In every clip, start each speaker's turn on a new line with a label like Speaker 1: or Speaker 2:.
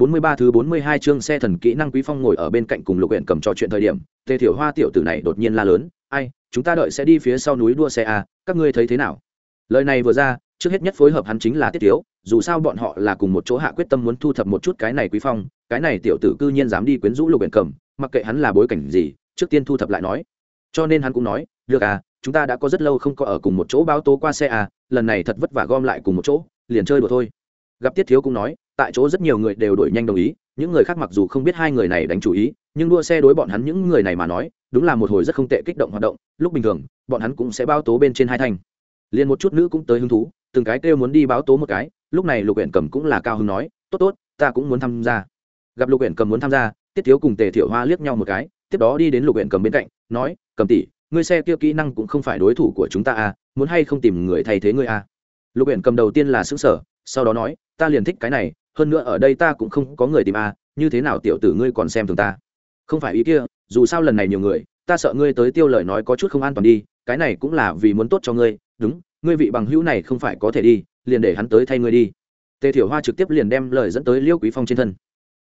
Speaker 1: 43 thứ 42 chương xe thần kỹ năng Quý Phong ngồi ở bên cạnh cùng Lục Uyển cầm trò chuyện thời điểm, Tề Thiểu Hoa tiểu tử này đột nhiên la lớn, "Ai, chúng ta đợi sẽ đi phía sau núi đua xe à, các ngươi thấy thế nào?" Lời này vừa ra, trước hết nhất phối hợp hắn chính là Tiết Tiếu, dù sao bọn họ là cùng một chỗ hạ quyết tâm muốn thu thập một chút cái này Quý Phong, cái này tiểu tử cư nhiên dám đi quyến rũ Lục Uyển cầm, mặc kệ hắn là bối cảnh gì, trước tiên thu thập lại nói. Cho nên hắn cũng nói, "Được à, chúng ta đã có rất lâu không có ở cùng một chỗ báo tố qua xe à, lần này thật vất vả gom lại cùng một chỗ, liền chơi đùa thôi." Gặp Tiết Thiếu cũng nói, tại chỗ rất nhiều người đều đổi nhanh đồng ý, những người khác mặc dù không biết hai người này đánh chủ ý nhưng đua xe đối bọn hắn những người này mà nói đúng là một hồi rất không tệ kích động hoạt động lúc bình thường bọn hắn cũng sẽ báo tố bên trên hai thanh liền một chút nữ cũng tới hứng thú từng cái kêu muốn đi báo tố một cái lúc này lục huyện cầm cũng là cao hứng nói tốt tốt ta cũng muốn tham gia. Gặp lục huyện cầm muốn tham gia tiết thiếu cùng tề thiểu hoa liếc nhau một cái tiếp đó đi đến lục huyện cầm bên cạnh nói cầm tỷ ngươi xe kia kỹ năng cũng không phải đối thủ của chúng ta à muốn hay không tìm người thay thế ngươi à? Lục huyện cầm đầu tiên là xứng sở sau đó nói ta liền thích cái này hơn nữa ở đây ta cũng không có người tìm a à, như thế nào tiểu tử ngươi còn xem thường ta? Không phải ý kia dù sao lần này nhiều người ta sợ ngươi tới tiêu lời nói có chút không an toàn đi cái này cũng là vì muốn tốt cho ngươi đúng ngươi vị bằng hữu này không phải có thể đi liền để hắn tới thay ngươi đi. Tề thiểu hoa trực tiếp liền đem lời dẫn tới liêu quý phong trên thân.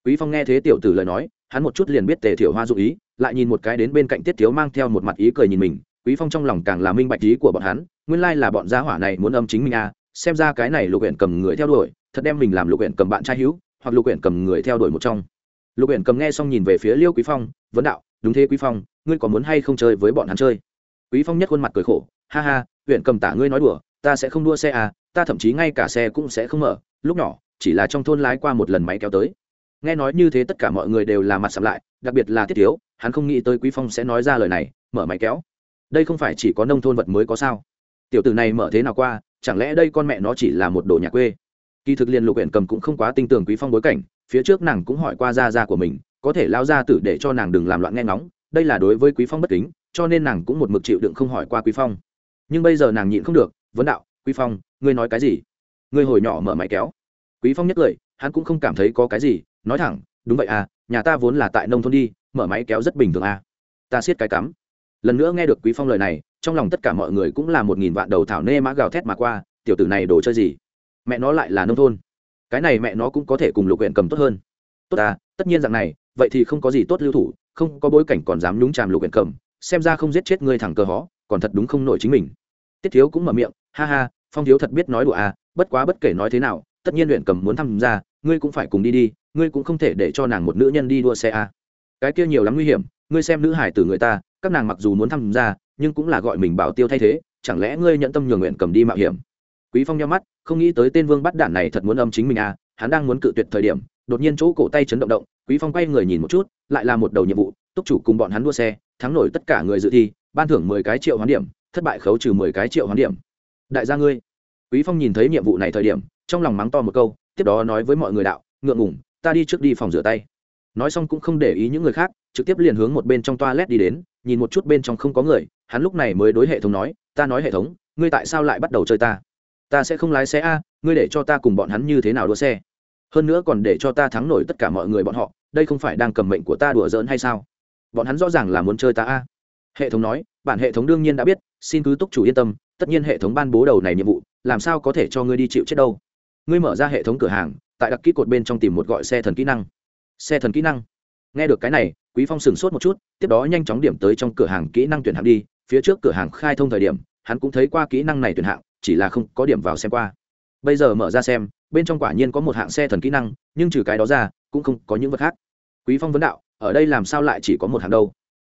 Speaker 1: Quý phong nghe thế tiểu tử lời nói hắn một chút liền biết tề thiểu hoa dụ ý lại nhìn một cái đến bên cạnh tiết thiếu mang theo một mặt ý cười nhìn mình quý phong trong lòng càng là minh bạch ý của bọn hắn nguyên lai là bọn gia hỏa này muốn âm chính mình à xem ra cái này lục huyện cầm người theo đuổi thật đem mình làm lục huyện cầm bạn trai hữu, hoặc lục huyện cầm người theo đuổi một trong. Lục huyện cầm nghe xong nhìn về phía liêu quý phong, vấn đạo, đúng thế quý phong, ngươi có muốn hay không chơi với bọn hắn chơi? Quý phong nhất khuôn mặt cười khổ, ha ha huyện cầm tả ngươi nói đùa, ta sẽ không đua xe à ta thậm chí ngay cả xe cũng sẽ không mở, lúc nhỏ, chỉ là trong thôn lái qua một lần máy kéo tới. Nghe nói như thế tất cả mọi người đều là mặt sầm lại, đặc biệt là tiết thiếu hắn không nghĩ tới quý phong sẽ nói ra lời này, mở máy kéo. Đây không phải chỉ có nông thôn vật mới có sao? Tiểu tử này mở thế nào qua, chẳng lẽ đây con mẹ nó chỉ là một đồ nhà quê? Kỳ thực liền lục huyện cầm cũng không quá tin tưởng quý phong bối cảnh, phía trước nàng cũng hỏi qua gia gia của mình, có thể lao ra tử để cho nàng đừng làm loạn nghe ngóng, đây là đối với quý phong bất kính, cho nên nàng cũng một mực chịu đựng không hỏi qua quý phong. Nhưng bây giờ nàng nhịn không được, vấn đạo, quý phong, ngươi nói cái gì? Ngươi hồi nhỏ mở máy kéo. Quý phong nhất lời hắn cũng không cảm thấy có cái gì, nói thẳng, đúng vậy à nhà ta vốn là tại nông thôn đi, mở máy kéo rất bình thường à. Ta siết cái cắm. Lần nữa nghe được quý phong lời này, trong lòng tất cả mọi người cũng là một nghìn vạn đầu thảo nê mã gào thét mà qua, tiểu tử này đồ chơi gì? Mẹ nó lại là nông thôn. Cái này mẹ nó cũng có thể cùng lục huyện cầm tốt hơn. Tốt à tất nhiên rằng này, vậy thì không có gì tốt lưu thủ, không có bối cảnh còn dám nhúng chàm lục huyện cầm, xem ra không giết chết ngươi thẳng cờ hó, còn thật đúng không nổi chính mình. Tiết thiếu cũng mở miệng, ha ha, phong thiếu thật biết nói đùa à bất quá bất kể nói thế nào, tất nhiên luyện cầm muốn tham gia, ngươi cũng phải cùng đi đi, ngươi cũng không thể để cho nàng một nữ nhân đi đua xe à. cái kia nhiều lắm nguy hiểm, ngươi xem nữ hải tử người ta, các nàng mặc dù muốn tham gia, nhưng cũng là gọi mình bảo tiêu thay thế, chẳng lẽ ngươi nhận tâm nhường nguyện cầm đi mạo hiểm? Quý phong nhắm mắt, không nghĩ tới tên vương bắt đản này thật muốn âm chính mình à hắn đang muốn cự tuyệt thời điểm, đột nhiên chỗ cổ tay chấn động động, quý phong quay người nhìn một chút, lại là một đầu nhiệm vụ, túc chủ cùng bọn hắn đua xe, thắng nổi tất cả người dự thi, ban thưởng mười cái triệu hoán điểm, thất bại khấu trừ mười cái triệu hoán điểm. Đại gia ngươi. Quý phong nhìn thấy nhiệm vụ này thời điểm, trong lòng mắng to một câu, tiếp đó nói với mọi người đạo, ngượng ngùng, ta đi trước đi phòng rửa tay. Nói xong cũng không để ý những người khác, trực tiếp liền hướng một bên trong toilet đi đến, nhìn một chút bên trong không có người, hắn lúc này mới đối hệ thống nói, ta nói hệ thống, ngươi tại sao lại bắt đầu chơi ta? Ta sẽ không lái xe a, ngươi để cho ta cùng bọn hắn như thế nào đua xe? Hơn nữa còn để cho ta thắng nổi tất cả mọi người bọn họ, đây không phải đang cầm mệnh của ta đùa giỡn hay sao? Bọn hắn rõ ràng là muốn chơi ta a. Hệ thống nói, bản hệ thống đương nhiên đã biết, xin cứ túc chủ yên tâm, tất nhiên hệ thống ban bố đầu này nhiệm vụ, làm sao có thể cho ngươi đi chịu chết đâu? Ngươi mở ra hệ thống cửa hàng, tại đặc kỹ cột bên trong tìm một gọi xe thần kỹ năng. Xe thần kỹ năng. Nghe được cái này, quý phong sửng sốt một chút, tiếp đó nhanh chóng điểm tới trong cửa hàng kỹ năng tuyển hạng đi, phía trước cửa hàng khai thông thời điểm, hắn cũng thấy qua kỹ năng này tuyển hạng chỉ là không có điểm vào xem qua. Bây giờ mở ra xem, bên trong quả nhiên có một hạng xe thần kỹ năng, nhưng trừ cái đó ra, cũng không có những vật khác. Quý phong vấn đạo, ở đây làm sao lại chỉ có một hạng đâu?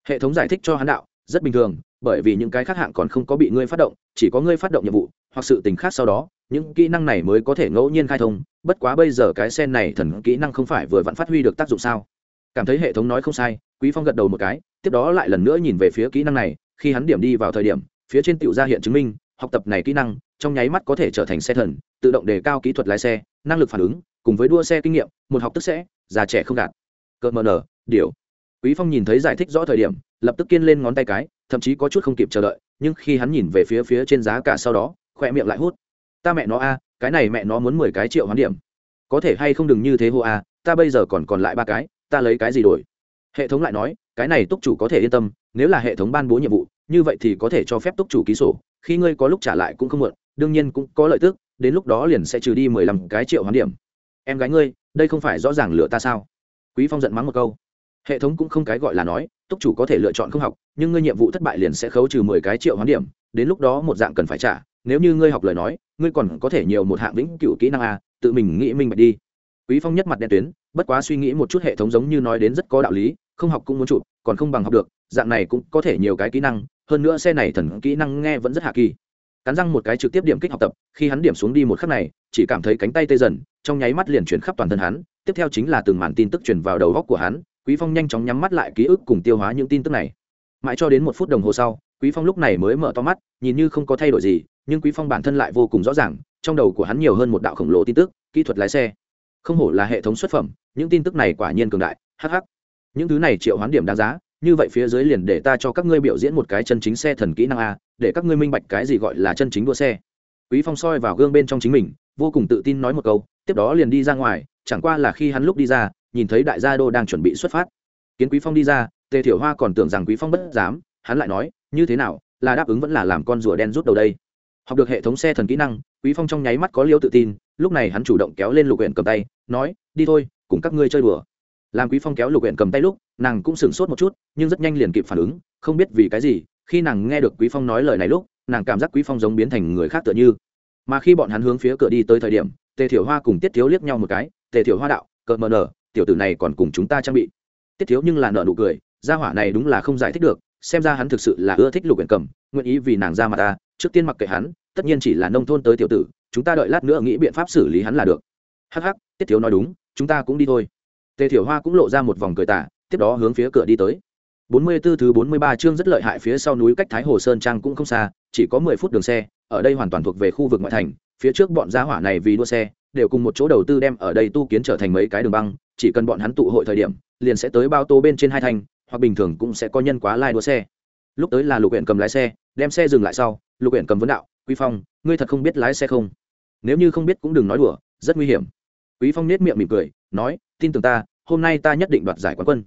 Speaker 1: Hệ thống giải thích cho hắn đạo, rất bình thường, bởi vì những cái khác hạng còn không có bị ngươi phát động, chỉ có ngươi phát động nhiệm vụ, hoặc sự tình khác sau đó, những kỹ năng này mới có thể ngẫu nhiên khai thông, bất quá bây giờ cái sen này thần kỹ năng không phải vừa vẫn phát huy được tác dụng sao? Cảm thấy hệ thống nói không sai, quý phong gật đầu một cái, tiếp đó lại lần nữa nhìn về phía kỹ năng này, khi hắn điểm đi vào thời điểm, phía trên tiểu ra hiện chứng minh, học tập này kỹ năng trong nháy mắt có thể trở thành xe thần, tự động đề cao kỹ thuật lái xe, năng lực phản ứng, cùng với đua xe kinh nghiệm, một học tức sẽ, già trẻ không gạt. Cợt mờ nở, điều. Quý phong nhìn thấy giải thích rõ thời điểm, lập tức kiên lên ngón tay cái, thậm chí có chút không kịp chờ đợi, nhưng khi hắn nhìn về phía phía trên giá cả sau đó, khỏe miệng lại hút. Ta mẹ nó a, cái này mẹ nó muốn mười cái triệu hoán điểm. Có thể hay không đừng như thế hô a, ta bây giờ còn còn lại ba cái, ta lấy cái gì đổi? Hệ thống lại nói, cái này túc chủ có thể yên tâm, nếu là hệ thống ban bố nhiệm vụ, như vậy thì có thể cho phép túc chủ ký sổ, khi ngươi có lúc trả lại cũng không muộn đương nhiên cũng có lợi tức, đến lúc đó liền sẽ trừ đi mười lăm cái triệu hoán điểm. Em gái ngươi, đây không phải rõ ràng lựa ta sao? Quý phong giận mắng một câu. Hệ thống cũng không cái gọi là nói, túc chủ có thể lựa chọn không học, nhưng ngươi nhiệm vụ thất bại liền sẽ khấu trừ mười cái triệu hoán điểm, đến lúc đó một dạng cần phải trả, nếu như ngươi học lời nói, ngươi còn có thể nhiều một hạng vĩnh cựu kỹ năng a tự mình nghĩ minh bạch đi. Quý phong nhất mặt đen tuyến, bất quá suy nghĩ một chút hệ thống giống như nói đến rất có đạo lý, không học cũng muốn chụp, còn không bằng học được, dạng này cũng có thể nhiều cái kỹ năng, hơn nữa xe này thần kỹ năng nghe vẫn rất hạ kỳ cắn răng một cái trực tiếp điểm kích học tập, khi hắn điểm xuống đi một khắc này, chỉ cảm thấy cánh tay tê dần, trong nháy mắt liền chuyển khắp toàn thân hắn, tiếp theo chính là từng màn tin tức truyền vào đầu góc của hắn, quý phong nhanh chóng nhắm mắt lại ký ức cùng tiêu hóa những tin tức này. Mãi cho đến một phút đồng hồ sau, quý phong lúc này mới mở to mắt, nhìn như không có thay đổi gì, nhưng quý phong bản thân lại vô cùng rõ ràng, trong đầu của hắn nhiều hơn một đạo khổng lồ tin tức, kỹ thuật lái xe. Không hổ là hệ thống xuất phẩm, những tin tức này quả nhiên cường đại hh những thứ này triệu hoán điểm đáng giá như vậy phía dưới liền để ta cho các ngươi biểu diễn một cái chân chính xe thần kỹ năng a, để các ngươi minh bạch cái gì gọi là chân chính đua xe. Quý phong soi vào gương bên trong chính mình, vô cùng tự tin nói một câu, tiếp đó liền đi ra ngoài, chẳng qua là khi hắn lúc đi ra, nhìn thấy đại gia đô đang chuẩn bị xuất phát. Kiến quý phong đi ra, tề thiểu hoa còn tưởng rằng quý phong bất dám hắn lại nói, như thế nào, là đáp ứng vẫn là làm con rùa đen rút đầu đây. Học được hệ thống xe thần kỹ năng, quý phong trong nháy mắt có liêu tự tin, lúc này hắn chủ động kéo lên lục huyện cầm tay, nói, đi thôi, cùng các ngươi chơi đùa làm quý phong kéo lục huyện cầm tay lúc, nàng cũng sửng sốt một chút, nhưng rất nhanh liền kịp phản ứng, không biết vì cái gì, khi nàng nghe được quý phong nói lời này lúc, nàng cảm giác quý phong giống biến thành người khác tựa như. Mà khi bọn hắn hướng phía cửa đi tới thời điểm, tề thiểu hoa cùng tiết thiếu liếc nhau một cái, tề thiểu hoa đạo cợt mờ nở, tiểu tử này còn cùng chúng ta trang bị. Tiết thiếu nhưng là nợ nụ cười, gia hỏa này đúng là không giải thích được, xem ra hắn thực sự là ưa thích lục huyện cầm, nguyện ý vì nàng ra mà ta, trước tiên mặc kệ hắn, tất nhiên chỉ là nông thôn tới tiểu tử, chúng ta đợi lát nữa nghĩ biện pháp xử lý hắn là được. Hắc hắc, tiết thiếu nói đúng, chúng ta cũng đi thôi tề thiểu hoa cũng lộ ra một vòng cười tả tiếp đó hướng phía cửa đi tới bốn mươi 44 thứ bốn mươi ba chương rất lợi hại phía sau núi cách Thái Hồ Sơn Trang cũng không xa, chỉ có mười phút đường xe, ở đây hoàn toàn thuộc về khu vực ngoại thành, phía trước bọn gia hỏa này vì đua xe, đều cùng một chỗ đầu tư đem ở đây tu kiến trở thành mấy cái đường băng, chỉ cần bọn hắn tụ hội thời điểm, liền sẽ tới bao tô bên trên hai thành, hoặc bình thường cũng sẽ có nhân quá lai đua xe. Lúc tới là Lục Uyển cầm lái xe, đem xe dừng lại sau, Lục Uyển cầm vấn đạo, "Quý Phong, ngươi thật không biết lái xe không? Nếu như không biết cũng đừng nói đùa, rất nguy hiểm." Quý Phong nét miệng mỉm cười, nói, "Tin tưởng ta, hôm nay ta nhất định đoạt giải quán quân."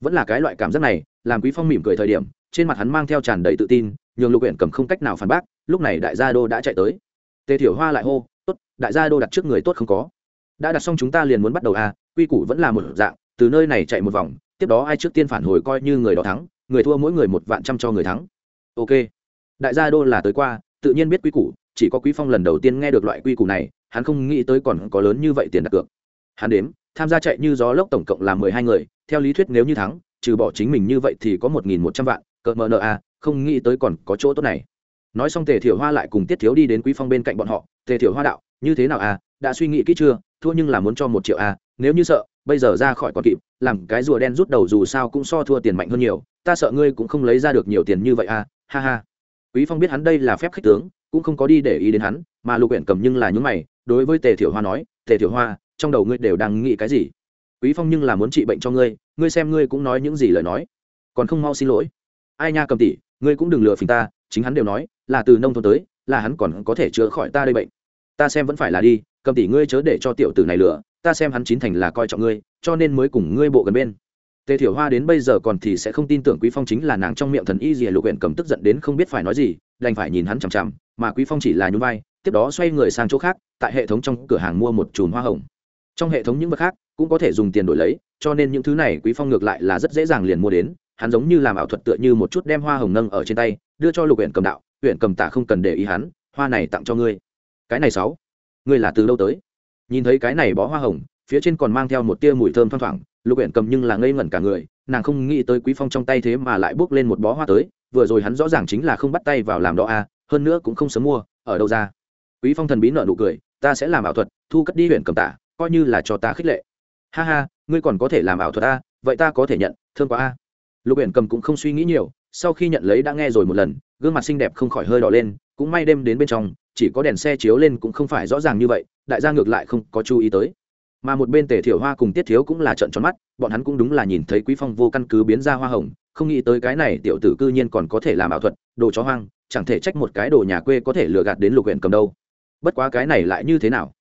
Speaker 1: Vẫn là cái loại cảm giác này, làm quý phong mỉm cười thời điểm trên mặt hắn mang theo tràn đầy tự tin nhường lục huyện cầm không cách nào phản bác lúc này đại gia đô đã chạy tới. Tề thiểu hoa lại hô tốt đại gia đô đặt trước người tốt không có. Đã đặt xong chúng ta liền muốn bắt đầu à quy củ vẫn là một dạng từ nơi này chạy một vòng tiếp đó ai trước tiên phản hồi coi như người đó thắng người thua mỗi người một vạn trăm cho người thắng. Ok. Đại gia đô là tới qua tự nhiên biết quy củ chỉ có quý phong lần đầu tiên nghe được loại quy củ này hắn không nghĩ tới còn có lớn như vậy tiền đặt cược. Hắn đếm tham gia chạy như gió lốc tổng cộng là mười hai người, theo lý thuyết nếu như thắng, trừ bỏ chính mình như vậy thì có một nghìn một trăm vạn cợt mờ nợ à không nghĩ tới còn có chỗ tốt này. Nói xong tề thiểu hoa lại cùng tiết thiếu đi đến quý phong bên cạnh bọn họ. Tề thiểu hoa đạo, như thế nào à đã suy nghĩ kỹ chưa? Thua nhưng là muốn cho một triệu à nếu như sợ, bây giờ ra khỏi còn kịp, làm cái rùa đen rút đầu dù sao cũng so thua tiền mạnh hơn nhiều, ta sợ ngươi cũng không lấy ra được nhiều tiền như vậy à ha ha. Quý phong biết hắn đây là phép khích tướng, cũng không có đi để ý đến hắn, mà lục uyển cầm nhưng là những mày, đối với tề thiểu hoa nói, tề thiểu hoa trong đầu ngươi đều đang nghĩ cái gì? Quý phong nhưng là muốn trị bệnh cho ngươi ngươi xem ngươi cũng nói những gì lời nói. Còn không mau xin lỗi. Ai nha cầm tỷ, ngươi cũng đừng lừa phình ta, chính hắn đều nói, là từ nông thôn tới, là hắn còn có thể chữa khỏi ta đây bệnh. Ta xem vẫn phải là đi, cầm tỷ ngươi chớ để cho tiểu tử này lừa, ta xem hắn chín thành là coi trọng ngươi, cho nên mới cùng ngươi bộ gần bên. Tề thiểu hoa đến bây giờ còn thì sẽ không tin tưởng quý phong chính là nàng trong miệng thần y gì lục huyện cầm tức giận đến không biết phải nói gì, đành phải nhìn hắn chằm chằm, mà quý phong chỉ là nhún vai, tiếp đó xoay người sang chỗ khác, tại hệ thống trong cửa hàng mua một chùm hoa hồng trong hệ thống những vật khác cũng có thể dùng tiền đổi lấy, cho nên những thứ này quý phong ngược lại là rất dễ dàng liền mua đến. Hắn giống như làm ảo thuật tựa như một chút đem hoa hồng nâng ở trên tay, đưa cho lục huyện cầm đạo huyện cầm tạ không cần để ý hắn, hoa này tặng cho ngươi. Cái này sáu? Ngươi là từ đâu tới? Nhìn thấy cái này bó hoa hồng, phía trên còn mang theo một tia mùi thơm thoang thoảng, lục huyện cầm nhưng là ngây ngẩn cả người, nàng không nghĩ tới quý phong trong tay thế mà lại bước lên một bó hoa tới, vừa rồi hắn rõ ràng chính là không bắt tay vào làm đó a hơn nữa cũng không sớm mua, ở đâu ra? Quý phong thần bí nợ nụ cười, ta sẽ làm ảo thuật, thu cất đi huyện cầm tạ coi như là cho ta khích lệ. Ha ha, ngươi còn có thể làm ảo thuật a, vậy ta có thể nhận, thương quá a. Lục biển cầm cũng không suy nghĩ nhiều, sau khi nhận lấy đã nghe rồi một lần, gương mặt xinh đẹp không khỏi hơi đỏ lên, cũng may đêm đến bên trong, chỉ có đèn xe chiếu lên cũng không phải rõ ràng như vậy, đại gia ngược lại không có chú ý tới. Mà một bên tề thiểu hoa cùng tiết thiếu cũng là trận tròn mắt, bọn hắn cũng đúng là nhìn thấy quý phong vô căn cứ biến ra hoa hồng, không nghĩ tới cái này tiểu tử cư nhiên còn có thể làm ảo thuật, đồ chó hoang, chẳng thể trách một cái đồ nhà quê có thể lừa gạt đến lục huyện cầm đâu. Bất quá cái này lại như thế nào?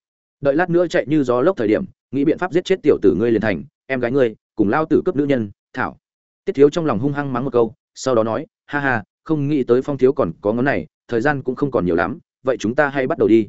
Speaker 1: Đợi lát nữa chạy như gió lốc thời điểm, nghĩ biện pháp giết chết tiểu tử ngươi liền thành, em gái ngươi, cùng lao tử cướp nữ nhân, thảo tiết thiếu trong lòng hung hăng mắng một câu, sau đó nói, ha ha, không nghĩ tới phong thiếu còn có ngón này, thời gian cũng không còn nhiều lắm, vậy chúng ta hay bắt đầu đi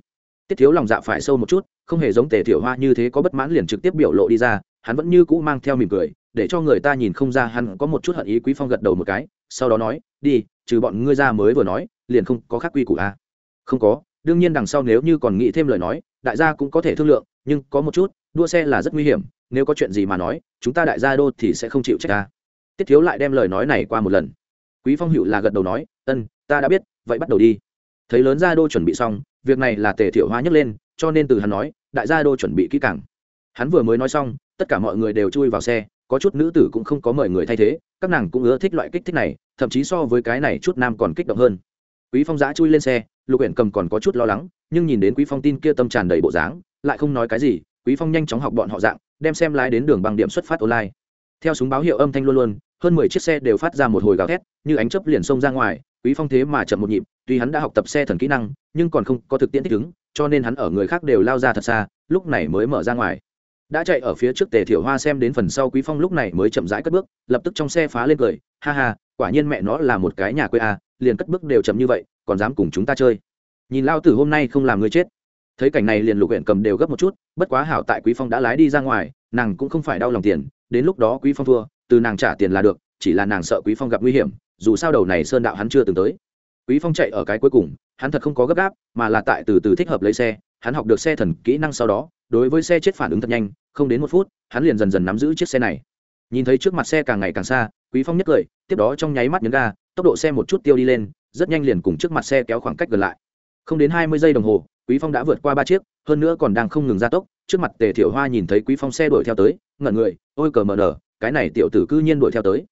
Speaker 1: tiết thiếu lòng dạ phải sâu một chút, không hề giống tề thiểu hoa như thế có bất mãn liền trực tiếp biểu lộ đi ra, hắn vẫn như cũ mang theo mỉm cười, để cho người ta nhìn không ra hắn có một chút hận ý quý phong gật đầu một cái, sau đó nói, đi, trừ bọn ngươi ra mới vừa nói, liền không có khác quy củ à. không có, đương nhiên đằng sau nếu như còn nghĩ thêm lời nói đại gia cũng có thể thương lượng, nhưng có một chút, đua xe là rất nguy hiểm, nếu có chuyện gì mà nói, chúng ta đại gia đô thì sẽ không chịu trách ta. Tiết thiếu lại đem lời nói này qua một lần. Quý phong hữu là gật đầu nói, ân, ta đã biết, vậy bắt đầu đi. Thấy lớn gia đô chuẩn bị xong, việc này là tề thiểu hoa nhấc lên, cho nên từ hắn nói, đại gia đô chuẩn bị kỹ càng. Hắn vừa mới nói xong, tất cả mọi người đều chui vào xe, có chút nữ tử cũng không có mời người thay thế, các nàng cũng ưa thích loại kích thích này, thậm chí so với cái này chút nam còn kích động hơn quý phong giã chui lên xe, lục huyện cầm còn có chút lo lắng, nhưng nhìn đến quý phong tin kia tâm tràn đầy bộ dáng, lại không nói cái gì, quý phong nhanh chóng học bọn họ dạng, đem xem lái đến đường bằng điểm xuất phát online. Theo súng báo hiệu âm thanh luôn luôn, hơn mười chiếc xe đều phát ra một hồi gào thét, như ánh chớp liền xông ra ngoài, quý phong thế mà chậm một nhịp, tuy hắn đã học tập xe thần kỹ năng, nhưng còn không có thực tiễn thích ứng, cho nên hắn ở người khác đều lao ra thật xa, lúc này mới mở ra ngoài. Đã chạy ở phía trước tề thiểu hoa xem đến phần sau quý phong lúc này mới chậm rãi cất bước, lập tức trong xe phá lên cười, ha ha, quả nhiên mẹ nó là một cái nhà quê a liền cất bước đều chậm như vậy, còn dám cùng chúng ta chơi. Nhìn lao tử hôm nay không làm người chết. Thấy cảnh này liền lục huyện cầm đều gấp một chút, bất quá hảo tại quý phong đã lái đi ra ngoài, nàng cũng không phải đau lòng tiền, đến lúc đó quý phong thua, từ nàng trả tiền là được, chỉ là nàng sợ quý phong gặp nguy hiểm, dù sao đầu này sơn đạo hắn chưa từng tới. Quý phong chạy ở cái cuối cùng, hắn thật không có gấp gáp, mà là tại từ từ thích hợp lấy xe, hắn học được xe thần kỹ năng sau đó, đối với xe chết phản ứng thật nhanh, không đến một phút, hắn liền dần dần nắm giữ chiếc xe này. Nhìn thấy trước mặt xe càng ngày càng xa, quý phong nhất cười, tiếp đó trong nháy mắt nhấn ga tốc độ xe một chút tiêu đi lên rất nhanh liền cùng trước mặt xe kéo khoảng cách gần lại. Không đến hai mươi giây đồng hồ quý phong đã vượt qua ba chiếc hơn nữa còn đang không ngừng gia tốc trước mặt tề thiểu hoa nhìn thấy quý phong xe đuổi theo tới ngẩn người ôi cờ mờ nở cái này tiểu tử cư nhiên đuổi theo tới.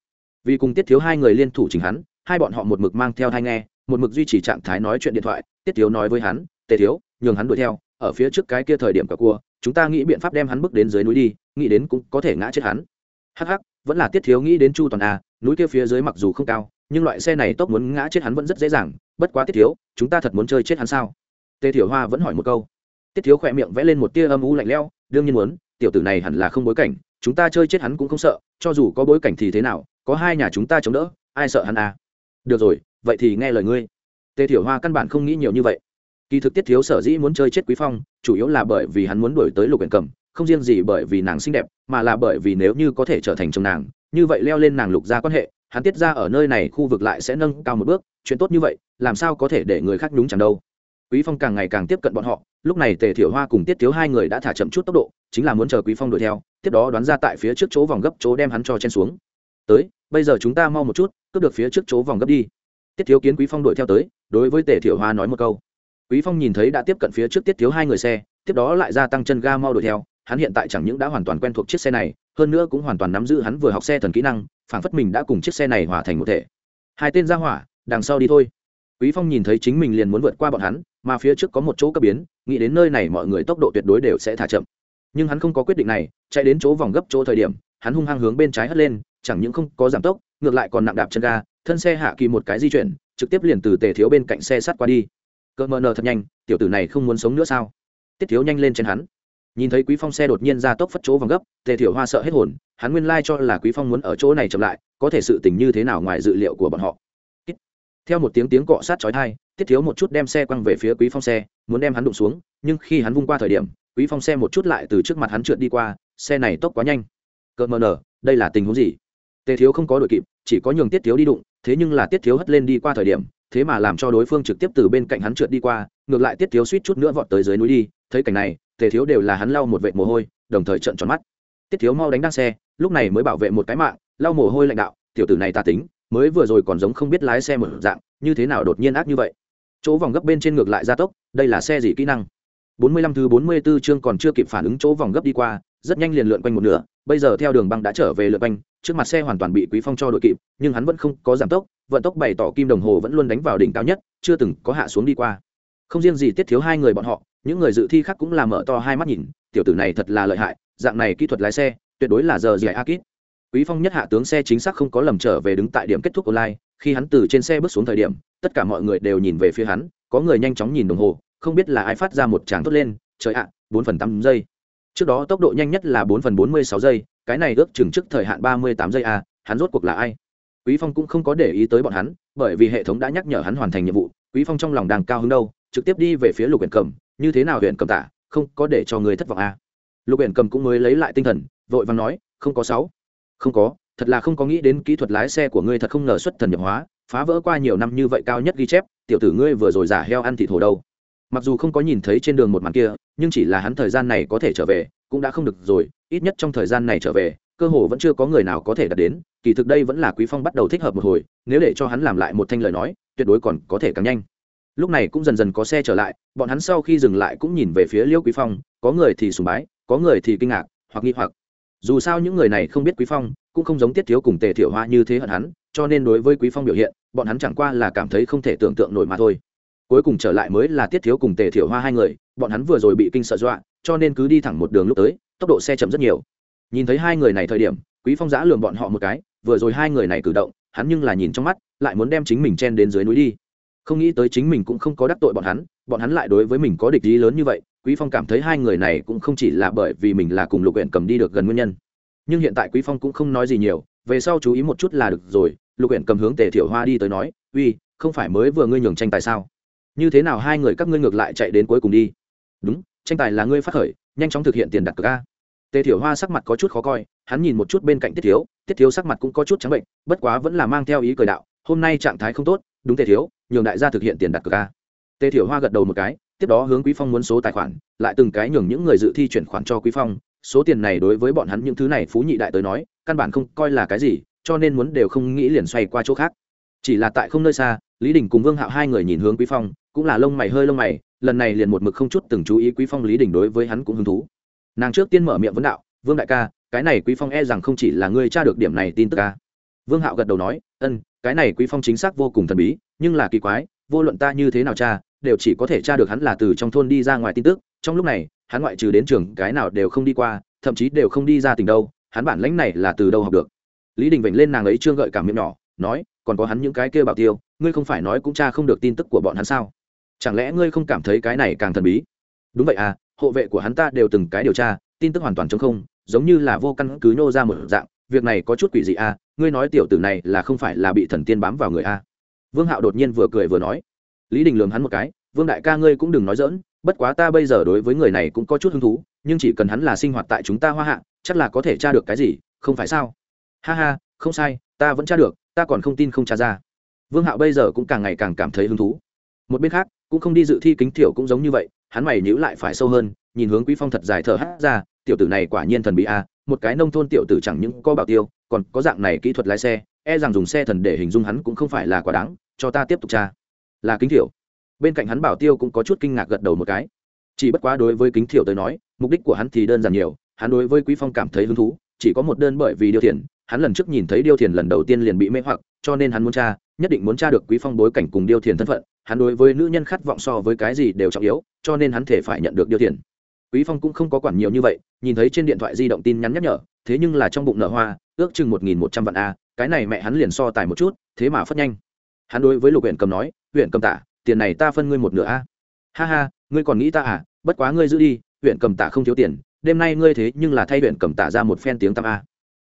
Speaker 1: Vì cùng tiết thiếu hai người liên thủ chỉnh hắn hai bọn họ một mực mang theo hai nghe một mực duy trì trạng thái nói chuyện điện thoại tiết thiếu nói với hắn tề thiếu nhường hắn đuổi theo ở phía trước cái kia thời điểm cả cua chúng ta nghĩ biện pháp đem hắn bước đến dưới núi đi nghĩ đến cũng có thể ngã chết hắn. Hắc hắc vẫn là tiết thiếu nghĩ đến chu toàn a à, núi kia phía dưới mặc dù không cao nhưng loại xe này tốc muốn ngã chết hắn vẫn rất dễ dàng, bất quá tiết thiếu, chúng ta thật muốn chơi chết hắn sao? Tề thiểu hoa vẫn hỏi một câu. Tiết thiếu khỏe miệng vẽ lên một tia âm u lạnh lẽo, đương nhiên muốn, tiểu tử này hẳn là không bối cảnh, chúng ta chơi chết hắn cũng không sợ, cho dù có bối cảnh thì thế nào, có hai nhà chúng ta chống đỡ, ai sợ hắn à? Được rồi, vậy thì nghe lời ngươi. Tề thiểu hoa căn bản không nghĩ nhiều như vậy. Kỳ thực tiết thiếu sở dĩ muốn chơi chết quý phong, chủ yếu là bởi vì hắn muốn đuổi tới lục huyện cầm, không riêng gì bởi vì nàng xinh đẹp, mà là bởi vì nếu như có thể trở thành chồng nàng, như vậy leo lên nàng lục gia quan hệ hắn tiết ra ở nơi này khu vực lại sẽ nâng cao một bước, chuyện tốt như vậy, làm sao có thể để người khác nhúng chẳng đâu. Quý phong càng ngày càng tiếp cận bọn họ, lúc này tề thiểu hoa cùng tiết thiếu hai người đã thả chậm chút tốc độ, chính là muốn chờ quý phong đuổi theo, tiếp đó đoán ra tại phía trước chỗ vòng gấp chỗ đem hắn cho chen xuống. Tới, bây giờ chúng ta mau một chút, cướp được phía trước chỗ vòng gấp đi. Tiết thiếu kiến quý phong đuổi theo tới, đối với tề thiểu hoa nói một câu. Quý phong nhìn thấy đã tiếp cận phía trước tiết thiếu hai người xe, tiếp đó lại gia tăng chân ga mau đuổi theo hắn hiện tại chẳng những đã hoàn toàn quen thuộc chiếc xe này, hơn nữa cũng hoàn toàn nắm giữ hắn vừa học xe thần kỹ năng, phảng phất mình đã cùng chiếc xe này hòa thành một thể. Hai tên ra hỏa, đằng sau đi thôi. Quý phong nhìn thấy chính mình liền muốn vượt qua bọn hắn, mà phía trước có một chỗ cấp biến, nghĩ đến nơi này mọi người tốc độ tuyệt đối đều sẽ thả chậm. Nhưng hắn không có quyết định này, chạy đến chỗ vòng gấp chỗ thời điểm, hắn hung hăng hướng bên trái hất lên, chẳng những không có giảm tốc, ngược lại còn nặng đạp chân ga, thân xe hạ kỳ một cái di chuyển, trực tiếp liền từ tề thiếu bên cạnh xe sắt qua đi. Cỡ mờ nờ thật nhanh, tiểu tử này không muốn sống nữa sao? Tiết thiếu nhanh lên trên hắn nhìn thấy quý phong xe đột nhiên ra tốc phất chỗ vòng gấp, tề thiểu hoa sợ hết hồn, hắn nguyên lai cho là quý phong muốn ở chỗ này chậm lại, có thể sự tình như thế nào ngoài dự liệu của bọn họ. Theo một tiếng tiếng cọ sát chói tai, tiết thiếu một chút đem xe quăng về phía quý phong xe, muốn đem hắn đụng xuống, nhưng khi hắn vung qua thời điểm, quý phong xe một chút lại từ trước mặt hắn trượt đi qua, xe này tốc quá nhanh. Cỡ mờ nở, đây là tình huống gì? Tề thiếu không có đội kịp, chỉ có nhường tiết thiếu đi đụng, thế nhưng là tiết thiếu hất lên đi qua thời điểm thế mà làm cho đối phương trực tiếp từ bên cạnh hắn trượt đi qua, ngược lại tiết thiếu suýt chút nữa vọt tới dưới núi đi, thấy cảnh này, tề thiếu đều là hắn lau một vệ mồ hôi, đồng thời trợn tròn mắt. Tiết thiếu mau đánh đăng xe, lúc này mới bảo vệ một cái mạng, lau mồ hôi lãnh đạo, tiểu tử này ta tính, mới vừa rồi còn giống không biết lái xe một dạng, như thế nào đột nhiên ác như vậy? Chỗ vòng gấp bên trên ngược lại gia tốc, đây là xe gì kỹ năng? 45 thứ 44 chương còn chưa kịp phản ứng chỗ vòng gấp đi qua, rất nhanh liền lượn quanh một nửa bây giờ theo đường băng đã trở về lượt banh, trước mặt xe hoàn toàn bị quý phong cho đội kịp nhưng hắn vẫn không có giảm tốc vận tốc bày tỏ kim đồng hồ vẫn luôn đánh vào đỉnh cao nhất chưa từng có hạ xuống đi qua. Không riêng gì tiết thiếu hai người bọn họ những người dự thi khác cũng là mở to hai mắt nhìn tiểu tử này thật là lợi hại dạng này kỹ thuật lái xe tuyệt đối là giờ giải a kít quý phong nhất hạ tướng xe chính xác không có lầm trở về đứng tại điểm kết thúc online khi hắn từ trên xe bước xuống thời điểm tất cả mọi người đều nhìn về phía hắn có người nhanh chóng nhìn đồng hồ không biết là ai phát ra một tràng thốt lên trời ạ bốn phần tám giây trước đó tốc độ nhanh nhất là bốn phần bốn mươi sáu giây, cái này ước chừng trước thời hạn ba mươi tám giây a hắn rốt cuộc là ai? Quý phong cũng không có để ý tới bọn hắn, bởi vì hệ thống đã nhắc nhở hắn hoàn thành nhiệm vụ, quý phong trong lòng đang cao hứng đâu, trực tiếp đi về phía lục huyện cầm, như thế nào huyện cầm tả không có để cho người thất vọng à. lục huyện cầm cũng mới lấy lại tinh thần, vội vàng nói, không có sáu. Không có, thật là không có nghĩ đến kỹ thuật lái xe của ngươi thật không ngờ xuất thần nhập hóa, phá vỡ qua nhiều năm như vậy cao nhất ghi chép, tiểu tử ngươi vừa rồi giả heo ăn thịt hồ đâu mặc dù không có nhìn thấy trên đường một màn kia, nhưng chỉ là hắn thời gian này có thể trở về, cũng đã không được rồi, ít nhất trong thời gian này trở về, cơ hồ vẫn chưa có người nào có thể đạt đến, kỳ thực đây vẫn là quý phong bắt đầu thích hợp một hồi, nếu để cho hắn làm lại một thanh lời nói, tuyệt đối còn có thể càng nhanh. Lúc này cũng dần dần có xe trở lại, bọn hắn sau khi dừng lại cũng nhìn về phía liêu quý phong, có người thì sùng bái, có người thì kinh ngạc, hoặc nghi hoặc. Dù sao những người này không biết quý phong, cũng không giống tiết thiếu cùng tề thiểu hoa như thế hận hắn, cho nên đối với quý phong biểu hiện, bọn hắn chẳng qua là cảm thấy không thể tưởng tượng nổi mà thôi cuối cùng trở lại mới là tiết thiếu cùng tề thiểu hoa hai người, bọn hắn vừa rồi bị kinh sợ dọa, cho nên cứ đi thẳng một đường lúc tới, tốc độ xe chậm rất nhiều. Nhìn thấy hai người này thời điểm, quý phong giã lường bọn họ một cái, vừa rồi hai người này cử động, hắn nhưng là nhìn trong mắt, lại muốn đem chính mình chen đến dưới núi đi. Không nghĩ tới chính mình cũng không có đắc tội bọn hắn bọn hắn lại đối với mình có địch ý lớn như vậy, quý phong cảm thấy hai người này cũng không chỉ là bởi vì mình là cùng lục huyện cầm đi được gần nguyên nhân. Nhưng hiện tại quý phong cũng không nói gì nhiều, về sau chú ý một chút là được rồi, lục huyện cầm hướng tề thiểu hoa đi tới nói, uy, không phải mới vừa ngươi nhường tranh tài sao? Như thế nào hai người các ngươi ngược lại chạy đến cuối cùng đi? Đúng, tranh tài là ngươi phát khởi, nhanh chóng thực hiện tiền đặt cược a. Tề thiểu hoa sắc mặt có chút khó coi, hắn nhìn một chút bên cạnh tiết thiếu tiết thiếu sắc mặt cũng có chút trắng bệnh, bất quá vẫn là mang theo ý cười đạo, hôm nay trạng thái không tốt, đúng tề thiếu, nhường đại gia thực hiện tiền đặt cược a. Tề thiểu hoa gật đầu một cái, tiếp đó hướng quý phong muốn số tài khoản, lại từng cái nhường những người dự thi chuyển khoản cho quý phong, số tiền này đối với bọn hắn những thứ này phú nhị đại tới nói, căn bản không coi là cái gì, cho nên muốn đều không nghĩ liền xoay qua chỗ khác. Chỉ là tại không nơi xa, lý đình cùng vương hạo hai người nhìn hướng quý phong cũng là lông mày hơi lông mày, lần này liền một mực không chút từng chú ý quý phong lý đình đối với hắn cũng hứng thú. Nàng trước tiên mở miệng vấn đạo, vương đại ca, cái này quý phong e rằng không chỉ là ngươi tra được điểm này tin tức ca vương hạo gật đầu nói, ân, cái này quý phong chính xác vô cùng thần bí, nhưng là kỳ quái, vô luận ta như thế nào cha đều chỉ có thể tra được hắn là từ trong thôn đi ra ngoài tin tức, trong lúc này, hắn ngoại trừ đến trường cái nào đều không đi qua, thậm chí đều không đi ra tỉnh đâu, hắn bản lãnh này là từ đâu học được? Lý đình vểnh lên nàng ấy trương gợi cảm miệng nhỏ, nói, còn có hắn những cái kia bảo tiêu, ngươi không phải nói cũng cha không được tin tức của bọn hắn sao? Chẳng lẽ ngươi không cảm thấy cái này càng thần bí? Đúng vậy à hộ vệ của hắn ta đều từng cái điều tra, tin tức hoàn toàn chống không, giống như là vô căn cứ nhô ra một dạng, việc này có chút quỷ dị à ngươi nói tiểu tử này là không phải là bị thần tiên bám vào người à? Vương hạo đột nhiên vừa cười vừa nói. Lý đình lường hắn một cái, vương đại ca ngươi cũng đừng nói dỡn bất quá ta bây giờ đối với người này cũng có chút hứng thú, nhưng chỉ cần hắn là sinh hoạt tại chúng ta hoa hạ, chắc là có thể tra được cái gì, không phải sao? Ha ha, không sai, ta vẫn tra được, ta còn không tin không tra ra. Vương hạo bây giờ cũng càng ngày càng cảm thấy hứng thú. Một bên khác cũng không đi dự thi kính tiểu cũng giống như vậy, hắn mày nhữ lại phải sâu hơn, nhìn hướng quý phong thật dài thở hát ra, tiểu tử này quả nhiên thần bị a, một cái nông thôn tiểu tử chẳng những có bảo tiêu, còn có dạng này kỹ thuật lái xe e rằng dùng xe thần để hình dung hắn cũng không phải là quá đáng, cho ta tiếp tục tra. Là kính thiểu bên cạnh hắn bảo tiêu cũng có chút kinh ngạc gật đầu một cái. Chỉ bất quá đối với kính thiểu tới nói, mục đích của hắn thì đơn giản nhiều, hắn đối với quý phong cảm thấy hứng thú, chỉ có một đơn bởi vì điều thiền, hắn lần trước nhìn thấy điêu thiền lần đầu tiên liền bị mê hoặc, cho nên hắn muốn tra, nhất định muốn tra được quý phong bối cảnh cùng điêu thiền thân phận hắn đối với nữ nhân khát vọng so với cái gì đều trọng yếu, cho nên hắn thể phải nhận được điều tiền quý phong cũng không có quản nhiều như vậy, nhìn thấy trên điện thoại di động tin nhắn nhắc nhở, thế nhưng là trong bụng nở hoa, ước chừng một nghìn một trăm vạn a, cái này mẹ hắn liền so tài một chút, thế mà phất nhanh. Hắn đối với lục huyện cầm nói huyện cầm tả, tiền này ta phân ngươi một nửa a. Ha ha, ngươi còn nghĩ ta à? Bất quá ngươi giữ đi huyện cầm tả không thiếu tiền, đêm nay ngươi thế nhưng là thay huyện cầm tả ra một phen tiếng tam a.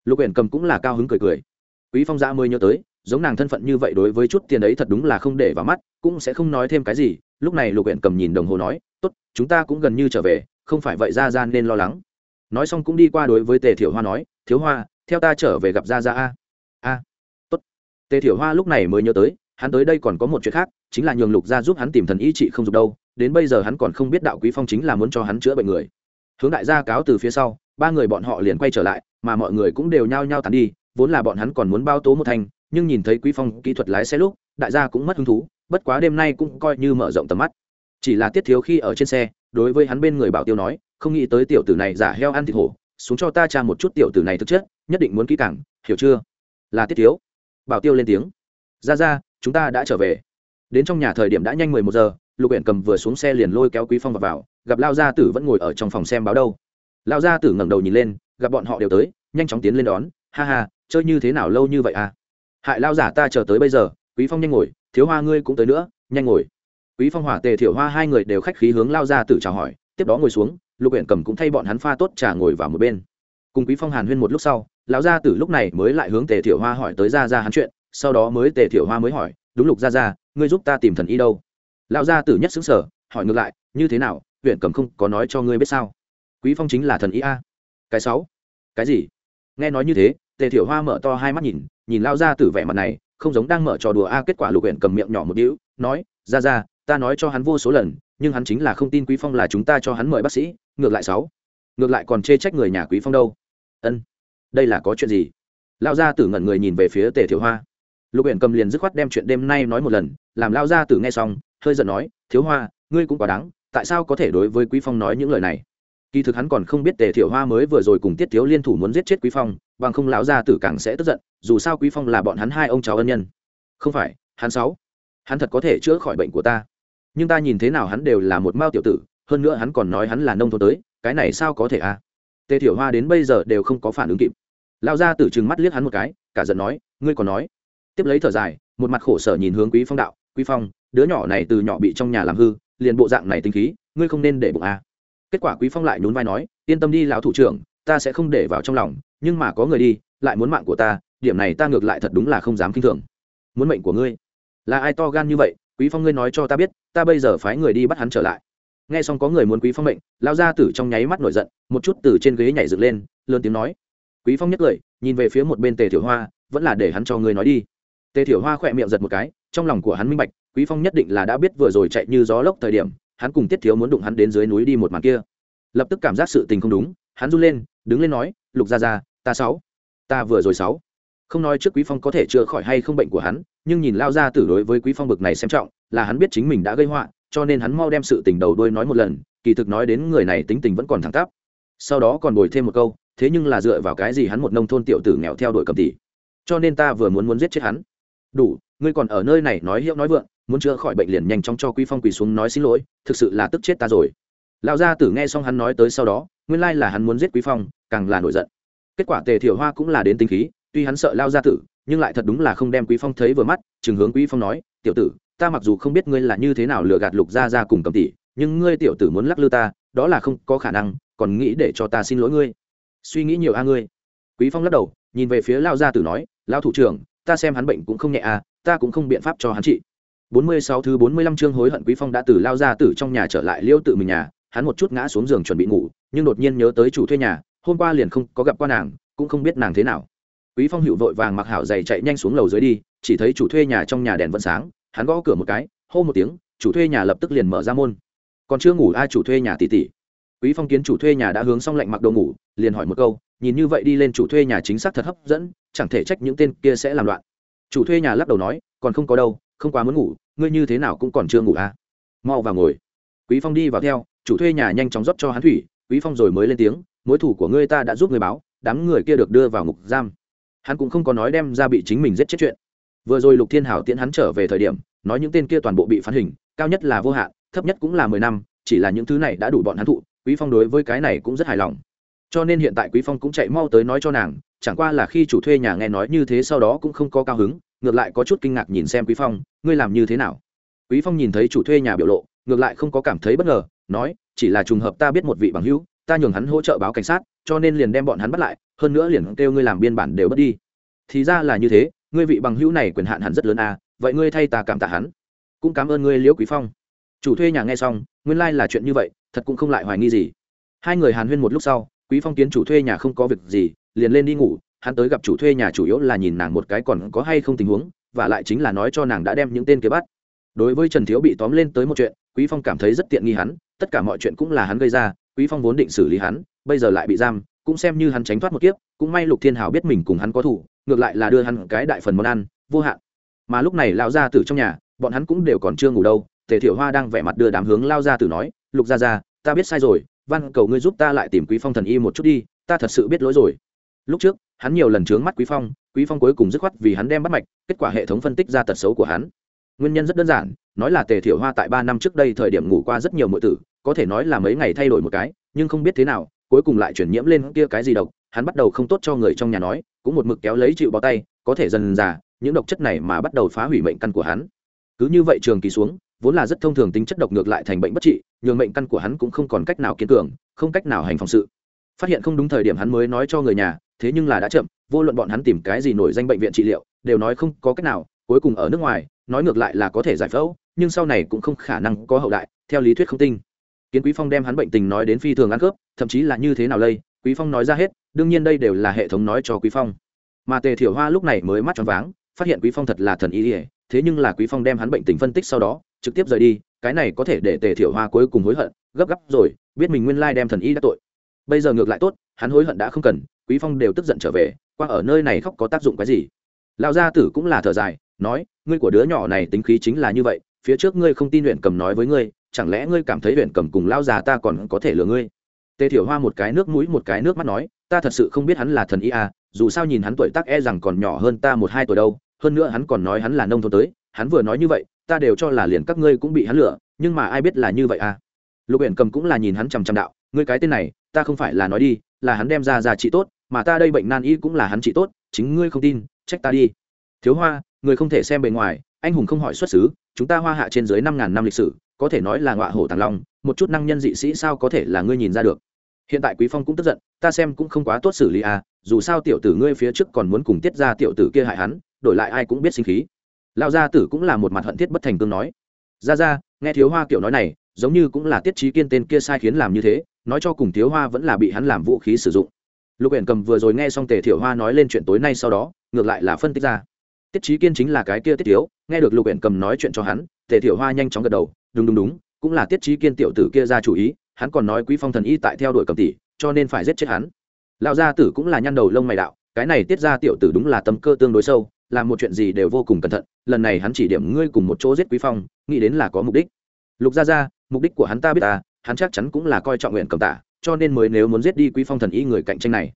Speaker 1: Lục huyện cầm cũng là cao hứng cười cười. Quý phong giã mới nhớ tới giống nàng thân phận như vậy đối với chút tiền ấy thật đúng là không để vào mắt, cũng sẽ không nói thêm cái gì. Lúc này lục huyện cầm nhìn đồng hồ nói, tốt, chúng ta cũng gần như trở về, không phải vậy ra ra nên lo lắng. Nói xong cũng đi qua đối với tề thiểu hoa nói, thiếu hoa, theo ta trở về gặp ra ra a. A, tốt. Tề thiểu hoa lúc này mới nhớ tới, hắn tới đây còn có một chuyện khác, chính là nhường lục gia giúp hắn tìm thần y trị không dục đâu, đến bây giờ hắn còn không biết đạo quý phong chính là muốn cho hắn chữa bệnh người. Hướng đại gia cáo từ phía sau, ba người bọn họ liền quay trở lại, mà mọi người cũng đều nhao nhao tàn đi, vốn là bọn hắn còn muốn bao tố một thanh nhưng nhìn thấy quý phong kỹ thuật lái xe lúc đại gia cũng mất hứng thú bất quá đêm nay cũng coi như mở rộng tầm mắt. Chỉ là tiết thiếu khi ở trên xe đối với hắn bên người bảo tiêu nói không nghĩ tới tiểu tử này giả heo ăn thịt hổ xuống cho ta tra một chút tiểu tử này thực chất nhất định muốn kỹ càng hiểu chưa? Là tiết thiếu. Bảo tiêu lên tiếng. Ra ra chúng ta đã trở về. Đến trong nhà thời điểm đã nhanh mười một giờ lục huyện cầm vừa xuống xe liền lôi kéo quý phong vào, vào gặp lao gia tử vẫn ngồi ở trong phòng xem báo đâu. Lao gia tử ngẩng đầu nhìn lên gặp bọn họ đều tới nhanh chóng tiến lên đón. Ha ha chơi như thế nào lâu như vậy à? Hại lao giả ta chờ tới bây giờ quý phong nhanh ngồi thiếu hoa ngươi cũng tới nữa nhanh ngồi. Quý phong hỏa tề thiểu hoa hai người đều khách khí hướng lao ra tử chào hỏi tiếp đó ngồi xuống lục huyện cầm cũng thay bọn hắn pha tốt trà ngồi vào một bên. Cùng quý phong hàn huyên một lúc sau lão gia tử lúc này mới lại hướng tề thiểu hoa hỏi tới ra ra hắn chuyện sau đó mới tề thiểu hoa mới hỏi đúng lục Ra Ra, ngươi giúp ta tìm thần y đâu? Lão gia tử nhất xứng sở hỏi ngược lại như thế nào huyện cầm không có nói cho ngươi biết sao? Quý phong chính là thần Y a. Cái sáu cái gì? Nghe nói như thế tề thiểu hoa mở to hai mắt nhìn nhìn lao ra từ vẻ mặt này, không giống đang mở trò đùa a, kết quả lục huyện cầm miệng nhỏ một đĩu nói, ra ra, ta nói cho hắn vô số lần, nhưng hắn chính là không tin quý phong là chúng ta cho hắn mời bác sĩ, ngược lại sáu, ngược lại còn chê trách người nhà quý phong đâu. Ân, đây là có chuyện gì? Lao gia tử ngẩn người nhìn về phía tề Thiếu hoa. Lục huyện cầm liền dứt khoát đem chuyện đêm nay nói một lần, làm lao gia tử nghe xong, hơi giận nói, thiếu hoa, ngươi cũng quá đáng, tại sao có thể đối với quý phong nói những lời này? Kỳ thực hắn còn không biết tề thiểu hoa mới vừa rồi cùng tiết thiếu liên thủ muốn giết chết quý phong, bằng không lão gia tử càng sẽ tức giận, dù sao quý phong là bọn hắn hai ông cháu ân nhân. Không phải, hắn sáu. Hắn thật có thể chữa khỏi bệnh của ta. Nhưng ta nhìn thế nào hắn đều là một mao tiểu tử, hơn nữa hắn còn nói hắn là nông thôn tới, cái này sao có thể à? Tề thiểu hoa đến bây giờ đều không có phản ứng kịp. Lão gia tử trừng mắt liếc hắn một cái, cả giận nói, ngươi còn nói? Tiếp lấy thở dài, một mặt khổ sở nhìn hướng quý phong đạo, quý phong, đứa nhỏ này từ nhỏ bị trong nhà làm hư, liền bộ dạng này tinh khí, ngươi không nên để bụng à kết quả quý phong lại nhún vai nói, yên tâm đi, lão thủ trưởng, ta sẽ không để vào trong lòng, nhưng mà có người đi, lại muốn mạng của ta, điểm này ta ngược lại thật đúng là không dám kinh thường. Muốn mệnh của ngươi. Là ai to gan như vậy? Quý phong ngươi nói cho ta biết, ta bây giờ phái người đi bắt hắn trở lại. Nghe xong có người muốn quý phong mệnh lao ra tử trong nháy mắt nổi giận, một chút từ trên ghế nhảy dựng lên, lớn tiếng nói. Quý phong nhất cười, nhìn về phía một bên tề thiểu hoa, vẫn là để hắn cho ngươi nói đi. Tề thiểu hoa khỏe miệng giật một cái, trong lòng của hắn minh bạch, quý phong nhất định là đã biết vừa rồi chạy như gió lốc thời điểm hắn cùng tiết thiếu muốn đụng hắn đến dưới núi đi một màn kia. Lập tức cảm giác sự tình không đúng, hắn run lên, đứng lên nói, lục ra ra ta sáu, ta vừa rồi sáu. Không nói trước quý phong có thể chữa khỏi hay không bệnh của hắn, nhưng nhìn lao ra tử đối với quý phong bực này xem trọng, là hắn biết chính mình đã gây họa, cho nên hắn mau đem sự tình đầu đuôi nói một lần, kỳ thực nói đến người này tính tình vẫn còn thẳng tắp. Sau đó còn bồi thêm một câu, thế nhưng là dựa vào cái gì hắn một nông thôn tiểu tử nghèo theo đuổi cầm tỷ? Cho nên ta vừa muốn muốn giết chết hắn. Đủ, ngươi còn ở nơi này nói hiệu nói vượng muốn chữa khỏi bệnh liền nhanh chóng cho quý phong quỳ xuống nói xin lỗi, thực sự là tức chết ta rồi. Lão gia tử nghe xong hắn nói tới sau đó, nguyên lai là hắn muốn giết quý phong, càng là nổi giận. Kết quả tề thiểu hoa cũng là đến tính khí, tuy hắn sợ lao gia tử, nhưng lại thật đúng là không đem quý phong thấy vừa mắt, chừng hướng quý phong nói, tiểu tử, ta mặc dù không biết ngươi là như thế nào lừa gạt lục gia ra cùng cầm tỷ, nhưng ngươi tiểu tử muốn lắc lư ta, đó là không có khả năng, còn nghĩ để cho ta xin lỗi ngươi. Suy nghĩ nhiều a ngươi. Quý phong lắc đầu, nhìn về phía lao gia tử nói lao thủ trưởng, ta xem hắn bệnh cũng không nhẹ à ta cũng không biện pháp cho hắn trị. 46 thứ 45 chương hối hận Quý Phong đã từ lao ra tử trong nhà trở lại liêu tự mình nhà, hắn một chút ngã xuống giường chuẩn bị ngủ, nhưng đột nhiên nhớ tới chủ thuê nhà, hôm qua liền không có gặp qua nàng, cũng không biết nàng thế nào. Quý Phong hữu vội vàng mặc hảo giày chạy nhanh xuống lầu dưới đi, chỉ thấy chủ thuê nhà trong nhà đèn vẫn sáng, hắn gõ cửa một cái, hô một tiếng, chủ thuê nhà lập tức liền mở ra môn. Còn chưa ngủ ai chủ thuê nhà tỷ tỷ. Quý Phong kiến chủ thuê nhà đã hướng xong lạnh mặc đồ ngủ, liền hỏi một câu, nhìn như vậy đi lên chủ thuê nhà chính xác thật hấp dẫn, chẳng thể trách những tên kia sẽ làm loạn. Chủ thuê nhà lắc đầu nói, còn không có đâu, không quá muốn ngủ, ngươi như thế nào cũng còn chưa ngủ à? Mau vào ngồi. Quý phong đi vào theo chủ thuê nhà nhanh chóng rót cho hắn thủy quý phong rồi mới lên tiếng mối thủ của ngươi ta đã giúp người báo đám người kia được đưa vào ngục giam. Hắn cũng không có nói đem ra bị chính mình giết chết chuyện. Vừa rồi lục thiên hảo tiễn hắn trở về thời điểm nói những tên kia toàn bộ bị phán hình cao nhất là vô hạn thấp nhất cũng là mười năm chỉ là những thứ này đã đủ bọn hắn thụ quý phong đối với cái này cũng rất hài lòng. Cho nên hiện tại quý phong cũng chạy mau tới nói cho nàng chẳng qua là khi chủ thuê nhà nghe nói như thế sau đó cũng không có cao hứng ngược lại có chút kinh ngạc nhìn xem quý phong, ngươi làm như thế nào? Quý phong nhìn thấy chủ thuê nhà biểu lộ, ngược lại không có cảm thấy bất ngờ, nói, chỉ là trùng hợp ta biết một vị bằng hữu, ta nhường hắn hỗ trợ báo cảnh sát, cho nên liền đem bọn hắn bắt lại, hơn nữa liền kêu ngươi làm biên bản đều bất đi. Thì ra là như thế, ngươi vị bằng hữu này quyền hạn hẳn rất lớn à vậy ngươi thay ta cảm tạ hắn. Cũng cảm ơn ngươi, liễu quý phong. Chủ thuê nhà nghe xong, nguyên lai like là chuyện như vậy, thật cũng không lại hoài nghi gì. Hai người hàn huyên một lúc sau, quý phong kiến chủ thuê nhà không có việc gì, liền lên đi ngủ hắn tới gặp chủ thuê nhà chủ yếu là nhìn nàng một cái còn có hay không tình huống, và lại chính là nói cho nàng đã đem những tên kia bắt. Đối với trần thiếu bị tóm lên tới một chuyện, quý phong cảm thấy rất tiện nghi hắn, tất cả mọi chuyện cũng là hắn gây ra, quý phong vốn định xử lý hắn, bây giờ lại bị giam, cũng xem như hắn tránh thoát một kiếp, cũng may lục thiên hào biết mình cùng hắn có thủ ngược lại là đưa hắn cái đại phần món ăn, vô hạn. Mà lúc này lao ra từ trong nhà, bọn hắn cũng đều còn chưa ngủ đâu, tề thiểu hoa đang vẻ mặt đưa đám hướng lao ra từ nói, lục ra ra ta biết sai rồi, văn cầu ngươi giúp ta lại tìm quý phong thần y một chút đi, ta thật sự biết lỗi rồi. Lúc trước hắn nhiều lần trướng mắt quý phong quý phong cuối cùng dứt khoát vì hắn đem bắt mạch, kết quả hệ thống phân tích ra tật xấu của hắn. Nguyên nhân rất đơn giản, nói là tề thiểu hoa tại ba năm trước đây thời điểm ngủ qua rất nhiều mọi tử, có thể nói là mấy ngày thay đổi một cái, nhưng không biết thế nào, cuối cùng lại chuyển nhiễm lên kia cái gì độc, hắn bắt đầu không tốt cho người trong nhà nói, cũng một mực kéo lấy chịu bó tay, có thể dần dà, những độc chất này mà bắt đầu phá hủy mệnh căn của hắn. Cứ như vậy trường kỳ xuống, vốn là rất thông thường tính chất độc ngược lại thành bệnh bất trị, nhường mệnh căn của hắn cũng không còn cách nào kiên cường, không cách nào hành phòng sự. Phát hiện không đúng thời điểm hắn mới nói cho người nhà thế nhưng là đã chậm, vô luận bọn hắn tìm cái gì nổi danh bệnh viện trị liệu, đều nói không có cách nào, cuối cùng ở nước ngoài, nói ngược lại là có thể giải phẫu, nhưng sau này cũng không khả năng có hậu đại, theo lý thuyết không tinh kiến quý phong đem hắn bệnh tình nói đến phi thường ăn cướp thậm chí là như thế nào lây, quý phong nói ra hết, đương nhiên đây đều là hệ thống nói cho quý phong. Mà tề thiểu hoa lúc này mới mắt tròn váng, phát hiện quý phong thật là thần ý ỉa thế nhưng là quý phong đem hắn bệnh tình phân tích sau đó, trực tiếp rời đi, cái này có thể để tề thiểu hoa cuối cùng hối hận, gấp gáp rồi, biết mình nguyên lai đem thần y đã tội. Bây giờ ngược lại tốt, hắn hối hận đã không cần quý phong đều tức giận trở về, qua ở nơi này khóc có tác dụng cái gì? Lão gia tử cũng là thở dài, nói, ngươi của đứa nhỏ này tính khí chính là như vậy, phía trước ngươi không tin luyện cầm nói với ngươi, chẳng lẽ ngươi cảm thấy luyện cầm cùng lão già ta còn có thể lừa ngươi? Tề thiểu hoa một cái nước mũi một cái nước mắt nói, ta thật sự không biết hắn là thần y à dù sao nhìn hắn tuổi tác e rằng còn nhỏ hơn ta một hai tuổi đâu, hơn nữa hắn còn nói hắn là nông thôn tới, hắn vừa nói như vậy, ta đều cho là liền các ngươi cũng bị hắn lừa, nhưng mà ai biết là như vậy à? Lục huyện cầm cũng là nhìn hắn chằm chằm đạo, ngươi cái tên này, ta không phải là nói đi, là hắn đem ra giá trị tốt mà ta đây bệnh nan y cũng là hắn trị tốt, chính ngươi không tin, trách ta đi. Thiếu hoa, người không thể xem bề ngoài, anh hùng không hỏi xuất xứ, chúng ta hoa hạ trên dưới năm ngàn năm lịch sử, có thể nói là ngọa hổ tàng long, một chút năng nhân dị sĩ sao có thể là ngươi nhìn ra được? Hiện tại quý phong cũng tức giận, ta xem cũng không quá tốt xử lý à dù sao tiểu tử ngươi phía trước còn muốn cùng tiết ra tiểu tử kia hại hắn, đổi lại ai cũng biết sinh khí. Lão gia tử cũng là một mặt hận thiết bất thành cương nói. Ra ra nghe thiếu hoa kiểu nói này, giống như cũng là tiết trí kiên tên kia sai khiến làm như thế, nói cho cùng thiếu hoa vẫn là bị hắn làm vũ khí sử dụng lục huyện cầm vừa rồi nghe xong tề thiểu hoa nói lên chuyện tối nay sau đó, ngược lại là phân tích ra. Tiết trí kiên chính là cái kia tiết thiếu, nghe được lục huyện cầm nói chuyện cho hắn, tề thiểu hoa nhanh chóng gật đầu, đúng đúng đúng, cũng là tiết trí kiên tiểu tử kia ra chủ ý, hắn còn nói quý phong thần y tại theo đuổi cầm tỷ, cho nên phải giết chết hắn. Lão gia tử cũng là nhăn đầu lông mày đạo, cái này tiết ra tiểu tử đúng là tâm cơ tương đối sâu, làm một chuyện gì đều vô cùng cẩn thận, lần này hắn chỉ điểm ngươi cùng một chỗ giết quý phong, nghĩ đến là có mục đích. Lục gia gia, mục đích của hắn ta biết ta, hắn chắc chắn cũng là coi trọng nguyện cầm tả cho nên mới nếu muốn giết đi quý phong thần y người cạnh tranh này.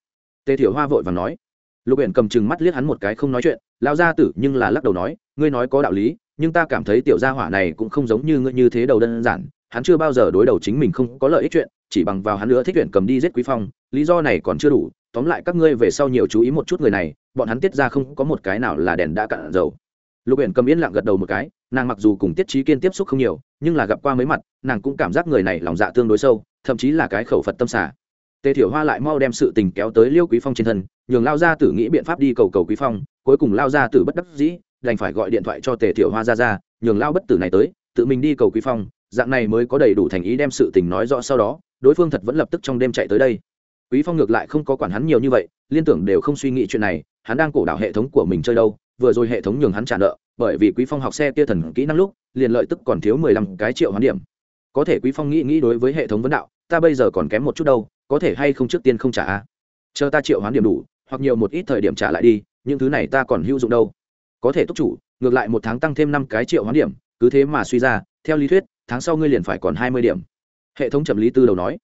Speaker 1: Tề thiểu hoa vội và nói. Lục huyện cầm chừng mắt liếc hắn một cái không nói chuyện. Lao gia tử nhưng là lắc đầu nói, ngươi nói có đạo lý, nhưng ta cảm thấy tiểu gia hỏa này cũng không giống như ngươi như thế đầu đơn giản. Hắn chưa bao giờ đối đầu chính mình không có lợi ích chuyện, chỉ bằng vào hắn nữa thích huyện cầm đi giết quý phong, lý do này còn chưa đủ. Tóm lại các ngươi về sau nhiều chú ý một chút người này, bọn hắn tiết ra không có một cái nào là đèn đã cạn dầu lục huyện cầm yên lặng gật đầu một cái, nàng mặc dù cùng tiết trí kiên tiếp xúc không nhiều, nhưng là gặp qua mấy mặt, nàng cũng cảm giác người này lòng dạ tương đối sâu, thậm chí là cái khẩu phật tâm xả. Tề thiểu hoa lại mau đem sự tình kéo tới liêu quý phong trên thân, nhường lao ra tử nghĩ biện pháp đi cầu cầu quý phong, cuối cùng lao ra tử bất đắc dĩ, đành phải gọi điện thoại cho tề thiểu hoa ra ra, nhường lao bất tử này tới, tự mình đi cầu quý phong, dạng này mới có đầy đủ thành ý đem sự tình nói rõ sau đó, đối phương thật vẫn lập tức trong đêm chạy tới đây. Quý phong ngược lại không có quản hắn nhiều như vậy, liên tưởng đều không suy nghĩ chuyện này, hắn đang cổ đảo hệ thống của mình chơi đâu vừa rồi hệ thống nhường hắn trả nợ, bởi vì quý phong học xe kia thần kỹ năng lúc, liền lợi tức còn thiếu mười lăm cái triệu hoán điểm. Có thể quý phong nghĩ nghĩ đối với hệ thống vấn đạo, ta bây giờ còn kém một chút đâu, có thể hay không trước tiên không trả a? Chờ ta triệu hoán điểm đủ, hoặc nhiều một ít thời điểm trả lại đi, những thứ này ta còn hữu dụng đâu. Có thể túc chủ, ngược lại một tháng tăng thêm năm cái triệu hoán điểm, cứ thế mà suy ra, theo lý thuyết, tháng sau ngươi liền phải còn hai mươi điểm. Hệ thống chậm lý tư đầu nói.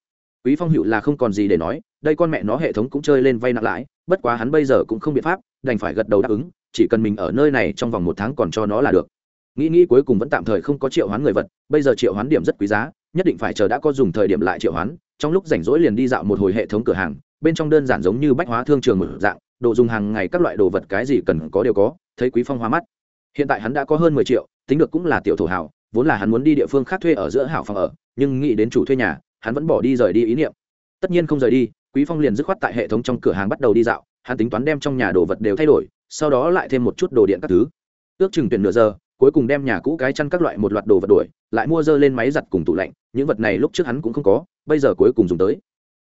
Speaker 1: Quý phong hữu là không còn gì để nói, đây con mẹ nó hệ thống cũng chơi lên vay nặng lãi, bất quá hắn bây giờ cũng không biện pháp, đành phải gật đầu đáp ứng chỉ cần mình ở nơi này trong vòng một tháng còn cho nó là được. Nghĩ nghĩ cuối cùng vẫn tạm thời không có triệu hoán người vật, bây giờ triệu hoán điểm rất quý giá, nhất định phải chờ đã có dùng thời điểm lại triệu hoán, trong lúc rảnh rỗi liền đi dạo một hồi hệ thống cửa hàng, bên trong đơn giản giống như bách hóa thương trường một dạng, đồ dùng hàng ngày các loại đồ vật cái gì cần có đều có, thấy quý phong hoa mắt. Hiện tại hắn đã có hơn mười triệu, tính được cũng là tiểu thổ hảo vốn là hắn muốn đi địa phương khác thuê ở giữa hảo phòng ở, nhưng nghĩ đến chủ thuê nhà, hắn vẫn bỏ đi rời đi ý niệm. Tất nhiên không rời đi, quý phong liền dứt khoát tại hệ thống trong cửa hàng bắt đầu đi dạo, hắn tính toán đem trong nhà đồ vật đều thay đổi sau đó lại thêm một chút đồ điện các thứ. Ước chừng tuyển nửa giờ cuối cùng đem nhà cũ cái chăn các loại một loạt đồ vật đuổi lại mua dơ lên máy giặt cùng tủ lạnh những vật này lúc trước hắn cũng không có bây giờ cuối cùng dùng tới.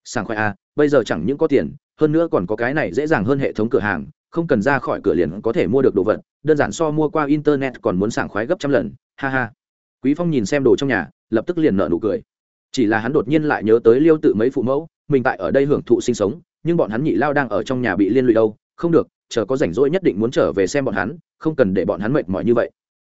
Speaker 1: Sảng khoai a à, bây giờ chẳng những có tiền hơn nữa còn có cái này dễ dàng hơn hệ thống cửa hàng không cần ra khỏi cửa liền có thể mua được đồ vật đơn giản so mua qua internet còn muốn sảng khoái gấp trăm lần ha ha. Quý phong nhìn xem đồ trong nhà lập tức liền nở nụ cười. Chỉ là hắn đột nhiên lại nhớ tới liêu tự mấy phụ mẫu mình tại ở đây hưởng thụ sinh sống nhưng bọn hắn nhị lao đang ở trong nhà bị liên lụy đâu không được chờ có rảnh rỗi nhất định muốn trở về xem bọn hắn, không cần để bọn hắn mệt mỏi như vậy.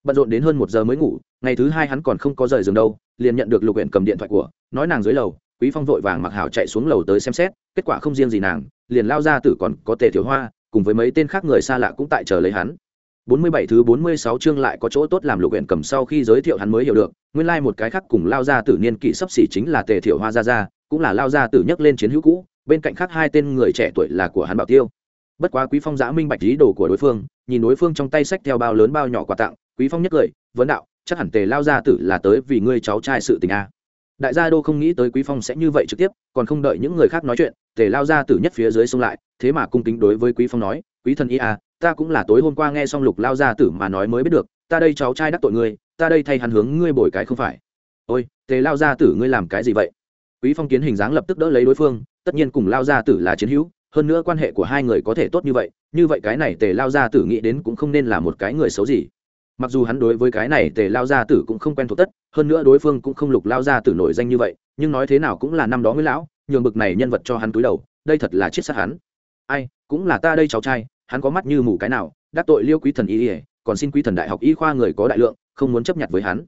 Speaker 1: Bận rộn đến hơn một giờ mới ngủ, ngày thứ hai hắn còn không có rời giường đâu, liền nhận được lục huyện cầm điện thoại của, nói nàng dưới lầu, quý phong vội vàng mặc hảo chạy xuống lầu tới xem xét, kết quả không riêng gì nàng, liền lao ra tử còn có tề thiếu hoa, cùng với mấy tên khác người xa lạ cũng tại chờ lấy hắn. 47 thứ 46 chương lại có chỗ tốt làm lục huyện cầm sau khi giới thiệu hắn mới hiểu được, nguyên lai like một cái khác cùng lao ra tử niên kỷ sắp xỉ chính là tề thiểu hoa gia gia, cũng là lao ra tử nhấc lên chiến hữu cũ, bên cạnh khác hai tên người trẻ tuổi là của hắn bảo tiêu bất quá quý phong giã minh bạch ý đồ của đối phương, nhìn đối phương trong tay sách theo bao lớn bao nhỏ quà tặng, quý phong nhất cười vấn đạo, chắc hẳn tề lao gia tử là tới vì ngươi cháu trai sự tình a đại gia đô không nghĩ tới quý phong sẽ như vậy trực tiếp, còn không đợi những người khác nói chuyện, tề lao gia tử nhất phía dưới xông lại, thế mà cung kính đối với quý phong nói, quý thần y a ta cũng là tối hôm qua nghe xong lục lao gia tử mà nói mới biết được, ta đây cháu trai đắc tội ngươi, ta đây thay hắn hướng ngươi bồi cái không phải. Ôi, tề lao gia tử ngươi làm cái gì vậy? Quý phong kiến hình dáng lập tức đỡ lấy đối phương, tất nhiên cùng lao gia tử là chiến hữu hơn nữa quan hệ của hai người có thể tốt như vậy như vậy cái này tề lao gia tử nghĩ đến cũng không nên là một cái người xấu gì. Mặc dù hắn đối với cái này tề lao gia tử cũng không quen thuộc tất, hơn nữa đối phương cũng không lục lao gia tử nổi danh như vậy, nhưng nói thế nào cũng là năm đó mới lão, nhường bực này nhân vật cho hắn túi đầu, đây thật là chết sát hắn. Ai, cũng là ta đây cháu trai, hắn có mắt như mù cái nào, đắc tội liêu quý thần y ỉa còn xin quý thần đại học y khoa người có đại lượng, không muốn chấp nhận với hắn.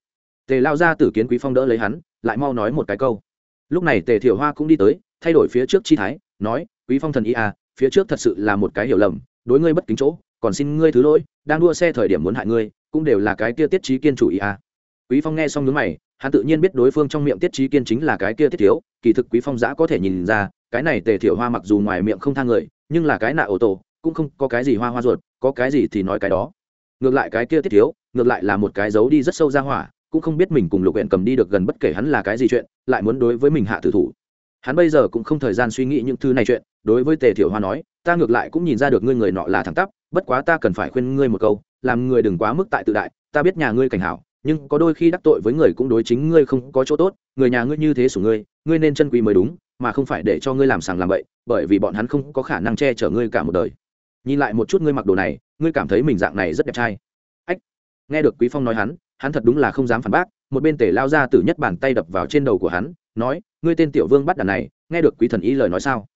Speaker 1: Tề lao gia tử kiến quý phong đỡ lấy hắn, lại mau nói một cái câu. Lúc này tề thiểu hoa cũng đi tới, thay đổi phía trước chi thái nói, quý phong thần y à phía trước thật sự là một cái hiểu lầm, đối ngươi bất kính chỗ, còn xin ngươi thứ lỗi, đang đua xe thời điểm muốn hại ngươi, cũng đều là cái kia tiết trí kiên chủ ý à. Quý phong nghe xong nhướng mày, hắn tự nhiên biết đối phương trong miệng tiết trí kiên chính là cái kia tiết thiếu, kỳ thực quý phong giã có thể nhìn ra, cái này tề thiểu hoa mặc dù ngoài miệng không tha người, nhưng là cái nạ ô tô cũng không có cái gì hoa hoa ruột, có cái gì thì nói cái đó. Ngược lại cái kia tiết thiếu, ngược lại là một cái dấu đi rất sâu ra hỏa, cũng không biết mình cùng lục huyện cầm đi được gần bất kể hắn là cái gì chuyện, lại muốn đối với mình hạ tử thủ hắn bây giờ cũng không thời gian suy nghĩ những thứ này chuyện, đối với tề thiểu hoa nói, ta ngược lại cũng nhìn ra được ngươi người nọ là thẳng tắp, bất quá ta cần phải khuyên ngươi một câu, làm người đừng quá mức tại tự đại, ta biết nhà ngươi cảnh hảo, nhưng có đôi khi đắc tội với người cũng đối chính ngươi không có chỗ tốt, người nhà ngươi như thế sủ ngươi ngươi nên chân quý mới đúng, mà không phải để cho ngươi làm sàng làm bậy, bởi vì bọn hắn không có khả năng che chở ngươi cả một đời. Nhìn lại một chút ngươi mặc đồ này, ngươi cảm thấy mình dạng này rất đẹp trai. Ách, nghe được quý phong nói hắn hắn thật đúng là không dám phản bác, một bên tể lao ra từ nhất bàn tay đập vào trên đầu của hắn nói, ngươi tên tiểu vương bắt đàn này, nghe được quý thần y lời nói sao?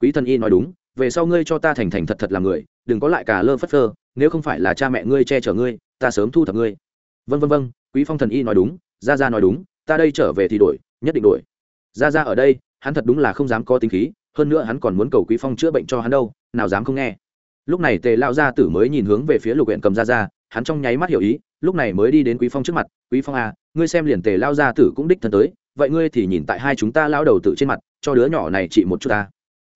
Speaker 1: Quý thần y nói đúng, về sau ngươi cho ta thành thành thật thật là người, đừng có lại cả lơ phất phơ, nếu không phải là cha mẹ ngươi che chở ngươi, ta sớm thu thập ngươi. Vân vân vân quý phong thần y nói đúng ra ra nói đúng, ta đây trở về thì đổi, nhất định đổi. Ra ra ở đây, hắn thật đúng là không dám có tính khí, hơn nữa hắn còn muốn cầu quý phong chữa bệnh cho hắn đâu, nào dám không nghe. Lúc này tề lao gia tử mới nhìn hướng về phía lục huyện cầm ra ra hắn trong nháy mắt hiểu ý, lúc này mới đi đến quý phong trước mặt, quý phong à ngươi xem liền tề lao gia tử cũng đích thân tới vậy ngươi thì nhìn tại hai chúng ta lao đầu tử trên mặt, cho đứa nhỏ này chị một chút ta.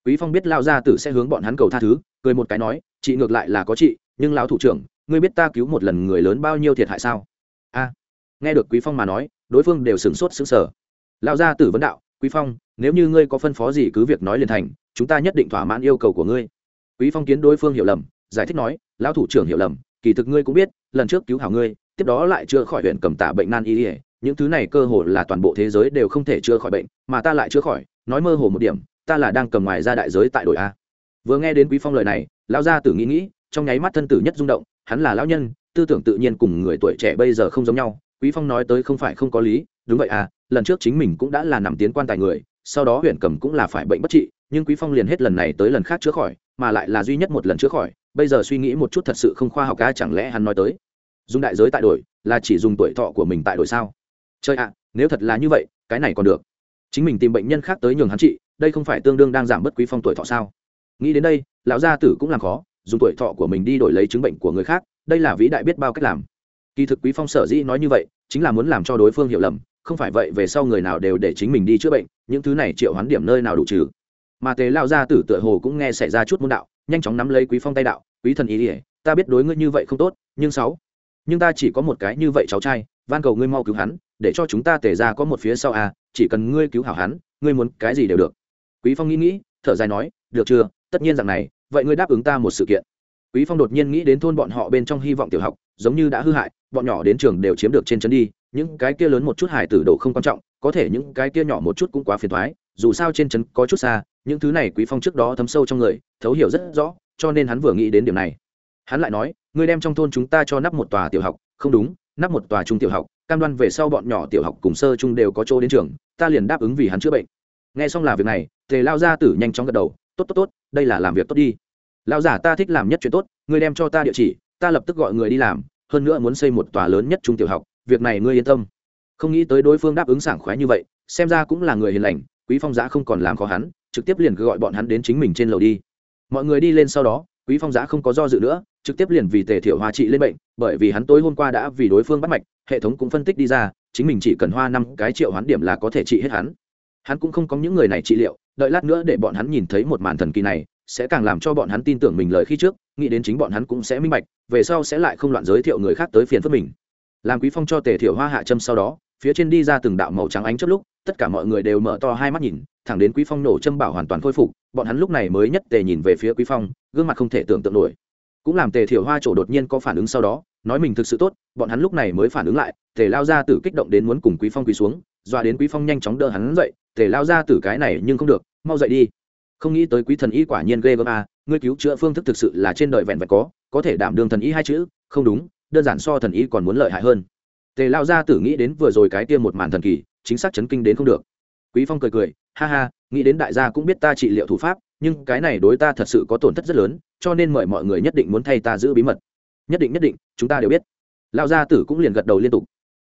Speaker 1: Quý phong biết lao gia tử sẽ hướng bọn hắn cầu tha thứ, cười một cái nói chị ngược lại là có chị nhưng lão thủ trưởng, ngươi biết ta cứu một lần người lớn bao nhiêu thiệt hại sao? A. Nghe được quý phong mà nói, đối phương đều sửng sốt sững sờ. Lao gia tử vấn đạo, quý phong, nếu như ngươi có phân phó gì cứ việc nói liền thành, chúng ta nhất định thỏa mãn yêu cầu của ngươi. Quý phong kiến đối phương hiểu lầm, giải thích nói, lão thủ trưởng hiểu lầm, kỳ thực ngươi cũng biết, lần trước cứu hảo ngươi, tiếp đó lại chưa khỏi huyện cầm tả bệnh nan y những thứ này cơ hồ là toàn bộ thế giới đều không thể chữa khỏi bệnh, mà ta lại chữa khỏi, nói mơ hồ một điểm, ta là đang cầm ngoài ra đại giới tại đội a. Vừa nghe đến quý phong lời này, lão gia tử nghĩ nghĩ, trong nháy mắt thân tử nhất rung động, hắn là lão nhân, tư tưởng tự nhiên cùng người tuổi trẻ bây giờ không giống nhau, quý phong nói tới không phải không có lý, đúng vậy à lần trước chính mình cũng đã là nằm tiến quan tài người, sau đó huyện cầm cũng là phải bệnh bất trị, nhưng quý phong liền hết lần này tới lần khác chữa khỏi, mà lại là duy nhất một lần chữa khỏi, bây giờ suy nghĩ một chút thật sự không khoa học ca chẳng lẽ hắn nói tới, dùng đại giới tại đổi, là chỉ dùng tuổi thọ của mình tại đổi sao? Trời ạ, nếu thật là như vậy, cái này còn được. Chính mình tìm bệnh nhân khác tới nhường hắn trị, đây không phải tương đương đang giảm bất quý phong tuổi thọ sao? Nghĩ đến đây, lão gia tử cũng làm khó, dùng tuổi thọ của mình đi đổi lấy chứng bệnh của người khác, đây là vĩ đại biết bao cách làm. Kỳ thực quý phong sở dĩ nói như vậy, chính là muốn làm cho đối phương hiểu lầm, không phải vậy về sau người nào đều để chính mình đi chữa bệnh, những thứ này triệu hoán điểm nơi nào đủ trừ. Mà tề lao gia tử tựa hồ cũng nghe xảy ra chút môn đạo, nhanh chóng nắm lấy quý phong tay đạo, quý thần ý ỉa, ta biết đối ngươi như vậy không tốt, nhưng sáu, nhưng ta chỉ có một cái như vậy cháu trai, van cầu ngươi mau cứu hắn để cho chúng ta tề ra có một phía sau à chỉ cần ngươi cứu hảo hắn, ngươi muốn cái gì đều được. Quý phong nghĩ nghĩ, thở dài nói, được chưa, tất nhiên rằng này, vậy ngươi đáp ứng ta một sự kiện. Quý phong đột nhiên nghĩ đến thôn bọn họ bên trong hy vọng tiểu học, giống như đã hư hại, bọn nhỏ đến trường đều chiếm được trên chân đi, những cái kia lớn một chút hải tử đồ không quan trọng, có thể những cái kia nhỏ một chút cũng quá phiền thoái dù sao trên trấn có chút xa, những thứ này quý phong trước đó thấm sâu trong người, thấu hiểu rất rõ, cho nên hắn vừa nghĩ đến điểm này. Hắn lại nói, ngươi đem trong thôn chúng ta cho nắp một tòa tiểu học, không đúng, nắp một tòa trung tiểu học cam đoan về sau bọn nhỏ tiểu học cùng sơ trung đều có chỗ đến trường, ta liền đáp ứng vì hắn chữa bệnh. Nghe xong là việc này, tề lao gia tử nhanh chóng gật đầu, tốt tốt tốt, đây là làm việc tốt đi. Lao giả ta thích làm nhất chuyện tốt, ngươi đem cho ta địa chỉ, ta lập tức gọi người đi làm, hơn nữa muốn xây một tòa lớn nhất trung tiểu học, việc này ngươi yên tâm. Không nghĩ tới đối phương đáp ứng sảng khoái như vậy, xem ra cũng là người hiền lành, quý phong giã không còn làm khó hắn, trực tiếp liền gọi bọn hắn đến chính mình trên lầu đi. Mọi người đi lên sau đó, quý phong giã không có do dự nữa trực tiếp liền vì tề thiểu hoa trị lên bệnh, bởi vì hắn tối hôm qua đã vì đối phương bắt mạch, hệ thống cũng phân tích đi ra, chính mình chỉ cần hoa năm cái triệu hoán điểm là có thể trị hết hắn. Hắn cũng không có những người này trị liệu, đợi lát nữa để bọn hắn nhìn thấy một màn thần kỳ này, sẽ càng làm cho bọn hắn tin tưởng mình lời khi trước, nghĩ đến chính bọn hắn cũng sẽ minh bạch, về sau sẽ lại không loạn giới thiệu người khác tới phiền phức mình. Làm quý phong cho tề thiểu hoa hạ châm sau đó, phía trên đi ra từng đạo màu trắng ánh trước lúc, tất cả mọi người đều mở to hai mắt nhìn, thẳng đến quý phong nổ châm bảo hoàn toàn khôi phục, bọn hắn lúc này mới nhất tề nhìn về phía quý phong, gương mặt không thể tưởng tượng nổi cũng làm tề thiểu hoa chỗ đột nhiên có phản ứng sau đó, nói mình thực sự tốt, bọn hắn lúc này mới phản ứng lại, tề lao ra từ kích động đến muốn cùng quý phong quý xuống dọa đến quý phong nhanh chóng đỡ hắn dậy, tề lao ra từ cái này nhưng không được, mau dậy đi. Không nghĩ tới quý thần y quả nhiên ghê gớm a ngươi cứu chữa phương thức thực sự là trên đời vẹn vẹn có có thể đảm đương thần y hai chữ, không đúng, đơn giản so thần y còn muốn lợi hại hơn. Tề lao ra tử nghĩ đến vừa rồi cái kia một màn thần kỳ, chính xác chấn kinh đến không được. Quý phong cười cười, ha ha, nghĩ đến đại gia cũng biết ta trị liệu thủ pháp, nhưng cái này đối ta thật sự có tổn thất rất lớn cho nên mời mọi người nhất định muốn thay ta giữ bí mật. Nhất định nhất định, chúng ta đều biết. Lão gia tử cũng liền gật đầu liên tục.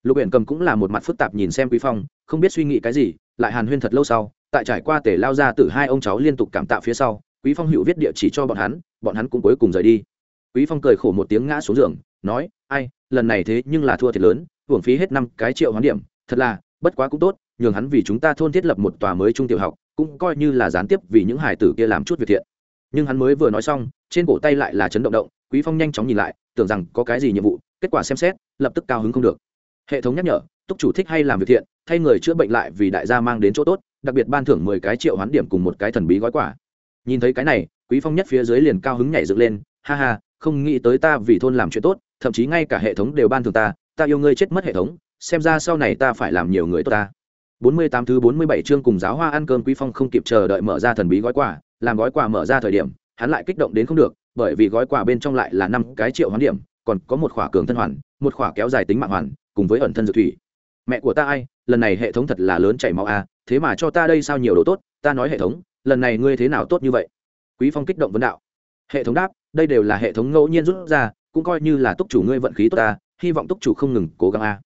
Speaker 1: Lục huyện cầm cũng là một mặt phức tạp nhìn xem quý phong, không biết suy nghĩ cái gì, lại hàn huyên thật lâu sau, tại trải qua tể lao gia tử hai ông cháu liên tục cảm tạ phía sau, quý phong hữu viết địa chỉ cho bọn hắn bọn hắn cũng cuối cùng rời đi. Quý phong cười khổ một tiếng ngã xuống giường, nói, ai, lần này thế nhưng là thua thiệt lớn, hưởng phí hết năm cái triệu hoán điểm, thật là, bất quá cũng tốt, nhường hắn vì chúng ta thôn thiết lập một tòa mới trung tiểu học, cũng coi như là gián tiếp vì những hải tử kia làm chút việc thiện nhưng hắn mới vừa nói xong, trên cổ tay lại là chấn động động, quý phong nhanh chóng nhìn lại, tưởng rằng có cái gì nhiệm vụ, kết quả xem xét, lập tức cao hứng không được. Hệ thống nhắc nhở, túc chủ thích hay làm việc thiện, thay người chữa bệnh lại vì đại gia mang đến chỗ tốt, đặc biệt ban thưởng mười cái triệu hoán điểm cùng một cái thần bí gói quả nhìn thấy cái này, quý phong nhất phía dưới liền cao hứng nhảy dựng lên, ha ha, không nghĩ tới ta vì thôn làm chuyện tốt, thậm chí ngay cả hệ thống đều ban thưởng ta ta yêu ngươi chết mất hệ thống, xem ra sau này ta phải làm nhiều người tốt ta. 48 thứ 47 chương cùng giáo hoa ăn cơm quý phong không kịp chờ đợi mở ra thần bí gói quà làm gói quà mở ra thời điểm, hắn lại kích động đến không được, bởi vì gói quà bên trong lại là năm cái triệu hoán điểm, còn có một khỏa cường thân hoàn, một khỏa kéo dài tính mạng hoàn, cùng với ẩn thân dược thủy. Mẹ của ta ai? Lần này hệ thống thật là lớn chảy máu a thế mà cho ta đây sao nhiều đồ tốt, ta nói hệ thống, lần này ngươi thế nào tốt như vậy? Quý phong kích động vấn đạo. Hệ thống đáp, đây đều là hệ thống ngẫu nhiên rút ra, cũng coi như là túc chủ ngươi vận khí tốt ta, hy vọng túc chủ không ngừng cố gắng a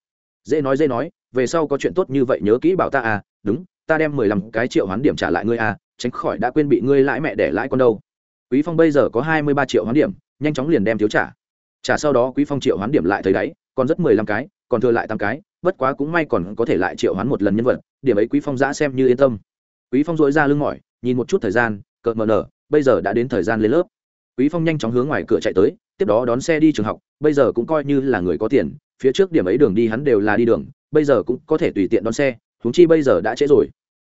Speaker 1: dễ nói dễ nói, về sau có chuyện tốt như vậy nhớ kỹ bảo ta a đúng, ta đem mười lăm cái triệu hoán điểm trả lại ngươi a tránh khỏi đã quên bị ngươi lãi mẹ để lãi con đâu. Quý phong bây giờ có hai mươi ba triệu hoán điểm, nhanh chóng liền đem thiếu trả. Trả sau đó quý phong triệu hoán điểm lại thấy đấy, còn rất mười lăm cái, còn thừa lại tám cái, bất quá cũng may còn có thể lại triệu hoán một lần nhân vật, điểm ấy quý phong giã xem như yên tâm. Quý phong dội ra lưng mỏi, nhìn một chút thời gian cợt mờ nở, bây giờ đã đến thời gian lên lớp. Quý phong nhanh chóng hướng ngoài cửa chạy tới, tiếp đó đón xe đi trường học, bây giờ cũng coi như là người có tiền, phía trước điểm ấy đường đi hắn đều là đi đường, bây giờ cũng có thể tùy tiện đón xe, huống chi bây giờ đã trễ rồi.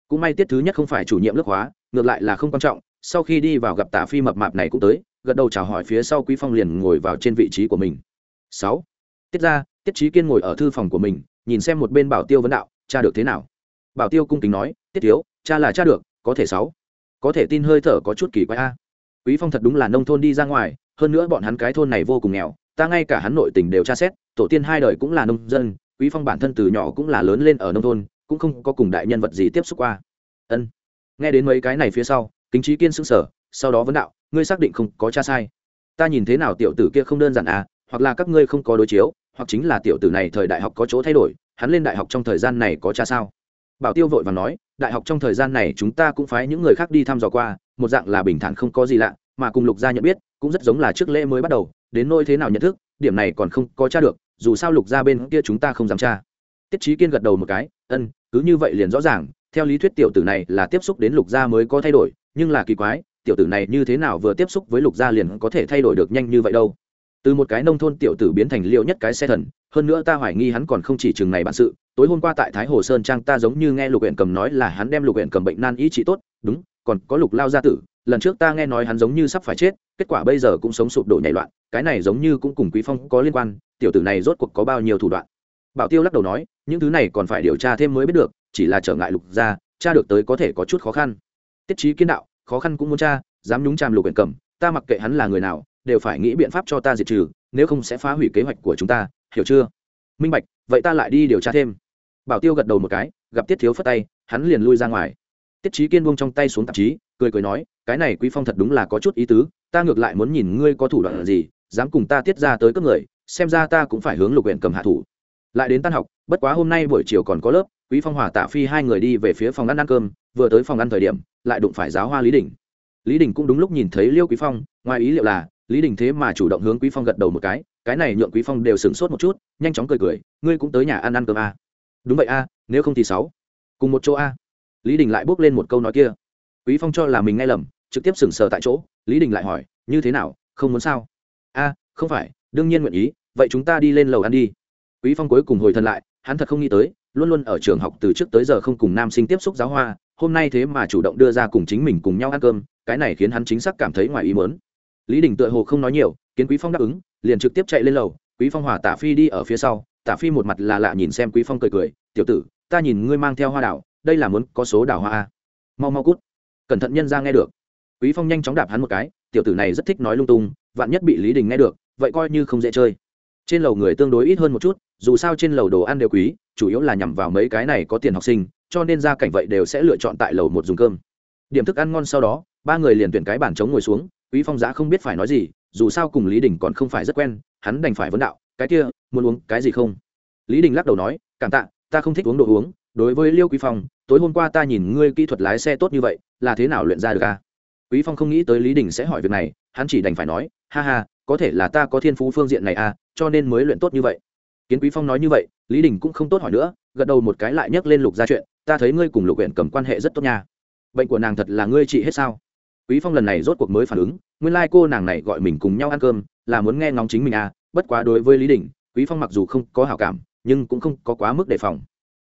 Speaker 1: Cũng may tiết thứ nhất không phải chủ nhiệm lớp hóa ngược lại là không quan trọng, sau khi đi vào gặp tả phi mập mạp này cũng tới, gật đầu chào hỏi phía sau quý phong liền ngồi vào trên vị trí của mình. Sáu, tiết ra tiết trí kiên ngồi ở thư phòng của mình, nhìn xem một bên bảo tiêu vấn đạo, cha được thế nào? Bảo tiêu cung kính nói, tiết thiếu, cha là cha được, có thể sáu. Có thể tin hơi thở có chút kỳ quái a. Quý phong thật đúng là nông thôn đi ra ngoài, hơn nữa bọn hắn cái thôn này vô cùng nghèo, ta ngay cả hắn nội tình đều tra xét, tổ tiên hai đời cũng là nông dân, quý phong bản thân từ nhỏ cũng là lớn lên ở nông thôn, cũng không có cùng đại nhân vật gì tiếp xúc qua. Ân nghe đến mấy cái này phía sau, kính trí kiên sững sờ, sau đó vấn đạo, ngươi xác định không có cha sai? Ta nhìn thế nào tiểu tử kia không đơn giản à hoặc là các ngươi không có đối chiếu, hoặc chính là tiểu tử này thời đại học có chỗ thay đổi, hắn lên đại học trong thời gian này có cha sao? Bảo tiêu vội và nói, đại học trong thời gian này chúng ta cũng phái những người khác đi thăm dò qua, một dạng là bình thản không có gì lạ, mà cùng lục gia nhận biết, cũng rất giống là trước lễ mới bắt đầu, đến nỗi thế nào nhận thức, điểm này còn không có tra được, dù sao lục gia bên kia chúng ta không dám tra. Tiết trí kiên gật đầu một cái, ân, cứ như vậy liền rõ ràng theo lý thuyết tiểu tử này là tiếp xúc đến lục gia mới có thay đổi, nhưng là kỳ quái, tiểu tử này như thế nào vừa tiếp xúc với lục gia liền có thể thay đổi được nhanh như vậy đâu? Từ một cái nông thôn tiểu tử biến thành liệu nhất cái xe thần, hơn nữa ta hoài nghi hắn còn không chỉ chừng này bản sự, tối hôm qua tại thái hồ sơn trang ta giống như nghe lục huyện cầm nói là hắn đem lục huyện cầm bệnh nan ý trị tốt, đúng, còn có lục lao gia tử, lần trước ta nghe nói hắn giống như sắp phải chết, kết quả bây giờ cũng sống sụp đổ nhảy loạn, cái này giống như cũng cùng quý phong có liên quan, tiểu tử này rốt cuộc có bao nhiêu thủ đoạn? Bảo tiêu lắc đầu nói, những thứ này còn phải điều tra thêm mới biết được chỉ là trở ngại lục gia, cha được tới có thể có chút khó khăn. Tiết trí kiến đạo, khó khăn cũng muốn cha, dám nhúng tràm lục huyện cầm, ta mặc kệ hắn là người nào, đều phải nghĩ biện pháp cho ta diệt trừ, nếu không sẽ phá hủy kế hoạch của chúng ta, hiểu chưa? Minh bạch, vậy ta lại đi điều tra thêm. Bảo tiêu gật đầu một cái, gặp tiết thiếu phất tay, hắn liền lui ra ngoài. Tiết trí kiên buông trong tay xuống tạp chí, cười cười nói, cái này quý phong thật đúng là có chút ý tứ, ta ngược lại muốn nhìn ngươi có thủ đoạn gì, dám cùng ta tiết ra tới cấp người, xem ra ta cũng phải hướng lục huyện cầm hạ thủ. Lại đến tan học, bất quá hôm nay buổi chiều còn có lớp quý phong hòa tạ phi hai người đi về phía phòng ăn ăn cơm vừa tới phòng ăn thời điểm lại đụng phải giáo hoa lý đình. Lý đình cũng đúng lúc nhìn thấy liêu quý phong ngoài ý liệu là lý đình thế mà chủ động hướng quý phong gật đầu một cái cái này nhượng quý phong đều sửng sốt một chút nhanh chóng cười cười ngươi cũng tới nhà ăn ăn cơm a à. đúng vậy a à, nếu không thì sáu. Cùng một chỗ a à. lý đình lại bước lên một câu nói kia. Quý phong cho là mình nghe lầm trực tiếp sửng sờ tại chỗ lý đình lại hỏi như thế nào không muốn sao? A không phải đương nhiên nguyện ý vậy chúng ta đi lên lầu ăn đi. Quý phong cuối cùng hồi thân lại hắn thật không nghĩ tới luôn luôn ở trường học từ trước tới giờ không cùng nam sinh tiếp xúc giáo hoa, hôm nay thế mà chủ động đưa ra cùng chính mình cùng nhau ăn cơm, cái này khiến hắn chính xác cảm thấy ngoài ý mớn lý đình tựa hồ không nói nhiều, kiến quý phong đáp ứng, liền trực tiếp chạy lên lầu, quý phong hòa tả phi đi ở phía sau, tả phi một mặt là lạ nhìn xem quý phong cười cười, tiểu tử, ta nhìn ngươi mang theo hoa đảo, đây là muốn có số đảo hoa a. Mau mau cút. Cẩn thận nhân ra nghe được. Quý phong nhanh chóng đạp hắn một cái, tiểu tử này rất thích nói lung tung, vạn nhất bị lý đình nghe được, vậy coi như không dễ chơi trên lầu người tương đối ít hơn một chút, dù sao trên lầu đồ ăn đều quý, chủ yếu là nhằm vào mấy cái này có tiền học sinh, cho nên gia cảnh vậy đều sẽ lựa chọn tại lầu một dùng cơm điểm thức ăn ngon sau đó, ba người liền tuyển cái bàn trống ngồi xuống, quý phong giã không biết phải nói gì, dù sao cùng lý đình còn không phải rất quen, hắn đành phải vấn đạo, cái kia, muốn uống cái gì không lý đình lắc đầu nói, cảm tạ, ta không thích uống đồ uống, đối với liêu quý phong, tối hôm qua ta nhìn ngươi kỹ thuật lái xe tốt như vậy, là thế nào luyện ra được à? Quý phong không nghĩ tới lý đình sẽ hỏi việc này, hắn chỉ đành phải nói, ha ha, có thể là ta có thiên phú phương diện này à cho nên mới luyện tốt như vậy. Kiến quý phong nói như vậy, lý đình cũng không tốt hỏi nữa, gật đầu một cái lại nhấc lên lục ra chuyện, ta thấy ngươi cùng lục huyện cầm quan hệ rất tốt nha. Bệnh của nàng thật là ngươi trị hết sao? Quý phong lần này rốt cuộc mới phản ứng, nguyên lai cô nàng này gọi mình cùng nhau ăn cơm, là muốn nghe ngóng chính mình à bất quá đối với lý đình, quý phong mặc dù không có hảo cảm, nhưng cũng không có quá mức đề phòng.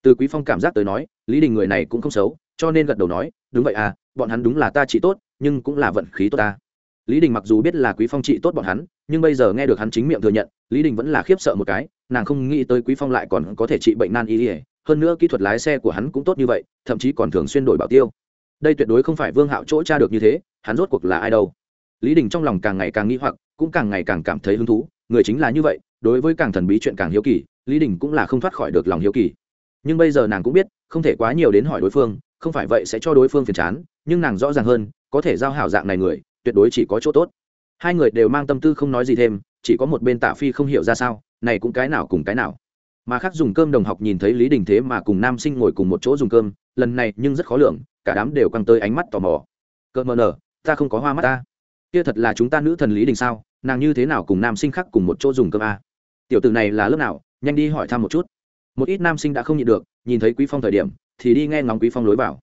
Speaker 1: Từ quý phong cảm giác tới nói, lý đình người này cũng không xấu, cho nên gật đầu nói đúng vậy à bọn hắn đúng là ta trị tốt, nhưng cũng là vận khí tốt ta. Lý đình mặc dù biết là quý phong trị tốt bọn hắn, nhưng bây giờ nghe được hắn chính miệng thừa nhận, lý đình vẫn là khiếp sợ một cái, nàng không nghĩ tới quý phong lại còn có thể trị bệnh nan y hơn nữa kỹ thuật lái xe của hắn cũng tốt như vậy, thậm chí còn thường xuyên đổi bảo tiêu. Đây tuyệt đối không phải vương hạo chỗ tra được như thế, hắn rốt cuộc là ai đâu. Lý đình trong lòng càng ngày càng nghĩ hoặc, cũng càng ngày càng cảm thấy hứng thú, người chính là như vậy, đối với càng thần bí chuyện càng hiếu kỳ, lý đình cũng là không thoát khỏi được lòng hiếu kỳ. Nhưng bây giờ nàng cũng biết, không thể quá nhiều đến hỏi đối phương không phải vậy sẽ cho đối phương phiền chán, nhưng nàng rõ ràng hơn, có thể giao hảo dạng này người, tuyệt đối chỉ có chỗ tốt. Hai người đều mang tâm tư không nói gì thêm, chỉ có một bên tạ phi không hiểu ra sao, này cũng cái nào cùng cái nào. Mà khác dùng cơm đồng học nhìn thấy lý đình thế mà cùng nam sinh ngồi cùng một chỗ dùng cơm, lần này nhưng rất khó lường, cả đám đều căng tới ánh mắt tò mò. Cợt mờ nở, ta không có hoa mắt ta. Kia thật là chúng ta nữ thần lý đình sao, nàng như thế nào cùng nam sinh khác cùng một chỗ dùng cơm a tiểu tử này là lớp nào, nhanh đi hỏi thăm một chút. Một ít nam sinh đã không nhịn được, nhìn thấy quý phong thời điểm thì đi nghe ngóng quý phong lối vào.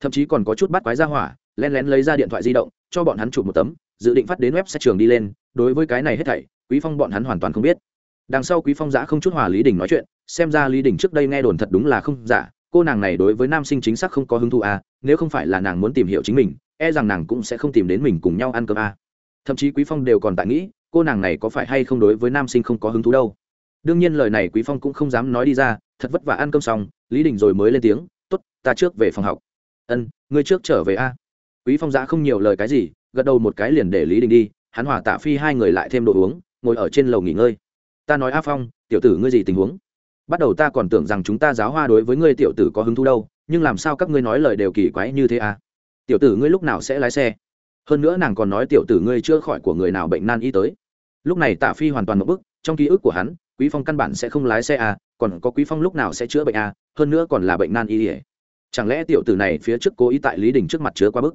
Speaker 1: Thậm chí còn có chút bắt quái ra hỏa len lén lấy ra điện thoại di động, cho bọn hắn chụp một tấm, dự định phát đến web sẽ trường đi lên. Đối với cái này hết thảy, quý phong bọn hắn hoàn toàn không biết. Đằng sau quý phong giã không chút hòa lý đình nói chuyện, xem ra lý đình trước đây nghe đồn thật đúng là không giả. Cô nàng này đối với nam sinh chính xác không có hứng thú à nếu không phải là nàng muốn tìm hiểu chính mình e rằng nàng cũng sẽ không tìm đến mình cùng nhau ăn cơm à. thậm chí quý phong đều còn tại nghĩ, cô nàng này có phải hay không đối với nam sinh không có hứng thú đâu. Đương nhiên lời này quý phong cũng không dám nói đi ra, thật vất vả ăn cơm xong, lý đình rồi mới lên tiếng ta trước về phòng học. Ân, ngươi trước trở về a. Quý phong giã không nhiều lời cái gì, gật đầu một cái liền để lý đình đi, hắn hòa tạ phi hai người lại thêm đồ uống, ngồi ở trên lầu nghỉ ngơi. Ta nói a phong, tiểu tử ngươi gì tình huống? Bắt đầu ta còn tưởng rằng chúng ta giáo hoa đối với ngươi tiểu tử có hứng thú đâu, nhưng làm sao các ngươi nói lời đều kỳ quái như thế à tiểu tử ngươi lúc nào sẽ lái xe? Hơn nữa nàng còn nói tiểu tử ngươi chưa khỏi của người nào bệnh nan y tới. Lúc này tạ phi hoàn toàn một bức, trong ký ức của hắn, quý phong căn bản sẽ không lái xe à còn có quý phong lúc nào sẽ chữa bệnh à hơn nữa còn là bệnh nan y ỉa chẳng lẽ tiểu tử này phía trước cố ý tại lý đình trước mặt chứa quá bức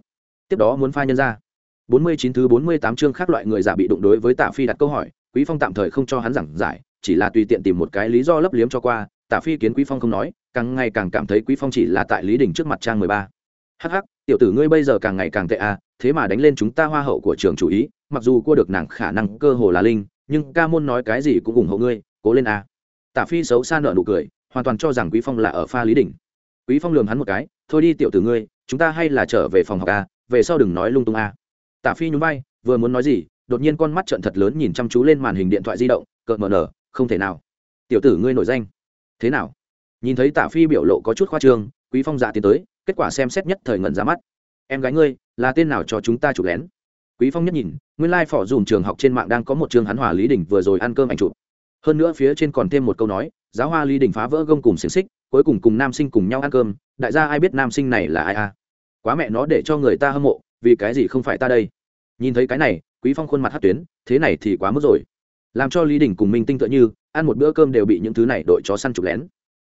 Speaker 1: tiếp đó muốn pha nhân ra 49 thứ 48 chương khác loại người giả bị đụng đối với tạ phi đặt câu hỏi, quý phong tạm thời không cho hắn giảng giải, chỉ là tùy tiện tìm một cái lý do lấp liếm cho qua, tạ phi kiến quý phong không nói, càng ngày càng cảm thấy quý phong chỉ là tại lý đình trước mặt trang 13. hắc hắc, tiểu tử ngươi bây giờ càng ngày càng tệ à thế mà đánh lên chúng ta hoa hậu của trường chủ ý, mặc dù cua được nàng khả năng cơ hồ là linh, nhưng ca môn nói cái gì cũng ủng hộ ngươi, cố lên à. tạ phi xấu xa nợ nụ cười, hoàn toàn cho rằng quý phong là ở pha lý đình quý phong lườm hắn một cái thôi đi tiểu tử ngươi chúng ta hay là trở về phòng học à, về sau đừng nói lung tung à. tạ phi nhún vai vừa muốn nói gì đột nhiên con mắt trợn thật lớn nhìn chăm chú lên màn hình điện thoại di động cợt mờ nở không thể nào. Tiểu tử ngươi nổi danh. Thế nào? Nhìn thấy tạ phi biểu lộ có chút khoa trương quý phong dạ tiến tới kết quả xem xét nhất thời ngẩn ra mắt. Em gái ngươi là tên nào cho chúng ta chụp lén? Quý phong nhất nhìn nguyên lai phỏ dùm trường học trên mạng đang có một trường hắn hòa lý đình vừa rồi ăn cơm ảnh chụp. Hơn nữa phía trên còn thêm một câu nói giáo hoa lý đình phá vỡ gông cùng xiềng xích cuối cùng cùng nam sinh cùng nhau ăn cơm, đại gia ai biết nam sinh này là ai à? Quá mẹ nó để cho người ta hâm mộ, vì cái gì không phải ta đây? Nhìn thấy cái này, quý phong khuôn mặt hát tuyến, thế này thì quá mức rồi. Làm cho lý đình cùng minh tinh tựa như, ăn một bữa cơm đều bị những thứ này đội chó săn chụp lén.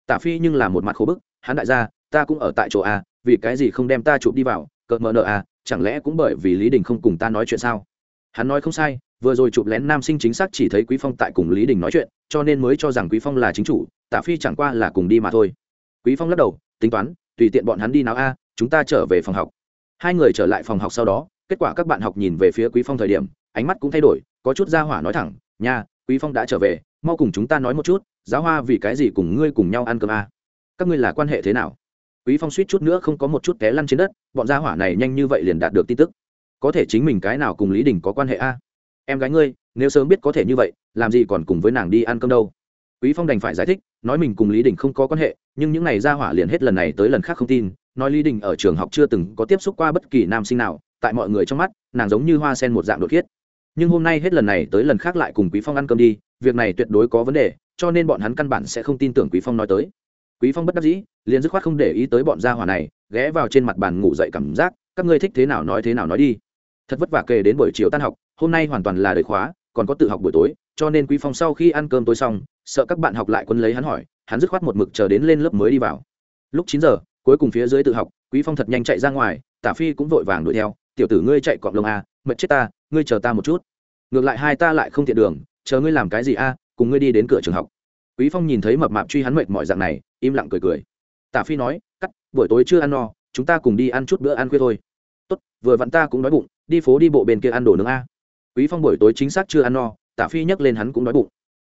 Speaker 1: Tả phi nhưng là một mặt khổ bức, hắn đại gia, ta cũng ở tại chỗ a vì cái gì không đem ta chụp đi vào, cợt mờ nợ a chẳng lẽ cũng bởi vì lý đình không cùng ta nói chuyện sao? Hắn nói không sai vừa rồi chụp lén nam sinh chính xác chỉ thấy quý phong tại cùng lý đình nói chuyện, cho nên mới cho rằng quý phong là chính chủ, tạ phi chẳng qua là cùng đi mà thôi. Quý phong lắc đầu, tính toán, tùy tiện bọn hắn đi nào a, chúng ta trở về phòng học. Hai người trở lại phòng học sau đó, kết quả các bạn học nhìn về phía quý phong thời điểm, ánh mắt cũng thay đổi, có chút ra hỏa nói thẳng, nha, quý phong đã trở về, mau cùng chúng ta nói một chút giáo hoa vì cái gì cùng ngươi cùng nhau ăn cơm a? Các ngươi là quan hệ thế nào? Quý phong suýt chút nữa không có một chút té lăn trên đất, bọn gia hỏa này nhanh như vậy liền đạt được tin tức. Có thể chính mình cái nào cùng lý đình có quan hệ a? Em gái ngươi, nếu sớm biết có thể như vậy, làm gì còn cùng với nàng đi ăn cơm đâu. Quý phong đành phải giải thích, nói mình cùng lý đình không có quan hệ, nhưng những ngày ra hỏa liền hết lần này tới lần khác không tin, nói lý đình ở trường học chưa từng có tiếp xúc qua bất kỳ nam sinh nào, tại mọi người trong mắt, nàng giống như hoa sen một dạng đột khiết. Nhưng hôm nay hết lần này tới lần khác lại cùng quý phong ăn cơm đi, việc này tuyệt đối có vấn đề, cho nên bọn hắn căn bản sẽ không tin tưởng quý phong nói tới. Quý phong bất đắc dĩ, liền dứt khoát không để ý tới bọn gia hỏa này, ghé vào trên mặt bàn ngủ dậy cảm giác, các ngươi thích thế nào nói thế nào nói đi thật vất vả kể đến buổi chiều tan học, hôm nay hoàn toàn là đời khóa, còn có tự học buổi tối, cho nên quý phong sau khi ăn cơm tối xong, sợ các bạn học lại quân lấy hắn hỏi, hắn dứt khoát một mực chờ đến lên lớp mới đi vào. Lúc chín giờ, cuối cùng phía dưới tự học, quý phong thật nhanh chạy ra ngoài, tả phi cũng vội vàng đuổi theo, tiểu tử ngươi chạy cọp lông a mệt chết ta, ngươi chờ ta một chút. Ngược lại hai ta lại không tiện đường, chờ ngươi làm cái gì a cùng ngươi đi đến cửa trường học. Quý phong nhìn thấy mập mạp truy hắn mệt mọi dạng này, im lặng cười cười. Tả phi nói, cắt, buổi tối chưa ăn no, chúng ta cùng đi ăn chút bữa ăn khuya thôi. Tốt, vừa vặn ta cũng đói bụng đi phố đi bộ bên kia ăn đồ nướng a. Quý phong buổi tối chính xác chưa ăn no, tả phi nhấc lên hắn cũng đói bụng.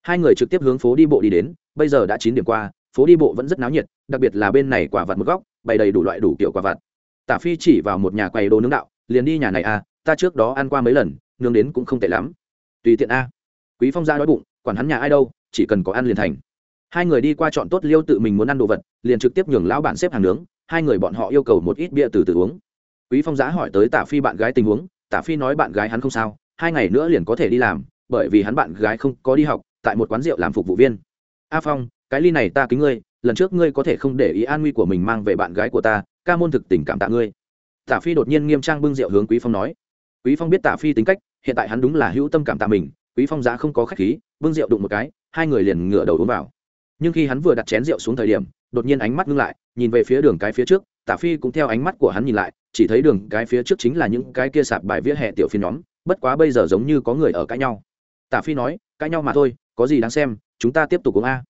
Speaker 1: Hai người trực tiếp hướng phố đi bộ đi đến, bây giờ đã chín điểm qua, phố đi bộ vẫn rất náo nhiệt, đặc biệt là bên này quả vặt một góc, bày đầy đủ loại đủ kiểu quả vặt. Tả phi chỉ vào một nhà quầy đồ nướng đạo, liền đi nhà này a, ta trước đó ăn qua mấy lần, nướng đến cũng không tệ lắm. Tùy tiện a. Quý phong ra đói bụng, quản hắn nhà ai đâu, chỉ cần có ăn liền thành. Hai người đi qua chọn tốt liêu tự mình muốn ăn đồ vật, liền trực tiếp nhường lão bản xếp hàng nướng, hai người bọn họ yêu cầu một ít bia từ từ uống quý phong giá hỏi tới tả phi bạn gái tình huống tả phi nói bạn gái hắn không sao, hai ngày nữa liền có thể đi làm, bởi vì hắn bạn gái không có đi học, tại một quán rượu làm phục vụ viên. A phong, cái ly này ta kính ngươi, lần trước ngươi có thể không để ý an nguy của mình mang về bạn gái của ta, ca môn thực tình cảm tạ ngươi. Tả phi đột nhiên nghiêm trang bưng rượu hướng quý phong nói. Quý phong biết tả phi tính cách, hiện tại hắn đúng là hữu tâm cảm tạ mình, quý phong giá không có khách khí, bưng rượu đụng một cái, hai người liền ngửa đầu uống vào. Nhưng khi hắn vừa đặt chén rượu xuống thời điểm, đột nhiên ánh mắt ngưng lại, nhìn về phía đường cái phía trước tả phi cũng theo ánh mắt của hắn nhìn lại, chỉ thấy đường cái phía trước chính là những cái kia sạp bài vía hệ tiểu phiên nhóm, bất quá bây giờ giống như có người ở cãi nhau. Tả phi nói, cãi nhau mà thôi, có gì đáng xem, chúng ta tiếp tục uống a.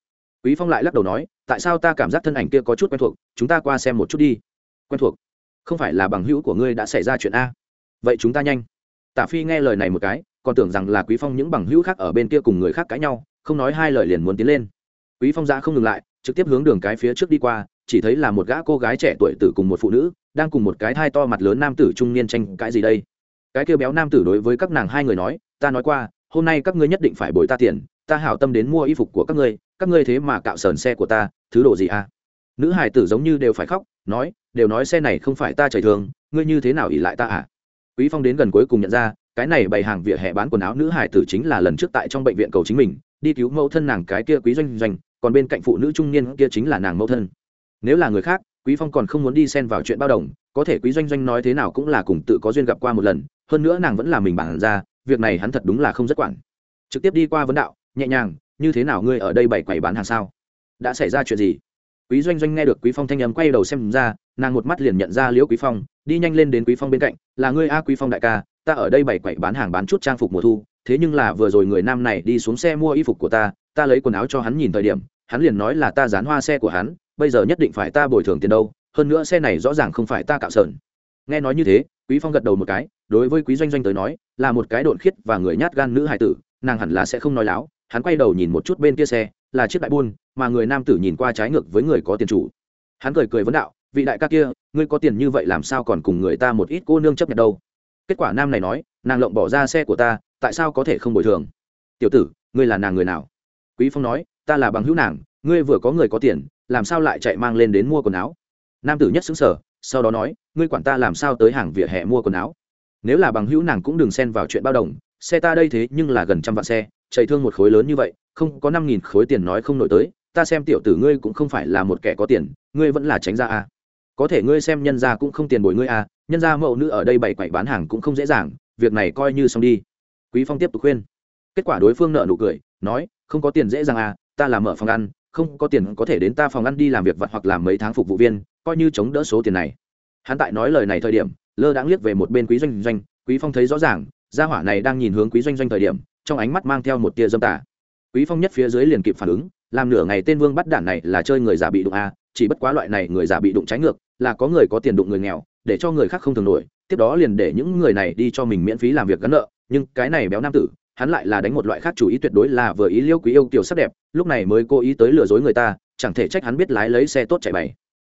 Speaker 1: Quý phong lại lắc đầu nói, tại sao ta cảm giác thân ảnh kia có chút quen thuộc, chúng ta qua xem một chút đi. Quen thuộc? Không phải là bằng hữu của ngươi đã xảy ra chuyện a? Vậy chúng ta nhanh. Tả phi nghe lời này một cái, còn tưởng rằng là quý phong những bằng hữu khác ở bên kia cùng người khác cãi nhau, không nói hai lời liền muốn tiến lên quý phong giã không ngừng lại, trực tiếp hướng đường cái phía trước đi qua, chỉ thấy là một gã cô gái trẻ tuổi tử cùng một phụ nữ, đang cùng một cái thai to mặt lớn nam tử trung niên tranh cãi gì đây. Cái kêu béo nam tử đối với các nàng hai người nói, ta nói qua, hôm nay các ngươi nhất định phải bồi ta tiền, ta hảo tâm đến mua y phục của các ngươi các ngươi thế mà cạo sờn xe của ta, thứ đồ gì à? Nữ hải tử giống như đều phải khóc, nói, đều nói xe này không phải ta chảy thường, ngươi như thế nào ỉ lại ta à? Quý phong đến gần cuối cùng nhận ra, cái này bày hàng vỉa hè bán quần áo nữ hải tử chính là lần trước tại trong bệnh viện cầu chính mình, đi cứu mẫu thân nàng cái kia quý doanh doanh còn bên cạnh phụ nữ trung niên kia chính là nàng mẫu thân. Nếu là người khác, quý phong còn không muốn đi xen vào chuyện bao đồng, có thể quý doanh doanh nói thế nào cũng là cùng tự có duyên gặp qua một lần, hơn nữa nàng vẫn là mình bản ra, việc này hắn thật đúng là không rất quản trực tiếp đi qua vấn đạo, nhẹ nhàng, như thế nào ngươi ở đây bày quầy bán hàng sao? Đã xảy ra chuyện gì? Quý doanh doanh nghe được quý phong thanh âm quay đầu xem ra, nàng một mắt liền nhận ra liễu quý phong, đi nhanh lên đến quý phong bên cạnh, là ngươi a quý phong đại ca, ta ở đây bày quậy bán hàng bán chút trang phục mùa thu, thế nhưng là vừa rồi người nam này đi xuống xe mua y phục của ta ta lấy quần áo cho hắn nhìn thời điểm, hắn liền nói là ta dán hoa xe của hắn, bây giờ nhất định phải ta bồi thường tiền đâu, hơn nữa xe này rõ ràng không phải ta cạo sờn. Nghe nói như thế, quý phong gật đầu một cái, đối với quý doanh doanh tới nói, là một cái độn khiết và người nhát gan nữ hài tử, nàng hẳn là sẽ không nói láo, hắn quay đầu nhìn một chút bên kia xe, là chiếc đại buôn, mà người nam tử nhìn qua trái ngược với người có tiền chủ. Hắn cười cười vấn đạo, vị đại ca kia, ngươi có tiền như vậy làm sao còn cùng người ta một ít cô nương chấp nhận đâu? Kết quả nam này nói, nàng lộng bỏ ra xe của ta, tại sao có thể không bồi thường? Tiểu tử, ngươi là nàng người nào? Quý phong nói ta là bằng hữu nàng ngươi vừa có người có tiền làm sao lại chạy mang lên đến mua quần áo? Nam tử nhất xứng sở sau đó nói ngươi quản ta làm sao tới hàng vỉa hè mua quần áo? Nếu là bằng hữu nàng cũng đừng xen vào chuyện bao đồng xe ta đây thế nhưng là gần trăm vạn xe chạy thương một khối lớn như vậy không có năm nghìn khối tiền nói không nổi tới ta xem tiểu tử ngươi cũng không phải là một kẻ có tiền ngươi vẫn là tránh ra à. có thể ngươi xem nhân gia cũng không tiền bồi ngươi à, nhân gia mẫu nữ ở đây bày quậy bán hàng cũng không dễ dàng việc này coi như xong đi. Quý phong tiếp tục khuyên kết quả đối phương nợ nụ cười nói không có tiền dễ dàng à ta làm mở phòng ăn không có tiền có thể đến ta phòng ăn đi làm việc vặt hoặc làm mấy tháng phục vụ viên coi như chống đỡ số tiền này. Hắn tại nói lời này thời điểm lơ đãng liếc về một bên quý doanh doanh quý phong thấy rõ ràng gia hỏa này đang nhìn hướng quý doanh doanh thời điểm trong ánh mắt mang theo một tia dâm tả quý phong nhất phía dưới liền kịp phản ứng làm nửa ngày tên vương bắt đản này là chơi người giả bị đụng a à, chỉ bất quá loại này người giả bị đụng trái ngược là có người có tiền đụng người nghèo để cho người khác không thường nổi tiếp đó liền để những người này đi cho mình miễn phí làm việc gắn nợ nhưng cái này béo nam tử hắn lại là đánh một loại khác chủ ý tuyệt đối là vừa ý liêu quý yêu tiểu sắc đẹp, lúc này mới cố ý tới lừa dối người ta, chẳng thể trách hắn biết lái lấy xe tốt chạy bày.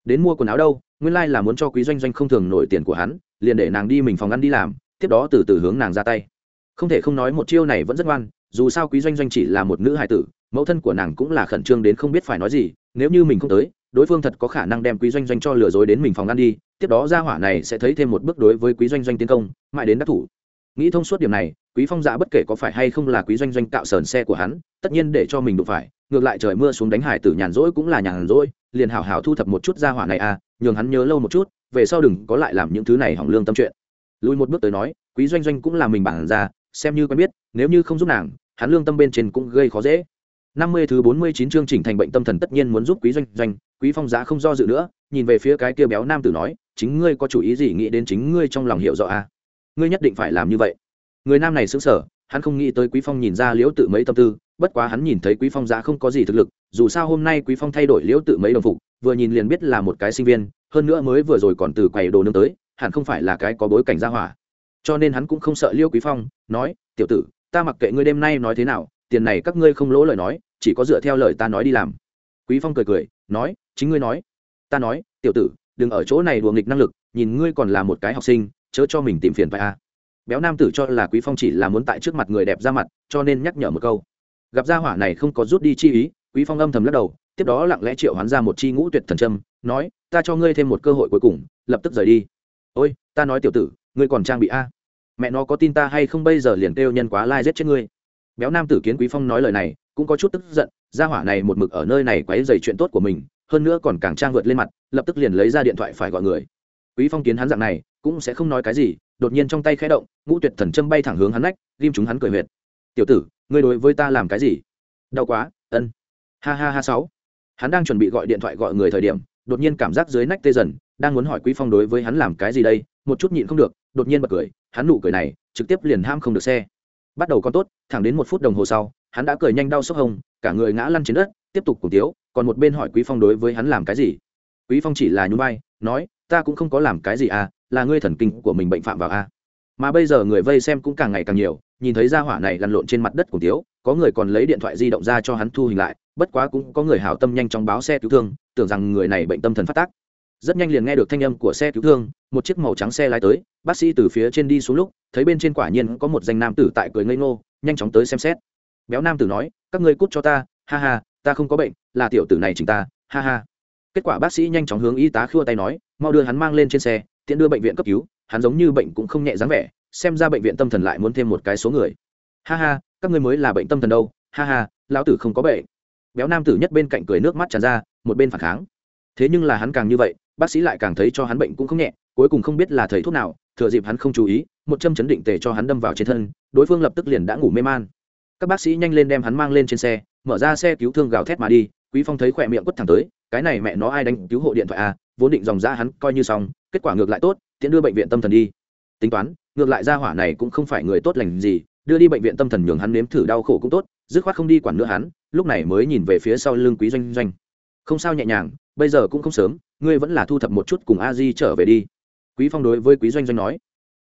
Speaker 1: Đến mua quần áo đâu, nguyên lai là muốn cho quý doanh doanh không thường nổi tiền của hắn, liền để nàng đi mình phòng ăn đi làm, tiếp đó từ từ hướng nàng ra tay. Không thể không nói một chiêu này vẫn rất ngoan, dù sao quý doanh doanh chỉ là một nữ hài tử, mẫu thân của nàng cũng là khẩn trương đến không biết phải nói gì, nếu như mình không tới, đối phương thật có khả năng đem quý doanh doanh cho lừa dối đến mình phòng ăn đi, tiếp đó ra hỏa này sẽ thấy thêm một bước đối với quý doanh doanh tiến công, mãi đến đắc thủ. Nghĩ thông suốt điểm này quý phong Dạ bất kể có phải hay không là quý doanh doanh cạo sờn xe của hắn, tất nhiên để cho mình đụng phải, ngược lại trời mưa xuống đánh hải tử nhàn rỗi cũng là nhàn rỗi, liền hảo hảo thu thập một chút ra hỏa này à nhường hắn nhớ lâu một chút, về sau đừng có lại làm những thứ này hỏng lương tâm chuyện. Lùi một bước tới nói, quý doanh doanh cũng là mình bản ra, xem như quen biết, nếu như không giúp nàng, hắn lương tâm bên trên cũng gây khó dễ. Năm mươi thứ bốn mươi chín chương chỉnh thành bệnh tâm thần tất nhiên muốn giúp quý doanh doanh, quý phong giá không do dự nữa, nhìn về phía cái kia béo nam tử nói, chính ngươi có chủ ý gì nghĩ đến chính ngươi trong lòng hiểu rõ à? Ngươi nhất định phải làm như vậy người nam này sững sờ, hắn không nghĩ tới quý phong nhìn ra liễu tự mấy tâm tư, bất quá hắn nhìn thấy quý phong giá không có gì thực lực, dù sao hôm nay quý phong thay đổi liễu tự mấy đồng phục, vừa nhìn liền biết là một cái sinh viên, hơn nữa mới vừa rồi còn từ quầy đồ nương tới, hẳn không phải là cái có bối cảnh gia hỏa. Cho nên hắn cũng không sợ liễu quý phong, nói, tiểu tử, ta mặc kệ ngươi đêm nay nói thế nào, tiền này các ngươi không lỗ lời nói, chỉ có dựa theo lời ta nói đi làm. Quý phong cười cười, nói, chính ngươi nói. Ta nói, tiểu tử, đừng ở chỗ này đùa nghịch năng lực, nhìn ngươi còn là một cái học sinh, chớ cho mình tìm phiền phải a béo nam tử cho là quý phong chỉ là muốn tại trước mặt người đẹp ra mặt, cho nên nhắc nhở một câu. Gặp gia hỏa này không có rút đi chi ý, quý phong âm thầm lắc đầu, tiếp đó lặng lẽ triệu hoán ra một chi ngũ tuyệt thần trâm nói, ta cho ngươi thêm một cơ hội cuối cùng, lập tức rời đi. Ôi, ta nói tiểu tử, ngươi còn trang bị a. Mẹ nó có tin ta hay không bây giờ liền kêu nhân quá lai giết chết ngươi. Béo nam tử kiến quý phong nói lời này, cũng có chút tức giận, gia hỏa này một mực ở nơi này quấy dày chuyện tốt của mình, hơn nữa còn càng trang vượt lên mặt, lập tức liền lấy ra điện thoại phải gọi người. Quý phong kiến hắn dạng này, cũng sẽ không nói cái gì đột nhiên trong tay khẽ động ngũ tuyệt thần châm bay thẳng hướng hắn nách ghim chúng hắn cười huyệt. Tiểu tử ngươi đối với ta làm cái gì? Đau quá ân. Ha ha ha sáu. Hắn đang chuẩn bị gọi điện thoại gọi người thời điểm đột nhiên cảm giác dưới nách tê dần đang muốn hỏi quý phong đối với hắn làm cái gì đây một chút nhịn không được đột nhiên bật cười hắn nụ cười này trực tiếp liền ham không được xe. Bắt đầu con tốt thẳng đến một phút đồng hồ sau hắn đã cười nhanh đau sốc hồng, cả người ngã lăn trên đất tiếp tục cùng tiếu còn một bên hỏi quý phong đối với hắn làm cái gì. Quý phong chỉ là nhún vai nói ta cũng không có làm cái gì à là ngươi thần kinh của mình bệnh phạm vào a. Mà bây giờ người vây xem cũng càng ngày càng nhiều, nhìn thấy ra hỏa này lăn lộn trên mặt đất cùng tiếu có người còn lấy điện thoại di động ra cho hắn thu hình lại, bất quá cũng có người hảo tâm nhanh chóng báo xe cứu thương, tưởng rằng người này bệnh tâm thần phát tác. Rất nhanh liền nghe được thanh âm của xe cứu thương, một chiếc màu trắng xe lái tới, bác sĩ từ phía trên đi xuống lúc, thấy bên trên quả nhiên có một danh nam tử tại cười ngây ngô, nhanh chóng tới xem xét. Béo nam tử nói, các ngươi cút cho ta, ha ha, ta không có bệnh, là tiểu tử này chỉnh ta, ha ha. Kết quả bác sĩ nhanh chóng hướng y tá khua tay nói, mau đưa hắn mang lên trên xe tiện đưa bệnh viện cấp cứu, hắn giống như bệnh cũng không nhẹ dáng vẻ, xem ra bệnh viện tâm thần lại muốn thêm một cái số người. Ha ha, các ngươi mới là bệnh tâm thần đâu, ha ha, lão tử không có bệnh. Béo nam tử nhất bên cạnh cười nước mắt tràn ra, một bên phản kháng. Thế nhưng là hắn càng như vậy, bác sĩ lại càng thấy cho hắn bệnh cũng không nhẹ, cuối cùng không biết là thầy thuốc nào, thừa dịp hắn không chú ý, một châm chấn định tề cho hắn đâm vào trên thân, đối phương lập tức liền đã ngủ mê man. Các bác sĩ nhanh lên đem hắn mang lên trên xe, mở ra xe cứu thương gào thét mà đi, quý phong thấy khỏe miệng quất thẳng tới, cái này mẹ nó ai đánh cứu hộ điện thoại à vốn định dòng ra hắn coi như xong, kết quả ngược lại tốt, tiện đưa bệnh viện tâm thần đi. Tính toán, ngược lại ra hỏa này cũng không phải người tốt lành gì, đưa đi bệnh viện tâm thần nhường hắn nếm thử đau khổ cũng tốt, dứt khoát không đi quản nữa hắn, lúc này mới nhìn về phía sau lưng quý doanh doanh. Không sao nhẹ nhàng, bây giờ cũng không sớm, ngươi vẫn là thu thập một chút cùng a di trở về đi. Quý phong đối với quý doanh doanh nói.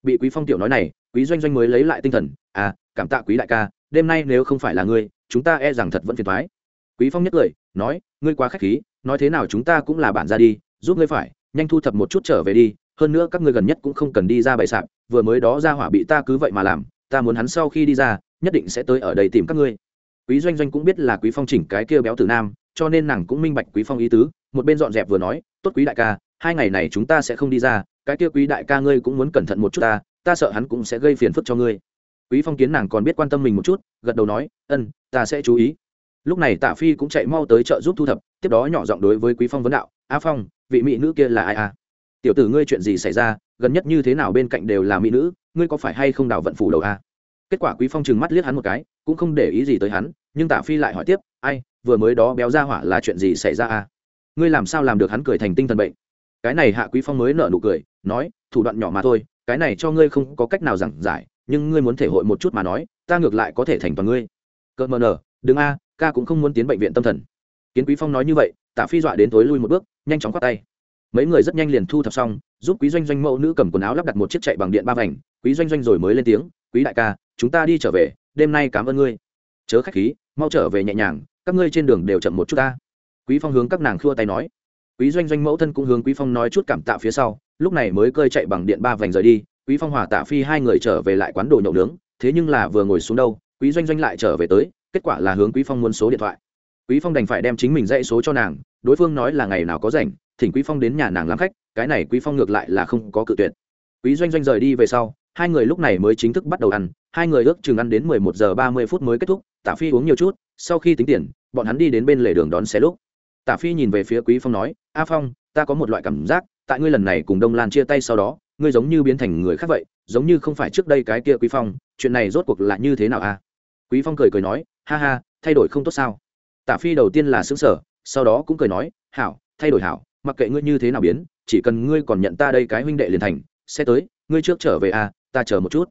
Speaker 1: Bị quý phong tiểu nói này, quý doanh doanh mới lấy lại tinh thần à cảm tạ quý đại ca, đêm nay nếu không phải là ngươi, chúng ta e rằng thật vẫn phiền thoái quý phong nhất cười, nói, ngươi quá khách khí, nói thế nào chúng ta cũng là bạn ra đi giúp ngươi phải, nhanh thu thập một chút trở về đi, hơn nữa các ngươi gần nhất cũng không cần đi ra bày sạp, vừa mới đó ra hỏa bị ta cứ vậy mà làm, ta muốn hắn sau khi đi ra, nhất định sẽ tới ở đây tìm các ngươi. Quý doanh doanh cũng biết là quý phong chỉnh cái kia béo tử nam, cho nên nàng cũng minh bạch quý phong ý tứ, một bên dọn dẹp vừa nói, tốt quý đại ca, hai ngày này chúng ta sẽ không đi ra, cái kia quý đại ca ngươi cũng muốn cẩn thận một chút ta ta sợ hắn cũng sẽ gây phiền phức cho ngươi. Quý phong kiến nàng còn biết quan tâm mình một chút, gật đầu nói, ân, ta sẽ chú ý lúc này tạ phi cũng chạy mau tới chợ giúp thu thập, tiếp đó nhỏ giọng đối với quý phong vấn đạo, a phong, vị mỹ nữ kia là ai à? Tiểu tử ngươi chuyện gì xảy ra, gần nhất như thế nào bên cạnh đều là mỹ nữ, ngươi có phải hay không đào vận phủ đầu a kết quả quý phong trừng mắt liếc hắn một cái, cũng không để ý gì tới hắn, nhưng tạ phi lại hỏi tiếp, ai, vừa mới đó béo ra hỏa là chuyện gì xảy ra a ngươi làm sao làm được hắn cười thành tinh thần bệnh? Cái này hạ quý phong mới nở nụ cười, nói, thủ đoạn nhỏ mà thôi, cái này cho ngươi không có cách nào giảng giải, nhưng ngươi muốn thể hội một chút mà nói, ta ngược lại có thể thành toàn ngươi. Cợt mờ nở đừng a ca cũng không muốn tiến bệnh viện tâm thần. Kiến quý phong nói như vậy, tạ phi dọa đến tối lui một bước, nhanh chóng khoát tay. Mấy người rất nhanh liền thu thập xong, giúp quý doanh doanh mẫu nữ cầm quần áo lắp đặt một chiếc chạy bằng điện ba vành. Quý doanh doanh rồi mới lên tiếng, quý đại ca, chúng ta đi trở về, đêm nay cảm ơn ngươi. Chớ khách khí, mau trở về nhẹ nhàng, các ngươi trên đường đều chậm một chút ta. Quý phong hướng các nàng khua tay nói. Quý doanh doanh mẫu thân cũng hướng quý phong nói chút cảm tạ phía sau, lúc này mới cơi chạy bằng điện ba vành rời đi. Quý phong hòa tạ phi hai người trở về lại quán đồ nhậu nướng, thế nhưng là vừa ngồi xuống đâu, quý doanh doanh lại trở về tới kết quả là hướng quý phong muốn số điện thoại. Quý phong đành phải đem chính mình dãy số cho nàng, đối phương nói là ngày nào có rảnh, thỉnh quý phong đến nhà nàng làm khách, cái này quý phong ngược lại là không có cự tuyệt. Quý doanh doanh rời đi về sau, hai người lúc này mới chính thức bắt đầu ăn, hai người ước chừng ăn đến mười một giờ ba mươi phút mới kết thúc, tả phi uống nhiều chút, sau khi tính tiền, bọn hắn đi đến bên lề đường đón xe lúc. Tả phi nhìn về phía quý phong nói, a phong, ta có một loại cảm giác, tại ngươi lần này cùng đông lan chia tay sau đó, ngươi giống như biến thành người khác vậy, giống như không phải trước đây cái kia quý phong, chuyện này rốt cuộc là như thế nào a? Quý phong cười cười nói ha ha, thay đổi không tốt sao? Tả phi đầu tiên là xứng sở sau đó cũng cười nói, hảo, thay đổi hảo, mặc kệ ngươi như thế nào biến, chỉ cần ngươi còn nhận ta đây cái huynh đệ liền thành, sẽ tới, ngươi trước trở về a ta chờ một chút.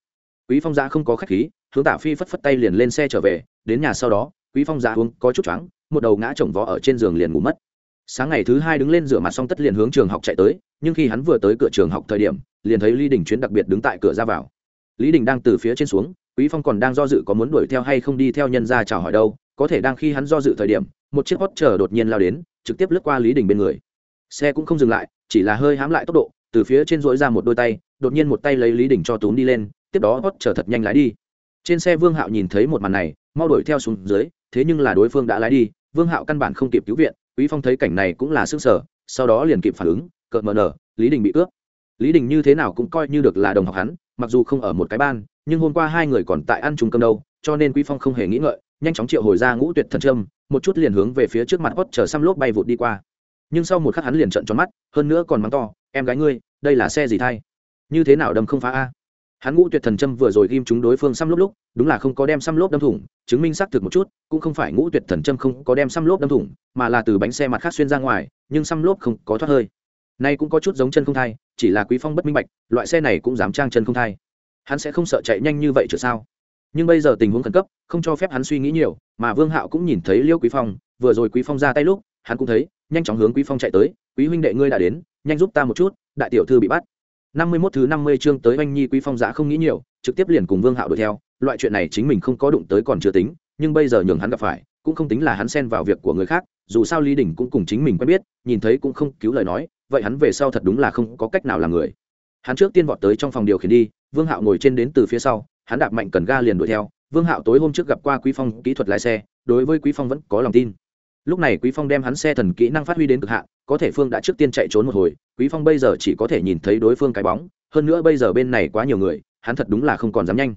Speaker 1: Quý phong giã không có khách khí, hướng tả phi phất phất tay liền lên xe trở về, đến nhà sau đó, quý phong giã uống có chút choáng, một đầu ngã chồng vó ở trên giường liền ngủ mất. Sáng ngày thứ hai đứng lên rửa mặt xong tất liền hướng trường học chạy tới, nhưng khi hắn vừa tới cửa trường học thời điểm, liền thấy lý đình chuyến đặc biệt đứng tại cửa ra vào. Lý đình đang từ phía trên xuống quý phong còn đang do dự có muốn đuổi theo hay không đi theo nhân ra chào hỏi đâu, có thể đang khi hắn do dự thời điểm, một chiếc hot chờ đột nhiên lao đến, trực tiếp lướt qua lý đình bên người. Xe cũng không dừng lại, chỉ là hơi hám lại tốc độ, từ phía trên dỗi ra một đôi tay, đột nhiên một tay lấy lý đình cho túm đi lên, tiếp đó hot chờ thật nhanh lái đi. Trên xe vương hạo nhìn thấy một màn này, mau đuổi theo xuống dưới, thế nhưng là đối phương đã lái đi, vương hạo căn bản không kịp cứu viện, quý phong thấy cảnh này cũng là sức sở, sau đó liền kịp phản ứng, cợt mờ nở, lý đình bị cướp lý đình như thế nào cũng coi như được là đồng học hắn, mặc dù không ở một cái ban, nhưng hôm qua hai người còn tại ăn chung cơm đâu, cho nên quý phong không hề nghĩ ngợi, nhanh chóng triệu hồi ra ngũ tuyệt thần trâm, một chút liền hướng về phía trước mặt hót chờ xăm lốp bay vụt đi qua. Nhưng sau một khắc hắn liền trận tròn mắt, hơn nữa còn mắng to, em gái ngươi, đây là xe gì thay? Như thế nào đâm không phá a? Hắn ngũ tuyệt thần châm vừa rồi ghim chúng đối phương xăm lốp lúc, đúng là không có đem xăm lốp đâm thủng, chứng minh xác thực một chút, cũng không phải ngũ tuyệt thần châm không có đem xăm lốp đâm thủng, mà là từ bánh xe mặt khác xuyên ra ngoài, nhưng xăm lốp không có thoát hơi nay cũng có chút giống chân không thai, chỉ là quý phong bất minh bạch, loại xe này cũng dám trang chân không thai. Hắn sẽ không sợ chạy nhanh như vậy chứ sao? Nhưng bây giờ tình huống khẩn cấp, không cho phép hắn suy nghĩ nhiều, mà vương hạo cũng nhìn thấy liêu quý phong, vừa rồi quý phong ra tay lúc, hắn cũng thấy, nhanh chóng hướng quý phong chạy tới, quý huynh đệ ngươi đã đến, nhanh giúp ta một chút, đại tiểu thư bị bắt. Năm mươi 51 thứ năm mươi chương tới anh nhi quý phong giả không nghĩ nhiều, trực tiếp liền cùng vương hạo đuổi theo, loại chuyện này chính mình không có đụng tới còn chưa tính, nhưng bây giờ nhường hắn gặp phải, cũng không tính là hắn xen vào việc của người khác, dù sao lý đình cũng cùng chính mình quen biết, nhìn thấy cũng không cứu lời nói vậy hắn về sau thật đúng là không có cách nào làm người. Hắn trước tiên vọt tới trong phòng điều khiển đi, vương hạo ngồi trên đến từ phía sau, hắn đạp mạnh cần ga liền đuổi theo. Vương hạo tối hôm trước gặp qua quý phong kỹ thuật lái xe, đối với quý phong vẫn có lòng tin. Lúc này quý phong đem hắn xe thần kỹ năng phát huy đến cực hạn, có thể phương đã trước tiên chạy trốn một hồi, quý phong bây giờ chỉ có thể nhìn thấy đối phương cái bóng, hơn nữa bây giờ bên này quá nhiều người, hắn thật đúng là không còn dám nhanh.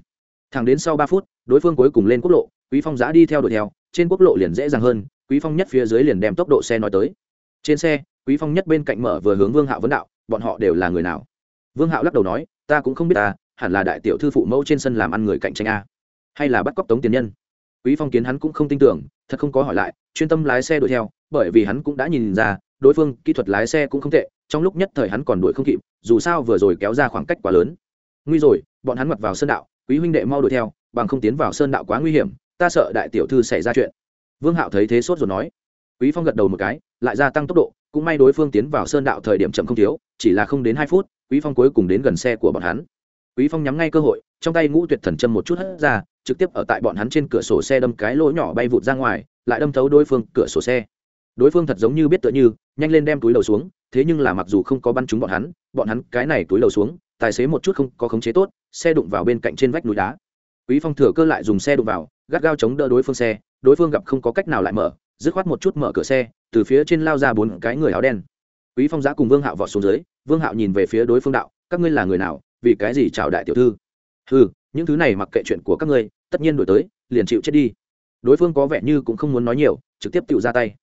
Speaker 1: Thẳng đến sau ba phút, đối phương cuối cùng lên quốc lộ, quý phong giã đi theo đuổi theo, trên quốc lộ liền dễ dàng hơn, quý phong nhất phía dưới liền đem tốc độ xe nói tới. Trên xe quý phong nhất bên cạnh mở vừa hướng vương hạo vấn đạo, bọn họ đều là người nào? Vương hạo lắc đầu nói, ta cũng không biết ta, hẳn là đại tiểu thư phụ mẫu trên sân làm ăn người cạnh tranh a, hay là bắt cóc tống tiền nhân. Quý phong kiến hắn cũng không tin tưởng, thật không có hỏi lại, chuyên tâm lái xe đuổi theo, bởi vì hắn cũng đã nhìn ra, đối phương kỹ thuật lái xe cũng không tệ, trong lúc nhất thời hắn còn đuổi không kịp, dù sao vừa rồi kéo ra khoảng cách quá lớn. Nguy rồi, bọn hắn mặc vào sơn đạo, quý huynh đệ mau đuổi theo, bằng không tiến vào sơn đạo quá nguy hiểm, ta sợ đại tiểu thư xảy ra chuyện. Vương hạo thấy thế sốt rồi nói. Quý phong gật đầu một cái, lại gia tăng tốc độ cũng may đối phương tiến vào sơn đạo thời điểm chậm không thiếu, chỉ là không đến hai phút, quý phong cuối cùng đến gần xe của bọn hắn. Quý phong nhắm ngay cơ hội, trong tay ngũ tuyệt thần châm một chút hất ra, trực tiếp ở tại bọn hắn trên cửa sổ xe đâm cái lỗ nhỏ bay vụt ra ngoài, lại đâm thấu đối phương cửa sổ xe. Đối phương thật giống như biết tựa như, nhanh lên đem túi đầu xuống, thế nhưng là mặc dù không có bắn trúng bọn hắn bọn hắn cái này túi đầu xuống, tài xế một chút không có khống chế tốt, xe đụng vào bên cạnh trên vách núi đá. Quý phong thừa cơ lại dùng xe đụng vào, gắt gao chống đỡ đối phương xe, đối phương gặp không có cách nào lại mở dứt khoát một chút mở cửa xe, từ phía trên lao ra bốn cái người áo đen. Quý phong giã cùng vương hạo vọt xuống dưới, vương hạo nhìn về phía đối phương đạo, các ngươi là người nào? Vì cái gì chào đại tiểu thư? Ừ những thứ này mặc kệ chuyện của các ngươi, tất nhiên đổi tới, liền chịu chết đi. Đối phương có vẻ như cũng không muốn nói nhiều, trực tiếp tự ra tay.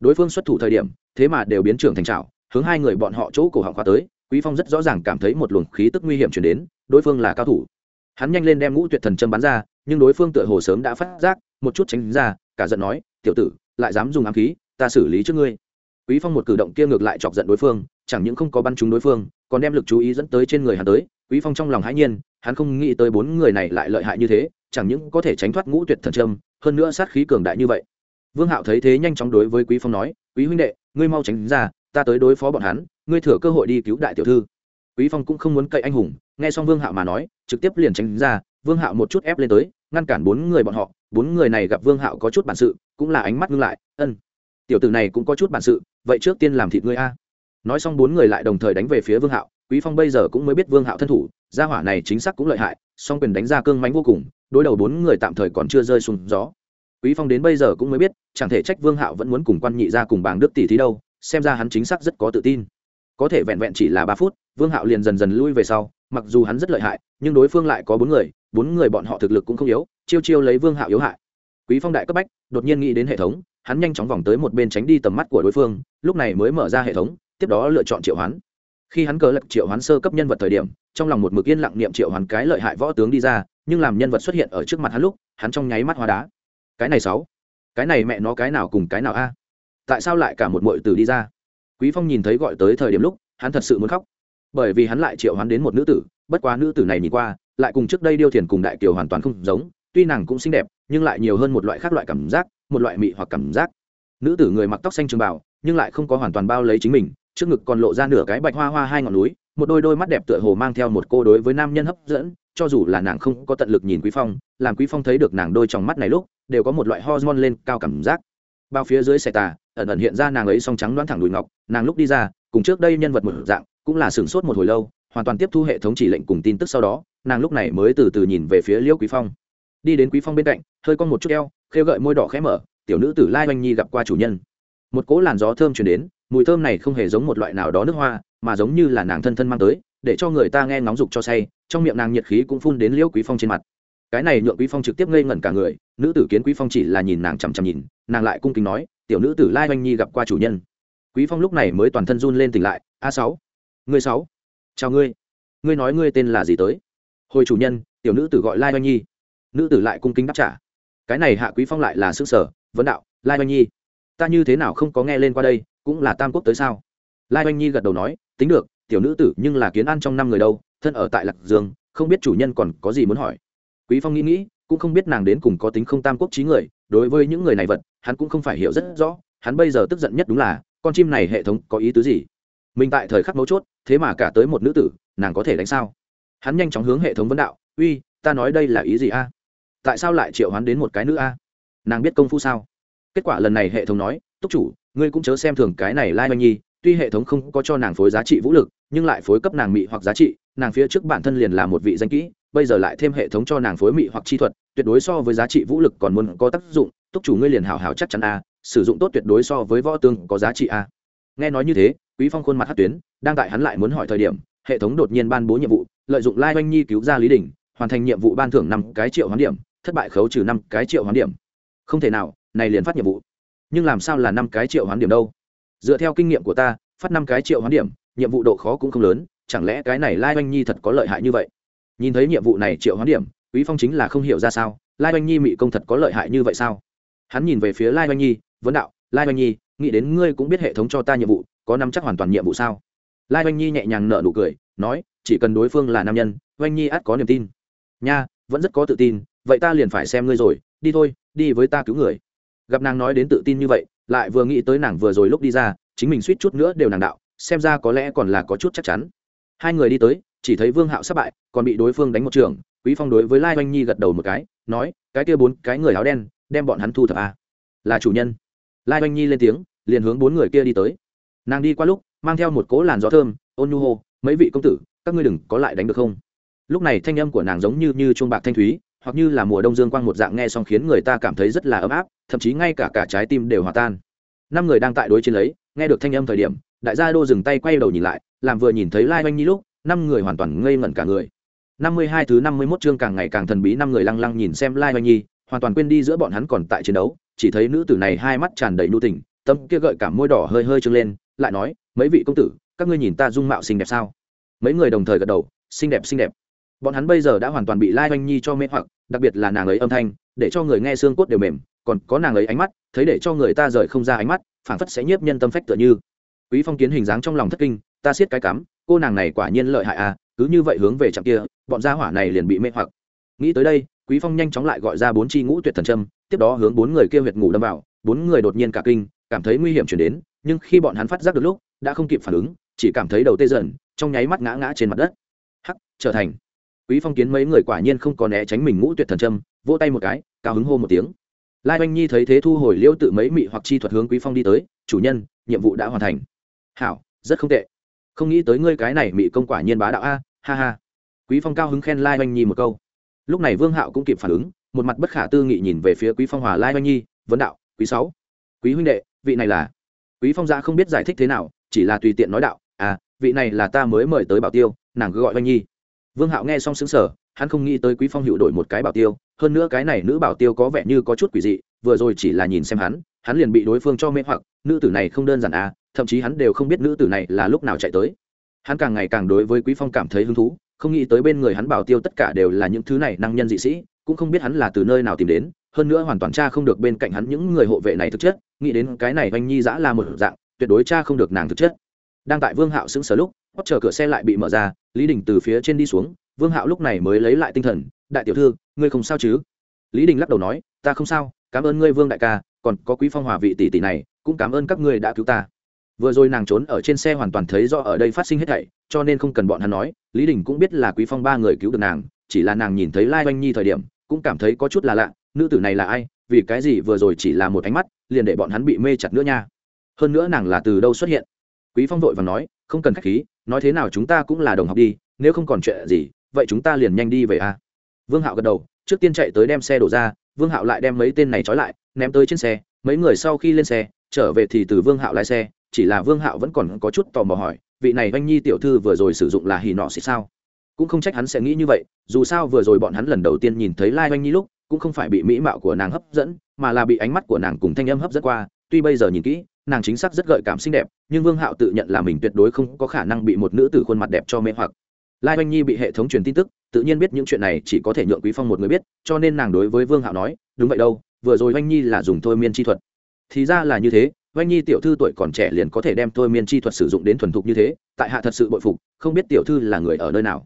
Speaker 1: Đối phương xuất thủ thời điểm, thế mà đều biến trưởng thành trào hướng hai người bọn họ chỗ cổ họng khóa tới, quý phong rất rõ ràng cảm thấy một luồng khí tức nguy hiểm chuyển đến, đối phương là cao thủ. Hắn nhanh lên đem ngũ tuyệt thần châm bắn ra, nhưng đối phương tựa hồ sớm đã phát giác, một chút tránh ra, cả giận nói, tiểu tử lại dám dùng ám khí, ta xử lý trước ngươi. Quý phong một cử động kia ngược lại chọc giận đối phương, chẳng những không có bắn trúng đối phương, còn đem lực chú ý dẫn tới trên người hắn tới. Quý phong trong lòng hãi nhiên, hắn không nghĩ tới bốn người này lại lợi hại như thế, chẳng những có thể tránh thoát ngũ tuyệt thần trâm hơn nữa sát khí cường đại như vậy. Vương hạo thấy thế nhanh chóng đối với quý phong nói, quý huynh đệ, ngươi mau tránh ra, ta tới đối phó bọn hắn, ngươi thừa cơ hội đi cứu đại tiểu thư. Quý phong cũng không muốn cậy anh hùng, nghe xong vương hạo mà nói, trực tiếp liền tránh ra, vương hạo một chút ép lên tới ngăn cản bốn người bọn họ, bốn người này gặp vương hạo có chút bản sự, cũng là ánh mắt ngưng lại, ân, tiểu tử này cũng có chút bản sự, vậy trước tiên làm thịt ngươi a. Nói xong bốn người lại đồng thời đánh về phía vương hạo, quý phong bây giờ cũng mới biết vương hạo thân thủ, gia hỏa này chính xác cũng lợi hại, song quyền đánh ra cương mánh vô cùng, đối đầu bốn người tạm thời còn chưa rơi xuống gió. Quý phong đến bây giờ cũng mới biết, chẳng thể trách vương hạo vẫn muốn cùng quan nhị ra cùng bảng đức tỷ thí đâu, xem ra hắn chính xác rất có tự tin. Có thể vẹn vẹn chỉ là ba phút, vương hạo liền dần dần lui về sau, mặc dù hắn rất lợi hại, nhưng đối phương lại có bốn người bốn người bọn họ thực lực cũng không yếu, chiêu chiêu lấy vương hạo yếu hại. Quý phong đại cấp bách, đột nhiên nghĩ đến hệ thống, hắn nhanh chóng vòng tới một bên tránh đi tầm mắt của đối phương, lúc này mới mở ra hệ thống, tiếp đó lựa chọn triệu hoán. Khi hắn cờ lật triệu hoán sơ cấp nhân vật thời điểm, trong lòng một mực yên lặng niệm triệu hoán cái lợi hại võ tướng đi ra, nhưng làm nhân vật xuất hiện ở trước mặt hắn lúc, hắn trong nháy mắt hóa đá. Cái này sáu, cái này mẹ nó cái nào cùng cái nào a? Tại sao lại cả một muội tử đi ra? Quý phong nhìn thấy gọi tới thời điểm lúc, hắn thật sự muốn khóc. Bởi vì hắn lại triệu hoán đến một nữ tử, bất quá nữ tử này nhìn qua lại cùng trước đây điêu thiền cùng đại kiều hoàn toàn không giống, tuy nàng cũng xinh đẹp, nhưng lại nhiều hơn một loại khác loại cảm giác, một loại mị hoặc cảm giác. Nữ tử người mặc tóc xanh trường bảo nhưng lại không có hoàn toàn bao lấy chính mình, trước ngực còn lộ ra nửa cái bạch hoa hoa hai ngọn núi, một đôi đôi mắt đẹp tựa hồ mang theo một cô đối với nam nhân hấp dẫn, cho dù là nàng không có tận lực nhìn quý phong, làm quý phong thấy được nàng đôi trong mắt này lúc, đều có một loại hormone lên cao cảm giác. Bao phía dưới xe tà, ẩn ẩn hiện ra nàng ấy song trắng đoán thẳng đùi ngọc, nàng lúc đi ra, cùng trước đây nhân vật một dạng, cũng là sửng sốt một hồi lâu, hoàn toàn tiếp thu hệ thống chỉ lệnh cùng tin tức sau đó nàng lúc này mới từ từ nhìn về phía liêu quý phong. Đi đến quý phong bên cạnh, hơi con một chút eo, khêu gợi môi đỏ khẽ mở, tiểu nữ tử lai oanh nhi gặp qua chủ nhân. Một cỗ làn gió thơm chuyển đến, mùi thơm này không hề giống một loại nào đó nước hoa, mà giống như là nàng thân thân mang tới, để cho người ta nghe ngóng dục cho say, trong miệng nàng nhiệt khí cũng phun đến liêu quý phong trên mặt. Cái này nhượng quý phong trực tiếp ngây ngẩn cả người, nữ tử kiến quý phong chỉ là nhìn nàng chằm chằm nhìn, nàng lại cung kính nói, tiểu nữ tử lai oanh nhi gặp qua chủ nhân. Quý phong lúc này mới toàn thân run lên tỉnh lại, a sáu người sáu, chào ngươi ngươi nói ngươi tên là gì tới? Hồi chủ nhân, tiểu nữ tử gọi lai oanh nhi. Nữ tử lại cung kính đáp trả. Cái này hạ quý phong lại là xương sở vấn đạo, lai oanh nhi, ta như thế nào không có nghe lên qua đây, cũng là tam quốc tới sao? Lai oanh nhi gật đầu nói, tính được, tiểu nữ tử nhưng là kiến ăn trong năm người đâu, thân ở tại lạc dương, không biết chủ nhân còn có gì muốn hỏi. Quý phong nghĩ nghĩ, cũng không biết nàng đến cùng có tính không tam quốc trí người, đối với những người này vật, hắn cũng không phải hiểu rất rõ, hắn bây giờ tức giận nhất đúng là, con chim này hệ thống có ý tứ gì? Mình tại thời khắc mấu chốt, thế mà cả tới một nữ tử, nàng có thể đánh sao? Hắn nhanh chóng hướng hệ thống vấn đạo, uy, ta nói đây là ý gì a? Tại sao lại triệu hắn đến một cái nữ a? Nàng biết công phu sao? Kết quả lần này hệ thống nói, túc chủ, ngươi cũng chớ xem thường cái này lai oanh nhi, tuy hệ thống không có cho nàng phối giá trị vũ lực, nhưng lại phối cấp nàng mị hoặc giá trị, nàng phía trước bản thân liền là một vị danh kỹ, bây giờ lại thêm hệ thống cho nàng phối mị hoặc chi thuật, tuyệt đối so với giá trị vũ lực còn muốn có tác dụng. Túc chủ ngươi liền hào hào chắc chắn a, sử dụng tốt tuyệt đối so với võ tương có giá trị a. Nghe nói như thế, quý phong khuôn mặt hát tuyến, đang tại hắn lại muốn hỏi thời điểm, hệ thống đột nhiên ban bố nhiệm vụ lợi dụng lai oanh nhi cứu ra lý đình, hoàn thành nhiệm vụ ban thưởng năm cái triệu hoán điểm, thất bại khấu trừ năm cái triệu hoán điểm. Không thể nào, này liền phát nhiệm vụ. Nhưng làm sao là năm cái triệu hoán điểm đâu? Dựa theo kinh nghiệm của ta, phát năm cái triệu hoán điểm, nhiệm vụ độ khó cũng không lớn, chẳng lẽ cái này lai oanh nhi thật có lợi hại như vậy? Nhìn thấy nhiệm vụ này triệu hoán điểm, quý phong chính là không hiểu ra sao, lai oanh nhi mị công thật có lợi hại như vậy sao? Hắn nhìn về phía lai oanh nhi, vấn đạo, lai oanh nhi, nghĩ đến ngươi cũng biết hệ thống cho ta nhiệm vụ, có nắm chắc hoàn toàn nhiệm vụ sao? Lai oanh nhi nhẹ nhàng nở nụ cười, nói chỉ cần đối phương là nam nhân, oanh nhi ắt có niềm tin. Nha, vẫn rất có tự tin, vậy ta liền phải xem ngươi rồi, đi thôi, đi với ta cứu người. Gặp nàng nói đến tự tin như vậy, lại vừa nghĩ tới nàng vừa rồi lúc đi ra, chính mình suýt chút nữa đều nàng đạo, xem ra có lẽ còn là có chút chắc chắn. Hai người đi tới, chỉ thấy vương hạo sắp bại, còn bị đối phương đánh một trường, quý phong đối với lai oanh nhi gật đầu một cái, nói, cái kia bốn cái người áo đen, đem bọn hắn thu thập à. là chủ nhân. Lai oanh nhi lên tiếng, liền hướng bốn người kia đi tới. Nàng đi qua lúc, mang theo một cỗ làn gió thơm, ôn nhu hô, mấy vị công tử các ngươi đừng có lại đánh được không? Lúc này thanh âm của nàng giống như như chuông bạc thanh thúy, hoặc như là mùa đông dương quang một dạng nghe xong khiến người ta cảm thấy rất là ấm áp, thậm chí ngay cả cả trái tim đều hòa tan. Năm người đang tại đối chiến lấy, nghe được thanh âm thời điểm, đại gia đô dừng tay quay đầu nhìn lại, làm vừa nhìn thấy lai oanh nhi lúc, năm người hoàn toàn ngây ngẩn cả người. Năm mươi hai thứ năm mươi mốt chương càng ngày càng thần bí, năm người lăng lăng nhìn xem lai oanh nhi, hoàn toàn quên đi giữa bọn hắn còn tại chiến đấu, chỉ thấy nữ tử này hai mắt tràn đầy nu tình, tâm kia gợi cả môi đỏ hơi hơi trưng lên, lại nói, mấy vị công tử, các ngươi nhìn ta dung mạo xinh đẹp sao? Mấy người đồng thời gật đầu, xinh đẹp xinh đẹp. Bọn hắn bây giờ đã hoàn toàn bị lai oanh nhi cho mê hoặc, đặc biệt là nàng ấy âm thanh, để cho người nghe xương cốt đều mềm, còn có nàng ấy ánh mắt, thấy để cho người ta rời không ra ánh mắt, phảng phất sẽ nhiếp nhân tâm phách tựa như. Quý phong kiến hình dáng trong lòng thất kinh, ta siết cái cắm cô nàng này quả nhiên lợi hại à cứ như vậy hướng về chặng kia, bọn gia hỏa này liền bị mê hoặc. Nghĩ tới đây, quý phong nhanh chóng lại gọi ra bốn chi ngũ tuyệt thần trâm tiếp đó hướng bốn người kia huyệt ngủ đâm vào, bốn người đột nhiên cả kinh, cảm thấy nguy hiểm chuyển đến, nhưng khi bọn hắn phát giác được lúc, đã không kịp phản ứng chỉ cảm thấy đầu tê dần, trong nháy mắt ngã ngã trên mặt đất. Hắc, trở thành. Quý phong kiến mấy người quả nhiên không có né tránh mình ngũ tuyệt thần trâm vỗ tay một cái, cao hứng hô một tiếng. Lai oanh nhi thấy thế thu hồi liêu tự mấy mị hoặc chi thuật hướng quý phong đi tới, chủ nhân, nhiệm vụ đã hoàn thành. Hảo, rất không tệ. Không nghĩ tới ngươi cái này mị công quả nhiên bá đạo a, ha ha. Quý phong cao hứng khen lai oanh nhi một câu. Lúc này vương hạo cũng kịp phản ứng, một mặt bất khả tư nghị nhìn về phía quý phong hòa lai oanh nhi, vấn đạo, quý sáu, quý huynh đệ, vị này là? Quý phong ra không biết giải thích thế nào, chỉ là tùy tiện nói đạo à vị này là ta mới mời tới bảo tiêu, nàng cứ gọi oanh nhi. Vương hạo nghe xong xứng sở hắn không nghĩ tới quý phong hiệu đổi một cái bảo tiêu, hơn nữa cái này nữ bảo tiêu có vẻ như có chút quỷ dị, vừa rồi chỉ là nhìn xem hắn hắn liền bị đối phương cho mê hoặc, nữ tử này không đơn giản à thậm chí hắn đều không biết nữ tử này là lúc nào chạy tới. Hắn càng ngày càng đối với quý phong cảm thấy hứng thú, không nghĩ tới bên người hắn bảo tiêu tất cả đều là những thứ này năng nhân dị sĩ, cũng không biết hắn là từ nơi nào tìm đến, hơn nữa hoàn toàn cha không được bên cạnh hắn những người hộ vệ này thực chất, nghĩ đến cái này oanh nhi dã là một dạng, tuyệt đối cha không được nàng thực chất đang tại vương hạo sững sờ lúc hót chờ cửa xe lại bị mở ra, lý đình từ phía trên đi xuống, vương hạo lúc này mới lấy lại tinh thần, đại tiểu thư, ngươi không sao chứ? Lý đình lắc đầu nói, ta không sao, cảm ơn ngươi vương đại ca, còn có quý phong hòa vị tỷ tỷ này, cũng cảm ơn các ngươi đã cứu ta. Vừa rồi nàng trốn ở trên xe hoàn toàn thấy do ở đây phát sinh hết thảy, cho nên không cần bọn hắn nói, lý đình cũng biết là quý phong ba người cứu được nàng, chỉ là nàng nhìn thấy lai oanh nhi thời điểm, cũng cảm thấy có chút là lạ, nữ tử này là ai, vì cái gì vừa rồi chỉ là một ánh mắt, liền để bọn hắn bị mê chặt nữa nha. Hơn nữa nàng là từ đâu xuất hiện? Quý phong vội và nói, không cần khách khí, nói thế nào chúng ta cũng là đồng học đi, nếu không còn chuyện gì, vậy chúng ta liền nhanh đi về a. Vương hạo gật đầu, trước tiên chạy tới đem xe đổ ra, vương hạo lại đem mấy tên này trói lại, ném tới trên xe, mấy người sau khi lên xe, trở về thì từ vương hạo lái xe, chỉ là vương hạo vẫn còn có chút tò mò hỏi, vị này oanh nhi tiểu thư vừa rồi sử dụng là hỉ nọ xịt sao? Cũng không trách hắn sẽ nghĩ như vậy, dù sao vừa rồi bọn hắn lần đầu tiên nhìn thấy lai oanh nhi lúc, cũng không phải bị mỹ mạo của nàng hấp dẫn, mà là bị ánh mắt của nàng cùng thanh âm hấp dẫn qua tuy bây giờ nhìn kỹ, nàng chính xác rất gợi cảm xinh đẹp, nhưng vương hạo tự nhận là mình tuyệt đối không có khả năng bị một nữ tử khuôn mặt đẹp cho mê hoặc. Lai oanh nhi bị hệ thống truyền tin tức, tự nhiên biết những chuyện này chỉ có thể nhượng quý phong một người biết, cho nên nàng đối với vương hạo nói, đúng vậy đâu, vừa rồi oanh nhi là dùng thôi miên chi thuật. Thì ra là như thế, oanh nhi tiểu thư tuổi còn trẻ liền có thể đem thôi miên chi thuật sử dụng đến thuần thục như thế, tại hạ thật sự bội phục, không biết tiểu thư là người ở nơi nào.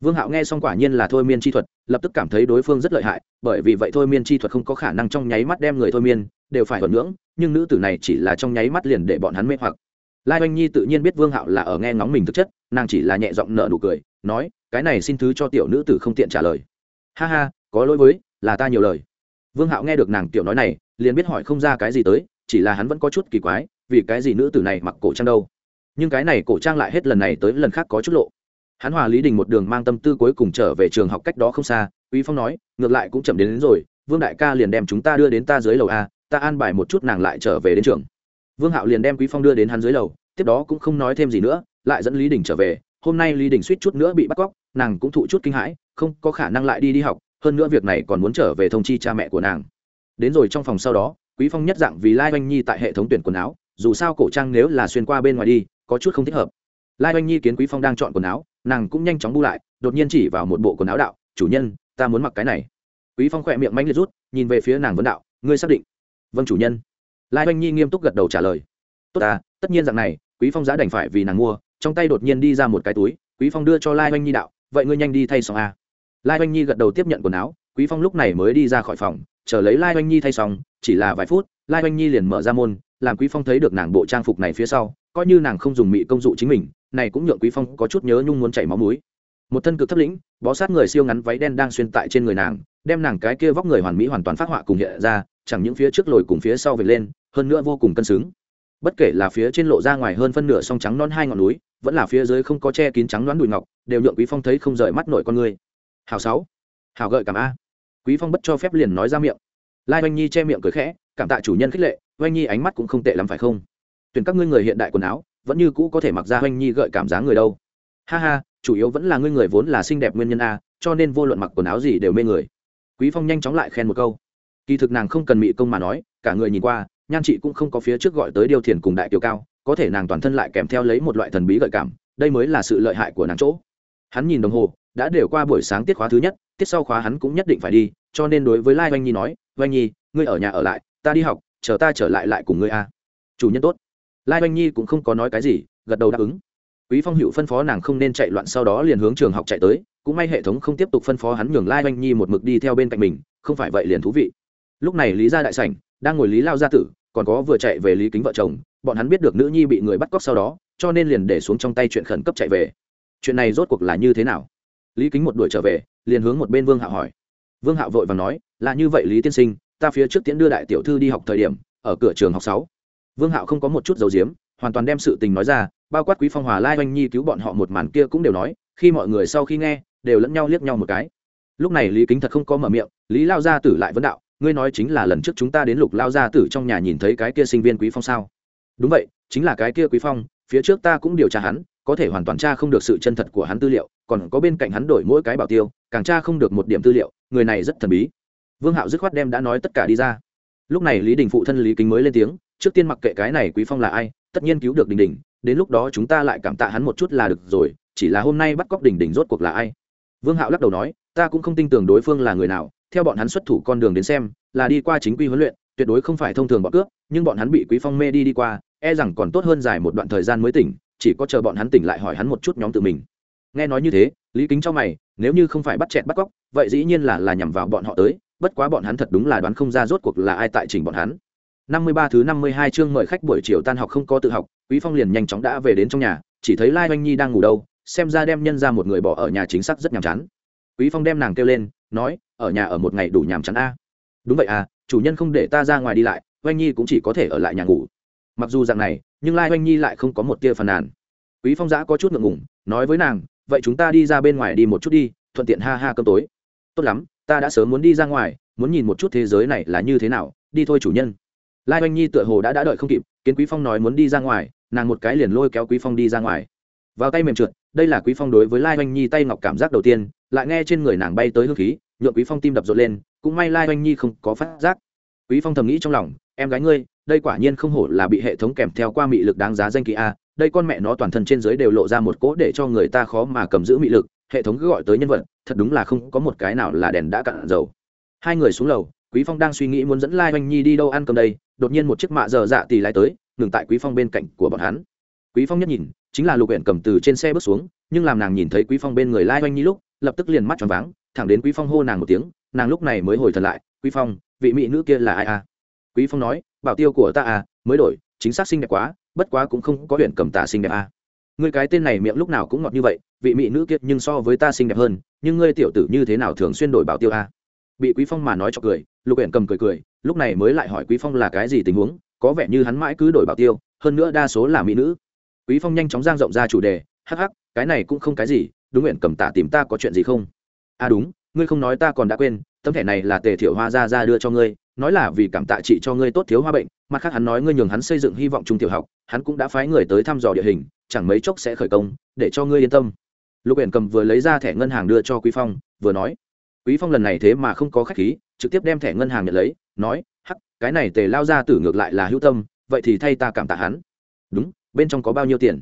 Speaker 1: Vương hạo nghe xong quả nhiên là thôi miên chi thuật, lập tức cảm thấy đối phương rất lợi hại, bởi vì vậy thôi miên chi thuật không có khả năng trong nháy mắt đem người thôi miên, đều phải thuận ngưỡng nhưng nữ tử này chỉ là trong nháy mắt liền để bọn hắn mê hoặc. Lai oanh nhi tự nhiên biết vương hạo là ở nghe ngóng mình thực chất nàng chỉ là nhẹ giọng nợ nụ cười nói cái này xin thứ cho tiểu nữ tử không tiện trả lời. Ha ha có lỗi với là ta nhiều lời. Vương hạo nghe được nàng tiểu nói này liền biết hỏi không ra cái gì tới chỉ là hắn vẫn có chút kỳ quái vì cái gì nữ tử này mặc cổ trang đâu? Nhưng cái này cổ trang lại hết lần này tới lần khác có chút lộ. Hắn hòa lý đình một đường mang tâm tư cuối cùng trở về trường học cách đó không xa quý phong nói ngược lại cũng chậm đến, đến rồi vương đại ca liền đem chúng ta đưa đến ta dưới lầu a ta an bài một chút nàng lại trở về đến trường. Vương hạo liền đem quý phong đưa đến hắn dưới lầu, tiếp đó cũng không nói thêm gì nữa, lại dẫn lý đình trở về. Hôm nay lý đình suýt chút nữa bị bắt cóc, nàng cũng thụ chút kinh hãi, không có khả năng lại đi đi học, hơn nữa việc này còn muốn trở về thông chi cha mẹ của nàng. Đến rồi trong phòng sau đó, quý phong nhất dạng vì lai oanh nhi tại hệ thống tuyển quần áo, dù sao cổ trang nếu là xuyên qua bên ngoài đi, có chút không thích hợp. Lai oanh nhi kiến quý phong đang chọn quần áo, nàng cũng nhanh chóng bu lại, đột nhiên chỉ vào một bộ quần áo đạo, chủ nhân, ta muốn mặc cái này. Quý phong khỏe miệng mánh liệt rút, nhìn về phía nàng vấn đạo, ngươi xác định vâng chủ nhân. Lai oanh nhi nghiêm túc gật đầu trả lời. Tốt à tất nhiên dạng này, quý phong giá đành phải vì nàng mua, trong tay đột nhiên đi ra một cái túi, quý phong đưa cho lai oanh nhi đạo, vậy ngươi nhanh đi thay xong a lai oanh nhi gật đầu tiếp nhận quần áo, quý phong lúc này mới đi ra khỏi phòng, chờ lấy lai oanh nhi thay xong, chỉ là vài phút, lai oanh nhi liền mở ra môn, làm quý phong thấy được nàng bộ trang phục này phía sau, coi như nàng không dùng mị công dụ chính mình, này cũng nhượng quý phong có chút nhớ nhung muốn chảy máu mũi. Một thân cực thấp lĩnh, bó sát người siêu ngắn váy đen đang xuyên tại trên người nàng, đem nàng cái kia vóc người hoàn mỹ hoàn toàn phát họa cùng hiện ra chẳng những phía trước lồi cùng phía sau về lên, hơn nữa vô cùng cân xứng. Bất kể là phía trên lộ ra ngoài hơn phân nửa song trắng non hai ngọn núi, vẫn là phía dưới không có che kín trắng đoán đùi ngọc, đều nhượng quý phong thấy không rời mắt nội con người. Hào sáu. Hào gợi cảm a. Quý phong bất cho phép liền nói ra miệng. Lai oanh nhi che miệng cười khẽ, cảm tạ chủ nhân khích lệ, oanh nhi ánh mắt cũng không tệ lắm phải không? Tuyển các ngươi người hiện đại quần áo, vẫn như cũ có thể mặc ra oanh nhi gợi cảm giá người đâu. Ha ha, chủ yếu vẫn là ngươi người vốn là xinh đẹp nguyên nhân a, cho nên vô luận mặc quần áo gì đều mê người. Quý phong nhanh chóng lại khen một câu kỳ thực nàng không cần mị công mà nói, cả người nhìn qua, nhan chị cũng không có phía trước gọi tới điều thiền cùng đại kiều cao, có thể nàng toàn thân lại kèm theo lấy một loại thần bí gợi cảm, đây mới là sự lợi hại của nàng chỗ. Hắn nhìn đồng hồ, đã đều qua buổi sáng tiết khóa thứ nhất, tiết sau khóa hắn cũng nhất định phải đi, cho nên đối với lai oanh nhi nói, oanh nhi, ngươi ở nhà ở lại, ta đi học, chờ ta trở lại lại cùng ngươi a. Chủ nhân tốt. Lai oanh nhi cũng không có nói cái gì, gật đầu đáp ứng. Quý phong hữu phân phó nàng không nên chạy loạn sau đó liền hướng trường học chạy tới, cũng may hệ thống không tiếp tục phân phó hắn nhường lai oanh nhi một mực đi theo bên cạnh mình, không phải vậy liền thú vị lúc này lý gia đại sảnh đang ngồi lý lao gia tử, còn có vừa chạy về lý kính vợ chồng, bọn hắn biết được nữ nhi bị người bắt cóc sau đó, cho nên liền để xuống trong tay chuyện khẩn cấp chạy về. Chuyện này rốt cuộc là như thế nào? Lý kính một đuổi trở về, liền hướng một bên vương hạo hỏi. Vương hạo vội và nói, là như vậy lý tiên sinh, ta phía trước tiễn đưa đại tiểu thư đi học thời điểm, ở cửa trường học sáu. Vương hạo không có một chút dầu diếm, hoàn toàn đem sự tình nói ra, bao quát quý phong hòa lai oanh nhi cứu bọn họ một màn kia cũng đều nói, khi mọi người sau khi nghe, đều lẫn nhau liếc nhau một cái. Lúc này lý kính thật không có mở miệng, lý lao gia tử lại vấn đạo ngươi nói chính là lần trước chúng ta đến lục lao gia tử trong nhà nhìn thấy cái kia sinh viên quý phong sao? Đúng vậy, chính là cái kia quý phong, phía trước ta cũng điều tra hắn, có thể hoàn toàn tra không được sự chân thật của hắn tư liệu, còn có bên cạnh hắn đổi mỗi cái bảo tiêu, càng tra không được một điểm tư liệu, người này rất thần bí. Vương hạo dứt khoát đem đã nói tất cả đi ra. Lúc này lý đình phụ thân lý kính mới lên tiếng, trước tiên mặc kệ cái này quý phong là ai, tất nhiên cứu được đình đình, đến lúc đó chúng ta lại cảm tạ hắn một chút là được rồi, chỉ là hôm nay bắt cóc đình đình rốt cuộc là ai? Vương hạo lắc đầu nói, ta cũng không tin tưởng đối phương là người nào theo bọn hắn xuất thủ con đường đến xem, là đi qua chính quy huấn luyện, tuyệt đối không phải thông thường bọn cướp, nhưng bọn hắn bị quý phong mê đi đi qua e rằng còn tốt hơn dài một đoạn thời gian mới tỉnh, chỉ có chờ bọn hắn tỉnh lại hỏi hắn một chút nhóm tự mình. Nghe nói như thế, lý kính cho mày, nếu như không phải bắt chẹt bắt cóc, vậy dĩ nhiên là là nhằm vào bọn họ tới, bất quá bọn hắn thật đúng là đoán không ra rốt cuộc là ai tại trình bọn hắn. Năm mươi ba thứ năm mươi hai chương mời khách buổi chiều tan học không có tự học, quý phong liền nhanh chóng đã về đến trong nhà, chỉ thấy lai oanh nhi đang ngủ đâu, xem ra đem nhân ra một người bỏ ở nhà chính xác rất nhàm chán. Quý phong đem nàng kêu lên nói, ở nhà ở một ngày đủ nhàm chán a. Đúng vậy à chủ nhân không để ta ra ngoài đi lại oanh nhi cũng chỉ có thể ở lại nhà ngủ. Mặc dù dạng này, nhưng lai oanh nhi lại không có một tia phàn nàn. Quý phong giã có chút ngượng ngủng nói với nàng, vậy chúng ta đi ra bên ngoài đi một chút đi, thuận tiện ha ha cơm tối. Tốt lắm, ta đã sớm muốn đi ra ngoài, muốn nhìn một chút thế giới này là như thế nào, đi thôi chủ nhân. Lai oanh nhi tựa hồ đã đã đợi không kịp, kiến quý phong nói muốn đi ra ngoài, nàng một cái liền lôi kéo quý phong đi ra ngoài. Vào tay mềm trượt, đây là quý phong đối với lai oanh nhi tay ngọc cảm giác đầu tiên lại nghe trên người nàng bay tới hương khí, nhượng quý phong tim đập rộn lên, cũng may lai oanh nhi không có phát giác. Quý phong thầm nghĩ trong lòng, em gái ngươi, đây quả nhiên không hổ là bị hệ thống kèm theo qua mị lực đáng giá danh kỳ a, đây con mẹ nó toàn thân trên dưới đều lộ ra một cỗ để cho người ta khó mà cầm giữ mị lực, hệ thống cứ gọi tới nhân vật, thật đúng là không có một cái nào là đèn đã cạn dầu. Hai người xuống lầu, quý phong đang suy nghĩ muốn dẫn lai oanh nhi đi đâu ăn cơm đây, đột nhiên một chiếc mạ giờ dạ tì lai tới ngừng tại quý phong bên cạnh của bọn hắn. Quý phong nhất nhìn, chính là lục huyện cầm từ trên xe bước xuống, nhưng làm nàng nhìn thấy quý phong bên người lai oanh nhi lúc lập tức liền mắt tròn váng, thẳng đến quý phong hô nàng một tiếng, nàng lúc này mới hồi thần lại, quý phong, vị mỹ nữ kia là ai à? Quý phong nói, bảo tiêu của ta à mới đổi, chính xác xinh đẹp quá, bất quá cũng không có huyện cầm tả xinh đẹp à. Ngươi cái tên này miệng lúc nào cũng ngọt như vậy, vị mỹ nữ kia nhưng so với ta xinh đẹp hơn, nhưng ngươi tiểu tử như thế nào thường xuyên đổi bảo tiêu à? Bị quý phong mà nói cho cười, lục huyện cầm cười cười, lúc này mới lại hỏi quý phong là cái gì tình huống, có vẻ như hắn mãi cứ đổi bảo tiêu, hơn nữa đa số là mỹ nữ. Quý phong nhanh chóng giang rộng ra chủ đề, hắc hắc, cái này cũng không cái gì đúng nguyện cầm tả tìm ta có chuyện gì không? À đúng, ngươi không nói ta còn đã quên, tấm thẻ này là tề thiểu hoa ra ra đưa cho ngươi, nói là vì cảm tạ trị cho ngươi tốt thiếu hoa bệnh, mặt khác hắn nói ngươi nhường hắn xây dựng hy vọng trung tiểu học, hắn cũng đã phái người tới thăm dò địa hình, chẳng mấy chốc sẽ khởi công, để cho ngươi yên tâm. Lục Uyển cầm vừa lấy ra thẻ ngân hàng đưa cho quý phong, vừa nói, quý phong lần này thế mà không có khách khí, trực tiếp đem thẻ ngân hàng nhận lấy, nói, hắc, cái này tề lao ra tử ngược lại là hữu tâm, vậy thì thay ta cảm tạ hắn. Đúng, bên trong có bao nhiêu tiền?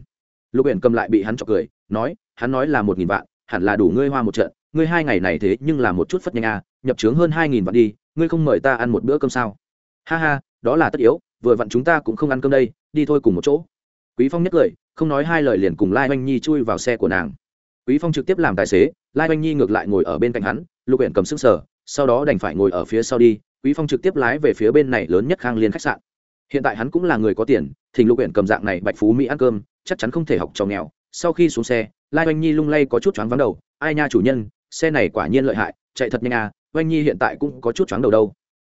Speaker 1: Lục Uyển cầm lại bị hắn chọc cười, nói hắn nói là một nghìn vạn, hẳn là đủ ngươi hoa một trận, ngươi hai ngày này thế nhưng là một chút phất nhanh à nhập trướng hơn hai nghìn vạn đi, ngươi không mời ta ăn một bữa cơm sao? Ha ha, đó là tất yếu, vừa vặn chúng ta cũng không ăn cơm đây, đi thôi cùng một chỗ. Quý phong nhất cười, không nói hai lời liền cùng lai oanh nhi chui vào xe của nàng. Quý phong trực tiếp làm tài xế, lai oanh nhi ngược lại ngồi ở bên cạnh hắn, lục Uyển cầm sức sở sau đó đành phải ngồi ở phía sau đi, quý phong trực tiếp lái về phía bên này lớn nhất khang liên khách sạn. Hiện tại hắn cũng là người có tiền, thỉnh lục Uyển cầm dạng này bạch phú mỹ ăn cơm, chắc chắn không thể học trò nghèo, sau khi xuống xe lai oanh nhi lung lay có chút choáng vắng đầu, ai nha chủ nhân, xe này quả nhiên lợi hại, chạy thật nhanh à oanh nhi hiện tại cũng có chút choáng đầu đâu.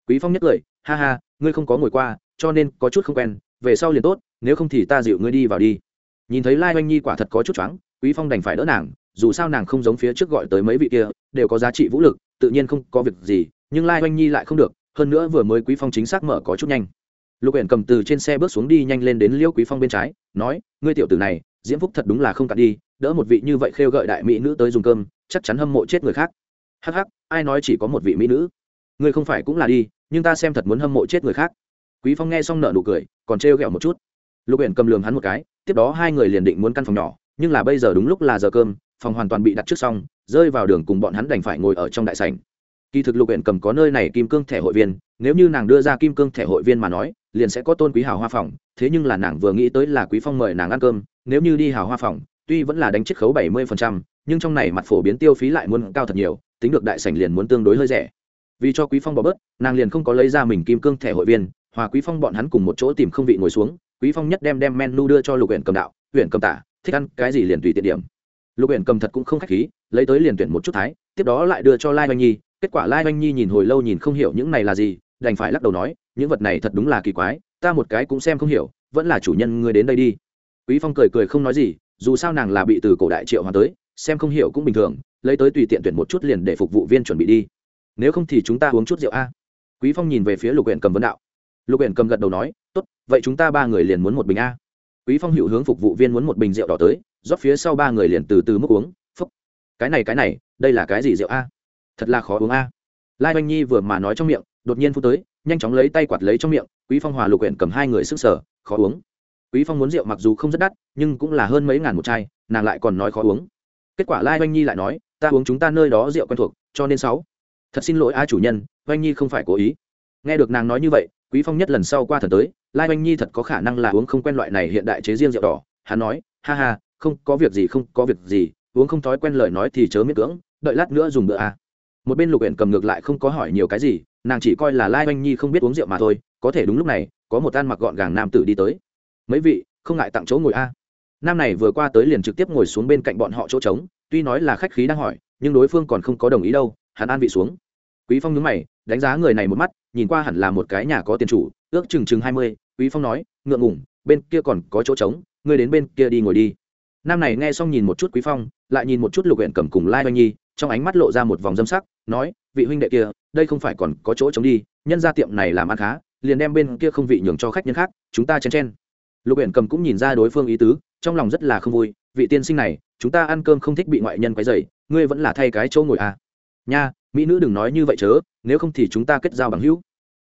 Speaker 1: Quý phong nhất cười, ha ha, ngươi không có ngồi qua, cho nên có chút không quen, về sau liền tốt, nếu không thì ta dịu ngươi đi vào đi. Nhìn thấy lai oanh nhi quả thật có chút choáng, quý phong đành phải đỡ nàng, dù sao nàng không giống phía trước gọi tới mấy vị kia, đều có giá trị vũ lực, tự nhiên không có việc gì, nhưng lai oanh nhi lại không được, hơn nữa vừa mới quý phong chính xác mở có chút nhanh. Lục huyện cầm từ trên xe bước xuống đi nhanh lên đến liêu quý phong bên trái, nói, ngươi tiểu tử này, diễm phúc thật đúng là không cạn đi đỡ một vị như vậy khêu gợi đại mỹ nữ tới dùng cơm, chắc chắn hâm mộ chết người khác. Hắc hắc, ai nói chỉ có một vị mỹ nữ? Ngươi không phải cũng là đi, nhưng ta xem thật muốn hâm mộ chết người khác. Quý phong nghe xong nợ nụ cười, còn trêu ghẹo một chút. Lục Uyển cầm lường hắn một cái, tiếp đó hai người liền định muốn căn phòng nhỏ, nhưng là bây giờ đúng lúc là giờ cơm, phòng hoàn toàn bị đặt trước xong, rơi vào đường cùng bọn hắn đành phải ngồi ở trong đại sảnh. Kỳ thực lục huyện cầm có nơi này kim cương thẻ hội viên, nếu như nàng đưa ra kim cương thẻ hội viên mà nói, liền sẽ có tôn quý hào hoa phòng, thế nhưng là nàng vừa nghĩ tới là quý phong mời nàng ăn cơm, nếu như đi hào hoa phòng tuy vẫn là đánh chiết khấu 70%, nhưng trong này mặt phổ biến tiêu phí lại muốn cao thật nhiều tính được đại sảnh liền muốn tương đối hơi rẻ. Vì cho quý phong bỏ bớt nàng liền không có lấy ra mình kim cương thẻ hội viên hòa quý phong bọn hắn cùng một chỗ tìm không vị ngồi xuống quý phong nhất đem đem menu đưa cho lục Uyển cầm đạo Uyển cầm tả thích ăn cái gì liền tùy tiện điểm. Lục Uyển cầm thật cũng không khách khí lấy tới liền tuyển một chút thái tiếp đó lại đưa cho lai oanh nhi kết quả lai oanh nhi nhìn hồi lâu nhìn không hiểu những này là gì đành phải lắc đầu nói những vật này thật đúng là kỳ quái ta một cái cũng xem không hiểu vẫn là chủ nhân ngươi đến đây đi. Quý phong cười cười không nói gì dù sao nàng là bị từ cổ đại triệu hòa tới, xem không hiểu cũng bình thường, lấy tới tùy tiện tuyển một chút liền để phục vụ viên chuẩn bị đi. Nếu không thì chúng ta uống chút rượu a. Quý phong nhìn về phía lục huyện cầm vấn đạo. Lục huyện cầm gật đầu nói, tốt, vậy chúng ta ba người liền muốn một bình a. Quý phong hiệu hướng phục vụ viên muốn một bình rượu đỏ tới, rót phía sau ba người liền từ từ múc uống, phúc, cái này cái này, đây là cái gì rượu a? Thật là khó uống a. Lai oanh nhi vừa mà nói trong miệng, đột nhiên phút tới, nhanh chóng lấy tay quạt lấy trong miệng, quý phong hòa lục huyện cầm hai người sức sở khó uống quý phong muốn rượu mặc dù không rất đắt, nhưng cũng là hơn mấy ngàn một chai, nàng lại còn nói khó uống. Kết quả lai oanh nhi lại nói, ta uống chúng ta nơi đó rượu quen thuộc, cho nên sáu. Thật xin lỗi a chủ nhân oanh nhi không phải cố ý. Nghe được nàng nói như vậy, quý phong nhất lần sau qua thần tới, lai oanh nhi thật có khả năng là uống không quen loại này hiện đại chế riêng rượu đỏ. Hắn nói, ha ha, không có việc gì, không có việc gì, uống không thói quen lời nói thì chớ miễn cưỡng, đợi lát nữa dùng bữa a một bên lục huyện cầm ngược lại không có hỏi nhiều cái gì, nàng chỉ coi là lai oanh nhi không biết uống rượu mà thôi, có thể đúng lúc này, có một tan mặc gọn gàng nam tử đi tới mấy vị, không ngại tặng chỗ ngồi a. Nam này vừa qua tới liền trực tiếp ngồi xuống bên cạnh bọn họ chỗ trống, tuy nói là khách khí đang hỏi, nhưng đối phương còn không có đồng ý đâu, hắn an vị xuống. Quý phong nhướng mày, đánh giá người này một mắt, nhìn qua hẳn là một cái nhà có tiền chủ, ước chừng chừng hai mươi, quý phong nói, ngượng ngủng bên kia còn có chỗ trống, ngươi đến bên kia đi ngồi đi. Nam này nghe xong nhìn một chút quý phong, lại nhìn một chút lục huyện cầm cùng lai oanh nhi, trong ánh mắt lộ ra một vòng dâm sắc, nói, vị huynh đệ kia, đây không phải còn có chỗ trống đi, nhân ra tiệm này làm ăn khá, liền đem bên kia không vị nhường cho khách nhân khác, chúng ta chen chen lục huyện cầm cũng nhìn ra đối phương ý tứ, trong lòng rất là không vui, vị tiên sinh này, chúng ta ăn cơm không thích bị ngoại nhân quấy dày ngươi vẫn là thay cái chỗ ngồi à. Nha, mỹ nữ đừng nói như vậy chớ, nếu không thì chúng ta kết giao bằng hữu.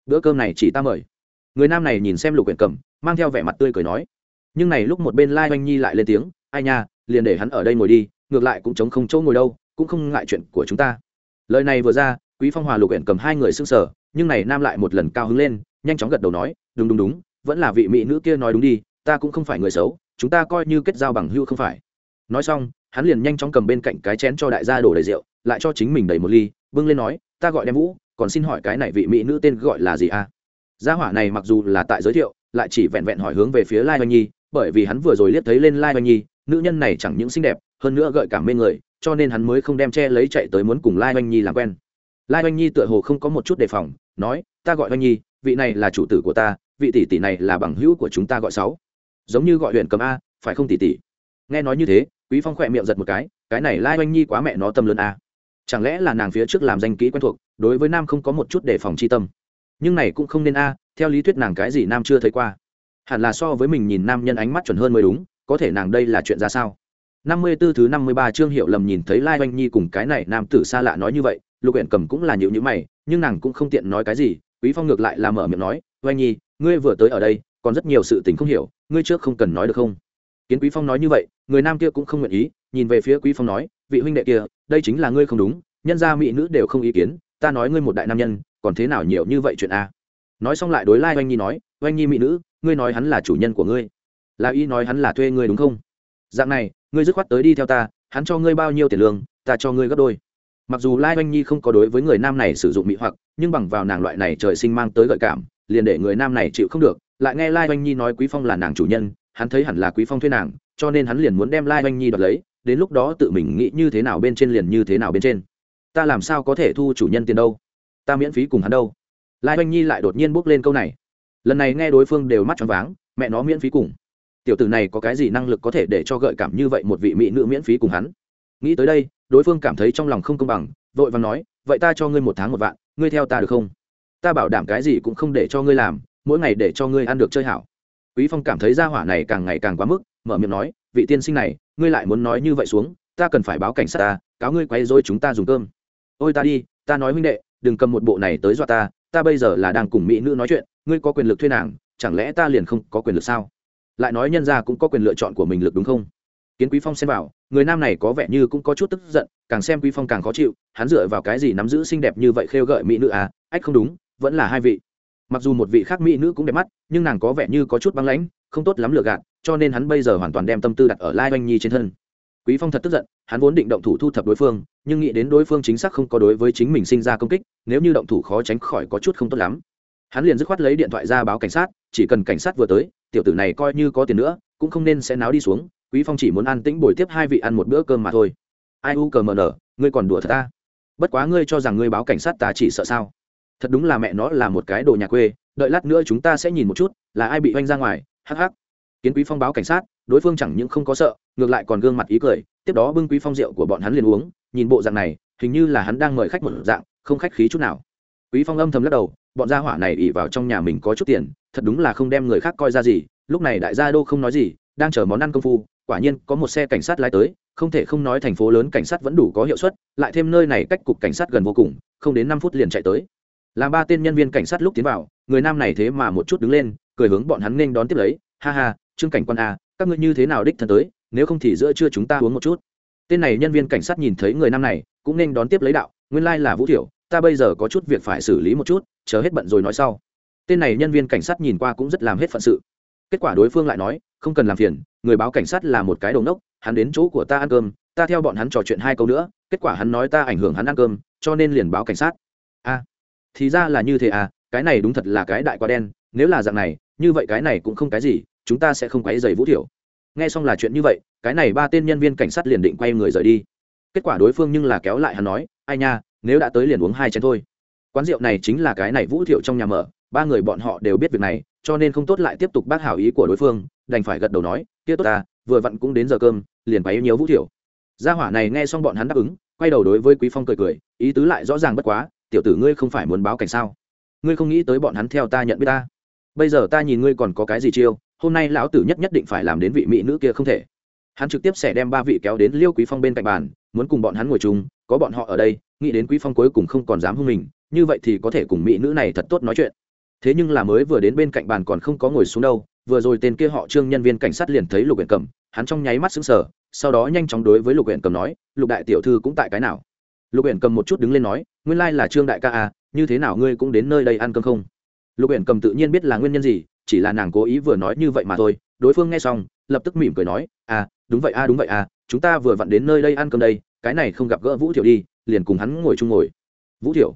Speaker 1: Bữa cơm này chỉ ta mời. Người nam này nhìn xem lục huyện cầm, mang theo vẻ mặt tươi cười nói. Nhưng này lúc một bên lai oanh nhi lại lên tiếng, ai nha, liền để hắn ở đây ngồi đi, ngược lại cũng chống không chỗ ngồi đâu, cũng không ngại chuyện của chúng ta. Lời này vừa ra, quý phong hòa lục huyện cầm hai người s ư n g sở nhưng này nam lại một lần cao hứng lên, nhanh chóng gật đầu nói, đúng đúng đúng, vẫn là vị mỹ nữ kia nói đúng đi ta cũng không phải người xấu, chúng ta coi như kết giao bằng hưu không phải. Nói xong, hắn liền nhanh chóng cầm bên cạnh cái chén cho đại gia đổ đầy rượu, lại cho chính mình đầy một ly, bưng lên nói, ta gọi đem vũ, còn xin hỏi cái này vị mỹ nữ tên gọi là gì a gia hỏa này mặc dù là tại giới thiệu, lại chỉ vẹn vẹn hỏi hướng về phía lai oanh nhi, bởi vì hắn vừa rồi liếc thấy lên lai oanh nhi, nữ nhân này chẳng những xinh đẹp, hơn nữa gợi cảm mê người, cho nên hắn mới không đem che lấy chạy tới muốn cùng lai oanh nhi làm quen. Lai oanh nhi tựa hồ không có một chút đề phòng, nói, ta gọi oanh nhi, vị này là chủ tử của ta, vị tỷ tỷ này là bằng hữu của chúng ta gọi sáu giống như gọi huyện cầm a phải không tỷ tỷ? Nghe nói như thế quý phong khỏe miệng giật một cái cái này lai oanh nhi quá mẹ nó tâm lớn a. Chẳng lẽ là nàng phía trước làm danh kỹ quen thuộc đối với nam không có một chút đề phòng chi tâm? Nhưng này cũng không nên a theo lý thuyết nàng cái gì nam chưa thấy qua. Hẳn là so với mình nhìn nam nhân ánh mắt chuẩn hơn mới đúng có thể nàng đây là chuyện ra sao? Năm mươi 54 thứ năm mươi ba chương hiệu lầm nhìn thấy Lai Oanh Nhi cùng cái này nam tử xa lạ nói như vậy, Lục Uyển Cầm cũng là nhíu nhíu mày, nhưng nàng cũng không tiện nói cái gì, Quý Phong ngược lại là mở miệng nói, "Oanh Nhi, ngươi vừa tới ở đây, còn rất nhiều sự tình không hiểu, ngươi trước không cần nói được không?" Kiến Quý Phong nói như vậy, người nam kia cũng không nguyện ý, nhìn về phía Quý Phong nói, "Vị huynh đệ kia, đây chính là ngươi không đúng, nhân gia mỹ nữ đều không ý kiến, ta nói ngươi một đại nam nhân, còn thế nào nhiều như vậy chuyện a?" Nói xong lại đối Lai Oanh Nhi nói, "Oanh Nhi mỹ nữ, ngươi nói hắn là chủ nhân của ngươi, là y nói hắn là thuê ngươi đúng không?" Dạng này, ngươi dứt khoát tới đi theo ta hắn cho ngươi bao nhiêu tiền lương ta cho ngươi gấp đôi mặc dù lai oanh nhi không có đối với người nam này sử dụng mỹ hoặc nhưng bằng vào nàng loại này trời sinh mang tới gợi cảm liền để người nam này chịu không được lại nghe lai oanh nhi nói quý phong là nàng chủ nhân, hắn thấy hẳn là quý phong thuê nàng, cho nên hắn liền muốn đem lai oanh nhi đoạt lấy, đến lúc đó tự mình nghĩ như thế nào bên trên liền như thế nào bên trên. Ta làm sao có thể thu chủ nhân tiền đâu? Ta miễn phí cùng hắn đâu? Lai oanh nhi lại đột nhiên bước lên câu này. Lần này nghe đối phương đều mắt tròn váng, mẹ nó miễn phí cùng. Tiểu tử này có cái gì năng lực có thể để cho gợi cảm như vậy một vị mỹ nữ miễn phí cùng hắn? Nghĩ tới đây, đối phương cảm thấy trong lòng không công bằng, vội vàng nói, vậy ta cho ngươi một tháng một vạn, ngươi theo ta được không? Ta bảo đảm cái gì cũng không để cho ngươi làm mỗi ngày để cho ngươi ăn được chơi hảo. Quý phong cảm thấy gia hỏa này càng ngày càng quá mức, mở miệng nói, vị tiên sinh này, ngươi lại muốn nói như vậy xuống, ta cần phải báo cảnh sát ta, cáo ngươi quay dối chúng ta dùng cơm. Ôi ta đi, ta nói huynh đệ, đừng cầm một bộ này tới dọa ta ta bây giờ là đang cùng mỹ nữ nói chuyện, ngươi có quyền lực thuê nàng, chẳng lẽ ta liền không có quyền lực sao? Lại nói nhân ra cũng có quyền lựa chọn của mình lực đúng không? Kiến quý phong xem vào, người nam này có vẻ như cũng có chút tức giận, càng xem quý phong càng khó chịu, hắn dựa vào cái gì nắm giữ xinh đẹp như vậy khêu gợi mỹ nữ à ách không đúng, vẫn là hai vị mặc dù một vị khác mỹ nữ cũng đẹp mắt, nhưng nàng có vẻ như có chút băng lãnh, không tốt lắm lựa gạt, cho nên hắn bây giờ hoàn toàn đem tâm tư đặt ở lai oanh nhi trên thân. Quý phong thật tức giận, hắn vốn định động thủ thu thập đối phương, nhưng nghĩ đến đối phương chính xác không có đối với chính mình sinh ra công kích, nếu như động thủ khó tránh khỏi có chút không tốt lắm. Hắn liền dứt khoát lấy điện thoại ra báo cảnh sát, chỉ cần cảnh sát vừa tới, tiểu tử này coi như có tiền nữa, cũng không nên sẽ náo đi xuống, quý phong chỉ muốn an tĩnh bồi tiếp hai vị ăn một bữa cơm mà thôi. Ai u cờ mờ nở, ngươi còn đùa thật ta. Bất quá ngươi cho rằng ngươi báo cảnh sát ta chỉ sợ sao? Thật đúng là mẹ nó là một cái đồ nhà quê, đợi lát nữa chúng ta sẽ nhìn một chút, là ai bị oanh ra ngoài, hắc hắc. Kiến quý phong báo cảnh sát, đối phương chẳng những không có sợ, ngược lại còn gương mặt ý cười, tiếp đó bưng quý phong rượu của bọn hắn liền uống, nhìn bộ dạng này, hình như là hắn đang mời khách một dạng, không khách khí chút nào. Quý phong âm thầm lắc đầu, bọn gia hỏa này ỉ vào trong nhà mình có chút tiền, thật đúng là không đem người khác coi ra gì, lúc này đại gia đô không nói gì, đang chờ món ăn công phu, quả nhiên có một xe cảnh sát lái tới, không thể không nói thành phố lớn cảnh sát vẫn đủ có hiệu suất, lại thêm nơi này cách cục cảnh sát gần vô cùng, không đến năm phút liền chạy tới làm ba tên nhân viên cảnh sát lúc tiến vào, người nam này thế mà một chút đứng lên, cười hướng bọn hắn nên đón tiếp lấy. Ha ha, trương cảnh quan a các ngươi như thế nào đích thân tới, nếu không thì giữa trưa chúng ta uống một chút. Tên này nhân viên cảnh sát nhìn thấy người nam này, cũng nên đón tiếp lấy đạo, nguyên lai là vũ thiểu, ta bây giờ có chút việc phải xử lý một chút, chờ hết bận rồi nói sau. Tên này nhân viên cảnh sát nhìn qua cũng rất làm hết phận sự. Kết quả đối phương lại nói, không cần làm phiền, người báo cảnh sát là một cái đầu nốc hắn đến chỗ của ta ăn cơm, ta theo bọn hắn trò chuyện hai câu nữa, kết quả hắn nói ta ảnh hưởng hắn ăn cơm, cho nên liền báo cảnh sát. A thì ra là như thế à cái này đúng thật là cái đại quá đen, nếu là dạng này, như vậy cái này cũng không cái gì, chúng ta sẽ không quấy dày vũ thiểu. Nghe xong là chuyện như vậy, cái này ba tên nhân viên cảnh sát liền định quay người rời đi. Kết quả đối phương nhưng là kéo lại hắn nói, ai nha, nếu đã tới liền uống hai chén thôi. Quán rượu này chính là cái này vũ thiệu trong nhà mở, ba người bọn họ đều biết việc này, cho nên không tốt lại tiếp tục bác hảo ý của đối phương, đành phải gật đầu nói, kia tốt ta, vừa vặn cũng đến giờ cơm, liền bày nhiều vũ thiệu gia hỏa này nghe xong bọn hắn đáp ứng, quay đầu đối với quý phong cười cười, ý tứ lại rõ ràng bất quá tiểu tử ngươi không phải muốn báo cảnh sao? Ngươi không nghĩ tới bọn hắn theo ta nhận biết ta? Bây giờ ta nhìn ngươi còn có cái gì chiêu, hôm nay lão tử nhất nhất định phải làm đến vị mỹ nữ kia không thể. Hắn trực tiếp sẽ đem ba vị kéo đến liêu quý phong bên cạnh bàn, muốn cùng bọn hắn ngồi chung, có bọn họ ở đây, nghĩ đến quý phong cuối cùng không còn dám hung mình, như vậy thì có thể cùng mỹ nữ này thật tốt nói chuyện. Thế nhưng là mới vừa đến bên cạnh bàn còn không có ngồi xuống đâu, vừa rồi tên kia họ trương nhân viên cảnh sát liền thấy lục huyện cầm, hắn trong nháy mắt sững sờ, sau đó nhanh chóng đối với lục huyện cầm nói, lục đại tiểu thư cũng tại cái nào? Lục huyện cầm một chút đứng lên nói nguyên lai là trương đại ca à như thế nào ngươi cũng đến nơi đây ăn cơm không? Lục huyện cầm tự nhiên biết là nguyên nhân gì chỉ là nàng cố ý vừa nói như vậy mà thôi. Đối phương nghe xong lập tức mỉm cười nói à đúng vậy a à, đúng vậy a à, chúng ta vừa vặn đến nơi đây ăn cơm đây cái này không gặp gỡ vũ thiểu đi liền cùng hắn ngồi chung ngồi. Vũ thiểu?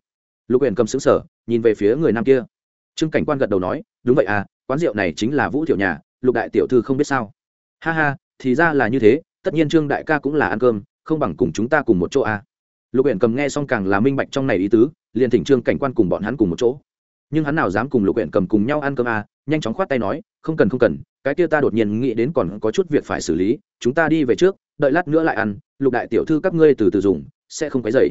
Speaker 1: Lục huyện cầm xứng sở nhìn về phía người nam kia. Trương cảnh quan gật đầu nói đúng vậy à quán rượu này chính là vũ thiểu nhà lục đại tiểu thư không biết sao. Ha ha thì ra là như thế tất nhiên trương đại ca cũng là ăn cơm không bằng cùng chúng ta cùng một chỗ à lục huyện cầm nghe xong càng là minh bạch trong này ý tứ liền thỉnh trương cảnh quan cùng bọn hắn cùng một chỗ. Nhưng hắn nào dám cùng lục huyện cầm cùng nhau ăn cơm à, nhanh chóng khoát tay nói không cần không cần cái kia ta đột nhiên nghĩ đến còn có chút việc phải xử lý chúng ta đi về trước đợi lát nữa lại ăn lục đại tiểu thư các ngươi từ từ dùng sẽ không cái dày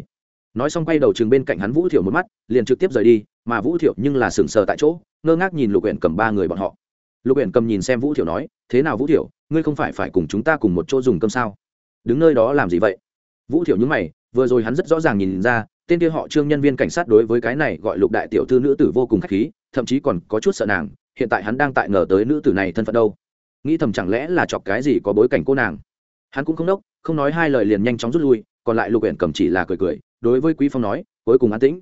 Speaker 1: nói xong quay đầu chừng bên cạnh hắn vũ thiểu một mắt liền trực tiếp rời đi mà vũ thiểu nhưng là sừng sờ tại chỗ ngơ ngác nhìn lục huyện cầm ba người bọn họ. Lục huyện cầm nhìn xem vũ thiểu nói thế nào vũ thiểu ngươi không phải phải cùng chúng ta cùng một chỗ dùng cơm sao? Đứng nơi đó làm gì vậy? Vũ thiểu nhúng mày vừa rồi hắn rất rõ ràng nhìn ra, tên kia họ trương nhân viên cảnh sát đối với cái này gọi lục đại tiểu thư nữ tử vô cùng k h á c h khí, thậm chí còn có chút sợ nàng, hiện tại hắn đang tại ngờ tới nữ tử này thân phận đâu. Nghĩ thầm chẳng lẽ là chọc cái gì có bối cảnh cô nàng. Hắn cũng không đốc, không nói hai lời liền nhanh chóng rút lui, còn lại lục huyện cầm chỉ là cười cười, đối với quý phong nói, cuối cùng an tĩnh.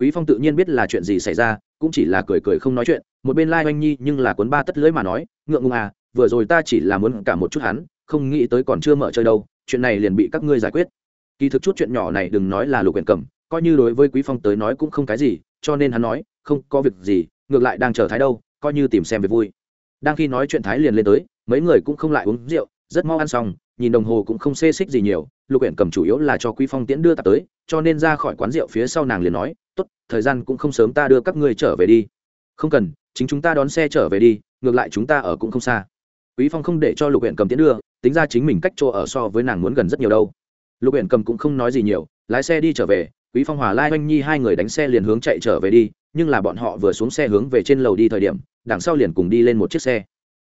Speaker 1: Quý phong tự nhiên biết là chuyện gì xảy ra, cũng chỉ là cười cười không nói chuyện, một bên lai oanh nhi nhưng là cuốn ba tất lưỡi mà nói, ngượng ngùng à vừa rồi ta chỉ là muốn cả một chút hắn, không nghĩ tới còn chưa mở chơi đâu, chuyện này liền bị các ngươi giải quyết kỳ thực chút chuyện nhỏ này đừng nói là lục huyện cầm, coi như đối với quý phong tới nói cũng không cái gì, cho nên hắn nói, không có việc gì, ngược lại đang chờ thái đâu, coi như tìm xem về vui. Đang khi nói chuyện thái liền lên tới, mấy người cũng không lại uống rượu, rất mau ăn xong, nhìn đồng hồ cũng không xê xích gì nhiều, lục huyện cầm chủ yếu là cho quý phong tiễn đưa ta tới, cho nên ra khỏi quán rượu phía sau nàng liền nói, tốt, thời gian cũng không sớm ta đưa các ngươi trở về đi. Không cần, chính chúng ta đón xe trở về đi, ngược lại chúng ta ở cũng không xa. Quý phong không để cho lục huyện cầm tiễn đưa, tính ra chính mình cách chỗ ở so với nàng muốn gần rất nhiều đâu lục huyện cầm cũng không nói gì nhiều, lái xe đi trở về, quý phong hòa lai oanh nhi hai người đánh xe liền hướng chạy trở về đi, nhưng là bọn họ vừa xuống xe hướng về trên lầu đi thời điểm, đằng sau liền cùng đi lên một chiếc xe.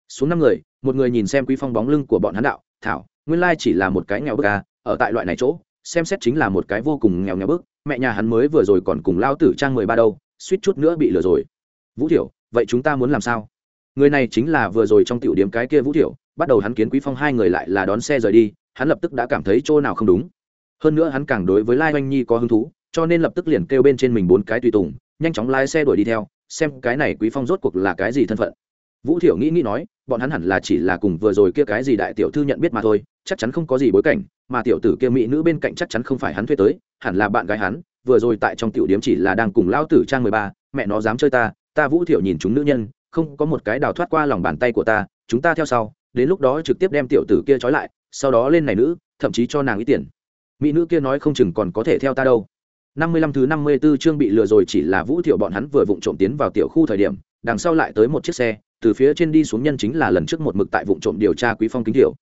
Speaker 1: Xuống năm người, một người nhìn xem quý phong bóng lưng của bọn hắn đạo, thảo, nguyên lai chỉ là một cái nghèo bức à ở tại loại này chỗ, xem xét chính là một cái vô cùng nghèo nghèo bức, mẹ nhà hắn mới vừa rồi còn cùng lao tử trang mười ba đâu, suýt chút nữa bị lừa rồi. Vũ thiểu, vậy chúng ta muốn làm sao? Người này chính là vừa rồi trong tiểu điểm cái kia vũ thiểu, bắt đầu hắn kiến quý phong hai người lại là đón xe rời đi hắn lập tức đã cảm thấy chỗ nào không đúng. Hơn nữa hắn càng đối với lai oanh nhi có hứng thú, cho nên lập tức liền kêu bên trên mình bốn cái tùy tùng, nhanh chóng lái xe đuổi đi theo, xem cái này quý phong rốt cuộc là cái gì thân phận. Vũ thiểu nghĩ nghĩ nói, bọn hắn hẳn là chỉ là cùng vừa rồi kia cái gì đại tiểu thư nhận biết mà thôi, chắc chắn không có gì bối cảnh, mà tiểu tử kia mỹ nữ bên cạnh chắc chắn không phải hắn thuê tới, hẳn là bạn gái hắn, vừa rồi tại trong tiểu điếm chỉ là đang cùng lão tử trang mười ba, mẹ nó dám chơi ta ta vũ thiểu nhìn chúng nữ nhân, không có một cái đào thoát qua lòng bàn tay của ta, chúng ta theo sau, đến lúc đó trực tiếp đem tiểu tử kia trói lại sau đó lên này nữ thậm chí cho nàng ý tiền mỹ nữ kia nói không chừng còn có thể theo ta đâu năm mươi lăm thứ năm mươi 54 chương bị lừa rồi chỉ là Vũ Thiệu bọn hắn vừa vụng trộm tiến vào tiểu khu thời điểm, đằng sau lại tới một chiếc xe, từ phía trên đi xuống nhân chính là lần trước một mực tại vụng trộm điều tra Quý Phong kính thiểu.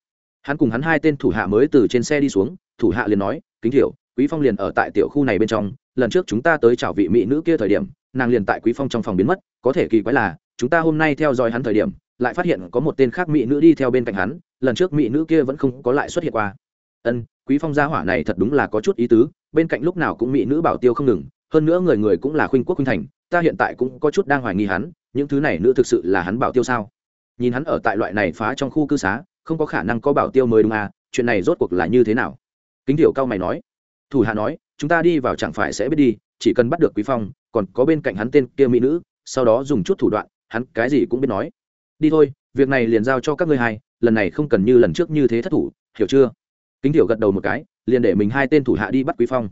Speaker 1: hắn cùng hắn hai tên thủ hạ mới từ trên xe đi xuống thủ hạ liền nói kính thiểu quý phong liền ở tại tiểu khu này bên trong lần trước chúng ta tới chào vị mỹ nữ kia thời điểm nàng liền tại quý phong trong phòng biến mất có thể kỳ quái là chúng ta hôm nay theo dõi hắn thời điểm lại phát hiện có một tên khác mỹ nữ đi theo bên cạnh hắn, lần trước mỹ nữ kia vẫn không có lại xuất hiện qua. Ân, quý phong gia hỏa này thật đúng là có chút ý tứ, bên cạnh lúc nào cũng mỹ nữ bảo tiêu không ngừng, hơn nữa người người cũng là khuynh quốc khuynh thành, ta hiện tại cũng có chút đang hoài nghi hắn, những thứ này nữ thực sự là hắn bảo tiêu sao? Nhìn hắn ở tại loại này phá trong khu cư xá, không có khả năng có bảo tiêu mới đúng à chuyện này rốt cuộc là như thế nào? Kính tiểu cao mày nói. Thủ hạ nói, chúng ta đi vào chẳng phải sẽ biết đi, chỉ cần bắt được quý phong, còn có bên cạnh hắn tên kia mỹ nữ, sau đó dùng chút thủ đoạn, hắn cái gì cũng biết nói đi thôi, việc này liền giao cho các ngươi hai, lần này không cần như lần trước như thế thất thủ, hiểu chưa? Kính tiểu gật đầu một cái, liền để mình hai tên thủ hạ đi bắt quý phong.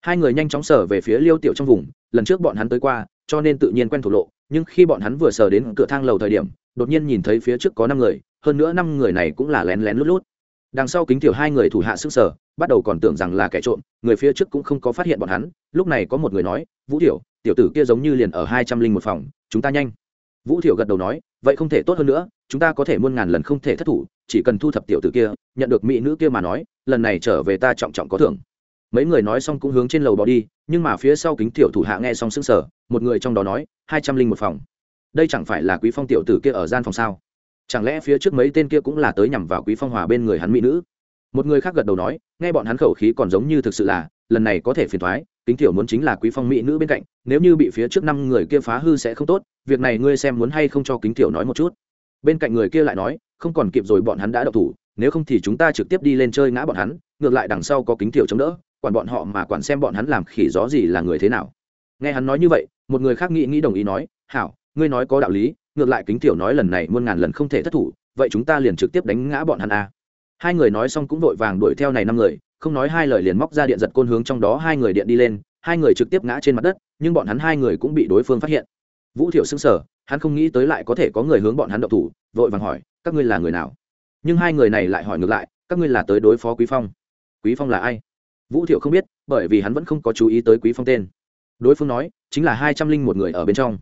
Speaker 1: Hai người nhanh chóng sở về phía liêu tiểu trong vùng, lần trước bọn hắn tới qua, cho nên tự nhiên quen thủ lộ, nhưng khi bọn hắn vừa sờ đến cửa thang lầu thời điểm, đột nhiên nhìn thấy phía trước có năm người, hơn nữa năm người này cũng là lén lén lút lút. Đằng sau kính tiểu hai người thủ hạ sức sở bắt đầu còn tưởng rằng là kẻ trộm, người phía trước cũng không có phát hiện bọn hắn, lúc này có một người nói, vũ tiểu tiểu tử kia giống như liền ở hai trăm linh một phòng, chúng ta nhanh vũ thiểu gật đầu nói, vậy không thể tốt hơn nữa, chúng ta có thể muôn ngàn lần không thể thất thủ, chỉ cần thu thập tiểu tử kia, nhận được mỹ nữ kia mà nói, lần này trở về ta trọng trọng có thưởng. Mấy người nói xong cũng hướng trên lầu bỏ đi, nhưng mà phía sau kính tiểu thủ hạ nghe xong sững sờ, một người trong đó nói, hai trăm linh một phòng. Đây chẳng phải là quý phong tiểu tử kia ở gian phòng sao? Chẳng lẽ phía trước mấy tên kia cũng là tới nhằm vào quý phong hòa bên người hắn mỹ nữ? Một người khác gật đầu nói, nghe bọn hắn khẩu khí còn giống như thực sự là, lần này có thể phiền thoái kính tiểu muốn chính là quý phong mỹ nữ bên cạnh, nếu như bị phía trước năm người kia phá hư sẽ không tốt, việc này ngươi xem muốn hay không cho kính tiểu nói một chút bên cạnh người kia lại nói, không còn kịp rồi bọn hắn đã đậu thủ, nếu không thì chúng ta trực tiếp đi lên chơi ngã bọn hắn, ngược lại đằng sau có kính tiểu chống đỡ, quản bọn họ mà quản xem bọn hắn làm khỉ gió gì là người thế nào nghe hắn nói như vậy, một người khác nghĩ nghĩ đồng ý nói, hảo, ngươi nói có đạo lý, ngược lại kính tiểu nói lần này muôn ngàn lần không thể thất thủ, vậy chúng ta liền trực tiếp đánh ngã bọn hắn a à. hai người nói xong cũng vội vàng đuổi theo này năm người không nói hai lời liền móc ra điện giật côn hướng trong đó hai người điện đi lên, hai người trực tiếp ngã trên mặt đất, nhưng bọn hắn hai người cũng bị đối phương phát hiện. Vũ thiệu xưng sở hắn không nghĩ tới lại có thể có người hướng bọn hắn đậu thủ, vội vàng hỏi, các ngươi là người nào? Nhưng hai người này lại hỏi ngược lại, các ngươi là tới đối phó quý phong. Quý phong là ai? Vũ thiệu không biết, bởi vì hắn vẫn không có chú ý tới quý phong tên. Đối phương nói, chính là hai trăm linh một người ở bên trong.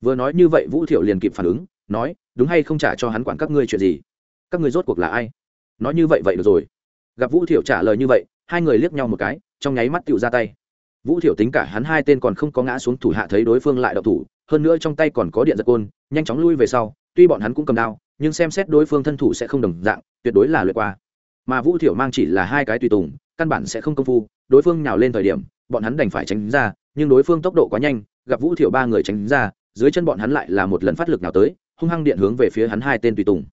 Speaker 1: Vừa nói như vậy, vũ thiệu liền kịp phản ứng, nói, đúng hay không trả cho hắn quản các ngươi chuyện gì? Các ngươi rốt cuộc là ai? Nói như vậy vậy được rồi gặp vũ thiệu trả lời như vậy, hai người liếc nhau một cái, trong nháy mắt tựu ra tay. Vũ thiệu tính cả hắn hai tên còn không có ngã xuống thủ hạ thấy đối phương lại đậu thủ, hơn nữa trong tay còn có điện giật côn, nhanh chóng lui về sau, tuy bọn hắn cũng cầm đao, nhưng xem xét đối phương thân thủ sẽ không đồng dạng, tuyệt đối là lượt qua. Mà vũ thiệu mang chỉ là hai cái tùy tùng, căn bản sẽ không công phu, đối phương nhào lên thời điểm, bọn hắn đành phải tránh ra, nhưng đối phương tốc độ quá nhanh, gặp vũ thiệu ba người tránh ra, dưới chân bọn hắn lại là một lần phát lực nào tới, hung hăng điện hướng về phía hắn hai tên tùy tùng.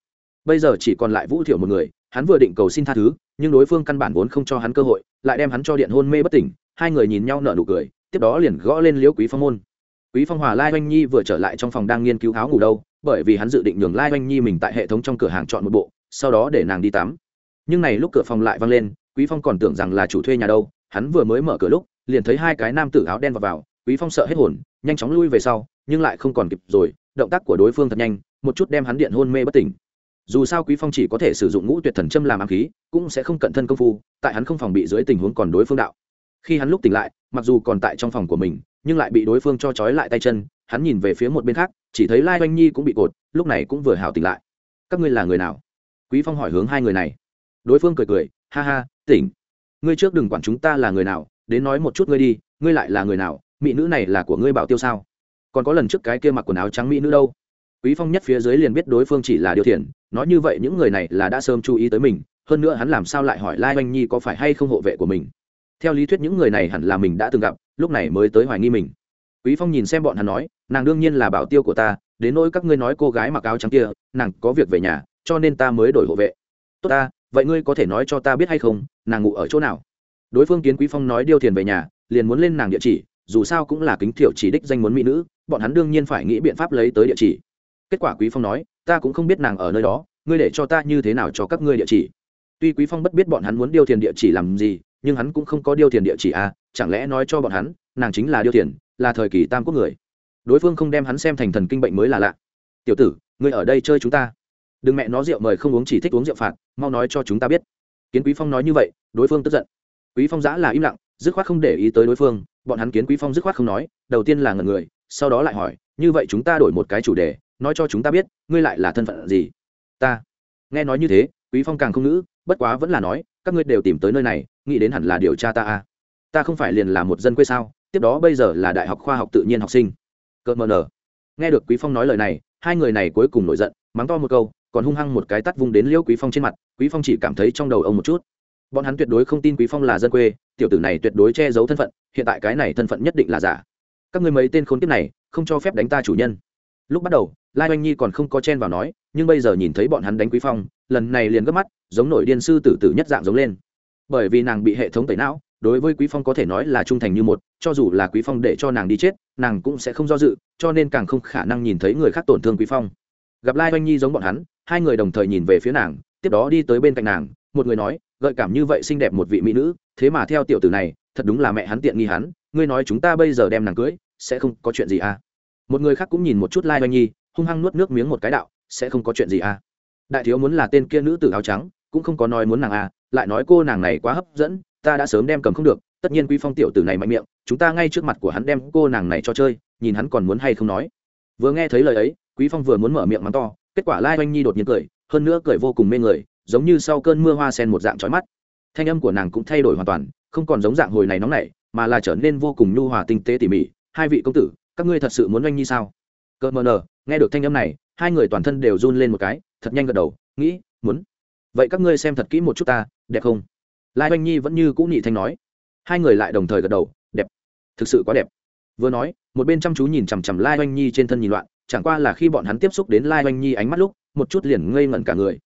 Speaker 1: Bây giờ chỉ còn lại vũ thiệu một người hắn vừa định cầu xin tha thứ, nhưng đối phương căn bản vốn không cho hắn cơ hội, lại đem hắn cho điện hôn mê bất tỉnh, hai người nhìn nhau nở nụ cười, tiếp đó liền gõ lên liễu quý phong môn. Quý phong hòa lai oanh nhi vừa trở lại trong phòng đang nghiên cứu áo ngủ đâu, bởi vì hắn dự định nhường lai oanh nhi mình tại hệ thống trong cửa hàng chọn một bộ, sau đó để nàng đi tắm. Nhưng này lúc cửa phòng lại văng lên, quý phong còn tưởng rằng là chủ thuê nhà đâu, hắn vừa mới mở cửa lúc, liền thấy hai cái nam tử áo đen vào vào, quý phong sợ hết hồn, nhanh chóng lui về sau, nhưng lại không còn kịp rồi, động tác của đối phương thật nhanh, một chút đem hắn điện hôn mê bất tỉnh dù sao quý phong chỉ có thể sử dụng ngũ tuyệt thần châm làm ám khí, cũng sẽ không cận thân công phu, tại hắn không phòng bị dưới tình huống còn đối phương đạo. Khi hắn lúc tỉnh lại, mặc dù còn tại trong phòng của mình, nhưng lại bị đối phương cho trói lại tay chân, hắn nhìn về phía một bên khác, chỉ thấy lai oanh nhi cũng bị cột, lúc này cũng vừa hào tỉnh lại. Các ngươi là người nào? Quý phong hỏi hướng hai người này. Đối phương cười cười, ha ha, tỉnh. Ngươi trước đừng quản chúng ta là người nào, đến nói một chút ngươi đi, ngươi lại là người nào, mỹ nữ này là của ngươi bảo tiêu sao? Còn có lần trước cái kia mặc quần áo trắng mỹ nữ đâu? Quý phong nhất phía dưới liền biết đối phương chỉ là điều thiền nói như vậy những người này là đã sớm chú ý tới mình, hơn nữa hắn làm sao lại hỏi lai oanh nhi có phải hay không hộ vệ của mình. Theo lý thuyết những người này hẳn là mình đã từng gặp, lúc này mới tới hoài nghi mình. Quý phong nhìn xem bọn hắn nói, nàng đương nhiên là bảo tiêu của ta, đến nỗi các ngươi nói cô gái mặc áo trắng kia, nàng có việc về nhà, cho nên ta mới đổi hộ vệ. Tốt ta, vậy ngươi có thể nói cho ta biết hay không, nàng ngủ ở chỗ nào? Đối phương kiến quý phong nói điêu thiền về nhà, liền muốn lên nàng địa chỉ, dù sao cũng là kính thiểu chỉ đích danh muốn mỹ nữ, bọn hắn đương nhiên phải nghĩ biện pháp lấy tới địa chỉ kết quả quý phong nói, ta cũng không biết nàng ở nơi đó, ngươi để cho ta như thế nào cho các ngươi địa chỉ? Tuy quý phong bất biết bọn hắn muốn điêu thiền địa chỉ làm gì, nhưng hắn cũng không có điêu thiền địa chỉ à chẳng lẽ nói cho bọn hắn, nàng chính là điêu thiền, là thời kỳ tam quốc người. Đối phương không đem hắn xem thành thần kinh bệnh mới là lạ. Tiểu tử, ngươi ở đây chơi chúng ta. Đừng mẹ nó rượu mời không uống chỉ thích uống rượu phạt, mau nói cho chúng ta biết. Kiến quý phong nói như vậy, đối phương tức giận. Quý phong giã là im lặng, dứt khoát không để ý tới đối phương, bọn hắn kiến quý phong dứt khoát không nói, đầu tiên là ngần người, sau đó lại hỏi, như vậy chúng ta đổi một cái chủ đề nói cho chúng ta biết, ngươi lại là thân phận gì? Ta. Nghe nói như thế, quý phong càng không nữ bất quá vẫn là nói, các ngươi đều tìm tới nơi này, nghĩ đến hẳn là điều tra ta à. ta không phải liền là một dân quê sao, tiếp đó bây giờ là đại học khoa học tự nhiên học sinh. Cợt mờ nở. Nghe được quý phong nói lời này, hai người này cuối cùng nổi giận, mắng to một câu, còn hung hăng một cái tắt vung đến liễu quý phong trên mặt, quý phong chỉ cảm thấy trong đầu ông một chút. Bọn hắn tuyệt đối không tin quý phong là dân quê, tiểu tử này tuyệt đối che giấu thân phận, hiện tại cái này thân phận nhất định là giả. Các ngươi mấy tên khốn kiếp này, không cho phép đánh ta chủ nhân lúc bắt đầu, lai oanh nhi còn không có chen vào nói, nhưng bây giờ nhìn thấy bọn hắn đánh quý phong, lần này liền gấp mắt, giống nổi điên sư tử tử nhất dạng giống lên. Bởi vì nàng bị hệ thống tẩy não, đối với quý phong có thể nói là trung thành như một, cho dù là quý phong để cho nàng đi chết, nàng cũng sẽ không do dự, cho nên càng không khả năng nhìn thấy người khác tổn thương quý phong. Gặp lai oanh nhi giống bọn hắn, hai người đồng thời nhìn về phía nàng, tiếp đó đi tới bên cạnh nàng, một người nói, gợi cảm như vậy xinh đẹp một vị mỹ nữ, thế mà theo tiểu tử này, thật đúng là mẹ hắn tiện nghi hắn, ngươi nói chúng ta bây giờ đem nàng cưới, sẽ không có chuyện gì à? Một người khác cũng nhìn một chút lai oanh nhi, hung hăng nuốt nước miếng một cái đạo, sẽ không có chuyện gì à? Đại thiếu muốn là tên kia nữ tử áo trắng, cũng không có nói muốn nàng à lại nói cô nàng này quá hấp dẫn, ta đã sớm đem cầm không được, tất nhiên quý phong tiểu tử này mạnh miệng, chúng ta ngay trước mặt của hắn đem cô nàng này cho chơi, nhìn hắn còn muốn hay không nói. Vừa nghe thấy lời ấy, quý phong vừa muốn mở miệng mắng to, kết quả lai oanh nhi đột nhiên cười, hơn nữa cười vô cùng mê người, giống như sau cơn mưa hoa sen một dạng trói mắt. Thanh âm của nàng cũng thay đổi hoàn toàn, không còn giống dạng hồi này nóng nảy, mà là trở nên vô cùng nhu hòa tinh tế tỉ mỉ. Hai vị công tử các ngươi thật sự muốn oanh nhi sao? Cợt mờ nờ nghe được thanh âm này, hai người toàn thân đều run lên một cái, thật nhanh gật đầu, nghĩ, muốn. Vậy các ngươi xem thật kỹ một chút ta, đẹp không? Lai oanh nhi vẫn như cũ nhị thanh nói. Hai người lại đồng thời gật đầu, đẹp. Thực sự quá đẹp. Vừa nói, một bên chăm chú nhìn chằm chằm lai oanh nhi trên thân nhìn loạn, chẳng qua là khi bọn hắn tiếp xúc đến lai oanh nhi ánh mắt lúc, một chút liền ngây ngẩn cả người.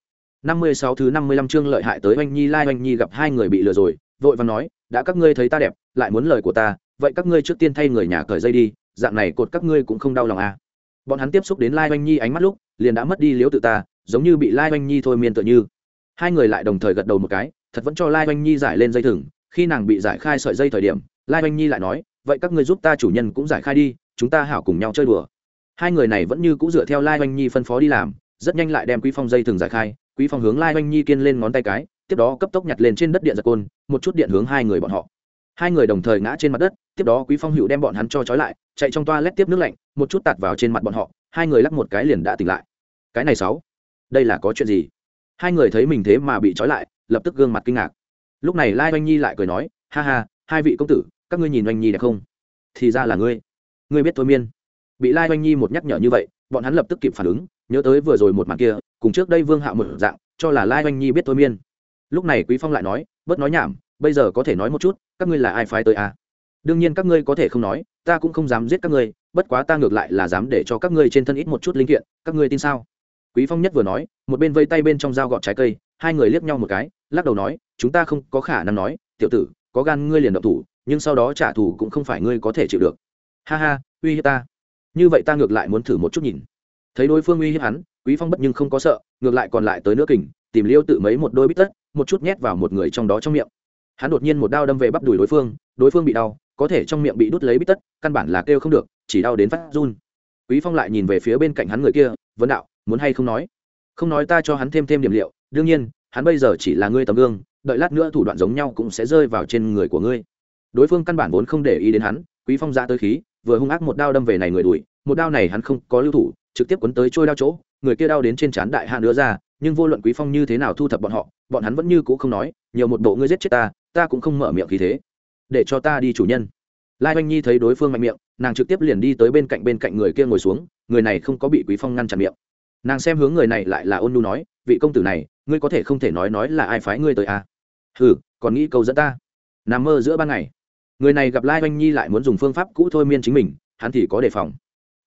Speaker 1: Năm mươi sáu thứ năm mươi lăm chương lợi hại tới oanh nhi, lai oanh nhi gặp hai người bị lừa rồi, vội và nói, đã các ngươi thấy ta đẹp, lại muốn lời của ta vậy các ngươi trước tiên thay người nhà cởi dây đi, dạng này cột các ngươi cũng không đau lòng à. bọn hắn tiếp xúc đến lai oanh nhi ánh mắt lúc, liền đã mất đi liếu tự ta, giống như bị lai oanh nhi thôi miên tựa như. Hai người lại đồng thời gật đầu một cái, thật vẫn cho lai oanh nhi giải lên dây thừng, khi nàng bị giải khai sợi dây thời điểm, lai oanh nhi lại nói, vậy các ngươi giúp ta chủ nhân cũng giải khai đi, chúng ta hảo cùng nhau chơi đùa. Hai người này vẫn như cũng dựa theo lai oanh nhi phân phó đi làm, rất nhanh lại đem quý phong dây thừng giải khai, quý phong hướng lai oanh nhi kiên lên ngón tay cái, tiếp đó cấp tốc nhặt lên trên đất điện giật côn, một chút điện hướng hai người bọn họ. Hai người đồng thời ngã trên mặt đất tiếp đó quý phong hữu đem bọn hắn cho trói lại, chạy trong toa lét tiếp nước lạnh, một chút tạt vào trên mặt bọn họ, hai người lắc một cái liền đã tỉnh lại. Cái này sáu, đây là có chuyện gì? Hai người thấy mình thế mà bị trói lại, lập tức gương mặt kinh ngạc. Lúc này lai oanh nhi lại cười nói, ha ha, hai vị công tử, các ngươi nhìn oanh nhi đẹp không? Thì ra là ngươi. Ngươi biết thôi miên. Bị lai oanh nhi một nhắc nhở như vậy, bọn hắn lập tức kịp phản ứng, nhớ tới vừa rồi một màn kia, cùng trước đây vương hạo một dạng, cho là lai oanh nhi biết thôi miên. Lúc này quý phong lại nói, bớt nói nhảm, bây giờ có thể nói một chút, các ngươi là ai phái tới à? Đương nhiên các ngươi có thể không nói, ta cũng không dám giết các ngươi, bất quá ta ngược lại là dám để cho các ngươi trên thân ít một chút linh kiện, các ngươi tin sao? Quý phong nhất vừa nói, một bên vây tay bên trong dao gọt trái cây, hai người liếc nhau một cái, lắc đầu nói, chúng ta không có khả năng nói, tiểu tử, có gan ngươi liền động thủ, nhưng sau đó trả thù cũng không phải ngươi có thể chịu được. Ha ha, uy hiếp ta. Như vậy ta ngược lại muốn thử một chút nhìn. Thấy đối phương uy hiếp hắn, quý phong bất nhưng không có sợ, ngược lại còn lại tới nữa kình, tìm liêu tự mấy một đôi bít tất, một chút nhét vào một người trong đó trong miệng. Hắn đột nhiên một đao đâm về bắp đùi đối phương đối phương bị đau có thể trong miệng bị đút lấy bít tất, căn bản là kêu không được, chỉ đau đến phát run. Quý phong lại nhìn về phía bên cạnh hắn người kia vấn đạo, muốn hay không nói? Không nói ta cho hắn thêm thêm điểm liệu, đương nhiên, hắn bây giờ chỉ là ngươi tấm gương, đợi lát nữa thủ đoạn giống nhau cũng sẽ rơi vào trên người của ngươi. Đối phương căn bản vốn không để ý đến hắn, quý phong ra tới khí, vừa hung ác một đao đâm về này người đuổi, một đao này hắn không có lưu thủ, trực tiếp quấn tới trôi đao chỗ, người kia đau đến trên trán đại hạ nữa ra, nhưng vô luận quý phong như thế nào thu thập bọn họ, bọn hắn vẫn như cũ không nói, nhiều một bộ ngươi giết chết ta ta cũng không mở miệng khí thế để cho ta đi chủ nhân. Lai oanh nhi thấy đối phương mạnh miệng, nàng trực tiếp liền đi tới bên cạnh bên cạnh người kia ngồi xuống, người này không có bị quý phong ngăn chặn miệng. Nàng xem hướng người này lại là ôn nu nói, vị công tử này, ngươi có thể không thể nói nói là ai phái ngươi tới à? Hừ, còn nghĩ câu dẫn ta. Nằm mơ giữa ban ngày. Người này gặp lai oanh nhi lại muốn dùng phương pháp cũ thôi miên chính mình, hắn thì có đề phòng.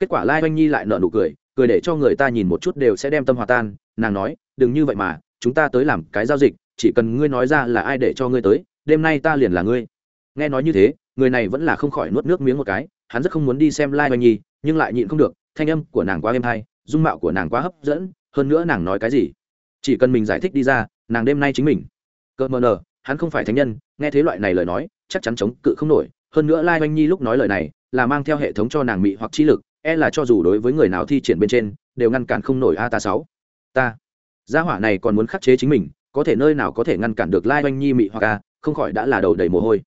Speaker 1: Kết quả lai oanh nhi lại nợ nụ cười cười để cho người ta nhìn một chút đều sẽ đem tâm hòa tan. Nàng nói, đừng như vậy mà, chúng ta tới làm cái giao dịch, chỉ cần ngươi nói ra là ai để cho ngươi tới, đêm nay ta liền là ngươi nghe nói như thế, người này vẫn là không khỏi nuốt nước miếng một cái, hắn rất không muốn đi xem lai oanh nhi, nhưng lại nhịn không được, thanh âm của nàng quá êm hay, dung mạo của nàng quá hấp dẫn, hơn nữa nàng nói cái gì? Chỉ cần mình giải thích đi ra, nàng đêm nay chính mình. Cợt mờ nờ, hắn không phải thánh nhân, nghe thế loại này lời nói, chắc chắn chống cự không nổi, hơn nữa lai oanh nhi lúc nói lời này, là mang theo hệ thống cho nàng mị hoặc trí lực e là cho dù đối với người nào thi triển bên trên, đều ngăn cản không nổi a ta sáu. Ta. Gia hỏa này còn muốn khắc chế chính mình, có thể nơi nào có thể ngăn cản được lai oanh nhi mị hoặc a, không khỏi đã là đầu đầy mồ hôi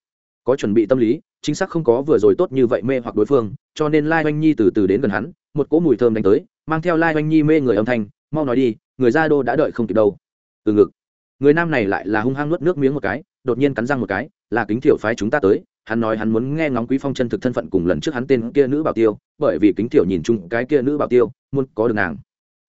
Speaker 1: có chuẩn bị tâm lý, chính xác không có vừa rồi tốt như vậy mê hoặc đối phương, cho nên lai oanh nhi từ từ đến gần hắn, một cỗ mùi thơm đánh tới, mang theo lai oanh nhi mê người âm thanh, mau nói đi, người ra đô đã đợi không kịp đâu. Từ ngực, người nam này lại là hung hăng nuốt nước miếng một cái, đột nhiên cắn răng một cái, là kính thiểu phái chúng ta tới. Hắn nói hắn muốn nghe ngóng quý phong chân thực thân phận cùng lần trước hắn tên kia nữ bảo tiêu, bởi vì kính thiểu nhìn chung cái kia nữ bảo tiêu, muốn có được nàng.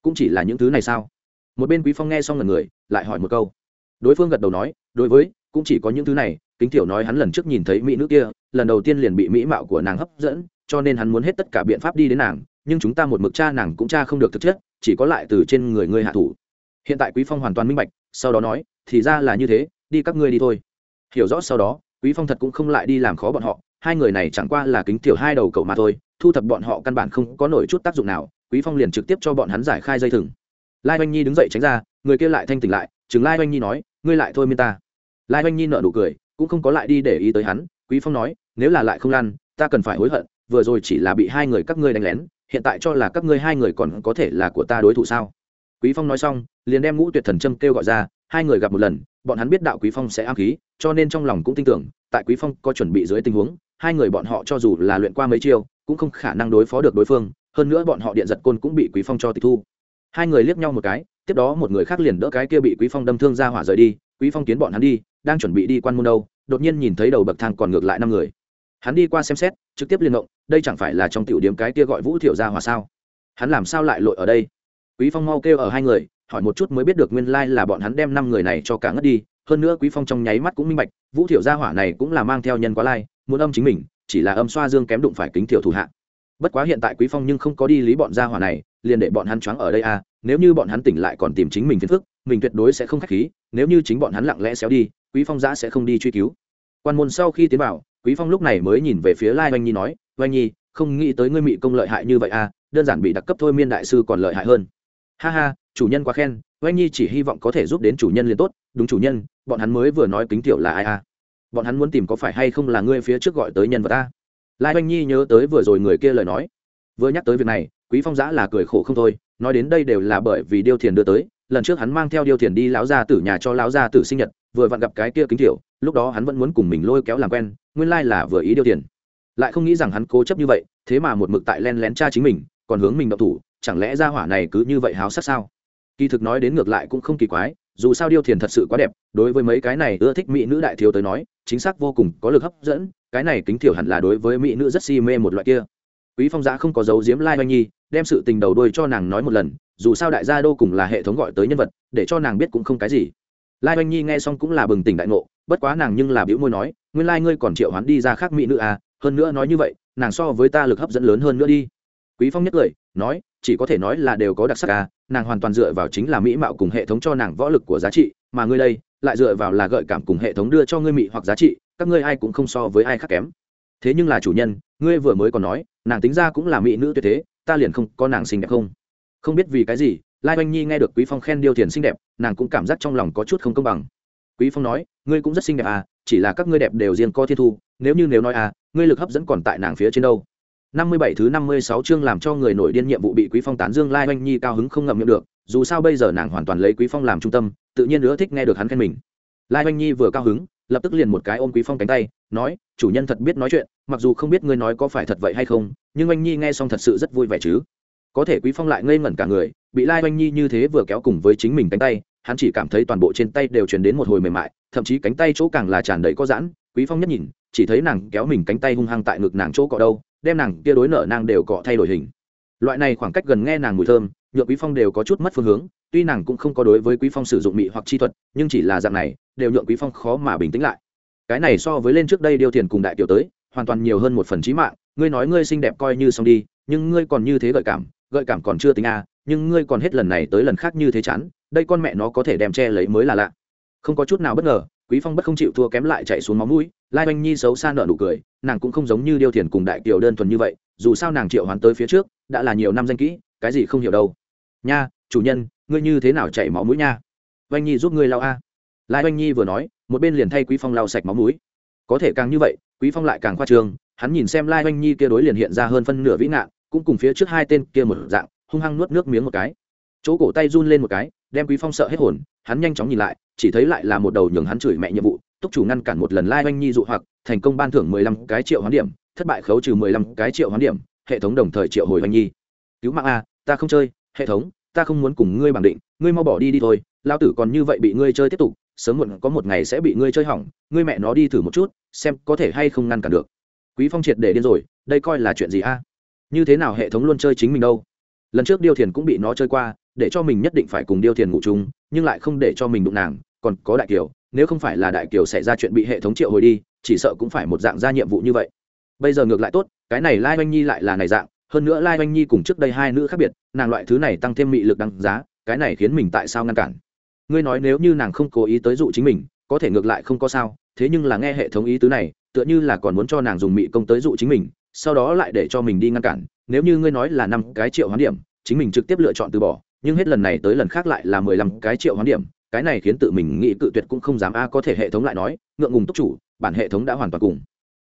Speaker 1: Cũng chỉ là những thứ này sao? Một bên quý phong nghe xong lần người, lại hỏi một câu. Đối phương gật đầu nói, đối với, cũng chỉ có những thứ này kính thiểu nói hắn lần trước nhìn thấy mỹ nữ kia, lần đầu tiên liền bị mỹ mạo của nàng hấp dẫn, cho nên hắn muốn hết tất cả biện pháp đi đến nàng, nhưng chúng ta một mực cha nàng cũng cha không được thực chất, chỉ có lại từ trên người ngươi hạ thủ. Hiện tại quý phong hoàn toàn minh bạch, sau đó nói, thì ra là như thế, đi các ngươi đi thôi. Hiểu rõ sau đó, quý phong thật cũng không lại đi làm khó bọn họ, hai người này chẳng qua là kính tiểu hai đầu cậu mà thôi, thu thập bọn họ căn bản không có nổi chút tác dụng nào, quý phong liền trực tiếp cho bọn hắn giải khai dây thừng. Lai oanh nhi đứng dậy tránh ra, người kia lại thanh tỉnh lại, chừng lai oanh nhi nói, ngươi lại thôi miên ta. Lai oanh nhi nợ nụ cười cũng không có lại đi để ý tới hắn, quý phong nói, nếu là lại không lăn, ta cần phải hối hận, vừa rồi chỉ là bị hai người các ngươi đánh lén, hiện tại cho là các ngươi hai người còn có thể là của ta đối thủ sao? Quý phong nói xong, liền đem ngũ tuyệt thần châm kêu gọi ra, hai người gặp một lần, bọn hắn biết đạo quý phong sẽ ám khí, cho nên trong lòng cũng tin tưởng, tại quý phong có chuẩn bị dưới tình huống, hai người bọn họ cho dù là luyện qua mấy chiêu, cũng không khả năng đối phó được đối phương, hơn nữa bọn họ điện giật côn cũng bị quý phong cho tịch thu. Hai người liếc nhau một cái, tiếp đó một người khác liền đỡ cái kia bị quý phong đâm thương ra hỏa rời đi quý phong kiến bọn hắn đi, đang chuẩn bị đi quan môn đâu, đột nhiên nhìn thấy đầu bậc thang còn ngược lại năm người. Hắn đi qua xem xét, trực tiếp liên động, đây chẳng phải là trong tiểu điểm cái kia gọi vũ thiểu ra hỏa sao? Hắn làm sao lại lội ở đây? Quý phong mau kêu ở hai người, hỏi một chút mới biết được nguyên lai là bọn hắn đem năm người này cho cả ngất đi. Hơn nữa quý phong trong nháy mắt cũng minh bạch, vũ thiểu gia hỏa này cũng là mang theo nhân quá lai, muốn âm chính mình, chỉ là âm xoa dương kém đụng phải kính thiểu thủ hạ. Bất quá hiện tại quý phong nhưng không có đi lý bọn gia hỏa này, liền để bọn hắn choáng ở đây à nếu như bọn hắn tỉnh lại còn tìm chính mình phiền phức mình tuyệt đối sẽ không khách khí, nếu như chính bọn hắn lặng lẽ xéo đi, quý phong giã sẽ không đi truy cứu. Quan môn sau khi tiến vào, quý phong lúc này mới nhìn về phía lai oanh nhi nói, oanh nhi, không nghĩ tới ngươi mị công lợi hại như vậy à đơn giản bị đặc cấp thôi miên đại sư còn lợi hại hơn. Ha ha, chủ nhân quá khen, oanh nhi chỉ hy vọng có thể giúp đến chủ nhân liền tốt, đúng chủ nhân, bọn hắn mới vừa nói kính tiểu là ai à? Bọn hắn muốn tìm có phải hay không là ngươi phía trước gọi tới nhân vật ta. Lai oanh nhi nhớ tới vừa rồi người kia lời nói. Vừa nhắc tới việc này, quý phong giã là cười khổ không thôi, nói đến đây đều là bởi vì điêu thiền đưa tới lần trước hắn mang theo điêu thiền đi lão gia tử nhà cho lão gia tử sinh nhật, vừa vặn gặp cái kia kính tiểu, lúc đó hắn vẫn muốn cùng mình lôi kéo làm quen, nguyên lai là vừa ý điêu thiền. Lại không nghĩ rằng hắn cố chấp như vậy, thế mà một mực tại len lén cha chính mình, còn hướng mình độc thủ, chẳng lẽ ra hỏa này cứ như vậy háo sắc sao? Kỳ thực nói đến ngược lại cũng không kỳ quái, dù sao điêu thiền thật sự quá đẹp, đối với mấy cái này ưa thích mỹ nữ đại thiếu tới nói, chính xác vô cùng có lực hấp dẫn, cái này kính thiểu hẳn là đối với mỹ nữ rất si mê một loại kia. Quý phong giã không có dấu diếm lai oanh nhi đem sự tình đầu đuôi cho nàng nói một lần, dù sao đại gia đô cùng là hệ thống gọi tới nhân vật, để cho nàng biết cũng không cái gì. Lai oanh nhi nghe xong cũng là bừng tỉnh đại ngộ, bất quá nàng nhưng là biểu môi nói, nguyên lai ngươi còn triệu hắn đi ra khác mỹ nữ à hơn nữa nói như vậy, nàng so với ta lực hấp dẫn lớn hơn nữa đi. Quý phong nhất cười, nói, chỉ có thể nói là đều có đặc sắc à nàng hoàn toàn dựa vào chính là mỹ mạo cùng hệ thống cho nàng võ lực của giá trị, mà ngươi đây, lại dựa vào là gợi cảm cùng hệ thống đưa cho ngươi mỹ hoặc giá trị, các ngươi ai cũng không so với ai khác kém. Thế nhưng là chủ nhân, ngươi vừa mới còn nói, nàng tính ra cũng là mỹ nữ tuyệt thế ta liền không có nàng xinh đẹp không? Không biết vì cái gì lai oanh nhi nghe được quý phong khen điêu thiền xinh đẹp nàng cũng cảm giác trong lòng có chút không công bằng. Quý phong nói ngươi cũng rất xinh đẹp à chỉ là các ngươi đẹp đều riêng co thiên thu nếu như nếu nói à ngươi lực hấp dẫn còn tại nàng phía trên đâu. Năm mươi bảy thứ năm mươi sáu chương làm cho người nổi điên nhiệm vụ bị Quý Phong tán dương Lai Oanh Nhi cao hứng không ngậm miệng được, dù sao bây giờ nàng hoàn toàn lấy Quý Phong làm trung tâm, tự nhiên nữa thích nghe được hắn khen mình. Lai Oanh Nhi vừa cao hứng, lập tức liền một cái ôm Quý Phong cánh tay, nói: "Chủ nhân thật biết nói chuyện, mặc dù không biết ngươi nói có phải thật vậy hay không, nhưng Oanh Nhi nghe xong thật sự rất vui vẻ chứ." Có thể Quý Phong lại ngây ngẩn cả người, bị Lai Oanh Nhi như thế vừa kéo cùng với chính mình cánh tay, hắn chỉ cảm thấy toàn bộ trên tay đều truyền đến một hồi mềm mại, thậm chí cánh tay chỗ càng là tràn đầy có giãn, Quý Phong nhất nhìn, chỉ thấy nàng kéo mình cánh tay hung hăng tại ngực nàng chỗ cọ đâu, đem nàng kia đối nợ nàng đều cọ thay đổi hình. Loại này khoảng cách gần nghe nàng mùi thơm nhượng quý phong đều có chút mất phương hướng tuy nàng cũng không có đối với quý phong sử dụng mị hoặc chi thuật nhưng chỉ là dạng này đều nhượng quý phong khó mà bình tĩnh lại cái này so với lên trước đây điêu thiền cùng đại tiểu tới, hoàn toàn nhiều hơn một phần trí mạng. Ngươi nói ngươi xinh đẹp coi như xong đi, nhưng ngươi còn như thế gợi cảm gợi cảm còn chưa tính a nhưng ngươi còn hết lần này tới lần khác như thế chán, đây con mẹ nó có thể đem che lấy mới là lạ. Không có chút nào bất ngờ, quý phong bất không chịu thua kém lại chạy xuống máu mũi, lai oanh nhi xấu xa nở nụ cười, nàng cũng không giống như điêu thiền cùng đại kiều đơn thuần như vậy, dù sao nàng triệu hoán tới phía trước, đã là nhiều năm danh kỹ, cái gì không hiểu đâu. Nha, chủ nhân, ngươi như thế nào chạy máu mũi nha? Oanh nhi giúp ngươi lao a lai oanh nhi vừa nói, một bên liền thay quý phong lau sạch máu mũi. Có thể càng như vậy, quý phong lại càng khoa trương, hắn nhìn xem lai oanh nhi kia đối liền hiện ra hơn phân nửa vĩ ngạn, cũng cùng phía trước hai tên kia một dạng, hung hăng nuốt nước miếng một cái. Chỗ cổ tay run lên một cái, đem quý phong sợ hết hồn, hắn nhanh chóng nhìn lại, chỉ thấy lại là một đầu nhường hắn chửi mẹ nhiệm vụ, túc chủ ngăn cản một lần lai oanh nhi dụ hoặc, thành công ban thưởng mười lăm cái triệu hoán điểm, thất bại khấu trừ mười lăm cái triệu hoán điểm, hệ thống đồng thời triệu hồi oanh nhi. Cứu mạng a, ta không chơi, hệ thống, ta không muốn cùng ngươi bằng định, ngươi mau bỏ đi đi thôi lao tử còn như vậy bị ngươi chơi tiếp tục sớm muộn có một ngày sẽ bị ngươi chơi hỏng, ngươi mẹ nó đi thử một chút, xem có thể hay không ngăn cản được. Quý phong triệt để điên rồi, đây coi là chuyện gì a? Như thế nào hệ thống luôn chơi chính mình đâu? Lần trước điêu thiền cũng bị nó chơi qua, để cho mình nhất định phải cùng điêu thiền ngủ chung, nhưng lại không để cho mình đụng nàng, còn có đại kiều, nếu không phải là đại kiều xảy ra chuyện bị hệ thống triệu hồi đi, chỉ sợ cũng phải một dạng ra nhiệm vụ như vậy. Bây giờ ngược lại tốt, cái này lai oanh nhi lại là này dạng, hơn nữa lai oanh nhi cùng trước đây hai nữ khác biệt, nàng loại thứ này tăng thêm mị lực đăng giá, cái này khiến mình tại sao ngăn cản? Ngươi nói nếu như nàng không cố ý tới dụ chính mình, có thể ngược lại không có sao, thế nhưng là nghe hệ thống ý tứ này, tựa như là còn muốn cho nàng dùng mị công tới dụ chính mình, sau đó lại để cho mình đi ngăn cản, nếu như ngươi nói là năm cái triệu hoán điểm, chính mình trực tiếp lựa chọn từ bỏ, nhưng hết lần này tới lần khác lại là mười lăm cái triệu hoán điểm, cái này khiến tự mình nghĩ cự tuyệt cũng không dám a, có thể hệ thống lại nói, ngượng ngùng túc chủ, bản hệ thống đã hoàn toàn cùng.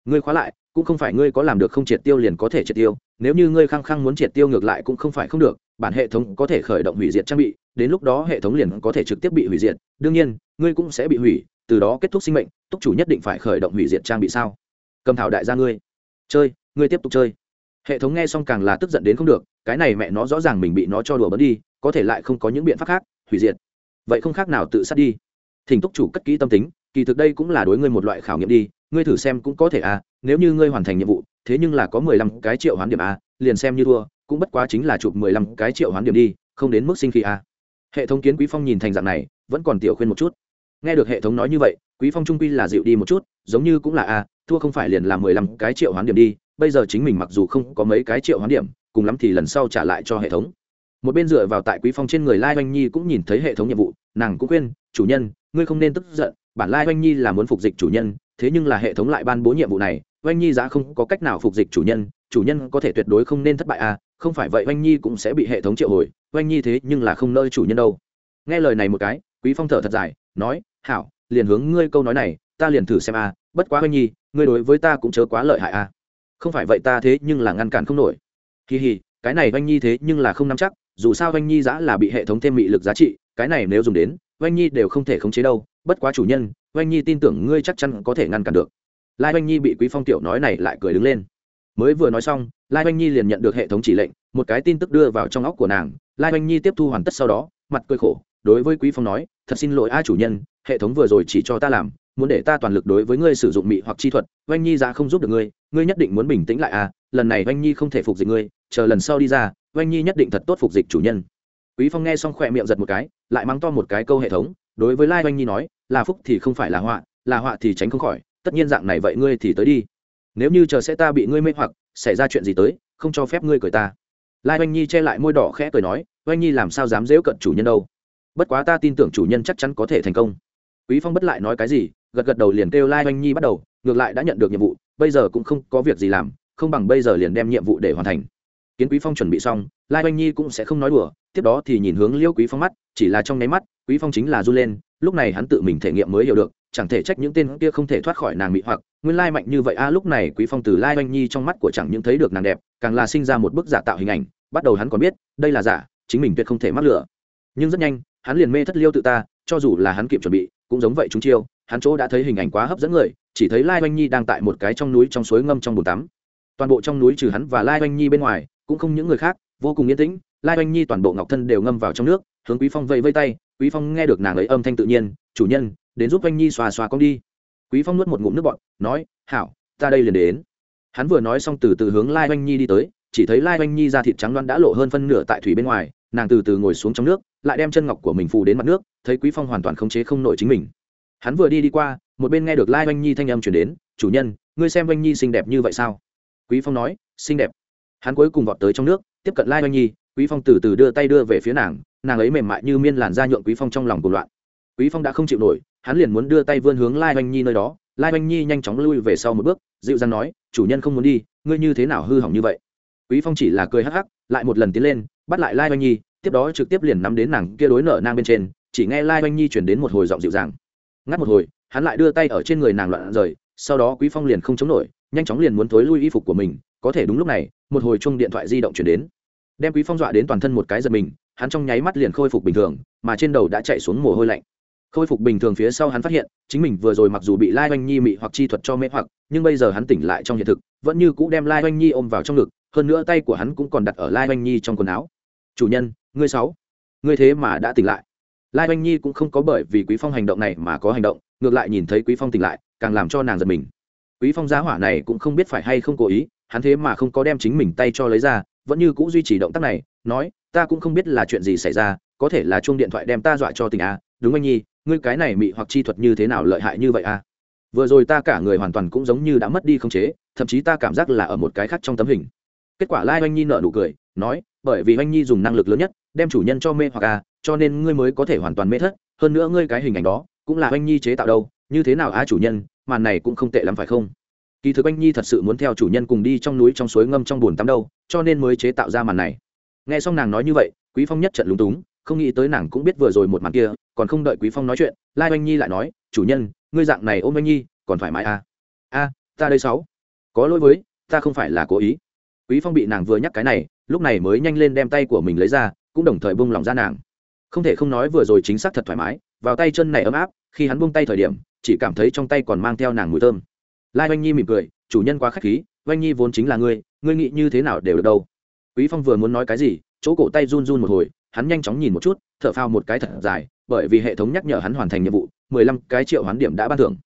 Speaker 1: Ngươi khóa lại, cũng không phải ngươi có làm được không triệt tiêu liền có thể triệt tiêu, nếu như ngươi khăng khăng muốn triệt tiêu ngược lại cũng không phải không được, bản hệ thống có thể khởi động hủy diệt trang bị đến lúc đó hệ thống liền có thể trực tiếp bị hủy diệt. Đương nhiên, ngươi cũng sẽ bị hủy, từ đó kết thúc sinh mệnh, túc chủ nhất định phải khởi động hủy diệt trang bị sao? Cầm thảo đại gia ngươi. Chơi, ngươi tiếp tục chơi. Hệ thống nghe xong càng là tức giận đến không được, cái này mẹ nó rõ ràng mình bị nó cho đùa bớt đi, có thể lại không có những biện pháp khác, hủy diệt. Vậy không khác nào tự sát đi. Thỉnh túc chủ cất kỹ tâm tính, kỳ thực đây cũng là đối ngươi một loại khảo nghiệm đi, ngươi thử xem cũng có thể à nếu như ngươi hoàn thành nhiệm vụ, thế nhưng là có mười lăm cái triệu hoán điểm à liền xem như thua, cũng bất quá chính là chụp mười lăm cái triệu hoán điểm đi, không đến mức sinh khí à hệ thống kiến quý phong nhìn thành dạng này, vẫn còn tiểu khuyên một chút. Nghe được hệ thống nói như vậy, quý phong trung quy là dịu đi một chút, giống như cũng là à thua không phải liền là mười lăm cái triệu hoán điểm đi, bây giờ chính mình mặc dù không có mấy cái triệu hoán điểm, cùng lắm thì lần sau trả lại cho hệ thống. Một bên dựa vào tại quý phong trên người lai oanh nhi cũng nhìn thấy hệ thống nhiệm vụ, nàng cũng khuyên, chủ nhân, ngươi không nên tức giận, bản lai oanh nhi là muốn phục dịch chủ nhân, thế nhưng là hệ thống lại ban bố nhiệm vụ này oanh nhi giá không có cách nào phục dịch chủ nhân chủ nhân có thể tuyệt đối không nên thất bại à không phải vậy oanh nhi cũng sẽ bị hệ thống triệu hồi, oanh nhi thế nhưng là không nơi chủ nhân đâu. Nghe lời này một cái, quý phong thở thật dài, nói, hảo, liền hướng ngươi câu nói này, ta liền thử xem à bất quá oanh nhi, ngươi đối với ta cũng chớ quá lợi hại à không phải vậy ta thế nhưng là ngăn cản không nổi. Kỳ hì cái này oanh nhi thế nhưng là không nắm chắc, dù sao oanh nhi giã là bị hệ thống thêm mị lực giá trị, cái này nếu dùng đến, oanh nhi đều không thể khống chế đâu, bất quá chủ nhân, oanh nhi tin tưởng ngươi chắc chắn có thể ngăn cản được. Lai oanh nhi bị quý phong tiểu nói này lại cười đứng lên mới vừa nói xong, lai oanh nhi liền nhận được hệ thống chỉ lệnh, một cái tin tức đưa vào trong óc của nàng. Lai oanh nhi tiếp thu hoàn tất sau đó, mặt cười khổ, đối với quý phong nói, thật xin lỗi a chủ nhân, hệ thống vừa rồi chỉ cho ta làm, muốn để ta toàn lực đối với ngươi sử dụng mị hoặc chi thuật oanh nhi ra không giúp được ngươi ngươi nhất định muốn bình tĩnh lại à lần này oanh nhi không thể phục dịch ngươi, chờ lần sau đi ra oanh nhi nhất định thật tốt phục dịch chủ nhân. Quý phong nghe xong khỏe miệng giật một cái, lại mắng to một cái câu hệ thống, đối với lai oanh nhi nói, là phúc thì không phải là họa là họa thì tránh không khỏi, tất nhiên dạng này vậy ngươi thì tới đi nếu như chờ sẽ ta bị ngươi mê hoặc, xảy ra chuyện gì tới, không cho phép ngươi cười ta. Lai oanh nhi che lại môi đỏ khẽ cười nói, oanh nhi làm sao dám dễu cận chủ nhân đâu? Bất quá ta tin tưởng chủ nhân chắc chắn có thể thành công. Quý phong bất lại nói cái gì, gật gật đầu liền kêu lai oanh nhi bắt đầu, ngược lại đã nhận được nhiệm vụ, bây giờ cũng không có việc gì làm, không bằng bây giờ liền đem nhiệm vụ để hoàn thành. Kiến quý phong chuẩn bị xong, lai oanh nhi cũng sẽ không nói đùa, tiếp đó thì nhìn hướng liêu quý phong mắt, chỉ là trong nháy mắt, quý phong chính là du lên, lúc này hắn tự mình thể nghiệm mới hiểu được chẳng thể trách những tên kia không thể thoát khỏi nàng bị hoặc, nguyên lai mạnh như vậy a, lúc này quý phong từ lai oanh nhi trong mắt của chẳng những thấy được nàng đẹp, càng là sinh ra một bức giả tạo hình ảnh, bắt đầu hắn còn biết, đây là giả, chính mình tuyệt không thể mắc lửa. Nhưng rất nhanh, hắn liền mê thất liêu tự ta, cho dù là hắn kịp chuẩn bị, cũng giống vậy chúng chiêu, hắn chỗ đã thấy hình ảnh quá hấp dẫn người, chỉ thấy lai oanh nhi đang tại một cái trong núi trong suối ngâm trong bồn tắm. Toàn bộ trong núi trừ hắn và lai oanh nhi bên ngoài, cũng không những người khác, vô cùng yên tĩnh, lai oanh nhi toàn bộ ngọc thân đều ngâm vào trong nước, hướng quý phong vây vây tay, quý phong nghe được nàng ấy âm thanh tự nhiên, chủ nhân đến giúp oanh nhi xòa xòa con đi. Quý phong nuốt một ngụm nước bọt, nói, hảo, ta đây liền đến. Hắn vừa nói xong từ từ hướng lai oanh nhi đi tới, chỉ thấy lai oanh nhi ra thịt trắng loan đã lộ hơn phân nửa tại thủy bên ngoài, nàng từ từ ngồi xuống trong nước, lại đem chân ngọc của mình phù đến mặt nước, thấy quý phong hoàn toàn khống chế không nổi chính mình. Hắn vừa đi đi qua, một bên nghe được lai oanh nhi thanh âm chuyển đến, chủ nhân, ngươi xem oanh nhi xinh đẹp như vậy sao? Quý phong nói, xinh đẹp. Hắn cuối cùng vọt tới trong nước, tiếp cận lai oanh nhi, quý phong từ từ đưa tay đưa về phía nàng nàng ấy mềm mại như miên làn da nhượng quý phong trong lòng cuộc loạn. Quý phong đã không chịu nổi hắn liền muốn đưa tay vươn hướng lai oanh nhi nơi đó. Lai oanh nhi nhanh chóng lui về sau một bước, dịu dàng nói, chủ nhân không muốn đi, ngươi như thế nào hư hỏng như vậy? Quý phong chỉ là cười hắc hắc, lại một lần tiến lên, bắt lại lai oanh nhi, tiếp đó trực tiếp liền nắm đến nàng kia đối nở nang bên trên, chỉ nghe lai oanh nhi chuyển đến một hồi giọng dịu dàng. Ngắt một hồi, hắn lại đưa tay ở trên người nàng loạn rời, sau đó quý phong liền không chống nổi, nhanh chóng liền muốn thối lui y phục của mình, có thể đúng lúc này, một hồi chung điện thoại di động chuyển đến. Đem quý phong dọa đến toàn thân một cái giật mình, hắn trong nháy mắt liền khôi phục bình thường, mà trên đầu đã chạy xuống mồ hôi lạnh khôi phục bình thường phía sau hắn phát hiện, chính mình vừa rồi mặc dù bị lai oanh nhi mị hoặc chi thuật cho mê hoặc, nhưng bây giờ hắn tỉnh lại trong hiện thực, vẫn như cũ đem lai oanh nhi ôm vào trong ngực, hơn nữa tay của hắn cũng còn đặt ở lai oanh nhi trong quần áo. Chủ nhân, ngươi sáu, ngươi thế mà đã tỉnh lại. Lai oanh nhi cũng không có bởi vì quý phong hành động này mà có hành động, ngược lại nhìn thấy quý phong tỉnh lại, càng làm cho nàng giật mình. Quý phong giá hỏa này cũng không biết phải hay không cố ý, hắn thế mà không có đem chính mình tay cho lấy ra, vẫn như cũ duy trì động tác này, nói, ta cũng không biết là chuyện gì xảy ra, có thể là chuông điện thoại đem ta dọa cho tỉnh a đúng anh nhi, ngươi cái này mị hoặc chi thuật như thế nào lợi hại như vậy a vừa rồi ta cả người hoàn toàn cũng giống như đã mất đi không chế, thậm chí ta cảm giác là ở một cái khác trong tấm hình. Kết quả lai anh nhi nợ nụ cười, nói, bởi vì anh nhi dùng năng lực lớn nhất, đem chủ nhân cho mê hoặc a cho nên ngươi mới có thể hoàn toàn mê thất, hơn nữa ngươi cái hình ảnh đó, cũng là anh nhi chế tạo đâu, như thế nào a chủ nhân, màn này cũng không tệ lắm phải không? Kỳ thực anh nhi thật sự muốn theo chủ nhân cùng đi trong núi trong suối ngâm trong bùn tắm đâu, cho nên mới chế tạo ra màn này. Nghe xong nàng nói như vậy, quý phong nhất trận lúng túng không nghĩ tới nàng cũng biết vừa rồi một màn kia, còn không đợi quý phong nói chuyện, lai oanh nhi lại nói, chủ nhân, ngươi dạng này ôm oanh nhi, còn thoải mái à? a, ta đây sáu. Có lỗi với, ta không phải là cố ý. Quý phong bị nàng vừa nhắc cái này, lúc này mới nhanh lên đem tay của mình lấy ra, cũng đồng thời bung lòng ra nàng. Không thể không nói vừa rồi chính xác thật thoải mái, vào tay chân này ấm áp, khi hắn buông tay thời điểm, chỉ cảm thấy trong tay còn mang theo nàng mùi thơm. Lai oanh nhi mỉm cười, chủ nhân quá khách khí, oanh nhi vốn chính là ngươi ngươi nghĩ như thế nào đều được đâu. Quý phong vừa muốn nói cái gì chỗ cổ tay run run một hồi, hắn nhanh chóng nhìn một chút, thở phao một cái thật dài, bởi vì hệ thống nhắc nhở hắn hoàn thành nhiệm vụ, mười lăm cái triệu hoán điểm đã ban thưởng.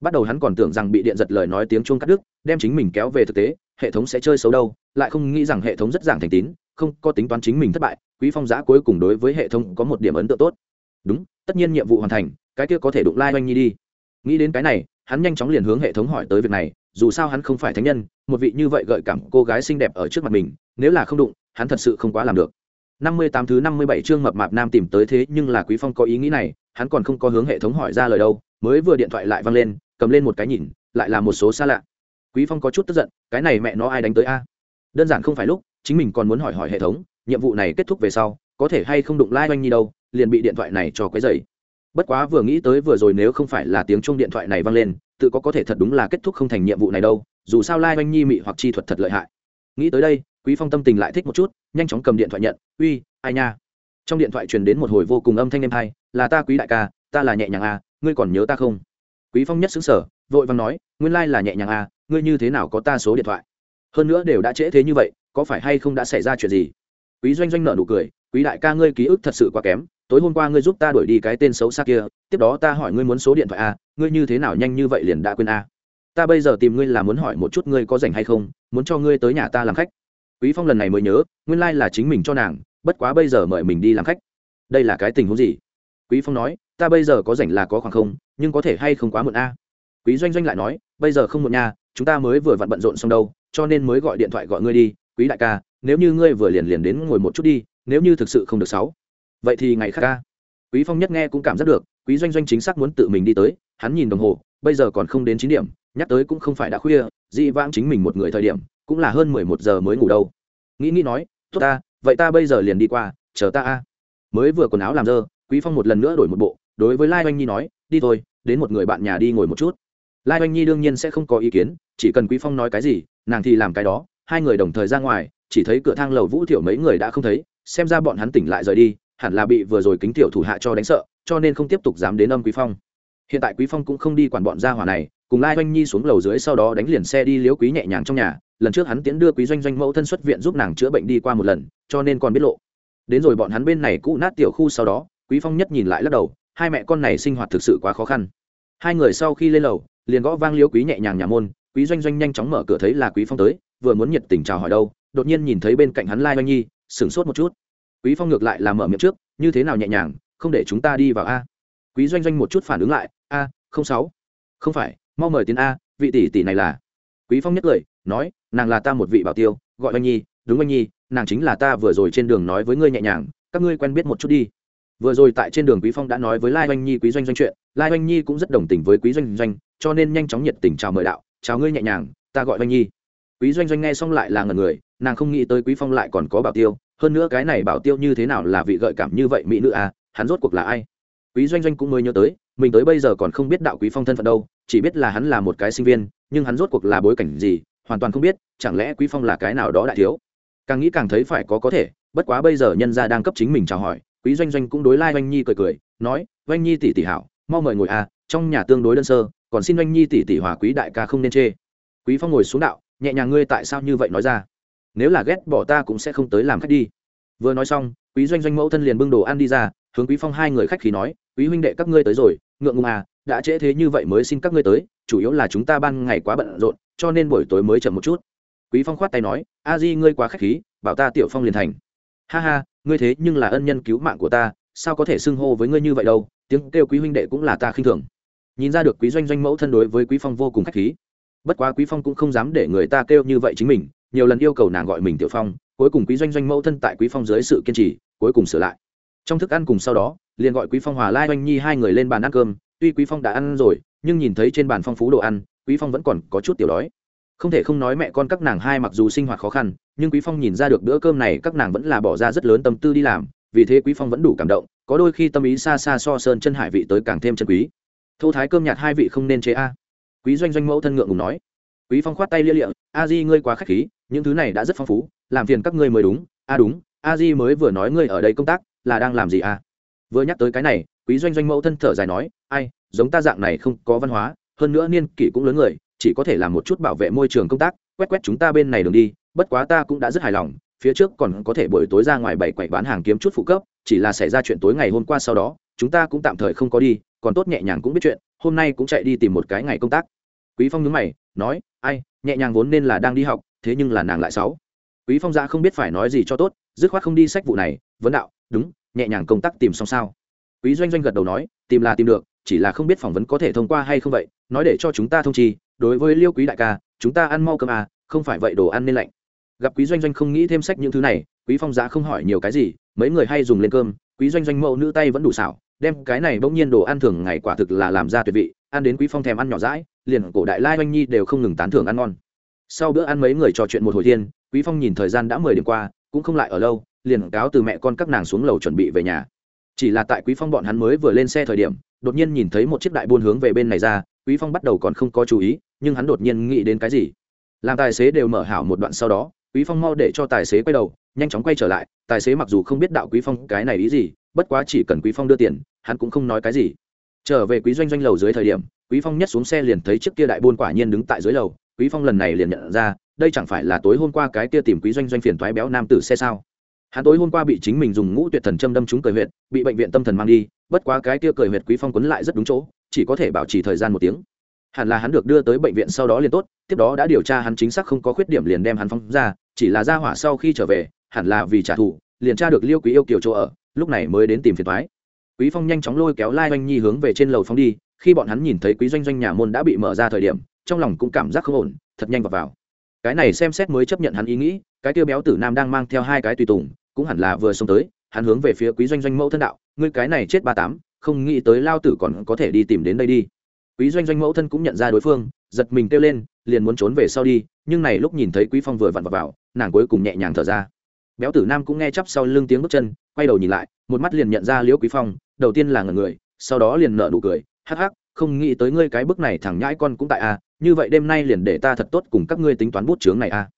Speaker 1: Bắt đầu hắn còn tưởng rằng bị điện giật lời nói tiếng chuông cắt đứt, đem chính mình kéo về thực tế, hệ thống sẽ chơi xấu đâu, lại không nghĩ rằng hệ thống rất giảng thành tín, không có tính toán chính mình thất bại, quý phong giã cuối cùng đối với hệ thống có một điểm ấn tượng tốt. Đúng, tất nhiên nhiệm vụ hoàn thành, cái kia có thể đụng lai like oanh nhi đi. Nghĩ đến cái này, hắn nhanh chóng liền hướng hệ thống hỏi tới việc này, dù sao hắn không phải thánh nhân, một vị như vậy gợi cảm cô gái xinh đẹp ở trước mặt mình, nếu là không đụng hắn thật sự không quá làm được. Năm mươi tám thứ năm mươi bảy chương mập mạp nam tìm tới thế nhưng là quý phong có ý nghĩ này, hắn còn không có hướng hệ thống hỏi ra lời đâu, mới vừa điện thoại lại văng lên, cầm lên một cái nhìn, lại là một số xa lạ. Quý phong có chút tức giận, cái này mẹ nó ai đánh tới a? Đơn giản không phải lúc, chính mình còn muốn hỏi hỏi hệ thống, nhiệm vụ này kết thúc về sau, có thể hay không đụng lai、like、oanh nhi đâu, liền bị điện thoại này cho quấy dày bất quá vừa nghĩ tới vừa rồi nếu không phải là tiếng chuông điện thoại này vang lên, tự có có thể thật đúng là kết thúc không thành nhiệm vụ này đâu, dù sao lai、like、oanh nhi mị hoặc chi thuật thật lợi hại. Nghĩ tới đây quý phong tâm tình lại thích một chút nhanh chóng cầm điện thoại nhận uy ai nha? Trong điện thoại truyền đến một hồi vô cùng âm thanh em hay là ta quý đại ca ta là nhẹ nhàng à ngươi còn nhớ ta không? Quý phong nhất xứng sở vội vàng nói nguyên lai là nhẹ nhàng à ngươi như thế nào có ta số điện thoại? Hơn nữa đều đã trễ thế như vậy có phải hay không đã xảy ra chuyện gì? Quý doanh doanh nợ nụ cười quý đại ca ngươi ký ức thật sự quá kém tối hôm qua ngươi giúp ta đuổi đi cái tên xấu xa kia tiếp đó ta hỏi ngươi muốn số điện thoại a à, ngươi như thế nào nhanh như vậy liền đã quên a à. ta bây giờ tìm ngươi là muốn hỏi một chút ngươi có rảnh hay không muốn cho ngươi tới nhà ta làm khách quý phong lần này mới nhớ, nguyên lai là chính mình cho nàng, bất quá bây giờ mời mình đi làm khách. Đây là cái tình huống gì? Quý phong nói, ta bây giờ có rảnh là có khoảng không, nhưng có thể hay không quá muộn a. Quý doanh doanh lại nói, bây giờ không muộn nha, chúng ta mới vừa vặn bận rộn xong đâu, cho nên mới gọi điện thoại gọi ngươi đi, quý đại ca, nếu như ngươi vừa liền liền đến ngồi một chút đi, nếu như thực sự không được sáu. Vậy thì ngày khác ca quý phong nhất nghe cũng cảm giác được, quý doanh doanh chính xác muốn tự mình đi tới, hắn nhìn đồng hồ, bây giờ còn không đến chín điểm, nhắc tới cũng không phải đã khuya, dị vãng chính mình một người thời điểm cũng là hơn mười một giờ mới ngủ đâu. Nghĩ nghĩ nói, tốt ta, vậy ta bây giờ liền đi qua, chờ ta a. Mới vừa quần áo làm dơ, quý phong một lần nữa đổi một bộ, đối với lai oanh nhi nói, đi thôi, đến một người bạn nhà đi ngồi một chút. Lai oanh nhi đương nhiên sẽ không có ý kiến, chỉ cần quý phong nói cái gì, nàng thì làm cái đó, hai người đồng thời ra ngoài, chỉ thấy cửa thang lầu vũ thiểu mấy người đã không thấy, xem ra bọn hắn tỉnh lại rời đi, hẳn là bị vừa rồi kính tiểu thủ hạ cho đánh sợ, cho nên không tiếp tục dám đến âm quý phong. Hiện tại quý phong cũng không đi quản bọn gia hỏa này, cùng lai oanh nhi xuống lầu dưới sau đó đánh liền xe đi liếu quý nhẹ nhàng trong nhà lần trước hắn tiễn đưa quý doanh doanh mẫu thân xuất viện giúp nàng chữa bệnh đi qua một lần, cho nên còn biết lộ. Đến rồi bọn hắn bên này cũ nát tiểu khu sau đó, quý phong nhất nhìn lại lắc đầu, hai mẹ con này sinh hoạt thực sự quá khó khăn. Hai người sau khi lên lầu, liền gõ vang liếu quý nhẹ nhàng nhà môn, quý doanh doanh nhanh chóng mở cửa thấy là quý phong tới, vừa muốn nhiệt tình chào hỏi đâu, đột nhiên nhìn thấy bên cạnh hắn lai oanh nhi, sửng sốt một chút. Quý phong ngược lại là mở miệng trước, như thế nào nhẹ nhàng, không để chúng ta đi vào a? Quý doanh doanh một chút phản ứng lại, a, không sáu. Không phải, mau mời tiến a, vị tỷ tỷ này là. Quý phong nhất lời, nói nàng là ta một vị bảo tiêu, gọi oanh nhi, đúng oanh nhi, nàng chính là ta vừa rồi trên đường nói với ngươi nhẹ nhàng, các ngươi quen biết một chút đi. Vừa rồi tại trên đường quý phong đã nói với lai oanh nhi quý doanh doanh chuyện, lai oanh nhi cũng rất đồng tình với quý doanh doanh, cho nên nhanh chóng nhiệt tình chào mời đạo, chào ngươi nhẹ nhàng, ta gọi oanh nhi. Quý doanh doanh nghe xong lại là ngần người, nàng không nghĩ tới quý phong lại còn có bảo tiêu, hơn nữa cái này bảo tiêu như thế nào là vị gợi cảm như vậy mỹ nữ à hắn rốt cuộc là ai? Quý doanh doanh cũng mới nhớ tới, mình tới bây giờ còn không biết đạo quý phong thân phận đâu, chỉ biết là hắn là một cái sinh viên, nhưng hắn rốt cuộc là bối cảnh gì hoàn toàn không biết, chẳng lẽ quý phong là cái nào đó đại thiếu? Càng nghĩ càng thấy phải có có thể, bất quá bây giờ nhân gia đang cấp chính mình chào hỏi, quý doanh doanh cũng đối lai like nhi cười cười, nói Doanh nhi tỷ tỷ hảo, mau mời ngồi à trong nhà tương đối đơn sơ, còn xin Doanh nhi tỷ tỷ hòa quý đại ca không nên chê. Quý phong ngồi xuống đạo, nhẹ nhàng ngươi tại sao như vậy nói ra? Nếu là ghét bỏ ta cũng sẽ không tới làm khách đi. Vừa nói xong, quý doanh doanh mẫu thân liền bưng đồ ăn đi ra, hướng quý phong hai người khách khí nói, quý huynh đệ các ngươi tới rồi, ngượng ngùng à đã trễ thế như vậy mới xin các ngươi tới, chủ yếu là chúng ta ban ngày quá bận rộn cho nên buổi tối mới chậm một chút. Quý phong khoát tay nói, a di, ngươi quá khách khí, bảo ta tiểu phong liền thành. Ha ha, ngươi thế nhưng là ân nhân cứu mạng của ta, sao có thể xưng hô với ngươi như vậy đâu, tiếng kêu quý huynh đệ cũng là ta khinh thường. Nhìn ra được quý doanh doanh mẫu thân đối với quý phong vô cùng khách khí. Bất quá quý phong cũng không dám để người ta kêu như vậy chính mình, nhiều lần yêu cầu nàng gọi mình tiểu phong, cuối cùng quý doanh doanh mẫu thân tại quý phong dưới sự kiên trì, cuối cùng sửa lại. Trong thức ăn cùng sau đó, liền gọi quý phong, hòa lai oanh nhi hai người lên bàn ăn cơm. Tuy quý phong đã ăn rồi, nhưng nhìn thấy trên bàn phong phú đồ ăn quý phong vẫn còn có chút tiểu đói. Không thể không nói mẹ con các nàng hai mặc dù sinh hoạt khó khăn, nhưng quý phong nhìn ra được bữa cơm này các nàng vẫn là bỏ ra rất lớn tâm tư đi làm, vì thế quý phong vẫn đủ cảm động, có đôi khi tâm ý xa xa so sơn chân hải vị tới càng thêm chân quý. Thô thái cơm nhạt hai vị không nên chế a. Quý doanh doanh mẫu thân ngượng ngùng nói. Quý phong khoát tay lia lịa, a di ngươi quá khách khí, những thứ này đã rất phong phú, làm phiền các ngươi mới đúng. A đúng, a di mới vừa nói ngươi ở đây công tác, là đang làm gì a? Vừa nhắc tới cái này, quý doanh doanh mẫu thân thở dài nói, ai, giống ta dạng này không có văn hóa hơn nữa niên kỷ cũng lớn người, chỉ có thể làm một chút bảo vệ môi trường công tác, quét quét chúng ta bên này đường đi, bất quá ta cũng đã rất hài lòng, phía trước còn có thể buổi tối ra ngoài bảy quậy bán hàng kiếm chút phụ cấp, chỉ là xảy ra chuyện tối ngày hôm qua sau đó, chúng ta cũng tạm thời không có đi, còn tốt nhẹ nhàng cũng biết chuyện, hôm nay cũng chạy đi tìm một cái ngày công tác. Quý phong nhớ mày, nói, ai, nhẹ nhàng vốn nên là đang đi học, thế nhưng là nàng lại sáu. Quý phong ra không biết phải nói gì cho tốt, dứt khoát không đi sách vụ này, vấn đạo, đúng, nhẹ nhàng công tác tìm xong sao. Quý doanh doanh gật đầu nói, tìm là tìm được chỉ là không biết phỏng vấn có thể thông qua hay không vậy, nói để cho chúng ta thông chi, đối với liêu quý đại ca, chúng ta ăn mau cơm à không phải vậy đồ ăn nên lạnh. Gặp quý doanh doanh không nghĩ thêm sách những thứ này, quý phong giá không hỏi nhiều cái gì, mấy người hay dùng lên cơm, quý doanh doanh mẫu nữ tay vẫn đủ xảo, đem cái này bỗng nhiên đồ ăn thường ngày quả thực là làm ra tuyệt vị, ăn đến quý phong thèm ăn nhỏ rãi liền cổ đại lai oanh nhi đều không ngừng tán thưởng ăn ngon. Sau bữa ăn mấy người trò chuyện một hồi thiên, quý phong nhìn thời gian đã mười điểm qua, cũng không lại ở lâu, liền cáo từ mẹ con các nàng xuống lầu chuẩn bị về nhà. Chỉ là tại quý phong bọn hắn mới vừa lên xe thời điểm đột nhiên nhìn thấy một chiếc đại buôn hướng về bên này ra quý phong bắt đầu còn không có chú ý nhưng hắn đột nhiên nghĩ đến cái gì? Làm tài xế đều mở hảo một đoạn sau đó quý phong mau để cho tài xế quay đầu nhanh chóng quay trở lại tài xế mặc dù không biết đạo quý phong cái này ý gì bất quá chỉ cần quý phong đưa tiền hắn cũng không nói cái gì. Trở về quý doanh doanh lầu dưới thời điểm quý phong nhất xuống xe liền thấy chiếc kia đại buôn quả nhiên đứng tại dưới lầu quý phong lần này liền nhận ra đây chẳng phải là tối hôm qua cái kia tìm quý doanh doanh phiền thoái béo nam tử xe sao? Hắn tối hôm qua bị chính mình dùng ngũ tuyệt thần châm đâm trúng cười huyện, bị bệnh viện tâm thần mang đi bất quá cái kia cười huyệt quý phong quấn lại rất đúng chỗ, chỉ có thể bảo trì thời gian một tiếng. Hẳn là hắn được đưa tới bệnh viện sau đó liền tốt, tiếp đó đã điều tra hắn chính xác không có khuyết điểm liền đem hắn phóng ra, chỉ là ra hỏa sau khi trở về, hẳn là vì trả thù, liền tra được liêu quý yêu kiều chỗ ở, lúc này mới đến tìm phiền thoái quý phong nhanh chóng lôi kéo lai oanh nhi hướng về trên lầu phóng đi, khi bọn hắn nhìn thấy quý doanh doanh nhà môn đã bị mở ra thời điểm, trong lòng cũng cảm giác không ổn, thật nhanh vào vào. Cái này xem xét mới chấp nhận hắn ý nghĩ, cái tiêu béo tử nam đang mang theo hai cái tùy tùng, cũng hẳn là vừa xông tới hắn hướng về phía quý doanh doanh mẫu thân đạo ngươi cái này chết ba tám không nghĩ tới lao tử còn có thể đi tìm đến đây đi. Quý doanh doanh mẫu thân cũng nhận ra đối phương giật mình kêu lên liền muốn trốn về sau đi nhưng này lúc nhìn thấy quý phong vừa vặn vào, vào nàng cuối cùng nhẹ nhàng thở ra. Béo tử nam cũng nghe chắp sau lưng tiếng bước chân quay đầu nhìn lại một mắt liền nhận ra liễu quý phong đầu tiên là ngẩn người sau đó liền nở nụ cười hắc hắc không nghĩ tới ngươi cái bức này thẳng nhãi con cũng tại a như vậy đêm nay liền để ta thật tốt cùng các ngươi tính toán bút chướng này a.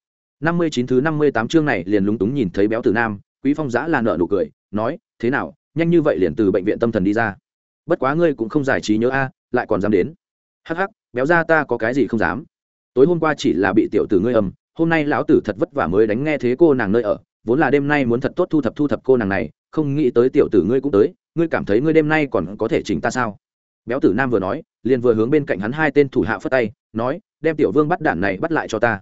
Speaker 1: Năm mươi chín thứ năm mươi tám chương này liền lúng túng nhìn thấy béo tử nam quý phong giã là nợ nụ cười, nói, thế nào, nhanh như vậy liền từ bệnh viện tâm thần đi ra? Bất quá ngươi cũng không giải trí nhớ a, lại còn dám đến. Hắc hắc, béo ra ta có cái gì không dám. Tối hôm qua chỉ là bị tiểu tử ngươi ầm, hôm nay lão tử thật vất vả mới đánh nghe thế cô nàng nơi ở, vốn là đêm nay muốn thật tốt thu thập thu thập cô nàng này, không nghĩ tới tiểu tử ngươi cũng tới, ngươi cảm thấy ngươi đêm nay còn có thể chỉnh ta sao? Béo tử nam vừa nói, liền vừa hướng bên cạnh hắn hai tên thủ hạ phất tay, nói, đem tiểu vương bắt đản này bắt lại cho ta.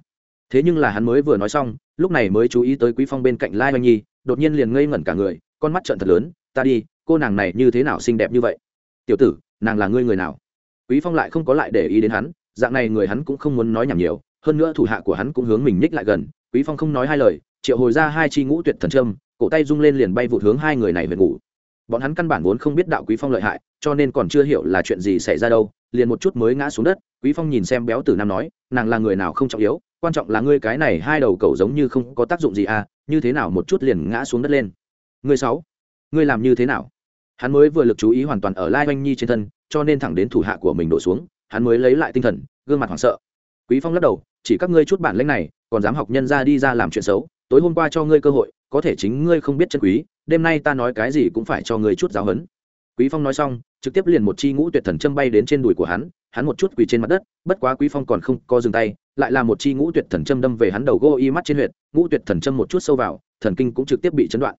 Speaker 1: Thế nhưng là hắn mới vừa nói xong, lúc này mới chú ý tới quý phong bên cạnh lai oanh nhi đột nhiên liền ngây ngẩn cả người, con mắt trợn thật lớn, ta đi, cô nàng này như thế nào xinh đẹp như vậy? Tiểu tử, nàng là ngươi người nào? Quý phong lại không có lại để ý đến hắn, dạng này người hắn cũng không muốn nói nhảm nhiều, hơn nữa thủ hạ của hắn cũng hướng mình nhích lại gần, quý phong không nói hai lời, triệu hồi ra hai chi ngũ tuyệt thần trâm cổ tay rung lên liền bay vụt hướng hai người này về ngủ. Bọn hắn căn bản vốn không biết đạo quý phong lợi hại, cho nên còn chưa hiểu là chuyện gì xảy ra đâu, liền một chút mới ngã xuống đất, quý phong nhìn xem béo tử nam nói, nàng là người nào không trọng yếu, quan trọng là ngươi cái này hai đầu cầu giống như không có tác dụng gì à như thế nào một chút liền ngã xuống đất lên. Ngươi sáu ngươi làm như thế nào? Hắn mới vừa lực chú ý hoàn toàn ở lai oanh nhi trên thân, cho nên thẳng đến thủ hạ của mình đổ xuống, hắn mới lấy lại tinh thần, gương mặt hoảng sợ. Quý phong lắc đầu, chỉ các ngươi chút bản lĩnh này, còn dám học nhân ra đi ra làm chuyện xấu, tối hôm qua cho ngươi cơ hội, có thể chính ngươi không biết chân quý, đêm nay ta nói cái gì cũng phải cho ngươi chút giáo hấn quý phong nói xong, trực tiếp liền một chi ngũ tuyệt thần châm bay đến trên đùi của hắn hắn một chút quỳ trên mặt đất, bất quá quý phong còn không có dừng tay lại là một chi ngũ tuyệt thần châm đâm về hắn đầu gô y mắt trên huyệt, ngũ tuyệt thần châm một chút sâu vào, thần kinh cũng trực tiếp bị chấn đoạn.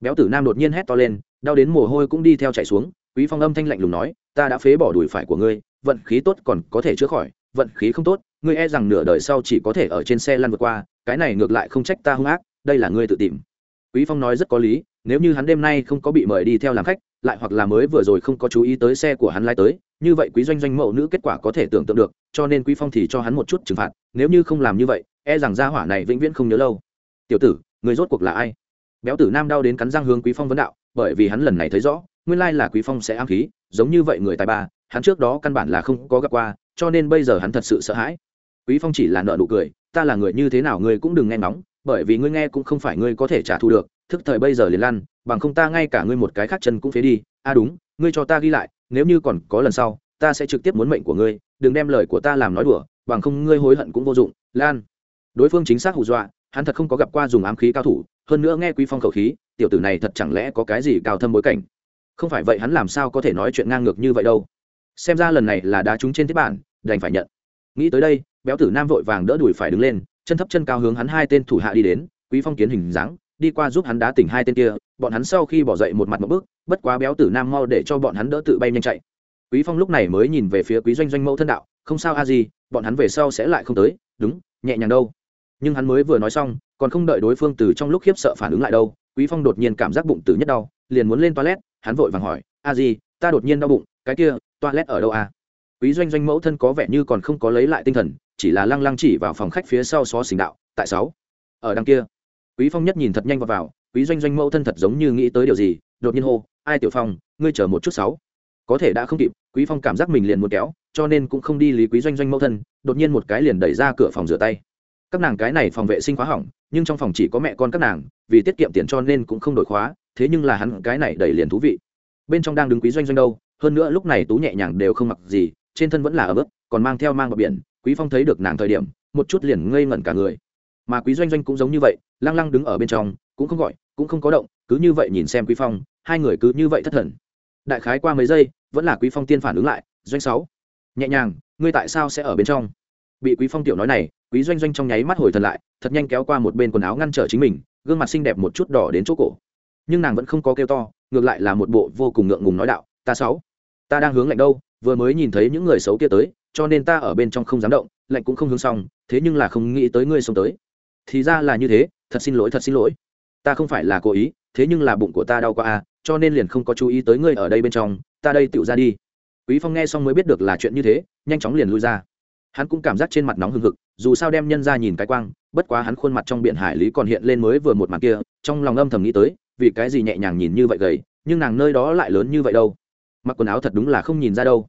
Speaker 1: Béo tử nam đột nhiên hét to lên, đau đến mồ hôi cũng đi theo chạy xuống, quý phong âm thanh lạnh lùng nói, ta đã phế bỏ đùi phải của ngươi, vận khí tốt còn có thể chữa khỏi, vận khí không tốt, ngươi e rằng nửa đời sau chỉ có thể ở trên xe lăn vượt qua, cái này ngược lại không trách ta hung ác, đây là ngươi tự tìm. Quý phong nói rất có lý, nếu như hắn đêm nay không có bị mời đi theo làm khách, lại hoặc là mới vừa rồi không có chú ý tới xe của hắn lái tới như vậy quý doanh doanh mẫu nữ kết quả có thể tưởng tượng được, cho nên quý phong thì cho hắn một chút trừng phạt, nếu như không làm như vậy e rằng gia hỏa này vĩnh viễn không nhớ lâu. Tiểu tử, người rốt cuộc là ai? Béo tử nam đau đến cắn răng hướng quý phong vấn đạo, bởi vì hắn lần này thấy rõ, nguyên lai là quý phong sẽ ám khí, giống như vậy người tài ba, hắn trước đó căn bản là không có gặp qua, cho nên bây giờ hắn thật sự sợ hãi. Quý phong chỉ là nợ nụ cười, ta là người như thế nào ngươi cũng đừng nghe nóng bởi vì ngươi nghe cũng không phải ngươi có thể trả thù được, thức thời bây giờ liền lăn, bằng không ta ngay cả ngươi một cái khác chân cũng phế đi. A à đúng, ngươi cho ta ghi lại nếu như còn có lần sau, ta sẽ trực tiếp muốn mệnh của ngươi, đừng đem lời của ta làm nói đùa, bằng không ngươi hối hận cũng vô dụng, lan. Đối phương chính xác hù dọa, hắn thật không có gặp qua dùng ám khí cao thủ, hơn nữa nghe quý phong khẩu khí, tiểu tử này thật chẳng lẽ có cái gì cao thâm bối cảnh? Không phải vậy hắn làm sao có thể nói chuyện ngang ngược như vậy đâu. Xem ra lần này là đá trúng trên thiết bản, đành phải nhận. Nghĩ tới đây, béo tử nam vội vàng đỡ đuổi phải đứng lên, chân thấp chân cao hướng hắn hai tên thủ hạ đi đến, quý phong kiến hình dáng, đi qua giúp hắn đá tỉnh hai tên kia, bọn hắn sau khi bỏ dậy một mặt một bước bất quá béo tử nam mau để cho bọn hắn đỡ tự bay nhanh chạy. Quý phong lúc này mới nhìn về phía quý doanh doanh mẫu thân đạo, không sao a gì bọn hắn về sau sẽ lại không tới, đúng, nhẹ nhàng đâu. Nhưng hắn mới vừa nói xong, còn không đợi đối phương từ trong lúc khiếp sợ phản ứng lại đâu, quý phong đột nhiên cảm giác bụng tử nhất đau, liền muốn lên toilet, hắn vội vàng hỏi, a gì ta đột nhiên đau bụng, cái kia, toilet ở đâu a? Quý doanh doanh mẫu thân có vẻ như còn không có lấy lại tinh thần, chỉ là lăng lăng chỉ vào phòng khách phía sau xó xình đạo, tại sáu, ở đằng kia. Quý phong nhất nhìn thật nhanh vào vào, quý doanh doanh mẫu thân thật giống như nghĩ tới điều gì, đột nhiên hô ai tiểu phong, ngươi chờ một chút sáu. Có thể đã không kịp, quý phong cảm giác mình liền muốn kéo, cho nên cũng không đi lý quý doanh doanh mẫu thân, đột nhiên một cái liền đẩy ra cửa phòng rửa tay. Các nàng cái này phòng vệ sinh khóa hỏng, nhưng trong phòng chỉ có mẹ con các nàng, vì tiết kiệm tiền cho nên cũng không đổi khóa, thế nhưng là hắn cái này đẩy liền thú vị. Bên trong đang đứng quý doanh doanh đâu, hơn nữa lúc này tú nhẹ nhàng đều không mặc gì, trên thân vẫn là ở bước còn mang theo mang vào biển, quý phong thấy được nàng thời điểm, một chút liền ngây ngẩn cả người. Mà quý doanh doanh cũng giống như vậy, lăng lăng đứng ở bên trong, cũng không gọi, cũng không có động, cứ như vậy nhìn xem quý phong hai người cứ như vậy thất thần. Đại khái qua mấy giây, vẫn là quý phong tiên phản ứng lại, doanh sáu. Nhẹ nhàng, ngươi tại sao sẽ ở bên trong? Bị quý phong tiểu nói này, quý doanh doanh trong nháy mắt hồi thần lại, thật nhanh kéo qua một bên quần áo ngăn trở chính mình, gương mặt xinh đẹp một chút đỏ đến chỗ cổ. Nhưng nàng vẫn không có kêu to, ngược lại là một bộ vô cùng ngượng ngùng nói đạo, ta sáu, ta đang hướng lạnh đâu, vừa mới nhìn thấy những người xấu kia tới, cho nên ta ở bên trong không dám động, lạnh cũng không hướng xong, thế nhưng là không nghĩ tới ngươi xông tới. Thì ra là như thế, thật xin lỗi, thật xin lỗi. Ta không phải là cố ý, thế nhưng là bụng của ta đau quá à cho nên liền không có chú ý tới ngươi ở đây bên trong, ta đây tựu ra đi. Quý phong nghe xong mới biết được là chuyện như thế, nhanh chóng liền lui ra. Hắn cũng cảm giác trên mặt nóng hừng hực, dù sao đem nhân ra nhìn cái quang, bất quá hắn khuôn mặt trong biển hải lý còn hiện lên mới vừa một mặt kia, trong lòng âm thầm nghĩ tới, vì cái gì nhẹ nhàng nhìn như vậy gầy, nhưng nàng nơi đó lại lớn như vậy đâu. Mặc quần áo thật đúng là không nhìn ra đâu.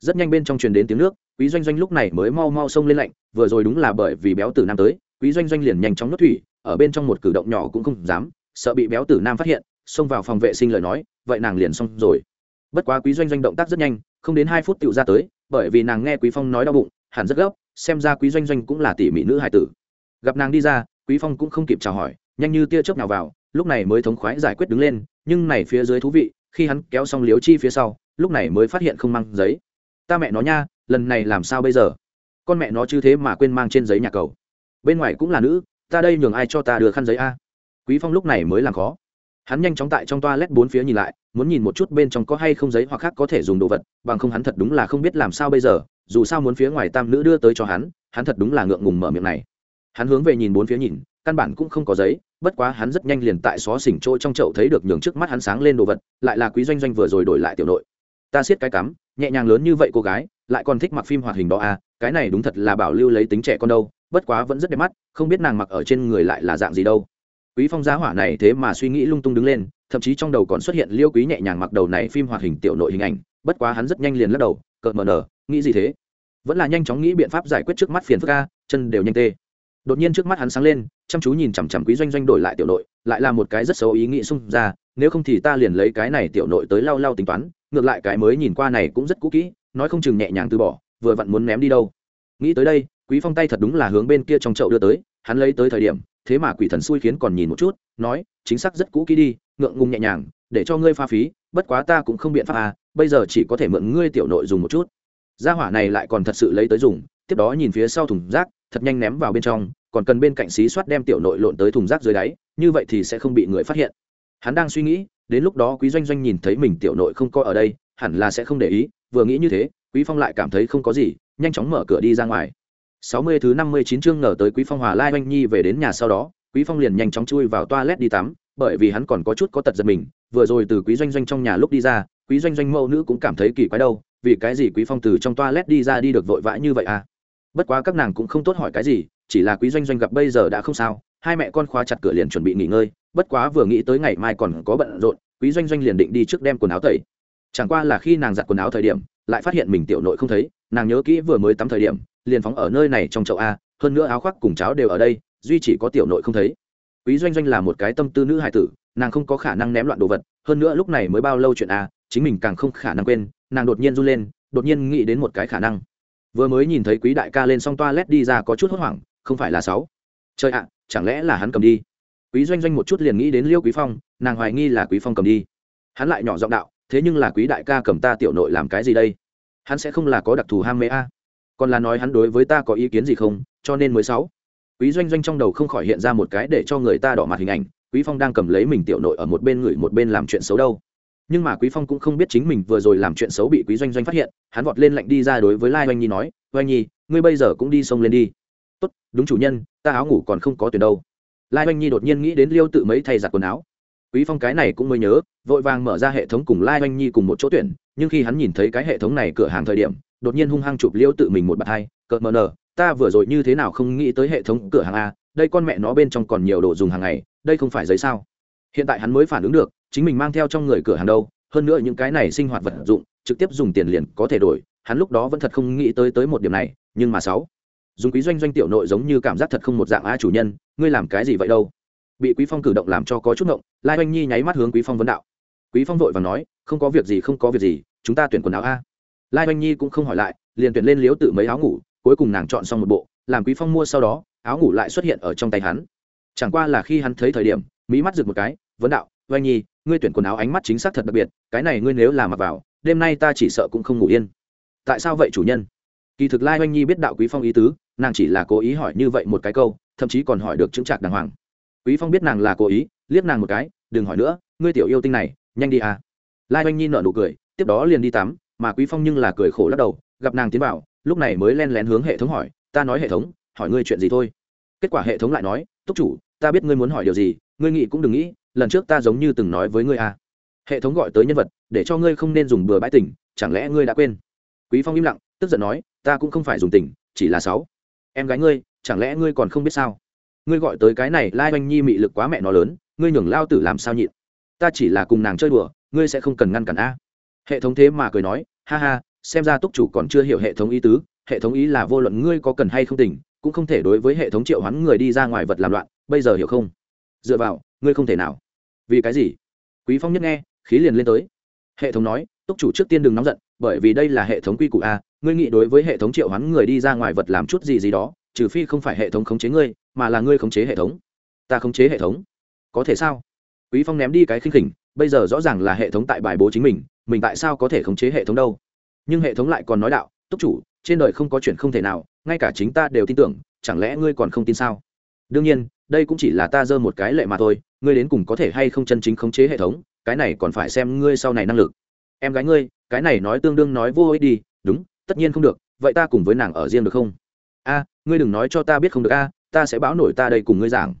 Speaker 1: Rất nhanh bên trong truyền đến tiếng nước, quý doanh doanh lúc này mới mau mau xông lên lạnh, vừa rồi đúng là bởi vì béo tử nam tới, quý doanh doanh liền nhanh chóng nuốt thủy, ở bên trong một cử động nhỏ cũng không dám, sợ bị béo tử nam phát hiện xông vào phòng vệ sinh lời nói, vậy nàng liền xong rồi. Bất quá quý doanh doanh động tác rất nhanh, không đến hai phút tựu ra tới, bởi vì nàng nghe quý phong nói đau bụng, hẳn rất gấp, xem ra quý doanh doanh cũng là tỉ mỉ nữ hải tử. Gặp nàng đi ra, quý phong cũng không kịp chào hỏi, nhanh như tia chớp nào vào, lúc này mới thống khoái giải quyết đứng lên, nhưng này phía dưới thú vị, khi hắn kéo xong liếu chi phía sau, lúc này mới phát hiện không mang giấy. Ta mẹ nó nha, lần này làm sao bây giờ? Con mẹ nó chứ thế mà quên mang trên giấy nhà cầu. Bên ngoài cũng là nữ, ta đây nhường ai cho ta đưa khăn giấy a? Quý phong lúc này mới làm khó hắn nhanh chóng tại trong toa lét bốn phía nhìn lại, muốn nhìn một chút bên trong có hay không giấy hoặc khác có thể dùng đồ vật, bằng không hắn thật đúng là không biết làm sao bây giờ, dù sao muốn phía ngoài tam nữ đưa tới cho hắn hắn thật đúng là ngượng ngùng mở miệng này. Hắn hướng về nhìn bốn phía nhìn, căn bản cũng không có giấy, bất quá hắn rất nhanh liền tại xó xỉnh trôi trong chậu thấy được nhường trước mắt hắn sáng lên đồ vật, lại là quý doanh doanh vừa rồi đổi lại tiểu nội. Ta siết cái cắm, nhẹ nhàng lớn như vậy cô gái, lại còn thích mặc phim hoạt hình đó à cái này đúng thật là bảo lưu lấy tính trẻ con đâu, bất quá vẫn rất đẹp mắt, không biết nàng mặc ở trên người lại là dạng gì đâu quý phong giá hỏa này thế mà suy nghĩ lung tung đứng lên, thậm chí trong đầu còn xuất hiện liêu quý nhẹ nhàng mặc đầu này phim hoạt hình tiểu nội hình ảnh, bất quá hắn rất nhanh liền lắc đầu, cợt mờ nở, nghĩ gì thế? Vẫn là nhanh chóng nghĩ biện pháp giải quyết trước mắt phiền phức ca chân đều nhanh tê. Đột nhiên trước mắt hắn sáng lên, chăm chú nhìn chằm chằm quý doanh doanh đổi lại tiểu nội, lại là một cái rất xấu ý nghĩ xung ra, nếu không thì ta liền lấy cái này tiểu nội tới lau lau tính toán, ngược lại cái mới nhìn qua này cũng rất cũ kỹ, nói không chừng nhẹ nhàng từ bỏ, vừa vặn muốn ném đi đâu. Nghĩ tới đây, quý phong tay thật đúng là hướng bên kia trong chậu đưa tới, hắn lấy tới thời điểm thế mà quỷ thần xui khiến còn nhìn một chút, nói, chính xác rất cũ kỹ đi, ngượng ngùng nhẹ nhàng, để cho ngươi pha phí, bất quá ta cũng không biện pháp à bây giờ chỉ có thể mượn ngươi tiểu nội dùng một chút. Gia hỏa này lại còn thật sự lấy tới dùng, tiếp đó nhìn phía sau thùng rác, thật nhanh ném vào bên trong, còn cần bên cạnh xí soát đem tiểu nội lộn tới thùng rác dưới đáy, như vậy thì sẽ không bị người phát hiện. Hắn đang suy nghĩ, đến lúc đó quý doanh doanh nhìn thấy mình tiểu nội không có ở đây, hẳn là sẽ không để ý, vừa nghĩ như thế, quý phong lại cảm thấy không có gì, nhanh chóng mở cửa đi ra ngoài. 60 thứ 59 chương ngờ tới quý phong hòa lai oanh nhi về đến nhà sau đó, quý phong liền nhanh chóng chui vào toilet đi tắm, bởi vì hắn còn có chút có tật giật mình, vừa rồi từ quý doanh doanh trong nhà lúc đi ra, quý doanh doanh mẫu nữ cũng cảm thấy kỳ quái đâu, vì cái gì quý phong từ trong toilet đi ra đi được vội vã như vậy à? Bất quá các nàng cũng không tốt hỏi cái gì, chỉ là quý doanh doanh gặp bây giờ đã không sao, hai mẹ con khóa chặt cửa liền chuẩn bị nghỉ ngơi, bất quá vừa nghĩ tới ngày mai còn có bận rộn, quý doanh doanh liền định đi trước đem quần áo tẩy. Chẳng qua là khi nàng giặt quần áo thời điểm, lại phát hiện mình tiểu nội không thấy, nàng nhớ kỹ vừa mới tắm thời điểm liền phóng ở nơi này trong chậu a, hơn nữa áo khoác cùng cháo đều ở đây, duy chỉ có tiểu nội không thấy. Quý doanh doanh là một cái tâm tư nữ hài tử, nàng không có khả năng ném loạn đồ vật, hơn nữa lúc này mới bao lâu chuyện a, chính mình càng không khả năng quên, nàng đột nhiên run lên, đột nhiên nghĩ đến một cái khả năng. Vừa mới nhìn thấy quý đại ca lên xong toa led đi ra có chút hốt hoảng, không phải là sáu. Trời ạ, chẳng lẽ là hắn cầm đi? Quý doanh doanh một chút liền nghĩ đến liêu quý phong, nàng hoài nghi là quý phong cầm đi. Hắn lại nhỏ giọng đạo, thế nhưng là quý đại ca cầm ta tiểu nội làm cái gì đây? Hắn sẽ không là có đặc thù ham mê a còn là nói hắn đối với ta có ý kiến gì không, cho nên mới sáu. Quý doanh doanh trong đầu không khỏi hiện ra một cái để cho người ta đỏ mặt hình ảnh, quý phong đang cầm lấy mình tiểu nội ở một bên người một bên làm chuyện xấu đâu. Nhưng mà quý phong cũng không biết chính mình vừa rồi làm chuyện xấu bị quý doanh doanh phát hiện, hắn vọt lên lạnh đi ra đối với lai oanh nhi nói oanh nhi, ngươi bây giờ cũng đi sông lên đi. Tốt, đúng chủ nhân, ta áo ngủ còn không có tuyển đâu. Lai oanh nhi đột nhiên nghĩ đến liêu tự mấy thay giặt quần áo. Quý phong cái này cũng mới nhớ, vội vàng mở ra hệ thống cùng lai oanh nhi cùng một chỗ tuyển, nhưng khi hắn nhìn thấy cái hệ thống này cửa hàng thời điểm đột nhiên hung hăng chụp liêu tự mình một bạt hai, cợt mờ nờ ta vừa rồi như thế nào không nghĩ tới hệ thống cửa hàng a, đây con mẹ nó bên trong còn nhiều đồ dùng hàng ngày, đây không phải giấy sao? Hiện tại hắn mới phản ứng được, chính mình mang theo trong người cửa hàng đâu, hơn nữa những cái này sinh hoạt vật dụng, trực tiếp dùng tiền liền có thể đổi, hắn lúc đó vẫn thật không nghĩ tới tới một điểm này, nhưng mà sáu, dùng quý doanh doanh tiểu nội giống như cảm giác thật không một dạng a chủ nhân, ngươi làm cái gì vậy đâu? Bị quý phong cử động làm cho có chút ngộng, lai oanh nhi nháy mắt hướng quý phong vấn đạo. Quý phong vội và nói, không có việc gì, không có việc gì, chúng ta tuyển quần áo a lai oanh nhi cũng không hỏi lại, liền tuyển lên liếu tự mấy áo ngủ, cuối cùng nàng chọn xong một bộ, làm quý phong mua sau đó, áo ngủ lại xuất hiện ở trong tay hắn. Chẳng qua là khi hắn thấy thời điểm mỹ mắt rực một cái, vấn đạo oanh nhi, ngươi tuyển quần áo ánh mắt chính xác thật đặc biệt, cái này ngươi nếu là mặc vào, đêm nay ta chỉ sợ cũng không ngủ yên. Tại sao vậy, chủ nhân? Kỳ thực lai oanh nhi biết đạo quý phong ý tứ, nàng chỉ là cố ý hỏi như vậy một cái câu, thậm chí còn hỏi được chứng trạc đàng hoàng. Quý phong biết nàng là cố ý, liếc nàng một cái, đừng hỏi nữa, ngươi tiểu yêu tinh này, nhanh đi à. Lai oanh nhi nở nụ cười, tiếp đó liền đi tắm mà quý phong nhưng là cười khổ lắc đầu, gặp nàng tiến vào, lúc này mới len lén hướng hệ thống hỏi, ta nói hệ thống, hỏi ngươi chuyện gì thôi? Kết quả hệ thống lại nói, túc chủ, ta biết ngươi muốn hỏi điều gì, ngươi nghĩ cũng đừng nghĩ, lần trước ta giống như từng nói với ngươi à. Hệ thống gọi tới nhân vật, để cho ngươi không nên dùng bừa bãi tỉnh chẳng lẽ ngươi đã quên? Quý phong im lặng, tức giận nói, ta cũng không phải dùng tỉnh chỉ là sáu. Em gái ngươi, chẳng lẽ ngươi còn không biết sao? Ngươi gọi tới cái này lai oanh nhi mị lực quá mẹ nó lớn, ngươi nhường lao tử làm sao nhịn? Ta chỉ là cùng nàng chơi đùa, ngươi sẽ không cần ngăn cản a. Hệ thống thế mà cười nói ha ha, xem ra túc chủ còn chưa hiểu hệ thống ý tứ, hệ thống ý là vô luận ngươi có cần hay không tỉnh, cũng không thể đối với hệ thống triệu hoán người đi ra ngoài vật làm loạn, bây giờ hiểu không? Dựa vào, ngươi không thể nào. Vì cái gì? Quý phong nhất nghe, khí liền lên tới. Hệ thống nói, túc chủ trước tiên đừng nóng giận, bởi vì đây là hệ thống quy củ a, ngươi nghĩ đối với hệ thống triệu hoán người đi ra ngoài vật làm chút gì gì đó, trừ phi không phải hệ thống khống chế ngươi, mà là ngươi khống chế hệ thống. Ta khống chế hệ thống. Có thể sao? Quý phong ném đi cái khinh khỉnh, bây giờ rõ ràng là hệ thống tại bài bố chính mình mình tại sao có thể khống chế hệ thống đâu? Nhưng hệ thống lại còn nói đạo, túc chủ, trên đời không có chuyện không thể nào, ngay cả chính ta đều tin tưởng, chẳng lẽ ngươi còn không tin sao? Đương nhiên, đây cũng chỉ là ta dơ một cái lệ mà thôi, ngươi đến cùng có thể hay không chân chính khống chế hệ thống, cái này còn phải xem ngươi sau này năng lực. Em gái ngươi, cái này nói tương đương nói vô ích đi, đúng, tất nhiên không được, vậy ta cùng với nàng ở riêng được không? A, ngươi đừng nói cho ta biết không được a, ta sẽ báo nổi ta đây cùng ngươi giảng.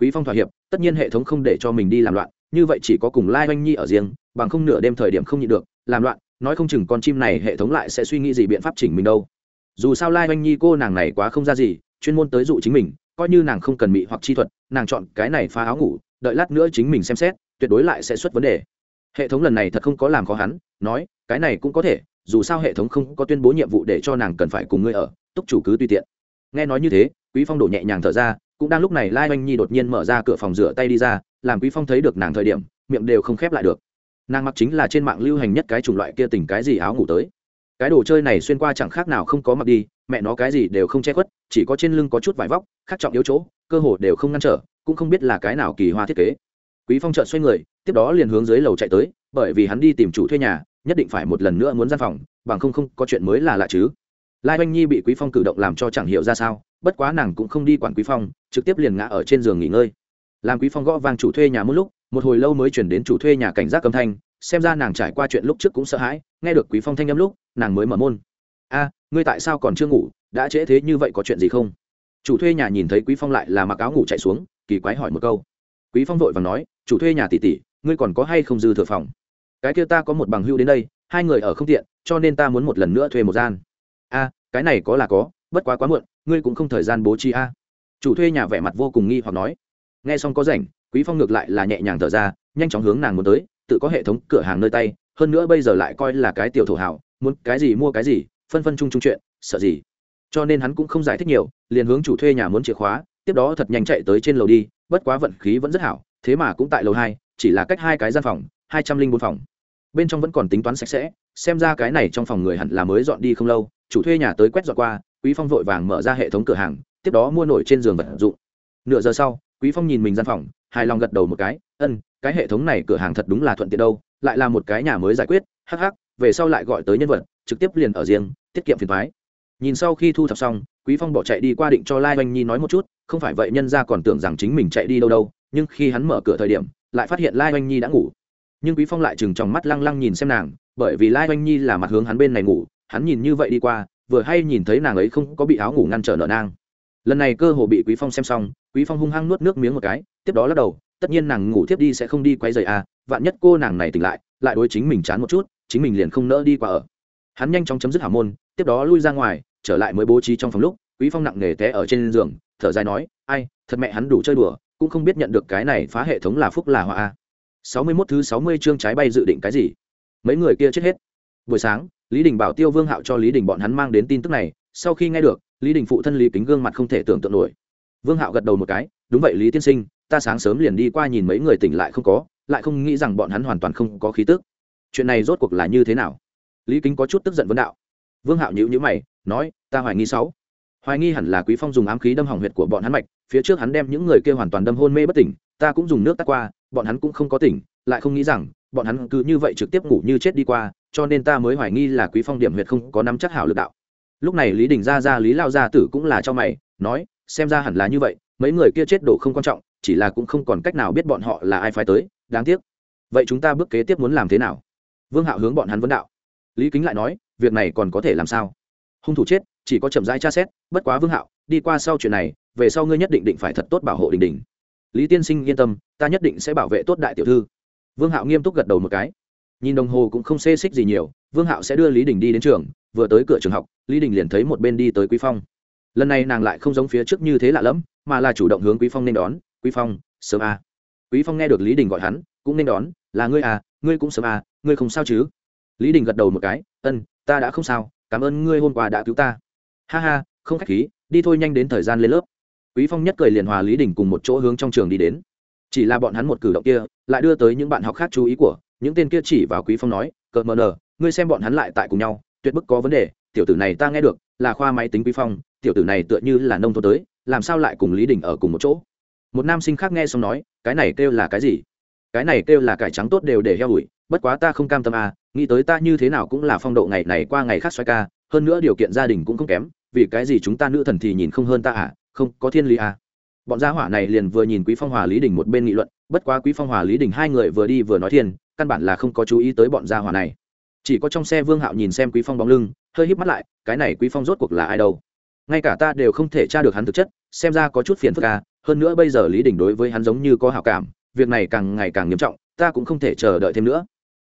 Speaker 1: Quý phong thỏa hiệp, tất nhiên hệ thống không để cho mình đi làm loạn như vậy chỉ có cùng lai oanh nhi ở riêng, bằng không nửa đêm thời điểm không nhịn được, làm loạn, nói không chừng con chim này hệ thống lại sẽ suy nghĩ gì biện pháp chỉnh mình đâu. Dù sao lai oanh nhi cô nàng này quá không ra gì, chuyên môn tới dụ chính mình, coi như nàng không cần mị hoặc chi thuật, nàng chọn cái này phá áo ngủ, đợi lát nữa chính mình xem xét, tuyệt đối lại sẽ xuất vấn đề. Hệ thống lần này thật không có làm khó hắn, nói, cái này cũng có thể, dù sao hệ thống không có tuyên bố nhiệm vụ để cho nàng cần phải cùng ngươi ở, túc chủ cứ tùy tiện. Nghe nói như thế, quý phong đổ nhẹ nhàng thở ra cũng đang lúc này lai oanh nhi đột nhiên mở ra cửa phòng rửa tay đi ra, làm quý phong thấy được nàng thời điểm, miệng đều không khép lại được. Nàng mặc chính là trên mạng lưu hành nhất cái chủng loại kia tình cái gì áo ngủ tới. Cái đồ chơi này xuyên qua chẳng khác nào không có mặc đi, mẹ nó cái gì đều không che khuất, chỉ có trên lưng có chút vải vóc, khác trọng yếu chỗ, cơ hồ đều không ngăn trở, cũng không biết là cái nào kỳ hoa thiết kế. Quý phong chợt xoay người, tiếp đó liền hướng dưới lầu chạy tới, bởi vì hắn đi tìm chủ thuê nhà, nhất định phải một lần nữa muốn gian phòng, bằng không không có chuyện mới là lạ chứ. Lai oanh nhi bị quý phong cử động làm cho chẳng hiểu ra sao bất quá nàng cũng không đi quản quý phong, trực tiếp liền ngã ở trên giường nghỉ ngơi. Làm quý phong gõ vàng chủ thuê nhà một lúc, một hồi lâu mới chuyển đến chủ thuê nhà cảnh giác âm thanh, xem ra nàng trải qua chuyện lúc trước cũng sợ hãi, nghe được quý phong thanh âm lúc, nàng mới mở môn. A, ngươi tại sao còn chưa ngủ, đã trễ thế như vậy có chuyện gì không? Chủ thuê nhà nhìn thấy quý phong lại là mặc áo ngủ chạy xuống, kỳ quái hỏi một câu. Quý phong vội và nói, chủ thuê nhà tỷ tỷ, ngươi còn có hay không dư thừa phòng? Cái kia ta có một bằng hưu đến đây, hai người ở không tiện, cho nên ta muốn một lần nữa thuê một gian. A, cái này có là có, bất quá quá muộn ngươi cũng không thời gian bố trí a. Chủ thuê nhà vẻ mặt vô cùng nghi hoặc nói. Nghe xong có rảnh, quý phong ngược lại là nhẹ nhàng thở ra, nhanh chóng hướng nàng muốn tới, tự có hệ thống cửa hàng nơi tay, hơn nữa bây giờ lại coi là cái tiểu thổ hảo, muốn cái gì mua cái gì, phân phân chung chung chuyện, sợ gì. Cho nên hắn cũng không giải thích nhiều, liền hướng chủ thuê nhà muốn chìa khóa, tiếp đó thật nhanh chạy tới trên lầu đi, bất quá vận khí vẫn rất hảo, thế mà cũng tại lầu hai, chỉ là cách hai cái gian phòng, hai trăm linh bốn phòng. Bên trong vẫn còn tính toán sạch sẽ, xem ra cái này trong phòng người hẳn là mới dọn đi không lâu, chủ thuê nhà tới quét dọn qua quý phong vội vàng mở ra hệ thống cửa hàng, tiếp đó mua nổi trên giường vật dụng. Nửa giờ sau, quý phong nhìn mình gian phòng, hài lòng gật đầu một cái, ân, cái hệ thống này cửa hàng thật đúng là thuận tiện đâu, lại là một cái nhà mới giải quyết, hắc hắc, về sau lại gọi tới nhân vật, trực tiếp liền ở riêng, tiết kiệm phiền thoái nhìn sau khi thu thập xong, quý phong bỏ chạy đi qua định cho lai oanh nhi nói một chút, không phải vậy nhân ra còn tưởng rằng chính mình chạy đi đâu đâu, nhưng khi hắn mở cửa thời điểm, lại phát hiện lai oanh nhi đã ngủ. Nhưng quý phong lại chừng trong mắt lăng lăng nhìn xem nàng, bởi vì lai oanh nhi là mặt hướng hắn bên này ngủ, hắn nhìn như vậy đi qua vừa hay nhìn thấy nàng ấy không có bị áo ngủ ngăn trở nợ nang. Lần này cơ hồ bị quý phong xem xong, quý phong hung hăng nuốt nước miếng một cái, tiếp đó lắc đầu, tất nhiên nàng ngủ tiếp đi sẽ không đi quay dày à vạn nhất cô nàng này tỉnh lại lại đối chính mình chán một chút, chính mình liền không nỡ đi qua ở. Hắn nhanh chóng chấm dứt hảo môn, tiếp đó lui ra ngoài, trở lại mới bố trí trong phòng lúc, quý phong nặng nề té ở trên giường, thở dài nói, ai, thật mẹ hắn đủ chơi đùa, cũng không biết nhận được cái này phá hệ thống là phúc là họa a. Sáu mươi 61 thứ sáu mươi chương trái bay dự định cái gì? Mấy người kia chết hết. Buổi sáng lý đình bảo tiêu vương hạo cho lý đình bọn hắn mang đến tin tức này, sau khi nghe được, lý đình phụ thân lý kính gương mặt không thể tưởng tượng nổi. Vương hạo gật đầu một cái, đúng vậy lý tiên sinh, ta sáng sớm liền đi qua nhìn mấy người tỉnh lại không có, lại không nghĩ rằng bọn hắn hoàn toàn không có khí tức. Chuyện này rốt cuộc là như thế nào? Lý kính có chút tức giận vấn đạo. Vương hạo nhữ nhữ mày, nói, ta hoài nghi sáu. Hoài nghi hẳn là quý phong dùng ám khí đâm hỏng huyệt của bọn hắn mạch, phía trước hắn đem những người kia hoàn toàn đâm hôn mê bất tỉnh, ta cũng dùng nước tắt qua, bọn hắn cũng không có tỉnh, lại không nghĩ rằng bọn hắn cứ như vậy trực tiếp ngủ như chết đi qua, cho nên ta mới hoài nghi là quý phong điểm huyệt không có nắm chắc hảo lực đạo. Lúc này lý đình ra ra lý lao gia tử cũng là cho mày, nói, xem ra hẳn là như vậy, mấy người kia chết đổ không quan trọng, chỉ là cũng không còn cách nào biết bọn họ là ai phái tới, đáng tiếc. Vậy chúng ta bước kế tiếp muốn làm thế nào? Vương hạo hướng bọn hắn vấn đạo. Lý kính lại nói, việc này còn có thể làm sao? Hung thủ chết, chỉ có chậm rãi tra xét, bất quá vương hạo, đi qua sau chuyện này, về sau ngươi nhất định định phải thật tốt bảo hộ đình đình. Lý tiên sinh yên tâm, ta nhất định sẽ bảo vệ tốt đại tiểu thư vương hạo nghiêm túc gật đầu một cái. Nhìn đồng hồ cũng không xê xích gì nhiều, vương hạo sẽ đưa lý đình đi đến trường, vừa tới cửa trường học, lý đình liền thấy một bên đi tới quý phong. Lần này nàng lại không giống phía trước như thế lạ lẫm, mà là chủ động hướng quý phong nên đón, quý phong, sớm à. quý phong nghe được lý đình gọi hắn, cũng nên đón, là ngươi à ngươi cũng sớm à ngươi không sao chứ? Lý đình gật đầu một cái, ân, ta đã không sao, cảm ơn ngươi hôm qua đã cứu ta. Ha ha, không khách khí, đi thôi nhanh đến thời gian lên lớp. Quý phong nhất cười liền hòa lý đình cùng một chỗ hướng trong trường đi đến chỉ là bọn hắn một cử động kia, lại đưa tới những bạn học khác chú ý của, những tên kia chỉ vào quý phong nói, cợt mờ nờ, ngươi xem bọn hắn lại tại cùng nhau, tuyệt bức có vấn đề, tiểu tử này ta nghe được, là khoa máy tính quý phong, tiểu tử này tựa như là nông thôn tới, làm sao lại cùng lý đình ở cùng một chỗ? Một nam sinh khác nghe xong nói, cái này kêu là cái gì? Cái này kêu là cải trắng tốt đều để heo ủi, bất quá ta không cam tâm à nghĩ tới ta như thế nào cũng là phong độ ngày này qua ngày khác xoay ca, hơn nữa điều kiện gia đình cũng không kém, vì cái gì chúng ta nữ thần thì nhìn không hơn ta à không, có thiên lý à bọn gia hỏa này liền vừa nhìn quý phong hòa lý đình một bên nghị luận, bất quá quý phong hòa lý đình hai người vừa đi vừa nói thiên căn bản là không có chú ý tới bọn gia hỏa này. Chỉ có trong xe vương hạo nhìn xem quý phong bóng lưng, hơi híp mắt lại, cái này quý phong rốt cuộc là ai đâu? Ngay cả ta đều không thể tra được hắn thực chất, xem ra có chút phiền phức à hơn nữa bây giờ lý đình đối với hắn giống như có hảo cảm, việc này càng ngày càng nghiêm trọng, ta cũng không thể chờ đợi thêm nữa.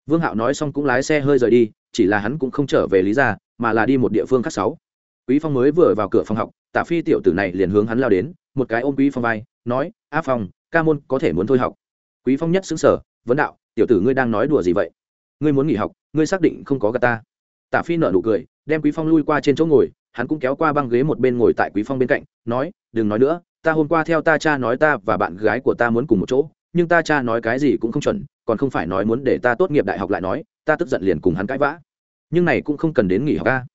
Speaker 1: Vương hạo nói xong cũng lái xe hơi rời đi, chỉ là hắn cũng không trở về lý ra mà là đi một địa phương khác sáu. Quý phong mới vừa vào cửa phòng học tạ phi tiểu tử này liền hướng hắn lao đến một cái ôm quý phong vai, nói, a phong, ca môn có thể muốn thôi học. Quý phong nhất xứng sở vấn đạo, tiểu tử ngươi đang nói đùa gì vậy? Ngươi muốn nghỉ học, ngươi xác định không có gà ta. Tạ phi nở nụ cười, đem quý phong lui qua trên chỗ ngồi, hắn cũng kéo qua băng ghế một bên ngồi tại quý phong bên cạnh, nói, đừng nói nữa, ta hôm qua theo ta cha nói ta và bạn gái của ta muốn cùng một chỗ, nhưng ta cha nói cái gì cũng không chuẩn, còn không phải nói muốn để ta tốt nghiệp đại học lại nói, ta tức giận liền cùng hắn cãi vã. Nhưng này cũng không cần đến nghỉ học ca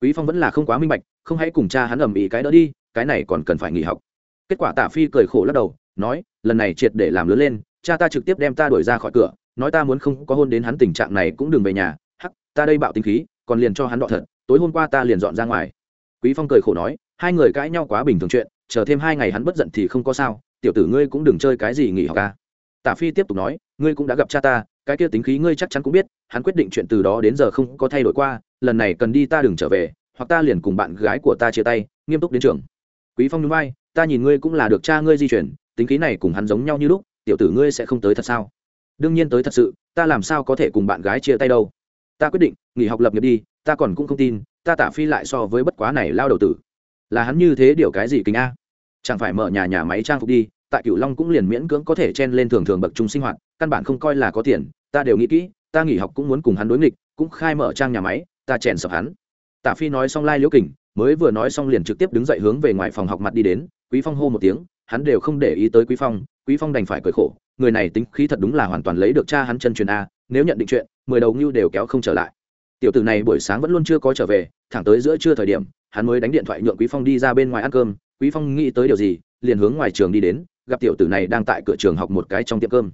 Speaker 1: quý phong vẫn là không quá minh bạch, không hãy cùng cha hắn ầm ĩ cái đỡ đi, cái này còn cần phải nghỉ học kết quả tạ phi cười khổ lắc đầu, nói, lần này triệt để làm lớn lên, cha ta trực tiếp đem ta đuổi ra khỏi cửa, nói ta muốn không có hôn đến hắn tình trạng này cũng đừng về nhà, hắc, ta đây bạo tính khí, còn liền cho hắn đọ thật, tối hôm qua ta liền dọn ra ngoài. Quý phong cười khổ nói, hai người cãi nhau quá bình thường chuyện, chờ thêm hai ngày hắn bất giận thì không có sao, tiểu tử ngươi cũng đừng chơi cái gì nghỉ học à. ca tả phi tiếp tục nói, ngươi cũng đã gặp cha ta, cái kia tính khí ngươi chắc chắn cũng biết, hắn quyết định chuyện từ đó đến giờ không có thay đổi qua, lần này cần đi ta đừng trở về, hoặc ta liền cùng bạn gái của ta chia tay, nghiêm túc đến trường. Quý phong núi bay ta nhìn ngươi cũng là được cha ngươi di chuyển, tính khí này cùng hắn giống nhau như lúc, tiểu tử ngươi sẽ không tới thật sao? Đương nhiên tới thật sự, ta làm sao có thể cùng bạn gái chia tay đâu? Ta quyết định, nghỉ học lập nghiệp đi, ta còn cũng không tin, ta tả phi lại so với bất quá này lao đầu tử. Là hắn như thế điều cái gì kính a? Chẳng phải mở nhà nhà máy trang phục đi, tại cửu long cũng liền miễn cưỡng có thể chen lên thường thường bậc trung sinh hoạt, căn bản không coi là có tiền, ta đều nghĩ kỹ, ta nghỉ học cũng muốn cùng hắn đối nghịch, cũng khai mở trang nhà máy, ta chèn sập hắn. Tả phi nói xong lai liễu kình, mới vừa nói xong liền trực tiếp đứng dậy hướng về ngoài phòng học mặt đi đến quý phong hô một tiếng, hắn đều không để ý tới quý phong quý phong đành phải cười khổ, người này tính khí thật đúng là hoàn toàn lấy được cha hắn chân truyền a, nếu nhận định chuyện, mười đầu ngưu đều kéo không trở lại. Tiểu tử này buổi sáng vẫn luôn chưa có trở về, thẳng tới giữa trưa thời điểm, hắn mới đánh điện thoại nhượng quý phong đi ra bên ngoài ăn cơm, quý phong nghĩ tới điều gì, liền hướng ngoài trường đi đến, gặp tiểu tử này đang tại cửa trường học một cái trong tiệm cơm.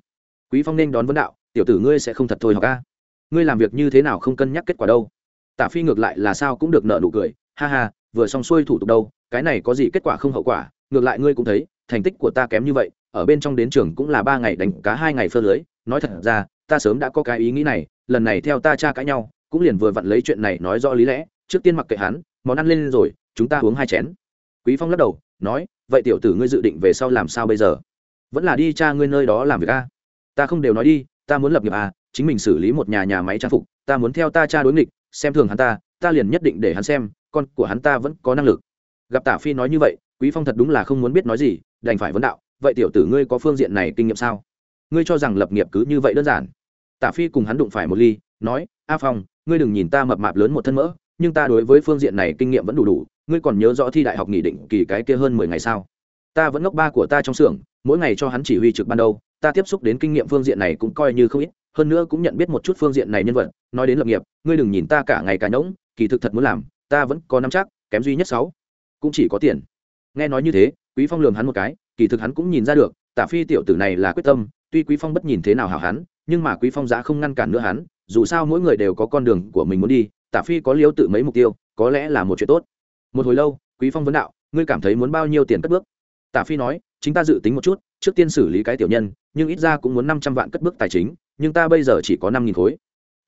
Speaker 1: Quý phong nên đón vấn đạo, tiểu tử ngươi sẽ không thật thôi học a. Ngươi làm việc như thế nào không cân nhắc kết quả đâu? Tả phi ngược lại là sao cũng được nợ nụ cười, ha ha, vừa xong xuôi thủ tục đâu, cái này có gì kết quả không hậu quả ngược lại ngươi cũng thấy, thành tích của ta kém như vậy, ở bên trong đến trường cũng là ba ngày đánh cá hai ngày phơ lưới. Nói thật ra, ta sớm đã có cái ý nghĩ này, lần này theo ta cha cãi nhau, cũng liền vừa vặn lấy chuyện này nói rõ lý lẽ, trước tiên mặc kệ hắn, món ăn lên rồi, chúng ta uống hai chén. Quý phong lắc đầu, nói, vậy tiểu tử ngươi dự định về sau làm sao bây giờ? Vẫn là đi cha ngươi nơi đó làm việc a. Ta không đều nói đi, ta muốn lập nghiệp à chính mình xử lý một nhà nhà máy trang phục, ta muốn theo ta cha đối nghịch, xem thường hắn ta ta liền nhất định để hắn xem, con của hắn ta vẫn có năng lực. Gặp tả phi nói như vậy quý phong thật đúng là không muốn biết nói gì, đành phải vấn đạo, vậy tiểu tử ngươi có phương diện này kinh nghiệm sao? Ngươi cho rằng lập nghiệp cứ như vậy đơn giản? Tả phi cùng hắn đụng phải một ly, nói, a phong, ngươi đừng nhìn ta mập mạp lớn một thân mỡ, nhưng ta đối với phương diện này kinh nghiệm vẫn đủ đủ, ngươi còn nhớ rõ thi đại học nghị định kỳ cái kia hơn mười ngày sao? Ta vẫn ngốc ba của ta trong xưởng, mỗi ngày cho hắn chỉ huy trực ban đầu ta tiếp xúc đến kinh nghiệm phương diện này cũng coi như không ít, hơn nữa cũng nhận biết một chút phương diện này nhân vật, nói đến lập nghiệp, ngươi đừng nhìn ta cả ngày cả nhỗng kỳ thực thật muốn làm, ta vẫn có năm chắc, kém duy nhất sáu, cũng chỉ có tiền nghe nói như thế, quý phong lường hắn một cái, kỳ thực hắn cũng nhìn ra được, tả phi tiểu tử này là quyết tâm, tuy quý phong bất nhìn thế nào hảo hắn, nhưng mà quý phong giá không ngăn cản nữa hắn, dù sao mỗi người đều có con đường của mình muốn đi, tả phi có liếu tự mấy mục tiêu, có lẽ là một chuyện tốt. Một hồi lâu, quý phong vấn đạo, ngươi cảm thấy muốn bao nhiêu tiền cất bước? Tả phi nói, chính ta dự tính một chút, trước tiên xử lý cái tiểu nhân, nhưng ít ra cũng muốn năm trăm vạn cất bước tài chính, nhưng ta bây giờ chỉ có năm nghìn khối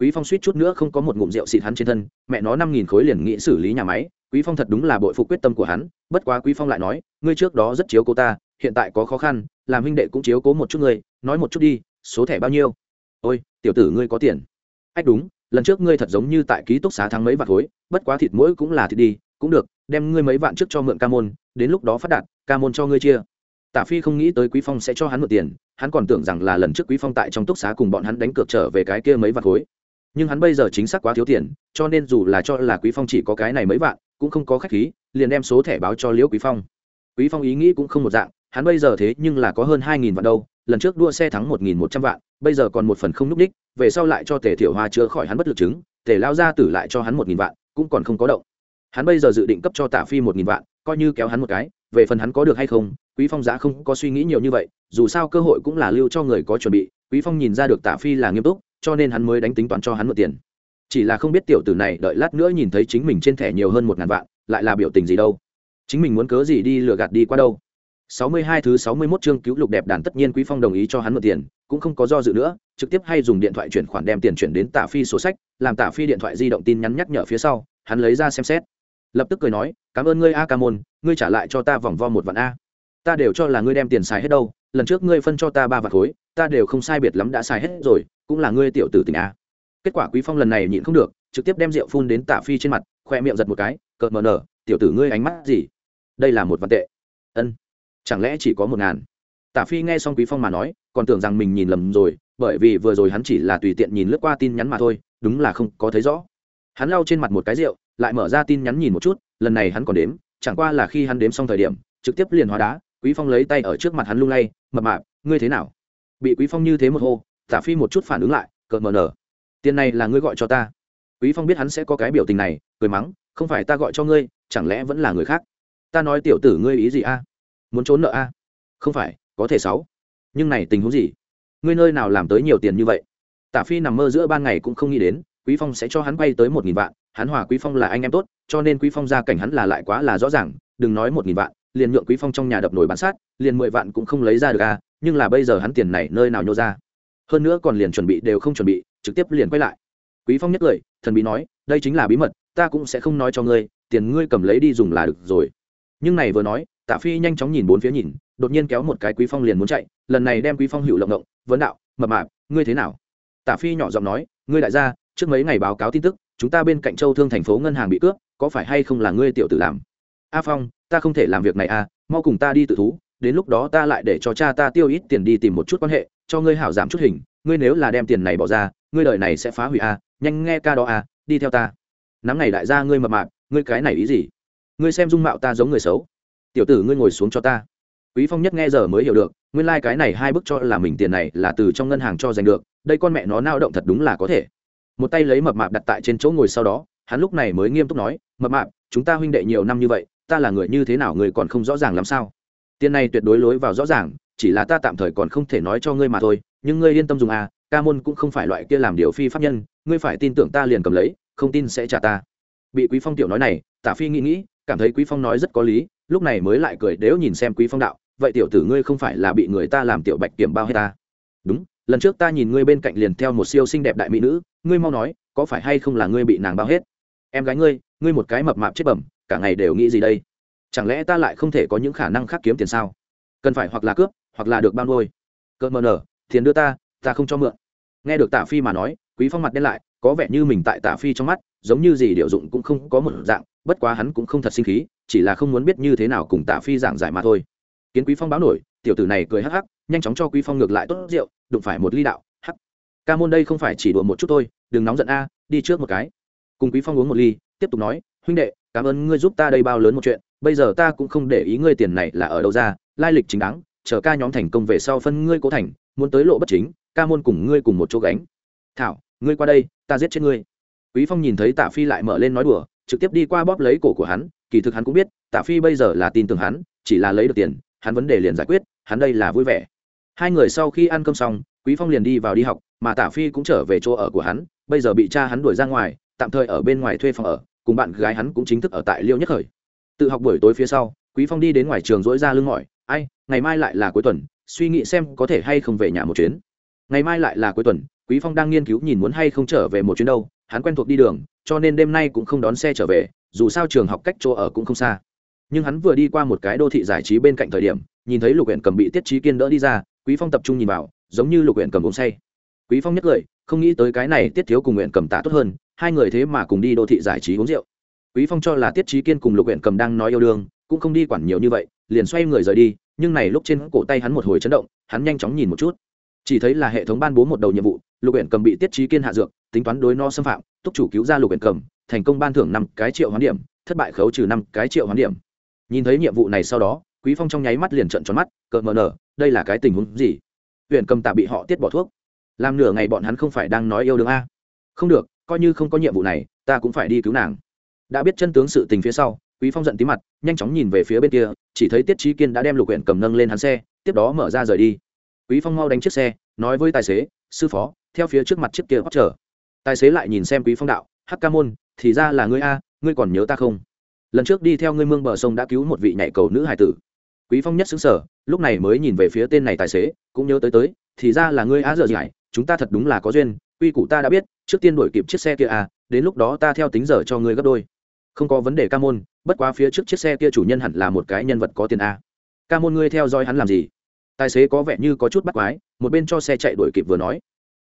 Speaker 1: quý phong suýt chút nữa không có một ngụm rượu xịt hắn trên thân, mẹ nó năm nghìn khối liền nghĩ xử lý nhà máy, quý phong thật đúng là bội phục quyết tâm của hắn, bất quá quý phong lại nói, ngươi trước đó rất chiếu cố ta, hiện tại có khó khăn, làm huynh đệ cũng chiếu cố một chút ngươi, nói một chút đi, số thẻ bao nhiêu? Ôi, tiểu tử ngươi có tiền. Ách đúng, lần trước ngươi thật giống như tại ký túc xá thắng mấy vạn khối, bất quá thịt mỗi cũng là thịt đi, cũng được, đem ngươi mấy vạn trước cho mượn ca môn, đến lúc đó phát đạt, ca môn cho ngươi chia. Tả phi không nghĩ tới quý phong sẽ cho hắn mượn tiền, hắn còn tưởng rằng là lần trước quý phong tại trong túc xá cùng bọn hắn đánh cược trở về cái kia mấy vạn khối nhưng hắn bây giờ chính xác quá thiếu tiền, cho nên dù là cho là quý phong chỉ có cái này mấy vạn, cũng không có khách khí, liền đem số thẻ báo cho liễu quý phong. Quý phong ý nghĩ cũng không một dạng, hắn bây giờ thế nhưng là có hơn hai nghìn vạn đâu, lần trước đua xe thắng một nghìn một trăm vạn, bây giờ còn một phần không núp đích, về sau lại cho tề thiểu hoa chữa khỏi hắn bất lực chứng, tề lao ra tử lại cho hắn một nghìn vạn, cũng còn không có động. Hắn bây giờ dự định cấp cho tả phi một nghìn vạn, coi như kéo hắn một cái, về phần hắn có được hay không, quý phong giá không có suy nghĩ nhiều như vậy, dù sao cơ hội cũng là lưu cho người có chuẩn bị, quý phong nhìn ra được tả phi là nghiêm túc cho nên hắn mới đánh tính toán cho hắn mượn tiền chỉ là không biết tiểu tử này đợi lát nữa nhìn thấy chính mình trên thẻ nhiều hơn một ngàn vạn lại là biểu tình gì đâu chính mình muốn cớ gì đi lừa gạt đi qua đâu 62 thứ 61 chương cứu lục đẹp đàn tất nhiên Quý Phong đồng ý cho hắn mượn tiền, cũng không có do dự nữa, trực tiếp hay dùng điện thoại chuyển khoản đem tiền chuyển đến Tạ Phi sổ sách, làm Tạ Phi điện thoại di động tin nhắn nhắc nhở phía sau, hắn lấy ra xem xét. Lập tức cười nói, "Cảm ơn ngươi A Ca Môn, ngươi trả lại cho ta vòng vo một vạn a." Ta đều cho là ngươi đem tiền xài hết đâu, lần trước ngươi phân cho ta ba vạn khối, ta đều không sai biệt lắm đã xài hết rồi, cũng là ngươi tiểu tử tình a. Kết quả Quý Phong lần này nhịn không được, trực tiếp đem rượu phun đến Tạ Phi trên mặt, khoe miệng giật một cái, cợt mờ nở, "Tiểu tử ngươi ánh mắt gì? Đây là một vạn tệ." Ân chẳng lẽ chỉ có một ngàn tả phi nghe xong quý phong mà nói còn tưởng rằng mình nhìn lầm rồi bởi vì vừa rồi hắn chỉ là tùy tiện nhìn lướt qua tin nhắn mà thôi đúng là không có thấy rõ hắn lau trên mặt một cái rượu lại mở ra tin nhắn nhìn một chút lần này hắn còn đếm chẳng qua là khi hắn đếm xong thời điểm trực tiếp liền hóa đá quý phong lấy tay ở trước mặt hắn lung lay mập mạp ngươi thế nào bị quý phong như thế một hô, tả phi một chút phản ứng lại, cợt mờ nở. Tiền này là ngươi gọi cho ta. Quý phong biết hắn sẽ có cái biểu tình này, cười mắng, không phải ta gọi cho ngươi, chẳng lẽ vẫn là người khác? Ta nói tiểu tử ngươi ý gì a? Muốn trốn nợ a? Không phải, có thể sáu. Nhưng này tình huống gì? Ngươi nơi nào làm tới nhiều tiền như vậy? Tả phi nằm mơ giữa ban ngày cũng không nghĩ đến, quý phong sẽ cho hắn bay tới một nghìn vạn, hắn hòa quý phong là anh em tốt, cho nên quý phong ra cảnh hắn là lại quá là rõ ràng, đừng nói một nghìn vạn, liền nhượng quý phong trong nhà đập nổi bán sát, liền mười vạn cũng không lấy ra được a nhưng là bây giờ hắn tiền này nơi nào nhô ra? Hơn nữa còn liền chuẩn bị đều không chuẩn bị, trực tiếp liền quay lại. Quý phong nhất cười, thần bí nói, đây chính là bí mật, ta cũng sẽ không nói cho ngươi, tiền ngươi cầm lấy đi dùng là được rồi. Nhưng này vừa nói, tạ phi nhanh chóng nhìn bốn phía nhìn, đột nhiên kéo một cái quý phong liền muốn chạy, lần này đem quý phong hữu lộng động, vấn đạo, mập mạp, ngươi thế nào? Tạ phi nhỏ giọng nói, ngươi đại gia, trước mấy ngày báo cáo tin tức, chúng ta bên cạnh châu thương thành phố ngân hàng bị cướp, có phải hay không là ngươi tiểu tử làm? A phong, ta không thể làm việc này à mau cùng ta đi tự thú đến lúc đó ta lại để cho cha ta tiêu ít tiền đi tìm một chút quan hệ, cho ngươi hảo giảm chút hình, ngươi nếu là đem tiền này bỏ ra, ngươi đời này sẽ phá hủy à nhanh nghe ca đó à đi theo ta. Nắm ngày đại gia ngươi mập mạp, ngươi cái này ý gì? Ngươi xem dung mạo ta giống người xấu. Tiểu tử ngươi ngồi xuống cho ta. Quý phong nhất nghe giờ mới hiểu được, nguyên lai like cái này hai bức cho là mình tiền này là từ trong ngân hàng cho giành được, đây con mẹ nó nao động thật đúng là có thể. Một tay lấy mập mạp đặt tại trên chỗ ngồi sau đó, hắn lúc này mới nghiêm túc nói, mập mạp, chúng ta huynh đệ nhiều năm như vậy, ta là người như thế nào người còn không rõ ràng làm sao? Tiền này tuyệt đối lối vào rõ ràng, chỉ là ta tạm thời còn không thể nói cho ngươi mà thôi, nhưng ngươi yên tâm dùng à ca môn cũng không phải loại kia làm điều phi pháp nhân, ngươi phải tin tưởng ta liền cầm lấy, không tin sẽ trả ta. Bị quý phong tiểu nói này, tả phi nghĩ nghĩ, cảm thấy quý phong nói rất có lý, lúc này mới lại cười đếu nhìn xem quý phong đạo, vậy tiểu tử ngươi không phải là bị người ta làm tiểu bạch kiểm bao hết ta? Đúng, lần trước ta nhìn ngươi bên cạnh liền theo một siêu xinh đẹp đại mỹ nữ, ngươi mau nói, có phải hay không là ngươi bị nàng bao hết? Em gái ngươi ngươi một cái mập mạp chết bẩm, cả ngày đều nghĩ gì đây? Chẳng lẽ ta lại không thể có những khả năng khác kiếm tiền sao? Cần phải hoặc là cướp, hoặc là được bao nuôi. Cợt mờ nở, tiền đưa ta ta không cho mượn. Nghe được tạ phi mà nói, quý phong mặt đen lại, có vẻ như mình tại tạ phi trong mắt, giống như gì điều dụng cũng không có một dạng, bất quá hắn cũng không thật sinh khí, chỉ là không muốn biết như thế nào cùng tạ phi giảng giải mà thôi. Kiến quý phong báo nổi, tiểu tử này cười hắc hắc, nhanh chóng cho quý phong ngược lại tốt rượu, đụng phải một ly đạo, hắc, ca môn đây không phải chỉ đùa một chút thôi, đừng nóng giận a, đi trước một cái. Cùng quý phong uống một ly, tiếp tục nói, huynh đệ cảm ơn ngươi giúp ta đây bao lớn một chuyện, bây giờ ta cũng không để ý ngươi tiền này là ở đâu ra, lai lịch chính đáng, chờ ca nhóm thành công về sau phân ngươi cố thành, muốn tới lộ bất chính, ca môn cùng ngươi cùng một chỗ gánh. Thảo, ngươi qua đây, ta giết chết ngươi. Quý phong nhìn thấy tạ phi lại mở lên nói đùa, trực tiếp đi qua bóp lấy cổ của hắn, kỳ thực hắn cũng biết, tạ phi bây giờ là tin tưởng hắn, chỉ là lấy được tiền, hắn vấn đề liền giải quyết, hắn đây là vui vẻ. Hai người sau khi ăn cơm xong, quý phong liền đi vào đi học, mà tạ phi cũng trở về chỗ ở của hắn, bây giờ bị cha hắn đuổi ra ngoài, tạm thời ở bên ngoài thuê phòng ở cùng bạn gái hắn cũng chính thức ở tại liêu nhất khởi. Tự học buổi tối phía sau, quý phong đi đến ngoài trường dỗi ra lưng mỏi, ai, ngày mai lại là cuối tuần, suy nghĩ xem có thể hay không về nhà một chuyến. Ngày mai lại là cuối tuần, quý phong đang nghiên cứu nhìn muốn hay không trở về một chuyến đâu, hắn quen thuộc đi đường, cho nên đêm nay cũng không đón xe trở về, dù sao trường học cách chỗ ở cũng không xa. Nhưng hắn vừa đi qua một cái đô thị giải trí bên cạnh thời điểm, nhìn thấy lục huyện cầm bị tiết trí kiên đỡ đi ra, quý phong tập trung nhìn vào, giống như lục huyện cầm uống say. Quý phong nhất lời không nghĩ tới cái này tiết thiếu cùng nguyện cầm tạ tốt hơn hai người thế mà cùng đi đô thị giải trí uống rượu. Quý phong cho là tiết trí kiên cùng lục huyện cầm đang nói yêu đương, cũng không đi quản nhiều như vậy, liền xoay người rời đi, nhưng này lúc trên cổ tay hắn một hồi chấn động, hắn nhanh chóng nhìn một chút. Chỉ thấy là hệ thống ban bố một đầu nhiệm vụ, lục huyện cầm bị tiết trí kiên hạ dược, tính toán đối no xâm phạm, túc chủ cứu ra lục huyện cầm, thành công ban thưởng năm cái triệu hoán điểm, thất bại khấu trừ năm cái triệu hoán điểm. Nhìn thấy nhiệm vụ này sau đó, quý phong trong nháy mắt liền trận tròn mắt, cợt mờ nở, đây là cái tình huống gì? Huyện cầm tạ bị họ tiết bỏ thuốc. Làm nửa ngày bọn hắn không phải đang nói yêu đương a? Không được coi như không có nhiệm vụ này, ta cũng phải đi cứu nàng. Đã biết chân tướng sự tình phía sau, quý phong giận tí mặt, nhanh chóng nhìn về phía bên kia, chỉ thấy tiết trí kiên đã đem lục huyện cầm nâng lên hắn xe, tiếp đó mở ra rời đi. Quý phong mau đánh chiếc xe, nói với tài xế, sư phó, theo phía trước mặt chiếc kia hót chở. tài xế lại nhìn xem quý phong đạo, hắc ca môn, thì ra là ngươi a, ngươi còn nhớ ta không? Lần trước đi theo ngươi mương bờ sông đã cứu một vị nhảy cầu nữ hải tử. Quý phong nhất xứng sở lúc này mới nhìn về phía tên này tài xế, cũng nhớ tới tới, thì ra là ngươi á dở dải chúng ta thật đúng là có duyên, quy củ ta đã biết, trước tiên đổi kịp chiếc xe kia à đến lúc đó ta theo tính giờ cho ngươi gấp đôi. Không có vấn đề ca môn, bất quá phía trước chiếc xe kia chủ nhân hẳn là một cái nhân vật có tiền a ca môn ngươi theo dõi hắn làm gì? Tài xế có vẻ như có chút bắt quái, một bên cho xe chạy đuổi kịp vừa nói.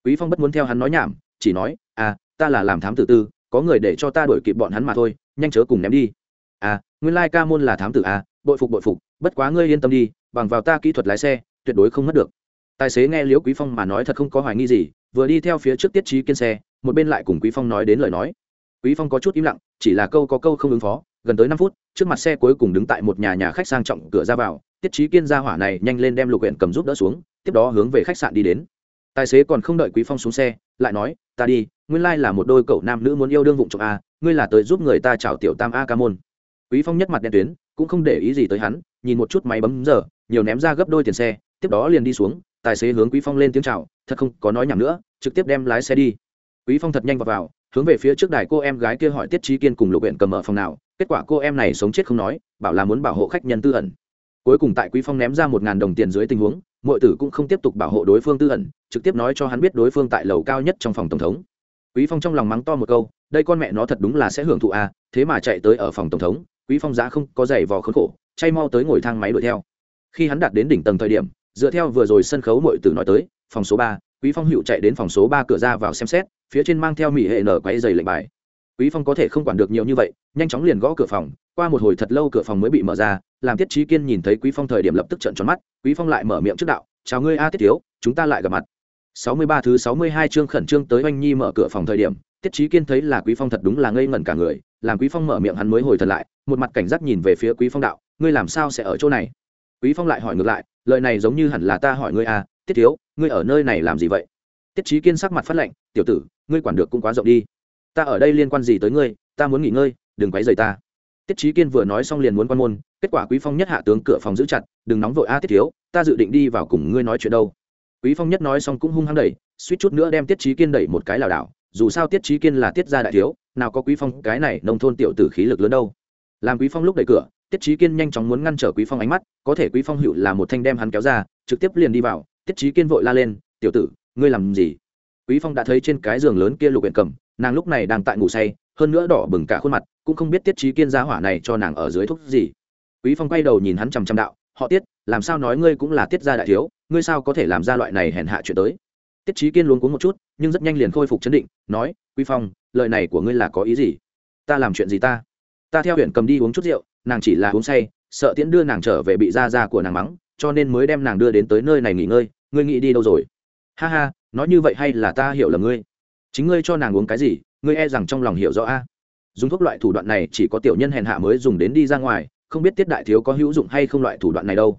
Speaker 1: Quý phong bất muốn theo hắn nói nhảm, chỉ nói à ta là làm thám tử tư, có người để cho ta đuổi kịp bọn hắn mà thôi, nhanh chớ cùng ném đi. À nguyên lai ca môn là thám tử à bội phục bội phục, bất quá ngươi yên tâm đi, bằng vào ta kỹ thuật lái xe, tuyệt đối không mất được tài xế nghe liễu quý phong mà nói thật không có hoài nghi gì, vừa đi theo phía trước tiết trí kiên xe, một bên lại cùng quý phong nói đến lời nói. Quý phong có chút im lặng, chỉ là câu có câu không ứng phó, gần tới năm phút, trước mặt xe cuối cùng đứng tại một nhà nhà khách sang trọng cửa ra vào, tiết trí kiên ra hỏa này nhanh lên đem lục huyện cầm giúp đỡ xuống, tiếp đó hướng về khách sạn đi đến. Tài xế còn không đợi quý phong xuống xe, lại nói, ta đi, nguyên lai là một đôi cậu nam nữ muốn yêu đương vụng trộm a, ngươi là tới giúp người ta chào tiểu tam a ca môn. Quý phong nhất mặt đen tuyến, cũng không để ý gì tới hắn, nhìn một chút máy bấm giờ, nhiều ném ra gấp đôi tiền xe, tiếp đó liền đi xuống tài xế hướng quý phong lên tiếng chào thật không có nói nhảm nữa trực tiếp đem lái xe đi. Quý phong thật nhanh vào, vào hướng về phía trước đài cô em gái kia hỏi tiết trí kiên cùng lục huyện cầm ở phòng nào kết quả cô em này sống chết không nói bảo là muốn bảo hộ khách nhân tư ẩn. Cuối cùng tại quý phong ném ra một ngàn đồng tiền dưới tình huống mọi tử cũng không tiếp tục bảo hộ đối phương tư ẩn trực tiếp nói cho hắn biết đối phương tại lầu cao nhất trong phòng tổng thống. Quý phong trong lòng mắng to một câu đây con mẹ nó thật đúng là sẽ hưởng thụ à thế mà chạy tới ở phòng tổng thống quý phong giá không có giày vò khốn khổ chay mau tới ngồi thang máy đuổi theo. Khi hắn đạt đến đỉnh tầng thời điểm dựa theo vừa rồi sân khấu mọi tử nói tới, phòng số ba, quý phong hữu chạy đến phòng số ba cửa ra vào xem xét, phía trên mang theo mỹ hệ nở quay giày lệnh bài. Quý phong có thể không quản được nhiều như vậy, nhanh chóng liền gõ cửa phòng, qua một hồi thật lâu cửa phòng mới bị mở ra, làm tiết trí kiên nhìn thấy quý phong thời điểm lập tức trợn tròn mắt, quý phong lại mở miệng trước đạo, chào ngươi a tiết thiếu, chúng ta lại gặp mặt. 63 thứ 62 chương khẩn trương tới oanh nhi mở cửa phòng thời điểm, tiết trí kiên thấy là quý phong thật đúng là ngây ngẩn cả người, làm quý phong mở miệng hắn mới hồi thật lại, một mặt cảnh giác nhìn về phía quý phong đạo, ngươi làm sao sẽ ở chỗ này? Quý phong lại hỏi ngược lại lời này giống như hẳn là ta hỏi ngươi à, tiết thiếu ngươi ở nơi này làm gì vậy? Tiết trí kiên sắc mặt phát lệnh tiểu tử ngươi quản được cũng quá rộng đi. Ta ở đây liên quan gì tới ngươi? Ta muốn nghỉ ngơi đừng quấy rầy ta. Tiết trí kiên vừa nói xong liền muốn quan môn kết quả quý phong nhất hạ tướng cửa phòng giữ chặt đừng nóng vội a tiết thiếu ta dự định đi vào cùng ngươi nói chuyện đâu. Quý phong nhất nói xong cũng hung hăng đẩy suýt chút nữa đem tiết trí kiên đẩy một cái lảo đảo dù sao tiết trí kiên là tiết gia đại thiếu nào có quý phong cái này nông thôn tiểu tử khí lực lớn đâu. Làm quý phong lúc đẩy cửa tiết trí kiên nhanh chóng muốn ngăn trở quý phong ánh mắt, có thể quý phong hữu là một thanh đem hắn kéo ra, trực tiếp liền đi vào. Tiết trí kiên vội la lên, tiểu tử, ngươi làm gì? Quý phong đã thấy trên cái giường lớn kia lục huyện cầm, nàng lúc này đang tại ngủ say, hơn nữa đỏ bừng cả khuôn mặt, cũng không biết tiết trí kiên giá hỏa này cho nàng ở dưới thuốc gì. Quý phong quay đầu nhìn hắn chằm chằm đạo, họ tiết, làm sao nói ngươi cũng là tiết gia đại thiếu, ngươi sao có thể làm ra loại này hèn hạ chuyện tới? Tiết trí kiên luôn cuống một chút, nhưng rất nhanh liền khôi phục chấn định, nói, quý phong, lời này của ngươi là có ý gì? Ta làm chuyện gì ta? Ta theo huyện cầm đi uống chút rượu nàng chỉ là uống say, sợ tiễn đưa nàng trở về bị gia gia của nàng mắng, cho nên mới đem nàng đưa đến tới nơi này nghỉ ngơi, ngươi nghĩ đi đâu rồi? Ha ha, nói như vậy hay là ta hiểu là ngươi? Chính ngươi cho nàng uống cái gì, ngươi e rằng trong lòng hiểu rõ a. Dùng thuốc loại thủ đoạn này chỉ có tiểu nhân hèn hạ mới dùng đến đi ra ngoài, không biết tiết đại thiếu có hữu dụng hay không loại thủ đoạn này đâu.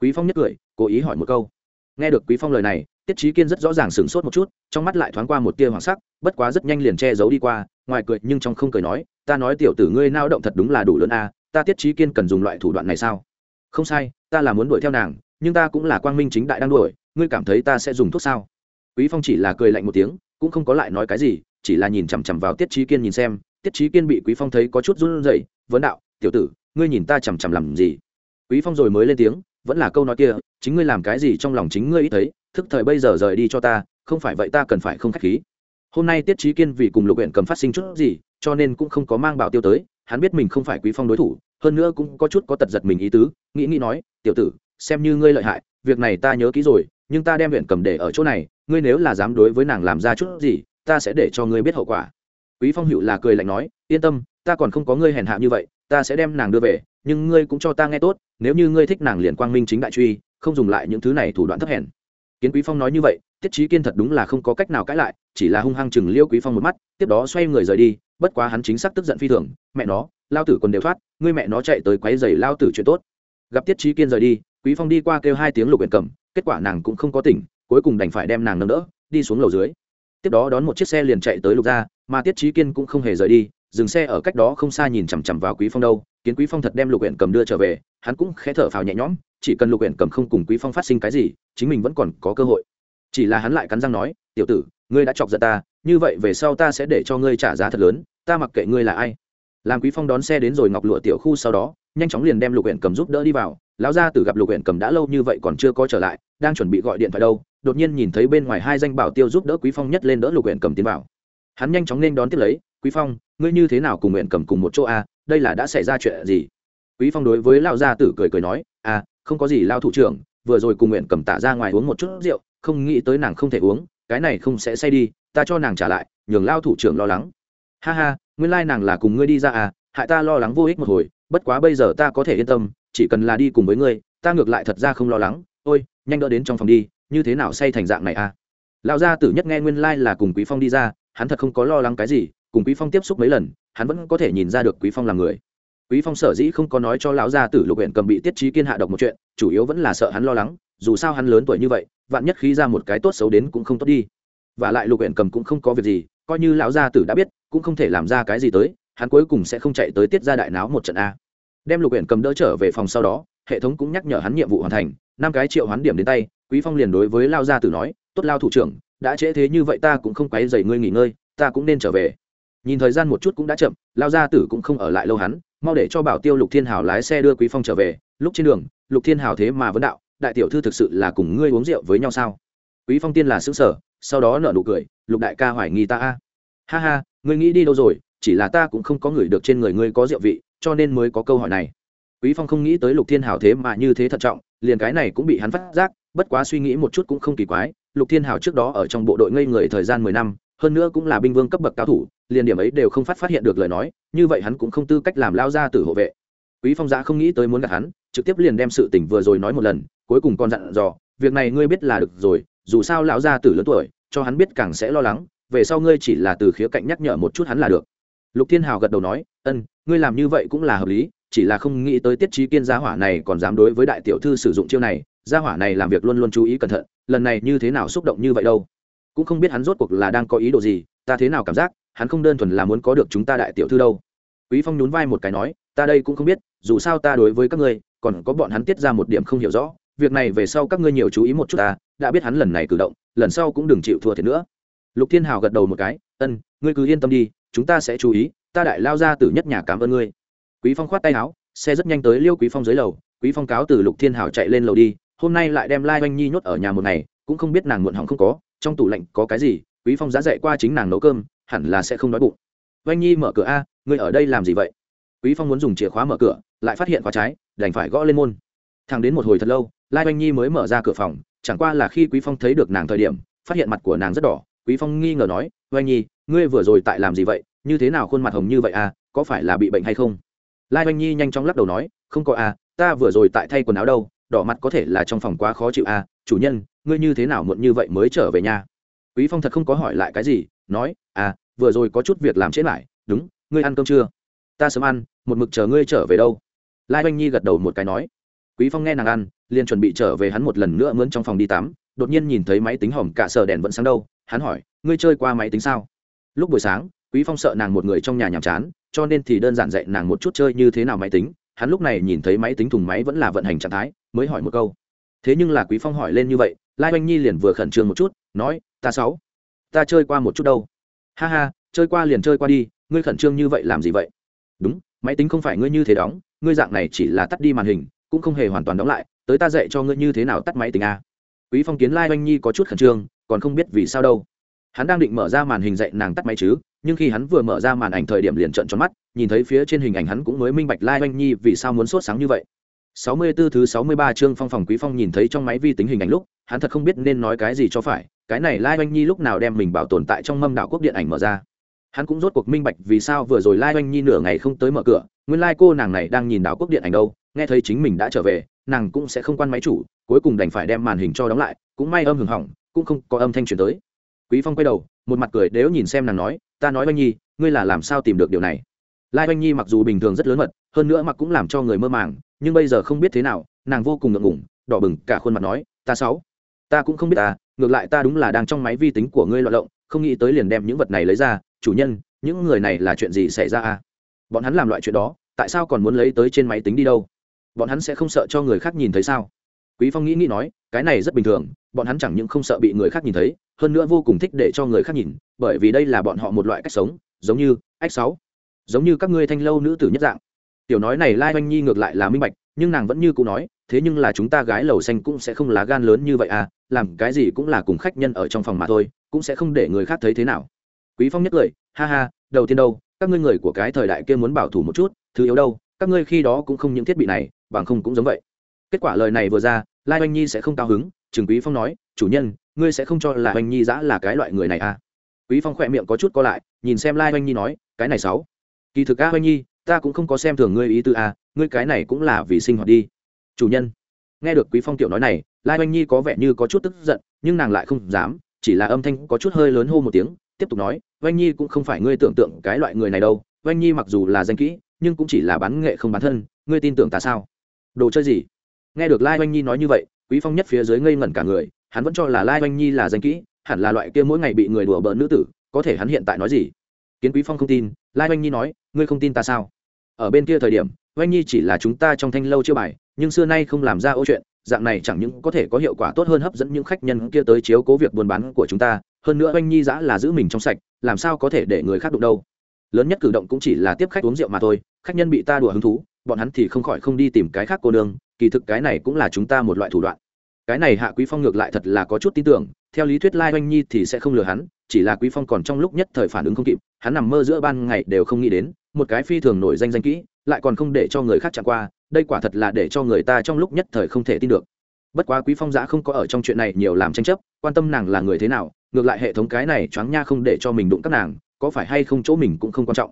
Speaker 1: Quý phong nhất cười, cố ý hỏi một câu. Nghe được quý phong lời này, tiết trí kiên rất rõ ràng sửng sốt một chút, trong mắt lại thoáng qua một tia hoàng sắc, bất quá rất nhanh liền che giấu đi qua, ngoài cười nhưng trong không cười nói, ta nói tiểu tử ngươi nao động thật đúng là đủ lớn a ta tiết trí kiên cần dùng loại thủ đoạn này sao? Không sai, ta là muốn đuổi theo nàng, nhưng ta cũng là quang minh chính đại đang đuổi, ngươi cảm thấy ta sẽ dùng thuốc sao? Quý phong chỉ là cười lạnh một tiếng, cũng không có lại nói cái gì, chỉ là nhìn chằm chằm vào tiết trí kiên nhìn xem, tiết trí kiên bị quý phong thấy có chút run rẩy, vấn đạo, tiểu tử, ngươi nhìn ta chằm chằm làm gì? Quý phong rồi mới lên tiếng, vẫn là câu nói kia, chính ngươi làm cái gì trong lòng chính ngươi ít thấy, thức thời bây giờ rời đi cho ta, không phải vậy ta cần phải không khách khí. Hôm nay tiết trí kiên vì cùng lục huyện cầm phát sinh chút gì, cho nên cũng không có mang bảo tiêu tới hắn biết mình không phải quý phong đối thủ, hơn nữa cũng có chút có tật giật mình ý tứ, nghĩ nghĩ nói, tiểu tử, xem như ngươi lợi hại, việc này ta nhớ kỹ rồi, nhưng ta đem huyện cầm để ở chỗ này, ngươi nếu là dám đối với nàng làm ra chút gì, ta sẽ để cho ngươi biết hậu quả. Quý phong hữu là cười lạnh nói, yên tâm, ta còn không có ngươi hèn hạ như vậy, ta sẽ đem nàng đưa về, nhưng ngươi cũng cho ta nghe tốt, nếu như ngươi thích nàng liền quang minh chính đại truy, không dùng lại những thứ này thủ đoạn thấp hèn kiến quý phong nói như vậy, tiết trí kiên thật đúng là không có cách nào cãi lại, chỉ là hung hăng chừng liêu quý phong một mắt, tiếp đó xoay người rời đi, bất quá hắn chính xác tức giận phi thường, mẹ nó, lao tử còn đều thoát, ngươi mẹ nó chạy tới quấy giày lao tử chuyện tốt. Gặp tiết trí kiên rời đi, quý phong đi qua kêu hai tiếng lục huyện cầm, kết quả nàng cũng không có tỉnh, cuối cùng đành phải đem nàng nâng đỡ, đi xuống lầu dưới. Tiếp đó đón một chiếc xe liền chạy tới lục ra mà tiết trí kiên cũng không hề rời đi, dừng xe ở cách đó không xa nhìn chằm chằm vào quý phong đâu kiến quý phong thật đem lục huyện cầm đưa trở về, hắn cũng khẽ thở phào nhẹ nhõm, chỉ cần lục huyện cầm không cùng quý phong phát sinh cái gì, chính mình vẫn còn có cơ hội. Chỉ là hắn lại cắn răng nói, tiểu tử, ngươi đã chọc giận ta, như vậy về sau ta sẽ để cho ngươi trả giá thật lớn, ta mặc kệ ngươi là ai. Làm quý phong đón xe đến rồi ngọc lụa tiểu khu sau đó, nhanh chóng liền đem lục huyện cầm giúp đỡ đi vào. Lão gia tử gặp lục huyện cầm đã lâu như vậy còn chưa có trở lại, đang chuẩn bị gọi điện thoại đâu, đột nhiên nhìn thấy bên ngoài hai danh bảo tiêu giúp đỡ quý phong nhất lên đỡ lục huyện cầm tiến vào. Hắn nhanh chóng nên đón tiếp lấy, quý phong, ngươi như thế nào cùng uyển cầm cùng một chỗ a à? Đây là đã xảy ra chuyện gì? Quý phong đối với lão gia tử cười cười nói à không có gì lao thủ trưởng, vừa rồi cùng nguyện cầm tả ra ngoài uống một chút rượu, không nghĩ tới nàng không thể uống, cái này không sẽ say đi, ta cho nàng trả lại, nhường lao thủ trưởng lo lắng. Ha ha, nguyên lai nàng là cùng ngươi đi ra à hại ta lo lắng vô ích một hồi, bất quá bây giờ ta có thể yên tâm, chỉ cần là đi cùng với ngươi, ta ngược lại thật ra không lo lắng. Ôi, nhanh đỡ đến trong phòng đi, như thế nào say thành dạng này à? Lão gia tử nhất nghe nguyên lai là cùng quý phong đi ra, hắn thật không có lo lắng cái gì, cùng quý phong tiếp xúc mấy lần hắn vẫn có thể nhìn ra được quý phong là người. Quý phong sở dĩ không có nói cho lão gia tử lục huyện cầm bị tiết trí kiên hạ độc một chuyện, chủ yếu vẫn là sợ hắn lo lắng, dù sao hắn lớn tuổi như vậy, vạn nhất khí ra một cái tốt xấu đến cũng không tốt đi. Và lại lục huyện cầm cũng không có việc gì, coi như lão gia tử đã biết, cũng không thể làm ra cái gì tới, hắn cuối cùng sẽ không chạy tới tiết ra đại náo một trận a. Đem lục huyện cầm đỡ trở về phòng sau đó, hệ thống cũng nhắc nhở hắn nhiệm vụ hoàn thành, năm cái triệu hoán điểm đến tay, quý phong liền đối với lao gia tử nói, tốt lao thủ trưởng, đã trễ thế như vậy ta cũng không quấy dày ngươi nghỉ ngơi, ta cũng nên trở về nhìn thời gian một chút cũng đã chậm, lao gia tử cũng không ở lại lâu hắn, mau để cho bảo tiêu lục thiên hào lái xe đưa quý phong trở về. Lúc trên đường, lục thiên hào thế mà vẫn đạo, đại tiểu thư thực sự là cùng ngươi uống rượu với nhau sao? Quý phong tiên là xứng sở sau đó nở nụ cười, lục đại ca hoài nghi ta a. Ha ha, ngươi nghĩ đi đâu rồi? Chỉ là ta cũng không có người được trên người ngươi có rượu vị, cho nên mới có câu hỏi này. Quý phong không nghĩ tới lục thiên hảo thế mà như thế thận trọng, liền cái này cũng bị hắn phát giác, bất quá suy nghĩ một chút cũng không kỳ quái. Lục thiên hảo trước đó ở trong bộ đội ngây người thời gian mười năm, hơn nữa cũng là binh vương cấp bậc cao thủ liền điểm ấy đều không phát phát hiện được lời nói, như vậy hắn cũng không tư cách làm lao ra tử hộ vệ. Quý phong giã không nghĩ tới muốn gặp hắn, trực tiếp liền đem sự tình vừa rồi nói một lần, cuối cùng còn dặn dò, việc này ngươi biết là được rồi, dù sao lão gia tử lớn tuổi, cho hắn biết càng sẽ lo lắng, về sau ngươi chỉ là từ khía cạnh nhắc nhở một chút hắn là được. Lục thiên hào gật đầu nói, ân, ngươi làm như vậy cũng là hợp lý, chỉ là không nghĩ tới tiết trí kiên gia hỏa này còn dám đối với đại tiểu thư sử dụng chiêu này, gia hỏa này làm việc luôn luôn chú ý cẩn thận, lần này như thế nào xúc động như vậy đâu? Cũng không biết hắn rốt cuộc là đang có ý đồ gì, ta thế nào cảm giác hắn không đơn thuần là muốn có được chúng ta đại tiểu thư đâu. Quý phong nhún vai một cái nói, ta đây cũng không biết, dù sao ta đối với các ngươi, còn có bọn hắn tiết ra một điểm không hiểu rõ, việc này về sau các ngươi nhiều chú ý một chút ta, đã biết hắn lần này cử động, lần sau cũng đừng chịu thua thiệt nữa. Lục thiên hào gật đầu một cái, ân, ngươi cứ yên tâm đi, chúng ta sẽ chú ý, ta đại lao ra từ nhất nhà cảm ơn ngươi. Quý phong khoát tay áo, xe rất nhanh tới liêu quý phong dưới lầu, quý phong cáo từ lục thiên hào chạy lên lầu đi, hôm nay lại đem lai oanh nhi nhốt ở nhà một ngày, cũng không biết nàng muộn hỏng không có, trong tủ lạnh có cái gì, quý phong giá dạy qua chính nàng nấu cơm hẳn là sẽ không đói bụng. Oanh nhi mở cửa a, ngươi ở đây làm gì vậy? Quý phong muốn dùng chìa khóa mở cửa, lại phát hiện khóa trái, đành phải gõ lên môn. Thằng đến một hồi thật lâu, lai oanh nhi mới mở ra cửa phòng, chẳng qua là khi quý phong thấy được nàng thời điểm, phát hiện mặt của nàng rất đỏ. Quý phong nghi ngờ nói oanh nhi, ngươi vừa rồi tại làm gì vậy? Như thế nào khuôn mặt hồng như vậy à? Có phải là bị bệnh hay không? Lai oanh nhi nhanh chóng lắc đầu nói, không có à ta vừa rồi tại thay quần áo đâu, đỏ mặt có thể là trong phòng quá khó chịu à. Chủ nhân, ngươi như thế nào muộn như vậy mới trở về nhà? Quý phong thật không có hỏi lại cái gì nói à vừa rồi có chút việc làm chết lại, đúng, ngươi ăn cơm chưa? Ta sớm ăn, một mực chờ ngươi trở về đâu. Lai oanh nhi gật đầu một cái nói. Quý phong nghe nàng ăn, liền chuẩn bị trở về hắn một lần nữa mướn trong phòng đi tắm, đột nhiên nhìn thấy máy tính hỏng cả sở đèn vẫn sáng đâu, hắn hỏi, ngươi chơi qua máy tính sao? Lúc buổi sáng, quý phong sợ nàng một người trong nhà nhàm chán, cho nên thì đơn giản dạy nàng một chút chơi như thế nào máy tính. Hắn lúc này nhìn thấy máy tính thùng máy vẫn là vận hành trạng thái, mới hỏi một câu. Thế nhưng là quý phong hỏi lên như vậy, lai oanh nhi liền vừa khẩn trương một chút, nói, ta sáu ta chơi qua một chút đâu. Ha ha, chơi qua liền chơi qua đi, ngươi khẩn trương như vậy làm gì vậy? Đúng, máy tính không phải ngươi như thế đóng, ngươi dạng này chỉ là tắt đi màn hình, cũng không hề hoàn toàn đóng lại, tới ta dạy cho ngươi như thế nào tắt máy tính a quý phong kiến lai、like、oanh nhi có chút khẩn trương, còn không biết vì sao đâu. Hắn đang định mở ra màn hình dạy nàng tắt máy chứ, nhưng khi hắn vừa mở ra màn ảnh thời điểm liền trợn tròn mắt, nhìn thấy phía trên hình ảnh hắn cũng mới minh bạch lai、like、oanh nhi vì sao muốn sốt sáng như vậy. 64 thứ 63 chương phong phòng quý phong nhìn thấy trong máy vi tính hình ảnh lúc, hắn thật không biết nên nói cái gì cho phải cái này lai oanh nhi lúc nào đem mình bảo tồn tại trong mâm đạo quốc điện ảnh mở ra? Hắn cũng rốt cuộc minh bạch vì sao vừa rồi lai oanh nhi nửa ngày không tới mở cửa, nguyên lai cô nàng này đang nhìn đạo quốc điện ảnh đâu, nghe thấy chính mình đã trở về, nàng cũng sẽ không quan máy chủ, cuối cùng đành phải đem màn hình cho đóng lại, cũng may âm hưởng hỏng, cũng không có âm thanh chuyển tới. Quý phong quay đầu, một mặt cười nếu nhìn xem nàng nói, ta nói oanh nhi, ngươi là làm sao tìm được điều này? Lai oanh nhi mặc dù bình thường rất lớn mật, hơn nữa mặc cũng làm cho người mơ màng, nhưng bây giờ không biết thế nào, nàng vô cùng ngượng ngủng đỏ bừng, cả khuôn mặt nói, ta sáu, ta cũng không biết ta ngược lại ta đúng là đang trong máy vi tính của ngươi loạn lộng, không nghĩ tới liền đem những vật này lấy ra. Chủ nhân, những người này là chuyện gì xảy ra à? Bọn hắn làm loại chuyện đó, tại sao còn muốn lấy tới trên máy tính đi đâu? Bọn hắn sẽ không sợ cho người khác nhìn thấy sao? Quý phong nghĩ nghĩ nói, cái này rất bình thường, bọn hắn chẳng những không sợ bị người khác nhìn thấy, hơn nữa vô cùng thích để cho người khác nhìn, bởi vì đây là bọn họ một loại cách sống, giống như ách sáu, giống như các ngươi thanh lâu nữ tử nhất dạng. Tiểu nói này lai oanh nhi ngược lại là minh bạch, nhưng nàng vẫn như cũ nói, thế nhưng là chúng ta gái lầu xanh cũng sẽ không lá gan lớn như vậy à làm cái gì cũng là cùng khách nhân ở trong phòng mà thôi, cũng sẽ không để người khác thấy thế nào. Quý phong nhất lời, ha ha, đầu tiên đâu, các ngươi người của cái thời đại kia muốn bảo thủ một chút, thứ yếu đâu, các ngươi khi đó cũng không những thiết bị này, bằng không cũng giống vậy. Kết quả lời này vừa ra, lai oanh nhi sẽ không cao hứng, trường quý phong nói, chủ nhân, ngươi sẽ không cho là oanh nhi giã là cái loại người này à? Quý phong khỏe miệng có chút co lại, nhìn xem lai oanh nhi nói, cái này sáu kỳ thực a oanh nhi, ta cũng không có xem thường ngươi ý tư a ngươi cái này cũng là vì sinh hoạt đi. Chủ nhân. Nghe được quý phong tiểu nói này lai oanh nhi có vẻ như có chút tức giận, nhưng nàng lại không dám, chỉ là âm thanh có chút hơi lớn hô một tiếng, tiếp tục nói oanh nhi cũng không phải ngươi tưởng tượng cái loại người này đâu oanh nhi mặc dù là danh kỹ, nhưng cũng chỉ là bán nghệ không bán thân, ngươi tin tưởng ta sao? Đồ chơi gì? Nghe được lai oanh nhi nói như vậy, quý phong nhất phía dưới ngây ngẩn cả người, hắn vẫn cho là lai oanh nhi là danh kỹ, hẳn là loại kia mỗi ngày bị người đùa bỡn nữ tử, có thể hắn hiện tại nói gì? Kiến quý phong không tin, lai oanh nhi nói, ngươi không tin ta sao? Ở bên kia thời điểm oanh nhi chỉ là chúng ta trong thanh lâu chưa bài, nhưng xưa nay không làm ra ô chuyện dạng này chẳng những có thể có hiệu quả tốt hơn hấp dẫn những khách nhân kia tới chiếu cố việc buôn bán của chúng ta, hơn nữa oanh nhi giã là giữ mình trong sạch, làm sao có thể để người khác đụng đâu? Lớn nhất cử động cũng chỉ là tiếp khách uống rượu mà thôi, khách nhân bị ta đùa hứng thú, bọn hắn thì không khỏi không đi tìm cái khác cô nương, kỳ thực cái này cũng là chúng ta một loại thủ đoạn. Cái này hạ quý phong ngược lại thật là có chút tin tưởng, theo lý thuyết lai oanh nhi thì sẽ không lừa hắn, chỉ là quý phong còn trong lúc nhất thời phản ứng không kịp, hắn nằm mơ giữa ban ngày đều không nghĩ đến, một cái phi thường nổi danh danh kỹ lại còn không để cho người khác chạm qua, đây quả thật là để cho người ta trong lúc nhất thời không thể tin được. Bất quá quý phong giã không có ở trong chuyện này nhiều làm tranh chấp, quan tâm nàng là người thế nào, ngược lại hệ thống cái này choáng nha không để cho mình đụng các nàng, có phải hay không chỗ mình cũng không quan trọng.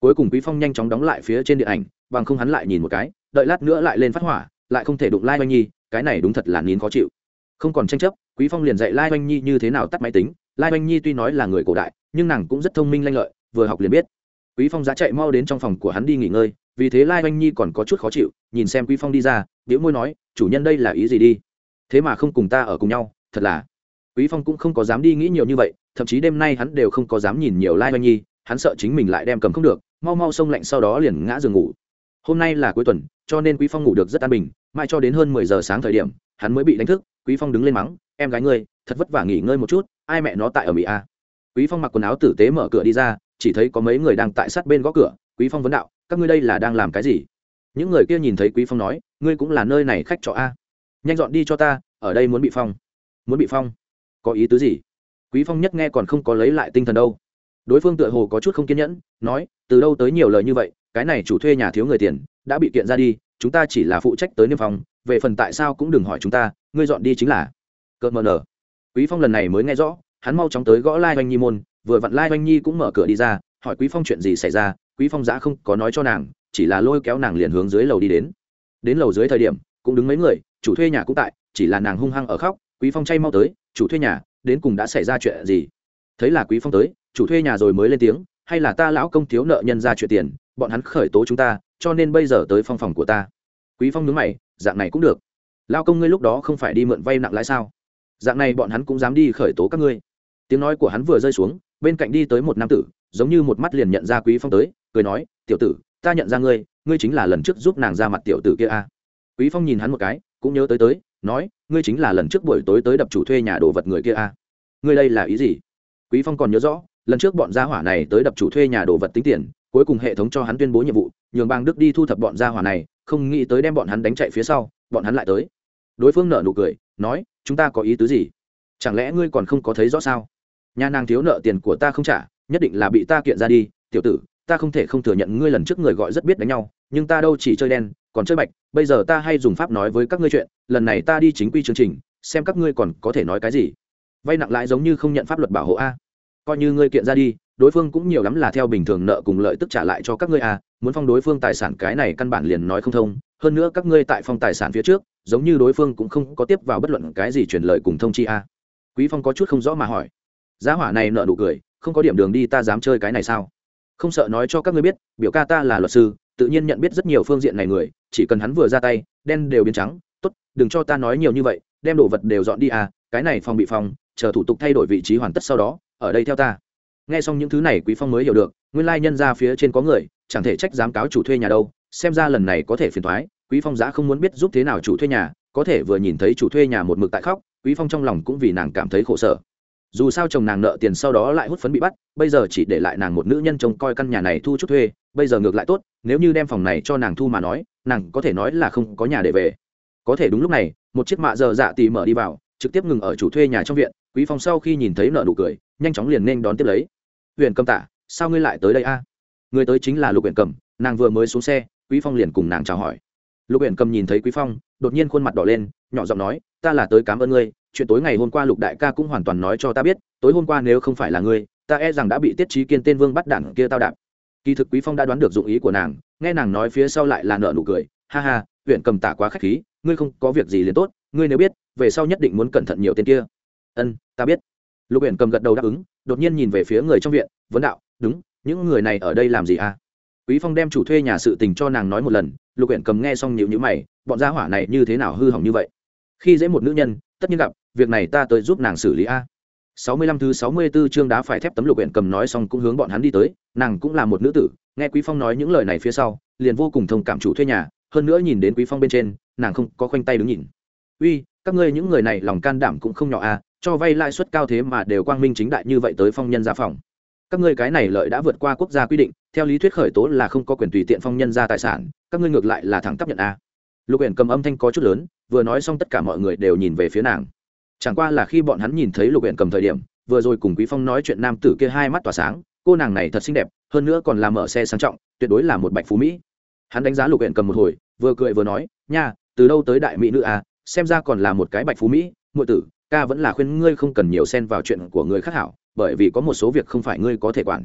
Speaker 1: Cuối cùng quý phong nhanh chóng đóng lại phía trên điện ảnh, bằng không hắn lại nhìn một cái, đợi lát nữa lại lên phát hỏa, lại không thể đụng lai like oanh nhi, cái này đúng thật là nín khó chịu. Không còn tranh chấp, quý phong liền dạy lai like oanh nhi như thế nào tắt máy tính. Lai like oanh nhi tuy nói là người cổ đại, nhưng nàng cũng rất thông minh lanh lợi, vừa học liền biết. Quý phong giá chạy mau đến trong phòng của hắn đi nghỉ ngơi vì thế lai oanh nhi còn có chút khó chịu, nhìn xem quý phong đi ra biểu môi nói, chủ nhân đây là ý gì đi? Thế mà không cùng ta ở cùng nhau, thật là. Quý phong cũng không có dám đi nghĩ nhiều như vậy, thậm chí đêm nay hắn đều không có dám nhìn nhiều lai oanh nhi, hắn sợ chính mình lại đem cầm không được, mau mau xông lạnh sau đó liền ngã giường ngủ. Hôm nay là cuối tuần, cho nên quý phong ngủ được rất an bình, mai cho đến hơn mười giờ sáng thời điểm, hắn mới bị đánh thức, quý phong đứng lên mắng, em gái ngươi, thật vất vả nghỉ ngơi một chút, ai mẹ nó tại ở mỹ a quý phong mặc quần áo tử tế mở cửa đi ra, chỉ thấy có mấy người đang tại sát bên gõ cửa, quý phong vấn đạo các ngươi đây là đang làm cái gì? Những người kia nhìn thấy quý phong nói, ngươi cũng là nơi này khách trọ a. Nhanh dọn đi cho ta, ở đây muốn bị phong. Muốn bị phong? Có ý tứ gì? Quý phong nhất nghe còn không có lấy lại tinh thần đâu. Đối phương tựa hồ có chút không kiên nhẫn, nói, từ đâu tới nhiều lời như vậy, cái này chủ thuê nhà thiếu người tiền, đã bị kiện ra đi, chúng ta chỉ là phụ trách tới niêm phòng về phần tại sao cũng đừng hỏi chúng ta, ngươi dọn đi chính là. Cợt mờ nở. Quý phong lần này mới nghe rõ, hắn mau chóng tới gõ lai oanh nhi môn, vừa vặn lai oanh nhi cũng mở cửa đi ra, hỏi quý phong chuyện gì xảy ra quý phong giã không có nói cho nàng, chỉ là lôi kéo nàng liền hướng dưới lầu đi đến. Đến lầu dưới thời điểm, cũng đứng mấy người, chủ thuê nhà cũng tại, chỉ là nàng hung hăng ở khóc, quý phong chay mau tới, chủ thuê nhà, đến cùng đã xảy ra chuyện gì? Thấy là quý phong tới, chủ thuê nhà rồi mới lên tiếng, hay là ta lão công thiếu nợ nhân ra chuyện tiền, bọn hắn khởi tố chúng ta, cho nên bây giờ tới phong phòng của ta. Quý phong nhớ mày, dạng này cũng được. Lao công ngươi lúc đó không phải đi mượn vay nặng lãi sao? Dạng này bọn hắn cũng dám đi khởi tố các ngươi. Tiếng nói của hắn vừa rơi xuống, bên cạnh đi tới một nam tử, giống như một mắt liền nhận ra quý phong tới cười nói, tiểu tử, ta nhận ra ngươi ngươi chính là lần trước giúp nàng ra mặt tiểu tử kia a à. quý phong nhìn hắn một cái, cũng nhớ tới tới, nói, ngươi chính là lần trước buổi tối tới đập chủ thuê nhà đồ vật người kia a à. ngươi đây là ý gì quý phong còn nhớ rõ, lần trước bọn gia hỏa này tới đập chủ thuê nhà đồ vật tính tiền, cuối cùng hệ thống cho hắn tuyên bố nhiệm vụ, nhường bang đức đi thu thập bọn gia hỏa này, không nghĩ tới đem bọn hắn đánh chạy phía sau, bọn hắn lại tới đối phương nợ nụ cười, nói, chúng ta có ý tứ gì chẳng lẽ ngươi còn không có thấy rõ sao nhà nàng thiếu nợ tiền của ta không trả, nhất định là bị ta kiện ra đi, tiểu tử ta không thể không thừa nhận ngươi lần trước người gọi rất biết đánh nhau, nhưng ta đâu chỉ chơi đen, còn chơi bạch, bây giờ ta hay dùng pháp nói với các ngươi chuyện, lần này ta đi chính quy chương trình, xem các ngươi còn có thể nói cái gì. Vay nặng lãi giống như không nhận pháp luật bảo hộ a. Coi như ngươi kiện ra đi, đối phương cũng nhiều lắm là theo bình thường nợ cùng lợi tức trả lại cho các ngươi a, muốn phong đối phương tài sản cái này căn bản liền nói không thông. Hơn nữa các ngươi tại phong tài sản phía trước, giống như đối phương cũng không có tiếp vào bất luận cái gì truyền lời cùng thông chi a. Quý phong có chút không rõ mà hỏi. Giá hỏa này nợ nụ cười, không có điểm đường đi ta dám chơi cái này sao? Không sợ nói cho các ngươi biết, biểu ca ta là luật sư, tự nhiên nhận biết rất nhiều phương diện này người, chỉ cần hắn vừa ra tay, đen đều biến trắng, tốt, đừng cho ta nói nhiều như vậy, đem đồ vật đều dọn đi à cái này phòng bị phòng, chờ thủ tục thay đổi vị trí hoàn tất sau đó, ở đây theo ta. Nghe xong những thứ này quý phong mới hiểu được, nguyên lai nhân ra phía trên có người, chẳng thể trách dám cáo chủ thuê nhà đâu, xem ra lần này có thể phiền thoái quý phong giá không muốn biết giúp thế nào chủ thuê nhà, có thể vừa nhìn thấy chủ thuê nhà một mực tại khóc, quý phong trong lòng cũng vì nàng cảm thấy khổ sở dù sao chồng nàng nợ tiền sau đó lại hút phấn bị bắt, bây giờ chỉ để lại nàng một nữ nhân trông coi căn nhà này thu chút thuê, bây giờ ngược lại tốt, nếu như đem phòng này cho nàng thu mà nói, nàng có thể nói là không có nhà để về. Có thể đúng lúc này, một chiếc mạ giờ dạ tì mở đi vào, trực tiếp ngừng ở chủ thuê nhà trong viện, quý phong sau khi nhìn thấy nợ nụ cười, nhanh chóng liền nên đón tiếp lấy. Huyện cầm tả sao ngươi lại tới đây a? Người tới chính là lục huyện cầm, nàng vừa mới xuống xe, quý phong liền cùng nàng chào hỏi. Lục huyện cầm nhìn thấy quý phong, đột nhiên khuôn mặt đỏ lên, nhỏ giọng nói, ta là tới cảm ơn ngươi chuyện tối ngày hôm qua lục đại ca cũng hoàn toàn nói cho ta biết, tối hôm qua nếu không phải là ngươi, ta e rằng đã bị tiết trí kiên tên vương bắt đảng kia tao đạp. Kỳ thực quý phong đã đoán được dụng ý của nàng, nghe nàng nói phía sau lại là nợ nụ cười, ha ha, huyện cầm tả quá khách khí, ngươi không có việc gì liền tốt, ngươi nếu biết, về sau nhất định muốn cẩn thận nhiều tên kia. Ân, ta biết. Lục huyện cầm gật đầu đáp ứng, đột nhiên nhìn về phía người trong viện, vấn đạo, đúng, những người này ở đây làm gì à? Quý phong đem chủ thuê nhà sự tình cho nàng nói một lần, lục huyện cầm nghe xong nhịu nhữ mày, bọn gia hỏa này như thế nào hư hỏng như vậy? Khi dễ một nữ nhân tất nhiên gặp, việc này ta tới giúp nàng xử lý a. Sáu mươi lăm thứ sáu mươi 64 chương đá phải thép tấm lục huyện cầm nói xong cũng hướng bọn hắn đi tới, nàng cũng là một nữ tử, nghe quý phong nói những lời này phía sau, liền vô cùng thông cảm chủ thuê nhà, hơn nữa nhìn đến quý phong bên trên, nàng không có khoanh tay đứng nhìn. Uy, các ngươi những người này lòng can đảm cũng không nhỏ a, cho vay lãi suất cao thế mà đều quang minh chính đại như vậy tới phong nhân gia phòng. Các ngươi cái này lợi đã vượt qua quốc gia quy định, theo lý thuyết khởi tố là không có quyền tùy tiện phong nhân gia tài sản, các ngươi ngược lại là thẳng chấp nhận a lục Uyển cầm âm thanh có chút lớn, vừa nói xong tất cả mọi người đều nhìn về phía nàng. Chẳng qua là khi bọn hắn nhìn thấy lục Uyển cầm thời điểm, vừa rồi cùng quý phong nói chuyện nam tử kia hai mắt tỏa sáng, cô nàng này thật xinh đẹp, hơn nữa còn làm mở xe sang trọng, tuyệt đối là một bạch phú mỹ. Hắn đánh giá lục Uyển cầm một hồi, vừa cười vừa nói, nha, từ đâu tới đại mỹ nữ à xem ra còn là một cái bạch phú mỹ, muội tử, ca vẫn là khuyên ngươi không cần nhiều xen vào chuyện của người khác hảo, bởi vì có một số việc không phải ngươi có thể quản.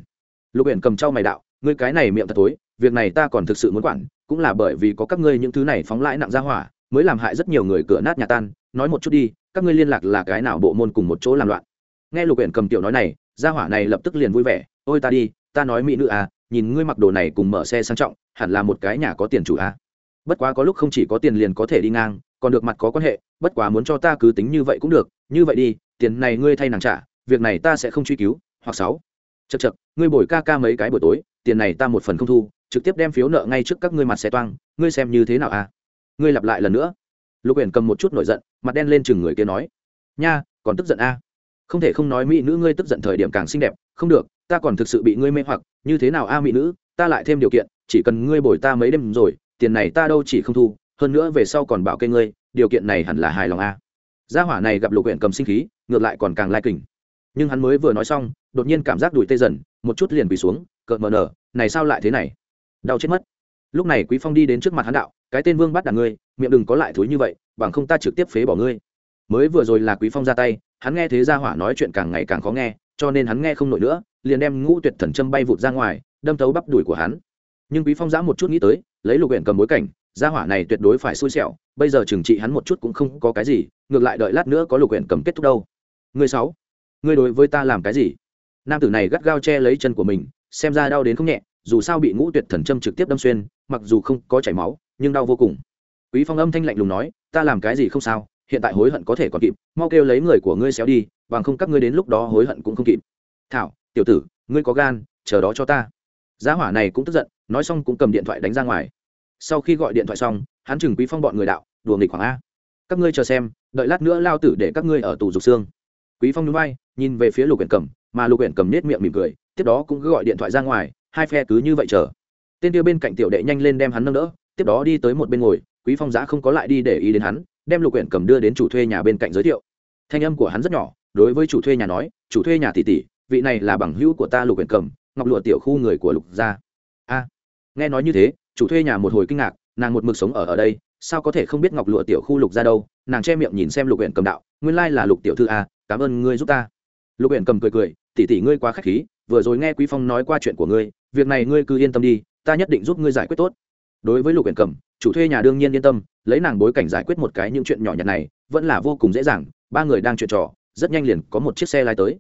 Speaker 1: Lục Uyển cầm trao mày đạo ngươi cái này miệng thật tối việc này ta còn thực sự muốn quản, cũng là bởi vì có các ngươi những thứ này phóng lãi nặng ra hỏa, mới làm hại rất nhiều người cửa nát nhà tan. Nói một chút đi, các ngươi liên lạc là cái nào bộ môn cùng một chỗ làm loạn? Nghe lục huyện cầm tiểu nói này, gia hỏa này lập tức liền vui vẻ. Ôi ta đi, ta nói mỹ nữ à nhìn ngươi mặc đồ này cùng mở xe sang trọng, hẳn là một cái nhà có tiền chủ à. Bất quá có lúc không chỉ có tiền liền có thể đi ngang, còn được mặt có quan hệ, bất quá muốn cho ta cứ tính như vậy cũng được. Như vậy đi, tiền này ngươi thay nàng trả, việc này ta sẽ không truy cứu. Hoặc sáu chật chật ngươi bồi ca ca mấy cái buổi tối tiền này ta một phần không thu, trực tiếp đem phiếu nợ ngay trước các ngươi mặt xe toang, ngươi xem như thế nào à? Ngươi lặp lại lần nữa. Lục uyển cầm một chút nổi giận, mặt đen lên chừng người kia nói, nha, còn tức giận a à? không thể không nói mỹ nữ ngươi tức giận thời điểm càng xinh đẹp, không được, ta còn thực sự bị ngươi mê hoặc, như thế nào a mỹ nữ, ta lại thêm điều kiện, chỉ cần ngươi bồi ta mấy đêm rồi, tiền này ta đâu chỉ không thu, hơn nữa về sau còn bảo kê ngươi, điều kiện này hẳn là hài lòng a gia hỏa này gặp lục huyện cầm sinh khí, ngược lại còn càng lai kình. Nhưng hắn mới vừa nói xong, đột nhiên cảm giác đùi tê dần, một chút liền quỳ xuống cợt mờ nở này sao lại thế này? Đau chết mất. Lúc này quý phong đi đến trước mặt hắn đạo, cái tên vương bắt đàn ngươi, miệng đừng có lại thối như vậy, bằng không ta trực tiếp phế bỏ ngươi. Mới vừa rồi là quý phong ra tay, hắn nghe thế gia hỏa nói chuyện càng ngày càng khó nghe, cho nên hắn nghe không nổi nữa, liền đem ngũ tuyệt thần châm bay vụt ra ngoài, đâm thấu bắp đùi của hắn. Nhưng quý phong giã một chút nghĩ tới, lấy lục huyện cầm bối cảnh, gia hỏa này tuyệt đối phải xui xẻo, bây giờ trừng trị hắn một chút cũng không có cái gì, ngược lại đợi lát nữa có lục huyện cầm kết thúc đâu. Người sáu người đối với ta làm cái gì? Nam tử này gắt gao che lấy chân của mình xem ra đau đến không nhẹ, dù sao bị ngũ tuyệt thần châm trực tiếp đâm xuyên, mặc dù không có chảy máu, nhưng đau vô cùng. Quý phong âm thanh lạnh lùng nói, ta làm cái gì không sao, hiện tại hối hận có thể còn kịp, mau kêu lấy người của ngươi xéo đi, bằng không các ngươi đến lúc đó hối hận cũng không kịp. Thảo, tiểu tử, ngươi có gan, chờ đó cho ta. Giá hỏa này cũng tức giận, nói xong cũng cầm điện thoại đánh ra ngoài. Sau khi gọi điện thoại xong, hắn chừng quý phong bọn người đạo, đùa nghịch khoảng a. Các ngươi chờ xem, đợi lát nữa lao tử để các ngươi ở tù dục xương. Quý phong núi bay nhìn về phía lục quyển cầm mà lục quyển cầm nết miệng mỉm cười tiếp đó cũng cứ gọi điện thoại ra ngoài, hai phe cứ như vậy chờ. Tên kia bên cạnh tiểu đệ nhanh lên đem hắn nâng đỡ, tiếp đó đi tới một bên ngồi, quý phong giã không có lại đi để ý đến hắn, đem lục quyển cầm đưa đến chủ thuê nhà bên cạnh giới thiệu. Thanh âm của hắn rất nhỏ, đối với chủ thuê nhà nói, chủ thuê nhà tỷ tỷ, vị này là bằng hữu của ta lục quyển cầm, ngọc lụa tiểu khu người của lục gia. A. Nghe nói như thế, chủ thuê nhà một hồi kinh ngạc, nàng một mực sống ở ở đây, sao có thể không biết ngọc lụa tiểu khu lục gia đâu? Nàng che miệng nhìn xem lục quyển cầm đạo, nguyên lai là lục tiểu thư a, cảm ơn ngươi giúp ta. Lục quyển cầm cười cười, tỷ tỷ ngươi quá khách khí vừa rồi nghe quý phong nói qua chuyện của ngươi, việc này ngươi cứ yên tâm đi, ta nhất định giúp ngươi giải quyết tốt. Đối với lục uyển cầm chủ thuê nhà đương nhiên yên tâm, lấy nàng bối cảnh giải quyết một cái những chuyện nhỏ nhặt này, vẫn là vô cùng dễ dàng, ba người đang chuyện trò, rất nhanh liền có một chiếc xe lái tới.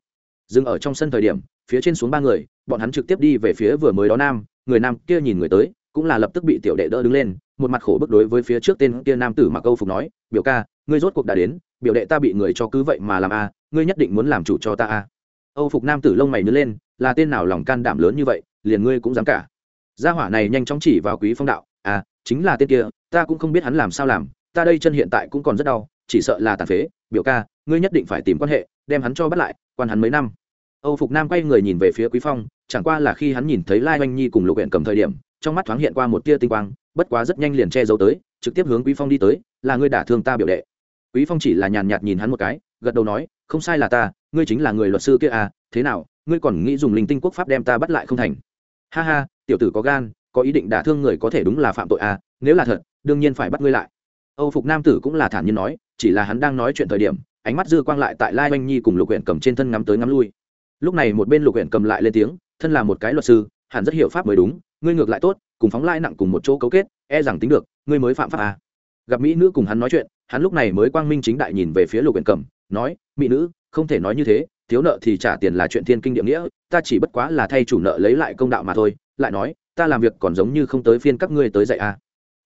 Speaker 1: Dừng ở trong sân thời điểm, phía trên xuống ba người, bọn hắn trực tiếp đi về phía vừa mới đó nam, người nam kia nhìn người tới, cũng là lập tức bị tiểu đệ đỡ đứng lên, một mặt khổ bức đối với phía trước tên kia nam tử mặc câu phục nói, biểu ca, ngươi rốt cuộc đã đến, biểu đệ ta bị người cho cứ vậy mà làm a, ngươi nhất định muốn làm chủ cho ta a. Âu phục nam tử lông mày nhớ lên là tên nào lòng can đảm lớn như vậy, liền ngươi cũng dám cả. Gia hỏa này nhanh chóng chỉ vào quý phong đạo à chính là tên kia, ta cũng không biết hắn làm sao làm, ta đây chân hiện tại cũng còn rất đau, chỉ sợ là tàn phế, biểu ca, ngươi nhất định phải tìm quan hệ, đem hắn cho bắt lại, quan hắn mấy năm. Âu phục nam quay người nhìn về phía quý phong, chẳng qua là khi hắn nhìn thấy lai oanh nhi cùng lục huyện cầm thời điểm, trong mắt thoáng hiện qua một tia tinh quang, bất quá rất nhanh liền che giấu tới, trực tiếp hướng quý phong đi tới, là ngươi đả thương ta biểu đệ. Quý phong chỉ là nhàn nhạt nhìn hắn một cái, gật đầu nói, không sai là ta, ngươi chính là người luật sư kia à thế nào ngươi còn nghĩ dùng linh tinh quốc pháp đem ta bắt lại không thành? Ha ha, tiểu tử có gan, có ý định đả thương người có thể đúng là phạm tội à nếu là thật, đương nhiên phải bắt ngươi lại. Âu phục nam tử cũng là thản nhiên nói, chỉ là hắn đang nói chuyện thời điểm, ánh mắt dư quang lại tại lai oanh nhi cùng lục huyện cầm trên thân ngắm tới ngắm lui. Lúc này một bên lục huyện cầm lại lên tiếng, thân là một cái luật sư, hẳn rất hiểu pháp mới đúng, ngươi ngược lại tốt, cùng phóng lai nặng cùng một chỗ cấu kết e rằng tính được, ngươi mới phạm pháp à. gặp mỹ nữ cùng hắn nói chuyện, hắn lúc này mới quang minh chính đại nhìn về phía lục huyện cầm, nói, mỹ nữ, không thể nói như thế thiếu nợ thì trả tiền là chuyện thiên kinh địa nghĩa, ta chỉ bất quá là thay chủ nợ lấy lại công đạo mà thôi, lại nói, ta làm việc còn giống như không tới phiên các ngươi tới dạy à.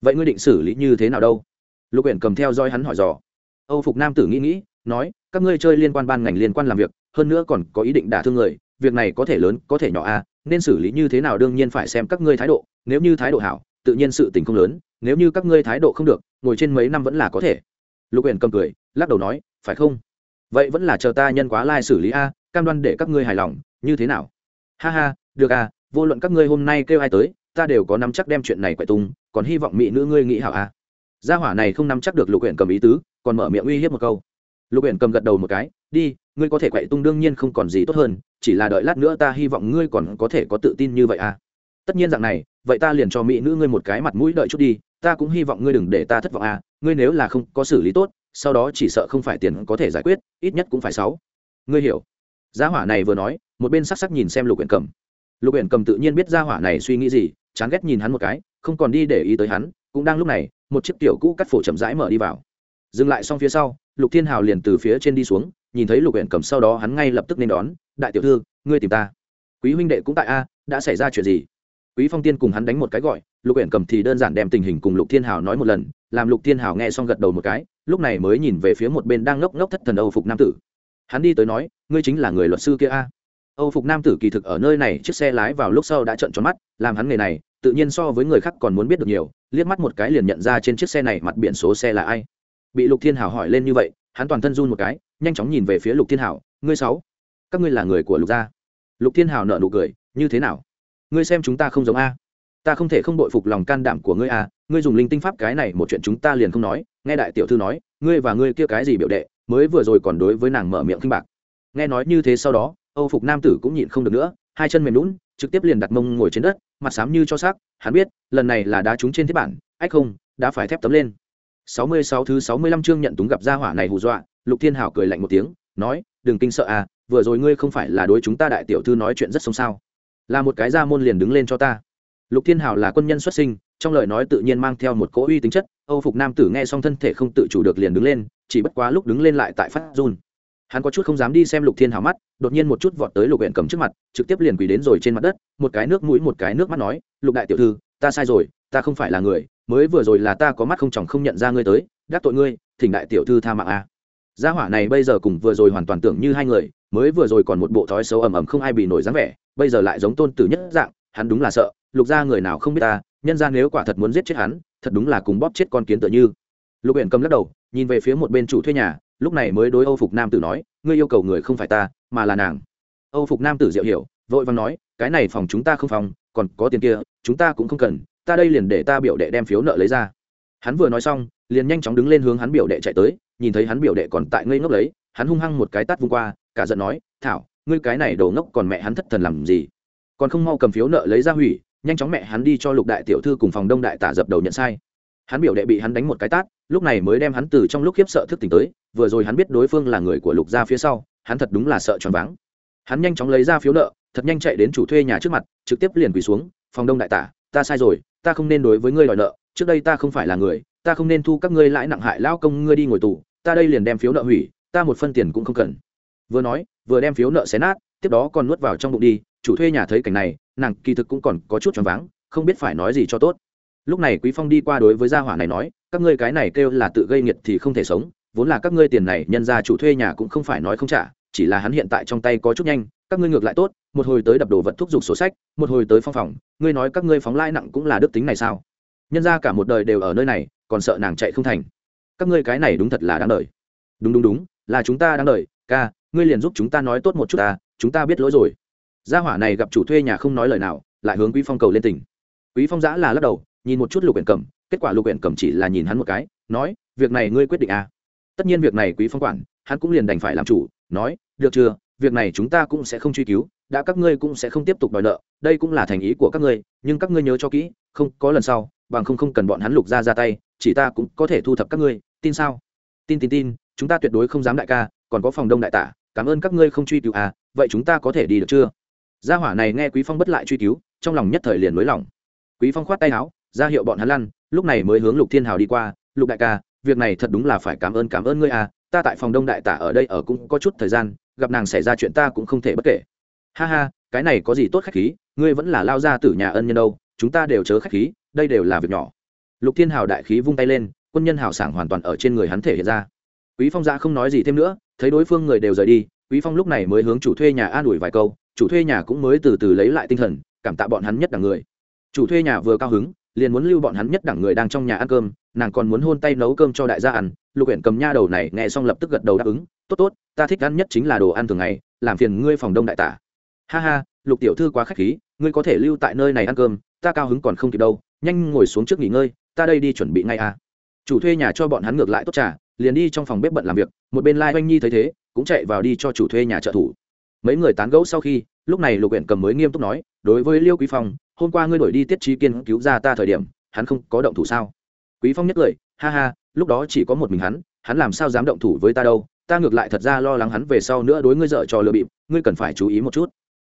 Speaker 1: vậy ngươi định xử lý như thế nào đâu? Lục huyện cầm theo dõi hắn hỏi dò. Âu phục nam tử nghĩ nghĩ, nói, các ngươi chơi liên quan ban ngành liên quan làm việc, hơn nữa còn có ý định đả thương người, việc này có thể lớn, có thể nhỏ à nên xử lý như thế nào đương nhiên phải xem các ngươi thái độ, nếu như thái độ hảo, tự nhiên sự tình không lớn, nếu như các ngươi thái độ không được, ngồi trên mấy năm vẫn là có thể. Lục huyện cầm cười, lắc đầu nói, phải không? Vậy vẫn là chờ ta nhân quá lai xử lý a, cam đoan để các ngươi hài lòng, như thế nào? Ha ha, được à vô luận các ngươi hôm nay kêu ai tới, ta đều có nắm chắc đem chuyện này quậy tung, còn hy vọng mỹ nữ ngươi nghĩ hảo a gia hỏa này không nắm chắc được lục huyện cầm ý tứ, còn mở miệng uy hiếp một câu. Lục huyện cầm gật đầu một cái, đi, ngươi có thể quậy tung đương nhiên không còn gì tốt hơn, chỉ là đợi lát nữa ta hy vọng ngươi còn có thể có tự tin như vậy à. Tất nhiên dạng này, vậy ta liền cho mỹ nữ ngươi một cái mặt mũi đợi chút đi, ta cũng hy vọng ngươi đừng để ta thất vọng à ngươi nếu là không có xử lý tốt sau đó chỉ sợ không phải tiền có thể giải quyết, ít nhất cũng phải sáu. Ngươi hiểu. Gia hỏa này vừa nói, một bên sắc sắc nhìn xem lục huyện cầm. Lục huyện cầm tự nhiên biết gia hỏa này suy nghĩ gì, chán ghét nhìn hắn một cái, không còn đi để ý tới hắn, cũng đang lúc này, một chiếc tiểu cũ cắt phổ chậm rãi mở đi vào. Dừng lại xong phía sau, lục thiên hào liền từ phía trên đi xuống, nhìn thấy lục huyện cầm sau đó hắn ngay lập tức nên đón, đại tiểu thư, ngươi tìm ta. Quý huynh đệ cũng tại a, đã xảy ra chuyện gì? Quý phong tiên cùng hắn đánh một cái gọi, lục huyện cầm thì đơn giản đem tình hình cùng lục thiên hào nói một lần, làm lục thiên hào nghe xong gật đầu một cái lúc này mới nhìn về phía một bên đang ngốc ngốc thất thần âu phục nam tử. Hắn đi tới nói, ngươi chính là người luật sư kia a? Âu phục nam tử kỳ thực ở nơi này chiếc xe lái vào lúc sau đã trận tròn mắt, làm hắn nghề này, tự nhiên so với người khác còn muốn biết được nhiều, liếc mắt một cái liền nhận ra trên chiếc xe này mặt biển số xe là ai. Bị lục thiên hảo hỏi lên như vậy, hắn toàn thân run một cái, nhanh chóng nhìn về phía lục thiên hảo, ngươi sáu, các ngươi là người của lục gia? Lục thiên hảo nợ nụ cười, như thế nào? Ngươi xem chúng ta không giống a ta không thể không bội phục lòng can đảm của ngươi à? ngươi dùng linh tinh pháp cái này một chuyện chúng ta liền không nói, nghe đại tiểu thư nói, ngươi và ngươi kia cái gì biểu đệ, mới vừa rồi còn đối với nàng mở miệng khinh bạc. Nghe nói như thế sau đó, âu phục nam tử cũng nhịn không được nữa, hai chân mềm lún trực tiếp liền đặt mông ngồi trên đất, mặt xám như cho xác, hắn biết, lần này là đá trúng trên thiết bản, ách không đã phải thép tấm lên. Sáu mươi sáu thứ sáu mươi lăm chương nhận túng gặp gia hỏa này hù dọa, lục thiên hảo cười lạnh một tiếng, nói, đừng kinh sợ à vừa rồi ngươi không phải là đối chúng ta đại tiểu thư nói chuyện rất sống sao là một cái gia môn liền đứng lên cho ta lục thiên hảo là quân nhân xuất sinh, trong lời nói tự nhiên mang theo một cỗ uy tính chất, âu phục nam tử nghe xong thân thể không tự chủ được liền đứng lên, chỉ bất quá lúc đứng lên lại tại phát run. Hắn có chút không dám đi xem lục thiên hảo mắt, đột nhiên một chút vọt tới lục huyện cầm trước mặt, trực tiếp liền quỳ đến rồi trên mặt đất, một cái nước mũi một cái nước mắt nói, lục đại tiểu thư, ta sai rồi, ta không phải là người, mới vừa rồi là ta có mắt không chồng không nhận ra ngươi tới, đắc tội ngươi, thỉnh đại tiểu thư tha mạng a. Gia hỏa này bây giờ cùng vừa rồi hoàn toàn tưởng như hai người, mới vừa rồi còn một bộ thói xấu ầm ầm không ai bị nổi dáng vẻ, bây giờ lại giống tôn tử nhất dạng, hắn đúng là sợ lục gia người nào không biết ta, nhân ra nếu quả thật muốn giết chết hắn, thật đúng là cùng bóp chết con kiến tựa như. Lục huyện cầm lắc đầu, nhìn về phía một bên chủ thuê nhà, lúc này mới đối âu phục nam tử nói, ngươi yêu cầu người không phải ta, mà là nàng. Âu phục nam tử diệu hiểu, vội vàng nói, cái này phòng chúng ta không phòng, còn có tiền kia, chúng ta cũng không cần, ta đây liền để ta biểu đệ đem phiếu nợ lấy ra. Hắn vừa nói xong, liền nhanh chóng đứng lên hướng hắn biểu đệ chạy tới, nhìn thấy hắn biểu đệ còn tại ngây ngốc lấy, hắn hung hăng một cái tát vung qua, cả giận nói, thảo, ngươi cái này đồ ngốc còn mẹ hắn thất thần làm gì? Còn không mau cầm phiếu nợ lấy ra hủy nhanh chóng mẹ hắn đi cho lục đại tiểu thư cùng phòng đông đại tả dập đầu nhận sai. Hắn biểu đệ bị hắn đánh một cái tát, lúc này mới đem hắn từ trong lúc khiếp sợ thức tỉnh tới, vừa rồi hắn biết đối phương là người của lục gia phía sau, hắn thật đúng là sợ choáng váng. Hắn nhanh chóng lấy ra phiếu nợ, thật nhanh chạy đến chủ thuê nhà trước mặt, trực tiếp liền quỳ xuống, phòng đông đại tả, ta sai rồi, ta không nên đối với ngươi đòi nợ, trước đây ta không phải là người, ta không nên thu các ngươi lãi nặng hại lao công ngươi đi ngồi tù, ta đây liền đem phiếu nợ hủy, ta một phân tiền cũng không cần. Vừa nói, vừa đem phiếu nợ xé nát, tiếp đó còn nuốt vào trong bụng đi, chủ thuê nhà thấy cảnh này nàng kỳ thực cũng còn có chút choáng váng, không biết phải nói gì cho tốt. Lúc này quý phong đi qua đối với gia hỏa này nói, các ngươi cái này kêu là tự gây nghiệt thì không thể sống, vốn là các ngươi tiền này nhân ra chủ thuê nhà cũng không phải nói không trả, chỉ là hắn hiện tại trong tay có chút nhanh, các ngươi ngược lại tốt, một hồi tới đập đồ vật thúc giục sổ sách, một hồi tới phong phòng, ngươi nói các ngươi phóng lãi nặng cũng là đức tính này sao? Nhân ra cả một đời đều ở nơi này, còn sợ nàng chạy không thành. Các ngươi cái này đúng thật là đáng đời. Đúng đúng đúng, là chúng ta đáng đời, ca, ngươi liền giúp chúng ta nói tốt một chút ta, chúng ta biết lỗi rồi gia hỏa này gặp chủ thuê nhà không nói lời nào, lại hướng quý phong cầu lên tỉnh quý phong giã là lắc đầu, nhìn một chút lục huyện cầm kết quả lục huyện cầm chỉ là nhìn hắn một cái, nói, việc này ngươi quyết định à. tất nhiên việc này quý phong quản, hắn cũng liền đành phải làm chủ, nói, được chưa, việc này chúng ta cũng sẽ không truy cứu, đã các ngươi cũng sẽ không tiếp tục đòi nợ, đây cũng là thành ý của các ngươi, nhưng các ngươi nhớ cho kỹ, không, có lần sau, bằng không không cần bọn hắn lục ra ra tay, chỉ ta cũng có thể thu thập các ngươi, tin sao? Tin tin tin, chúng ta tuyệt đối không dám đại ca, còn có phòng đông đại tả, cảm ơn các ngươi không truy cứu à vậy chúng ta có thể đi được chưa? Gia hỏa này nghe quý phong bất lại truy cứu, trong lòng nhất thời liền mới lỏng. Quý phong khoát tay áo, ra hiệu bọn hắn lăn, lúc này mới hướng lục thiên hào đi qua, lục đại ca, việc này thật đúng là phải cảm ơn cảm ơn ngươi à ta tại phòng đông đại tả ở đây ở cũng có chút thời gian, gặp nàng xảy ra chuyện ta cũng không thể bất kể. Ha ha, cái này có gì tốt khách khí, ngươi vẫn là lao ra từ nhà ân nhân đâu, chúng ta đều chớ khách khí, đây đều là việc nhỏ. Lục thiên hào đại khí vung tay lên, quân nhân hào sảng hoàn toàn ở trên người hắn thể hiện ra. Quý phong ra không nói gì thêm nữa, thấy đối phương người đều rời đi quý phong lúc này mới hướng chủ thuê nhà an ủi vài câu, chủ thuê nhà cũng mới từ từ lấy lại tinh thần, cảm tạ bọn hắn nhất đẳng người chủ thuê nhà vừa cao hứng, liền muốn lưu bọn hắn nhất đẳng người đang trong nhà ăn cơm, nàng còn muốn hôn tay nấu cơm cho đại gia ăn, lục huyện cầm nha đầu này nghe xong lập tức gật đầu đáp ứng, tốt tốt, ta thích ăn nhất chính là đồ ăn thường ngày, làm phiền ngươi phòng đông đại tả ha ha, lục tiểu thư quá khách khí, ngươi có thể lưu tại nơi này ăn cơm, ta cao hứng còn không kịp đâu, nhanh ngồi xuống trước nghỉ ngơi, ta đây đi chuẩn bị ngay à chủ thuê nhà cho bọn hắn ngược lại tốt trà liền đi trong phòng bếp bận làm việc, một bên lai oanh nhi thấy thế, cũng chạy vào đi cho chủ thuê nhà trợ thủ. Mấy người tán gẫu sau khi, lúc này lục huyện cầm mới nghiêm túc nói, đối với liêu quý phong, hôm qua ngươi đổi đi tiết trí kiên cứu ra ta thời điểm, hắn không có động thủ sao? Quý phong nhất cười, ha ha, lúc đó chỉ có một mình hắn hắn làm sao dám động thủ với ta đâu, ta ngược lại thật ra lo lắng hắn về sau nữa đối ngươi dở trò lừa bịp, ngươi cần phải chú ý một chút.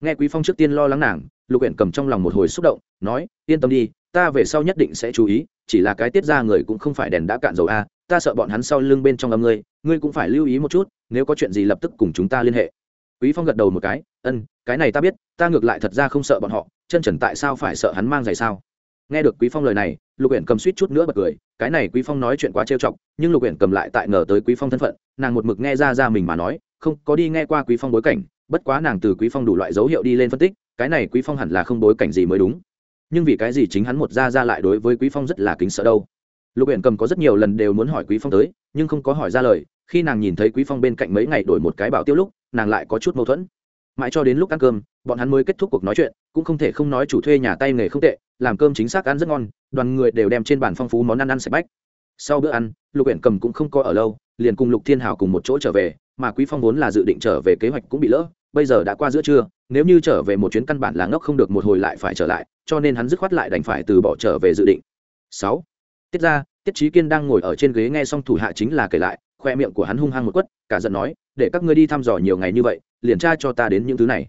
Speaker 1: Nghe quý phong trước tiên lo lắng nàng, lục huyện cầm trong lòng một hồi xúc động, nói, yên tâm đi, ta về sau nhất định sẽ chú ý chỉ là cái tiết ra người cũng không phải đèn đã cạn dầu a, ta sợ bọn hắn sau lưng bên trong âm ngươi ngươi cũng phải lưu ý một chút, nếu có chuyện gì lập tức cùng chúng ta liên hệ. Quý phong gật đầu một cái, ân, cái này ta biết, ta ngược lại thật ra không sợ bọn họ, chân trần tại sao phải sợ hắn mang giày sao? Nghe được quý phong lời này, lục uyển cầm suýt chút nữa bật cười, cái này quý phong nói chuyện quá trêu chọc, nhưng lục uyển cầm lại tại ngờ tới quý phong thân phận, nàng một mực nghe ra ra mình mà nói, không, có đi nghe qua quý phong bối cảnh, bất quá nàng từ quý phong đủ loại dấu hiệu đi lên phân tích, cái này quý phong hẳn là không bối cảnh gì mới đúng nhưng vì cái gì chính hắn một ra ra lại đối với quý phong rất là kính sợ đâu? Lục huyện cầm có rất nhiều lần đều muốn hỏi quý phong tới, nhưng không có hỏi ra lời. Khi nàng nhìn thấy quý phong bên cạnh mấy ngày đổi một cái bảo tiêu lúc, nàng lại có chút mâu thuẫn. Mãi cho đến lúc ăn cơm, bọn hắn mới kết thúc cuộc nói chuyện, cũng không thể không nói chủ thuê nhà tay nghề không tệ, làm cơm chính xác ăn rất ngon, đoàn người đều đem trên bàn phong phú món ăn ăn sạch bách. Sau bữa ăn, lục huyện cầm cũng không có ở lâu, liền cùng lục thiên hảo cùng một chỗ trở về, mà quý phong vốn là dự định trở về kế hoạch cũng bị lỡ bây giờ đã qua giữa trưa, nếu như trở về một chuyến căn bản là ngốc không được một hồi lại phải trở lại, cho nên hắn dứt khoát lại đành phải từ bỏ trở về dự định. Sáu, tiết ra tiết trí kiên đang ngồi ở trên ghế nghe xong thủ hạ chính là kể lại, khoe miệng của hắn hung hăng một quất, cả giận nói, để các ngươi đi thăm dò nhiều ngày như vậy, liền tra cho ta đến những thứ này.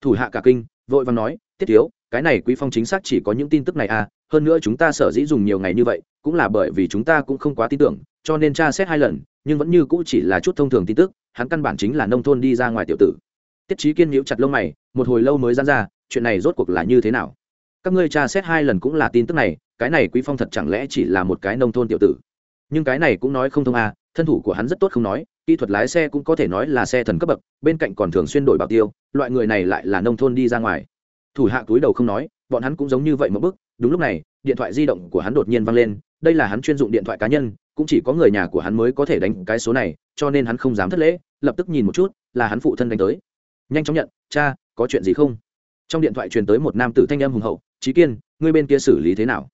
Speaker 1: Thủ hạ cả kinh, vội vàng nói, tiết thiếu, cái này quý phong chính xác chỉ có những tin tức này à hơn nữa chúng ta sở dĩ dùng nhiều ngày như vậy, cũng là bởi vì chúng ta cũng không quá tin tưởng, cho nên tra xét hai lần, nhưng vẫn như cũ chỉ là chút thông thường tin tức, hắn căn bản chính là nông thôn đi ra ngoài tiểu tử tiết trí kiên nhíu chặt lông mày, một hồi lâu mới dán ra, chuyện này rốt cuộc là như thế nào? Các ngươi tra xét hai lần cũng là tin tức này, cái này quý phong thật chẳng lẽ chỉ là một cái nông thôn tiểu tử? Nhưng cái này cũng nói không thông à thân thủ của hắn rất tốt không nói, kỹ thuật lái xe cũng có thể nói là xe thần cấp bậc, bên cạnh còn thường xuyên đổi bảo tiêu, loại người này lại là nông thôn đi ra ngoài. Thủ hạ túi đầu không nói, bọn hắn cũng giống như vậy một bức đúng lúc này, điện thoại di động của hắn đột nhiên vang lên, đây là hắn chuyên dụng điện thoại cá nhân, cũng chỉ có người nhà của hắn mới có thể đánh cái số này, cho nên hắn không dám thất lễ, lập tức nhìn một chút, là hắn phụ thân đánh tới nhanh chóng nhận, cha, có chuyện gì không? Trong điện thoại truyền tới một nam tử thanh âm hùng hậu trí kiên, ngươi bên kia xử lý thế nào?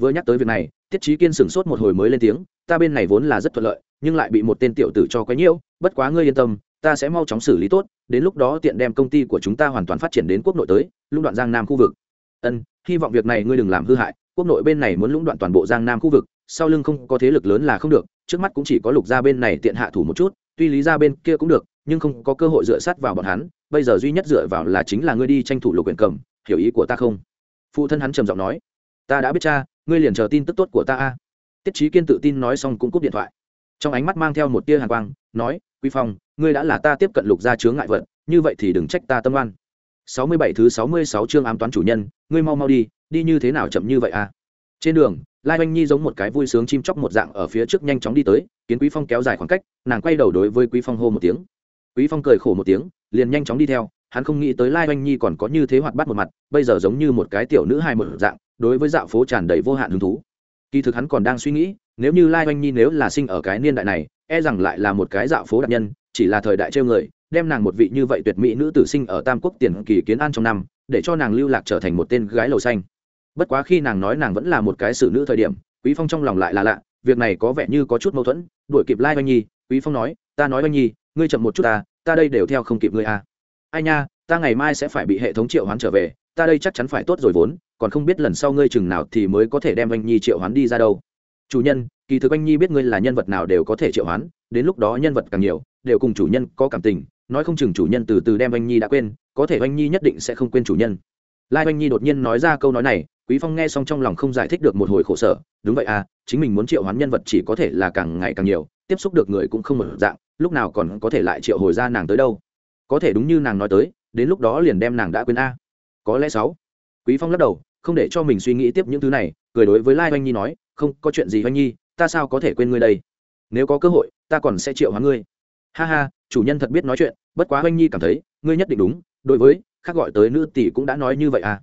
Speaker 1: Vừa nhắc tới việc này, tiết trí kiên sửng sốt một hồi mới lên tiếng, ta bên này vốn là rất thuận lợi, nhưng lại bị một tên tiểu tử cho quấy nhiễu, bất quá ngươi yên tâm, ta sẽ mau chóng xử lý tốt, đến lúc đó tiện đem công ty của chúng ta hoàn toàn phát triển đến quốc nội tới, lũng đoạn giang nam khu vực. Ân, hy vọng việc này ngươi đừng làm hư hại, quốc nội bên này muốn lũng đoạn toàn bộ giang nam khu vực, sau lưng không có thế lực lớn là không được, trước mắt cũng chỉ có lục gia bên này tiện hạ thủ một chút, tuy lý gia bên kia cũng được nhưng không có cơ hội dựa sát vào bọn hắn, bây giờ duy nhất dựa vào là chính là ngươi đi tranh thủ lục quyền cầm, hiểu ý của ta không? Phụ thân hắn trầm giọng nói. Ta đã biết cha, ngươi liền chờ tin tức tốt của ta a. Tiết trí kiên tự tin nói xong cũng cúp điện thoại. Trong ánh mắt mang theo một tia hàn quang, nói quy phong, ngươi đã là ta tiếp cận lục gia chướng ngại vật, như vậy thì đừng trách ta tâm oan. Sáu mươi bảy thứ sáu mươi sáu chương ám toán chủ nhân, ngươi mau mau đi đi như thế nào chậm như vậy à trên đường, lai oanh nhi giống một cái vui sướng chim chóc một dạng ở phía trước nhanh chóng đi tới, kiến quý phong kéo dài khoảng cách, nàng quay đầu đối với quý phong hô một tiếng quý phong cười khổ một tiếng, liền nhanh chóng đi theo, hắn không nghĩ tới lai oanh nhi còn có như thế hoạt bát một mặt, bây giờ giống như một cái tiểu nữ hai một dạng, đối với dạo phố tràn đầy vô hạn hứng thú. Kỳ thực hắn còn đang suy nghĩ, nếu như lai oanh nhi nếu là sinh ở cái niên đại này e rằng lại là một cái dạo phố đặc nhân, chỉ là thời đại trêu người, đem nàng một vị như vậy tuyệt mỹ nữ tử sinh ở tam quốc tiền kỳ kiến an trong năm, để cho nàng lưu lạc trở thành một tên gái lầu xanh. Bất quá khi nàng nói nàng vẫn là một cái xử nữ thời điểm, quý phong trong lòng lại là lạ, việc này có vẻ như có chút mâu thuẫn, đuổi kịp lai oanh nhi, quý phong nói, ta nói oanh nhi ngươi chậm một chút ta ta đây đều theo không kịp ngươi à. ai nha, ta ngày mai sẽ phải bị hệ thống triệu hoán trở về, ta đây chắc chắn phải tốt rồi vốn, còn không biết lần sau ngươi chừng nào thì mới có thể đem anh nhi triệu hoán đi ra đâu chủ nhân, kỳ thực anh nhi biết ngươi là nhân vật nào đều có thể triệu hoán, đến lúc đó nhân vật càng nhiều, đều cùng chủ nhân có cảm tình, nói không chừng chủ nhân từ từ đem anh nhi đã quên, có thể anh nhi nhất định sẽ không quên chủ nhân lai anh nhi đột nhiên nói ra câu nói này, quý phong nghe xong trong lòng không giải thích được một hồi khổ sở, đúng vậy à chính mình muốn triệu hoán nhân vật chỉ có thể là càng ngày càng nhiều, tiếp xúc được người cũng không mở dạng lúc nào còn có thể lại triệu hồi ra nàng tới đâu? Có thể đúng như nàng nói tới, đến lúc đó liền đem nàng đã quên a. Có lẽ sáu. Quý phong lắc đầu, không để cho mình suy nghĩ tiếp những thứ này, cười đối với lai oanh nhi nói, không, có chuyện gì oanh nhi, ta sao có thể quên ngươi đây? Nếu có cơ hội, ta còn sẽ triệu hóa ngươi. Ha ha, chủ nhân thật biết nói chuyện, bất quá oanh nhi cảm thấy, ngươi nhất định đúng, đối với, khác gọi tới nữ tỷ cũng đã nói như vậy à.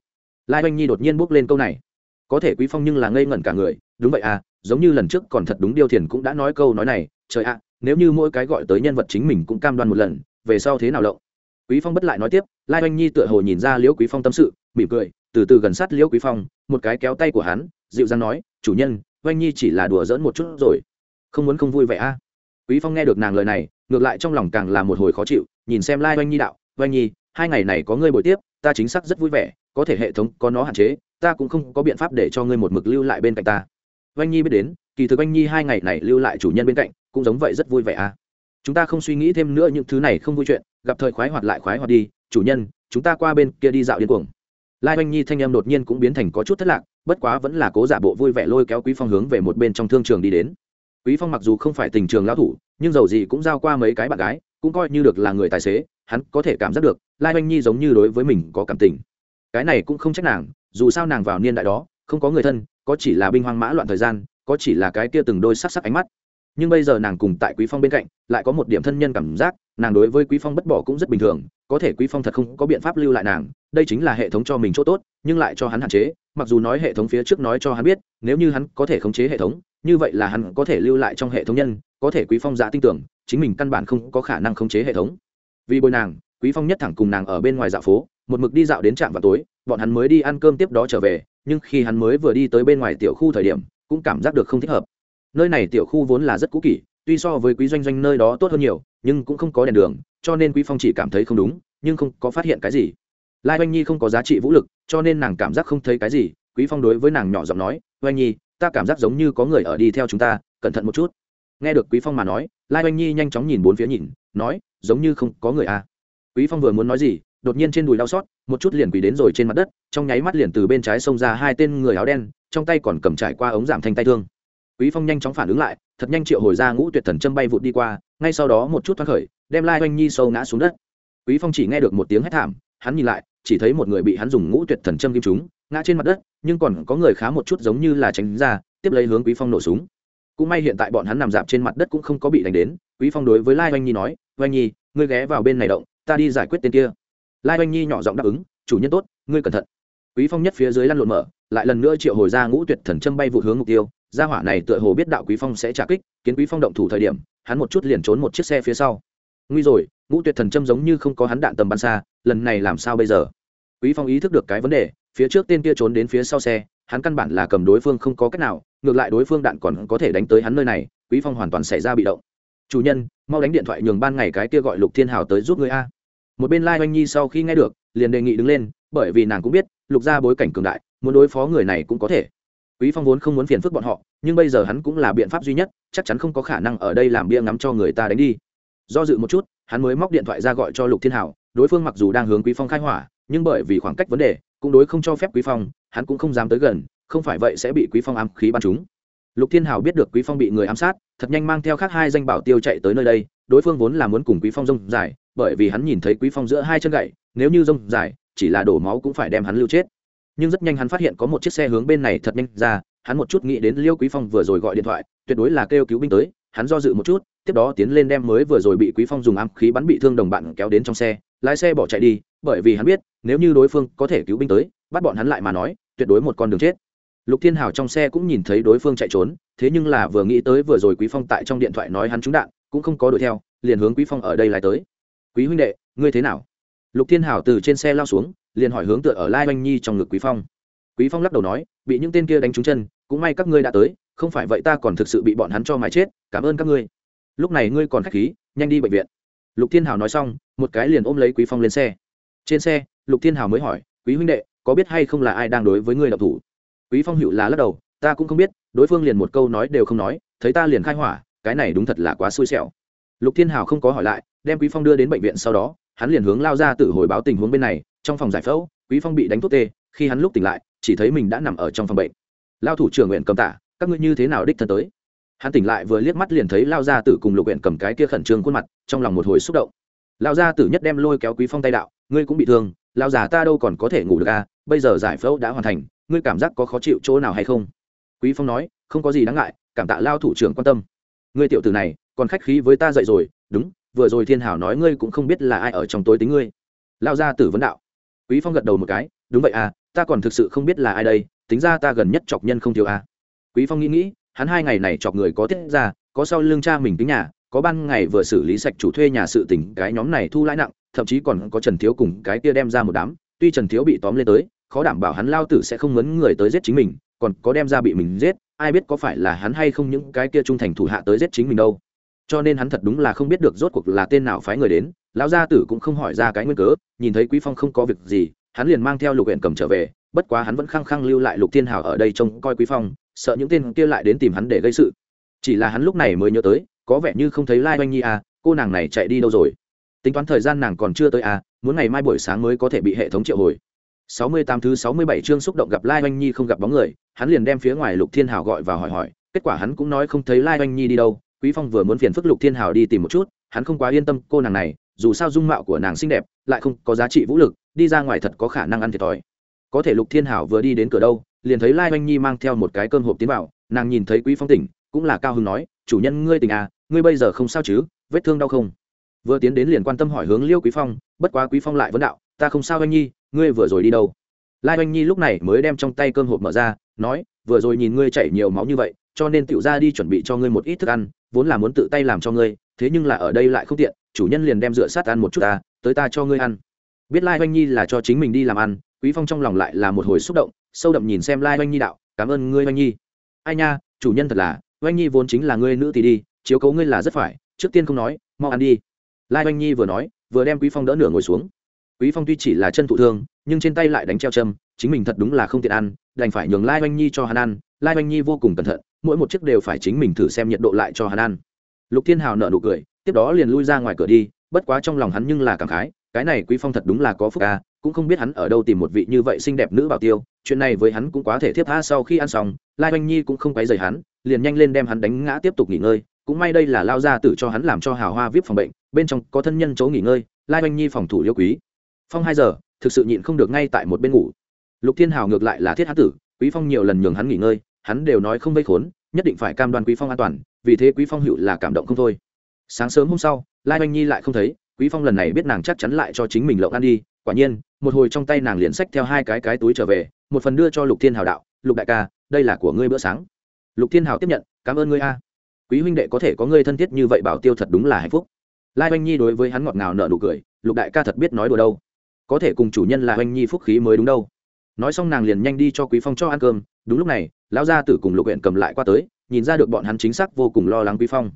Speaker 1: Lai oanh nhi đột nhiên bước lên câu này. Có thể quý phong nhưng là ngây ngẩn cả người, đúng vậy à giống như lần trước còn thật đúng điều thiền cũng đã nói câu nói này, trời ạ nếu như mỗi cái gọi tới nhân vật chính mình cũng cam đoan một lần, về sau thế nào lộng? Quý phong bất lại nói tiếp, lai oanh nhi tựa hồ nhìn ra liễu quý phong tâm sự, mỉm cười, từ từ gần sát liễu quý phong, một cái kéo tay của hắn, dịu dàng nói, chủ nhân, oanh nhi chỉ là đùa giỡn một chút rồi. Không muốn không vui vẻ a. Quý phong nghe được nàng lời này, ngược lại trong lòng càng là một hồi khó chịu, nhìn xem lai oanh nhi đạo, oanh nhi, hai ngày này có ngươi buổi tiếp, ta chính xác rất vui vẻ, có thể hệ thống có nó hạn chế, ta cũng không có biện pháp để cho ngươi một mực lưu lại bên cạnh ta. Oanh nhi biết đến, kỳ thực oanh nhi hai ngày này lưu lại chủ nhân bên cạnh cũng giống vậy rất vui vẻ à. Chúng ta không suy nghĩ thêm nữa những thứ này không vui chuyện, gặp thời khoái hoạt lại khoái hoạt đi, chủ nhân, chúng ta qua bên kia đi dạo điên cuồng. Lai oanh nhi thanh em đột nhiên cũng biến thành có chút thất lạc, bất quá vẫn là cố giả bộ vui vẻ lôi kéo quý phong hướng về một bên trong thương trường đi đến. Quý phong mặc dù không phải tình trường lão thủ, nhưng dầu gì cũng giao qua mấy cái bạn gái, cũng coi như được là người tài xế, hắn có thể cảm giác được, lai oanh nhi giống như đối với mình có cảm tình. Cái này cũng không trách nàng, dù sao nàng vào niên đại đó, không có người thân, có chỉ là binh hoang mã loạn thời gian, có chỉ là cái kia từng đôi sắc sắc ánh mắt nhưng bây giờ nàng cùng tại quý phong bên cạnh, lại có một điểm thân nhân cảm giác, nàng đối với quý phong bất bỏ cũng rất bình thường, có thể quý phong thật không có biện pháp lưu lại nàng, đây chính là hệ thống cho mình chỗ tốt, nhưng lại cho hắn hạn chế, mặc dù nói hệ thống phía trước nói cho hắn biết, nếu như hắn có thể khống chế hệ thống, như vậy là hắn có thể lưu lại trong hệ thống nhân, có thể quý phong giả tin tưởng, chính mình căn bản không có khả năng khống chế hệ thống. Vì bồi nàng, quý phong nhất thẳng cùng nàng ở bên ngoài dạo phố, một mực đi dạo đến trạm vào tối, bọn hắn mới đi ăn cơm tiếp đó trở về, nhưng khi hắn mới vừa đi tới bên ngoài tiểu khu thời điểm, cũng cảm giác được không thích hợp nơi này tiểu khu vốn là rất cũ kỷ, tuy so với quý doanh doanh nơi đó tốt hơn nhiều, nhưng cũng không có đèn đường, cho nên quý phong chỉ cảm thấy không đúng, nhưng không có phát hiện cái gì. Lai oanh nhi không có giá trị vũ lực, cho nên nàng cảm giác không thấy cái gì, quý phong đối với nàng nhỏ giọng nói oanh nhi, ta cảm giác giống như có người ở đi theo chúng ta, cẩn thận một chút. Nghe được quý phong mà nói, lai oanh nhi nhanh chóng nhìn bốn phía nhìn, nói, giống như không có người à. quý phong vừa muốn nói gì, đột nhiên trên đùi đau xót, một chút liền quỳ đến rồi trên mặt đất, trong nháy mắt liền từ bên trái xông ra hai tên người áo đen, trong tay còn cầm trải qua ống giảm thanh tay thương quý phong nhanh chóng phản ứng lại, thật nhanh triệu hồi ra ngũ tuyệt thần châm bay vụt đi qua, ngay sau đó một chút thoát khởi, đem lai oanh nhi sâu ngã xuống đất. Quý phong chỉ nghe được một tiếng hét thảm, hắn nhìn lại, chỉ thấy một người bị hắn dùng ngũ tuyệt thần châm kim trúng, ngã trên mặt đất, nhưng còn có người khá một chút giống như là tránh ra, tiếp lấy hướng quý phong nổ súng. Cũng may hiện tại bọn hắn nằm dạp trên mặt đất cũng không có bị đánh đến, quý phong đối với lai oanh nhi nói, oanh nhi, ngươi ghé vào bên này động, ta đi giải quyết tên kia. Lai oanh nhi nhỏ giọng đáp ứng, chủ nhân tốt, ngươi cẩn thận. Quý phong nhất phía dưới lăn lộn mở, lại lần nữa triệu hồi ra ngũ tuyệt thần châm bay vụ hướng mục tiêu gia hỏa này tựa hồ biết đạo quý phong sẽ trả kích, kiến quý phong động thủ thời điểm, hắn một chút liền trốn một chiếc xe phía sau. Nguy rồi, ngũ tuyệt thần châm giống như không có hắn đạn tầm bắn xa, lần này làm sao bây giờ? Quý phong ý thức được cái vấn đề, phía trước tên kia trốn đến phía sau xe, hắn căn bản là cầm đối phương không có cách nào, ngược lại đối phương đạn còn có thể đánh tới hắn nơi này, quý phong hoàn toàn xảy ra bị động. Chủ nhân, mau đánh điện thoại nhường ban ngày cái kia gọi lục thiên hào tới giúp người a. Một bên lai oanh nhi sau khi nghe được, liền đề nghị đứng lên, bởi vì nàng cũng biết, lục ra bối cảnh cường đại, muốn đối phó người này cũng có thể quý phong vốn không muốn phiền phức bọn họ, nhưng bây giờ hắn cũng là biện pháp duy nhất, chắc chắn không có khả năng ở đây làm bia ngắm cho người ta đánh đi. Do dự một chút, hắn mới móc điện thoại ra gọi cho lục thiên hảo, đối phương mặc dù đang hướng quý phong khai hỏa, nhưng bởi vì khoảng cách vấn đề, cũng đối không cho phép quý phong, hắn cũng không dám tới gần, không phải vậy sẽ bị quý phong ám khí bắn trúng. Lục thiên hảo biết được quý phong bị người ám sát, thật nhanh mang theo khác hai danh bảo tiêu chạy tới nơi đây, đối phương vốn là muốn cùng quý phong rông dài, bởi vì hắn nhìn thấy quý phong giữa hai chân gậy, nếu như rông dài, chỉ là đổ máu cũng phải đem hắn lưu chết nhưng rất nhanh hắn phát hiện có một chiếc xe hướng bên này thật nhanh ra, hắn một chút nghĩ đến liêu quý phong vừa rồi gọi điện thoại, tuyệt đối là kêu cứu binh tới, hắn do dự một chút, tiếp đó tiến lên đem mới vừa rồi bị quý phong dùng ám khí bắn bị thương đồng bạn kéo đến trong xe, lái xe bỏ chạy đi, bởi vì hắn biết, nếu như đối phương có thể cứu binh tới, bắt bọn hắn lại mà nói, tuyệt đối một con đường chết. Lục thiên hào trong xe cũng nhìn thấy đối phương chạy trốn, thế nhưng là vừa nghĩ tới vừa rồi quý phong tại trong điện thoại nói hắn trúng đạn, cũng không có đuổi theo, liền hướng quý phong ở đây lái tới. Quý huynh đệ, ngươi thế nào? Lục thiên hào từ trên xe lao xuống liền hỏi hướng tựa ở lai oanh nhi trong ngực quý phong. Quý phong lắc đầu nói, bị những tên kia đánh trúng chân, cũng may các ngươi đã tới, không phải vậy ta còn thực sự bị bọn hắn cho mái chết, cảm ơn các ngươi. Lúc này ngươi còn khách khí, nhanh đi bệnh viện. Lục thiên hào nói xong, một cái liền ôm lấy quý phong lên xe. Trên xe, lục thiên hào mới hỏi, quý huynh đệ, có biết hay không là ai đang đối với ngươi đậu thủ? Quý phong hữu là lắc đầu, ta cũng không biết, đối phương liền một câu nói đều không nói, thấy ta liền khai hỏa, cái này đúng thật là quá xui xẻo. Lục thiên hào không có hỏi lại, đem quý phong đưa đến bệnh viện sau đó, hắn liền hướng lao ra tự hồi báo tình huống bên này trong phòng giải phẫu, quý phong bị đánh thuốc tê, khi hắn lúc tỉnh lại, chỉ thấy mình đã nằm ở trong phòng bệnh. Lao thủ trưởng nguyện cầm tả, các ngươi như thế nào đích thân tới? Hắn tỉnh lại vừa liếc mắt liền thấy lao gia tử cùng lục huyện cầm cái kia khẩn trương khuôn mặt, trong lòng một hồi xúc động. Lao gia tử nhất đem lôi kéo quý phong tay đạo, ngươi cũng bị thương, lao già ta đâu còn có thể ngủ được à bây giờ giải phẫu đã hoàn thành, ngươi cảm giác có khó chịu chỗ nào hay không? Quý phong nói, không có gì đáng ngại, cảm tạ lao thủ trưởng quan tâm. Ngươi tiểu tử này, còn khách khí với ta dậy rồi, đúng, vừa rồi thiên hảo nói ngươi cũng không biết là ai ở trong tối tính ngươi. Lao gia tử vấn đạo quý phong gật đầu một cái, đúng vậy à ta còn thực sự không biết là ai đây, tính ra ta gần nhất chọc nhân không thiếu à. Quý phong nghĩ nghĩ, hắn hai ngày này chọc người có tiết ra, có sau lương cha mình tính nhà, có ban ngày vừa xử lý sạch chủ thuê nhà sự tỉnh cái nhóm này thu lãi nặng, thậm chí còn có trần thiếu cùng cái kia đem ra một đám, tuy trần thiếu bị tóm lên tới, khó đảm bảo hắn lao tử sẽ không mấn người tới giết chính mình, còn có đem ra bị mình giết, ai biết có phải là hắn hay không những cái kia trung thành thủ hạ tới giết chính mình đâu. Cho nên hắn thật đúng là không biết được rốt cuộc là tên nào phái người đến lão gia tử cũng không hỏi ra cái nguyên cớ nhìn thấy quý phong không có việc gì hắn liền mang theo lục huyện cầm trở về bất quá hắn vẫn khăng khăng lưu lại lục thiên hào ở đây trông coi quý phong sợ những tên kia lại đến tìm hắn để gây sự. Chỉ là hắn lúc này mới nhớ tới có vẻ như không thấy lai oanh nhi à cô nàng này chạy đi đâu rồi? Tính toán thời gian nàng còn chưa tới à muốn ngày mai buổi sáng mới có thể bị hệ thống triệu hồi. 68 thứ 67 chương xúc động gặp Lai Oanh Nhi không gặp bóng người, hắn liền đem phía ngoài Lục Thiên Hào gọi vào hỏi hỏi, kết quả hắn cũng nói không thấy Lai Oanh Nhi đi đâu, Quý Phong vừa muốn phiền phức Lục Thiên Hào đi tìm một chút, hắn không quá yên tâm cô nàng này, dù sao dung mạo của nàng xinh đẹp, lại không có giá trị vũ lực, đi ra ngoài thật có khả năng ăn thiệt thòi. Có thể Lục Thiên Hảo vừa đi đến cửa đâu, liền thấy Lai Oanh Nhi mang theo một cái cơm hộp tiến vào, nàng nhìn thấy Quý Phong tỉnh, cũng là cao hưng nói, chủ nhân ngươi tỉnh à, ngươi bây giờ không sao chứ, vết thương đau không? Vừa tiến đến liền quan tâm hỏi hướng Liêu Quý Phong, bất quá Quý Phong lại vấn đạo, ta không sao Oanh Nhi, ngươi vừa rồi đi đâu? lai oanh nhi lúc này mới đem trong tay cơm hộp mở ra nói vừa rồi nhìn ngươi chảy nhiều máu như vậy cho nên tiểu ra đi chuẩn bị cho ngươi một ít thức ăn vốn là muốn tự tay làm cho ngươi thế nhưng là ở đây lại không tiện, chủ nhân liền đem rửa sát ăn một chút ta, tới ta cho ngươi ăn. Biết lai oanh nhi là cho chính mình đi làm ăn, quý phong trong lòng lại là một hồi xúc động, sâu đậm nhìn xem lai oanh nhi đạo, cảm ơn ngươi oanh nhi. Ai nha, chủ nhân thật là oanh nhi vốn chính là ngươi nữ thì đi, chiếu cấu ngươi là rất phải, trước tiên không nói, mau ăn đi. Lai oanh nhi vừa nói, vừa đem quý phong đỡ nửa ngồi xuống. Quý phong tuy chỉ là chân thụ thương, nhưng trên tay lại đánh treo châm, chính mình thật đúng là không tiện ăn, đành phải nhường lai oanh nhi cho hắn ăn. Lai oanh nhi vô cùng cẩn thận, mỗi một chiếc đều phải chính mình thử xem nhiệt độ lại cho hắn ăn lục thiên hào nợ nụ cười, tiếp đó liền lui ra ngoài cửa đi, bất quá trong lòng hắn nhưng là cảm khái, cái này quý phong thật đúng là có phúc ca cũng không biết hắn ở đâu tìm một vị như vậy xinh đẹp nữ bảo tiêu, chuyện này với hắn cũng quá thể thiếp tha sau khi ăn xong, lai oanh nhi cũng không quấy rầy hắn, liền nhanh lên đem hắn đánh ngã tiếp tục nghỉ ngơi, cũng may đây là lao ra tử cho hắn làm cho hào hoa vip phòng bệnh, bên trong có thân nhân chỗ nghỉ ngơi, lai oanh nhi phòng thủ liêu quý. Phong hai giờ, thực sự nhịn không được ngay tại một bên ngủ. Lục thiên hào ngược lại là thiết hán tử, quý phong nhiều lần nhường hắn nghỉ ngơi, hắn đều nói không vây khốn, nhất định phải cam đoan quý phong an toàn vì thế quý phong hữu là cảm động không thôi. Sáng sớm hôm sau, lai oanh nhi lại không thấy, quý phong lần này biết nàng chắc chắn lại cho chính mình lộng ăn đi. Quả nhiên, một hồi trong tay nàng liền xách theo hai cái cái túi trở về, một phần đưa cho lục thiên hào đạo, lục đại ca, đây là của ngươi bữa sáng. Lục thiên hào tiếp nhận, cảm ơn ngươi a. Quý huynh đệ có thể có ngươi thân thiết như vậy bảo tiêu thật đúng là hạnh phúc. Lai oanh nhi đối với hắn ngọt ngào nợ nụ cười, lục đại ca thật biết nói đùa đâu. Có thể cùng chủ nhân là oanh nhi phúc khí mới đúng đâu. Nói xong nàng liền nhanh đi cho quý phong cho ăn cơm. Đúng lúc này, lão gia tử cùng lục huyện cầm lại qua tới nhìn ra được bọn hắn chính xác vô cùng lo lắng quý phong.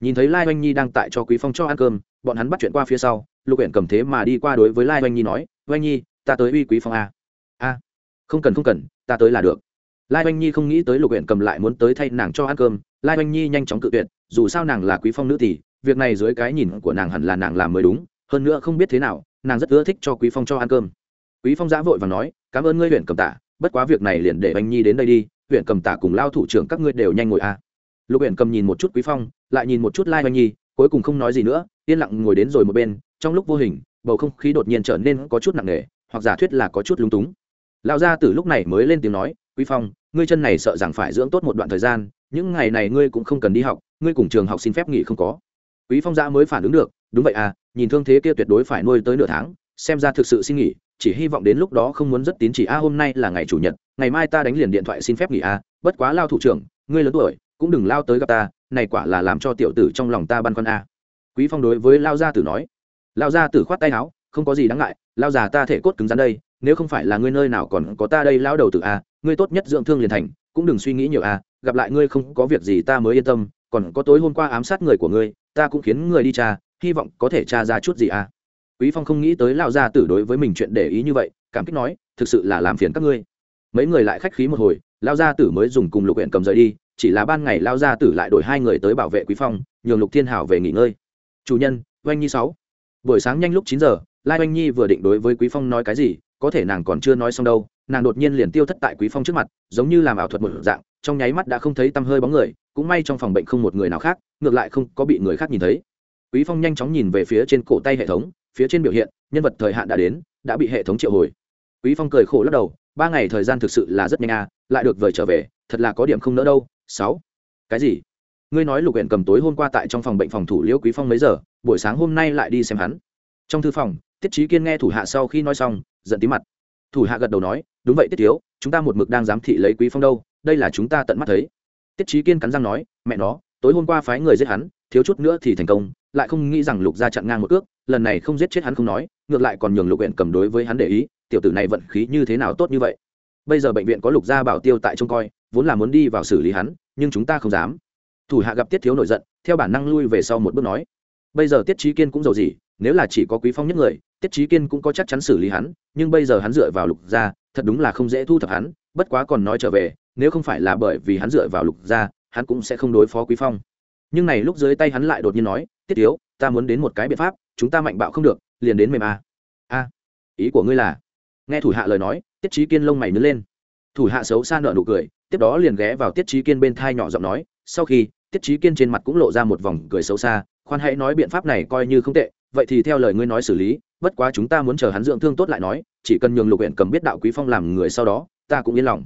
Speaker 1: Nhìn thấy lai oanh nhi đang tại cho quý phong cho ăn cơm, bọn hắn bắt chuyện qua phía sau, lục huyện cầm thế mà đi qua đối với lai oanh nhi nói, oanh nhi, ta tới uy quý phong a. A, không cần không cần, ta tới là được. Lai oanh nhi không nghĩ tới lục huyện cầm lại muốn tới thay nàng cho ăn cơm, lai oanh nhi nhanh chóng cự tuyệt, dù sao nàng là quý phong nữ thì việc này dưới cái nhìn của nàng hẳn là nàng làm mới đúng, hơn nữa không biết thế nào, nàng rất ưa thích cho quý phong cho ăn cơm. Quý phong giã vội và nói, cảm ơn ngươi huyện cầm tạ bất quá việc này liền để oanh nhi đến đây đi huyện cầm tả cùng lao thủ trưởng các ngươi đều nhanh ngồi a à. lục huyện cầm nhìn một chút quý phong, lại nhìn một chút lai anh nhi, cuối cùng không nói gì nữa, yên lặng ngồi đến rồi một bên, trong lúc vô hình, bầu không khí đột nhiên trở nên có chút nặng nề, hoặc giả thuyết là có chút lung túng lão gia từ lúc này mới lên tiếng nói, quý phong, ngươi chân này sợ rằng phải dưỡng tốt một đoạn thời gian, những ngày này ngươi cũng không cần đi học, ngươi cùng trường học xin phép nghỉ không có quý phong gia mới phản ứng được, đúng vậy à nhìn thương thế kia tuyệt đối phải nuôi tới nửa tháng xem ra thực sự xin nghỉ, chỉ hy vọng đến lúc đó không muốn rất tín chỉ a, hôm nay là ngày chủ nhật, ngày mai ta đánh liền điện thoại xin phép nghỉ a, bất quá lao thủ trưởng, ngươi lớn tuổi, cũng đừng lao tới gặp ta, này quả là làm cho tiểu tử trong lòng ta băn khoăn a. Quý phong đối với lao gia tử nói. Lao gia tử khoát tay áo, không có gì đáng ngại, lao già ta thể cốt cứng rắn đây, nếu không phải là ngươi nơi nào còn có ta đây lao đầu tử a, ngươi tốt nhất dưỡng thương liền thành, cũng đừng suy nghĩ nhiều a, gặp lại ngươi không có việc gì ta mới yên tâm, còn có tối hôm qua ám sát người của ngươi, ta cũng khiến người đi tra, hy vọng có thể tra ra chút gì a quý phong không nghĩ tới lao gia tử đối với mình chuyện để ý như vậy, cảm kích nói, thực sự là làm phiền các ngươi. Mấy người lại khách khí một hồi lao gia tử mới dùng cùng lục huyện cầm rời đi, chỉ là ban ngày lao gia tử lại đổi hai người tới bảo vệ quý phong, nhường lục thiên hảo về nghỉ ngơi. Chủ nhân, oanh nhi sáu. Buổi sáng nhanh lúc chín giờ, lai oanh nhi vừa định đối với quý phong nói cái gì, có thể nàng còn chưa nói xong đâu, nàng đột nhiên liền tiêu thất tại quý phong trước mặt, giống như làm ảo thuật một dạng, trong nháy mắt đã không thấy tăm hơi bóng người, cũng may trong phòng bệnh không một người nào khác, ngược lại không có bị người khác nhìn thấy. Quý phong nhanh chóng nhìn về phía trên cổ tay hệ thống phía trên biểu hiện, nhân vật thời hạn đã đến, đã bị hệ thống triệu hồi. Quý phong cười khổ lắc đầu, ba ngày thời gian thực sự là rất nhanh à lại được vời trở về, thật là có điểm không nỡ đâu. Sáu. Cái gì? Ngươi nói lục huyện cầm tối hôm qua tại trong phòng bệnh phòng thủ liễu quý phong mấy giờ, buổi sáng hôm nay lại đi xem hắn. Trong thư phòng, tiết trí kiên nghe thủ hạ sau khi nói xong, giận tí mặt. Thủ hạ gật đầu nói, đúng vậy tiết thiếu, chúng ta một mực đang giám thị lấy quý phong đâu, đây là chúng ta tận mắt thấy. Tiết trí kiên cắn răng nói, mẹ nó, tối hôm qua phái người giết hắn, thiếu chút nữa thì thành công lại không nghĩ rằng lục gia chặn ngang một cước, lần này không giết chết hắn không nói, ngược lại còn nhường lục huyện cầm đối với hắn để ý, tiểu tử này vận khí như thế nào tốt như vậy. Bây giờ bệnh viện có lục gia bảo tiêu tại trông coi, vốn là muốn đi vào xử lý hắn, nhưng chúng ta không dám. Thủ hạ gặp tiết thiếu nổi giận, theo bản năng lui về sau một bước nói, bây giờ tiết trí kiên cũng giàu gì, nếu là chỉ có quý phong nhất người, tiết trí kiên cũng có chắc chắn xử lý hắn, nhưng bây giờ hắn dựa vào lục gia, thật đúng là không dễ thu thập hắn, bất quá còn nói trở về, nếu không phải là bởi vì hắn dựa vào lục gia, hắn cũng sẽ không đối phó quý phong nhưng này lúc dưới tay hắn lại đột nhiên nói, tiết tiếu, ta muốn đến một cái biện pháp, chúng ta mạnh bạo không được, liền đến mềm a a, ý của ngươi là? Nghe thủ hạ lời nói, tiết trí kiên lông mày nứt lên. Thủ hạ xấu xa nợ nụ cười, tiếp đó liền ghé vào tiết trí kiên bên thai nhỏ giọng nói, sau khi tiết trí kiên trên mặt cũng lộ ra một vòng cười xấu xa, khoan hãy nói biện pháp này coi như không tệ, vậy thì theo lời ngươi nói xử lý, bất quá chúng ta muốn chờ hắn dưỡng thương tốt lại nói, chỉ cần nhường lục huyện cầm biết đạo quý phong làm người sau đó, ta cũng yên lòng.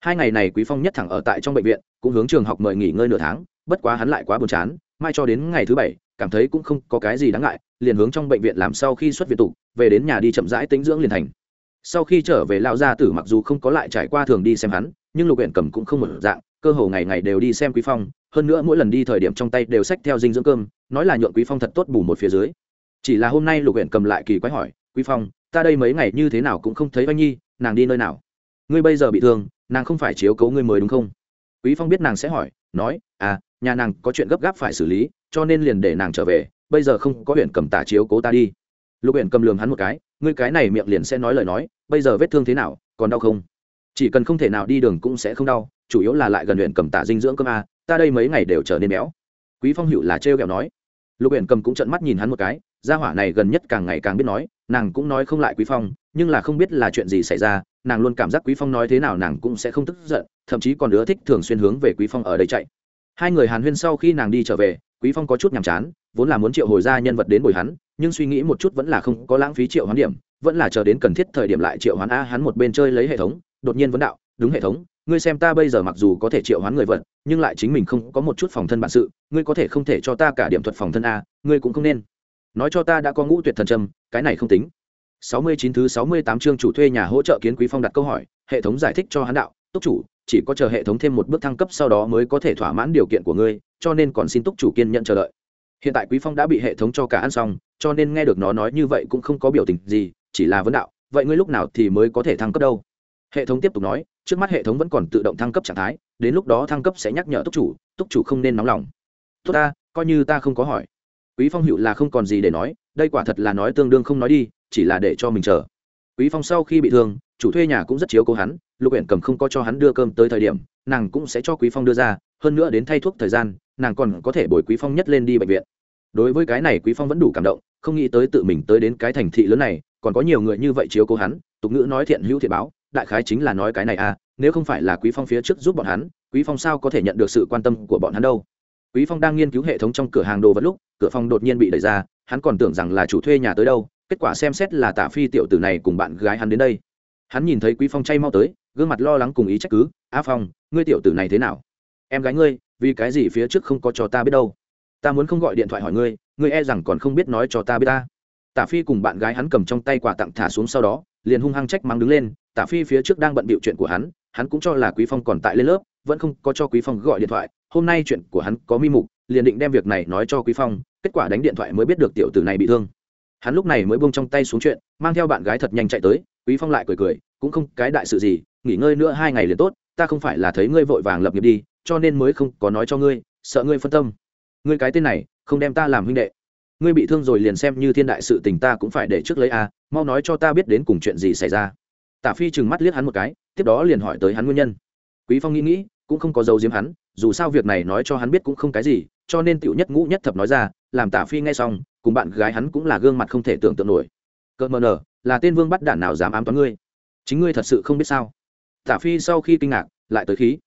Speaker 1: Hai ngày này quý phong nhất thẳng ở tại trong bệnh viện, cũng hướng trường học mời nghỉ ngơi nửa tháng bất quá hắn lại quá buồn chán, mai cho đến ngày thứ bảy, cảm thấy cũng không có cái gì đáng ngại, liền hướng trong bệnh viện làm sau khi xuất viện tụ, về đến nhà đi chậm rãi tính dưỡng liền thành. Sau khi trở về, lão gia tử mặc dù không có lại trải qua thường đi xem hắn, nhưng lục huyện cầm cũng không một dạng, cơ hồ ngày ngày đều đi xem quý phong, hơn nữa mỗi lần đi thời điểm trong tay đều xách theo dinh dưỡng cơm, nói là nhượng quý phong thật tốt bù một phía dưới. Chỉ là hôm nay lục huyện cầm lại kỳ quái hỏi, quý phong, ta đây mấy ngày như thế nào cũng không thấy oanh nhi, nàng đi nơi nào? Ngươi bây giờ bị thương, nàng không phải chiếu cố ngươi mới đúng không? Quý phong biết nàng sẽ hỏi, nói à nhà nàng có chuyện gấp gáp phải xử lý, cho nên liền để nàng trở về, bây giờ không có huyện cầm tả chiếu cố ta đi. Lục huyện cầm lường hắn một cái, ngươi cái này miệng liền sẽ nói lời nói, bây giờ vết thương thế nào, còn đau không? Chỉ cần không thể nào đi đường cũng sẽ không đau, chủ yếu là lại gần huyện cầm tả dinh dưỡng cơm a, ta đây mấy ngày đều trở nên béo. Quý phong hữu là trêu ghẹo nói. Lục huyện cầm cũng trợn mắt nhìn hắn một cái, gia hỏa này gần nhất càng ngày càng biết nói, nàng cũng nói không lại quý phong, nhưng là không biết là chuyện gì xảy ra, nàng luôn cảm giác quý phong nói thế nào nàng cũng sẽ không tức giận, thậm chí còn ưa thích thường xuyên hướng về quý phong ở đây chạy hai người hàn huyên sau khi nàng đi trở về, quý phong có chút nhàm chán, vốn là muốn triệu hồi ra nhân vật đến bồi hắn, nhưng suy nghĩ một chút vẫn là không có lãng phí triệu hoán điểm, vẫn là chờ đến cần thiết thời điểm lại triệu hoán a hắn một bên chơi lấy hệ thống, đột nhiên vấn đạo, đúng hệ thống, ngươi xem ta bây giờ mặc dù có thể triệu hoán người vật, nhưng lại chính mình không có một chút phòng thân bản sự, ngươi có thể không thể cho ta cả điểm thuật phòng thân a, ngươi cũng không nên. Nói cho ta đã có ngũ tuyệt thần trâm, cái này không tính. Sáu mươi chín thứ sáu mươi tám chương chủ thuê nhà hỗ trợ kiến quý phong đặt câu hỏi, hệ thống giải thích cho hắn đạo, túc chủ chỉ có chờ hệ thống thêm một bước thăng cấp sau đó mới có thể thỏa mãn điều kiện của ngươi, cho nên còn xin túc chủ kiên nhận chờ đợi. Hiện tại quý phong đã bị hệ thống cho cả ăn xong, cho nên nghe được nó nói như vậy cũng không có biểu tình gì, chỉ là vấn đạo, vậy ngươi lúc nào thì mới có thể thăng cấp đâu? Hệ thống tiếp tục nói, trước mắt hệ thống vẫn còn tự động thăng cấp trạng thái, đến lúc đó thăng cấp sẽ nhắc nhở túc chủ túc chủ không nên nóng lòng. Tốt ta, coi như ta không có hỏi. Quý phong hiểu là không còn gì để nói, đây quả thật là nói tương đương không nói đi, chỉ là để cho mình chờ. Quý phong sau khi bị thương, chủ thuê nhà cũng rất chiếu cố hắn lục huyện cầm không có cho hắn đưa cơm tới thời điểm, nàng cũng sẽ cho quý phong đưa ra, hơn nữa đến thay thuốc thời gian, nàng còn có thể bồi quý phong nhất lên đi bệnh viện. Đối với cái này quý phong vẫn đủ cảm động, không nghĩ tới tự mình tới đến cái thành thị lớn này, còn có nhiều người như vậy chiếu cố hắn, tục ngữ nói thiện hữu thiện báo, đại khái chính là nói cái này à nếu không phải là quý phong phía trước giúp bọn hắn, quý phong sao có thể nhận được sự quan tâm của bọn hắn đâu? Quý phong đang nghiên cứu hệ thống trong cửa hàng đồ vật lúc, cửa phòng đột nhiên bị đẩy ra, hắn còn tưởng rằng là chủ thuê nhà tới đâu, kết quả xem xét là tả phi tiểu tử này cùng bạn gái hắn đến đây. Hắn nhìn thấy quý phong chay mau tới gương mặt lo lắng cùng ý trách cứ, a phong, ngươi tiểu tử này thế nào? Em gái ngươi, vì cái gì phía trước không có cho ta biết đâu? Ta muốn không gọi điện thoại hỏi ngươi ngươi e rằng còn không biết nói cho ta biết ta. Tả phi cùng bạn gái hắn cầm trong tay quà tặng thả xuống sau đó, liền hung hăng trách mắng đứng lên, tả phi phía trước đang bận bịu chuyện của hắn hắn cũng cho là quý phong còn tại lên lớp, vẫn không có cho quý phong gọi điện thoại, hôm nay chuyện của hắn có mi mục, liền định đem việc này nói cho quý phong, kết quả đánh điện thoại mới biết được tiểu tử này bị thương. Hắn lúc này mới buông trong tay xuống chuyện, mang theo bạn gái thật nhanh chạy tới, quý phong lại cười cười, cũng không cái đại sự gì nghỉ ngơi nữa hai ngày liền tốt, ta không phải là thấy ngươi vội vàng lập nghiệp đi, cho nên mới không có nói cho ngươi, sợ ngươi phân tâm. Ngươi cái tên này, không đem ta làm huynh đệ. Ngươi bị thương rồi liền xem như thiên đại sự tình ta cũng phải để trước lấy a, mau nói cho ta biết đến cùng chuyện gì xảy ra. Tả phi trừng mắt liếc hắn một cái, tiếp đó liền hỏi tới hắn nguyên nhân. Quý phong nghĩ nghĩ, cũng không có dấu diếm hắn, dù sao việc này nói cho hắn biết cũng không cái gì, cho nên tiểu nhất ngũ nhất thập nói ra, làm tả phi nghe xong, cùng bạn gái hắn cũng là gương mặt không thể tưởng tượng nổi. Cợt mờ nở, là tên vương bắt đản nào dám ám toán ngươi? Chính ngươi thật sự không biết sao? Tả phi sau khi kinh ngạc, lại tới khí.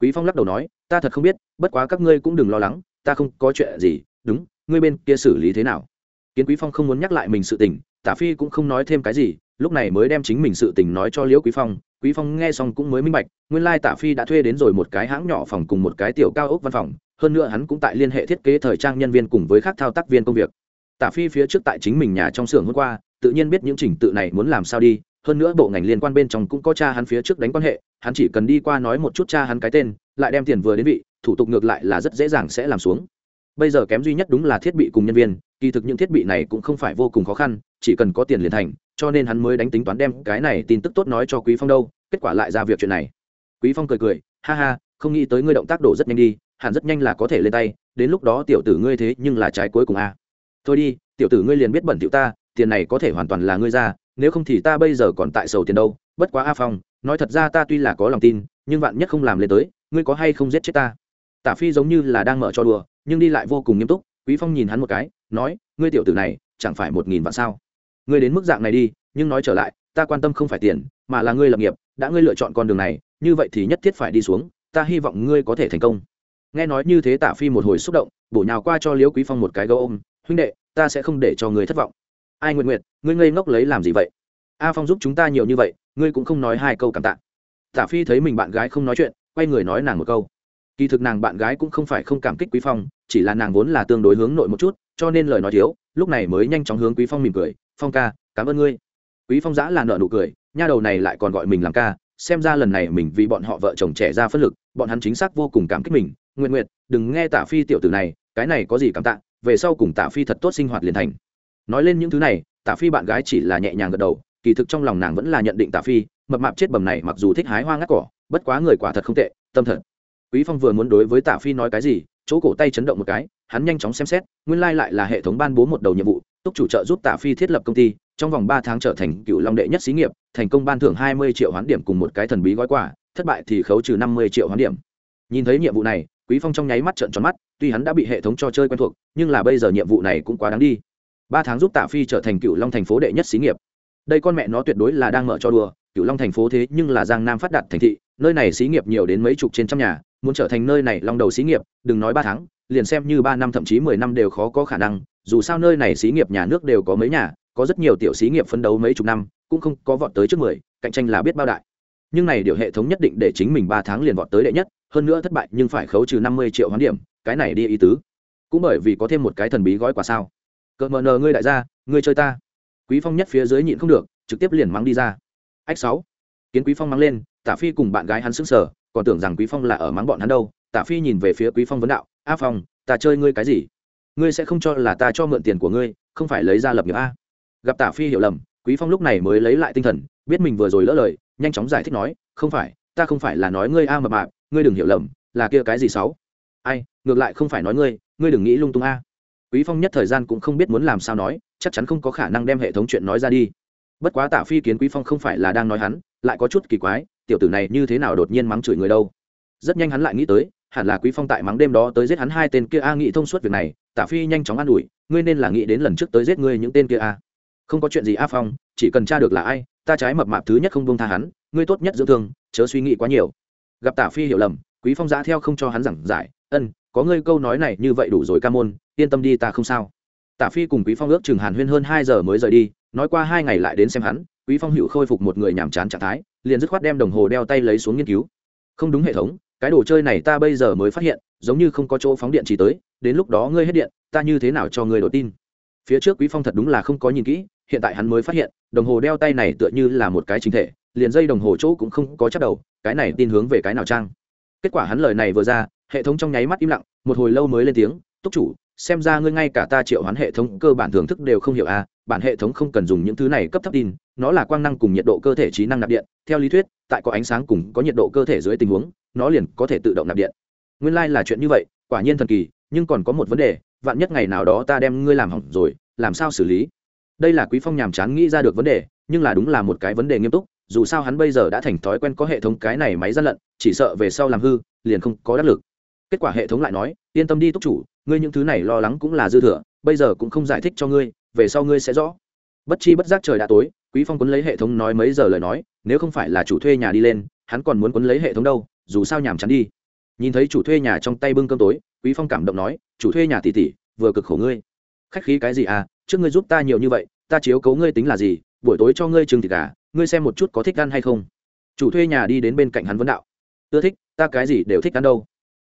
Speaker 1: Quý phong lắc đầu nói, ta thật không biết, bất quá các ngươi cũng đừng lo lắng, ta không có chuyện gì, đúng, ngươi bên kia xử lý thế nào? Kiến quý phong không muốn nhắc lại mình sự tình, tả phi cũng không nói thêm cái gì, lúc này mới đem chính mình sự tình nói cho liễu quý phong. Quý phong nghe xong cũng mới minh bạch, nguyên lai tả phi đã thuê đến rồi một cái hãng nhỏ phòng cùng một cái tiểu cao ốc văn phòng, hơn nữa hắn cũng tại liên hệ thiết kế thời trang nhân viên cùng với các thao tác viên công việc. Tả phi phía trước tại chính mình nhà trong xưởng hôm qua, tự nhiên biết những trình tự này muốn làm sao đi hơn nữa bộ ngành liên quan bên trong cũng có cha hắn phía trước đánh quan hệ, hắn chỉ cần đi qua nói một chút cha hắn cái tên, lại đem tiền vừa đến vị, thủ tục ngược lại là rất dễ dàng sẽ làm xuống. Bây giờ kém duy nhất đúng là thiết bị cùng nhân viên, kỳ thực những thiết bị này cũng không phải vô cùng khó khăn, chỉ cần có tiền liền thành, cho nên hắn mới đánh tính toán đem cái này tin tức tốt nói cho quý phong đâu, kết quả lại ra việc chuyện này. Quý phong cười cười, ha ha, không nghĩ tới ngươi động tác đổ rất nhanh đi, hẳn rất nhanh là có thể lên tay, đến lúc đó tiểu tử ngươi thế nhưng là trái cuối cùng a. Thôi đi, tiểu tử ngươi liền biết bẩn tiểu ta, tiền này có thể hoàn toàn là ngươi ra nếu không thì ta bây giờ còn tại sầu tiền đâu, bất quá a phong, nói thật ra ta tuy là có lòng tin, nhưng vạn nhất không làm lên tới, ngươi có hay không giết chết ta? Tả phi giống như là đang mở cho đùa, nhưng đi lại vô cùng nghiêm túc, quý phong nhìn hắn một cái, nói, ngươi tiểu tử này, chẳng phải một nghìn vạn sao? Ngươi đến mức dạng này đi, nhưng nói trở lại, ta quan tâm không phải tiền, mà là ngươi lập nghiệp, đã ngươi lựa chọn con đường này, như vậy thì nhất thiết phải đi xuống, ta hy vọng ngươi có thể thành công. Nghe nói như thế tả phi một hồi xúc động, bổ nhào qua cho liễu quý phong một cái gấu ôm, huynh đệ, ta sẽ không để cho ngươi thất vọng ai nguyện nguyện, ngươi ngây ngốc lấy làm gì vậy? A phong giúp chúng ta nhiều như vậy, ngươi cũng không nói hai câu cảm tạ. Tả phi thấy mình bạn gái không nói chuyện, quay người nói nàng một câu. Kỳ thực nàng bạn gái cũng không phải không cảm kích quý phong, chỉ là nàng vốn là tương đối hướng nội một chút, cho nên lời nói thiếu, lúc này mới nhanh chóng hướng quý phong mỉm cười, phong ca, cảm ơn ngươi. Quý phong giã là nợ nụ cười, nha đầu này lại còn gọi mình làm ca, xem ra lần này mình vì bọn họ vợ chồng trẻ ra phân lực, bọn hắn chính xác vô cùng cảm kích mình. Nguyện nguyện, đừng nghe tả phi tiểu tử này, cái này có gì cảm tạ, về sau cùng tả phi thật tốt sinh hoạt liền thành nói lên những thứ này, tả phi bạn gái chỉ là nhẹ nhàng gật đầu, kỳ thực trong lòng nàng vẫn là nhận định tả phi, mập mạp chết bầm này mặc dù thích hái hoa ngắt cỏ, bất quá người quả thật không tệ, tâm thật. Quý phong vừa muốn đối với tả phi nói cái gì, chỗ cổ tay chấn động một cái, hắn nhanh chóng xem xét, nguyên lai lại là hệ thống ban bố một đầu nhiệm vụ, túc chủ trợ giúp tả phi thiết lập công ty, trong vòng ba tháng trở thành cựu long đệ nhất xí nghiệp, thành công ban thưởng hai mươi triệu hoán điểm cùng một cái thần bí gói quà, thất bại thì khấu trừ năm mươi triệu hoán điểm. Nhìn thấy nhiệm vụ này, quý phong trong nháy mắt trợn tròn mắt, tuy hắn đã bị hệ thống cho chơi quen thuộc, nhưng là bây giờ nhiệm vụ này cũng quá đáng đi ba tháng giúp tạ phi trở thành cựu long thành phố đệ nhất xí nghiệp. Đây con mẹ nó tuyệt đối là đang mở cho đùa cựu long thành phố thế nhưng là giang nam phát đạt thành thị, nơi này xí nghiệp nhiều đến mấy chục trên trăm nhà, muốn trở thành nơi này long đầu xí nghiệp, đừng nói ba tháng, liền xem như ba năm thậm chí mười năm đều khó có khả năng, dù sao nơi này xí nghiệp nhà nước đều có mấy nhà, có rất nhiều tiểu xí nghiệp phấn đấu mấy chục năm, cũng không có vọt tới trước mười, cạnh tranh là biết bao đại. Nhưng này điều hệ thống nhất định để chính mình ba tháng liền vọt tới đệ nhất, hơn nữa thất bại nhưng phải khấu trừ năm mươi triệu hoán điểm, cái này đi ý tứ. Cũng bởi vì có thêm một cái thần bí gói quà sao cợt mờ nờ ngươi đại gia, ngươi chơi ta. Quý phong nhất phía dưới nhịn không được, trực tiếp liền mắng đi ra. Ách sáu. Kiến quý phong mắng lên, tả phi cùng bạn gái hắn sững sờ, còn tưởng rằng quý phong là ở mắng bọn hắn đâu. Tả phi nhìn về phía quý phong vấn đạo, a phong, ta chơi ngươi cái gì? Ngươi sẽ không cho là ta cho mượn tiền của ngươi, không phải lấy ra lập nghiệp a. Gặp tả phi hiểu lầm, quý phong lúc này mới lấy lại tinh thần, biết mình vừa rồi lỡ lời, nhanh chóng giải thích nói, không phải, ta không phải là nói ngươi a mập mạp ngươi đừng hiểu lầm, là kia cái gì xấu ai, ngược lại không phải nói ngươi ngươi đừng nghĩ lung tung a quý phong nhất thời gian cũng không biết muốn làm sao nói, chắc chắn không có khả năng đem hệ thống chuyện nói ra đi. Bất quá tả phi kiến quý phong không phải là đang nói hắn, lại có chút kỳ quái, tiểu tử này như thế nào đột nhiên mắng chửi người đâu. Rất nhanh hắn lại nghĩ tới, hẳn là quý phong tại mắng đêm đó tới giết hắn hai tên kia a nghĩ thông suốt việc này tả phi nhanh chóng an ủi, ngươi nên là nghĩ đến lần trước tới giết ngươi những tên kia a. Không có chuyện gì a phong, chỉ cần tra được là ai, ta trái mập mạp thứ nhất không buông tha hắn, ngươi tốt nhất dưỡng thương, chớ suy nghĩ quá nhiều. Gặp tả phi hiểu lầm, quý phong giã theo không cho hắn giảng giải, ân, có ngươi câu nói này như vậy đủ rồi ca môn yên tâm đi ta không sao. Tả phi cùng quý phong ước chừng hàn huyên hơn hai giờ mới rời đi, nói qua hai ngày lại đến xem hắn, quý phong hữu khôi phục một người nhàm chán trạng thái, liền dứt khoát đem đồng hồ đeo tay lấy xuống nghiên cứu. Không đúng hệ thống, cái đồ chơi này ta bây giờ mới phát hiện, giống như không có chỗ phóng điện chỉ tới, đến lúc đó ngươi hết điện, ta như thế nào cho ngươi đổ tin? Phía trước quý phong thật đúng là không có nhìn kỹ, hiện tại hắn mới phát hiện, đồng hồ đeo tay này tựa như là một cái chính thể, liền dây đồng hồ chỗ cũng không có chắc đầu, cái này tin hướng về cái nào trang? Kết quả hắn lời này vừa ra, hệ thống trong nháy mắt im lặng, một hồi lâu mới lên tiếng túc chủ, xem ra ngươi ngay cả ta triệu hoán hệ thống cơ bản thưởng thức đều không hiểu à bản hệ thống không cần dùng những thứ này cấp thấp tin, nó là quang năng cùng nhiệt độ cơ thể trí năng nạp điện, theo lý thuyết, tại có ánh sáng cùng có nhiệt độ cơ thể dưới tình huống, nó liền có thể tự động nạp điện. Nguyên lai、like、là chuyện như vậy, quả nhiên thần kỳ, nhưng còn có một vấn đề, vạn nhất ngày nào đó ta đem ngươi làm hỏng rồi, làm sao xử lý? Đây là quý phong nhàm chán nghĩ ra được vấn đề, nhưng là đúng là một cái vấn đề nghiêm túc, dù sao hắn bây giờ đã thành thói quen có hệ thống cái này máy gian lận, chỉ sợ về sau làm hư, liền không có đắc lực. Kết quả hệ thống lại nói, yên tâm đi túc chủ ngươi những thứ này lo lắng cũng là dư thừa, bây giờ cũng không giải thích cho ngươi, về sau ngươi sẽ rõ. Bất chi bất giác trời đã tối, quý phong quấn lấy hệ thống nói mấy giờ lời nói, nếu không phải là chủ thuê nhà đi lên, hắn còn muốn quấn lấy hệ thống đâu, dù sao nhàm chán đi. Nhìn thấy chủ thuê nhà trong tay bưng cơm tối, quý phong cảm động nói, chủ thuê nhà tỷ tỷ, vừa cực khổ ngươi. Khách khí cái gì à trước ngươi giúp ta nhiều như vậy, ta chiếu cấu ngươi tính là gì, buổi tối cho ngươi trừng thịt gà, ngươi xem một chút có thích ăn hay không. Chủ thuê nhà đi đến bên cạnh hắn vấn đạo, ưa thích, ta cái gì đều thích ăn đâu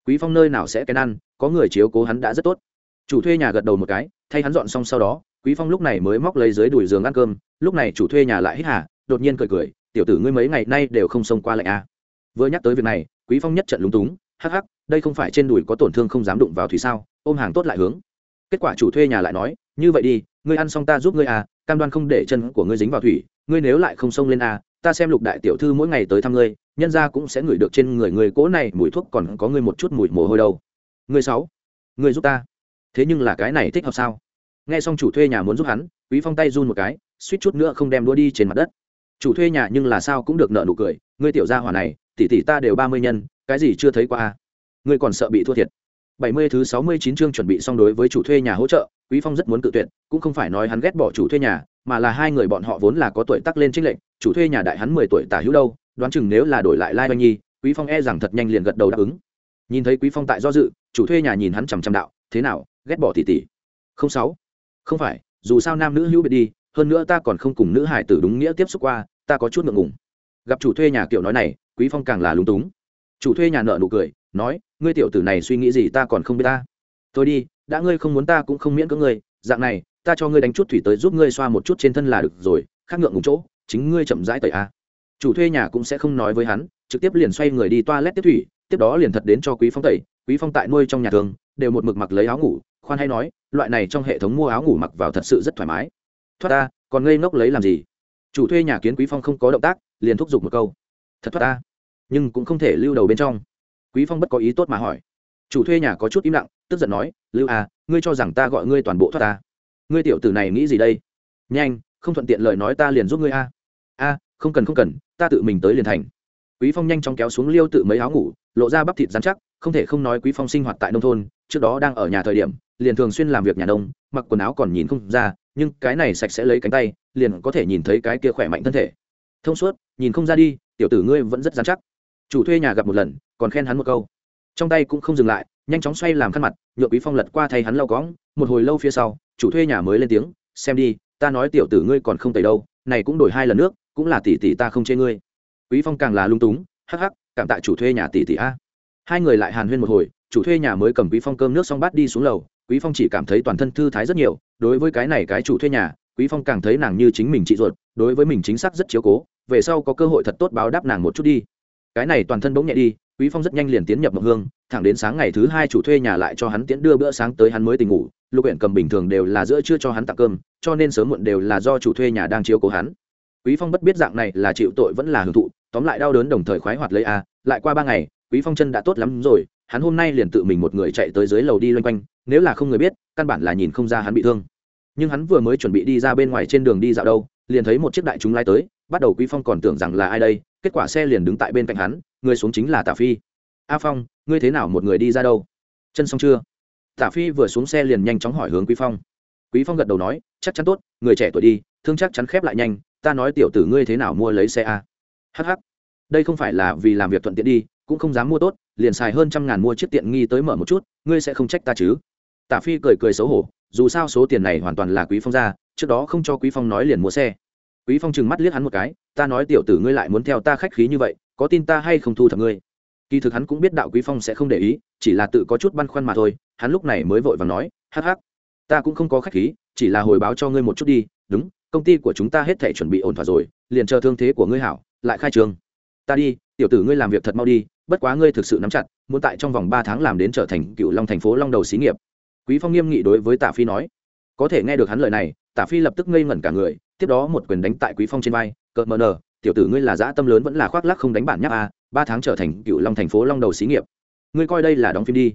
Speaker 1: quý phong nơi nào sẽ cái ăn, có người chiếu cố hắn đã rất tốt chủ thuê nhà gật đầu một cái, thay hắn dọn xong sau đó, quý phong lúc này mới móc lấy dưới đùi giường ăn cơm, lúc này chủ thuê nhà lại hít hà, đột nhiên cười cười, tiểu tử ngươi mấy ngày nay đều không xông qua lạnh à. vừa nhắc tới việc này, quý phong nhất trận lúng túng, hắc hắc, đây không phải trên đùi có tổn thương không dám đụng vào thủy sao, ôm hàng tốt lại hướng kết quả chủ thuê nhà lại nói, như vậy đi, ngươi ăn xong ta giúp ngươi à cam đoan không để chân của ngươi dính vào thủy, ngươi nếu lại không xông lên à ta xem lục đại tiểu thư mỗi ngày tới thăm ngươi nhân ra cũng sẽ ngửi được trên người người cố này, mùi thuốc còn có người một chút mùi mồ hôi đâu. Người sáu, người giúp ta. Thế nhưng là cái này thích hợp sao? Nghe xong chủ thuê nhà muốn giúp hắn, quý phong tay run một cái, suýt chút nữa không đem đua đi trên mặt đất. Chủ thuê nhà nhưng là sao cũng được nợ nụ cười, ngươi tiểu gia hỏa này, tỷ tỷ ta đều ba mươi nhân, cái gì chưa thấy qua a ngươi còn sợ bị thua thiệt. Bảy mươi thứ sáu mươi chín chương chuẩn bị xong đối với chủ thuê nhà hỗ trợ, quý phong rất muốn cự tuyệt, cũng không phải nói hắn ghét bỏ chủ thuê nhà, mà là hai người bọn họ vốn là có tuổi tác lên trinh lệnh chủ thuê nhà đại hắn mười tuổi tả hữu đâu đoán chừng nếu là đổi lại lai oanh nhi, quý phong e rằng thật nhanh liền gật đầu đáp ứng. Nhìn thấy quý phong tại do dự, chủ thuê nhà nhìn hắn chằm chằm đạo, thế nào, ghét bỏ tỷ tỷ? Không sáu. Không phải, dù sao nam nữ hữu biệt đi, hơn nữa ta còn không cùng nữ hải tử đúng nghĩa tiếp xúc qua, ta có chút ngượng ngùng. Gặp chủ thuê nhà kiểu nói này, quý phong càng là lúng túng. Chủ thuê nhà nợ nụ cười, nói, ngươi tiểu tử này suy nghĩ gì ta còn không biết ta. Thôi đi, đã ngươi không muốn ta cũng không miễn cưỡng ngươi, dạng này, ta cho ngươi đánh chút thủy tới giúp ngươi xoa một chút trên thân là được rồi, khác ngượng ngùng chỗ, chính ngươi chậm rãi tẩy a chủ thuê nhà cũng sẽ không nói với hắn, trực tiếp liền xoay người đi toilet tiếp thủy, tiếp đó liền thật đến cho quý phong tẩy. Quý phong tại nuôi trong nhà thường, đều một mực mặc lấy áo ngủ, khoan hay nói, loại này trong hệ thống mua áo ngủ mặc vào thật sự rất thoải mái. Thoát ta, còn ngây ngốc lấy làm gì? Chủ thuê nhà kiến quý phong không có động tác, liền thúc giục một câu. Thật thoát ta, nhưng cũng không thể lưu đầu bên trong. Quý phong bất có ý tốt mà hỏi. Chủ thuê nhà có chút im lặng, tức giận nói, lưu à ngươi cho rằng ta gọi ngươi toàn bộ thoát ta? Ngươi tiểu tử này nghĩ gì đây? Nhanh, không thuận tiện lời nói ta liền giúp ngươi a. A không cần không cần, ta tự mình tới liền thành. Quý phong nhanh chóng kéo xuống liêu tự mấy áo ngủ, lộ ra bắp thịt dán chắc, không thể không nói quý phong sinh hoạt tại nông thôn, trước đó đang ở nhà thời điểm, liền thường xuyên làm việc nhà nông, mặc quần áo còn nhìn không ra, nhưng cái này sạch sẽ lấy cánh tay, liền có thể nhìn thấy cái kia khỏe mạnh thân thể. Thông suốt, nhìn không ra đi, tiểu tử ngươi vẫn rất dán chắc. Chủ thuê nhà gặp một lần, còn khen hắn một câu. Trong tay cũng không dừng lại, nhanh chóng xoay làm khăn mặt nhựa quý phong lật qua thay hắn lau cóng một hồi lâu phía sau, chủ thuê nhà mới lên tiếng, xem đi, ta nói tiểu tử ngươi còn không tẩy đâu này cũng đổi hai lần nước, cũng là tỷ tỷ ta không chê ngươi. Quý phong càng là lung túng, hắc hắc, cảm tạ chủ thuê nhà tỷ tỷ a. Hai người lại hàn huyên một hồi, chủ thuê nhà mới cầm quý phong cơm nước xong bát đi xuống lầu, quý phong chỉ cảm thấy toàn thân thư thái rất nhiều, đối với cái này cái chủ thuê nhà, quý phong càng thấy nàng như chính mình chị ruột, đối với mình chính xác rất chiếu cố, về sau có cơ hội thật tốt báo đáp nàng một chút đi. Cái này toàn thân bỗng nhẹ đi quý phong rất nhanh liền tiến nhập mộng hương, thẳng đến sáng ngày thứ hai chủ thuê nhà lại cho hắn tiễn đưa bữa sáng tới hắn mới tỉnh ngủ. Lục huyện cầm bình thường đều là giữa trưa cho hắn tặng cơm, cho nên sớm muộn đều là do chủ thuê nhà đang chiếu cố hắn. Quý phong bất biết dạng này là chịu tội vẫn là hưởng thụ, tóm lại đau đớn đồng thời khoái hoạt lấy a, lại qua ba ngày, quý phong chân đã tốt lắm rồi, hắn hôm nay liền tự mình một người chạy tới dưới lầu đi loanh quanh, nếu là không người biết, căn bản là nhìn không ra hắn bị thương. Nhưng hắn vừa mới chuẩn bị đi ra bên ngoài trên đường đi dạo đâu, liền thấy một chiếc đại chúng lái tới, bắt đầu quý phong còn tưởng rằng là ai đây, kết quả xe liền đứng tại bên cạnh hắn người xuống chính là Tả phi. A phong, ngươi thế nào một người đi ra đâu? Chân xong chưa? Tả phi vừa xuống xe liền nhanh chóng hỏi hướng quý phong. Quý phong gật đầu nói, chắc chắn tốt, người trẻ tuổi đi, thương chắc chắn khép lại nhanh, ta nói tiểu tử ngươi thế nào mua lấy xe a? Hh đây không phải là vì làm việc thuận tiện đi, cũng không dám mua tốt, liền xài hơn trăm ngàn mua chiếc tiện nghi tới mở một chút, ngươi sẽ không trách ta chứ? Tả phi cười cười xấu hổ, dù sao số tiền này hoàn toàn là quý phong ra, trước đó không cho quý phong nói liền mua xe. Quý phong chừng mắt liếc hắn một cái, ta nói tiểu tử ngươi lại muốn theo ta khách khí như vậy có tin ta hay không thu thập ngươi? Kỳ thực hắn cũng biết đạo quý phong sẽ không để ý, chỉ là tự có chút băn khoăn mà thôi, hắn lúc này mới vội vàng nói, hắc hắc, ta cũng không có khách khí, chỉ là hồi báo cho ngươi một chút đi, đúng, công ty của chúng ta hết thể chuẩn bị ổn thỏa rồi, liền chờ thương thế của ngươi hảo, lại khai trương ta đi, tiểu tử ngươi làm việc thật mau đi, bất quá ngươi thực sự nắm chặt, muốn tại trong vòng ba tháng làm đến trở thành cựu long thành phố long đầu xí nghiệp. Quý phong nghiêm nghị đối với tạ phi nói. Có thể nghe được hắn lời này, tạ phi lập tức ngây ngẩn cả người, tiếp đó một quyền đánh tại quý phong trên vai, cợt mờ nờ tiểu tử ngươi là dã tâm lớn vẫn là khoác lác không đánh bản nhắc a à, ba tháng trở thành cựu long thành phố long đầu xí nghiệp. Ngươi coi đây là đóng phim đi.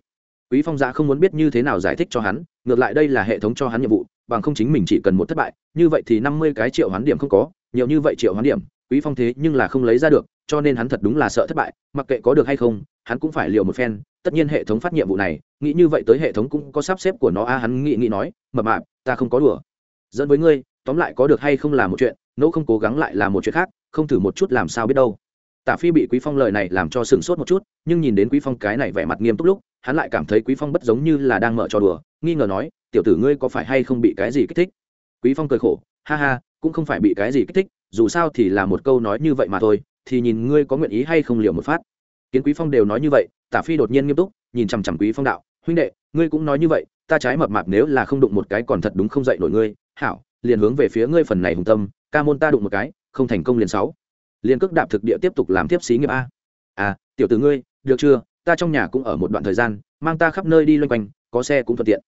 Speaker 1: Quý phong dã không muốn biết như thế nào giải thích cho hắn ngược lại đây là hệ thống cho hắn nhiệm vụ bằng không chính mình chỉ cần một thất bại như vậy thì năm mươi cái triệu hoán điểm không có nhiều như vậy triệu hoán điểm quý phong thế nhưng là không lấy ra được cho nên hắn thật đúng là sợ thất bại mặc kệ có được hay không hắn cũng phải liều một phen tất nhiên hệ thống phát nhiệm vụ này nghĩ như vậy tới hệ thống cũng có sắp xếp của nó a hắn nghĩ nghĩ nói mập mạp ta không có đùa. Dẫn với ngươi tóm lại có được hay không là một chuyện nỗ không cố gắng lại là một chuyện khác không thử một chút làm sao biết đâu. Tả phi bị quý phong lời này làm cho sừng sốt một chút, nhưng nhìn đến quý phong cái này vẻ mặt nghiêm túc lúc, hắn lại cảm thấy quý phong bất giống như là đang mở trò đùa, nghi ngờ nói, tiểu tử ngươi có phải hay không bị cái gì kích thích? Quý phong cười khổ, ha ha, cũng không phải bị cái gì kích thích, dù sao thì là một câu nói như vậy mà thôi, thì nhìn ngươi có nguyện ý hay không liệu một phát. Kiến quý phong đều nói như vậy, tả phi đột nhiên nghiêm túc, nhìn chằm chằm quý phong đạo, huynh đệ, ngươi cũng nói như vậy, ta trái mập mạp nếu là không đụng một cái còn thật đúng không dậy nổi ngươi, hảo, liền hướng về phía ngươi phần này hùng tâm, ca môn ta đụng một cái không thành công liền sáu. Liền cước đạp thực địa tiếp tục làm tiếp xí nghiệp a. À tiểu tử ngươi, được chưa? Ta trong nhà cũng ở một đoạn thời gian, mang ta khắp nơi đi loanh quanh, có xe cũng thuận tiện.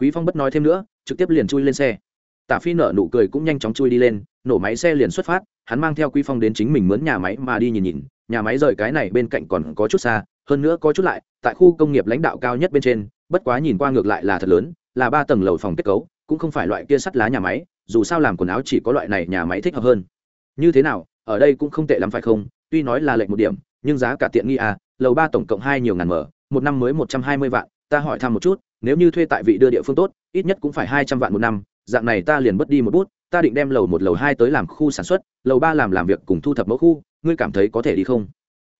Speaker 1: Quý phong bất nói thêm nữa, trực tiếp liền chui lên xe. Tả phi nở nụ cười cũng nhanh chóng chui đi lên, nổ máy xe liền xuất phát, hắn mang theo quý phong đến chính mình mướn nhà máy mà đi nhìn nhìn, nhà máy rời cái này bên cạnh còn có chút xa, hơn nữa có chút lại, tại khu công nghiệp lãnh đạo cao nhất bên trên, bất quá nhìn qua ngược lại là thật lớn, là ba tầng lầu phòng kết cấu, cũng không phải loại kia sắt lá nhà máy, dù sao làm quần áo chỉ có loại này nhà máy thích hợp hơn như thế nào, ở đây cũng không tệ lắm phải không? Tuy nói là lệnh một điểm, nhưng giá cả tiện nghi à lầu ba tổng cộng hai nhiều ngàn mở, một năm mới một trăm hai mươi vạn, ta hỏi thăm một chút, nếu như thuê tại vị đưa địa phương tốt, ít nhất cũng phải hai trăm vạn một năm, dạng này ta liền mất đi một bút, ta định đem lầu một, lầu hai tới làm khu sản xuất, lầu ba làm làm việc cùng thu thập mẫu khu, ngươi cảm thấy có thể đi không?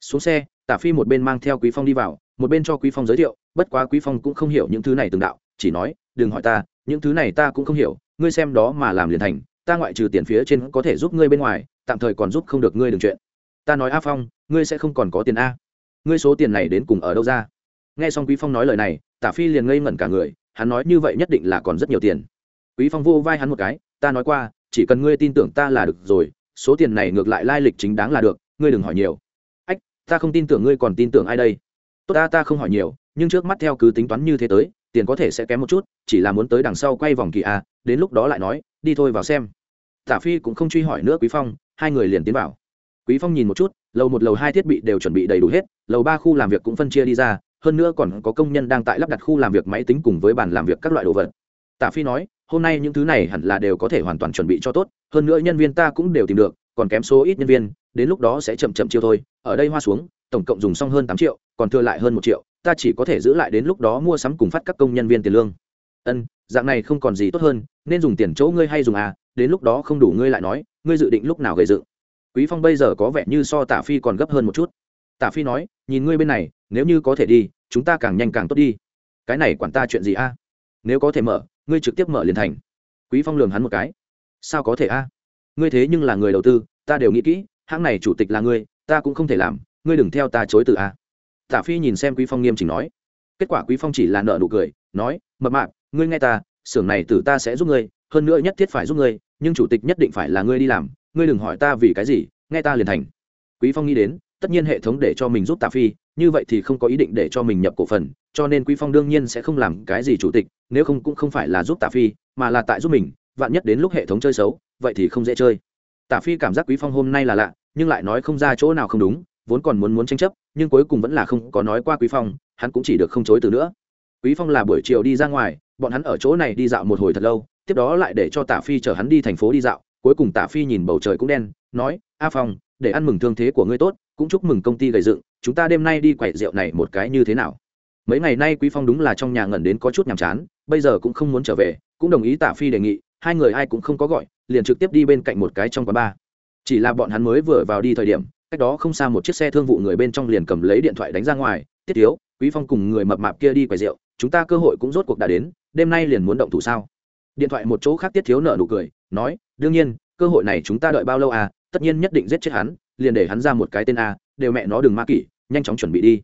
Speaker 1: Xuống xe, tả phi một bên mang theo quý phong đi vào, một bên cho quý phong giới thiệu, bất quá quý phong cũng không hiểu những thứ này từng đạo, chỉ nói, đừng hỏi ta, những thứ này ta cũng không hiểu, ngươi xem đó mà làm liền thành ta ngoại trừ tiền phía trên có thể giúp ngươi bên ngoài, tạm thời còn giúp không được ngươi đừng chuyện. Ta nói a phong, ngươi sẽ không còn có tiền a. Ngươi số tiền này đến cùng ở đâu ra? Nghe xong quý phong nói lời này, tả phi liền ngây ngẩn cả người, hắn nói như vậy nhất định là còn rất nhiều tiền. Quý phong vô vai hắn một cái, ta nói qua, chỉ cần ngươi tin tưởng ta là được rồi, số tiền này ngược lại lai lịch chính đáng là được, ngươi đừng hỏi nhiều. Ách, ta không tin tưởng ngươi còn tin tưởng ai đây? Tốt ta ta không hỏi nhiều, nhưng trước mắt theo cứ tính toán như thế tới, tiền có thể sẽ kém một chút, chỉ là muốn tới đằng sau quay vòng kỳ a, đến lúc đó lại nói đi thôi vào xem. Tả phi cũng không truy hỏi nữa quý phong, hai người liền tiến vào. Quý phong nhìn một chút, lầu một, lầu hai thiết bị đều chuẩn bị đầy đủ hết, lầu ba khu làm việc cũng phân chia đi ra, hơn nữa còn có công nhân đang tại lắp đặt khu làm việc máy tính cùng với bàn làm việc các loại đồ vật. Tả phi nói, hôm nay những thứ này hẳn là đều có thể hoàn toàn chuẩn bị cho tốt, hơn nữa nhân viên ta cũng đều tìm được, còn kém số ít nhân viên, đến lúc đó sẽ chậm chậm chiêu thôi, ở đây hoa xuống, tổng cộng dùng xong hơn tám triệu, còn thừa lại hơn một triệu, ta chỉ có thể giữ lại đến lúc đó mua sắm cùng phát các công nhân viên tiền lương ân, dạng này không còn gì tốt hơn, nên dùng tiền chỗ ngươi hay dùng à đến lúc đó không đủ ngươi lại nói, ngươi dự định lúc nào gây dựng? Quý phong bây giờ có vẻ như so tả phi còn gấp hơn một chút. Tả phi nói, nhìn ngươi bên này, nếu như có thể đi, chúng ta càng nhanh càng tốt đi. Cái này quản ta chuyện gì a? Nếu có thể mở, ngươi trực tiếp mở liền thành. Quý phong lường hắn một cái. Sao có thể a? Ngươi thế nhưng là người đầu tư, ta đều nghĩ kỹ, hãng này chủ tịch là ngươi, ta cũng không thể làm, ngươi đừng theo ta chối từ a. Tả phi nhìn xem quý phong nghiêm chỉnh nói. Kết quả quý phong chỉ là nợ nụ cười, nói, mập mạp ngươi nghe ta, xưởng này từ ta sẽ giúp ngươi, hơn nữa nhất thiết phải giúp ngươi, nhưng chủ tịch nhất định phải là ngươi đi làm, ngươi đừng hỏi ta vì cái gì, nghe ta liền thành. Quý phong nghĩ đến, tất nhiên hệ thống để cho mình giúp tả phi, như vậy thì không có ý định để cho mình nhập cổ phần, cho nên quý phong đương nhiên sẽ không làm cái gì chủ tịch, nếu không cũng không phải là giúp tả phi, mà là tại giúp mình, vạn nhất đến lúc hệ thống chơi xấu, vậy thì không dễ chơi. Tả phi cảm giác quý phong hôm nay là lạ, nhưng lại nói không ra chỗ nào không đúng, vốn còn muốn muốn tranh chấp, nhưng cuối cùng vẫn là không có nói qua quý phong, hắn cũng chỉ được không chối từ nữa quý phong là buổi chiều đi ra ngoài, bọn hắn ở chỗ này đi dạo một hồi thật lâu, tiếp đó lại để cho tả phi chở hắn đi thành phố đi dạo, cuối cùng tả phi nhìn bầu trời cũng đen, nói, a phong, để ăn mừng thương thế của ngươi tốt, cũng chúc mừng công ty gầy dựng, chúng ta đêm nay đi quậy rượu này một cái như thế nào? Mấy ngày nay quý phong đúng là trong nhà ngẩn đến có chút nhàm chán, bây giờ cũng không muốn trở về, cũng đồng ý tả phi đề nghị, hai người ai cũng không có gọi, liền trực tiếp đi bên cạnh một cái trong quán bar. Chỉ là bọn hắn mới vừa vào đi thời điểm, cách đó không xa một chiếc xe thương vụ người bên trong liền cầm lấy điện thoại đánh ra ngoài, tiết thiếu, quý phong cùng người mập mạp kia đi quầy rượu chúng ta cơ hội cũng rốt cuộc đã đến, đêm nay liền muốn động thủ sao? Điện thoại một chỗ khác tiết thiếu nợ nụ cười, nói, đương nhiên, cơ hội này chúng ta đợi bao lâu à? Tất nhiên nhất định giết chết hắn, liền để hắn ra một cái tên a, đều mẹ nó đừng ma kỷ, nhanh chóng chuẩn bị đi.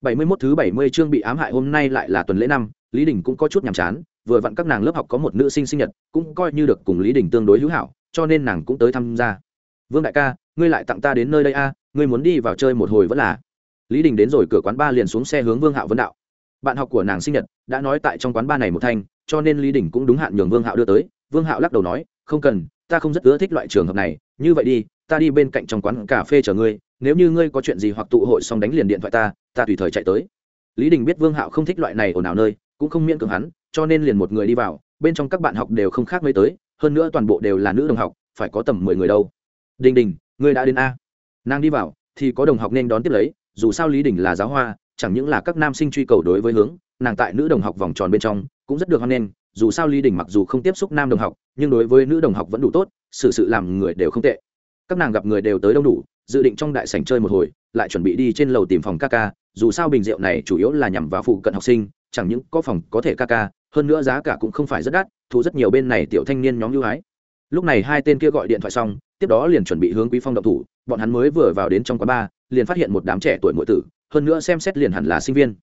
Speaker 1: Bảy mươi 71 thứ bảy mươi chương bị ám hại hôm nay lại là tuần lễ năm, lý đình cũng có chút nhàm chán, vừa vặn các nàng lớp học có một nữ sinh sinh nhật, cũng coi như được cùng lý đình tương đối hữu hảo, cho nên nàng cũng tới tham gia. Vương đại ca, ngươi lại tặng ta đến nơi đây a, ngươi muốn đi vào chơi một hồi vẫn là. Lý đình đến rồi cửa quán ba liền xuống xe hướng vương hạo vấn đạo bạn học của nàng sinh nhật đã nói tại trong quán ba này một thanh, cho nên lý đình cũng đúng hạn nhường vương hạo đưa tới. Vương hạo lắc đầu nói, không cần, ta không rất ưa thích loại trường hợp này. Như vậy đi, ta đi bên cạnh trong quán cà phê chờ ngươi. Nếu như ngươi có chuyện gì hoặc tụ hội xong đánh liền điện thoại ta ta tùy thời chạy tới. Lý đình biết vương hạo không thích loại này ồn ào nơi, cũng không miễn cưỡng hắn, cho nên liền một người đi vào. Bên trong các bạn học đều không khác mấy tới, hơn nữa toàn bộ đều là nữ đồng học, phải có tầm mười người đâu. Đình đình ngươi đã đến a? Nàng đi vào, thì có đồng học nên đón tiếp lấy, dù sao lý đình là giáo hoa chẳng những là các nam sinh truy cầu đối với hướng, nàng tại nữ đồng học vòng tròn bên trong cũng rất được hoan nghênh, dù sao ly đình mặc dù không tiếp xúc nam đồng học, nhưng đối với nữ đồng học vẫn đủ tốt sự sự làm người đều không tệ. Các nàng gặp người đều tới đông đủ, dự định trong đại sảnh chơi một hồi, lại chuẩn bị đi trên lầu tìm phòng ca ca, dù sao bình rượu này chủ yếu là nhằm vào phụ cận học sinh, chẳng những có phòng có thể ca ca, hơn nữa giá cả cũng không phải rất đắt, thu rất nhiều bên này tiểu thanh niên nhóm ưu ái. Lúc này hai tên kia gọi điện thoại xong, tiếp đó liền chuẩn bị hướng quý phong động thủ, bọn hắn mới vừa vào đến trong quán bar, liền phát hiện một đám trẻ tuổi ngụy tử hơn nữa xem xét liền hẳn là sinh viên.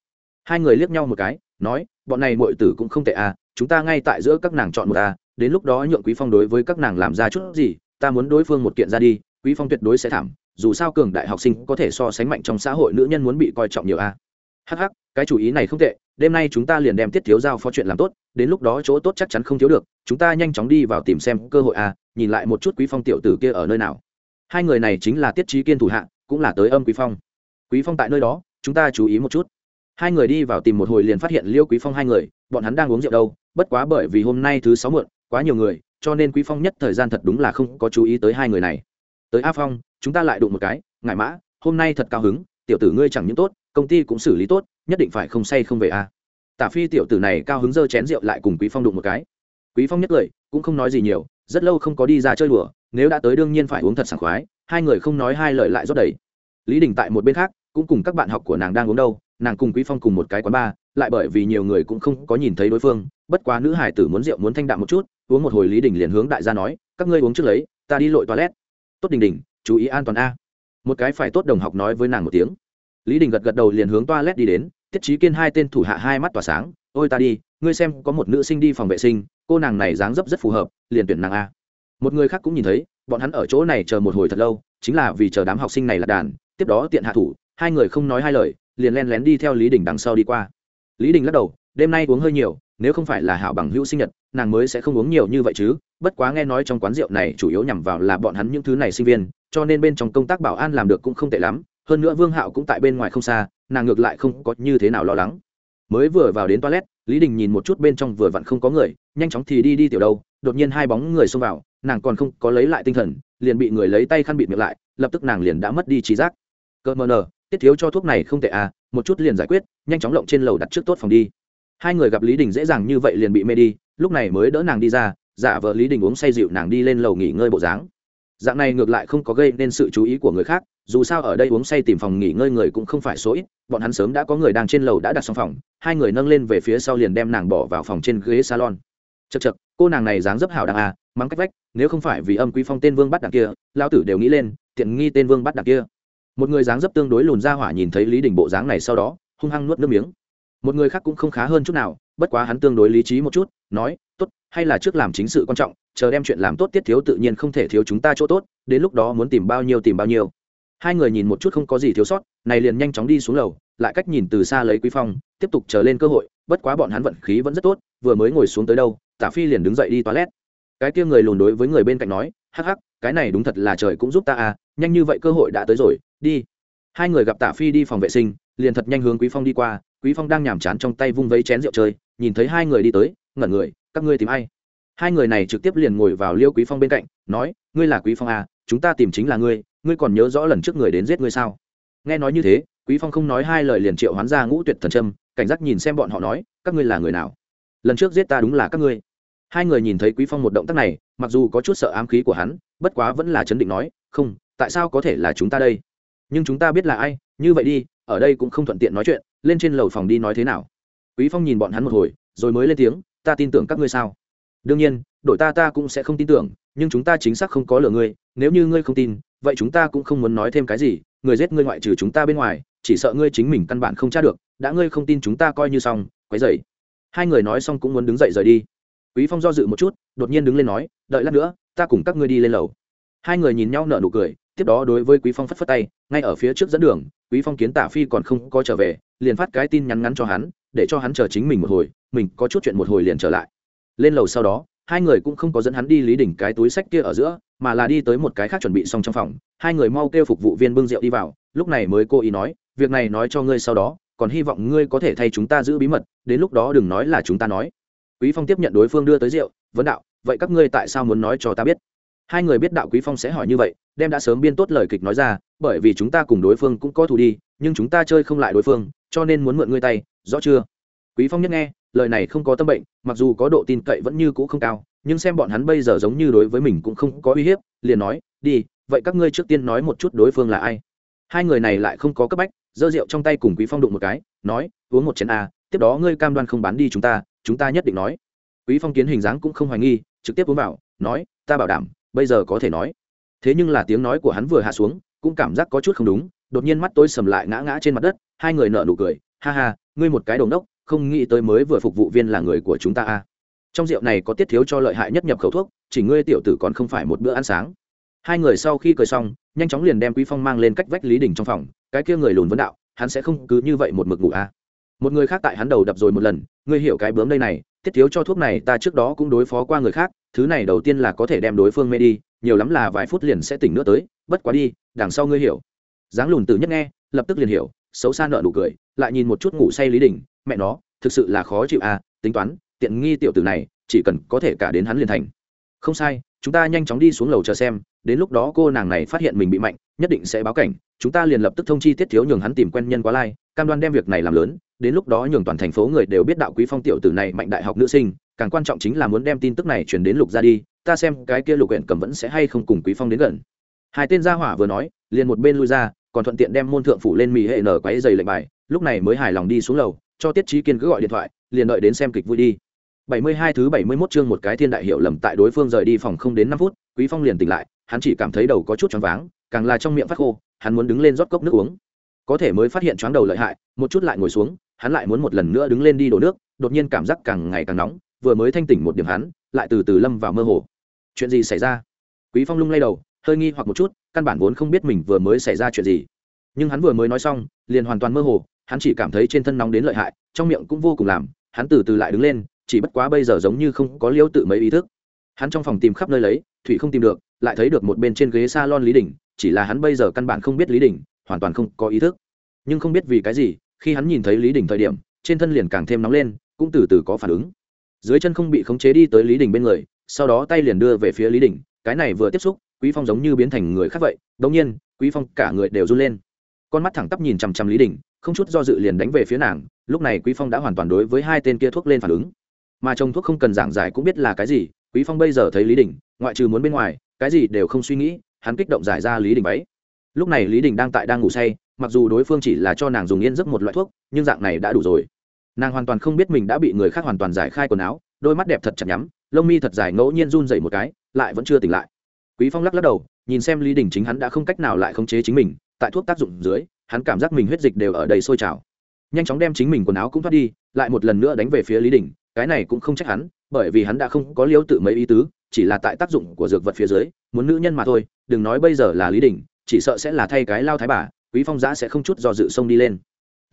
Speaker 1: Hai người liếc nhau một cái, nói, bọn này muội tử cũng không tệ à chúng ta ngay tại giữa các nàng chọn một à đến lúc đó nhượng quý phong đối với các nàng làm ra chút gì, ta muốn đối phương một kiện ra đi, quý phong tuyệt đối sẽ thảm, dù sao cường đại học sinh có thể so sánh mạnh trong xã hội nữ nhân muốn bị coi trọng nhiều a hắc hắc, cái chủ ý này không tệ, đêm nay chúng ta liền đem tiết thiếu giao phó chuyện làm tốt, đến lúc đó chỗ tốt chắc chắn không thiếu được, chúng ta nhanh chóng đi vào tìm xem cơ hội a nhìn lại một chút quý phong tiểu tử kia ở nơi nào. Hai người này chính là tiết trí kiên thủ hạ, cũng là tới âm quý phong quý phong tại nơi đó, chúng ta chú ý một chút. Hai người đi vào tìm một hồi liền phát hiện liêu quý phong hai người, bọn hắn đang uống rượu đâu, bất quá bởi vì hôm nay thứ sáu muộn, quá nhiều người, cho nên quý phong nhất thời gian thật đúng là không có chú ý tới hai người này. Tới a phong, chúng ta lại đụng một cái ngại mã, hôm nay thật cao hứng, tiểu tử ngươi chẳng những tốt, công ty cũng xử lý tốt, nhất định phải không say không về a. Tả phi tiểu tử này cao hứng dơ chén rượu lại cùng quý phong đụng một cái. Quý phong nhất cười, cũng không nói gì nhiều, rất lâu không có đi ra chơi đùa, nếu đã tới đương nhiên phải uống thật sảng khoái, hai người không nói hai lời lại rót đầy. Lý đình tại một bên khác cũng cùng các bạn học của nàng đang uống đâu, nàng cùng quý phong cùng một cái quán bar, lại bởi vì nhiều người cũng không có nhìn thấy đối phương, bất quá nữ hải tử muốn rượu muốn thanh đạm một chút, uống một hồi lý đình liền hướng đại gia nói, các ngươi uống trước lấy, ta đi lội toilet. Tốt đình đình, chú ý an toàn a. Một cái phải tốt đồng học nói với nàng một tiếng. Lý đình gật gật đầu liền hướng toilet đi đến, tiết trí kiên hai tên thủ hạ hai mắt tỏa sáng, ôi ta đi, ngươi xem có một nữ sinh đi phòng vệ sinh, cô nàng này dáng dấp rất phù hợp, liền tuyển nàng a. Một người khác cũng nhìn thấy, bọn hắn ở chỗ này chờ một hồi thật lâu, chính là vì chờ đám học sinh này là đàn, tiếp đó tiện hạ thủ hai người không nói hai lời, liền len lén đi theo lý đình đằng sau đi qua. Lý đình lắc đầu, đêm nay uống hơi nhiều, nếu không phải là hảo bằng hữu sinh nhật, nàng mới sẽ không uống nhiều như vậy chứ. Bất quá nghe nói trong quán rượu này chủ yếu nhằm vào là bọn hắn những thứ này sinh viên, cho nên bên trong công tác bảo an làm được cũng không tệ lắm. Hơn nữa vương hạo cũng tại bên ngoài không xa, nàng ngược lại không có như thế nào lo lắng. Mới vừa vào đến toilet, lý đình nhìn một chút bên trong vừa vặn không có người, nhanh chóng thì đi đi tiểu đâu. Đột nhiên hai bóng người xông vào, nàng còn không có lấy lại tinh thần, liền bị người lấy tay khăn bịt miệng lại, lập tức nàng liền đã mất đi trí giác. Cơ mờ nờ tiết thiếu cho thuốc này không tệ à một chút liền giải quyết, nhanh chóng lộng trên lầu đặt trước tốt phòng đi. Hai người gặp lý đình dễ dàng như vậy liền bị mê đi, lúc này mới đỡ nàng đi ra, giả vợ lý đình uống say dịu nàng đi lên lầu nghỉ ngơi bộ dáng. Dạng này ngược lại không có gây nên sự chú ý của người khác, dù sao ở đây uống say tìm phòng nghỉ ngơi người cũng không phải số ít, bọn hắn sớm đã có người đang trên lầu đã đặt xong phòng, hai người nâng lên về phía sau liền đem nàng bỏ vào phòng trên ghế salon. Chật chật cô nàng này dáng dấp hảo đằng à mắng cách vách, nếu không phải vì âm quý phong tên vương bắt đằng kia lao tử đều nghĩ lên, tiện nghi tên vương bắt đằng kia một người dáng dấp tương đối lùn ra hỏa nhìn thấy lý đình bộ dáng này sau đó, hung hăng nuốt nước miếng. Một người khác cũng không khá hơn chút nào, bất quá hắn tương đối lý trí một chút, nói, tốt, hay là trước làm chính sự quan trọng, chờ đem chuyện làm tốt tiết thiếu tự nhiên không thể thiếu chúng ta chỗ tốt, đến lúc đó muốn tìm bao nhiêu tìm bao nhiêu. Hai người nhìn một chút không có gì thiếu sót, này liền nhanh chóng đi xuống lầu, lại cách nhìn từ xa lấy quý phong, tiếp tục chờ lên cơ hội, bất quá bọn hắn vận khí vẫn rất tốt, vừa mới ngồi xuống tới đâu, tả phi liền đứng dậy đi toilet. Cái kia người lùn đối với người bên cạnh nói, hắc hắc, cái này đúng thật là trời cũng giúp ta à nhanh như vậy cơ hội đã tới rồi đi. Hai người gặp tả phi đi phòng vệ sinh, liền thật nhanh hướng quý phong đi qua, quý phong đang nhàm chán trong tay vung vấy chén rượu chơi, nhìn thấy hai người đi tới, ngẩn người, các ngươi tìm ai? Hai người này trực tiếp liền ngồi vào liêu quý phong bên cạnh, nói, ngươi là quý phong à chúng ta tìm chính là ngươi ngươi còn nhớ rõ lần trước người đến giết ngươi sao? Nghe nói như thế, quý phong không nói hai lời liền triệu hoán ra ngũ tuyệt thần trâm cảnh giác nhìn xem bọn họ nói, các ngươi là người nào? Lần trước giết ta đúng là các ngươi. Hai người nhìn thấy quý phong một động tác này, mặc dù có chút sợ ám khí của hắn, bất quá vẫn là chấn định nói, không, tại sao có thể là chúng ta đây? Nhưng chúng ta biết là ai, như vậy đi, ở đây cũng không thuận tiện nói chuyện, lên trên lầu phòng đi nói thế nào. Quý phong nhìn bọn hắn một hồi, rồi mới lên tiếng, ta tin tưởng các ngươi sao? Đương nhiên, đội ta ta cũng sẽ không tin tưởng, nhưng chúng ta chính xác không có lừa ngươi, nếu như ngươi không tin, vậy chúng ta cũng không muốn nói thêm cái gì, người giết ngươi ngoại trừ chúng ta bên ngoài, chỉ sợ ngươi chính mình căn bản không tra được, đã ngươi không tin chúng ta coi như xong, quấy dậy hai người nói xong cũng muốn đứng dậy rời đi. Quý phong do dự một chút, đột nhiên đứng lên nói, đợi lát nữa, ta cùng các ngươi đi lên lầu. Hai người nhìn nhau nở nụ cười tiếp đó đối với quý phong phất phất tay, ngay ở phía trước dẫn đường, quý phong kiến tả phi còn không có trở về, liền phát cái tin nhắn ngắn cho hắn, để cho hắn chờ chính mình một hồi, mình có chút chuyện một hồi liền trở lại. Lên lầu sau đó, hai người cũng không có dẫn hắn đi lý đỉnh cái túi sách kia ở giữa, mà là đi tới một cái khác chuẩn bị xong trong phòng, hai người mau kêu phục vụ viên bưng rượu đi vào, lúc này mới cô ý nói, việc này nói cho ngươi sau đó, còn hy vọng ngươi có thể thay chúng ta giữ bí mật, đến lúc đó đừng nói là chúng ta nói. Quý phong tiếp nhận đối phương đưa tới rượu, vấn đạo, vậy các ngươi tại sao muốn nói cho ta biết? Hai người biết đạo quý phong sẽ hỏi như vậy, đem đã sớm biên tốt lời kịch nói ra, bởi vì chúng ta cùng đối phương cũng có thù đi, nhưng chúng ta chơi không lại đối phương, cho nên muốn mượn ngươi tay, rõ chưa? Quý phong nhất nghe, lời này không có tâm bệnh, mặc dù có độ tin cậy vẫn như cũ không cao, nhưng xem bọn hắn bây giờ giống như đối với mình cũng không có uy hiếp, liền nói, đi, vậy các ngươi trước tiên nói một chút đối phương là ai? Hai người này lại không có cấp bách, giơ rượu trong tay cùng quý phong đụng một cái, nói, uống một chén a tiếp đó ngươi cam đoan không bán đi chúng ta chúng ta nhất định nói. Quý phong kiến hình dáng cũng không hoài nghi, trực tiếp uống vào, nói, ta bảo đảm bây giờ có thể nói. Thế nhưng là tiếng nói của hắn vừa hạ xuống, cũng cảm giác có chút không đúng, đột nhiên mắt tôi sầm lại ngã ngã trên mặt đất, hai người nợ nụ cười, ha ha, ngươi một cái đồng đốc, không nghĩ tới mới vừa phục vụ viên là người của chúng ta a trong rượu này có tiết thiếu cho lợi hại nhất nhập khẩu thuốc, chỉ ngươi tiểu tử còn không phải một bữa ăn sáng. Hai người sau khi cười xong, nhanh chóng liền đem quý phong mang lên cách vách lý đình trong phòng, cái kia người lùn vấn đạo, hắn sẽ không cứ như vậy một mực ngủ a một người khác tại hắn đầu đập rồi một lần, ngươi hiểu cái bướm đây này, tiết thiếu cho thuốc này ta trước đó cũng đối phó qua người khác thứ này đầu tiên là có thể đem đối phương mê đi, nhiều lắm là vài phút liền sẽ tỉnh nữa tới, bất quá đi, đằng sau ngươi hiểu. Dáng lùn tử nhất nghe, lập tức liền hiểu, xấu xa nợ nụ cười, lại nhìn một chút ngủ say lý đình, mẹ nó, thực sự là khó chịu à tính toán, tiện nghi tiểu tử này, chỉ cần có thể cả đến hắn liền thành. Không sai, chúng ta nhanh chóng đi xuống lầu chờ xem, đến lúc đó cô nàng này phát hiện mình bị mạnh, nhất định sẽ báo cảnh, chúng ta liền lập tức thông chi tiết thiếu nhường hắn tìm quen nhân quá lai, cam đoan đem việc này làm lớn, đến lúc đó nhường toàn thành phố người đều biết đạo quý phong tiểu tử này mạnh đại học nữ sinh càng quan trọng chính là muốn đem tin tức này truyền đến lục ra đi ta xem cái kia lục huyện cầm vẫn sẽ hay không cùng quý phong đến gần hai tên gia hỏa vừa nói liền một bên lui ra còn thuận tiện đem môn thượng phủ lên mì hệ nở quáy dày lệnh bài lúc này mới hài lòng đi xuống lầu cho tiết trí kiên cứ gọi điện thoại liền đợi đến xem kịch vui đi 72 thứ 71 chương một cái thiên đại hiệu lầm tại đối phương rời đi phòng không đến 5 phút, Quý Phong liền tỉnh lại, hắn chỉ cảm thấy đầu có chút choáng váng, càng là trong miệng phát khô, hắn muốn đứng lên rót cốc nước uống. Có thể mới phát hiện choáng đầu lợi hại, một chút lại ngồi xuống, hắn lại muốn một lần nữa đứng lên đi đổ nước, đột nhiên cảm giác càng ngày càng nóng, vừa mới thanh tỉnh một điểm hắn, lại từ từ lâm vào mơ hồ. Chuyện gì xảy ra? Quý Phong lung lay đầu, hơi nghi hoặc một chút, căn bản vốn không biết mình vừa mới xảy ra chuyện gì. Nhưng hắn vừa mới nói xong, liền hoàn toàn mơ hồ, hắn chỉ cảm thấy trên thân nóng đến lợi hại, trong miệng cũng vô cùng làm, hắn từ từ lại đứng lên, chỉ bất quá bây giờ giống như không có liêu tự mấy ý thức hắn trong phòng tìm khắp nơi lấy thủy không tìm được lại thấy được một bên trên ghế s a lon lý đình chỉ là hắn bây giờ căn bản không biết lý đình hoàn toàn không có ý thức nhưng không biết vì cái gì khi hắn nhìn thấy lý đình thời điểm trên thân liền càng thêm nóng lên cũng từ từ có phản ứng dưới chân không bị khống chế đi tới lý đình bên người, sau đó tay liền đưa về phía lý đình, cái này vừa tiếp xúc, quý phong giống như biến thành người khác vậy đ ỗ n g nhiên, quý phong cả người đều run lên. Con mắt thẳng tắp nhìn chằm chằm lý đình, không chút do dự liền đánh về phía nàng, lúc này quý phong đã hoàn toàn đối với hai tên kia thuốc lên phản ứng. Mà trồng thuốc không cần giảng giải cũng biết là cái gì, quý phong bây giờ thấy lý đình, ngoại trừ muốn bên ngoài, cái gì đều không suy nghĩ, hắn kích động giải ra lý đình váy. Lúc này lý đình đang tại đang ngủ say, mặc dù đối phương chỉ là cho nàng dùng yên giấc một loại thuốc, nhưng dạng này đã đủ rồi nàng hoàn toàn không biết mình đã bị người khác hoàn toàn giải khai quần áo, đôi mắt đẹp thật chặt nhắm, lông mi thật dài ngẫu nhiên run dậy một cái, lại vẫn chưa tỉnh lại. Quý phong lắc lắc đầu, nhìn xem lý đình chính hắn đã không cách nào lại khống chế chính mình, tại thuốc tác dụng dưới, hắn cảm giác mình huyết dịch đều ở đầy sôi trào. Nhanh chóng đem chính mình quần áo cũng thoát đi, lại một lần nữa đánh về phía lý đình, cái này cũng không trách hắn, bởi vì hắn đã không có liếu tự mấy ý tứ, chỉ là tại tác dụng của dược vật phía dưới, muốn nữ nhân mà thôi, đừng nói bây giờ là lý đình, chỉ sợ sẽ là thay cái lao thái bà, quý phong giã sẽ không chút do dự xông đi lên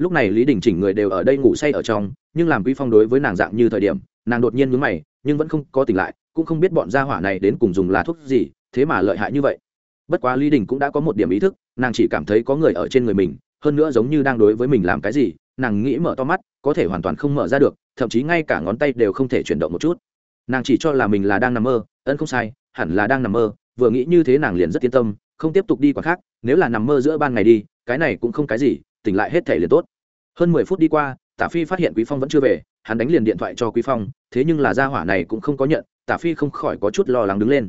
Speaker 1: lúc này lý đình chỉnh người đều ở đây ngủ say ở trong, nhưng làm quý phong đối với nàng dạng như thời điểm, nàng đột nhiên nhướng mày, nhưng vẫn không có tỉnh lại, cũng không biết bọn gia hỏa này đến cùng dùng là thuốc gì, thế mà lợi hại như vậy. Bất quá lý đình cũng đã có một điểm ý thức, nàng chỉ cảm thấy có người ở trên người mình, hơn nữa giống như đang đối với mình làm cái gì, nàng nghĩ mở to mắt, có thể hoàn toàn không mở ra được, thậm chí ngay cả ngón tay đều không thể chuyển động một chút. Nàng chỉ cho là mình là đang nằm mơ, ân không sai, hẳn là đang nằm mơ, vừa nghĩ như thế nàng liền rất yên tâm, không tiếp tục đi quả khác, nếu là nằm mơ giữa ban ngày đi, cái này cũng không cái gì tỉnh lại hết thể liền tốt. Hơn mười phút đi qua, tả phi phát hiện quý phong vẫn chưa về, hắn đánh liền điện thoại cho quý phong, thế nhưng là gia hỏa này cũng không có nhận, tả phi không khỏi có chút lo lắng đứng lên.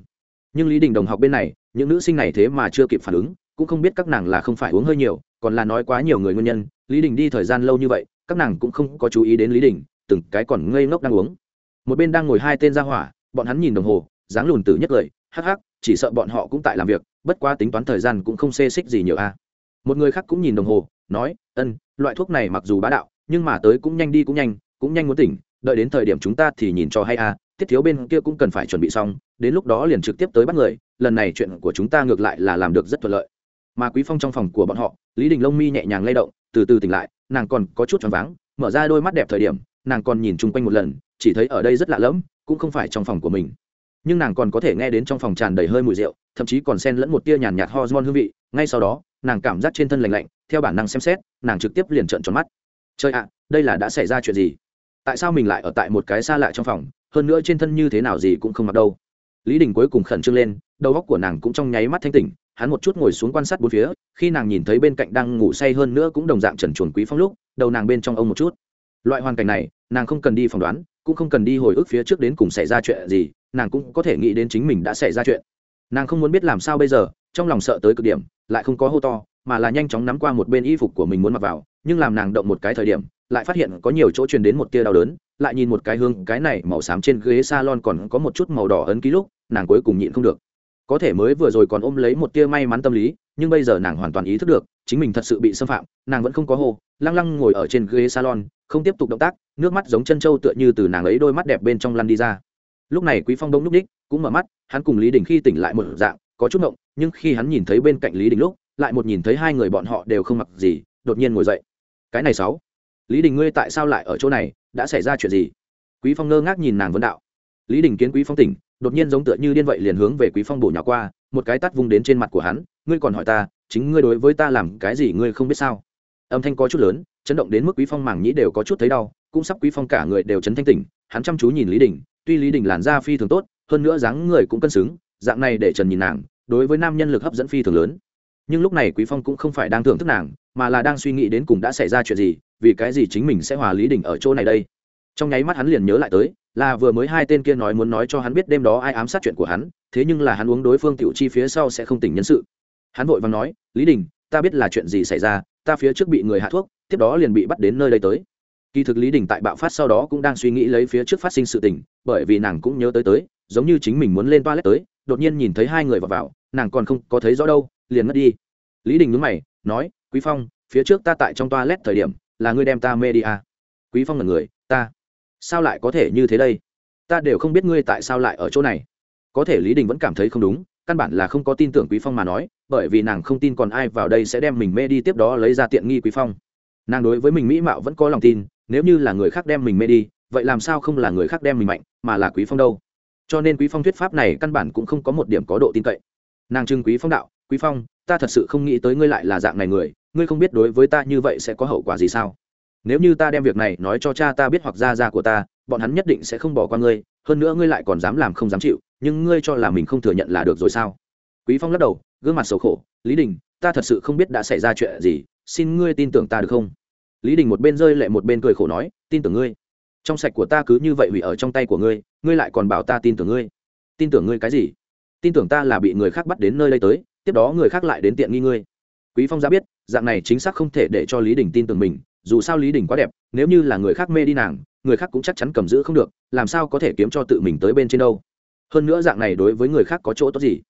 Speaker 1: Nhưng lý đình đồng học bên này, những nữ sinh này thế mà chưa kịp phản ứng, cũng không biết các nàng là không phải uống hơi nhiều, còn là nói quá nhiều người nguyên nhân, lý đình đi thời gian lâu như vậy, các nàng cũng không có chú ý đến lý đình, từng cái còn ngây ngốc đang uống. Một bên đang ngồi hai tên ra hỏa, bọn hắn nhìn đồng hồ, dáng lùn tử nhất lời, hắc hắc, chỉ sợ bọn họ cũng tại làm việc, bất quá tính toán thời gian cũng không xê xích gì nhiều a. Một người khác cũng nhìn đồng hồ nói ân loại thuốc này mặc dù bá đạo nhưng mà tới cũng nhanh đi cũng nhanh cũng nhanh muốn tỉnh đợi đến thời điểm chúng ta thì nhìn cho hay à, thiết thiếu bên kia cũng cần phải chuẩn bị xong đến lúc đó liền trực tiếp tới bắt người lần này chuyện của chúng ta ngược lại là làm được rất thuận lợi. Mà quý phong trong phòng của bọn họ lý đình lông mi nhẹ nhàng lay động từ từ tỉnh lại nàng còn có chút choáng váng mở ra đôi mắt đẹp thời điểm nàng còn nhìn chung quanh một lần chỉ thấy ở đây rất lạ lẫm cũng không phải trong phòng của mình. Nhưng nàng còn có thể nghe đến trong phòng tràn đầy hơi mùi rượu thậm chí còn xen lẫn một tia nhàn nhạt hormone hương vị ngay sau đó nàng cảm giác trên thân lạnh lạnh, theo bản năng xem xét, nàng trực tiếp liền trợn tròn mắt. Chơi ạ, đây là đã xảy ra chuyện gì? Tại sao mình lại ở tại một cái xa lạ trong phòng, hơn nữa trên thân như thế nào gì cũng không mặc đâu? Lý đình cuối cùng khẩn trương lên, đầu óc của nàng cũng trong nháy mắt thanh tỉnh, hắn một chút ngồi xuống quan sát bốn phía, khi nàng nhìn thấy bên cạnh đang ngủ say hơn nữa cũng đồng dạng trần chuồn quý phong lúc, đầu nàng bên trong ông một chút. Loại hoàn cảnh này, nàng không cần đi phỏng đoán, cũng không cần đi hồi ức phía trước đến cùng xảy ra chuyện gì, nàng cũng có thể nghĩ đến chính mình đã xảy ra chuyện. Nàng không muốn biết làm sao bây giờ trong lòng sợ tới cực điểm, lại không có hô to, mà là nhanh chóng nắm qua một bên y phục của mình muốn mặc vào, nhưng làm nàng động một cái thời điểm, lại phát hiện có nhiều chỗ truyền đến một tia đau đớn, lại nhìn một cái hương cái này màu xám trên ghế salon còn có một chút màu đỏ ấn ký lúc, nàng cuối cùng nhịn không được. Có thể mới vừa rồi còn ôm lấy một tia may mắn tâm lý, nhưng bây giờ nàng hoàn toàn ý thức được, chính mình thật sự bị xâm phạm, nàng vẫn không có hô, lăng lăng ngồi ở trên ghế salon, không tiếp tục động tác, nước mắt giống chân trâu tựa như từ nàng ấy đôi mắt đẹp bên trong lăn đi ra. Lúc này quý phong đông núp đích, cũng mở mắt, hắn cùng lý đình khi tỉnh lại một dạng có chút ngộng, nhưng khi hắn nhìn thấy bên cạnh lý đình lúc, lại một nhìn thấy hai người bọn họ đều không mặc gì, đột nhiên ngồi dậy. Cái này sáu, lý đình ngươi tại sao lại ở chỗ này, đã xảy ra chuyện gì? Quý phong ngơ ngác nhìn nàng vấn đạo. Lý đình kiến quý phong tỉnh, đột nhiên giống tựa như điên vậy liền hướng về quý phong bổ nhỏ qua, một cái tắt vung đến trên mặt của hắn, ngươi còn hỏi ta, chính ngươi đối với ta làm cái gì ngươi không biết sao? Âm thanh có chút lớn, chấn động đến mức quý phong mảng nhĩ đều có chút thấy đau, cũng sắp quý phong cả người đều chấn thanh tỉnh, hắn chăm chú nhìn lý đình, tuy lý đình làn da phi thường tốt, hơn nữa dáng người cũng cân xứng, dạng này để trần nhìn nàng đối với nam nhân lực hấp dẫn phi thường lớn. Nhưng lúc này quý phong cũng không phải đang thưởng thức nàng, mà là đang suy nghĩ đến cùng đã xảy ra chuyện gì, vì cái gì chính mình sẽ hòa lý đình ở chỗ này đây. Trong nháy mắt hắn liền nhớ lại tới, là vừa mới hai tên kia nói muốn nói cho hắn biết đêm đó ai ám sát chuyện của hắn, thế nhưng là hắn uống đối phương tiểu chi phía sau sẽ không tỉnh nhân sự. Hắn vội vàng nói, lý đình, ta biết là chuyện gì xảy ra, ta phía trước bị người hạ thuốc, tiếp đó liền bị bắt đến nơi đây tới. Kỳ thực lý đình tại bạo phát sau đó cũng đang suy nghĩ lấy phía trước phát sinh sự tình, bởi vì nàng cũng nhớ tới tới, giống như chính mình muốn lên toilet tới đột nhiên nhìn thấy hai người vào vào, nàng còn không có thấy rõ đâu, liền mất đi. Lý đình nhúng mày, nói, quý phong, phía trước ta tại trong toa lét thời điểm, là ngươi đem ta mê đi à. quý phong là người, ta? Sao lại có thể như thế đây? Ta đều không biết ngươi tại sao lại ở chỗ này. Có thể lý đình vẫn cảm thấy không đúng, căn bản là không có tin tưởng quý phong mà nói, bởi vì nàng không tin còn ai vào đây sẽ đem mình mê đi tiếp đó lấy ra tiện nghi quý phong. Nàng đối với mình mỹ mạo vẫn có lòng tin, nếu như là người khác đem mình mê đi, vậy làm sao không là người khác đem mình mạnh, mà là quý phong đâu? Cho nên quý phong thuyết pháp này căn bản cũng không có một điểm có độ tin cậy. Nàng trưng quý phong đạo, quý phong, ta thật sự không nghĩ tới ngươi lại là dạng này người, ngươi không biết đối với ta như vậy sẽ có hậu quả gì sao? Nếu như ta đem việc này nói cho cha ta biết hoặc gia gia của ta, bọn hắn nhất định sẽ không bỏ qua ngươi, hơn nữa ngươi lại còn dám làm không dám chịu, nhưng ngươi cho là mình không thừa nhận là được rồi sao? Quý phong lắc đầu, gương mặt xấu khổ, lý đình, ta thật sự không biết đã xảy ra chuyện gì, xin ngươi tin tưởng ta được không? Lý đình một bên rơi lệ một bên cười khổ nói, tin tưởng ngươi trong sạch của ta cứ như vậy hủy ở trong tay của ngươi ngươi lại còn bảo ta tin tưởng ngươi. Tin tưởng ngươi cái gì? Tin tưởng ta là bị người khác bắt đến nơi đây tới, tiếp đó người khác lại đến tiện nghi ngươi. Quý phong ra biết, dạng này chính xác không thể để cho lý đình tin tưởng mình, dù sao lý đình quá đẹp, nếu như là người khác mê đi nàng, người khác cũng chắc chắn cầm giữ không được, làm sao có thể kiếm cho tự mình tới bên trên đâu. Hơn nữa dạng này đối với người khác có chỗ tốt gì?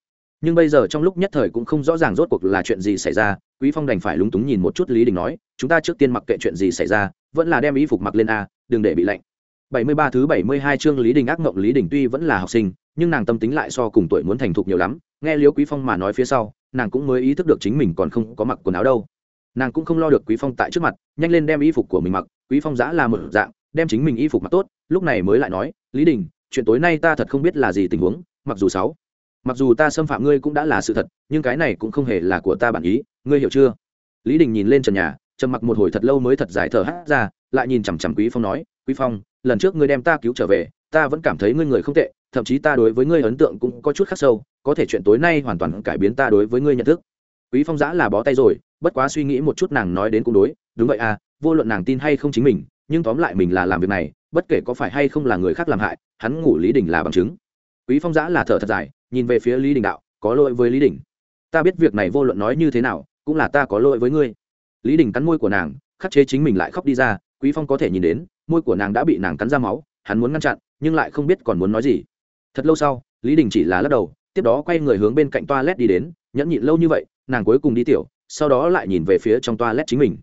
Speaker 1: Nhưng bây giờ trong lúc nhất thời cũng không rõ ràng rốt cuộc là chuyện gì xảy ra, quý phong đành phải lúng túng nhìn một chút lý đình nói, chúng ta trước tiên mặc kệ chuyện gì xảy ra, vẫn là đem y phục mặc lên a đừng để bị lạnh. 73 thứ 72 chương lý đình ác mộng lý đình tuy vẫn là học sinh, nhưng nàng tâm tính lại so cùng tuổi muốn thành thục nhiều lắm. Nghe Liễu quý phong mà nói phía sau, nàng cũng mới ý thức được chính mình còn không có mặc quần áo đâu. Nàng cũng không lo được quý phong tại trước mặt, nhanh lên đem y phục của mình mặc. Quý phong giã là một dạng, đem chính mình y phục mặc tốt, lúc này mới lại nói, lý đình, chuyện tối nay ta thật không biết là gì tình huống, mặc dù sáu, mặc dù ta xâm phạm ngươi cũng đã là sự thật, nhưng cái này cũng không hề là của ta bản ý, ngươi hiểu chưa? Lý đình nhìn lên trần nhà, trầm mặc một hồi thật lâu mới thật giải thở hát ra lại nhìn chằm chằm quý phong nói, quý phong, lần trước ngươi đem ta cứu trở về, ta vẫn cảm thấy ngươi người không tệ, thậm chí ta đối với ngươi ấn tượng cũng có chút khắc sâu, có thể chuyện tối nay hoàn toàn cải biến ta đối với ngươi nhận thức. Quý phong giã là bó tay rồi, bất quá suy nghĩ một chút nàng nói đến cũng đối, đúng vậy à vô luận nàng tin hay không chính mình, nhưng tóm lại mình là làm việc này, bất kể có phải hay không là người khác làm hại, hắn ngủ lý đình là bằng chứng. Quý phong giã là thở thật dài, nhìn về phía lý đình đạo, có lỗi với lý đình. Ta biết việc này vô luận nói như thế nào, cũng là ta có lỗi với ngươi. Lý đình cắn môi của nàng, khắc chế chính mình lại khóc đi ra quý phong có thể nhìn đến, môi của nàng đã bị nàng cắn ra máu, hắn muốn ngăn chặn, nhưng lại không biết còn muốn nói gì. Thật lâu sau, lý đình chỉ là lắc đầu, tiếp đó quay người hướng bên cạnh toilet đi đến, nhẫn nhịn lâu như vậy, nàng cuối cùng đi tiểu, sau đó lại nhìn về phía trong toilet chính mình.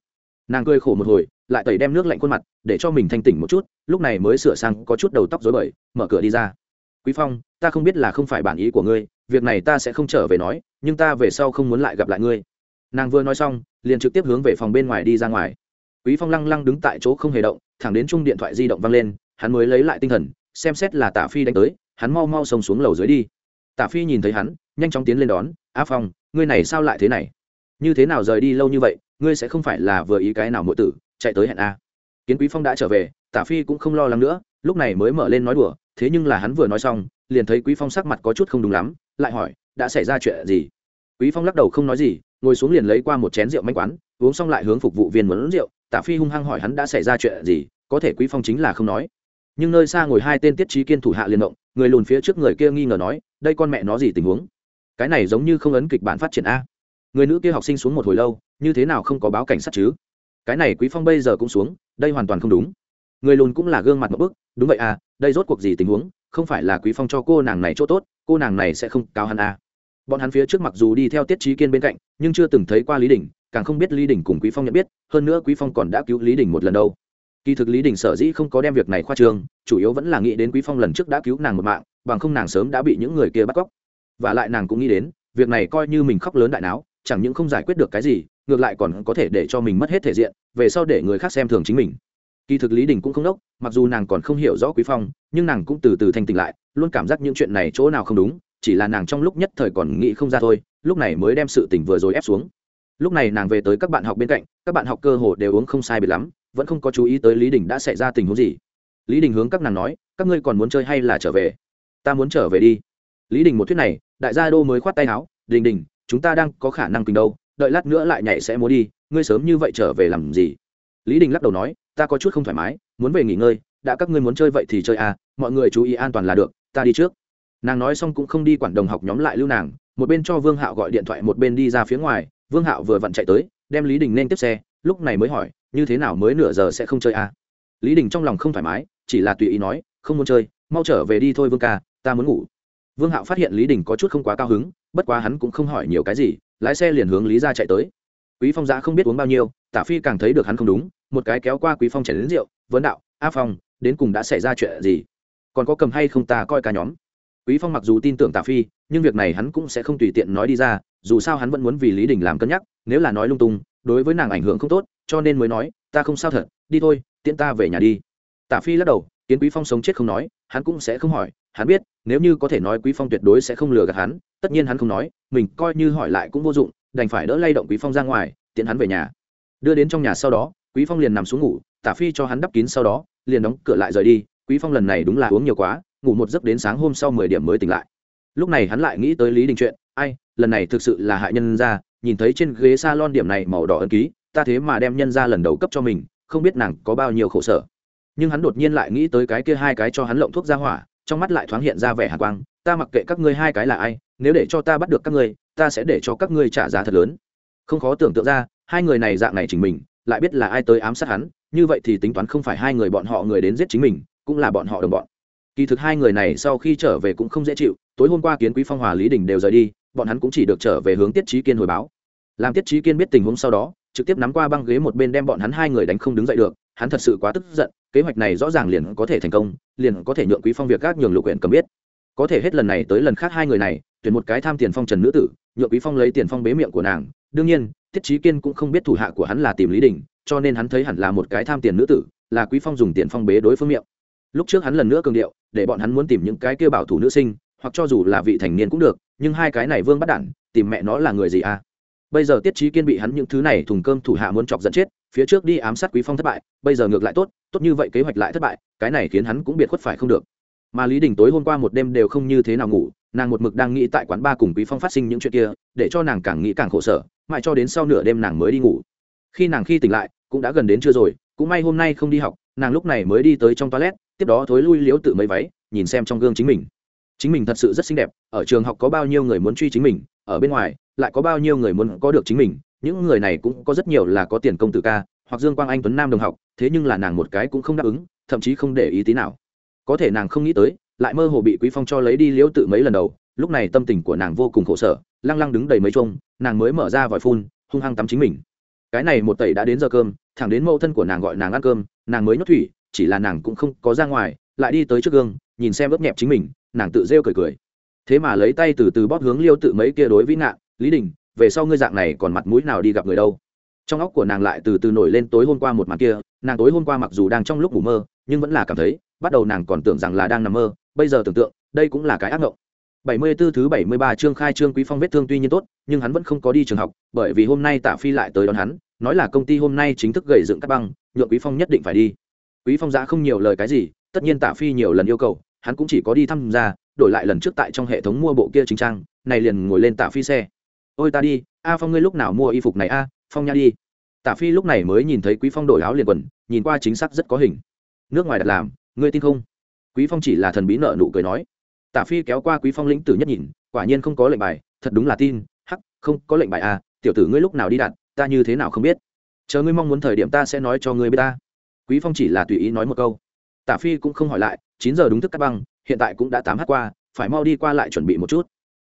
Speaker 1: Nàng cười khổ một hồi, lại tẩy đem nước lạnh khuôn mặt, để cho mình thanh tỉnh một chút, lúc này mới sửa sang, có chút đầu tóc rối bời, mở cửa đi ra. Quý phong, ta không biết là không phải bản ý của ngươi, việc này ta sẽ không trở về nói, nhưng ta về sau không muốn lại gặp lại ngươi. Nàng vừa nói xong, liền trực tiếp hướng về phòng bên ngoài đi ra ngoài quý phong lăng lăng đứng tại chỗ không hề động, thẳng đến chung điện thoại di động văng lên, hắn mới lấy lại tinh thần, xem xét là tả phi đánh tới, hắn mau mau xông xuống lầu dưới đi. Tả phi nhìn thấy hắn, nhanh chóng tiến lên đón á phong, ngươi này sao lại thế này? Như thế nào rời đi lâu như vậy, ngươi sẽ không phải là vừa ý cái nào muội tử, chạy tới hẹn a. Kiến quý phong đã trở về, tả phi cũng không lo lắng nữa, lúc này mới mở lên nói đùa, thế nhưng là hắn vừa nói xong, liền thấy quý phong sắc mặt có chút không đúng lắm, lại hỏi, đã xảy ra chuyện gì? Quý phong lắc đầu không nói gì, ngồi xuống liền lấy qua một chén rượu manh quán, uống xong lại hướng phục vụ viên muốn rượu tả phi hung hăng hỏi hắn đã xảy ra chuyện gì, có thể quý phong chính là không nói. Nhưng nơi xa ngồi hai tên tiết trí kiên thủ hạ liên động, người lùn phía trước người kia nghi ngờ nói, đây con mẹ nó gì tình huống? Cái này giống như không ấn kịch bản phát triển a. Người nữ kia học sinh xuống một hồi lâu, như thế nào không có báo cảnh sát chứ? Cái này quý phong bây giờ cũng xuống, đây hoàn toàn không đúng. Người lùn cũng là gương mặt một bức, đúng vậy à đây rốt cuộc gì tình huống? Không phải là quý phong cho cô nàng này chỗ tốt, cô nàng này sẽ không cao hắn à? Bọn hắn phía trước mặc dù đi theo tiết trí kiên bên cạnh, nhưng chưa từng thấy qua lý đình càng không biết lý đình cùng quý phong nhận biết, hơn nữa quý phong còn đã cứu lý đình một lần đâu. Kỳ thực lý đình sở dĩ không có đem việc này khoa trương, chủ yếu vẫn là nghĩ đến quý phong lần trước đã cứu nàng một mạng, bằng không nàng sớm đã bị những người kia bắt cóc. Và lại nàng cũng nghĩ đến, việc này coi như mình khóc lớn đại não chẳng những không giải quyết được cái gì, ngược lại còn có thể để cho mình mất hết thể diện, về sau để người khác xem thường chính mình. Kỳ thực lý đình cũng không đốc, mặc dù nàng còn không hiểu rõ quý phong, nhưng nàng cũng từ từ thanh tỉnh lại, luôn cảm giác những chuyện này chỗ nào không đúng, chỉ là nàng trong lúc nhất thời còn nghĩ không ra thôi, lúc này mới đem sự tỉnh vừa rồi ép xuống lúc này nàng về tới các bạn học bên cạnh, các bạn học cơ hồ đều uống không sai biệt lắm, vẫn không có chú ý tới lý đình đã xảy ra tình huống gì. Lý đình hướng các nàng nói, các ngươi còn muốn chơi hay là trở về? Ta muốn trở về đi. Lý đình một thuyết này, đại gia đô mới khoát tay áo, đình đình, chúng ta đang có khả năng kinh đâu, đợi lát nữa lại nhảy sẽ múa đi, ngươi sớm như vậy trở về làm gì? Lý đình lắc đầu nói, ta có chút không thoải mái, muốn về nghỉ ngơi, đã các ngươi muốn chơi vậy thì chơi à mọi người chú ý an toàn là được, ta đi trước. Nàng nói xong cũng không đi quản đồng học nhóm lại lưu nàng, một bên cho vương hạo gọi điện thoại, một bên đi ra phía ngoài vương hạo vừa vặn chạy tới, đem lý đình nên tiếp xe, lúc này mới hỏi, như thế nào mới nửa giờ sẽ không chơi à? Lý đình trong lòng không thoải mái, chỉ là tùy ý nói, không muốn chơi, mau trở về đi thôi vương ca, ta muốn ngủ. Vương hạo phát hiện lý đình có chút không quá cao hứng, bất quá hắn cũng không hỏi nhiều cái gì, lái xe liền hướng lý ra chạy tới. Quý phong giã không biết uống bao nhiêu, tả phi càng thấy được hắn không đúng, một cái kéo qua quý phong chảy đến rượu, vấn đạo, a phong, đến cùng đã xảy ra chuyện gì? Còn có cầm hay không ta coi cả nhóm? Quý phong mặc dù tin tưởng tả phi, nhưng việc này hắn cũng sẽ không tùy tiện nói đi ra dù sao hắn vẫn muốn vì lý đình làm cân nhắc, nếu là nói lung tung, đối với nàng ảnh hưởng không tốt, cho nên mới nói, ta không sao thật, đi thôi, tiễn ta về nhà đi. Tả phi lắc đầu, kiến quý phong sống chết không nói, hắn cũng sẽ không hỏi, hắn biết, nếu như có thể nói quý phong tuyệt đối sẽ không lừa gạt hắn, tất nhiên hắn không nói, mình coi như hỏi lại cũng vô dụng, đành phải đỡ lay động quý phong ra ngoài, tiễn hắn về nhà. Đưa đến trong nhà sau đó, quý phong liền nằm xuống ngủ, tả phi cho hắn đắp kín sau đó, liền đóng cửa lại rời đi, quý phong lần này đúng là uống nhiều quá, ngủ một giấc đến sáng hôm sau mười điểm mới tỉnh lại. Lúc này hắn lại nghĩ tới lý đình chuyện, ai lần này thực sự là hại nhân ra, nhìn thấy trên ghế salon điểm này màu đỏ ân ký, ta thế mà đem nhân ra lần đầu cấp cho mình, không biết nàng có bao nhiêu khổ sở. Nhưng hắn đột nhiên lại nghĩ tới cái kia hai cái cho hắn lộng thuốc ra hỏa, trong mắt lại thoáng hiện ra vẻ hạ quang, ta mặc kệ các ngươi hai cái là ai, nếu để cho ta bắt được các ngươi, ta sẽ để cho các ngươi trả giá thật lớn. Không khó tưởng tượng ra, hai người này dạng này chỉnh mình, lại biết là ai tới ám sát hắn, như vậy thì tính toán không phải hai người bọn họ người đến giết chính mình, cũng là bọn họ đồng bọn. Kỳ thực hai người này sau khi trở về cũng không dễ chịu, tối hôm qua kiến quý phong hòa lý đình đều rời đi bọn hắn cũng chỉ được trở về hướng tiết trí kiên hồi báo. Làm tiết trí kiên biết tình huống sau đó, trực tiếp nắm qua băng ghế một bên đem bọn hắn hai người đánh không đứng dậy được, hắn thật sự quá tức giận, kế hoạch này rõ ràng liền có thể thành công, liền có thể nhượng quý phong việc các nhường lục huyện cầm biết. Có thể hết lần này tới lần khác hai người này, tuyển một cái tham tiền phong trần nữ tử, nhượng quý phong lấy tiền phong bế miệng của nàng. Đương nhiên, tiết trí kiên cũng không biết thủ hạ của hắn là tìm lý đình, cho nên hắn thấy hẳn là một cái tham tiền nữ tử, là quý phong dùng tiền phong bế đối phương miệng. Lúc trước hắn lần nữa cường điệu, để bọn hắn muốn tìm những cái kia bảo thủ nữ sinh, hoặc cho dù là vị thành niên cũng được nhưng hai cái này vương bắt đản, tìm mẹ nó là người gì à? Bây giờ tiết trí kiên bị hắn những thứ này thùng cơm thủ hạ muốn chọc dẫn chết, phía trước đi ám sát quý phong thất bại, bây giờ ngược lại tốt tốt như vậy kế hoạch lại thất bại, cái này khiến hắn cũng biệt khuất phải không được. Mà lý đình tối hôm qua một đêm đều không như thế nào ngủ, nàng một mực đang nghĩ tại quán ba cùng quý phong phát sinh những chuyện kia, để cho nàng càng nghĩ càng khổ sở, mãi cho đến sau nửa đêm nàng mới đi ngủ. Khi nàng khi tỉnh lại, cũng đã gần đến trưa rồi, cũng may hôm nay không đi học, nàng lúc này mới đi tới trong toilet, tiếp đó thối lui liếu tự mấy váy, nhìn xem trong gương chính mình chính mình thật sự rất xinh đẹp, ở trường học có bao nhiêu người muốn truy chính mình, ở bên ngoài, lại có bao nhiêu người muốn có được chính mình, những người này cũng có rất nhiều là có tiền công tử ca, hoặc dương quang anh tuấn nam đồng học, thế nhưng là nàng một cái cũng không đáp ứng, thậm chí không để ý tí nào. Có thể nàng không nghĩ tới, lại mơ hồ bị quý phong cho lấy đi liễu tự mấy lần đầu, lúc này tâm tình của nàng vô cùng khổ sở, lăng lăng đứng đầy mấy chung nàng mới mở ra vòi phun, hung hăng tắm chính mình. Cái này một tẩy đã đến giờ cơm, thẳng đến mẫu thân của nàng gọi nàng ăn cơm, nàng mới nhốt thủy, chỉ là nàng cũng không có ra ngoài, lại đi tới trước gương, nhìn xem ướp nhẹp chính mình nàng tự rêu cười cười. Thế mà lấy tay từ từ bóp hướng liêu tự mấy kia đối vĩ nạn lý đình về sau ngươi dạng này còn mặt mũi nào đi gặp người đâu? Trong óc của nàng lại từ từ nổi lên tối hôm qua một mặt kia nàng tối hôm qua mặc dù đang trong lúc ngủ mơ nhưng vẫn là cảm thấy bắt đầu nàng còn tưởng rằng là đang nằm mơ bây giờ tưởng tượng đây cũng là cái ác mộng. 74 thứ 73 chương khai trương Quý Phong vết thương tuy nhiên tốt, nhưng hắn vẫn không có đi trường học, bởi vì hôm nay Tạ Phi lại tới đón hắn, nói là công ty hôm nay chính thức gầy dựng cắt băng, nhượng Quý Phong nhất định phải đi. Quý Phong giá không nhiều lời cái gì, tất nhiên Tạ Phi nhiều lần yêu cầu, hắn cũng chỉ có đi thăm ra, đổi lại lần trước tại trong hệ thống mua bộ kia chính trang, này liền ngồi lên Tạ Phi xe. "Ôi ta đi, A Phong ngươi lúc nào mua y phục này a, Phong nha đi." Tạ Phi lúc này mới nhìn thấy Quý Phong đổi áo liền quần, nhìn qua chính xác rất có hình. "Nước ngoài đặt làm, ngươi tin không?" Quý Phong chỉ là thần bí nợ nụ cười nói tả phi kéo qua quý phong lĩnh tử nhất nhìn quả nhiên không có lệnh bài thật đúng là tin hắc không có lệnh bài à tiểu tử ngươi lúc nào đi đặt ta như thế nào không biết chờ ngươi mong muốn thời điểm ta sẽ nói cho ngươi biết ta quý phong chỉ là tùy ý nói một câu tả phi cũng không hỏi lại, chín giờ đúng thức cắt băng, hiện tại cũng đã tám h qua, phải mau đi qua lại chuẩn bị một chút.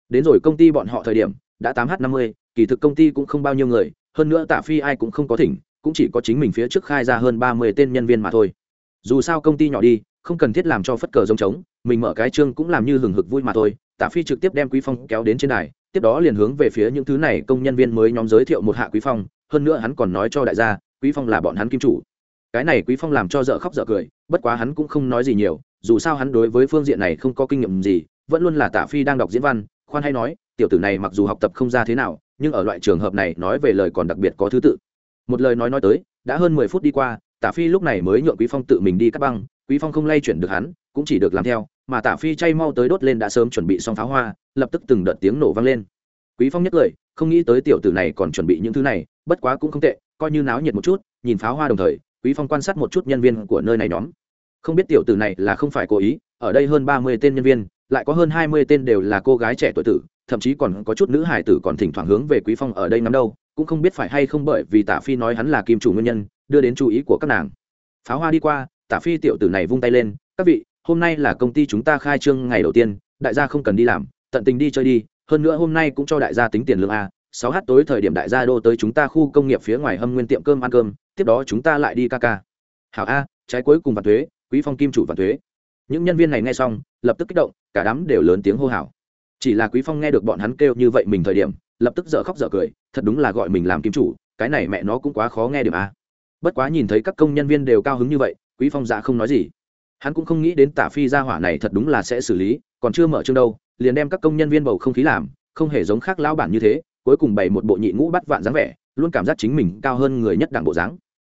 Speaker 1: Đến rồi công ty bọn họ thời điểm, đã tám h năm mươi, kỳ thực công ty cũng không bao nhiêu người, hơn nữa tả phi ai cũng không có thỉnh, cũng chỉ có chính mình phía trước khai ra hơn ba mươi tên nhân viên mà thôi. Dù sao công ty nhỏ đi, không cần thiết làm cho phất cờ giống trống, mình mở cái chương cũng làm như hừng hực vui mà thôi. Tả phi trực tiếp đem quý phong kéo đến trên đài, tiếp đó liền hướng về phía những thứ này công nhân viên mới nhóm giới thiệu một hạ quý phong, hơn nữa hắn còn nói cho đại gia, quý phong là bọn hắn kim chủ. Cái này quý phong làm cho dở khóc dở cười bất quá hắn cũng không nói gì nhiều, dù sao hắn đối với phương diện này không có kinh nghiệm gì, vẫn luôn là tả phi đang đọc diễn văn, khoan hay nói, tiểu tử này mặc dù học tập không ra thế nào, nhưng ở loại trường hợp này nói về lời còn đặc biệt có thứ tự. Một lời nói nói tới, đã hơn mười phút đi qua tả phi lúc này mới nhượng quý phong tự mình đi cắt băng, quý phong không lay chuyển được hắn, cũng chỉ được làm theo, mà tả phi chay mau tới đốt lên đã sớm chuẩn bị xong pháo hoa, lập tức từng đợt tiếng nổ vang lên. Quý phong nhất lời không nghĩ tới tiểu tử này còn chuẩn bị những thứ này, bất quá cũng không tệ, coi như náo nhiệt một chút, nhìn pháo hoa đồng thời, quý phong quan sát một chút nhân viên của nơi này nhóm không biết tiểu tử này là không phải cố ý, ở đây hơn ba mươi tên nhân viên, lại có hơn hai mươi tên đều là cô gái trẻ tuổi tử, thậm chí còn có chút nữ hải tử còn thỉnh thoảng hướng về quý phong ở đây nắm đâu, cũng không biết phải hay không bởi vì tả phi nói hắn là kim chủ nguyên nhân, đưa đến chú ý của các nàng. Pháo hoa đi qua tả phi tiểu tử này vung tay lên, các vị, hôm nay là công ty chúng ta khai trương ngày đầu tiên, đại gia không cần đi làm, tận tình đi chơi đi, hơn nữa hôm nay cũng cho đại gia tính tiền lương a, sáu h tối thời điểm đại gia đô tới chúng ta khu công nghiệp phía ngoài hâm nguyên tiệm cơm ăn cơm, tiếp đó chúng ta lại đi ca ca. Hảo a, trái cuối cùng và thuế quý phong kim chủ vạn thuế. Những nhân viên này nghe xong, lập tức kích động, cả đám đều lớn tiếng hô hào. Chỉ là quý phong nghe được bọn hắn kêu như vậy mình thời điểm, lập tức dở khóc dở cười, thật đúng là gọi mình làm kim chủ, cái này mẹ nó cũng quá khó nghe điểm a. Bất quá nhìn thấy các công nhân viên đều cao hứng như vậy, quý phong dạ không nói gì. Hắn cũng không nghĩ đến tả phi gia hỏa này thật đúng là sẽ xử lý, còn chưa mở chương đâu, liền đem các công nhân viên bầu không khí làm, không hề giống khác lão bản như thế, cuối cùng bày một bộ nhị ngũ bắt vạn dáng vẻ, luôn cảm giác chính mình cao hơn người nhất đảng bộ dáng.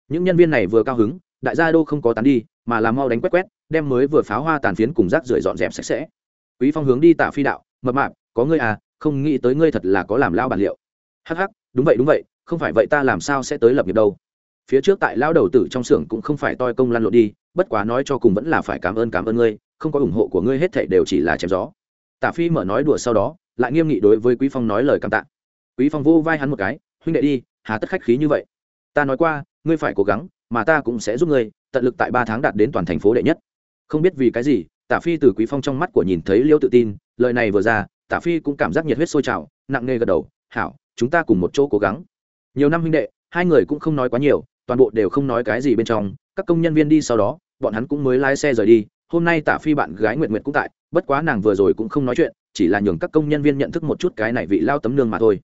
Speaker 1: Những nhân viên này vừa cao hứng, đại gia đô không có tán đi mà làm mau đánh quét quét, đem mới vừa pháo hoa tàn phiến cùng rác rưởi dọn dẹp sạch sẽ. Quý phong hướng đi tả phi đạo, mập mạp, có ngươi à không nghĩ tới ngươi thật là có làm lao bản liệu. Hắc hắc, đúng vậy đúng vậy, không phải vậy ta làm sao sẽ tới lập nghiệp đâu. Phía trước tại lao đầu tử trong xưởng cũng không phải toi công lăn lộn đi, bất quá nói cho cùng vẫn là phải cảm ơn cảm ơn ngươi, không có ủng hộ của ngươi hết thảy đều chỉ là chém gió. Tả phi mở nói đùa sau đó, lại nghiêm nghị đối với quý phong nói lời cảm tạ. Quý phong vô vai hắn một cái, huynh đệ đi, hà tất khách khí như vậy. Ta nói qua, ngươi phải cố gắng, mà ta cũng sẽ giúp ngươi tận lực tại ba tháng đạt đến toàn thành phố đệ nhất. Không biết vì cái gì, tả phi từ quý phong trong mắt của nhìn thấy liêu tự tin, lời này vừa ra, tả phi cũng cảm giác nhiệt huyết sôi trào, nặng nề gật đầu, hảo, chúng ta cùng một chỗ cố gắng. Nhiều năm huynh đệ, hai người cũng không nói quá nhiều, toàn bộ đều không nói cái gì bên trong, các công nhân viên đi sau đó, bọn hắn cũng mới lái xe rời đi, hôm nay tả phi bạn gái nguyện nguyện cũng tại, bất quá nàng vừa rồi cũng không nói chuyện, chỉ là nhường các công nhân viên nhận thức một chút cái này vị lao tấm nương mà thôi.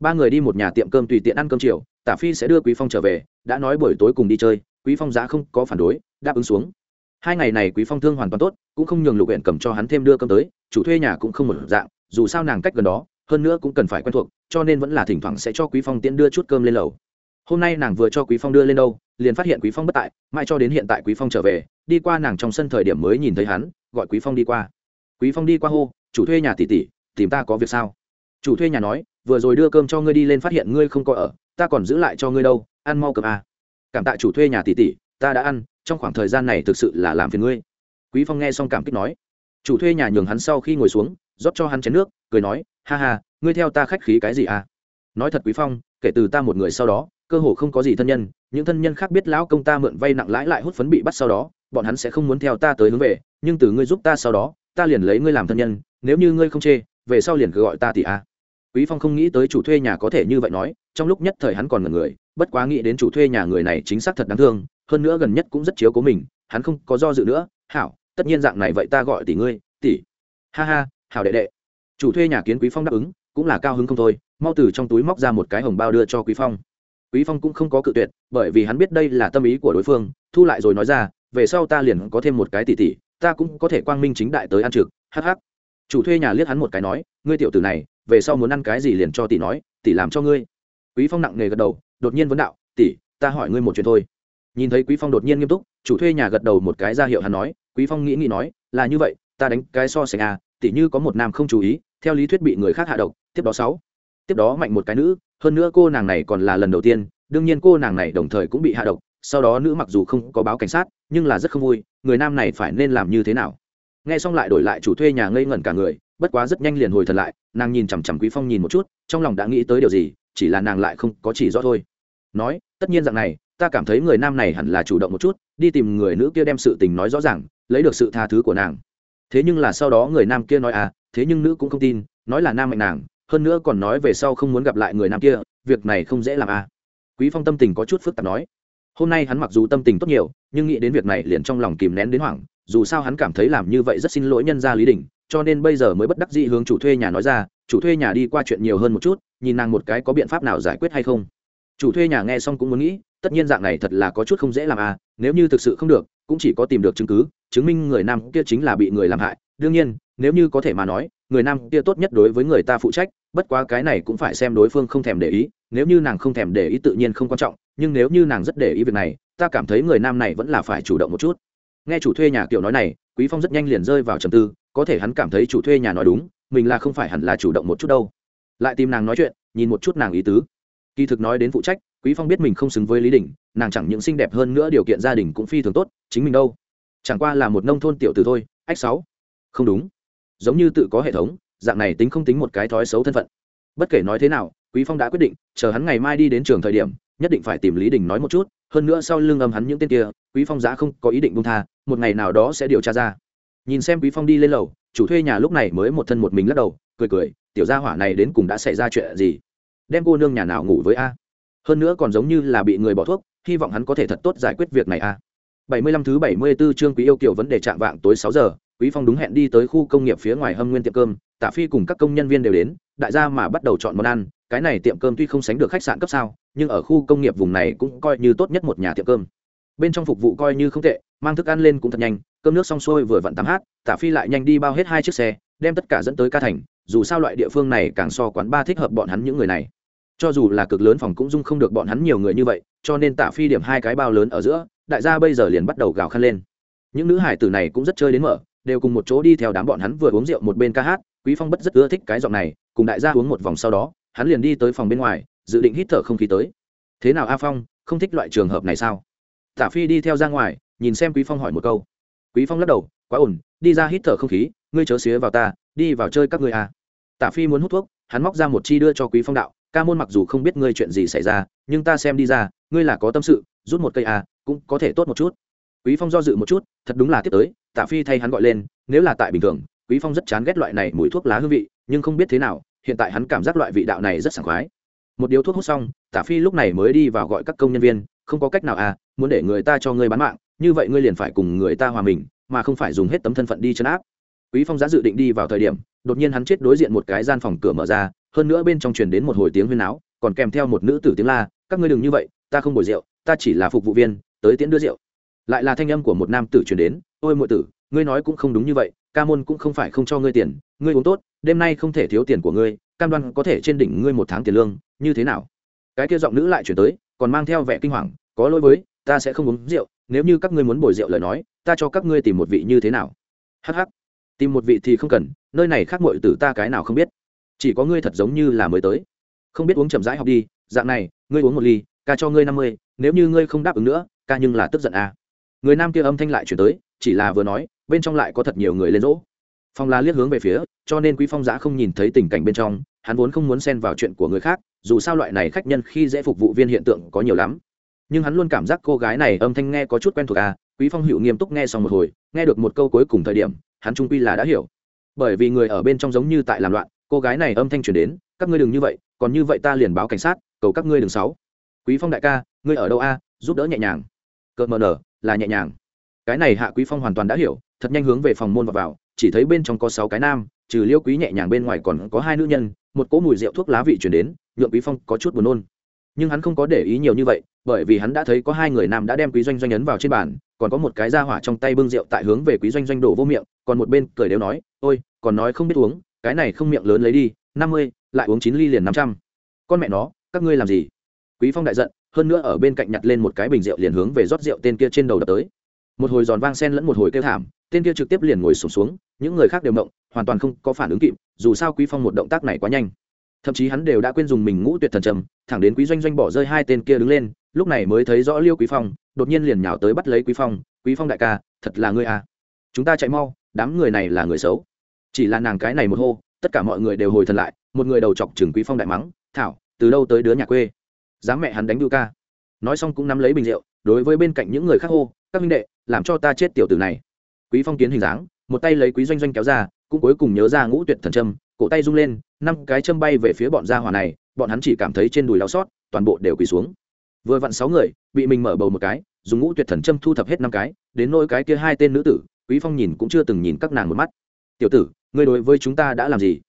Speaker 1: Ba người đi một nhà tiệm cơm tùy tiện ăn cơm chiều, tả phi sẽ đưa quý phong trở về, đã nói buổi tối cùng đi chơi quý phong giá không có phản đối, đáp ứng xuống. Hai ngày này quý phong thương hoàn toàn tốt, cũng không nhường lục huyện cầm cho hắn thêm đưa cơm tới, chủ thuê nhà cũng không một dạng, dù sao nàng cách gần đó, hơn nữa cũng cần phải quen thuộc, cho nên vẫn là thỉnh thoảng sẽ cho quý phong tiễn đưa chút cơm lên lầu. Hôm nay nàng vừa cho quý phong đưa lên đâu, liền phát hiện quý phong bất tại, mãi cho đến hiện tại quý phong trở về, đi qua nàng trong sân thời điểm mới nhìn thấy hắn, gọi quý phong đi qua. Quý phong đi qua hô, chủ thuê nhà tỷ tỷ, tìm ta có việc sao? Chủ thuê nhà nói, vừa rồi đưa cơm cho ngươi đi lên phát hiện ngươi không có ở, ta còn giữ lại cho ngươi đâu, ăn mau cơm à cảm tạ chủ thuê nhà tỷ tỷ, ta đã ăn, trong khoảng thời gian này thực sự là làm phiền ngươi. Quý phong nghe xong cảm kích nói. Chủ thuê nhà nhường hắn sau khi ngồi xuống, rót cho hắn chén nước, cười nói, ha ha, ngươi theo ta khách khí cái gì à? Nói thật quý phong, kể từ ta một người sau đó, cơ hồ không có gì thân nhân, những thân nhân khác biết lão công ta mượn vay nặng lãi lại hút phấn bị bắt sau đó, bọn hắn sẽ không muốn theo ta tới hướng về, nhưng từ ngươi giúp ta sau đó, ta liền lấy ngươi làm thân nhân, nếu như ngươi không chê, về sau liền cứ gọi ta tỷ a quý phong không nghĩ tới chủ thuê nhà có thể như vậy nói, trong lúc nhất thời hắn còn ngần người, bất quá nghĩ đến chủ thuê nhà người này chính xác thật đáng thương, hơn nữa gần nhất cũng rất chiếu cố mình, hắn không có do dự nữa, hảo, tất nhiên dạng này vậy ta gọi tỷ ngươi, tỷ. Ha ha, hảo đệ đệ. Chủ thuê nhà kiến quý phong đáp ứng, cũng là cao hứng không thôi, mau từ trong túi móc ra một cái hồng bao đưa cho quý phong. Quý phong cũng không có cự tuyệt, bởi vì hắn biết đây là tâm ý của đối phương, thu lại rồi nói ra, về sau ta liền có thêm một cái tỷ tỷ, ta cũng có thể quang minh chính đại tới ăn trực hh chủ thuê nhà liếc hắn một cái nói, ngươi tiểu tử này về sau muốn ăn cái gì liền cho tỷ nói, tỷ làm cho ngươi. Quý phong nặng nề gật đầu, đột nhiên vấn đạo, tỷ, ta hỏi ngươi một chuyện thôi. Nhìn thấy quý phong đột nhiên nghiêm túc, chủ thuê nhà gật đầu một cái ra hiệu hắn nói, quý phong nghĩ nghĩ nói, là như vậy, ta đánh cái so sánh à tỷ như có một nam không chú ý, theo lý thuyết bị người khác hạ độc, tiếp đó sáu. Tiếp đó mạnh một cái nữ, hơn nữa cô nàng này còn là lần đầu tiên, đương nhiên cô nàng này đồng thời cũng bị hạ độc, sau đó nữ mặc dù không có báo cảnh sát, nhưng là rất không vui, người nam này phải nên làm như thế nào? Nghe xong lại đổi lại chủ thuê nhà ngây ngẩn cả người bất quá rất nhanh liền hồi thần lại, nàng nhìn chằm chằm quý phong nhìn một chút, trong lòng đã nghĩ tới điều gì, chỉ là nàng lại không có chỉ rõ thôi. Nói, tất nhiên rằng này, ta cảm thấy người nam này hẳn là chủ động một chút, đi tìm người nữ kia đem sự tình nói rõ ràng, lấy được sự tha thứ của nàng. Thế nhưng là sau đó người nam kia nói à thế nhưng nữ cũng không tin, nói là nam mạnh nàng, hơn nữa còn nói về sau không muốn gặp lại người nam kia, việc này không dễ làm à. Quý phong tâm tình có chút phức tạp nói, hôm nay hắn mặc dù tâm tình tốt nhiều, nhưng nghĩ đến việc này liền trong lòng kìm nén đến hoảng, dù sao hắn cảm thấy làm như vậy rất xin lỗi nhân gia lý đình cho nên bây giờ mới bất đắc dĩ hướng chủ thuê nhà nói ra, chủ thuê nhà đi qua chuyện nhiều hơn một chút, nhìn nàng một cái có biện pháp nào giải quyết hay không. Chủ thuê nhà nghe xong cũng muốn nghĩ, tất nhiên dạng này thật là có chút không dễ làm à nếu như thực sự không được, cũng chỉ có tìm được chứng cứ, chứng minh người nam kia chính là bị người làm hại. Đương nhiên, nếu như có thể mà nói, người nam kia tốt nhất đối với người ta phụ trách, bất quá cái này cũng phải xem đối phương không thèm để ý, nếu như nàng không thèm để ý tự nhiên không quan trọng, nhưng nếu như nàng rất để ý việc này, ta cảm thấy người nam này vẫn là phải chủ động một chút. Nghe chủ thuê nhà kiểu nói này quý phong rất nhanh liền rơi vào trầm tư, có thể hắn cảm thấy chủ thuê nhà nói đúng, mình là không phải hẳn là chủ động một chút đâu. Lại tìm nàng nói chuyện, nhìn một chút nàng ý tứ. Kỳ thực nói đến phụ trách, quý phong biết mình không xứng với lý đình, nàng chẳng những xinh đẹp hơn nữa điều kiện gia đình cũng phi thường tốt, chính mình đâu. Chẳng qua là một nông thôn tiểu tử thôi, ách sáu. Không đúng. Giống như tự có hệ thống, dạng này tính không tính một cái thói xấu thân phận. Bất kể nói thế nào, quý phong đã quyết định, chờ hắn ngày mai đi đến trường thời điểm, nhất định phải tìm lý đình nói một chút, hơn nữa sau lưng âm hắn những tên kia, quý phong giá không có ý định buông tha một ngày nào đó sẽ điều tra ra. Nhìn xem quý phong đi lên lầu, chủ thuê nhà lúc này mới một thân một mình lắc đầu, cười cười, tiểu gia hỏa này đến cùng đã xảy ra chuyện gì? Đem cô nương nhà nào ngủ với a? Hơn nữa còn giống như là bị người bỏ thuốc, hy vọng hắn có thể thật tốt giải quyết việc này a. 75 thứ 74 chương quý yêu kiểu vấn đề chạm vạng tối 6 giờ, quý phong đúng hẹn đi tới khu công nghiệp phía ngoài hâm nguyên tiệm cơm, tạ phi cùng các công nhân viên đều đến, đại gia mà bắt đầu chọn món ăn, cái này tiệm cơm tuy không sánh được khách sạn cấp sao, nhưng ở khu công nghiệp vùng này cũng coi như tốt nhất một nhà tiệm cơm. Bên trong phục vụ coi như không tệ mang thức ăn lên cũng thật nhanh, cơm nước xong xuôi vừa vặn tắm hát, Tả phi lại nhanh đi bao hết hai chiếc xe, đem tất cả dẫn tới ca thành, dù sao loại địa phương này càng so quán ba thích hợp bọn hắn những người này. Cho dù là cực lớn phòng cũng dung không được bọn hắn nhiều người như vậy, cho nên Tả phi điểm hai cái bao lớn ở giữa, đại gia bây giờ liền bắt đầu gào khăn lên. Những nữ hải tử này cũng rất chơi đến mở, đều cùng một chỗ đi theo đám bọn hắn vừa uống rượu một bên ca hát, quý phong bất rất ưa thích cái giọng này, cùng đại gia uống một vòng sau đó, hắn liền đi tới phòng bên ngoài, dự định hít thở không khí tới. Thế nào a phong, không thích loại trường hợp này sao? Tả phi đi theo ra ngoài nhìn xem quý phong hỏi một câu. Quý phong lắc đầu quá ổn đi ra hít thở không khí ngươi chớ xía vào ta đi vào chơi các ngươi à. tả phi muốn hút thuốc hắn móc ra một chi đưa cho quý phong đạo ca môn mặc dù không biết ngươi chuyện gì xảy ra nhưng ta xem đi ra ngươi là có tâm sự rút một cây à, cũng có thể tốt một chút. Quý phong do dự một chút thật đúng là tiếp tới tạ phi thay hắn gọi lên nếu là tại bình thường quý phong rất chán ghét loại này mùi thuốc lá hương vị nhưng không biết thế nào hiện tại hắn cảm giác loại vị đạo này rất sảng khoái. Một điếu thuốc hút xong tạ phi lúc này mới đi vào gọi các công nhân viên không có cách nào à muốn để người ta cho ngươi bán mạng như vậy ngươi liền phải cùng người ta hòa mình mà không phải dùng hết tấm thân phận đi chấn áp. Quý phong giá dự định đi vào thời điểm đột nhiên hắn chết đối diện một cái gian phòng cửa mở ra hơn nữa bên trong truyền đến một hồi tiếng huyên áo, còn kèm theo một nữ tử tiếng la các ngươi đừng như vậy ta không bồi rượu ta chỉ là phục vụ viên tới tiễn đưa rượu. Lại là thanh âm của một nam tử truyền đến ôi muội tử ngươi nói cũng không đúng như vậy ca môn cũng không phải không cho ngươi tiền ngươi uống tốt đêm nay không thể thiếu tiền của ngươi cam đoan có thể trên đỉnh ngươi một tháng tiền lương như thế nào? Cái kia giọng nữ lại chuyển tới còn mang theo vẻ kinh hoàng có lỗi với ta sẽ không uống rượu nếu như các ngươi muốn bồi rượu lời nói, ta cho các ngươi tìm một vị như thế nào? Hh tìm một vị thì không cần, nơi này khác muội tử ta cái nào không biết. Chỉ có ngươi thật giống như là mới tới. Không biết uống chậm rãi học đi, dạng này, ngươi uống một ly, ca cho ngươi năm mươi, nếu như ngươi không đáp ứng nữa, ca nhưng là tức giận à. người nam kia âm thanh lại chuyển tới, chỉ là vừa nói, bên trong lại có thật nhiều người lên rỗ. Phong la liếc hướng về phía, cho nên quý phong giã không nhìn thấy tình cảnh bên trong, hắn vốn không muốn xen vào chuyện của người khác, dù sao loại này khách nhân khi dễ phục vụ viên hiện tượng có nhiều lắm nhưng hắn luôn cảm giác cô gái này âm thanh nghe có chút quen thuộc à quý phong hữu nghiêm túc nghe xong một hồi nghe được một câu cuối cùng thời điểm hắn trung quy là đã hiểu. Bởi vì người ở bên trong giống như tại làm loạn cô gái này âm thanh truyền đến các ngươi đừng như vậy còn như vậy ta liền báo cảnh sát cầu các ngươi đừng sáu quý phong đại ca ngươi ở đâu a? Giúp đỡ nhẹ nhàng. Cợt mờ nở là nhẹ nhàng. Cái này hạ quý phong hoàn toàn đã hiểu thật nhanh hướng về phòng môn vào, vào chỉ thấy bên trong có sáu cái nam trừ liêu quý nhẹ nhàng bên ngoài còn có hai nữ nhân một cỗ mùi rượu thuốc lá vị chuyển đến nhượng quý phong có chút buồn nôn nhưng hắn không có để ý nhiều như vậy bởi vì hắn đã thấy có hai người nam đã đem quý doanh doanh ấn vào trên bàn còn có một cái ra hỏa trong tay bưng rượu tại hướng về quý doanh doanh đổ vô miệng còn một bên cười đều nói ôi còn nói không biết uống cái này không miệng lớn lấy đi năm mươi lại uống chín ly liền năm trăm. Con mẹ nó các ngươi làm gì? Quý phong đại giận hơn nữa ở bên cạnh nhặt lên một cái bình rượu liền hướng về rót rượu tên kia trên đầu đập tới. Một hồi giòn vang sen lẫn một hồi kêu thảm tên kia trực tiếp liền ngồi sụp xuống, xuống những người khác đều động hoàn toàn không có phản ứng kịp dù sao quý phong một động tác này quá nhanh thậm chí hắn đều đã quên dùng mình ngũ tuyệt thần trầm, thẳng đến quý doanh doanh bỏ rơi hai tên kia đứng lên, lúc này mới thấy rõ liêu quý phong, đột nhiên liền nhào tới bắt lấy quý phong quý phong đại ca, thật là ngươi à. Chúng ta chạy mau, đám người này là người xấu. Chỉ là nàng cái này một hô, tất cả mọi người đều hồi thần lại, một người đầu chọc chừng quý phong đại mắng, thảo, từ đâu tới đứa nhà quê? Dám mẹ hắn đánh đu ca. Nói xong cũng nắm lấy bình rượu, đối với bên cạnh những người khác hô, các minh đệ, làm cho ta chết tiểu tử này. Quý phong kiến hình dáng, một tay lấy quý doanh doanh kéo ra, cũng cuối cùng nhớ ra ngũ tuyệt thần trâm cổ tay rung lên, năm cái châm bay về phía bọn gia hỏa này, bọn hắn chỉ cảm thấy trên đùi đau xót, toàn bộ đều quỳ xuống. Vừa vặn sáu người, bị mình mở bầu một cái, dùng ngũ tuyệt thần châm thu thập hết năm cái, đến nỗi cái kia hai tên nữ tử, quý phong nhìn cũng chưa từng nhìn các nàng một mắt. Tiểu tử, ngươi đối với chúng ta đã làm gì?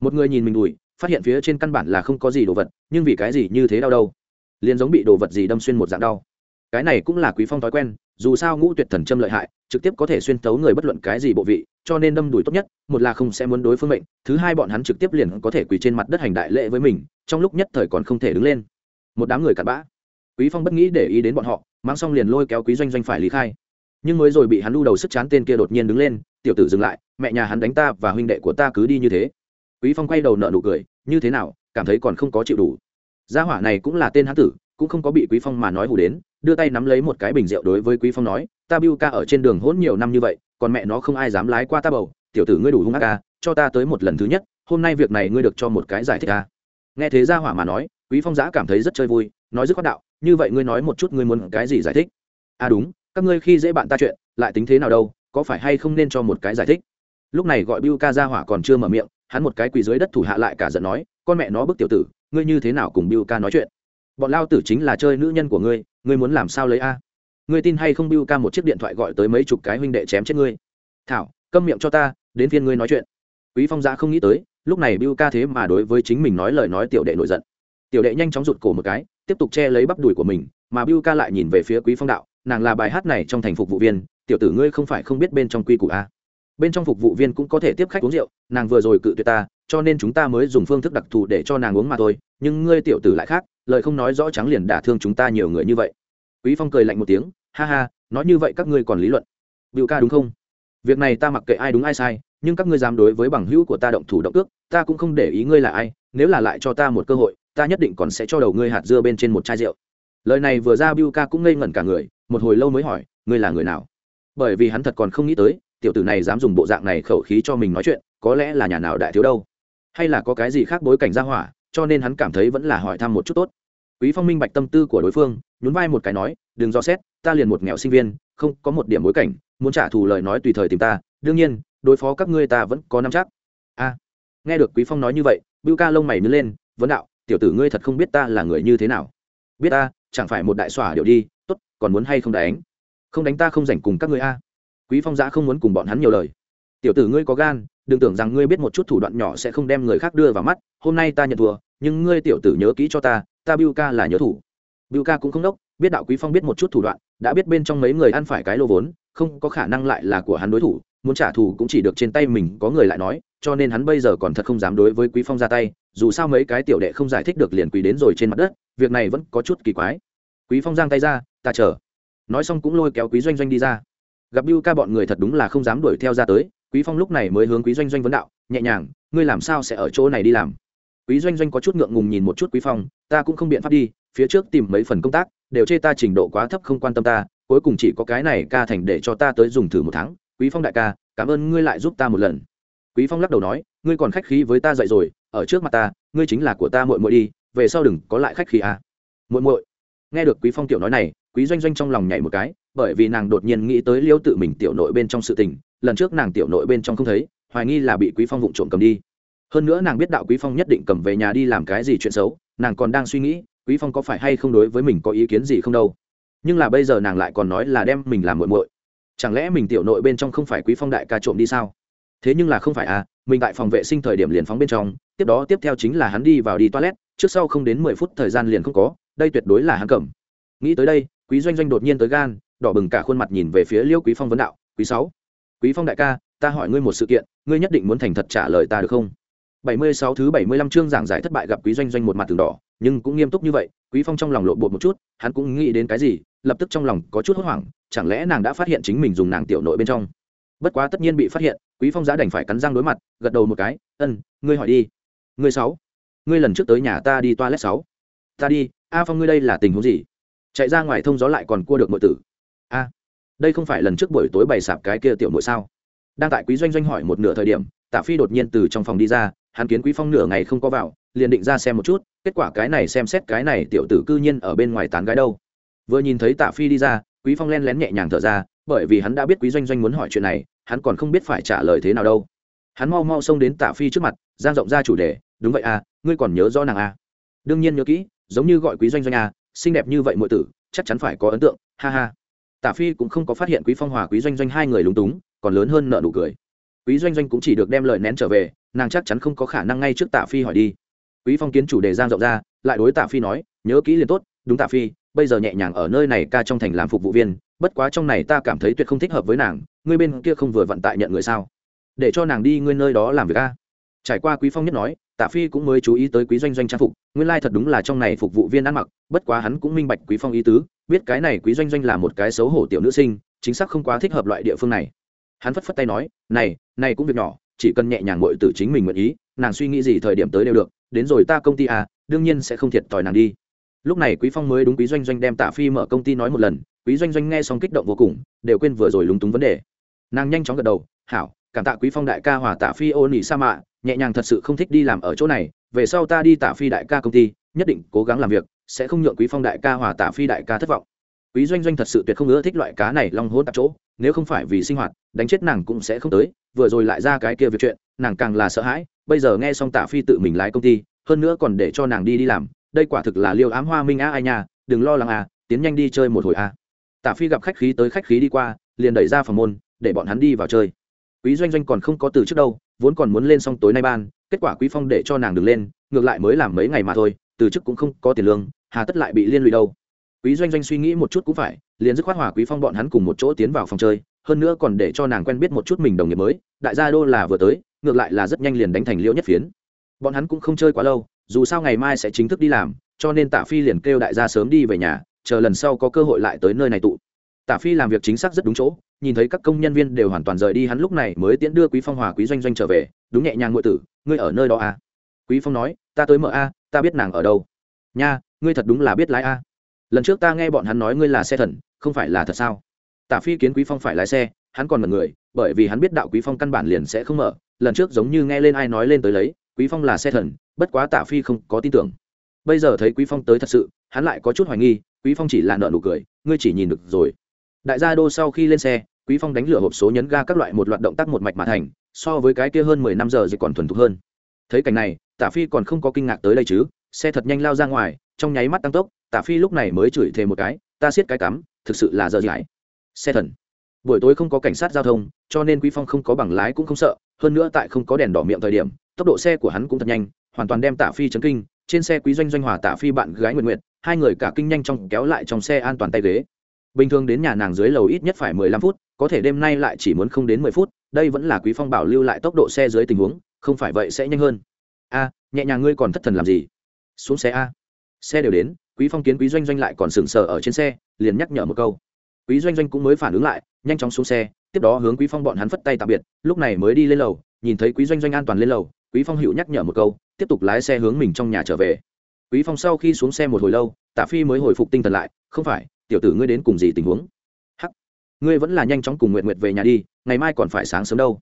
Speaker 1: Một người nhìn mình đùi, phát hiện phía trên căn bản là không có gì đồ vật, nhưng vì cái gì như thế đau đâu? Liền giống bị đồ vật gì đâm xuyên một dạng đau. Cái này cũng là quý phong thói quen dù sao ngũ tuyệt thần châm lợi hại, trực tiếp có thể xuyên tấu người bất luận cái gì bộ vị, cho nên đâm đùi tốt nhất, một là không sẽ muốn đối phương mệnh, thứ hai bọn hắn trực tiếp liền có thể quỳ trên mặt đất hành đại lễ với mình, trong lúc nhất thời còn không thể đứng lên. Một đám người cặn bã. Quý phong bất nghĩ để ý đến bọn họ, mang xong liền lôi kéo quý doanh doanh phải lý khai. Nhưng mới rồi bị hắn lưu đầu sức chán tên kia đột nhiên đứng lên, tiểu tử dừng lại, mẹ nhà hắn đánh ta và huynh đệ của ta cứ đi như thế. Quý phong quay đầu nợ nụ cười, như thế nào, cảm thấy còn không có chịu đủ? Gia hỏa này cũng là tên hắn tử cũng không có bị quý phong mà nói hù đến, đưa tay nắm lấy một cái bình rượu đối với quý phong nói, ta biu ca ở trên đường hỗn nhiều năm như vậy, còn mẹ nó không ai dám lái qua ta bầu, tiểu tử ngươi đủ hung ác ca, cho ta tới một lần thứ nhất, hôm nay việc này ngươi được cho một cái giải thích ca. Nghe thế gia hỏa mà nói, quý phong giã cảm thấy rất chơi vui, nói dứt khoát đạo, như vậy ngươi nói một chút ngươi muốn cái gì giải thích? À đúng, các ngươi khi dễ bạn ta chuyện, lại tính thế nào đâu, có phải hay không nên cho một cái giải thích? Lúc này gọi biu ca gia hỏa còn chưa mở miệng, hắn một cái quỳ dưới đất thủ hạ lại cả giận nói, con mẹ nó bức tiểu tử, ngươi như thế nào cùng biu ca nói chuyện? Bọn lao tử chính là chơi nữ nhân của ngươi ngươi muốn làm sao lấy a? Ngươi tin hay không biu ca một chiếc điện thoại gọi tới mấy chục cái huynh đệ chém chết ngươi? Thảo, câm miệng cho ta, đến phiên ngươi nói chuyện. Quý phong giã không nghĩ tới, lúc này biu ca thế mà đối với chính mình nói lời nói tiểu đệ nổi giận. Tiểu đệ nhanh chóng rụt cổ một cái, tiếp tục che lấy bắp đùi của mình, mà biu ca lại nhìn về phía quý phong đạo, nàng là bài hát này trong thành phục vụ viên, tiểu tử ngươi không phải không biết bên trong quy củ a? Bên trong phục vụ viên cũng có thể tiếp khách uống rượu, nàng vừa rồi cự tuyệt ta, cho nên chúng ta mới dùng phương thức đặc thù để cho nàng uống mà thôi, nhưng ngươi tiểu tử lại khác lời không nói rõ trắng liền đả thương chúng ta nhiều người như vậy. Quý phong cười lạnh một tiếng, ha ha, nói như vậy các ngươi còn lý luận. Biểu ca đúng không? Việc này ta mặc kệ ai đúng ai sai, nhưng các ngươi dám đối với bằng hữu của ta động thủ động ước ta cũng không để ý ngươi là ai, nếu là lại cho ta một cơ hội, ta nhất định còn sẽ cho đầu ngươi hạt dưa bên trên một chai rượu. Lời này vừa ra biu ca cũng ngây ngẩn cả người, một hồi lâu mới hỏi, ngươi là người nào? Bởi vì hắn thật còn không nghĩ tới, tiểu tử này dám dùng bộ dạng này khẩu khí cho mình nói chuyện, có lẽ là nhà nào đại thiếu đâu? Hay là có cái gì khác bối cảnh ra hỏa cho nên hắn cảm thấy vẫn là hỏi thăm một chút tốt. Quý phong minh bạch tâm tư của đối phương, nhún vai một cái nói, đừng do xét, ta liền một nghèo sinh viên, không có một điểm bối cảnh, muốn trả thù lời nói tùy thời tìm ta, đương nhiên, đối phó các ngươi ta vẫn có nắm chắc. A. Nghe được quý phong nói như vậy, bưu ca lông mày nhớ lên, vấn đạo, tiểu tử ngươi thật không biết ta là người như thế nào. Biết ta, chẳng phải một đại xỏa điệu đi, tốt, còn muốn hay không đánh? Không đánh ta không rảnh cùng các ngươi a. Quý phong giã không muốn cùng bọn hắn nhiều lời. Tiểu tử ngươi có gan đừng tưởng rằng ngươi biết một chút thủ đoạn nhỏ sẽ không đem người khác đưa vào mắt, hôm nay ta nhận thua, nhưng ngươi tiểu tử nhớ kỹ cho ta ta biu ca là nhớ thủ. Biu ca cũng không đốc, biết đạo quý phong biết một chút thủ đoạn, đã biết bên trong mấy người ăn phải cái lô vốn, không có khả năng lại là của hắn đối thủ, muốn trả thù cũng chỉ được trên tay mình, có người lại nói, cho nên hắn bây giờ còn thật không dám đối với quý phong ra tay, dù sao mấy cái tiểu đệ không giải thích được liền quỳ đến rồi trên mặt đất, việc này vẫn có chút kỳ quái. Quý phong giang tay ra, ta chờ. Nói xong cũng lôi kéo quý doanh doanh đi ra. Gặp biu ca bọn người thật đúng là không dám đuổi theo ra tới quý phong lúc này mới hướng quý doanh doanh vấn đạo, nhẹ nhàng, ngươi làm sao sẽ ở chỗ này đi làm? Quý doanh doanh có chút ngượng ngùng nhìn một chút quý phong, ta cũng không biện pháp đi, phía trước tìm mấy phần công tác, đều chê ta trình độ quá thấp không quan tâm ta, cuối cùng chỉ có cái này ca thành để cho ta tới dùng thử một tháng. Quý phong đại ca, cảm ơn ngươi lại giúp ta một lần. Quý phong lắc đầu nói, ngươi còn khách khí với ta dậy rồi, ở trước mặt ta, ngươi chính là của ta muội muội đi, về sau đừng có lại khách khí à. Muội muội. Nghe được quý phong tiểu nói này, quý doanh doanh trong lòng nhảy một cái, bởi vì nàng đột nhiên nghĩ tới liêu tự mình tiểu nội bên trong sự tình lần trước nàng tiểu nội bên trong không thấy, hoài nghi là bị quý phong vụng trộm cầm đi. Hơn nữa nàng biết đạo quý phong nhất định cầm về nhà đi làm cái gì chuyện xấu, nàng còn đang suy nghĩ, quý phong có phải hay không đối với mình có ý kiến gì không đâu. Nhưng là bây giờ nàng lại còn nói là đem mình làm muội muội. Chẳng lẽ mình tiểu nội bên trong không phải quý phong đại ca trộm đi sao? Thế nhưng là không phải à mình tại phòng vệ sinh thời điểm liền phóng bên trong, tiếp đó tiếp theo chính là hắn đi vào đi toilet, trước sau không đến mười phút thời gian liền không có, đây tuyệt đối là hắn cầm. Nghĩ tới đây, quý doanh doanh đột nhiên tới gan, đỏ bừng cả khuôn mặt nhìn về phía liêu quý phong vấn đạo, quý sáu quý phong đại ca, ta hỏi ngươi một sự kiện, ngươi nhất định muốn thành thật trả lời ta được không? 76 thứ 75 chương giảng giải thất bại gặp quý doanh doanh một mặt từng đỏ, nhưng cũng nghiêm túc như vậy, quý phong trong lòng lộ bột một chút, hắn cũng nghĩ đến cái gì, lập tức trong lòng có chút hốt hoảng, chẳng lẽ nàng đã phát hiện chính mình dùng nàng tiểu nội bên trong? Bất quá tất nhiên bị phát hiện, quý phong giá đành phải cắn răng đối mặt, gật đầu một cái, ân, ngươi hỏi đi. Ngươi sáu, ngươi lần trước tới nhà ta đi toilet sáu. Ta đi, a phong ngươi đây là tình huống gì? Chạy ra ngoài thông gió lại còn cua được mọi tử. A đây không phải lần trước buổi tối bày sạp cái kia tiểu nội sao? Đang tại quý doanh doanh hỏi một nửa thời điểm, tạ phi đột nhiên từ trong phòng đi ra, hắn kiến quý phong nửa ngày không có vào, liền định ra xem một chút, kết quả cái này xem xét cái này tiểu tử cư nhiên ở bên ngoài tán gái đâu. Vừa nhìn thấy tạ phi đi ra, quý phong len lén nhẹ nhàng thở ra, bởi vì hắn đã biết quý doanh doanh muốn hỏi chuyện này, hắn còn không biết phải trả lời thế nào đâu. Hắn mau mau xông đến tạ phi trước mặt, giang rộng ra chủ đề, đúng vậy à ngươi còn nhớ rõ nàng à? Đương nhiên nhớ kỹ, giống như gọi quý doanh doanh à xinh đẹp như vậy mọi tử, chắc chắn phải có ấn tượng, ha ha tả phi cũng không có phát hiện quý phong hòa, quý doanh doanh hai người lúng túng, còn lớn hơn nợ nụ cười. Quý doanh doanh cũng chỉ được đem lời nén trở về, nàng chắc chắn không có khả năng ngay trước Tả phi hỏi đi. Quý phong kiến chủ đề giang rộng ra, lại đối Tả phi nói, nhớ kỹ liền tốt, đúng Tả phi, bây giờ nhẹ nhàng ở nơi này ca trong thành làm phục vụ viên, bất quá trong này ta cảm thấy tuyệt không thích hợp với nàng, ngươi bên kia không vừa vận tại nhận người sao? Để cho nàng đi ngươi nơi đó làm việc a. Trải qua quý phong nhất nói tạ phi cũng mới chú ý tới quý doanh doanh trang phục, nguyên lai thật đúng là trong này phục vụ viên ăn mặc, bất quá hắn cũng minh bạch quý phong ý tứ biết cái này quý doanh doanh là một cái xấu hổ tiểu nữ sinh, chính xác không quá thích hợp loại địa phương này. Hắn phất phất tay nói, này này cũng việc nhỏ, chỉ cần nhẹ nhàng ngội từ chính mình nguyện ý, nàng suy nghĩ gì thời điểm tới đều được, đến rồi ta công ty à đương nhiên sẽ không thiệt thòi nàng đi. Lúc này quý phong mới đúng quý doanh doanh đem tạ phi mở công ty nói một lần, quý doanh doanh nghe xong kích động vô cùng, đều quên vừa rồi lúng túng vấn đề. Nàng nhanh chóng gật đầu, hảo, cảm tạ quý phong đại ca hòa tạ phi ô nỉ sa mạ, nhẹ nhàng thật sự không thích đi làm ở chỗ này, về sau ta đi tạ phi đại ca công ty, nhất định cố gắng làm việc sẽ không nhượng quý phong đại ca hòa tạ phi đại ca thất vọng. Quý doanh doanh thật sự tuyệt không ưa thích loại cá này long hôn tạp chỗ, nếu không phải vì sinh hoạt, đánh chết nàng cũng sẽ không tới, vừa rồi lại ra cái kia việc chuyện, nàng càng là sợ hãi, bây giờ nghe xong tạ phi tự mình lái công ty, hơn nữa còn để cho nàng đi đi làm, đây quả thực là liêu ám hoa minh a ai nha, đừng lo lắng à tiến nhanh đi chơi một hồi à. a tạ phi gặp khách khí tới khách khí đi qua, liền đẩy ra phòng môn, để bọn hắn đi vào chơi. Quý doanh doanh còn không có từ trước đâu, vốn còn muốn lên xong tối nay ban, kết quả quý phong để cho nàng đừng lên, ngược lại mới làm mấy ngày mà thôi, từ chức cũng không có tiền lương hà tất lại bị liên lụy đâu. Quý doanh doanh suy nghĩ một chút cũng phải, liền dứt khoát hòa quý phong bọn hắn cùng một chỗ tiến vào phòng chơi, hơn nữa còn để cho nàng quen biết một chút mình đồng nghiệp mới, đại gia đô là vừa tới, ngược lại là rất nhanh liền đánh thành liễu nhất phiến. Bọn hắn cũng không chơi quá lâu, dù sao ngày mai sẽ chính thức đi làm, cho nên tạ phi liền kêu đại gia sớm đi về nhà, chờ lần sau có cơ hội lại tới nơi này tụ. Tạ phi làm việc chính xác rất đúng chỗ, nhìn thấy các công nhân viên đều hoàn toàn rời đi hắn lúc này mới tiễn đưa quý phong hòa quý doanh doanh trở về, đúng nhẹ nhàng ngụy tử, ngươi ở nơi đó à? Quý phong nói, ta tới mở a, ta biết nàng ở đâu. Nha ngươi thật đúng là biết lái a. Lần trước ta nghe bọn hắn nói ngươi là xe thần, không phải là thật sao? Tả phi kiến quý phong phải lái xe, hắn còn mật người, bởi vì hắn biết đạo quý phong căn bản liền sẽ không mở. Lần trước giống như nghe lên ai nói lên tới lấy, quý phong là xe thần, bất quá tả phi không có tin tưởng. Bây giờ thấy quý phong tới thật sự, hắn lại có chút hoài nghi, quý phong chỉ là nợ nụ cười, ngươi chỉ nhìn được rồi. Đại gia đô sau khi lên xe, quý phong đánh lửa hộp số nhấn ga các loại một loạt động tác một mạch mà thành, so với cái kia hơn mười năm giờ dịch còn thuần thục hơn. Thấy cảnh này tả phi còn không có kinh ngạc tới đây chứ, xe thật nhanh lao ra ngoài, trong nháy mắt tăng tốc, tả phi lúc này mới chửi thêm một cái, ta siết cái cắm, thực sự là dở dãi xe thần. Buổi tối không có cảnh sát giao thông, cho nên quý phong không có bằng lái cũng không sợ, hơn nữa tại không có đèn đỏ miệng thời điểm, tốc độ xe của hắn cũng thật nhanh, hoàn toàn đem tả phi chấn kinh, trên xe quý doanh doanh hòa tả phi bạn gái nguyện nguyện hai người cả kinh nhanh trong kéo lại trong xe an toàn tay ghế. Bình thường đến nhà nàng dưới lầu ít nhất phải mười lăm phút, có thể đêm nay lại chỉ muốn không đến mười phút, đây vẫn là quý phong bảo lưu lại tốc độ xe dưới tình huống, không phải vậy sẽ nhanh hơn a, nhẹ nhàng ngươi còn thất thần làm gì? Xuống xe a. Xe đều đến, quý phong kiến quý doanh doanh lại còn sừng sờ ở trên xe, liền nhắc nhở một câu. Quý doanh doanh cũng mới phản ứng lại, nhanh chóng xuống xe, tiếp đó hướng quý phong bọn hắn phất tay tạm biệt, lúc này mới đi lên lầu, nhìn thấy quý doanh doanh an toàn lên lầu, quý phong hữu nhắc nhở một câu, tiếp tục lái xe hướng mình trong nhà trở về. Quý phong sau khi xuống xe một hồi lâu, tạ phi mới hồi phục tinh thần lại, không phải, tiểu tử ngươi đến cùng gì tình huống? Hắc, ngươi vẫn là nhanh chóng cùng nguyện nguyệt về nhà đi, ngày mai còn phải sáng sớm đâu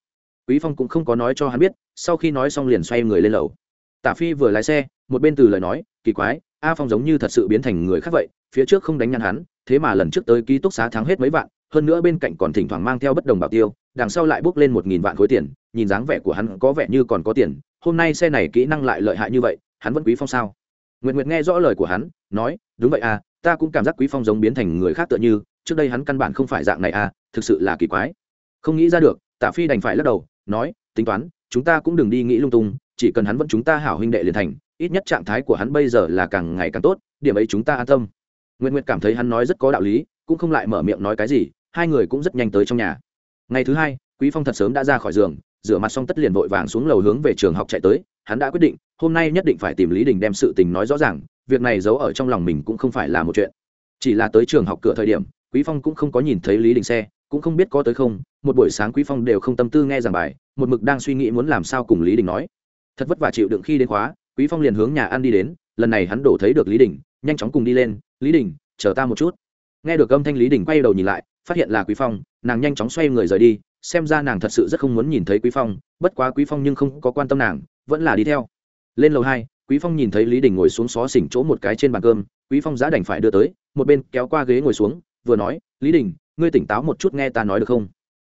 Speaker 1: quý phong cũng không có nói cho hắn biết, sau khi nói xong liền xoay người lên lầu. Tả phi vừa lái xe, một bên từ lời nói, kỳ quái, a phong giống như thật sự biến thành người khác vậy, phía trước không đánh nhăn hắn, thế mà lần trước tới ký túc xá thắng hết mấy vạn, hơn nữa bên cạnh còn thỉnh thoảng mang theo bất đồng bảo tiêu, đằng sau lại bước lên một nghìn vạn khối tiền, nhìn dáng vẻ của hắn có vẻ như còn có tiền, hôm nay xe này kỹ năng lại lợi hại như vậy, hắn vẫn quý phong sao? Nguyệt nguyệt nghe rõ lời của hắn, nói, đúng vậy à ta cũng cảm giác quý phong giống biến thành người khác tựa như, trước đây hắn căn bản không phải dạng này à thực sự là kỳ quái. Không nghĩ ra được tạ phi đành phải lắc đầu nói, tính toán, chúng ta cũng đừng đi nghĩ lung tung, chỉ cần hắn vẫn chúng ta hảo huynh đệ liền thành, ít nhất trạng thái của hắn bây giờ là càng ngày càng tốt, điểm ấy chúng ta an tâm. Nguyện nguyện cảm thấy hắn nói rất có đạo lý, cũng không lại mở miệng nói cái gì, hai người cũng rất nhanh tới trong nhà. Ngày thứ hai, quý phong thật sớm đã ra khỏi giường, rửa mặt xong tất liền vội vàng xuống lầu hướng về trường học chạy tới, hắn đã quyết định, hôm nay nhất định phải tìm lý đình đem sự tình nói rõ ràng, việc này giấu ở trong lòng mình cũng không phải là một chuyện. Chỉ là tới trường học cửa thời điểm, quý phong cũng không có nhìn thấy lý đình xe cũng không biết có tới không, một buổi sáng quý phong đều không tâm tư nghe giảng bài, một mực đang suy nghĩ muốn làm sao cùng lý đình nói. Thật vất vả chịu đựng khi đến khóa, quý phong liền hướng nhà ăn đi đến, lần này hắn đổ thấy được lý đình, nhanh chóng cùng đi lên, lý đình, chờ ta một chút. Nghe được âm thanh lý đình quay đầu nhìn lại, phát hiện là quý phong, nàng nhanh chóng xoay người rời đi, xem ra nàng thật sự rất không muốn nhìn thấy quý phong, bất quá quý phong nhưng không có quan tâm nàng, vẫn là đi theo. Lên lầu hai, quý phong nhìn thấy lý đình ngồi xuống xó xỉnh chỗ một cái trên bàn cơm, quý phong giá đành phải đưa tới, một bên kéo qua ghế ngồi xuống, vừa nói, lý đình ngươi tỉnh táo một chút nghe ta nói được không?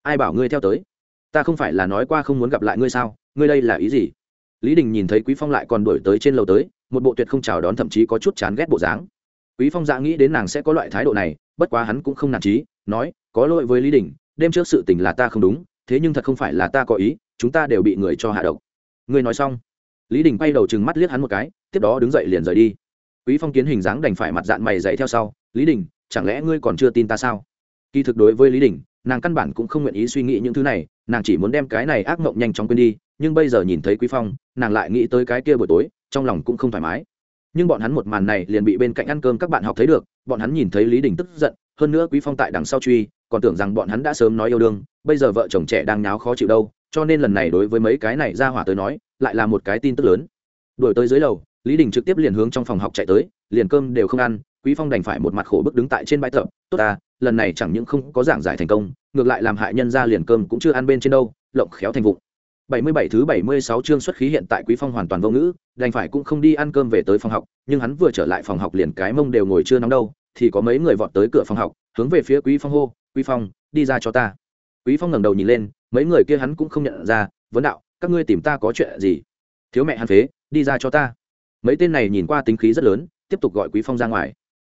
Speaker 1: Ai bảo ngươi theo tới? Ta không phải là nói qua không muốn gặp lại ngươi sao? Ngươi đây là ý gì? Lý đình nhìn thấy quý phong lại còn đuổi tới trên lầu tới, một bộ tuyệt không chào đón thậm chí có chút chán ghét bộ dáng. Quý phong dạ nghĩ đến nàng sẽ có loại thái độ này, bất quá hắn cũng không nản trí, nói, có lỗi với lý đình, đêm trước sự tình là ta không đúng, thế nhưng thật không phải là ta có ý, chúng ta đều bị người cho hạ độc. Ngươi nói xong, lý đình quay đầu chừng mắt liếc hắn một cái, tiếp đó đứng dậy liền rời đi. Quý phong kiến hình dáng đành phải mặt dạng mày dậy theo sau, lý đình, chẳng lẽ ngươi còn chưa tin ta sao? Kỳ thực đối với lý đình, nàng căn bản cũng không nguyện ý suy nghĩ những thứ này, nàng chỉ muốn đem cái này ác mộng nhanh chóng quên đi, nhưng bây giờ nhìn thấy quý phong, nàng lại nghĩ tới cái kia buổi tối, trong lòng cũng không thoải mái. Nhưng bọn hắn một màn này liền bị bên cạnh ăn cơm các bạn học thấy được, bọn hắn nhìn thấy lý đình tức giận, hơn nữa quý phong tại đằng sau truy, còn tưởng rằng bọn hắn đã sớm nói yêu đương, bây giờ vợ chồng trẻ đang nháo khó chịu đâu, cho nên lần này đối với mấy cái này ra hỏa tới nói, lại là một cái tin tức lớn. Đuổi tới dưới lầu, lý đình trực tiếp liền hướng trong phòng học chạy tới, liền cơm đều không ăn, quý phong đành phải một mặt khổ bức đứng tại trên bãi tập, tốt ta lần này chẳng những không có giảng giải thành công ngược lại làm hại nhân ra liền cơm cũng chưa ăn bên trên đâu lộng khéo thành vụng 77 thứ 76 chương xuất khí hiện tại Quý Phong hoàn toàn vô ngữ, đành phải cũng không đi ăn cơm về tới phòng học, nhưng hắn vừa trở lại phòng học liền cái mông đều ngồi chưa nóng đâu, thì có mấy người vọt tới cửa phòng học, hướng về phía Quý Phong hô, "Quý Phong, đi ra cho ta." Quý Phong ngẩng đầu nhìn lên, mấy người kia hắn cũng không nhận ra, vấn đạo, "Các ngươi tìm ta có chuyện gì?" Thiếu mẹ hắn phế, đi ra cho ta. Mấy tên này nhìn qua tính khí rất lớn, tiếp tục gọi Quý Phong ra ngoài.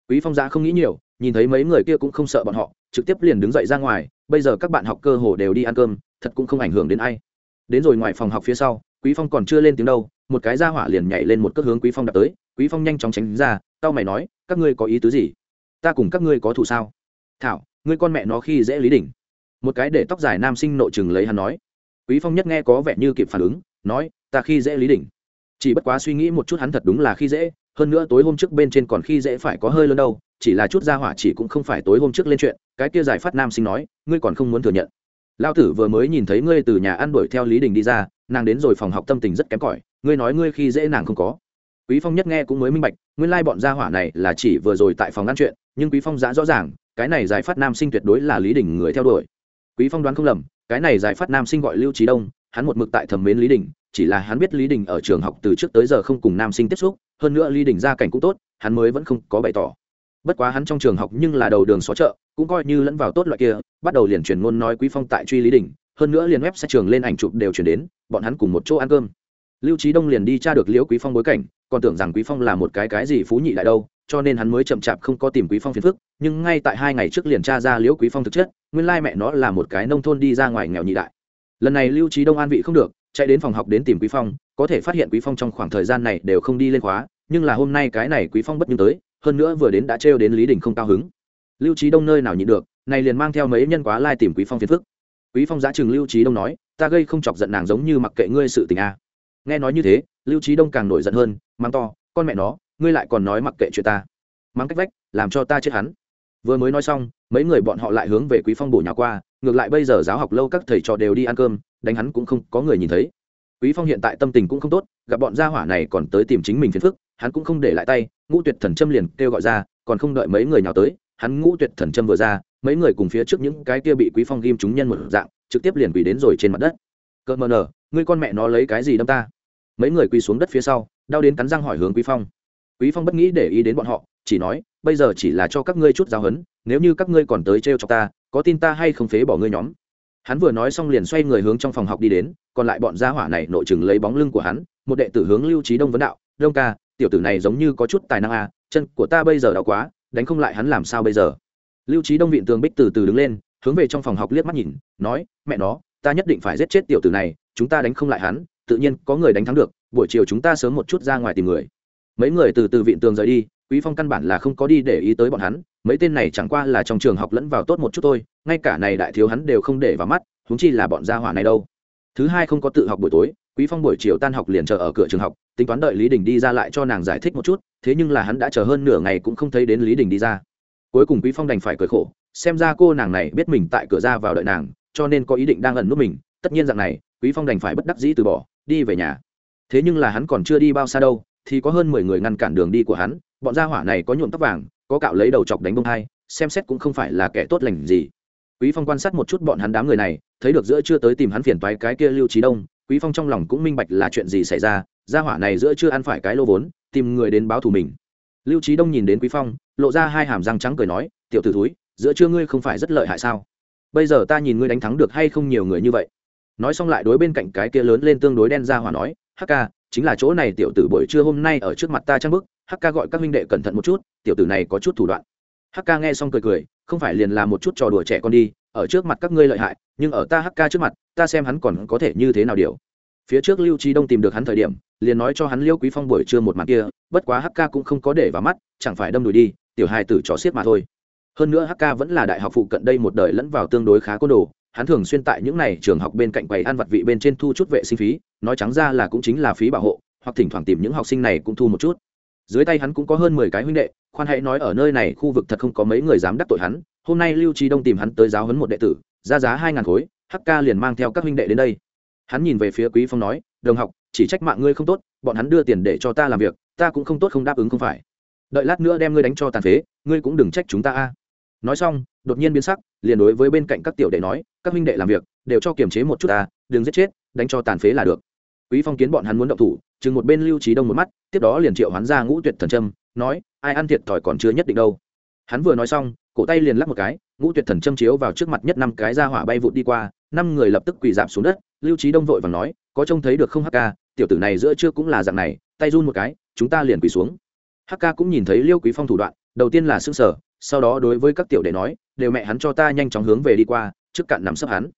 Speaker 1: Quý Phong ra không nghĩ nhiều, nhìn thấy mấy người kia cũng không sợ bọn họ, trực tiếp liền đứng dậy ra ngoài, bây giờ các bạn học cơ hồ đều đi ăn cơm, thật cũng không ảnh hưởng đến ai. Đến rồi ngoài phòng học phía sau quý phong còn chưa lên tiếng đâu một cái ra hỏa liền nhảy lên một cước hướng quý phong đập tới quý phong nhanh chóng tránh ra tao mày nói các ngươi có ý tứ gì? Ta cùng các ngươi có thủ sao? Thảo ngươi con mẹ nó khi dễ lý đỉnh một cái để tóc dài nam sinh nội chừng lấy hắn nói. Quý phong nhất nghe có vẻ như kịp phản ứng nói ta khi dễ lý đỉnh chỉ bất quá suy nghĩ một chút hắn thật đúng là khi dễ hơn nữa tối hôm trước bên trên còn khi dễ phải có hơi lớn đâu, chỉ là chút ra hỏa chỉ cũng không phải tối hôm trước lên chuyện, cái kia giải phát nam sinh nói, ngươi còn không muốn thừa nhận. Lao tử vừa mới nhìn thấy ngươi từ nhà ăn đuổi theo lý đình đi ra, nàng đến rồi phòng học tâm tình rất kém cỏi, ngươi nói ngươi khi dễ nàng không có. Quý phong nhất nghe cũng mới minh bạch, nguyên lai bọn gia hỏa này là chỉ vừa rồi tại phòng ăn chuyện, nhưng quý phong giã rõ ràng, cái này giải phát nam sinh tuyệt đối là lý đình người theo đuổi. Quý phong đoán không lầm, cái này giải phát nam sinh gọi lưu trí đông, hắn một mực tại thẩm mến lý đình, chỉ là hắn biết lý đình ở trường học từ trước tới giờ không cùng nam sinh tiếp xúc hơn nữa lý Đỉnh gia cảnh cũng tốt, hắn mới vẫn không có bày tỏ bất quá hắn trong trường học nhưng là đầu đường xó chợ, cũng coi như lẫn vào tốt loại kia, bắt đầu liền truyền ngôn nói quý phong tại truy lý Đỉnh. hơn nữa liền web sẽ trường lên ảnh chụp đều chuyển đến, bọn hắn cùng một chỗ ăn cơm lưu trí đông liền đi tra được liễu quý phong bối cảnh, còn tưởng rằng quý phong là một cái cái gì phú nhị đại đâu, cho nên hắn mới chậm chạp không có tìm quý phong phiền phức, nhưng ngay tại hai ngày trước liền tra ra liễu quý phong thực chất, nguyên lai mẹ nó là một cái nông thôn đi ra ngoài nghèo nhị đại lần này lưu trí đông an vị không được chạy đến phòng học đến tìm quý phong, có thể phát hiện quý phong trong khoảng thời gian này đều không đi lên khóa, nhưng là hôm nay cái này quý phong bất nhưng tới, hơn nữa vừa đến đã trêu đến lý đình không cao hứng. Lưu trí đông nơi nào nhịn được, này liền mang theo mấy nhân quá lai tìm quý phong phiền phức. Quý phong giá chừng lưu trí đông nói, ta gây không chọc giận nàng giống như mặc kệ ngươi sự tình a. Nghe nói như thế, lưu trí đông càng nổi giận hơn mang to, con mẹ nó, ngươi lại còn nói mặc kệ chuyện ta. Mang cách vách, làm cho ta chết hắn. Vừa mới nói xong, mấy người bọn họ lại hướng về quý phong bổ nhà qua, ngược lại bây giờ giáo học lâu các thầy trò đều đi ăn cơm đánh hắn cũng không có người nhìn thấy. Quý phong hiện tại tâm tình cũng không tốt, gặp bọn gia hỏa này còn tới tìm chính mình phiền phức, hắn cũng không để lại tay, ngũ tuyệt thần châm liền kêu gọi ra, còn không đợi mấy người nào tới, hắn ngũ tuyệt thần châm vừa ra, mấy người cùng phía trước những cái kia bị quý phong ghim chúng nhân một dạng, trực tiếp liền quỳ đến rồi trên mặt đất. Cợt mờ nở ngươi con mẹ nó lấy cái gì đâm ta? Mấy người quỳ xuống đất phía sau, đau đến cắn răng hỏi hướng quý phong. Quý phong bất nghĩ để ý đến bọn họ, chỉ nói, bây giờ chỉ là cho các ngươi chút giáo hấn nếu như các ngươi còn tới trêu cho ta, có tin ta hay không phế bỏ ngươi nhóm? Hắn vừa nói xong liền xoay người hướng trong phòng học đi đến, còn lại bọn gia hỏa này nội chừng lấy bóng lưng của hắn, một đệ tử hướng lưu trí đông vấn đạo, đông ca, tiểu tử này giống như có chút tài năng à chân của ta bây giờ đau quá, đánh không lại hắn làm sao bây giờ? Lưu trí đông viện tường bích từ từ đứng lên, hướng về trong phòng học liếc mắt nhìn, nói, mẹ nó, ta nhất định phải giết chết tiểu tử này, chúng ta đánh không lại hắn, tự nhiên có người đánh thắng được, buổi chiều chúng ta sớm một chút ra ngoài tìm người. Mấy người từ từ viện tường rời đi, quý phong căn bản là không có đi để ý tới bọn hắn mấy tên này chẳng qua là trong trường học lẫn vào tốt một chút thôi, ngay cả này đại thiếu hắn đều không để vào mắt húng chi là bọn gia hỏa này đâu. Thứ hai không có tự học buổi tối, quý phong buổi chiều tan học liền chờ ở cửa trường học, tính toán đợi lý đình đi ra lại cho nàng giải thích một chút, thế nhưng là hắn đã chờ hơn nửa ngày cũng không thấy đến lý đình đi ra. Cuối cùng quý phong đành phải cười khổ, xem ra cô nàng này biết mình tại cửa ra vào đợi nàng, cho nên có ý định đang ẩn nút mình, tất nhiên rằng này, quý phong đành phải bất đắc dĩ từ bỏ, đi về nhà. Thế nhưng là hắn còn chưa đi bao xa đâu, thì có hơn mười người ngăn cản đường đi của hắn, bọn gia hỏa này có nhuộm tóc vàng có cạo lấy đầu chọc đánh bông hai, xem xét cũng không phải là kẻ tốt lành gì. Quý phong quan sát một chút bọn hắn đám người này, thấy được giữa chưa tới tìm hắn phiền toái cái kia lưu trí đông, quý phong trong lòng cũng minh bạch là chuyện gì xảy ra, gia hỏa này giữa chưa ăn phải cái lô vốn, tìm người đến báo thù mình. Lưu trí đông nhìn đến quý phong, lộ ra hai hàm răng trắng cười nói, tiểu tử thúi, giữa chưa ngươi không phải rất lợi hại sao? Bây giờ ta nhìn ngươi đánh thắng được hay không nhiều người như vậy? Nói xong lại đối bên cạnh cái kia lớn lên tương đối đen ra hỏa nói, hắc ca, chính là chỗ này tiểu tử buổi trưa hôm nay ở trước mặt ta trang bức hắc ca gọi các huynh đệ cẩn thận một chút, tiểu tử này có chút thủ đoạn. Hắc ca nghe xong cười cười, không phải liền là một chút trò đùa trẻ con đi, ở trước mặt các ngươi lợi hại, nhưng ở ta hắc ca trước mặt, ta xem hắn còn có thể như thế nào điều. Phía trước lưu trí đông tìm được hắn thời điểm, liền nói cho hắn liêu quý phong buổi trưa một mặt kia, bất quá Hắc Ca cũng không có để vào mắt, chẳng phải đâm đùi đi, tiểu hài tử trò xiết mà thôi. Hơn nữa hk vẫn là đại học phụ cận đây một đời lẫn vào tương đối khá côn đồ, hắn thường xuyên tại những này trường học bên cạnh quầy ăn vặt vị bên trên thu chút vệ sinh phí, nói trắng ra là cũng chính là phí bảo hộ, hoặc thỉnh thoảng tìm những học sinh này cũng thu một chút dưới tay hắn cũng có hơn mười cái huynh đệ, khoan hãy nói ở nơi này khu vực thật không có mấy người dám đắc tội hắn. Hôm nay lưu trí đông tìm hắn tới giáo huấn một đệ tử, ra giá hai ngàn khối Ca liền mang theo các huynh đệ đến đây. Hắn nhìn về phía quý phong nói, đồng học, chỉ trách mạng ngươi không tốt, bọn hắn đưa tiền để cho ta làm việc, ta cũng không tốt không đáp ứng không phải. Đợi lát nữa đem ngươi đánh cho tàn phế, ngươi cũng đừng trách chúng ta a. Nói xong, đột nhiên biến sắc, liền đối với bên cạnh các tiểu đệ nói, các huynh đệ làm việc, đều cho kiềm chế một chút ta, đừng giết chết, đánh cho tàn phế là được. Quý phong kiến bọn hắn muốn động thủ chừng một bên lưu trí đông một mắt, tiếp đó liền triệu hắn ra ngũ tuyệt thần trâm nói, ai ăn thiệt thòi còn chưa nhất định đâu. Hắn vừa nói xong, cổ tay liền lắc một cái, ngũ tuyệt thần châm chiếu vào trước mặt nhất năm cái ra hỏa bay vụt đi qua, năm người lập tức quỳ dạp xuống đất, lưu trí đông vội và nói, có trông thấy được không hk tiểu tử này giữa chưa cũng là dạng này, tay run một cái, chúng ta liền quỳ xuống. Hk cũng nhìn thấy liêu quý phong thủ đoạn, đầu tiên là xương sở sau đó đối với các tiểu đệ nói, đều mẹ hắn cho ta nhanh chóng hướng về đi qua, trước cạn nằm sấp hắn.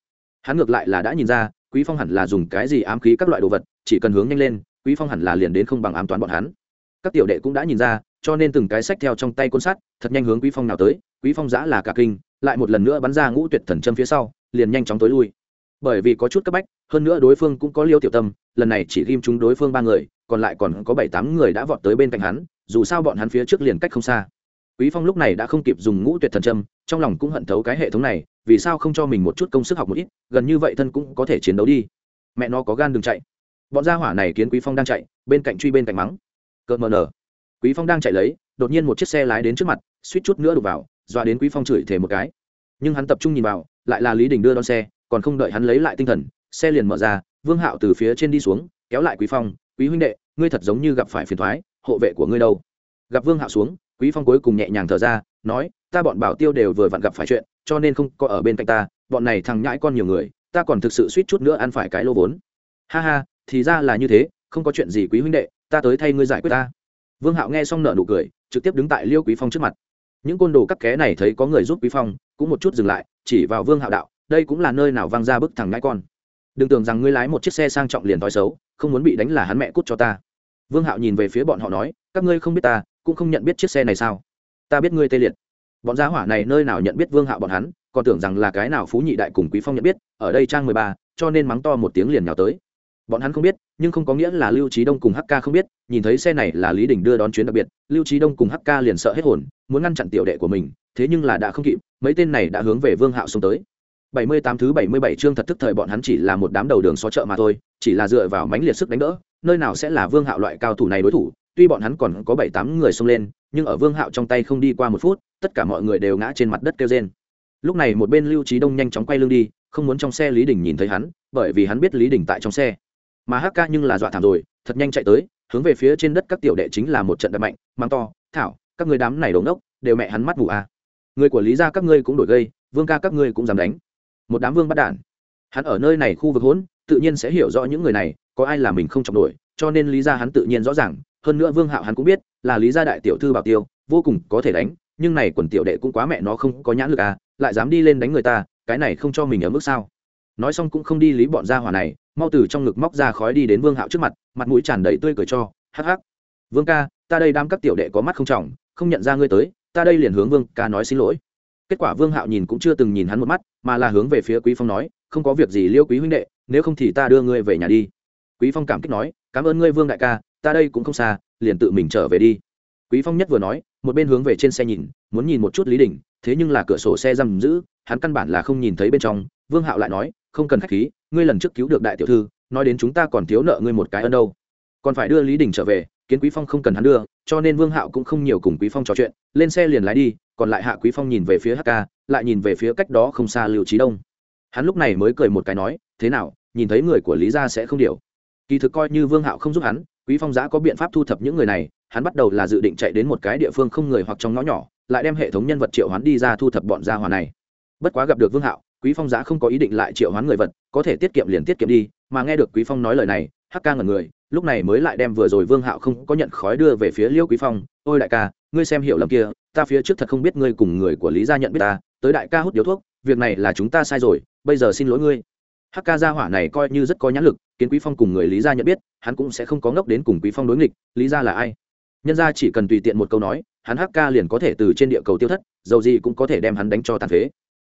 Speaker 1: Hắn ngược lại là đã nhìn ra, quý phong hẳn là dùng cái gì ám khí các loại đồ vật, chỉ cần hướng nhanh lên quý phong hẳn là liền đến không bằng ám toán bọn hắn. Các tiểu đệ cũng đã nhìn ra, cho nên từng cái sách theo trong tay côn sắt, thật nhanh hướng quý phong nào tới. Quý phong giã là cả kinh, lại một lần nữa bắn ra ngũ tuyệt thần châm phía sau, liền nhanh chóng tối lui. Bởi vì có chút cấp bách, hơn nữa đối phương cũng có liêu tiểu tâm, lần này chỉ ghim chúng đối phương ba người, còn lại còn có bảy tám người đã vọt tới bên cạnh hắn, dù sao bọn hắn phía trước liền cách không xa. Quý phong lúc này đã không kịp dùng ngũ tuyệt thần châm, trong lòng cũng hận thấu cái hệ thống này, vì sao không cho mình một chút công sức học một ít, gần như vậy thân cũng có thể chiến đấu đi. Mẹ nó có gan đừng chạy bọn gia hỏa này kiến quý phong đang chạy, bên cạnh truy bên cạnh mắng. Cợt mờ nở. Quý phong đang chạy lấy, đột nhiên một chiếc xe lái đến trước mặt, suýt chút nữa đục vào, dọa đến quý phong chửi thề một cái. Nhưng hắn tập trung nhìn vào, lại là lý đình đưa đón xe, còn không đợi hắn lấy lại tinh thần, xe liền mở ra, vương hạo từ phía trên đi xuống, kéo lại quý phong, quý huynh đệ, ngươi thật giống như gặp phải phiền thoái hộ vệ của ngươi đâu? Gặp vương hạo xuống, quý phong cuối cùng nhẹ nhàng thở ra, nói, ta bọn bảo tiêu đều vừa vặn gặp phải chuyện, cho nên không có ở bên cạnh ta, bọn này thằng nhãi con nhiều người, ta còn thực sự suýt chút nữa ăn phải cái lô vốn. Ha ha thì ra là như thế, không có chuyện gì quý huynh đệ, ta tới thay ngươi giải quyết ta. Vương hạo nghe xong nợ nụ cười, trực tiếp đứng tại liêu quý phong trước mặt. Những côn đồ cắt ké này thấy có người giúp quý phong, cũng một chút dừng lại, chỉ vào vương hạo đạo, đây cũng là nơi nào văng ra bức thằng ngãi con. Đừng tưởng rằng ngươi lái một chiếc xe sang trọng liền thói xấu, không muốn bị đánh là hắn mẹ cút cho ta. Vương hạo nhìn về phía bọn họ nói, các ngươi không biết ta, cũng không nhận biết chiếc xe này sao? Ta biết ngươi tê liệt. Bọn gia hỏa này nơi nào nhận biết vương hạo bọn hắn, còn tưởng rằng là cái nào phú nhị đại cùng quý phong nhận biết, ở đây trang mười ba, cho nên mắng to một tiếng liền nhào tới bọn hắn không biết, nhưng không có nghĩa là lưu trí đông cùng hk không biết, nhìn thấy xe này là lý đình đưa đón chuyến đặc biệt, lưu trí đông cùng hk liền sợ hết hồn, muốn ngăn chặn tiểu đệ của mình, thế nhưng là đã không kịp, mấy tên này đã hướng về vương hạo xuống tới bảy mươi tám thứ bảy mươi bảy chương thật thức thời bọn hắn chỉ là một đám đầu đường xó chợ mà thôi, chỉ là dựa vào mánh liệt sức đánh đỡ, nơi nào sẽ là vương hạo loại cao thủ này đối thủ, tuy bọn hắn còn có bảy tám người xông lên, nhưng ở vương hạo trong tay không đi qua một phút, tất cả mọi người đều ngã trên mặt đất kêu rên. lúc này một bên lưu trí đông nhanh chóng quay lưng đi, không muốn trong xe lý đình nhìn thấy hắn, bởi vì hắn biết lý đình tại trong xe mà hk nhưng là dọa thảm rồi, thật nhanh chạy tới, hướng về phía trên đất các tiểu đệ chính là một trận đập mạnh mang to, thảo, các người đám này đống đốc đều mẹ hắn mắt vụ à. người của lý gia các ngươi cũng đổi gây, vương ca các ngươi cũng dám đánh. Một đám vương bắt đản hắn ở nơi này khu vực hỗn, tự nhiên sẽ hiểu rõ những người này, có ai là mình không chọc nổi, cho nên lý gia hắn tự nhiên rõ ràng, hơn nữa vương hạo hắn cũng biết, là lý gia đại tiểu thư bảo tiêu, vô cùng có thể đánh, nhưng này quần tiểu đệ cũng quá mẹ nó không có nhãn lực à lại dám đi lên đánh người ta, cái này không cho mình ở mức sao. Nói xong cũng không đi lý bọn gia hỏa này mau từ trong ngực móc ra khói đi đến vương hạo trước mặt mặt mũi tràn đầy tươi cười cho, hắc hắc, vương ca, ta đây đám các tiểu đệ có mắt không trọng, không nhận ra ngươi tới, ta đây liền hướng vương ca nói xin lỗi. Kết quả vương hạo nhìn cũng chưa từng nhìn hắn một mắt, mà là hướng về phía quý phong nói, không có việc gì liêu quý huynh đệ, nếu không thì ta đưa ngươi về nhà đi. Quý phong cảm kích nói, cảm ơn ngươi vương đại ca, ta đây cũng không xa, liền tự mình trở về đi. Quý phong nhất vừa nói, một bên hướng về trên xe nhìn, muốn nhìn một chút lý đình, thế nhưng là cửa sổ xe giam giữ, hắn căn bản là không nhìn thấy bên trong, vương hạo lại nói, không cần khách khí ngươi lần trước cứu được đại tiểu thư, nói đến chúng ta còn thiếu nợ ngươi một cái ân đâu. Còn phải đưa lý đình trở về, kiến quý phong không cần hắn đưa, cho nên vương hạo cũng không nhiều cùng quý phong trò chuyện, lên xe liền lái đi, còn lại hạ quý phong nhìn về phía hk lại nhìn về phía cách đó không xa lưu trí đông. Hắn lúc này mới cười một cái nói, thế nào, nhìn thấy người của lý gia sẽ không điều? Kỳ thực coi như vương hạo không giúp hắn, quý phong giã có biện pháp thu thập những người này, hắn bắt đầu là dự định chạy đến một cái địa phương không người hoặc trong ngõ nhỏ, lại đem hệ thống nhân vật triệu hoán đi ra thu thập bọn gia hòa này. Bất quá gặp được vương hạo quý phong giá không có ý định lại triệu hoán người vật, có thể tiết kiệm liền tiết kiệm đi, mà nghe được quý phong nói lời này, hắc ca ngẩn người, lúc này mới lại đem vừa rồi vương hạo không có nhận khói đưa về phía liêu quý phong, ôi đại ca, ngươi xem hiểu lầm kia, ta phía trước thật không biết ngươi cùng người của lý gia nhận biết ta, tới đại ca hút điếu thuốc, việc này là chúng ta sai rồi, bây giờ xin lỗi ngươi. Hắc ca gia hỏa này coi như rất có nhãn lực, kiến quý phong cùng người lý gia nhận biết, hắn cũng sẽ không có ngốc đến cùng quý phong đối nghịch, lý gia là ai? Nhân gia chỉ cần tùy tiện một câu nói, hắn hắc ca liền có thể từ trên địa cầu tiêu thất, dầu gì cũng có thể đem hắn đánh cho tàn phế.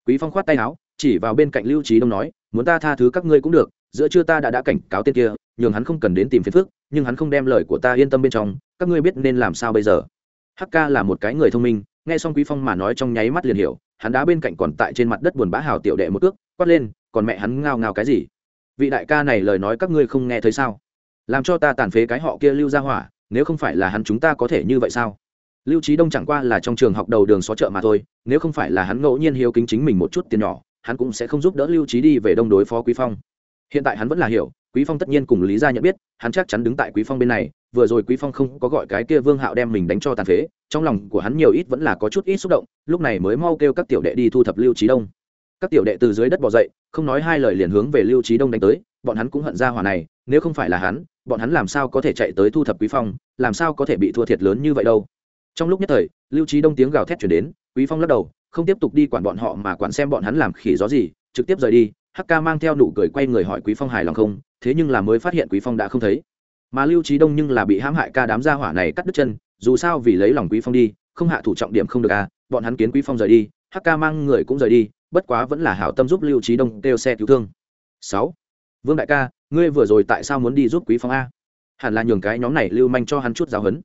Speaker 1: Quý phong khoát tay áo chỉ vào bên cạnh lưu trí đông nói, muốn ta tha thứ các ngươi cũng được, giữa trưa ta đã đã cảnh cáo tên kia, nhường hắn không cần đến tìm phiền phức, nhưng hắn không đem lời của ta yên tâm bên trong, các ngươi biết nên làm sao bây giờ? Hắc ca là một cái người thông minh, nghe xong quý phong mà nói trong nháy mắt liền hiểu, hắn đá bên cạnh còn tại trên mặt đất buồn bã hào tiểu đệ một cước, quát lên, còn mẹ hắn ngao ngao cái gì? Vị đại ca này lời nói các ngươi không nghe thấy sao? Làm cho ta tàn phế cái họ kia lưu ra hỏa, nếu không phải là hắn chúng ta có thể như vậy sao? Lưu trí đông chẳng qua là trong trường học đầu đường xó chợ mà thôi, nếu không phải là hắn ngẫu nhiên hiếu kính chính mình một chút tiền nhỏ hắn cũng sẽ không giúp đỡ lưu trí đi về đông đối phó quý phong. Hiện tại hắn vẫn là hiểu, quý phong tất nhiên cùng lý gia nhận biết, hắn chắc chắn đứng tại quý phong bên này, vừa rồi quý phong không có gọi cái kia vương hạo đem mình đánh cho tàn phế, trong lòng của hắn nhiều ít vẫn là có chút ít xúc động, lúc này mới mau kêu các tiểu đệ đi thu thập lưu trí đông. Các tiểu đệ từ dưới đất bỏ dậy, không nói hai lời liền hướng về lưu trí đông đánh tới, bọn hắn cũng hận ra hỏa này, nếu không phải là hắn, bọn hắn làm sao có thể chạy tới thu thập quý phong, làm sao có thể bị thua thiệt lớn như vậy đâu. Trong lúc nhất thời, lưu trí đông tiếng gào thét chuyển đến, quý phong lắc đầu không tiếp tục đi quản bọn họ mà quản xem bọn hắn làm khỉ gió gì, trực tiếp rời đi, hắc ca mang theo nụ cười quay người hỏi quý phong hài lòng không, thế nhưng là mới phát hiện quý phong đã không thấy. Mà lưu trí đông nhưng là bị hãm hại ca đám gia hỏa này cắt đứt chân, dù sao vì lấy lòng quý phong đi, không hạ thủ trọng điểm không được à bọn hắn kiến quý phong rời đi, hắc ca mang người cũng rời đi, bất quá vẫn là hảo tâm giúp lưu trí đông kêu xe cứu thương. Sáu, vương đại ca, ngươi vừa rồi tại sao muốn đi giúp quý phong a? Hẳn là nhường cái nhóm này lưu manh cho hắn chút giáo hấn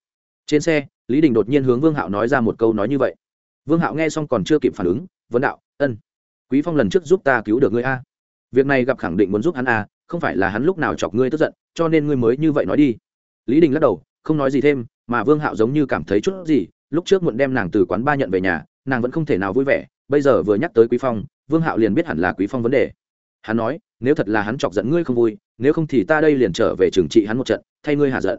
Speaker 1: trên xe, lý đình đột nhiên hướng vương hạo nói ra một câu nói như vậy vương hạo nghe xong còn chưa kịp phản ứng, vấn đạo, ân, quý phong lần trước giúp ta cứu được ngươi a. Việc này gặp khẳng định muốn giúp hắn a, không phải là hắn lúc nào chọc ngươi tức giận, cho nên ngươi mới như vậy nói đi. Lý đình lắc đầu, không nói gì thêm, mà vương hạo giống như cảm thấy chút gì, lúc trước muộn đem nàng từ quán ba nhận về nhà, nàng vẫn không thể nào vui vẻ, bây giờ vừa nhắc tới quý phong, vương hạo liền biết hẳn là quý phong vấn đề. Hắn nói, nếu thật là hắn chọc giận ngươi không vui, nếu không thì ta đây liền trở về trường trị hắn một trận, thay ngươi hạ giận.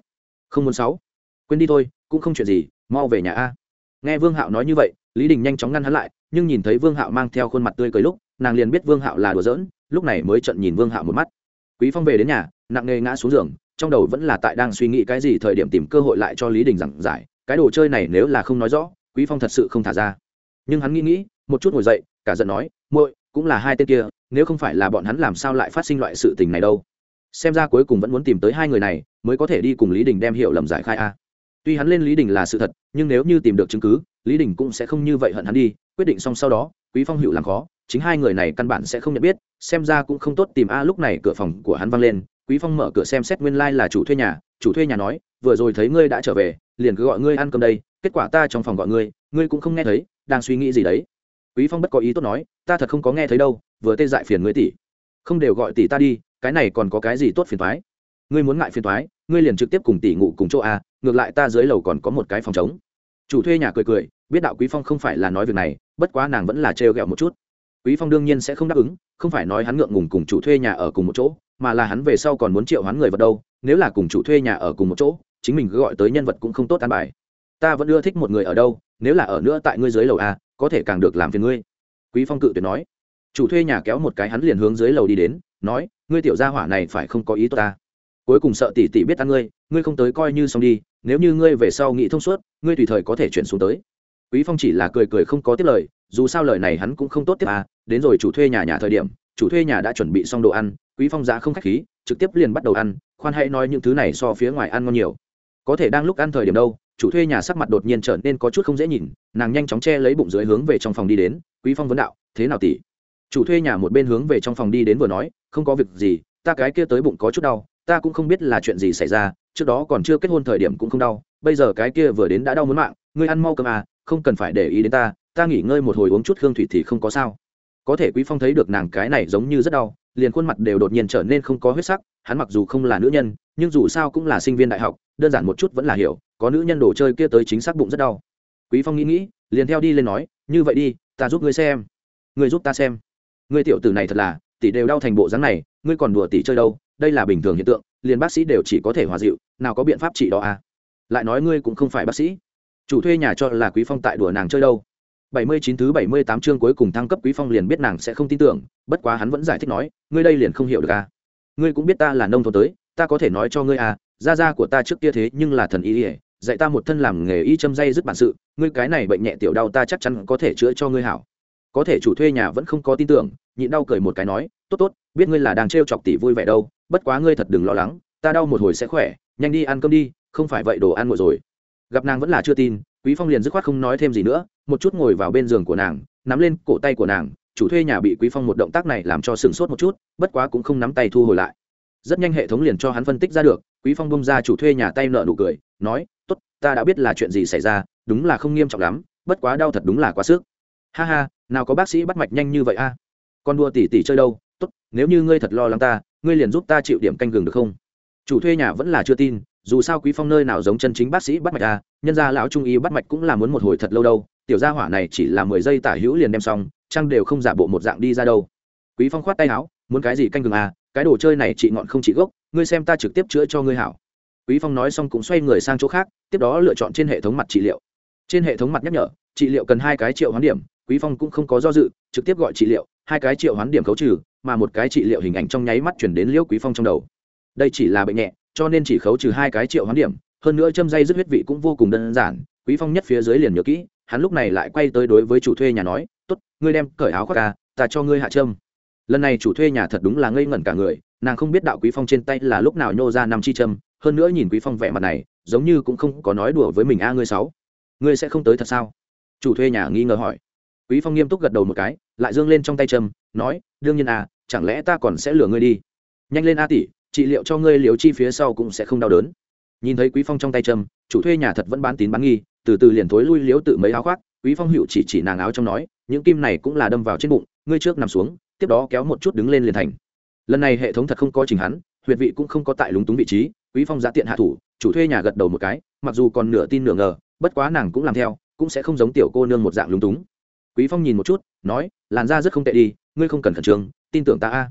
Speaker 1: Không muốn sáu, quên đi thôi, cũng không chuyện gì, mau về nhà a nghe vương hạo nói như vậy, lý đình nhanh chóng ngăn hắn lại, nhưng nhìn thấy vương hạo mang theo khuôn mặt tươi cười lúc, nàng liền biết vương hạo là đùa giỡn, lúc này mới trận nhìn vương hạo một mắt. Quý phong về đến nhà, nặng nề ngã xuống giường, trong đầu vẫn là tại đang suy nghĩ cái gì thời điểm tìm cơ hội lại cho lý đình giảng giải, cái đồ chơi này nếu là không nói rõ, quý phong thật sự không thả ra. Nhưng hắn nghĩ nghĩ, một chút ngồi dậy, cả giận nói, muội, cũng là hai tên kia, nếu không phải là bọn hắn làm sao lại phát sinh loại sự tình này đâu? Xem ra cuối cùng vẫn muốn tìm tới hai người này, mới có thể đi cùng lý đình đem hiểu lầm giải khai a tuy hắn lên lý đình là sự thật, nhưng nếu như tìm được chứng cứ, lý đình cũng sẽ không như vậy hận hắn đi, quyết định xong sau đó, quý phong hữu làm khó, chính hai người này căn bản sẽ không nhận biết, xem ra cũng không tốt tìm a lúc này cửa phòng của hắn văng lên, quý phong mở cửa xem xét nguyên lai là chủ thuê nhà, chủ thuê nhà nói, vừa rồi thấy ngươi đã trở về, liền cứ gọi ngươi ăn cơm đây, kết quả ta trong phòng gọi ngươi ngươi cũng không nghe thấy, đang suy nghĩ gì đấy? Quý phong bất có ý tốt nói, ta thật không có nghe thấy đâu, vừa tê dại phiền ngươi tỷ. Không đều gọi tỷ ta đi, cái này còn có cái gì tốt phiền toái? Ngươi muốn ngại phiền toái, ngươi liền trực tiếp cùng tỷ ngủ cùng chỗ a ngược lại ta dưới lầu còn có một cái phòng trống. Chủ thuê nhà cười cười, biết đạo quý phong không phải là nói việc này, bất quá nàng vẫn là trêu ghẹo một chút. Quý phong đương nhiên sẽ không đáp ứng, không phải nói hắn ngượng ngùng cùng chủ thuê nhà ở cùng một chỗ, mà là hắn về sau còn muốn triệu hắn người vật đâu, nếu là cùng chủ thuê nhà ở cùng một chỗ, chính mình cứ gọi tới nhân vật cũng không tốt an bài. Ta vẫn ưa thích một người ở đâu, nếu là ở nữa tại ngươi dưới lầu a, có thể càng được làm phiền ngươi. Quý phong cự tuyệt nói. Chủ thuê nhà kéo một cái hắn liền hướng dưới lầu đi đến, nói, ngươi tiểu gia hỏa này phải không có ý tốt ta? Cuối cùng sợ tỷ tỷ biết ăn ngươi ngươi không tới coi như xong đi, nếu như ngươi về sau nghĩ thông suốt, ngươi tùy thời có thể chuyển xuống tới. Quý phong chỉ là cười cười không có tiếp lời, dù sao lời này hắn cũng không tốt tiếp à đến rồi chủ thuê nhà nhà thời điểm, chủ thuê nhà đã chuẩn bị xong đồ ăn, quý phong giá không khách khí, trực tiếp liền bắt đầu ăn, khoan hãy nói những thứ này so phía ngoài ăn ngon nhiều. Có thể đang lúc ăn thời điểm đâu, chủ thuê nhà sắc mặt đột nhiên trở nên có chút không dễ nhìn, nàng nhanh chóng che lấy bụng dưới hướng về trong phòng đi đến, quý phong vấn đạo, thế nào tỷ? Chủ thuê nhà một bên hướng về trong phòng đi đến vừa nói, không có việc gì, ta cái kia tới bụng có chút đau ta cũng không biết là chuyện gì xảy ra, trước đó còn chưa kết hôn thời điểm cũng không đau, bây giờ cái kia vừa đến đã đau muốn mạng, ngươi ăn mau cơm à không cần phải để ý đến ta ta nghỉ ngơi một hồi uống chút hương thủy thì không có sao. Có thể quý phong thấy được nàng cái này giống như rất đau, liền khuôn mặt đều đột nhiên trở nên không có huyết sắc, hắn mặc dù không là nữ nhân, nhưng dù sao cũng là sinh viên đại học, đơn giản một chút vẫn là hiểu, có nữ nhân đồ chơi kia tới chính xác bụng rất đau. Quý phong nghĩ nghĩ, liền theo đi lên nói, như vậy đi, ta giúp ngươi xem. Ngươi giúp ta xem. Ngươi tiểu tử này thật là, tỷ đều đau thành bộ dáng này, ngươi còn đùa tỷ chơi đâu đây là bình thường hiện tượng, liền bác sĩ đều chỉ có thể hòa dịu, nào có biện pháp trị đó à? Lại nói ngươi cũng không phải bác sĩ. Chủ thuê nhà cho là quý phong tại đùa nàng chơi đâu. 79 thứ 78 chương cuối cùng thăng cấp quý phong liền biết nàng sẽ không tin tưởng, bất quá hắn vẫn giải thích nói, ngươi đây liền không hiểu được à? Ngươi cũng biết ta là nông thôn tới, ta có thể nói cho ngươi à gia gia của ta trước kia thế nhưng là thần y ỉa dạy ta một thân làm nghề y châm dây dứt bản sự, ngươi cái này bệnh nhẹ tiểu đau ta chắc chắn có thể chữa cho ngươi hảo. Có thể chủ thuê nhà vẫn không có tin tưởng, nhịn đau cười một cái nói, tốt tốt, biết ngươi là đang trêu chọc tỷ vui vẻ đâu bất quá ngươi thật đừng lo lắng, ta đau một hồi sẽ khỏe, nhanh đi ăn cơm đi, không phải vậy đồ ăn nguội rồi. Gặp nàng vẫn là chưa tin, quý phong liền dứt khoát không nói thêm gì nữa, một chút ngồi vào bên giường của nàng, nắm lên cổ tay của nàng, chủ thuê nhà bị quý phong một động tác này làm cho sừng sốt một chút, bất quá cũng không nắm tay thu hồi lại. Rất nhanh hệ thống liền cho hắn phân tích ra được, quý phong bông ra chủ thuê nhà tay nợ nụ cười, nói, tốt, ta đã biết là chuyện gì xảy ra, đúng là không nghiêm trọng lắm, bất quá đau thật đúng là quá sức. Ha ha, nào có bác sĩ bắt mạch nhanh như vậy a? Con đua tỉ tỉ chơi đâu? Tốt, nếu như ngươi thật lo lắng ta ngươi liền giúp ta chịu điểm canh gừng được không chủ thuê nhà vẫn là chưa tin, dù sao quý phong nơi nào giống chân chính bác sĩ bắt mạch à? nhân gia lão trung y bắt mạch cũng là muốn một hồi thật lâu đâu, tiểu gia hỏa này chỉ là mười giây tả hữu liền đem xong trang đều không giả bộ một dạng đi ra đâu quý phong khoát tay áo, muốn cái gì canh gừng à? cái đồ chơi này chị ngọn không chị gốc, ngươi xem ta trực tiếp chữa cho ngươi hảo quý phong nói xong cũng xoay người sang chỗ khác, tiếp đó lựa chọn trên hệ thống mặt trị liệu trên hệ thống mặt nhắc nhở, trị liệu cần hai cái triệu hoán điểm, quý phong cũng không có do dự, trực tiếp gọi trị liệu, hai cái triệu hoán điểm khấu trừ mà một cái trị liệu hình ảnh trong nháy mắt chuyển đến liễu quý phong trong đầu. Đây chỉ là bệnh nhẹ, cho nên chỉ khấu trừ hai cái triệu hoán điểm, hơn nữa châm dây dứt huyết vị cũng vô cùng đơn giản, quý phong nhất phía dưới liền nhớ kỹ, hắn lúc này lại quay tới đối với chủ thuê nhà nói, tốt, ngươi đem cởi áo khoác ca ta cho ngươi hạ châm. lần này chủ thuê nhà thật đúng là ngây ngẩn cả người, nàng không biết đạo quý phong trên tay là lúc nào nhô ra năm chi châm, hơn nữa nhìn quý phong vẻ mặt này, giống như cũng không có nói đùa với mình, a, ngươi sáu ngươi sẽ không tới thật sao? Chủ thuê nhà nghi ngờ hỏi. Quý phong nghiêm túc gật đầu một cái, lại dương lên trong tay châm nói, đương nhiên à chẳng lẽ ta còn sẽ lừa ngươi đi? Nhanh lên a tỷ, trị liệu cho ngươi liều chi phía sau cũng sẽ không đau đớn. Nhìn thấy quý phong trong tay châm, chủ thuê nhà thật vẫn bán tín bán nghi, từ từ liền thối lui liếu tự mấy áo khoác. Quý phong hữu chỉ chỉ nàng áo trong nói, những kim này cũng là đâm vào trên bụng, ngươi trước nằm xuống, tiếp đó kéo một chút đứng lên liền thành. Lần này hệ thống thật không có trình hắn, huyệt vị cũng không có tại lúng túng vị trí, quý phong giá tiện hạ thủ, chủ thuê nhà gật đầu một cái, mặc dù còn nửa tin nửa ngờ, bất quá nàng cũng làm theo, cũng sẽ không giống tiểu cô nương một dạng lúng túng. Quý phong nhìn một chút, nói, làn da rất không tệ đi ngươi không cần khẩn trương, tin tưởng ta a.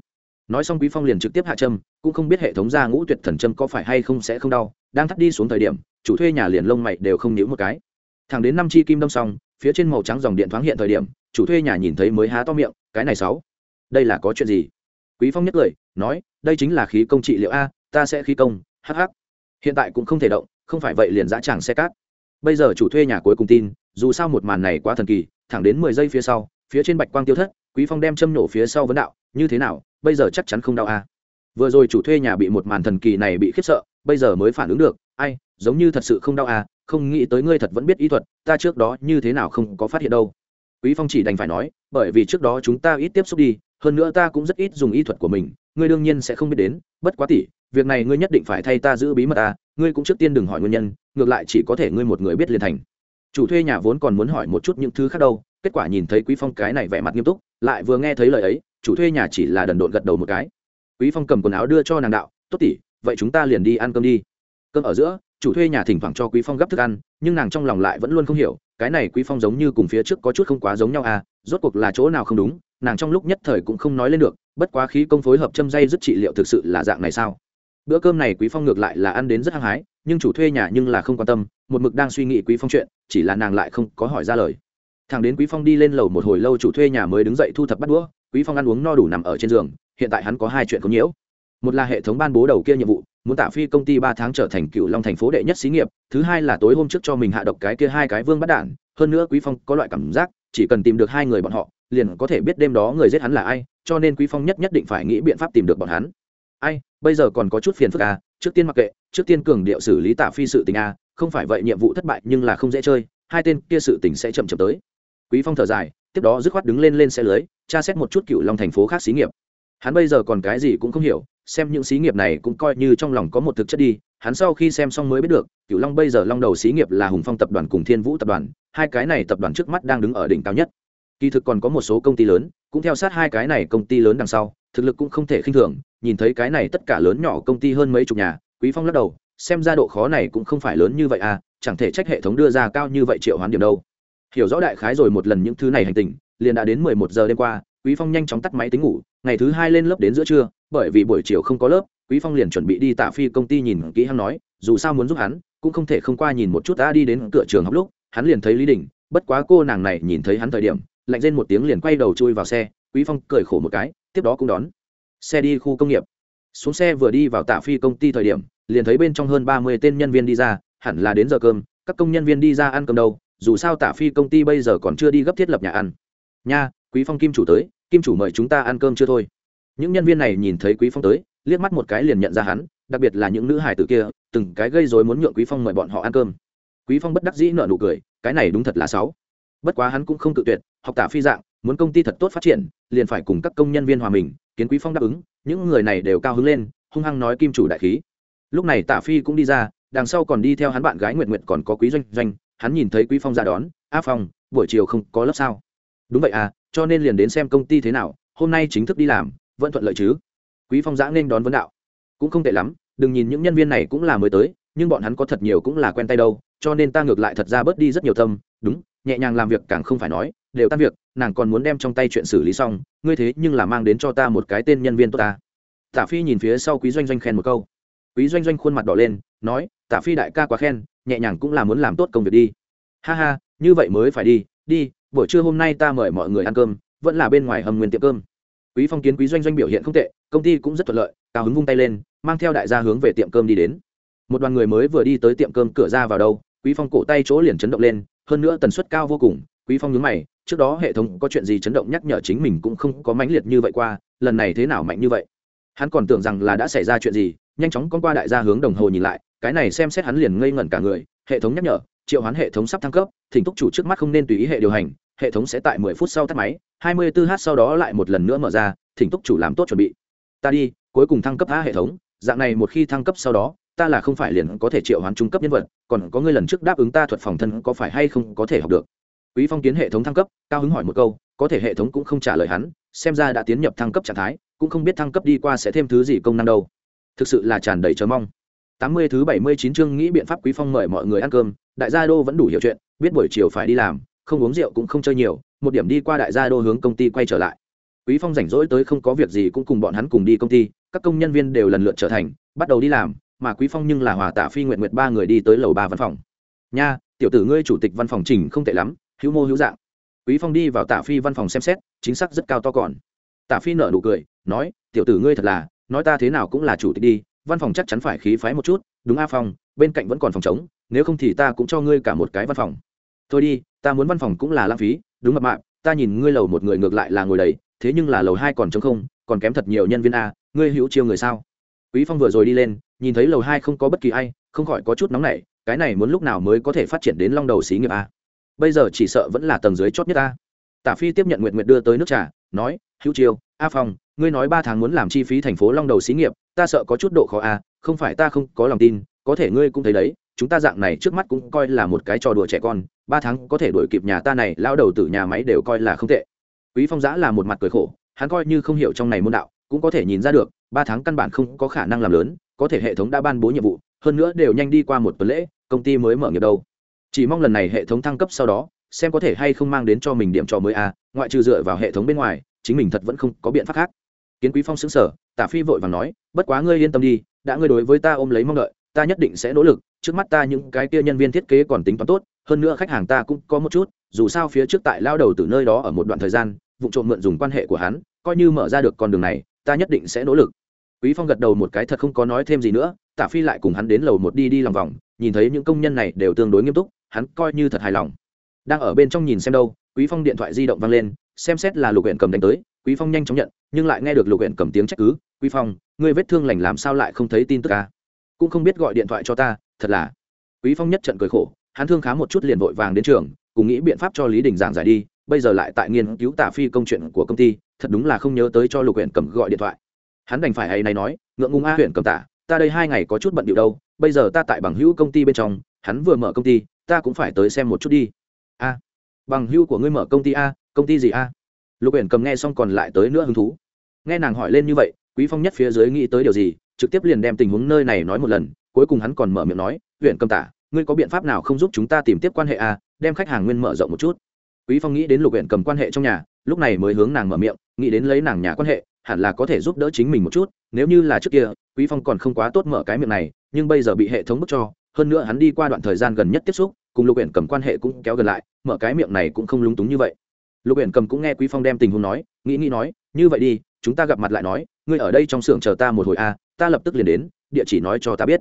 Speaker 1: Nói xong quý phong liền trực tiếp hạ châm, cũng không biết hệ thống gia ngũ tuyệt thần châm có phải hay không sẽ không đau, đang thắt đi xuống thời điểm, chủ thuê nhà liền lông mày đều không níu một cái. Thẳng đến năm chi kim đâm xong, phía trên màu trắng dòng điện thoáng hiện thời điểm, chủ thuê nhà nhìn thấy mới há to miệng, cái này sáu, đây là có chuyện gì? Quý phong nhất lời nói, đây chính là khí công trị liệu a, ta sẽ khí công hh hiện tại cũng không thể động, không phải vậy liền dã tràng xe cát. Bây giờ chủ thuê nhà cuối cùng tin, dù sao một màn này quá thần kỳ, thẳng đến mười giây phía sau, phía trên bạch quang tiêu thất quý phong đem châm nổ phía sau vấn đạo, như thế nào? Bây giờ chắc chắn không đau à? vừa rồi chủ thuê nhà bị một màn thần kỳ này bị khiếp sợ, bây giờ mới phản ứng được. Ai, giống như thật sự không đau à? không nghĩ tới ngươi thật vẫn biết ý thuật, ta trước đó như thế nào không có phát hiện đâu. Quý phong chỉ đành phải nói, bởi vì trước đó chúng ta ít tiếp xúc đi, hơn nữa ta cũng rất ít dùng y thuật của mình, ngươi đương nhiên sẽ không biết đến. Bất quá tỷ, việc này ngươi nhất định phải thay ta giữ bí mật ta ngươi cũng trước tiên đừng hỏi nguyên nhân, ngược lại chỉ có thể ngươi một người biết liền thành. Chủ thuê nhà vốn còn muốn hỏi một chút những thứ khác đâu kết quả nhìn thấy quý phong cái này vẻ mặt nghiêm túc, lại vừa nghe thấy lời ấy, chủ thuê nhà chỉ là đần độn gật đầu một cái. Quý phong cầm quần áo đưa cho nàng đạo, tốt tỷ, vậy chúng ta liền đi ăn cơm đi. Cơm ở giữa, chủ thuê nhà thỉnh thoảng cho quý phong gấp thức ăn, nhưng nàng trong lòng lại vẫn luôn không hiểu, cái này quý phong giống như cùng phía trước có chút không quá giống nhau à rốt cuộc là chỗ nào không đúng, nàng trong lúc nhất thời cũng không nói lên được, bất quá khí công phối hợp châm dây rất trị liệu thực sự là dạng này sao? Bữa cơm này quý phong ngược lại là ăn đến rất hăng hái, nhưng chủ thuê nhà nhưng là không quan tâm, một mực đang suy nghĩ quý phong chuyện, chỉ là nàng lại không có hỏi ra lời thằng đến quý phong đi lên lầu một hồi lâu chủ thuê nhà mới đứng dậy thu thập bắt đũa, quý phong ăn uống no đủ nằm ở trên giường, hiện tại hắn có hai chuyện có nhiễu. Một là hệ thống ban bố đầu kia nhiệm vụ, muốn tạ phi công ty ba tháng trở thành cựu long thành phố đệ nhất xí nghiệp, thứ hai là tối hôm trước cho mình hạ độc cái kia hai cái vương bắt đản hơn nữa quý phong có loại cảm giác, chỉ cần tìm được hai người bọn họ, liền có thể biết đêm đó người giết hắn là ai, cho nên quý phong nhất nhất định phải nghĩ biện pháp tìm được bọn hắn. Ai, bây giờ còn có chút phiền phức à trước tiên mặc kệ, trước tiên cường điệu xử lý tạ phi sự tình a không phải vậy nhiệm vụ thất bại nhưng là không dễ chơi, hai tên kia sự tình sẽ chậm chậm tới quý phong thở dài, tiếp đó dứt khoát đứng lên lên xe lưới, tra xét một chút cựu long thành phố khác xí nghiệp. Hắn bây giờ còn cái gì cũng không hiểu, xem những xí nghiệp này cũng coi như trong lòng có một thực chất đi, hắn sau khi xem xong mới biết được cựu long bây giờ long đầu xí nghiệp là hùng phong tập đoàn cùng thiên vũ tập đoàn, hai cái này tập đoàn trước mắt đang đứng ở đỉnh cao nhất. Kỳ thực còn có một số công ty lớn, cũng theo sát hai cái này công ty lớn đằng sau, thực lực cũng không thể khinh thường, nhìn thấy cái này tất cả lớn nhỏ công ty hơn mấy chục nhà, quý phong lắc đầu, xem ra độ khó này cũng không phải lớn như vậy à chẳng thể trách hệ thống đưa ra cao như vậy triệu hoán điểm đâu hiểu rõ đại khái rồi một lần những thứ này hành tình, liền đã đến mười một giờ đêm qua, quý phong nhanh chóng tắt máy tính ngủ, ngày thứ hai lên lớp đến giữa trưa, bởi vì buổi chiều không có lớp, quý phong liền chuẩn bị đi tạ phi công ty nhìn kỹ hắn nói, dù sao muốn giúp hắn, cũng không thể không qua nhìn một chút đã đi đến cửa trường học lúc, hắn liền thấy lý đình, bất quá cô nàng này nhìn thấy hắn thời điểm, lạnh lên một tiếng liền quay đầu chui vào xe, quý phong cười khổ một cái, tiếp đó cũng đón. Xe đi khu công nghiệp. Xuống xe vừa đi vào tạ phi công ty thời điểm, liền thấy bên trong hơn ba mươi tên nhân viên đi ra, hẳn là đến giờ cơm, các công nhân viên đi ra ăn cơm đâu dù sao Tả phi công ty bây giờ còn chưa đi gấp thiết lập nhà ăn. Nha, quý phong kim chủ tới, kim chủ mời chúng ta ăn cơm chưa thôi? Những nhân viên này nhìn thấy quý phong tới, liếc mắt một cái liền nhận ra hắn, đặc biệt là những nữ hải tử kia, từng cái gây rối muốn nhượng quý phong mời bọn họ ăn cơm. Quý phong bất đắc dĩ nở nụ cười, cái này đúng thật là xấu. Bất quá hắn cũng không tự tuyệt, học tả phi dạng, muốn công ty thật tốt phát triển, liền phải cùng các công nhân viên hòa mình, kiến quý phong đáp ứng, những người này đều cao hứng lên, hung hăng nói kim chủ đại khí. Lúc này tả phi cũng đi ra, đằng sau còn đi theo hắn bạn gái nguyện nguyện còn có quý doanh doanh hắn nhìn thấy quý phong ra đón, a phong, buổi chiều không có lớp sao? Đúng vậy à cho nên liền đến xem công ty thế nào, hôm nay chính thức đi làm, vẫn thuận lợi chứ? Quý phong giã nên đón vấn đạo. Cũng không tệ lắm, đừng nhìn những nhân viên này cũng là mới tới, nhưng bọn hắn có thật nhiều cũng là quen tay đâu, cho nên ta ngược lại thật ra bớt đi rất nhiều tâm, đúng, nhẹ nhàng làm việc càng không phải nói, đều tan việc, nàng còn muốn đem trong tay chuyện xử lý xong, ngươi thế nhưng là mang đến cho ta một cái tên nhân viên tốt ta. Tả phi nhìn phía sau quý doanh doanh khen một câu. Quý doanh doanh khuôn mặt đỏ lên, nói tả phi đại ca quá khen nhẹ nhàng cũng là muốn làm tốt công việc đi. Ha ha, như vậy mới phải đi đi, buổi trưa hôm nay ta mời mọi người ăn cơm, vẫn là bên ngoài hầm nguyên tiệm cơm. Quý phong kiến quý doanh doanh biểu hiện không tệ, công ty cũng rất thuận lợi, cao hứng vung tay lên, mang theo đại gia hướng về tiệm cơm đi đến. Một đoàn người mới vừa đi tới tiệm cơm cửa ra vào đâu, quý phong cổ tay chỗ liền chấn động lên, hơn nữa tần suất cao vô cùng, quý phong nhướng mày, trước đó hệ thống có chuyện gì chấn động nhắc nhở chính mình cũng không có mãnh liệt như vậy qua, lần này thế nào mạnh như vậy? Hắn còn tưởng rằng là đã xảy ra chuyện gì, nhanh chóng con qua đại gia hướng đồng hồ nhìn lại cái này xem xét hắn liền ngây ngẩn cả người, hệ thống nhắc nhở, triệu hoán hệ thống sắp thăng cấp, thỉnh túc chủ trước mắt không nên tùy ý hệ điều hành, hệ thống sẽ tại 10 phút sau tắt máy 24 h sau đó lại một lần nữa mở ra, thỉnh túc chủ làm tốt chuẩn bị. Ta đi, cuối cùng thăng cấp a hệ thống, dạng này một khi thăng cấp sau đó, ta là không phải liền có thể triệu hoán trung cấp nhân vật, còn có người lần trước đáp ứng ta thuật phòng thân có phải hay không có thể học được. Quý phong kiến hệ thống thăng cấp, cao hứng hỏi một câu, có thể hệ thống cũng không trả lời hắn, xem ra đã tiến nhập thăng cấp trạng thái, cũng không biết thăng cấp đi qua sẽ thêm thứ gì công năng đâu. Thực sự là tràn đầy chờ mong tám mươi thứ bảy mươi chín chương nghĩ biện pháp quý phong mời mọi người ăn cơm, đại gia đô vẫn đủ hiểu chuyện, biết buổi chiều phải đi làm, không uống rượu cũng không chơi nhiều, một điểm đi qua đại gia đô hướng công ty quay trở lại. Quý phong rảnh rỗi tới không có việc gì cũng cùng bọn hắn cùng đi công ty, các công nhân viên đều lần lượt trở thành, bắt đầu đi làm, mà quý phong nhưng là hòa tạ phi nguyện nguyện ba người đi tới lầu ba văn phòng. Nha, tiểu tử ngươi chủ tịch văn phòng trình không tệ lắm, hữu mô hữu dạng. Quý phong đi vào tạ phi văn phòng xem xét, chính xác rất cao to còn. Tạ phi nở nụ cười, nói, tiểu tử ngươi thật là, nói ta thế nào cũng là chủ tịch đi văn phòng chắc chắn phải khí phái một chút đúng a phòng, bên cạnh vẫn còn phòng trống nếu không thì ta cũng cho ngươi cả một cái văn phòng. Thôi đi ta muốn văn phòng cũng là lãng phí đúng mập mạng ta nhìn ngươi lầu một người ngược lại là ngồi đầy thế nhưng là lầu hai còn trống không còn kém thật nhiều nhân viên a ngươi hữu chiêu người sao? Quý phong vừa rồi đi lên nhìn thấy lầu hai không có bất kỳ ai không khỏi có chút nóng nảy cái này muốn lúc nào mới có thể phát triển đến long đầu xí nghiệp a? Bây giờ chỉ sợ vẫn là tầng dưới chót nhất a. Tả phi tiếp nhận nguyện nguyện đưa tới nước trà nói hữu chiêu a phong ngươi nói ba tháng muốn làm chi phí thành phố long đầu xí nghiệp, ta sợ có chút độ khó a không phải ta không có lòng tin, có thể ngươi cũng thấy đấy, chúng ta dạng này trước mắt cũng coi là một cái trò đùa trẻ con, ba tháng có thể đuổi kịp nhà ta này lao đầu từ nhà máy đều coi là không tệ. Quý phong giã là một mặt cười khổ, hắn coi như không hiểu trong này môn đạo, cũng có thể nhìn ra được, ba tháng căn bản không có khả năng làm lớn, có thể hệ thống đã ban bố nhiệm vụ, hơn nữa đều nhanh đi qua một tuần lễ, công ty mới mở nghiệp đâu. Chỉ mong lần này hệ thống thăng cấp sau đó, xem có thể hay không mang đến cho mình điểm trò mới a ngoại trừ dựa vào hệ thống bên ngoài, chính mình thật vẫn không có biện pháp khác kiến quý phong xứng sở tả phi vội vàng nói, bất quá ngươi yên tâm đi, đã ngươi đối với ta ôm lấy mong đợi, ta nhất định sẽ nỗ lực, trước mắt ta những cái kia nhân viên thiết kế còn tính toán tốt, hơn nữa khách hàng ta cũng có một chút, dù sao phía trước tại lao đầu từ nơi đó ở một đoạn thời gian, vụ trộm mượn dùng quan hệ của hắn, coi như mở ra được con đường này, ta nhất định sẽ nỗ lực. Quý phong gật đầu một cái thật không có nói thêm gì nữa, tả phi lại cùng hắn đến lầu một đi đi lòng vòng, nhìn thấy những công nhân này đều tương đối nghiêm túc, hắn coi như thật hài lòng. Đang ở bên trong nhìn xem đâu, quý phong điện thoại di động vang lên, xem xét là lục huyện cầm đánh tới quý phong nhanh chóng nhận, nhưng lại nghe được lục huyện cầm tiếng trách cứ, quý phong, ngươi vết thương lành làm sao lại không thấy tin tức ca cũng không biết gọi điện thoại cho ta, thật là. Quý phong nhất trận cười khổ, hắn thương khá một chút liền vội vàng đến trường, cùng nghĩ biện pháp cho lý đình giảng giải đi, bây giờ lại tại nghiên cứu tả phi công chuyện của công ty, thật đúng là không nhớ tới cho lục huyện cầm gọi điện thoại. Hắn đành phải hay này nói, ngượng ngùng a huyện cầm tả, ta đây hai ngày có chút bận điệu đâu, bây giờ ta tại bằng hữu công ty bên trong, hắn vừa mở công ty, ta cũng phải tới xem một chút đi. A, bằng hữu của ngươi mở công ty a, công ty gì a? Lục uyển cầm nghe xong còn lại tới nữa hứng thú. Nghe nàng hỏi lên như vậy quý phong nhất phía dưới nghĩ tới điều gì trực tiếp liền đem tình huống nơi này nói một lần cuối cùng hắn còn mở miệng nói uyển cầm tả ngươi có biện pháp nào không giúp chúng ta tìm tiếp quan hệ à, đem khách hàng nguyên mở rộng một chút. Quý phong nghĩ đến lục uyển cầm quan hệ trong nhà lúc này mới hướng nàng mở miệng nghĩ đến lấy nàng nhà quan hệ hẳn là có thể giúp đỡ chính mình một chút nếu như là trước kia quý phong còn không quá tốt mở cái miệng này nhưng bây giờ bị hệ thống bức cho hơn nữa hắn đi qua đoạn thời gian gần nhất tiếp xúc cùng lục uyển cầm quan hệ cũng kéo gần lại mở cái miệng này cũng không lúng túng như vậy lục huyện cầm cũng nghe quý phong đem tình huống nói, nghĩ nghĩ nói, như vậy đi, chúng ta gặp mặt lại nói, ngươi ở đây trong xưởng chờ ta một hồi a ta lập tức liền đến, địa chỉ nói cho ta biết.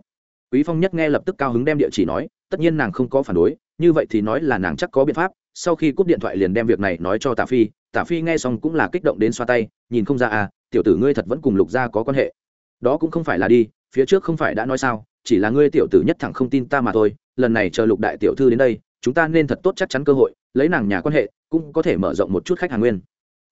Speaker 1: Quý phong nhất nghe lập tức cao hứng đem địa chỉ nói, tất nhiên nàng không có phản đối, như vậy thì nói là nàng chắc có biện pháp, sau khi cúp điện thoại liền đem việc này nói cho Tả phi tả phi nghe xong cũng là kích động đến xoa tay, nhìn không ra à tiểu tử ngươi thật vẫn cùng lục gia có quan hệ. Đó cũng không phải là đi, phía trước không phải đã nói sao, chỉ là ngươi tiểu tử nhất thẳng không tin ta mà thôi, lần này chờ lục đại tiểu thư đến đây chúng ta nên thật tốt chắc chắn cơ hội, lấy nàng nhà quan hệ, cũng có thể mở rộng một chút khách hàng nguyên.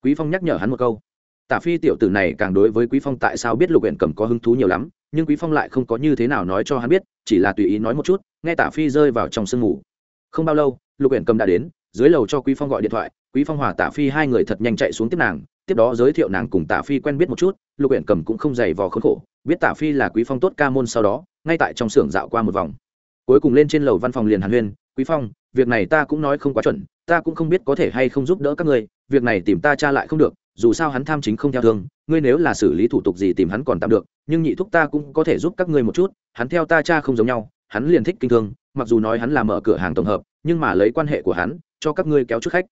Speaker 1: Quý phong nhắc nhở hắn một câu. Tả phi tiểu tử này càng đối với quý phong tại sao biết lục huyện cầm có hứng thú nhiều lắm, nhưng quý phong lại không có như thế nào nói cho hắn biết, chỉ là tùy ý nói một chút, nghe tả phi rơi vào trong sương ngủ không bao lâu, lục huyện cầm đã đến, dưới lầu cho quý phong gọi điện thoại, quý phong hòa tả phi hai người thật nhanh chạy xuống tiếp nàng, tiếp đó giới thiệu nàng cùng tả phi quen biết một chút, lục huyện cầm cũng không dày vò khốn khổ, biết tả phi là quý phong tốt ca môn sau đó, ngay tại trong xưởng dạo qua một vòng. Cuối cùng lên trên lầu văn phòng liền hàn huyên, quý phong việc này ta cũng nói không quá chuẩn, ta cũng không biết có thể hay không giúp đỡ các ngươi, việc này tìm ta cha lại không được, dù sao hắn tham chính không theo thương ngươi nếu là xử lý thủ tục gì tìm hắn còn tạm được, nhưng nhị thúc ta cũng có thể giúp các ngươi một chút, hắn theo ta cha không giống nhau, hắn liền thích kinh thương, mặc dù nói hắn là mở cửa hàng tổng hợp, nhưng mà lấy quan hệ của hắn, cho các ngươi kéo chút khách.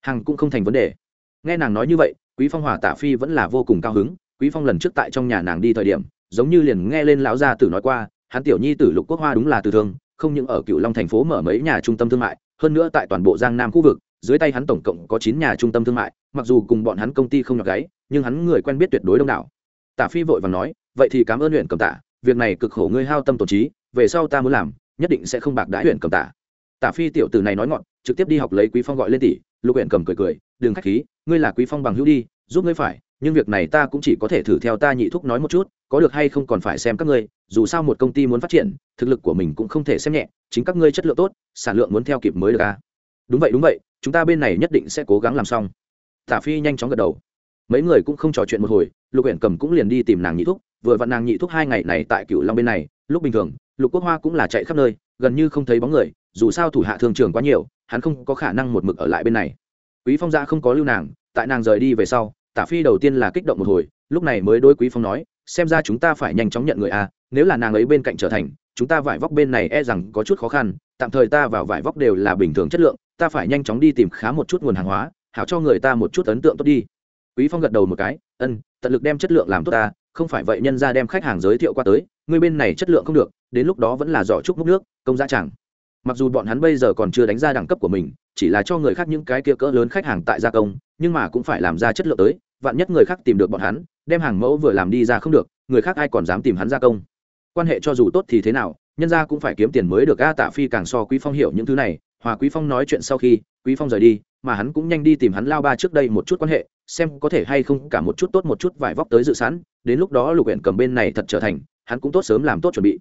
Speaker 1: Hàng cũng không thành vấn đề. Nghe nàng nói như vậy, quý phong hòa tả phi vẫn là vô cùng cao hứng, quý phong lần trước tại trong nhà nàng đi thời điểm, giống như liền nghe lên lão gia tử nói qua, hắn tiểu nhi tử lục quốc hoa đúng là từ thương không những ở cựu long thành phố mở mấy nhà trung tâm thương mại, hơn nữa tại toàn bộ giang nam khu vực, dưới tay hắn tổng cộng có chín nhà trung tâm thương mại, mặc dù cùng bọn hắn công ty không nhọc gáy, nhưng hắn người quen biết tuyệt đối đông đảo. Tả phi vội và nói, vậy thì cảm ơn huyện cầm tả, việc này cực khổ ngươi hao tâm tổ trí, về sau ta muốn làm, nhất định sẽ không bạc đãi huyện cầm tả. Tả phi tiểu tử này nói ngọn trực tiếp đi học lấy quý phong gọi lên tỷ, lục huyện cầm cười cười, đừng khách khí, ngươi là quý phong bằng hữu đi, giúp ngươi phải nhưng việc này ta cũng chỉ có thể thử theo ta nhị thúc nói một chút, có được hay không còn phải xem các ngươi, dù sao một công ty muốn phát triển, thực lực của mình cũng không thể xem nhẹ, chính các ngươi chất lượng tốt, sản lượng muốn theo kịp mới được à? Đúng vậy đúng vậy, chúng ta bên này nhất định sẽ cố gắng làm xong. Tả phi nhanh chóng gật đầu. Mấy người cũng không trò chuyện một hồi, lục huyện cầm cũng liền đi tìm nàng nhị thúc, vừa vặn nàng nhị thúc hai ngày này tại cựu long bên này, lúc bình thường, lục quốc hoa cũng là chạy khắp nơi, gần như không thấy bóng người, dù sao thủ hạ thường trường quá nhiều, hắn không có khả năng một mực ở lại bên này. Quý phong gia không có lưu nàng, tại nàng rời đi về sau tả phi đầu tiên là kích động một hồi, lúc này mới đối quý phong nói, xem ra chúng ta phải nhanh chóng nhận người a, nếu là nàng ấy bên cạnh trở thành, chúng ta vải vóc bên này e rằng có chút khó khăn, tạm thời ta vào vải vóc đều là bình thường chất lượng, ta phải nhanh chóng đi tìm khá một chút nguồn hàng hóa, hảo cho người ta một chút ấn tượng tốt đi. Quý phong gật đầu một cái, ân, tận lực đem chất lượng làm tốt ta, không phải vậy nhân ra đem khách hàng giới thiệu qua tới, người bên này chất lượng không được, đến lúc đó vẫn là giỏ trúc múc nước, công giá chẳng. Mặc dù bọn hắn bây giờ còn chưa đánh ra đẳng cấp của mình chỉ là cho người khác những cái kia cỡ lớn khách hàng tại gia công, nhưng mà cũng phải làm ra chất lượng tới, vạn nhất người khác tìm được bọn hắn, đem hàng mẫu vừa làm đi ra không được, người khác ai còn dám tìm hắn gia công. Quan hệ cho dù tốt thì thế nào, nhân ra cũng phải kiếm tiền mới được, a tạ phi càng so quý phong hiểu những thứ này, hòa quý phong nói chuyện sau khi, quý phong rời đi, mà hắn cũng nhanh đi tìm hắn lao ba trước đây một chút quan hệ, xem có thể hay không cả một chút tốt một chút vải vóc tới dự sẵn, đến lúc đó lục huyện cầm bên này thật trở thành, hắn cũng tốt sớm làm tốt chuẩn bị.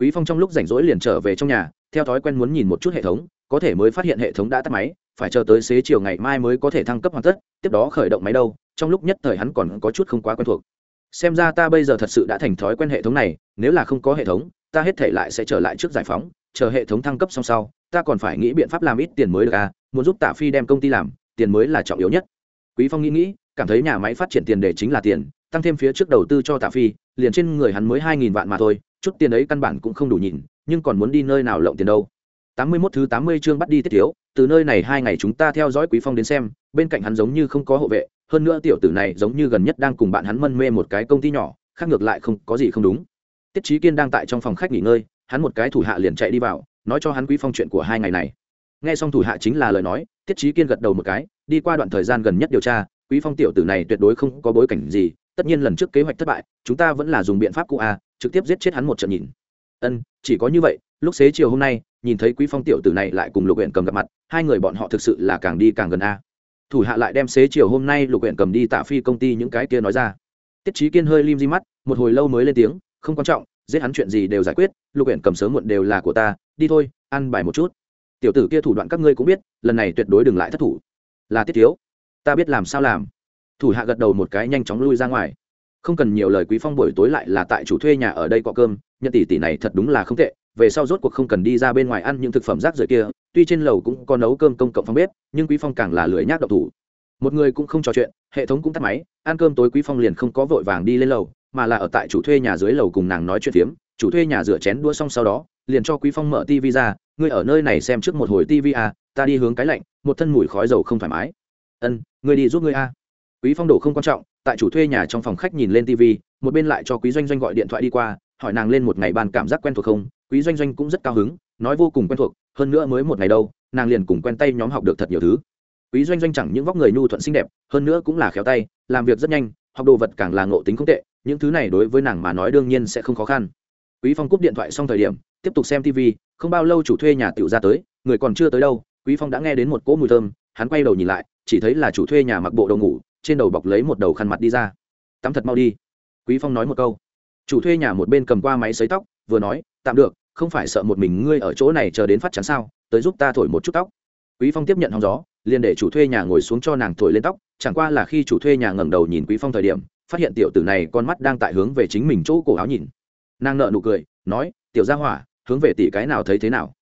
Speaker 1: Quý phong trong lúc rảnh rỗi liền trở về trong nhà, theo thói quen muốn nhìn một chút hệ thống có thể mới phát hiện hệ thống đã tắt máy, phải chờ tới xế chiều ngày mai mới có thể thăng cấp hoàn tất, tiếp đó khởi động máy đâu, trong lúc nhất thời hắn còn có chút không quá quen thuộc. Xem ra ta bây giờ thật sự đã thành thói quen hệ thống này, nếu là không có hệ thống, ta hết thể lại sẽ trở lại trước giải phóng, chờ hệ thống thăng cấp xong sau, ta còn phải nghĩ biện pháp làm ít tiền mới được à muốn giúp tạ phi đem công ty làm, tiền mới là trọng yếu nhất. Quý phong nghĩ nghĩ, cảm thấy nhà máy phát triển tiền để chính là tiền, tăng thêm phía trước đầu tư cho tạ phi, liền trên người hắn mới hai nghìn vạn mà thôi, chút tiền ấy căn bản cũng không đủ nhìn, nhưng còn muốn đi nơi nào lộng tiền đâu tám mươi 81 thứ tám mươi chương bắt đi tiết thiếu, từ nơi này hai ngày chúng ta theo dõi quý phong đến xem, bên cạnh hắn giống như không có hộ vệ, hơn nữa tiểu tử này giống như gần nhất đang cùng bạn hắn mân mê một cái công ty nhỏ, khác ngược lại không, có gì không đúng. Tiết Chí kiên đang tại trong phòng khách nghỉ ngơi, hắn một cái thủ hạ liền chạy đi vào, nói cho hắn quý phong chuyện của hai ngày này. Nghe xong thủ hạ chính là lời nói, tiết Chí kiên gật đầu một cái, đi qua đoạn thời gian gần nhất điều tra, quý phong tiểu tử này tuyệt đối không có bối cảnh gì, tất nhiên lần trước kế hoạch thất bại, chúng ta vẫn là dùng biện pháp cũ a trực tiếp giết chết hắn một trận nhìn. Ân, chỉ có như vậy, lúc xế chiều hôm nay nhìn thấy quý phong tiểu tử này lại cùng lục huyện cầm gặp mặt, hai người bọn họ thực sự là càng đi càng gần a. Thủ hạ lại đem xế chiều hôm nay lục huyện cầm đi tạ phi công ty những cái kia nói ra. Tiết trí kiên hơi lim di mắt, một hồi lâu mới lên tiếng, không quan trọng, giết hắn chuyện gì đều giải quyết, lục huyện cầm sớm muộn đều là của ta, đi thôi, ăn bài một chút. Tiểu tử kia thủ đoạn các ngươi cũng biết, lần này tuyệt đối đừng lại thất thủ. Là tiết thiếu. Ta biết làm sao làm. Thủ hạ gật đầu một cái nhanh chóng lui ra ngoài. Không cần nhiều lời, quý phong buổi tối lại là tại chủ thuê nhà ở đây có cơm, nhận tỷ tỷ này thật đúng là không tệ về sau rốt cuộc không cần đi ra bên ngoài ăn những thực phẩm rác rưởi kia, tuy trên lầu cũng có nấu cơm công cộng phòng bếp, nhưng quý phong càng là lười nhác độc thủ. Một người cũng không trò chuyện, hệ thống cũng tắt máy, ăn cơm tối quý phong liền không có vội vàng đi lên lầu, mà là ở tại chủ thuê nhà dưới lầu cùng nàng nói chuyện phiếm. Chủ thuê nhà rửa chén đua xong sau đó, liền cho quý phong mở tivi ra, ngươi ở nơi này xem trước một hồi tivi à ta đi hướng cái lạnh, một thân mùi khói dầu không thoải mái. Ân, ngươi đi giúp ngươi a. À. quý phong đổ không quan trọng, tại chủ thuê nhà trong phòng khách nhìn lên tivi một bên lại cho quý doanh doanh gọi điện thoại đi qua, hỏi nàng lên một ngày ban cảm giác quen thuộc không quý doanh doanh cũng rất cao hứng, nói vô cùng quen thuộc, hơn nữa mới một ngày đâu, nàng liền cùng quen tay nhóm học được thật nhiều thứ. Quý doanh doanh chẳng những vóc người nhu thuận xinh đẹp, hơn nữa cũng là khéo tay, làm việc rất nhanh, học đồ vật càng là ngộ tính không tệ, những thứ này đối với nàng mà nói đương nhiên sẽ không khó khăn. Quý phong cúp điện thoại xong thời điểm, tiếp tục xem tv không bao lâu chủ thuê nhà tiểu ra tới, người còn chưa tới đâu, quý phong đã nghe đến một cỗ mùi thơm, hắn quay đầu nhìn lại, chỉ thấy là chủ thuê nhà mặc bộ đồ ngủ, trên đầu bọc lấy một đầu khăn mặt đi ra. Tắm thật mau đi. Quý phong nói một câu. Chủ thuê nhà một bên cầm qua máy sấy tóc, vừa nói, tạm được không phải sợ một mình ngươi ở chỗ này chờ đến phát trắng sao, tới giúp ta thổi một chút tóc. Quý phong tiếp nhận hóng gió, liền để chủ thuê nhà ngồi xuống cho nàng thổi lên tóc, chẳng qua là khi chủ thuê nhà ngẩng đầu nhìn quý phong thời điểm, phát hiện tiểu tử này con mắt đang tại hướng về chính mình chỗ cổ áo nhìn. Nàng nợ nụ cười, nói, tiểu gia hỏa, hướng về tỷ cái nào thấy thế nào?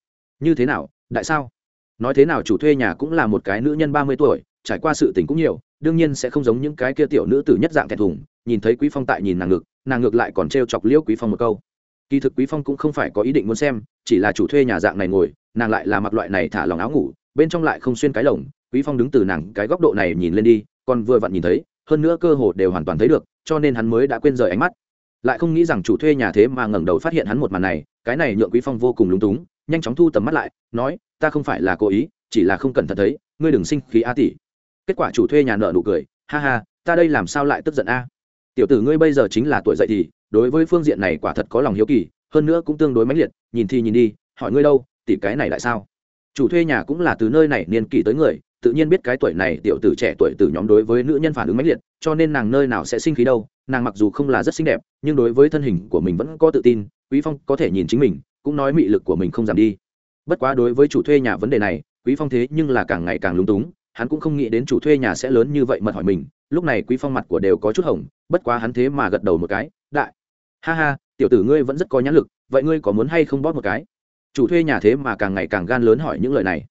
Speaker 1: Như thế nào, đại sao? Nói thế nào chủ thuê nhà cũng là một cái nữ nhân ba mươi tuổi, trải qua sự tình cũng nhiều, đương nhiên sẽ không giống những cái kia tiểu nữ tử nhất dạng thẹn thùng, nhìn thấy quý phong tại nhìn nàng ngực, nàng ngược lại còn trêu chọc liêu quý phong một câu kỳ thực quý phong cũng không phải có ý định muốn xem, chỉ là chủ thuê nhà dạng này ngồi, nàng lại là mặc loại này thả lòng áo ngủ, bên trong lại không xuyên cái lồng, quý phong đứng từ nàng cái góc độ này nhìn lên đi, còn vừa vặn nhìn thấy, hơn nữa cơ hồ đều hoàn toàn thấy được, cho nên hắn mới đã quên rời ánh mắt. Lại không nghĩ rằng chủ thuê nhà thế mà ngẩng đầu phát hiện hắn một màn này, cái này nhượng quý phong vô cùng lúng túng, nhanh chóng thu tầm mắt lại, nói, ta không phải là cố ý, chỉ là không cẩn thận thấy, ngươi đừng sinh khí a tỷ. Kết quả chủ thuê nhà nợ nụ cười, ha ha, ta đây làm sao lại tức giận a? Tiểu tử ngươi bây giờ chính là tuổi dậy thì đối với phương diện này quả thật có lòng hiếu kỳ, hơn nữa cũng tương đối mãnh liệt, nhìn thì nhìn đi, hỏi ngươi đâu tỷ cái này lại sao? Chủ thuê nhà cũng là từ nơi này niên kỷ tới người, tự nhiên biết cái tuổi này tiểu tử trẻ tuổi từ nhóm đối với nữ nhân phản ứng mãnh liệt, cho nên nàng nơi nào sẽ sinh khí đâu, nàng mặc dù không là rất xinh đẹp, nhưng đối với thân hình của mình vẫn có tự tin, quý phong có thể nhìn chính mình, cũng nói mị lực của mình không giảm đi. Bất quá đối với chủ thuê nhà vấn đề này, quý phong thế nhưng là càng ngày càng lúng túng, hắn cũng không nghĩ đến chủ thuê nhà sẽ lớn như vậy mật hỏi mình, lúc này quý phong mặt của đều có chút hồng, bất quá hắn thế mà gật đầu một cái, đại ha ha, tiểu tử ngươi vẫn rất có nhãn lực, vậy ngươi có muốn hay không bóp một cái? Chủ thuê nhà thế mà càng ngày càng gan lớn hỏi những lời này.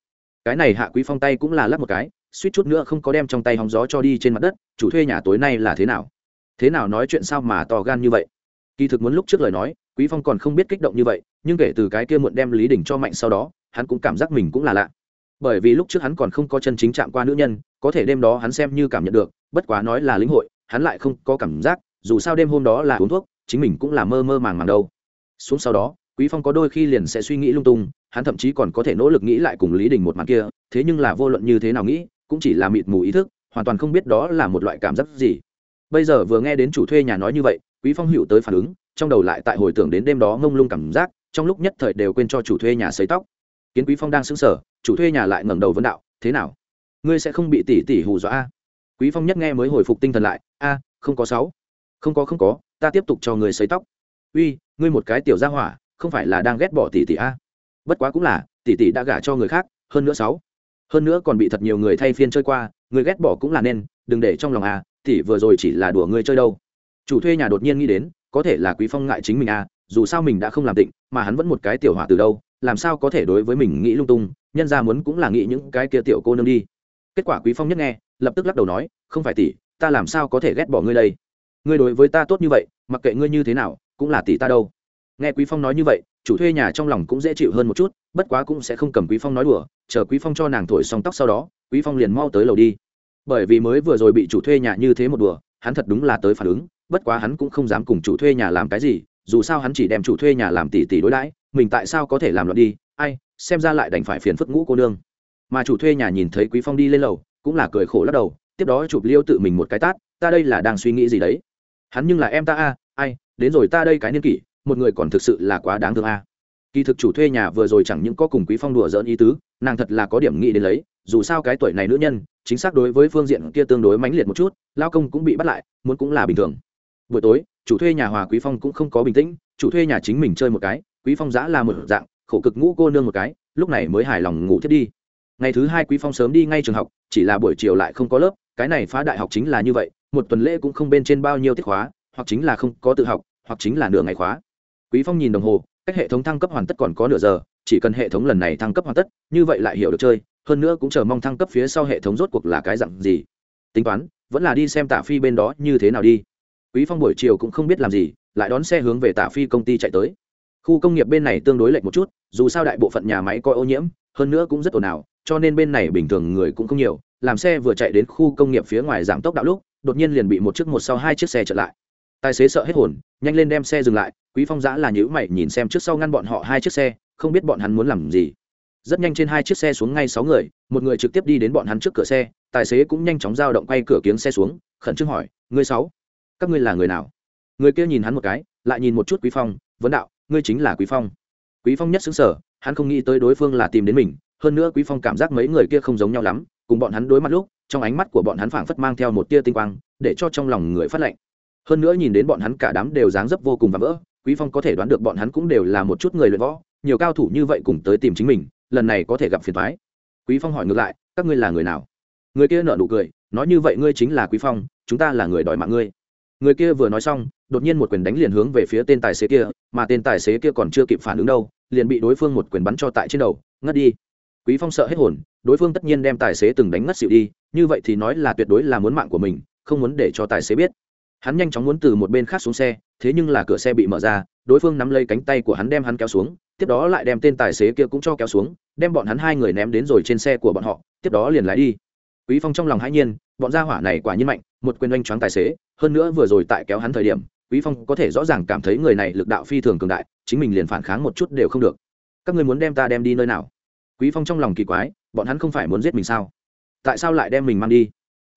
Speaker 1: Cái này hạ quý phong tay cũng là lắp một cái, suýt chút nữa không có đem trong tay hóng gió cho đi trên mặt đất, chủ thuê nhà tối nay là thế nào? Thế nào nói chuyện sao mà to gan như vậy? Kỳ thực muốn lúc trước lời nói, quý phong còn không biết kích động như vậy, nhưng kể từ cái kia muộn đem lý đình cho mạnh sau đó, hắn cũng cảm giác mình cũng là lạ. Bởi vì lúc trước hắn còn không có chân chính chạm qua nữ nhân, có thể đêm đó hắn xem như cảm nhận được, bất quá nói là lĩnh hội, hắn lại không có cảm giác, dù sao đêm hôm đó là uống thuốc chính mình cũng là mơ mơ màng màng đâu. Xuống sau đó, quý phong có đôi khi liền sẽ suy nghĩ lung tung, hắn thậm chí còn có thể nỗ lực nghĩ lại cùng lý đình một màn kia, thế nhưng là vô luận như thế nào nghĩ, cũng chỉ là mịt mù ý thức, hoàn toàn không biết đó là một loại cảm giác gì. Bây giờ vừa nghe đến chủ thuê nhà nói như vậy, quý phong hiểu tới phản ứng, trong đầu lại tại hồi tưởng đến đêm đó ngông lung cảm giác, trong lúc nhất thời đều quên cho chủ thuê nhà sấy tóc. Kiến quý phong đang sững sờ, chủ thuê nhà lại ngẩng đầu vấn đạo, thế nào? Ngươi sẽ không bị tỷ tỷ hù dọa a? Quý phong nhất nghe mới hồi phục tinh thần lại, a, không có sáu. Không có không có ta tiếp tục cho người sấy tóc. Uy, ngươi một cái tiểu gia hỏa, không phải là đang ghét bỏ tỷ tỷ a? Bất quá cũng là, tỷ tỷ đã gả cho người khác, hơn nữa sáu. Hơn nữa còn bị thật nhiều người thay phiên chơi qua, người ghét bỏ cũng là nên, đừng để trong lòng a, tỷ vừa rồi chỉ là đùa ngươi chơi đâu. Chủ thuê nhà đột nhiên nghĩ đến, có thể là quý phong ngại chính mình a, dù sao mình đã không làm tịnh, mà hắn vẫn một cái tiểu hỏa từ đâu, làm sao có thể đối với mình nghĩ lung tung, nhân ra muốn cũng là nghĩ những cái kia tiểu cô nương đi. Kết quả quý phong nhất nghe, lập tức lắc đầu nói, không phải tỷ, ta làm sao có thể ghét bỏ ngươi đây? Ngươi đối với ta tốt như vậy, mặc kệ ngươi như thế nào, cũng là tỷ ta đâu. Nghe quý phong nói như vậy, chủ thuê nhà trong lòng cũng dễ chịu hơn một chút, bất quá cũng sẽ không cầm quý phong nói đùa, chờ quý phong cho nàng thổi xong tóc sau đó, quý phong liền mau tới lầu đi. Bởi vì mới vừa rồi bị chủ thuê nhà như thế một đùa, hắn thật đúng là tới phản ứng, bất quá hắn cũng không dám cùng chủ thuê nhà làm cái gì, dù sao hắn chỉ đem chủ thuê nhà làm tỷ tỷ đối đãi, mình tại sao có thể làm loạn đi, ai, xem ra lại đành phải phiền phức ngũ cô nương. Mà chủ thuê nhà nhìn thấy quý phong đi lên lầu, cũng là cười khổ lắc đầu, tiếp đó chụp liêu tự mình một cái tát, ta đây là đang suy nghĩ gì đấy? Hắn nhưng là em ta a, ai, đến rồi ta đây cái niên kỷ, một người còn thực sự là quá đáng thương a. Kỳ thực chủ thuê nhà vừa rồi chẳng những có cùng quý phong đùa dỡn ý tứ, nàng thật là có điểm nghĩ đến lấy, dù sao cái tuổi này nữ nhân, chính xác đối với phương diện kia tương đối mãnh liệt một chút, lao công cũng bị bắt lại, muốn cũng là bình thường. Buổi tối, chủ thuê nhà hòa quý phong cũng không có bình tĩnh, chủ thuê nhà chính mình chơi một cái, quý phong giã là một dạng, khổ cực ngũ cô nương một cái, lúc này mới hài lòng ngủ thiết đi. Ngày thứ hai quý phong sớm đi ngay trường học, chỉ là buổi chiều lại không có lớp cái này phá đại học chính là như vậy, một tuần lễ cũng không bên trên bao nhiêu tiết khóa, hoặc chính là không có tự học, hoặc chính là nửa ngày khóa. Quý phong nhìn đồng hồ, cách hệ thống thăng cấp hoàn tất còn có nửa giờ, chỉ cần hệ thống lần này thăng cấp hoàn tất, như vậy lại hiểu được chơi, hơn nữa cũng chờ mong thăng cấp phía sau hệ thống rốt cuộc là cái dặn gì. Tính toán, vẫn là đi xem tạ phi bên đó như thế nào đi. Quý phong buổi chiều cũng không biết làm gì, lại đón xe hướng về tạ phi công ty chạy tới. Khu công nghiệp bên này tương đối lệch một chút, dù sao đại bộ phận nhà máy coi ô nhiễm, hơn nữa cũng rất ồn ào, cho nên bên này bình thường người cũng không nhiều làm xe vừa chạy đến khu công nghiệp phía ngoài giảm tốc đạo lúc, đột nhiên liền bị một chiếc một sau hai chiếc xe chặn lại. Tài xế sợ hết hồn, nhanh lên đem xe dừng lại, quý phong giã là nhữ mày nhìn xem trước sau ngăn bọn họ hai chiếc xe, không biết bọn hắn muốn làm gì. Rất nhanh trên hai chiếc xe xuống ngay sáu người, một người trực tiếp đi đến bọn hắn trước cửa xe, tài xế cũng nhanh chóng giao động quay cửa kiếng xe xuống, khẩn trương hỏi, ngươi sáu, các ngươi là người nào? Người kia nhìn hắn một cái, lại nhìn một chút quý phong, vấn đạo, ngươi chính là quý phong. Quý phong nhất xứng sở hắn không nghĩ tới đối phương là tìm đến mình, hơn nữa quý phong cảm giác mấy người kia không giống nhau lắm cùng bọn hắn đối mặt lúc, trong ánh mắt của bọn hắn phảng phất mang theo một tia tinh quang, để cho trong lòng người phát lệnh hơn nữa nhìn đến bọn hắn cả đám đều dáng dấp vô cùng và vỡ, quý phong có thể đoán được bọn hắn cũng đều là một chút người luyện võ, nhiều cao thủ như vậy cùng tới tìm chính mình, lần này có thể gặp phiền toái. Quý phong hỏi ngược lại, các ngươi là người nào? Người kia nở nụ cười, nói như vậy ngươi chính là quý phong, chúng ta là người đòi mạng ngươi. Người kia vừa nói xong, đột nhiên một quyền đánh liền hướng về phía tên tài xế kia, mà tên tài xế kia còn chưa kịp phản ứng đâu, liền bị đối phương một quyền bắn cho tại trên đầu, ngất đi. Quý phong sợ hết hồn đối phương tất nhiên đem tài xế từng đánh ngất xỉu đi, như vậy thì nói là tuyệt đối là muốn mạng của mình, không muốn để cho tài xế biết. Hắn nhanh chóng muốn từ một bên khác xuống xe, thế nhưng là cửa xe bị mở ra, đối phương nắm lấy cánh tay của hắn đem hắn kéo xuống, tiếp đó lại đem tên tài xế kia cũng cho kéo xuống, đem bọn hắn hai người ném đến rồi trên xe của bọn họ, tiếp đó liền lái đi. Quý phong trong lòng hãi nhiên, bọn gia hỏa này quả nhiên mạnh, một quyền oanh choáng tài xế, hơn nữa vừa rồi tại kéo hắn thời điểm, quý phong có thể rõ ràng cảm thấy người này lực đạo phi thường cường đại, chính mình liền phản kháng một chút đều không được. Các ngươi muốn đem ta đem đi nơi nào? Quý phong trong lòng kỳ quái bọn hắn không phải muốn giết mình sao? Tại sao lại đem mình mang đi?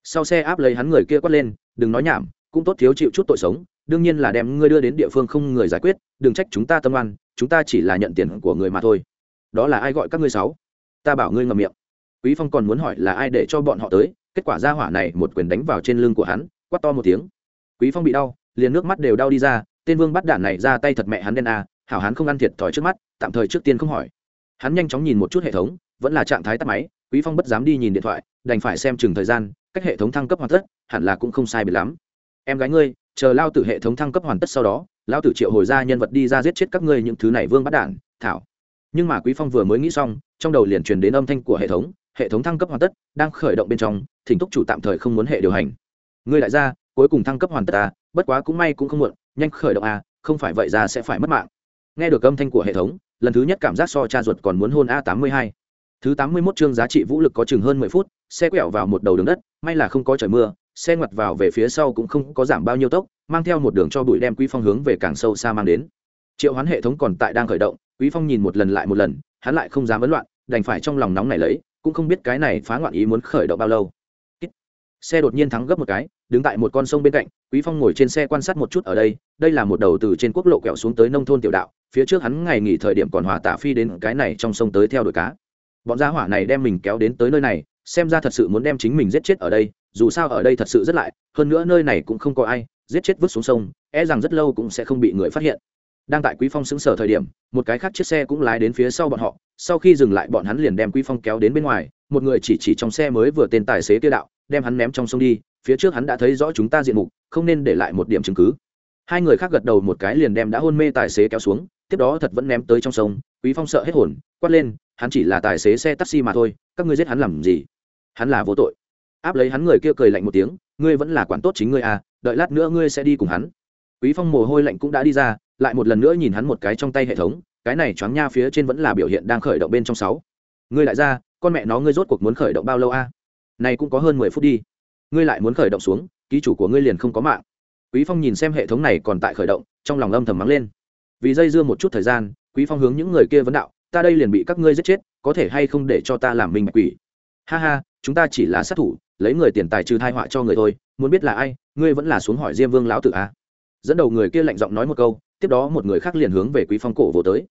Speaker 1: Sau xe áp lấy hắn người kia quát lên, đừng nói nhảm, cũng tốt thiếu chịu chút tội sống, đương nhiên là đem ngươi đưa đến địa phương không người giải quyết, đừng trách chúng ta tâm oan, chúng ta chỉ là nhận tiền của người mà thôi. Đó là ai gọi các ngươi sáu ta bảo ngươi ngậm miệng. Quý phong còn muốn hỏi là ai để cho bọn họ tới, kết quả ra hỏa này một quyền đánh vào trên lưng của hắn, quát to một tiếng. Quý phong bị đau, liền nước mắt đều đau đi ra, tên vương bắt đạn này ra tay thật mẹ hắn đen a, hảo hắn không ăn thiệt thòi trước mắt, tạm thời trước tiên không hỏi. Hắn nhanh chóng nhìn một chút hệ thống vẫn là trạng thái tắt máy quý phong bất dám đi nhìn điện thoại đành phải xem chừng thời gian cách hệ thống thăng cấp hoàn tất hẳn là cũng không sai biệt lắm. Em gái ngươi chờ lao tử hệ thống thăng cấp hoàn tất sau đó lao tử triệu hồi ra nhân vật đi ra giết chết các ngươi những thứ này vương bắt đản thảo. Nhưng mà quý phong vừa mới nghĩ xong trong đầu liền truyền đến âm thanh của hệ thống hệ thống thăng cấp hoàn tất đang khởi động bên trong thỉnh thúc chủ tạm thời không muốn hệ điều hành. Ngươi lại ra, cuối cùng thăng cấp hoàn tất à bất quá cũng may cũng không muộn nhanh khởi động à không phải vậy ra sẽ phải mất mạng. Nghe được âm thanh của hệ thống lần thứ nhất cảm giác so cha ruột còn muốn hôn a tám mươi hai thứ tám mươi 81 chương giá trị vũ lực có chừng hơn mười phút, xe quẹo vào một đầu đường đất, may là không có trời mưa, xe ngoặt vào về phía sau cũng không có giảm bao nhiêu tốc, mang theo một đường cho bụi đem quý phong hướng về càng sâu xa mang đến. Triệu hoán hệ thống còn tại đang khởi động, quý phong nhìn một lần lại một lần, hắn lại không dám vấn loạn, đành phải trong lòng nóng này lấy, cũng không biết cái này phá ngoạn ý muốn khởi động bao lâu. Xe đột nhiên thắng gấp một cái, đứng tại một con sông bên cạnh, quý phong ngồi trên xe quan sát một chút ở đây đây là một đầu từ trên quốc lộ quẹo xuống tới nông thôn tiểu đạo, phía trước hắn ngày nghỉ thời điểm còn hòa tả phi đến cái này trong sông tới theo đuổi cá bọn gia hỏa này đem mình kéo đến tới nơi này, xem ra thật sự muốn đem chính mình giết chết ở đây, dù sao ở đây thật sự rất lại, hơn nữa nơi này cũng không có ai, giết chết vứt xuống sông e rằng rất lâu cũng sẽ không bị người phát hiện. Đang tại quý phong xứng sở thời điểm, một cái khác chiếc xe cũng lái đến phía sau bọn họ, sau khi dừng lại bọn hắn liền đem quý phong kéo đến bên ngoài, một người chỉ chỉ trong xe mới vừa tên tài xế kia đạo, đem hắn ném trong sông đi, phía trước hắn đã thấy rõ chúng ta diện mục, không nên để lại một điểm chứng cứ hai người khác gật đầu một cái liền đem đã hôn mê tài xế kéo xuống, tiếp đó thật vẫn ném tới trong sông, quý phong sợ hết hồn, quát lên, hắn chỉ là tài xế xe taxi mà thôi, các ngươi giết hắn làm gì? Hắn là vô tội. Áp lấy hắn người kia cười lạnh một tiếng, ngươi vẫn là quản tốt chính ngươi à đợi lát nữa ngươi sẽ đi cùng hắn. Quý phong mồ hôi lạnh cũng đã đi ra, lại một lần nữa nhìn hắn một cái trong tay hệ thống, cái này choáng nha phía trên vẫn là biểu hiện đang khởi động bên trong sáu. Ngươi lại ra, con mẹ nó ngươi rốt cuộc muốn khởi động bao lâu a à? này cũng có hơn mười phút đi. Ngươi lại muốn khởi động xuống, ký chủ của ngươi liền không có mạng quý phong nhìn xem hệ thống này còn tại khởi động, trong lòng âm thầm mắng lên. Vì dây dưa một chút thời gian, quý phong hướng những người kia vấn đạo, ta đây liền bị các ngươi giết chết, có thể hay không để cho ta làm minh quỷ? Ha ha, chúng ta chỉ là sát thủ, lấy người tiền tài trừ thai họa cho người thôi, muốn biết là ai, ngươi vẫn là xuống hỏi diêm vương lão tử a à? dẫn đầu người kia lạnh giọng nói một câu, tiếp đó một người khác liền hướng về quý phong cổ vô tới.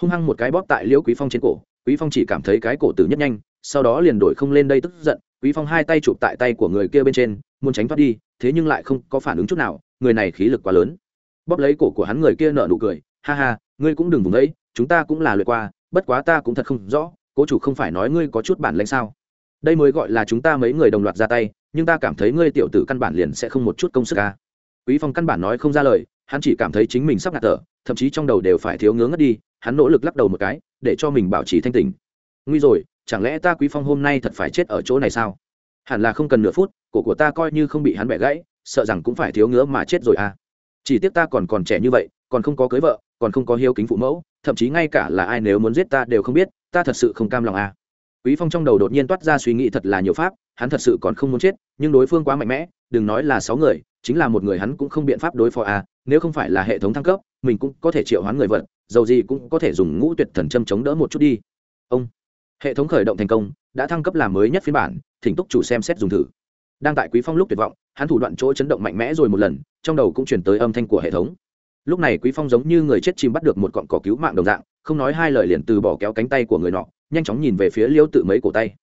Speaker 1: Hung hăng một cái bóp tại liễu quý phong trên cổ, quý phong chỉ cảm thấy cái cổ tử nhất nhanh, sau đó liền đổi không lên đây tức giận, quý phong hai tay chụp tại tay của người kia bên trên, muốn tránh thoát đi thế nhưng lại không có phản ứng chút nào, người này khí lực quá lớn. Bóp lấy cổ của hắn người kia nở nụ cười, ha ha, ngươi cũng đừng vùng đấy chúng ta cũng là lượt qua, bất quá ta cũng thật không rõ, cố chủ không phải nói ngươi có chút bản lãnh sao? Đây mới gọi là chúng ta mấy người đồng loạt ra tay, nhưng ta cảm thấy ngươi tiểu tử căn bản liền sẽ không một chút công sức ca quý phong căn bản nói không ra lời, hắn chỉ cảm thấy chính mình sắp ngạt thở, thậm chí trong đầu đều phải thiếu ngớ ngất đi, hắn nỗ lực lắc đầu một cái, để cho mình bảo trì thanh tình nguy rồi, chẳng lẽ ta quý phong hôm nay thật phải chết ở chỗ này sao? Hẳn là không cần nửa phút cổ của ta coi như không bị hắn bẻ gãy, sợ rằng cũng phải thiếu ngứa mà chết rồi à. Chỉ tiếc ta còn còn trẻ như vậy, còn không có cưới vợ, còn không có hiếu kính phụ mẫu, thậm chí ngay cả là ai nếu muốn giết ta đều không biết, ta thật sự không cam lòng à. Quý phong trong đầu đột nhiên toát ra suy nghĩ thật là nhiều pháp, hắn thật sự còn không muốn chết, nhưng đối phương quá mạnh mẽ, đừng nói là sáu người, chính là một người hắn cũng không biện pháp đối phó à nếu không phải là hệ thống thăng cấp, mình cũng có thể triệu hoán người vật dầu gì cũng có thể dùng ngũ tuyệt thần châm chống đỡ một chút đi. Ông, hệ thống khởi động thành công, đã thăng cấp làm mới nhất phiên bản, thỉnh túc chủ xem xét dùng thử đang tại quý phong lúc tuyệt vọng, hắn thủ đoạn chỗ chấn động mạnh mẽ rồi một lần, trong đầu cũng chuyển tới âm thanh của hệ thống. Lúc này quý phong giống như người chết chìm bắt được một cọng cỏ cứu mạng đồng dạng, không nói hai lời liền từ bỏ kéo cánh tay của người nọ, nhanh chóng nhìn về phía liêu tự mấy cổ tay.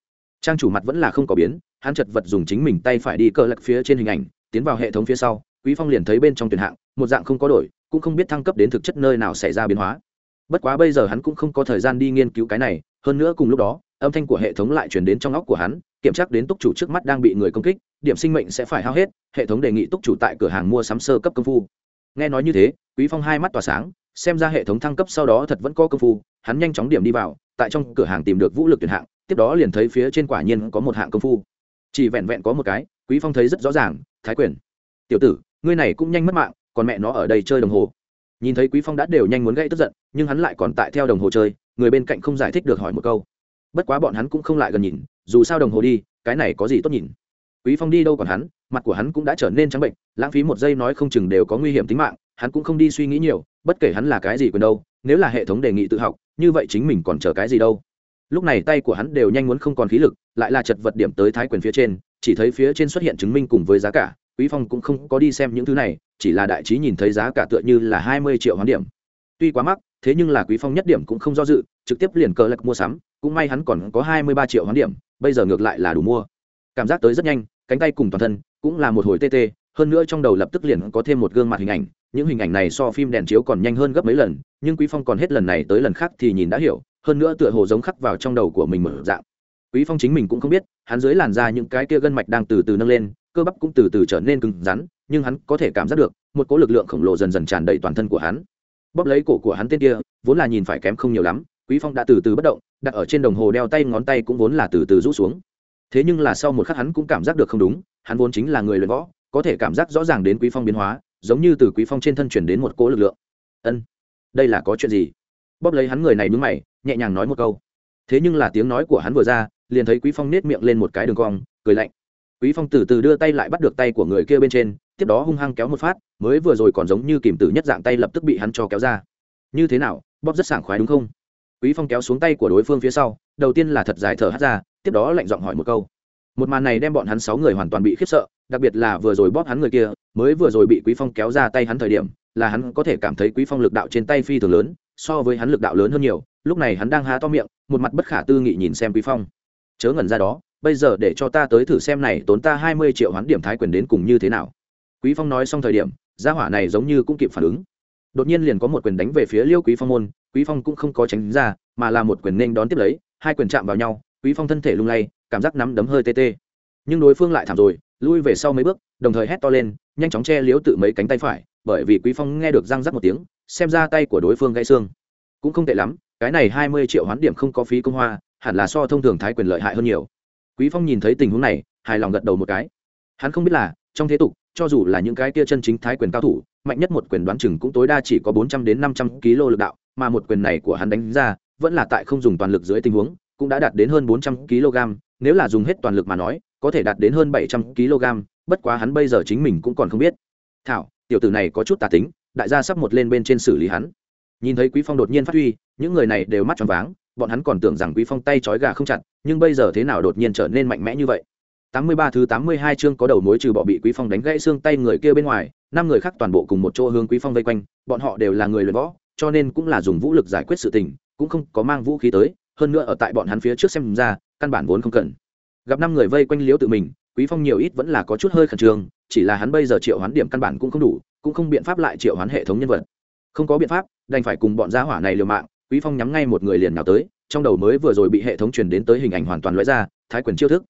Speaker 1: Trang chủ mặt vẫn là không có biến, hắn chật vật dùng chính mình tay phải đi cờ lật phía trên hình ảnh, tiến vào hệ thống phía sau, quý phong liền thấy bên trong tuyển hạng, một dạng không có đổi, cũng không biết thăng cấp đến thực chất nơi nào xảy ra biến hóa. Bất quá bây giờ hắn cũng không có thời gian đi nghiên cứu cái này, hơn nữa cùng lúc đó, âm thanh của hệ thống lại truyền đến trong óc của hắn kiểm tra đến túc chủ trước mắt đang bị người công kích, điểm sinh mệnh sẽ phải hao hết, hệ thống đề nghị túc chủ tại cửa hàng mua sắm sơ cấp công phu. Nghe nói như thế, quý phong hai mắt tỏa sáng, xem ra hệ thống thăng cấp sau đó thật vẫn có công phu, hắn nhanh chóng điểm đi vào, tại trong cửa hàng tìm được vũ lực tuyển hạng, tiếp đó liền thấy phía trên quả nhiên có một hạng công phu. Chỉ vẹn vẹn có một cái, quý phong thấy rất rõ ràng, thái quyền. Tiểu tử, ngươi này cũng nhanh mất mạng, còn mẹ nó ở đây chơi đồng hồ. Nhìn thấy quý phong đã đều nhanh muốn gây tức giận, nhưng hắn lại còn tại theo đồng hồ chơi, người bên cạnh không giải thích được hỏi một câu. Bất quá bọn hắn cũng không lại gần nhìn dù sao đồng hồ đi, cái này có gì tốt nhìn? Quý phong đi đâu còn hắn, mặt của hắn cũng đã trở nên trắng bệnh, lãng phí một giây nói không chừng đều có nguy hiểm tính mạng, hắn cũng không đi suy nghĩ nhiều, bất kể hắn là cái gì quyền đâu, nếu là hệ thống đề nghị tự học, như vậy chính mình còn chờ cái gì đâu. Lúc này tay của hắn đều nhanh muốn không còn khí lực, lại là chật vật điểm tới thái quyền phía trên, chỉ thấy phía trên xuất hiện chứng minh cùng với giá cả, quý phong cũng không có đi xem những thứ này, chỉ là đại trí nhìn thấy giá cả tựa như là hai mươi triệu hoán điểm. Tuy quá mắc, thế nhưng là quý phong nhất điểm cũng không do dự, trực tiếp liền cờ lạc mua sắm, cũng may hắn còn có hai mươi ba triệu hoán điểm bây giờ ngược lại là đủ mua. Cảm giác tới rất nhanh, cánh tay cùng toàn thân cũng là một hồi tê tê, hơn nữa trong đầu lập tức liền có thêm một gương mặt hình ảnh, những hình ảnh này so phim đèn chiếu còn nhanh hơn gấp mấy lần, nhưng quý phong còn hết lần này tới lần khác thì nhìn đã hiểu, hơn nữa tựa hồ giống khắc vào trong đầu của mình mở dạng. Quý phong chính mình cũng không biết, hắn dưới làn da những cái kia gân mạch đang từ từ nâng lên, cơ bắp cũng từ từ trở nên cứng rắn, nhưng hắn có thể cảm giác được, một cỗ lực lượng khổng lồ dần dần tràn đầy toàn thân của hắn. Bóp lấy cổ của hắn tên kia, vốn là nhìn phải kém không nhiều lắm quý phong đã từ từ bất động, đặt ở trên đồng hồ đeo tay ngón tay cũng vốn là từ từ rũ xuống. Thế nhưng là sau một khắc hắn cũng cảm giác được không đúng, hắn vốn chính là người luyện võ, có thể cảm giác rõ ràng đến quý phong biến hóa, giống như từ quý phong trên thân chuyển đến một cỗ lực lượng. Ân, đây là có chuyện gì? Bóp lấy hắn người này nhướng mày, nhẹ nhàng nói một câu. Thế nhưng là tiếng nói của hắn vừa ra, liền thấy quý phong nết miệng lên một cái đường cong, cười lạnh. Quý phong từ từ đưa tay lại bắt được tay của người kia bên trên, tiếp đó hung hăng kéo một phát, mới vừa rồi còn giống như kìm tử nhất dạng tay lập tức bị hắn cho kéo ra. Như thế nào? Bóp rất sảng khoái đúng không? Quý phong kéo xuống tay của đối phương phía sau, đầu tiên là thật dài thở hắt ra, tiếp đó lạnh giọng hỏi một câu. Một màn này đem bọn hắn sáu người hoàn toàn bị khiếp sợ, đặc biệt là vừa rồi bóp hắn người kia, mới vừa rồi bị quý phong kéo ra tay hắn thời điểm, là hắn có thể cảm thấy quý phong lực đạo trên tay phi thường lớn, so với hắn lực đạo lớn hơn nhiều, lúc này hắn đang há to miệng, một mặt bất khả tư nghị nhìn xem quý phong. Chớ ngẩn ra đó, bây giờ để cho ta tới thử xem này tốn ta hai mươi triệu hoán điểm thái quyền đến cùng như thế nào. Quý phong nói xong thời điểm, gia hỏa này giống như cũng kịp phản ứng đột nhiên liền có một quyền đánh về phía liêu quý phong môn, quý phong cũng không có tránh ra, mà là một quyền nên đón tiếp lấy, hai quyền chạm vào nhau, quý phong thân thể lung lay, cảm giác nắm đấm hơi tê tê. Nhưng đối phương lại thảm rồi, lui về sau mấy bước, đồng thời hét to lên, nhanh chóng che liếu tự mấy cánh tay phải, bởi vì quý phong nghe được răng rắc một tiếng, xem ra tay của đối phương gãy xương. Cũng không tệ lắm, cái này hai mươi triệu hoán điểm không có phí công hoa, hẳn là so thông thường thái quyền lợi hại hơn nhiều. Quý phong nhìn thấy tình huống này, hài lòng gật đầu một cái. Hắn không biết là, trong thế tục, cho dù là những cái kia chân chính thái quyền cao thủ mạnh nhất một quyền đoán chừng cũng tối đa chỉ có bốn trăm đến năm trăm kg lực đạo, mà một quyền này của hắn đánh ra, vẫn là tại không dùng toàn lực dưới tình huống, cũng đã đạt đến hơn bốn trăm kg, nếu là dùng hết toàn lực mà nói, có thể đạt đến hơn bảy trăm kg, bất quá hắn bây giờ chính mình cũng còn không biết. Thảo, tiểu tử này có chút tà tính, đại gia sắp một lên bên trên xử lý hắn. Nhìn thấy quý phong đột nhiên phát huy, những người này đều mắt tròn váng, bọn hắn còn tưởng rằng quý phong tay trói gà không chặt, nhưng bây giờ thế nào đột nhiên trở nên mạnh mẽ như vậy? 83 thứ 82 chương có đầu mối trừ bỏ bị quý phong đánh gãy xương tay người kia bên ngoài năm người khác toàn bộ cùng một chỗ hướng quý phong vây quanh, bọn họ đều là người luyện võ, cho nên cũng là dùng vũ lực giải quyết sự tình, cũng không có mang vũ khí tới, hơn nữa ở tại bọn hắn phía trước xem ra, căn bản vốn không cần. Gặp năm người vây quanh liếu tự mình, quý phong nhiều ít vẫn là có chút hơi khẩn trương, chỉ là hắn bây giờ triệu hoán điểm căn bản cũng không đủ, cũng không biện pháp lại triệu hoán hệ thống nhân vật. Không có biện pháp, đành phải cùng bọn gia hỏa này liều mạng, quý phong nhắm ngay một người liền nào tới, trong đầu mới vừa rồi bị hệ thống truyền đến tới hình ảnh hoàn toàn lóe ra, thái quyền chiêu thức.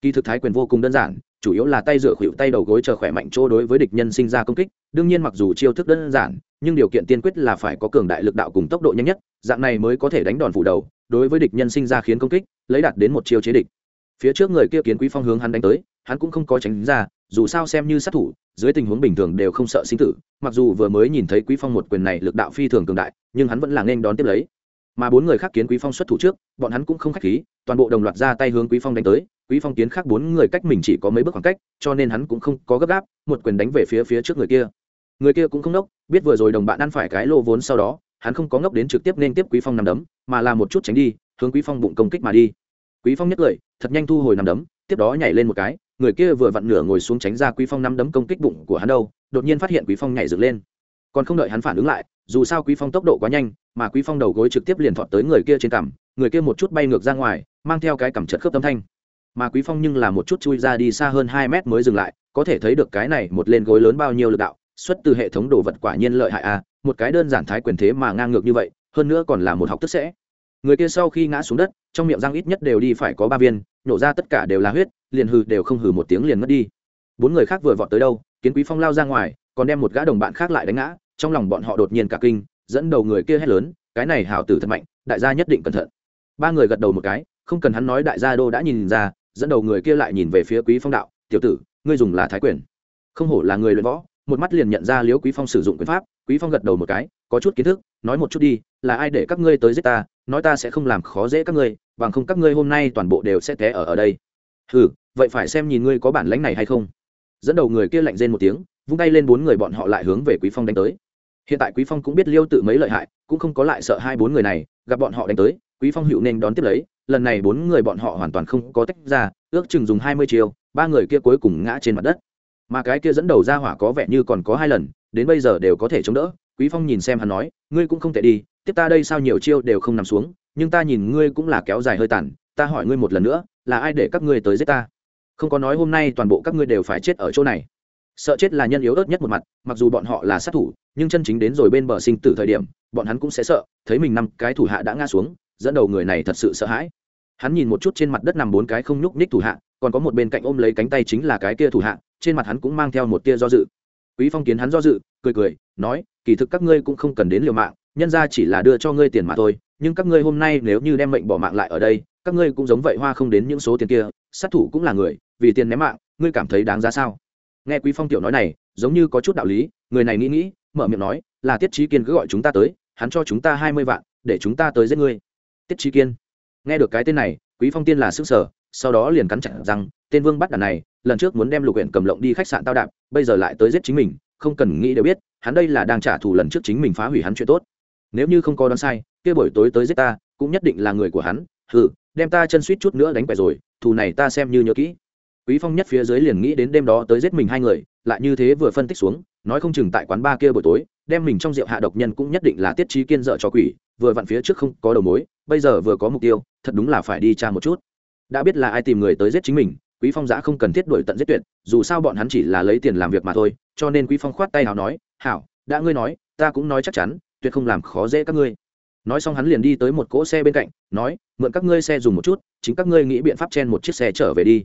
Speaker 1: Kỳ thực thái quyền vô cùng đơn giản chủ yếu là tay rửa khuỷu tay đầu gối chờ khỏe mạnh chỗ đối với địch nhân sinh ra công kích. Đương nhiên mặc dù chiêu thức đơn giản, nhưng điều kiện tiên quyết là phải có cường đại lực đạo cùng tốc độ nhanh nhất, dạng này mới có thể đánh đòn phủ đầu, đối với địch nhân sinh ra khiến công kích, lấy đạt đến một chiêu chế địch. Phía trước người kia kiến quý phong hướng hắn đánh tới, hắn cũng không có tránh ra, dù sao xem như sát thủ, dưới tình huống bình thường đều không sợ sinh tử, mặc dù vừa mới nhìn thấy quý phong một quyền này lực đạo phi thường cường đại, nhưng hắn vẫn là nên đón tiếp lấy. Mà bốn người khác kiến quý phong xuất thủ trước, bọn hắn cũng không khách khí, toàn bộ đồng loạt ra tay hướng quý phong đánh tới quý phong kiến khác bốn người cách mình chỉ có mấy bước khoảng cách, cho nên hắn cũng không có gấp gáp, một quyền đánh về phía phía trước người kia. Người kia cũng không nốc, biết vừa rồi đồng bạn ăn phải cái lô vốn sau đó, hắn không có ngốc đến trực tiếp nên tiếp quý phong nằm đấm, mà là một chút tránh đi, hướng quý phong bụng công kích mà đi. Quý phong nhất lời, thật nhanh thu hồi nằm đấm, tiếp đó nhảy lên một cái, người kia vừa vặn nửa ngồi xuống tránh ra quý phong nắm đấm công kích bụng của hắn đâu, đột nhiên phát hiện quý phong nhảy dựng lên. Còn không đợi hắn phản ứng lại, dù sao quý phong tốc độ quá nhanh, mà quý phong đầu gối trực tiếp liền thọt tới người kia trên cằm, người kia một chút bay ngược ra ngoài, mang theo cái cằm chật khớp tâm thanh mà quý phong nhưng là một chút chui ra đi xa hơn hai mét mới dừng lại có thể thấy được cái này một lên gối lớn bao nhiêu lực đạo xuất từ hệ thống đồ vật quả nhiên lợi hại a à, một cái đơn giản thái quyền thế mà ngang ngược như vậy hơn nữa còn là một học tức sẽ. Người kia sau khi ngã xuống đất trong miệng răng ít nhất đều đi phải có ba viên nhổ ra tất cả đều là huyết liền hừ đều không hừ một tiếng liền mất đi. Bốn người khác vừa vọt tới đâu kiến quý phong lao ra ngoài còn đem một gã đồng bạn khác lại đánh ngã trong lòng bọn họ đột nhiên cả kinh dẫn đầu người kia hét lớn cái này hảo tử thật mạnh đại gia nhất định cẩn thận. Ba người gật đầu một cái không cần hắn nói đại gia đô đã nhìn ra dẫn đầu người kia lại nhìn về phía quý phong đạo, tiểu tử, ngươi dùng là thái quyền. Không hổ là người luyện võ, một mắt liền nhận ra liễu quý phong sử dụng quyền pháp, quý phong gật đầu một cái, có chút kiến thức, nói một chút đi, là ai để các ngươi tới giết ta, nói ta sẽ không làm khó dễ các ngươi, bằng không các ngươi hôm nay toàn bộ đều sẽ té ở ở đây. Hừ, vậy phải xem nhìn ngươi có bản lãnh này hay không. Dẫn đầu người kia lạnh rên một tiếng, vung tay lên bốn người bọn họ lại hướng về quý phong đánh tới. Hiện tại quý phong cũng biết liêu tự mấy lợi hại, cũng không có lại sợ hai bốn người này, gặp bọn họ đánh tới quý phong hữu nên đón tiếp lấy, lần này bốn người bọn họ hoàn toàn không có tách ra, ước chừng dùng hai mươi chiều ba người kia cuối cùng ngã trên mặt đất. Mà cái kia dẫn đầu ra hỏa có vẻ như còn có hai lần, đến bây giờ đều có thể chống đỡ. Quý phong nhìn xem hắn nói, ngươi cũng không thể đi, tiếp ta đây sao nhiều chiêu đều không nằm xuống, nhưng ta nhìn ngươi cũng là kéo dài hơi tàn, ta hỏi ngươi một lần nữa, là ai để các ngươi tới giết ta? Không có nói hôm nay toàn bộ các ngươi đều phải chết ở chỗ này. Sợ chết là nhân yếu ớt nhất một mặt, mặc dù bọn họ là sát thủ, nhưng chân chính đến rồi bên bờ sinh tử thời điểm, bọn hắn cũng sẽ sợ, thấy mình năm cái thủ hạ đã ngã xuống dẫn đầu người này thật sự sợ hãi. Hắn nhìn một chút trên mặt đất nằm bốn cái không nhúc nhích thủ hạ, còn có một bên cạnh ôm lấy cánh tay chính là cái kia thủ hạ, trên mặt hắn cũng mang theo một tia do dự. Quý phong kiến hắn do dự, cười cười, nói, kỳ thực các ngươi cũng không cần đến liều mạng, nhân ra chỉ là đưa cho ngươi tiền mà thôi, nhưng các ngươi hôm nay nếu như đem mệnh bỏ mạng lại ở đây, các ngươi cũng giống vậy hoa không đến những số tiền kia, sát thủ cũng là người, vì tiền ném mạng, ngươi cảm thấy đáng giá sao? Nghe quý phong tiểu nói này, giống như có chút đạo lý, người này nghĩ nghĩ, mở miệng nói, là tiết trí kiên cứ gọi chúng ta tới, hắn cho chúng ta hai mươi vạn, để chúng ta tới giết ngươi tiết trí kiên. Nghe được cái tên này, quý phong tiên là sức sở sau đó liền cắn chặt rằng tên vương bắt đàn này, lần trước muốn đem lục huyện cầm lộng đi khách sạn tao đạp, bây giờ lại tới giết chính mình, không cần nghĩ đều biết, hắn đây là đang trả thù lần trước chính mình phá hủy hắn chuyện tốt. Nếu như không có đoán sai, kia buổi tối tới giết ta, cũng nhất định là người của hắn, hừ, đem ta chân suýt chút nữa đánh quẻ rồi, thù này ta xem như nhớ kỹ. Quý phong nhất phía dưới liền nghĩ đến đêm đó tới giết mình hai người, lại như thế vừa phân tích xuống, nói không chừng tại quán ba kia buổi tối đem mình trong rượu hạ độc nhân cũng nhất định là tiết trí kiên dợ cho quỷ, vừa vặn phía trước không có đầu mối, bây giờ vừa có mục tiêu, thật đúng là phải đi tra một chút. Đã biết là ai tìm người tới giết chính mình, quý phong giã không cần thiết đuổi tận giết tuyệt, dù sao bọn hắn chỉ là lấy tiền làm việc mà thôi, cho nên quý phong khoát tay hào nói, hảo, đã ngươi nói, ta cũng nói chắc chắn, tuyệt không làm khó dễ các ngươi. Nói xong hắn liền đi tới một cỗ xe bên cạnh, nói, mượn các ngươi xe dùng một chút, chính các ngươi nghĩ biện pháp chen một chiếc xe trở về đi.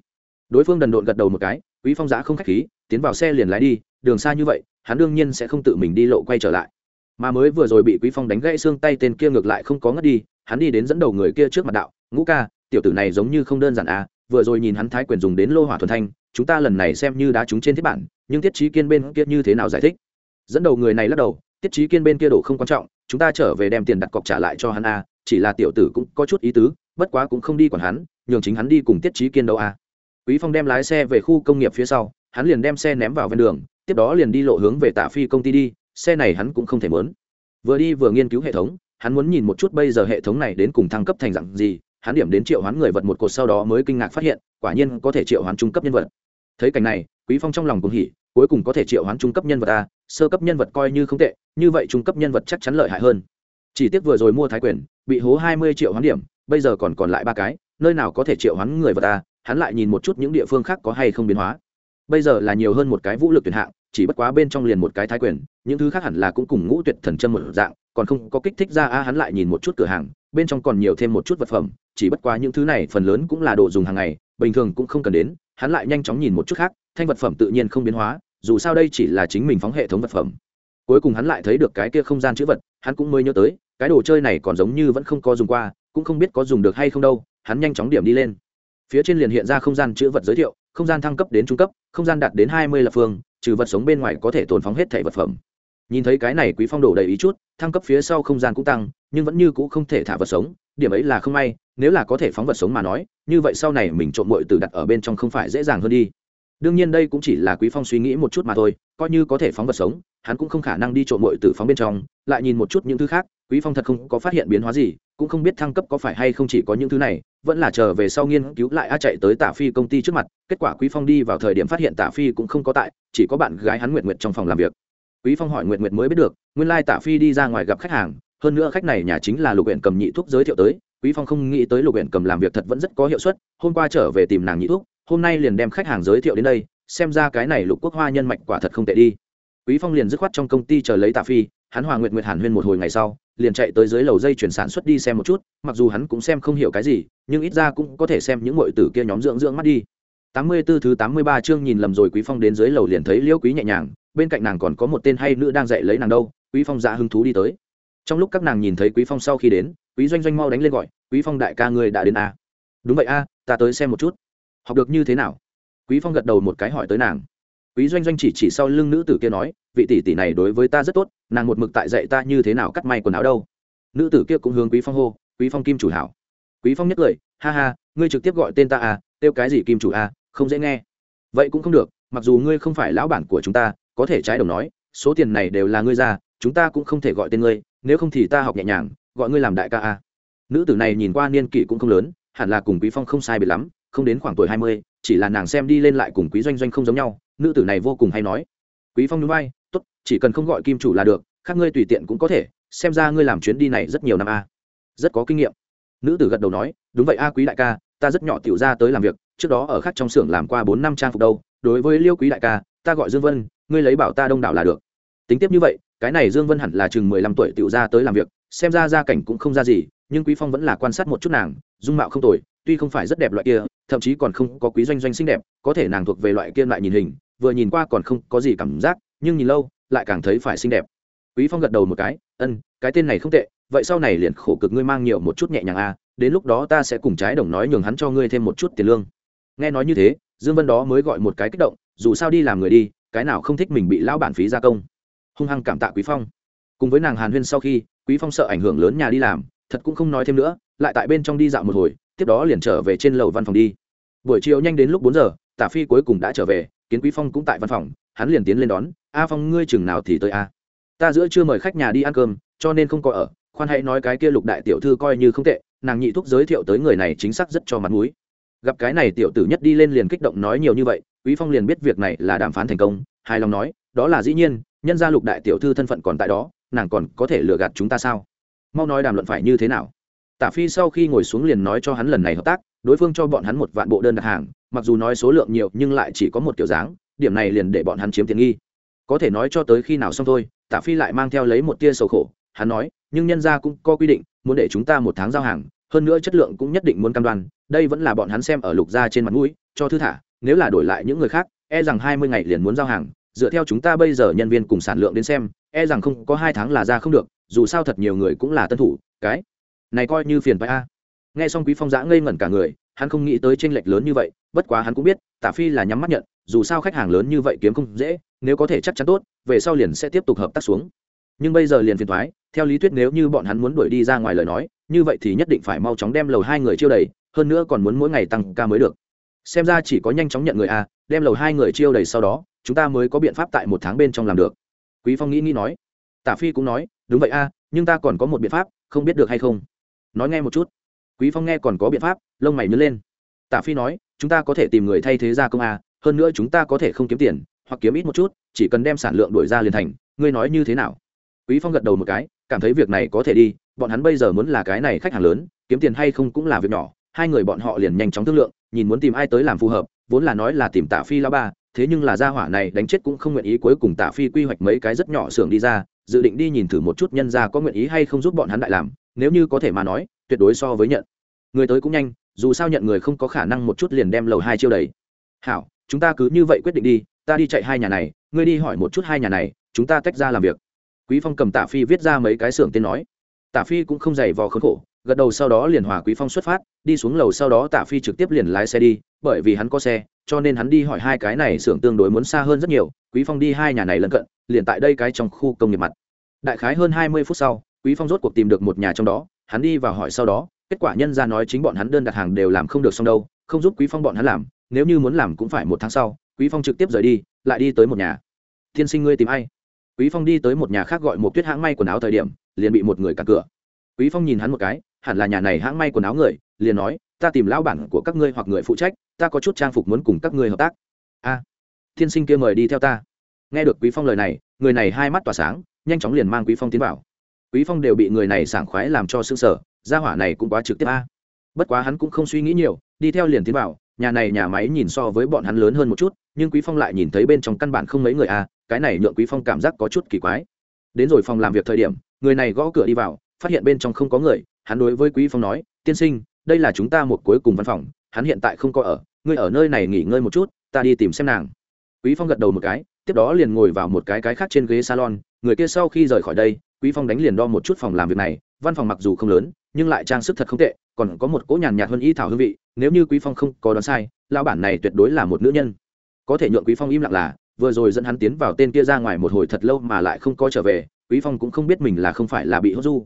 Speaker 1: Đối phương đần độn gật đầu một cái, quý phong giã không khách khí tiến vào xe liền lái đi, đường xa như vậy, hắn đương nhiên sẽ không tự mình đi lộ quay trở lại. Mà mới vừa rồi bị quý phong đánh gãy xương tay tên kia ngược lại không có ngất đi, hắn đi đến dẫn đầu người kia trước mặt đạo, ngũ ca, tiểu tử này giống như không đơn giản à vừa rồi nhìn hắn thái quyền dùng đến lô hỏa thuần thanh, chúng ta lần này xem như đá trúng trên thiết bản, nhưng tiết trí kiên bên kia như thế nào giải thích? Dẫn đầu người này lắc đầu, tiết trí kiên bên kia đổ không quan trọng, chúng ta trở về đem tiền đặt cọc trả lại cho hắn a chỉ là tiểu tử cũng có chút ý tứ, bất quá cũng không đi còn hắn, nhường chính hắn đi cùng tiết trí kiên đâu a quý phong đem lái xe về khu công nghiệp phía sau hắn liền đem xe ném vào ven đường, tiếp đó liền đi lộ hướng về tạ phi công ty đi, xe này hắn cũng không thể mớn vừa đi vừa nghiên cứu hệ thống, hắn muốn nhìn một chút bây giờ hệ thống này đến cùng thăng cấp thành dạng gì, hắn điểm đến triệu hoán người vật một cột sau đó mới kinh ngạc phát hiện, quả nhiên có thể triệu hoán trung cấp nhân vật thấy cảnh này, quý phong trong lòng cũng hỉ, cuối cùng có thể triệu hoán trung cấp nhân vật à? sơ cấp nhân vật coi như không tệ, như vậy trung cấp nhân vật chắc chắn lợi hại hơn chỉ tiếc vừa rồi mua thái quyền, bị hố hai mươi triệu hoán điểm, bây giờ còn còn lại ba cái, nơi nào có thể triệu hoán người vật à? hắn lại nhìn một chút những địa phương khác có hay không biến hóa bây giờ là nhiều hơn một cái vũ lực tuyển hạng, chỉ bất quá bên trong liền một cái thái quyền, những thứ khác hẳn là cũng cùng ngũ tuyệt thần chân một dạng, còn không có kích thích ra, a, hắn lại nhìn một chút cửa hàng, bên trong còn nhiều thêm một chút vật phẩm, chỉ bất quá những thứ này phần lớn cũng là đồ dùng hàng ngày, bình thường cũng không cần đến, hắn lại nhanh chóng nhìn một chút khác, thanh vật phẩm tự nhiên không biến hóa, dù sao đây chỉ là chính mình phóng hệ thống vật phẩm. Cuối cùng hắn lại thấy được cái kia không gian chữ vật, hắn cũng mới nhớ tới, cái đồ chơi này còn giống như vẫn không có dùng qua, cũng không biết có dùng được hay không đâu, hắn nhanh chóng điểm đi lên. Phía trên liền hiện ra không gian chữ vật giới thiệu không gian thăng cấp đến trung cấp, không gian đạt đến hai mươi lập phương, trừ vật sống bên ngoài có thể tồn phóng hết thẻ vật phẩm. Nhìn thấy cái này quý phong đổ đầy ý chút, thăng cấp phía sau không gian cũng tăng, nhưng vẫn như cũ không thể thả vật sống, điểm ấy là không may, nếu là có thể phóng vật sống mà nói, như vậy sau này mình trộm mội từ đặt ở bên trong không phải dễ dàng hơn đi đương nhiên đây cũng chỉ là quý phong suy nghĩ một chút mà thôi, coi như có thể phóng vật sống, hắn cũng không khả năng đi trộm mội từ phóng bên trong, lại nhìn một chút những thứ khác, quý phong thật không có phát hiện biến hóa gì, cũng không biết thăng cấp có phải hay không chỉ có những thứ này, vẫn là chờ về sau nghiên cứu lại a chạy tới tả phi công ty trước mặt, kết quả quý phong đi vào thời điểm phát hiện tả phi cũng không có tại, chỉ có bạn gái hắn nguyệt nguyệt trong phòng làm việc. Quý phong hỏi nguyệt nguyệt mới biết được, nguyên lai tả phi đi ra ngoài gặp khách hàng, hơn nữa khách này nhà chính là lục huyện cầm nhị thuốc giới thiệu tới, quý phong không nghĩ tới lục huyện cầm làm việc thật vẫn rất có hiệu suất, hôm qua trở về tìm nàng nhị thuốc hôm nay liền đem khách hàng giới thiệu đến đây, xem ra cái này lục quốc hoa nhân mạch quả thật không tệ đi. Quý phong liền dứt khoát trong công ty chờ lấy Tạ phi, hắn hòa nguyệt nguyệt hàn huyên một hồi ngày sau, liền chạy tới dưới lầu dây chuyển sản xuất đi xem một chút, mặc dù hắn cũng xem không hiểu cái gì, nhưng ít ra cũng có thể xem những mọi tử kia nhóm dưỡng dưỡng mắt đi. Tám mươi 84 thứ tám mươi ba chương nhìn lầm rồi quý phong đến dưới lầu liền thấy liễu quý nhẹ nhàng, bên cạnh nàng còn có một tên hay nữ đang dạy lấy nàng đâu, quý phong dạ hứng thú đi tới. Trong lúc các nàng nhìn thấy quý phong sau khi đến, quý doanh doanh mau đánh lên gọi, quý phong đại ca người đã đến a à? đúng vậy a, ta tới xem một chút học được như thế nào? Quý phong gật đầu một cái hỏi tới nàng. Quý doanh doanh chỉ chỉ sau lưng nữ tử kia nói, vị tỷ tỷ này đối với ta rất tốt, nàng một mực tại dạy ta như thế nào cắt may quần áo đâu. Nữ tử kia cũng hướng quý phong hô, quý phong kim chủ hảo. Quý phong nhất cười, ha ha, ngươi trực tiếp gọi tên ta à tiêu cái gì kim chủ à không dễ nghe. Vậy cũng không được, mặc dù ngươi không phải lão bản của chúng ta, có thể trái đồng nói, số tiền này đều là ngươi ra, chúng ta cũng không thể gọi tên ngươi, nếu không thì ta học nhẹ nhàng, gọi ngươi làm đại ca à. nữ tử này nhìn qua niên kỷ cũng không lớn, hẳn là cùng quý phong không sai biệt lắm không đến khoảng tuổi hai mươi, chỉ là nàng xem đi lên lại cùng quý doanh doanh không giống nhau nữ tử này vô cùng hay nói. Quý phong núi bay tốt chỉ cần không gọi kim chủ là được khác ngươi tùy tiện cũng có thể xem ra ngươi làm chuyến đi này rất nhiều năm a. Rất có kinh nghiệm. Nữ tử gật đầu nói đúng vậy a quý đại ca ta rất nhỏ tiểu ra tới làm việc trước đó ở khác trong xưởng làm qua bốn năm trang phục đâu đối với liêu quý đại ca ta gọi dương vân ngươi lấy bảo ta đông đảo là được. Tính tiếp như vậy cái này dương vân hẳn là chừng mười lăm tuổi tiểu ra tới làm việc xem ra gia cảnh cũng không ra gì nhưng quý phong vẫn là quan sát một chút nàng dung mạo không tồi tuy không phải rất đẹp loại kia thậm chí còn không có quý doanh doanh xinh đẹp có thể nàng thuộc về loại kia lại nhìn hình vừa nhìn qua còn không có gì cảm giác nhưng nhìn lâu lại càng thấy phải xinh đẹp. Quý phong gật đầu một cái ân cái tên này không tệ vậy sau này liền khổ cực ngươi mang nhiều một chút nhẹ nhàng a à, đến lúc đó ta sẽ cùng trái đồng nói nhường hắn cho ngươi thêm một chút tiền lương. Nghe nói như thế dương vân đó mới gọi một cái kích động dù sao đi làm người đi cái nào không thích mình bị lão bản phí gia công. Hung hăng cảm tạ quý phong. Cùng với nàng hàn huyên sau khi quý phong sợ ảnh hưởng lớn nhà đi làm thật cũng không nói thêm nữa lại tại bên trong đi dạo một hồi tiếp đó liền trở về trên lầu văn phòng đi. Buổi chiều nhanh đến lúc bốn giờ, tả phi cuối cùng đã trở về, kiến quý phong cũng tại văn phòng, hắn liền tiến lên đón, a phong, ngươi chừng nào thì tới a? Ta giữa chưa mời khách nhà đi ăn cơm, cho nên không có ở, khoan hãy nói cái kia lục đại tiểu thư coi như không tệ, nàng nhị thúc giới thiệu tới người này chính xác rất cho mặt mũi. Gặp cái này tiểu tử nhất đi lên liền kích động nói nhiều như vậy, quý phong liền biết việc này là đàm phán thành công, hài lòng nói, đó là dĩ nhiên, nhân gia lục đại tiểu thư thân phận còn tại đó, nàng còn có thể lừa gạt chúng ta sao? Mau nói đàm luận phải như thế nào? Tả phi sau khi ngồi xuống liền nói cho hắn lần này hợp tác, đối phương cho bọn hắn một vạn bộ đơn đặt hàng, mặc dù nói số lượng nhiều nhưng lại chỉ có một kiểu dáng, điểm này liền để bọn hắn chiếm tiện nghi. Có thể nói cho tới khi nào xong thôi, tả phi lại mang theo lấy một tia sầu khổ, hắn nói, nhưng nhân gia cũng có quy định, muốn để chúng ta một tháng giao hàng, hơn nữa chất lượng cũng nhất định muốn cam đoan, đây vẫn là bọn hắn xem ở lục gia trên mặt mũi, cho thư thả, nếu là đổi lại những người khác e rằng hai mươi ngày liền muốn giao hàng, dựa theo chúng ta bây giờ nhân viên cùng sản lượng đến xem e rằng không có hai tháng là ra không được, dù sao thật nhiều người cũng là tân thủ, cái này coi như phiền phải a. Nghe xong quý phong giã ngây ngẩn cả người, hắn không nghĩ tới tranh lệch lớn như vậy, bất quá hắn cũng biết, tả phi là nhắm mắt nhận, dù sao khách hàng lớn như vậy kiếm không dễ, nếu có thể chắc chắn tốt, về sau liền sẽ tiếp tục hợp tác xuống. Nhưng bây giờ liền phiền thoái theo lý thuyết nếu như bọn hắn muốn đuổi đi ra ngoài lời nói, như vậy thì nhất định phải mau chóng đem lầu hai người chiêu đầy, hơn nữa còn muốn mỗi ngày tăng ca mới được. Xem ra chỉ có nhanh chóng nhận người a, đem lầu hai người chiêu đầy sau đó, chúng ta mới có biện pháp tại một tháng bên trong làm được. Quý phong nghĩ nghĩ nói. Tả phi cũng nói, đúng vậy a, nhưng ta còn có một biện pháp, không biết được hay không nói nghe một chút. Quý phong nghe còn có biện pháp, lông mày nhớ lên. Tả phi nói, chúng ta có thể tìm người thay thế ra công a, hơn nữa chúng ta có thể không kiếm tiền, hoặc kiếm ít một chút, chỉ cần đem sản lượng đổi ra liền thành, ngươi nói như thế nào? Quý phong gật đầu một cái, cảm thấy việc này có thể đi, bọn hắn bây giờ muốn là cái này khách hàng lớn, kiếm tiền hay không cũng là việc nhỏ, hai người bọn họ liền nhanh chóng thương lượng, nhìn muốn tìm ai tới làm phù hợp, vốn là nói là tìm tạ phi la ba, thế nhưng là gia hỏa này đánh chết cũng không nguyện ý cuối cùng tạ phi quy hoạch mấy cái rất nhỏ xưởng đi ra, dự định đi nhìn thử một chút nhân ra có nguyện ý hay không giúp bọn hắn đại làm nếu như có thể mà nói, tuyệt đối so với nhận. Người tới cũng nhanh, dù sao nhận người không có khả năng một chút liền đem lầu hai chiêu đầy. Hảo, chúng ta cứ như vậy quyết định đi, ta đi chạy hai nhà này, ngươi đi hỏi một chút hai nhà này, chúng ta tách ra làm việc. Quý phong cầm Tả phi viết ra mấy cái xưởng tên nói. Tả phi cũng không dày vò khốn khổ, gật đầu sau đó liền hòa quý phong xuất phát, đi xuống lầu sau đó Tả phi trực tiếp liền lái xe đi, bởi vì hắn có xe, cho nên hắn đi hỏi hai cái này xưởng tương đối muốn xa hơn rất nhiều. Quý phong đi hai nhà này lân cận, liền tại đây cái trong khu công nghiệp mặt. Đại khái hơn hai mươi phút sau quý phong rốt cuộc tìm được một nhà trong đó hắn đi vào hỏi sau đó kết quả nhân ra nói chính bọn hắn đơn đặt hàng đều làm không được xong đâu không giúp quý phong bọn hắn làm nếu như muốn làm cũng phải một tháng sau. Quý phong trực tiếp rời đi lại đi tới một nhà. Thiên sinh ngươi tìm ai? Quý phong đi tới một nhà khác gọi một tuyết hãng may quần áo thời điểm liền bị một người cản cửa. Quý phong nhìn hắn một cái hẳn là nhà này hãng may quần áo người liền nói ta tìm lão bản của các ngươi hoặc người phụ trách ta có chút trang phục muốn cùng các ngươi hợp tác. A à, thiên sinh kia mời đi theo ta. Nghe được quý phong lời này người này hai mắt tỏa sáng nhanh chóng liền mang quý phong tiến vào quý phong đều bị người này sảng khoái làm cho sững sờ, gia hỏa này cũng quá trực tiếp a. Bất quá hắn cũng không suy nghĩ nhiều, đi theo liền tiến vào, nhà này nhà máy nhìn so với bọn hắn lớn hơn một chút, nhưng quý phong lại nhìn thấy bên trong căn bản không mấy người a, cái này nhượng quý phong cảm giác có chút kỳ quái. Đến rồi phòng làm việc thời điểm, người này gõ cửa đi vào, phát hiện bên trong không có người, hắn đối với quý phong nói, tiên sinh, đây là chúng ta một cuối cùng văn phòng, hắn hiện tại không có ở, ngươi ở nơi này nghỉ ngơi một chút, ta đi tìm xem nàng. Quý phong gật đầu một cái, tiếp đó liền ngồi vào một cái cái khác trên ghế salon, người kia sau khi rời khỏi đây quý phong đánh liền đo một chút phòng làm việc này, văn phòng mặc dù không lớn, nhưng lại trang sức thật không tệ, còn có một cỗ nhàn nhạt hơn y thảo hương vị, nếu như quý phong không có đoán sai, lão bản này tuyệt đối là một nữ nhân. Có thể nhượng quý phong im lặng là, vừa rồi dẫn hắn tiến vào tên kia ra ngoài một hồi thật lâu mà lại không có trở về, quý phong cũng không biết mình là không phải là bị hốt du.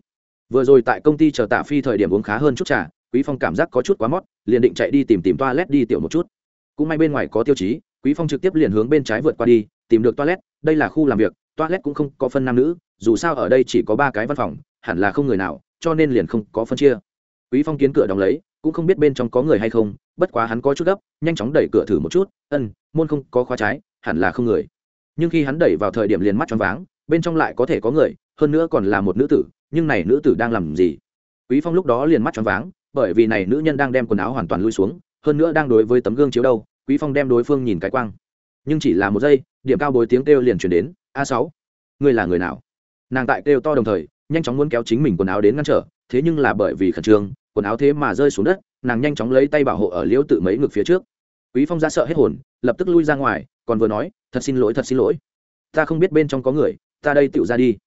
Speaker 1: Vừa rồi tại công ty chờ tạ phi thời điểm uống khá hơn chút trà, quý phong cảm giác có chút quá mót, liền định chạy đi tìm tìm toilet đi tiểu một chút. Cũng may bên ngoài có tiêu chí, quý phong trực tiếp liền hướng bên trái vượt qua đi, tìm được toilet, đây là khu làm việc, toilet cũng không có phân nam nữ dù sao ở đây chỉ có ba cái văn phòng, hẳn là không người nào, cho nên liền không có phân chia. Quý phong kiến cửa đóng lấy, cũng không biết bên trong có người hay không, bất quá hắn có chút gấp, nhanh chóng đẩy cửa thử một chút ân môn không có khóa trái, hẳn là không người. Nhưng khi hắn đẩy vào thời điểm liền mắt choáng váng, bên trong lại có thể có người, hơn nữa còn là một nữ tử, nhưng này nữ tử đang làm gì? Quý phong lúc đó liền mắt choáng váng, bởi vì này nữ nhân đang đem quần áo hoàn toàn lui xuống, hơn nữa đang đối với tấm gương chiếu đâu, quý phong đem đối phương nhìn cái quang. Nhưng chỉ là một giây, điểm cao bối tiếng kêu liền chuyển đến, a sáu, ngươi là người nào? Nàng tại kêu to đồng thời, nhanh chóng muốn kéo chính mình quần áo đến ngăn trở, thế nhưng là bởi vì khẩn trương, quần áo thế mà rơi xuống đất, nàng nhanh chóng lấy tay bảo hộ ở liễu tự mấy ngực phía trước. Quý phong ra sợ hết hồn, lập tức lui ra ngoài, còn vừa nói, thật xin lỗi, thật xin lỗi. Ta không biết bên trong có người, ta đây tựu ra đi.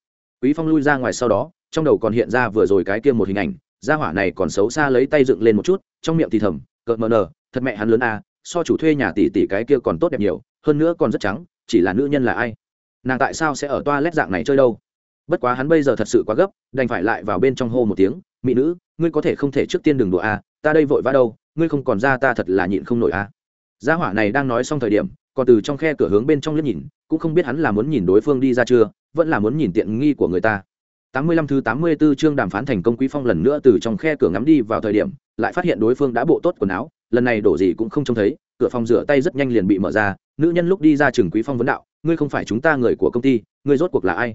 Speaker 1: Quý phong lui ra ngoài sau đó, trong đầu còn hiện ra vừa rồi cái kia một hình ảnh, gia hỏa này còn xấu xa lấy tay dựng lên một chút, trong miệng thì thầm, cợt mờ nờ, thật mẹ hắn lớn à so chủ thuê nhà tỷ tỷ cái kia còn tốt đẹp nhiều, hơn nữa còn rất trắng, chỉ là nữ nhân là ai? Nàng tại sao sẽ ở toa lét dạng này chơi đâu? Bất quá hắn bây giờ thật sự quá gấp đành phải lại vào bên trong hô một tiếng mỹ nữ ngươi có thể không thể trước tiên đừng đùa à ta đây vội vã đâu ngươi không còn ra ta thật là nhịn không nổi à gia hỏa này đang nói xong thời điểm còn từ trong khe cửa hướng bên trong liếc nhìn cũng không biết hắn là muốn nhìn đối phương đi ra chưa vẫn là muốn nhìn tiện nghi của người ta 85 thứ 84 chương đàm phán thành công Quý Phong lần nữa từ trong khe cửa ngắm đi vào thời điểm, lại phát hiện đối phương đã bộ tốt quần áo, lần này đổ gì cũng không trông thấy, cửa phòng rửa tay rất nhanh liền bị mở ra, nữ nhân lúc đi ra trường Quý Phong vấn đạo, ngươi không phải chúng ta người của công ty, ngươi rốt cuộc là ai?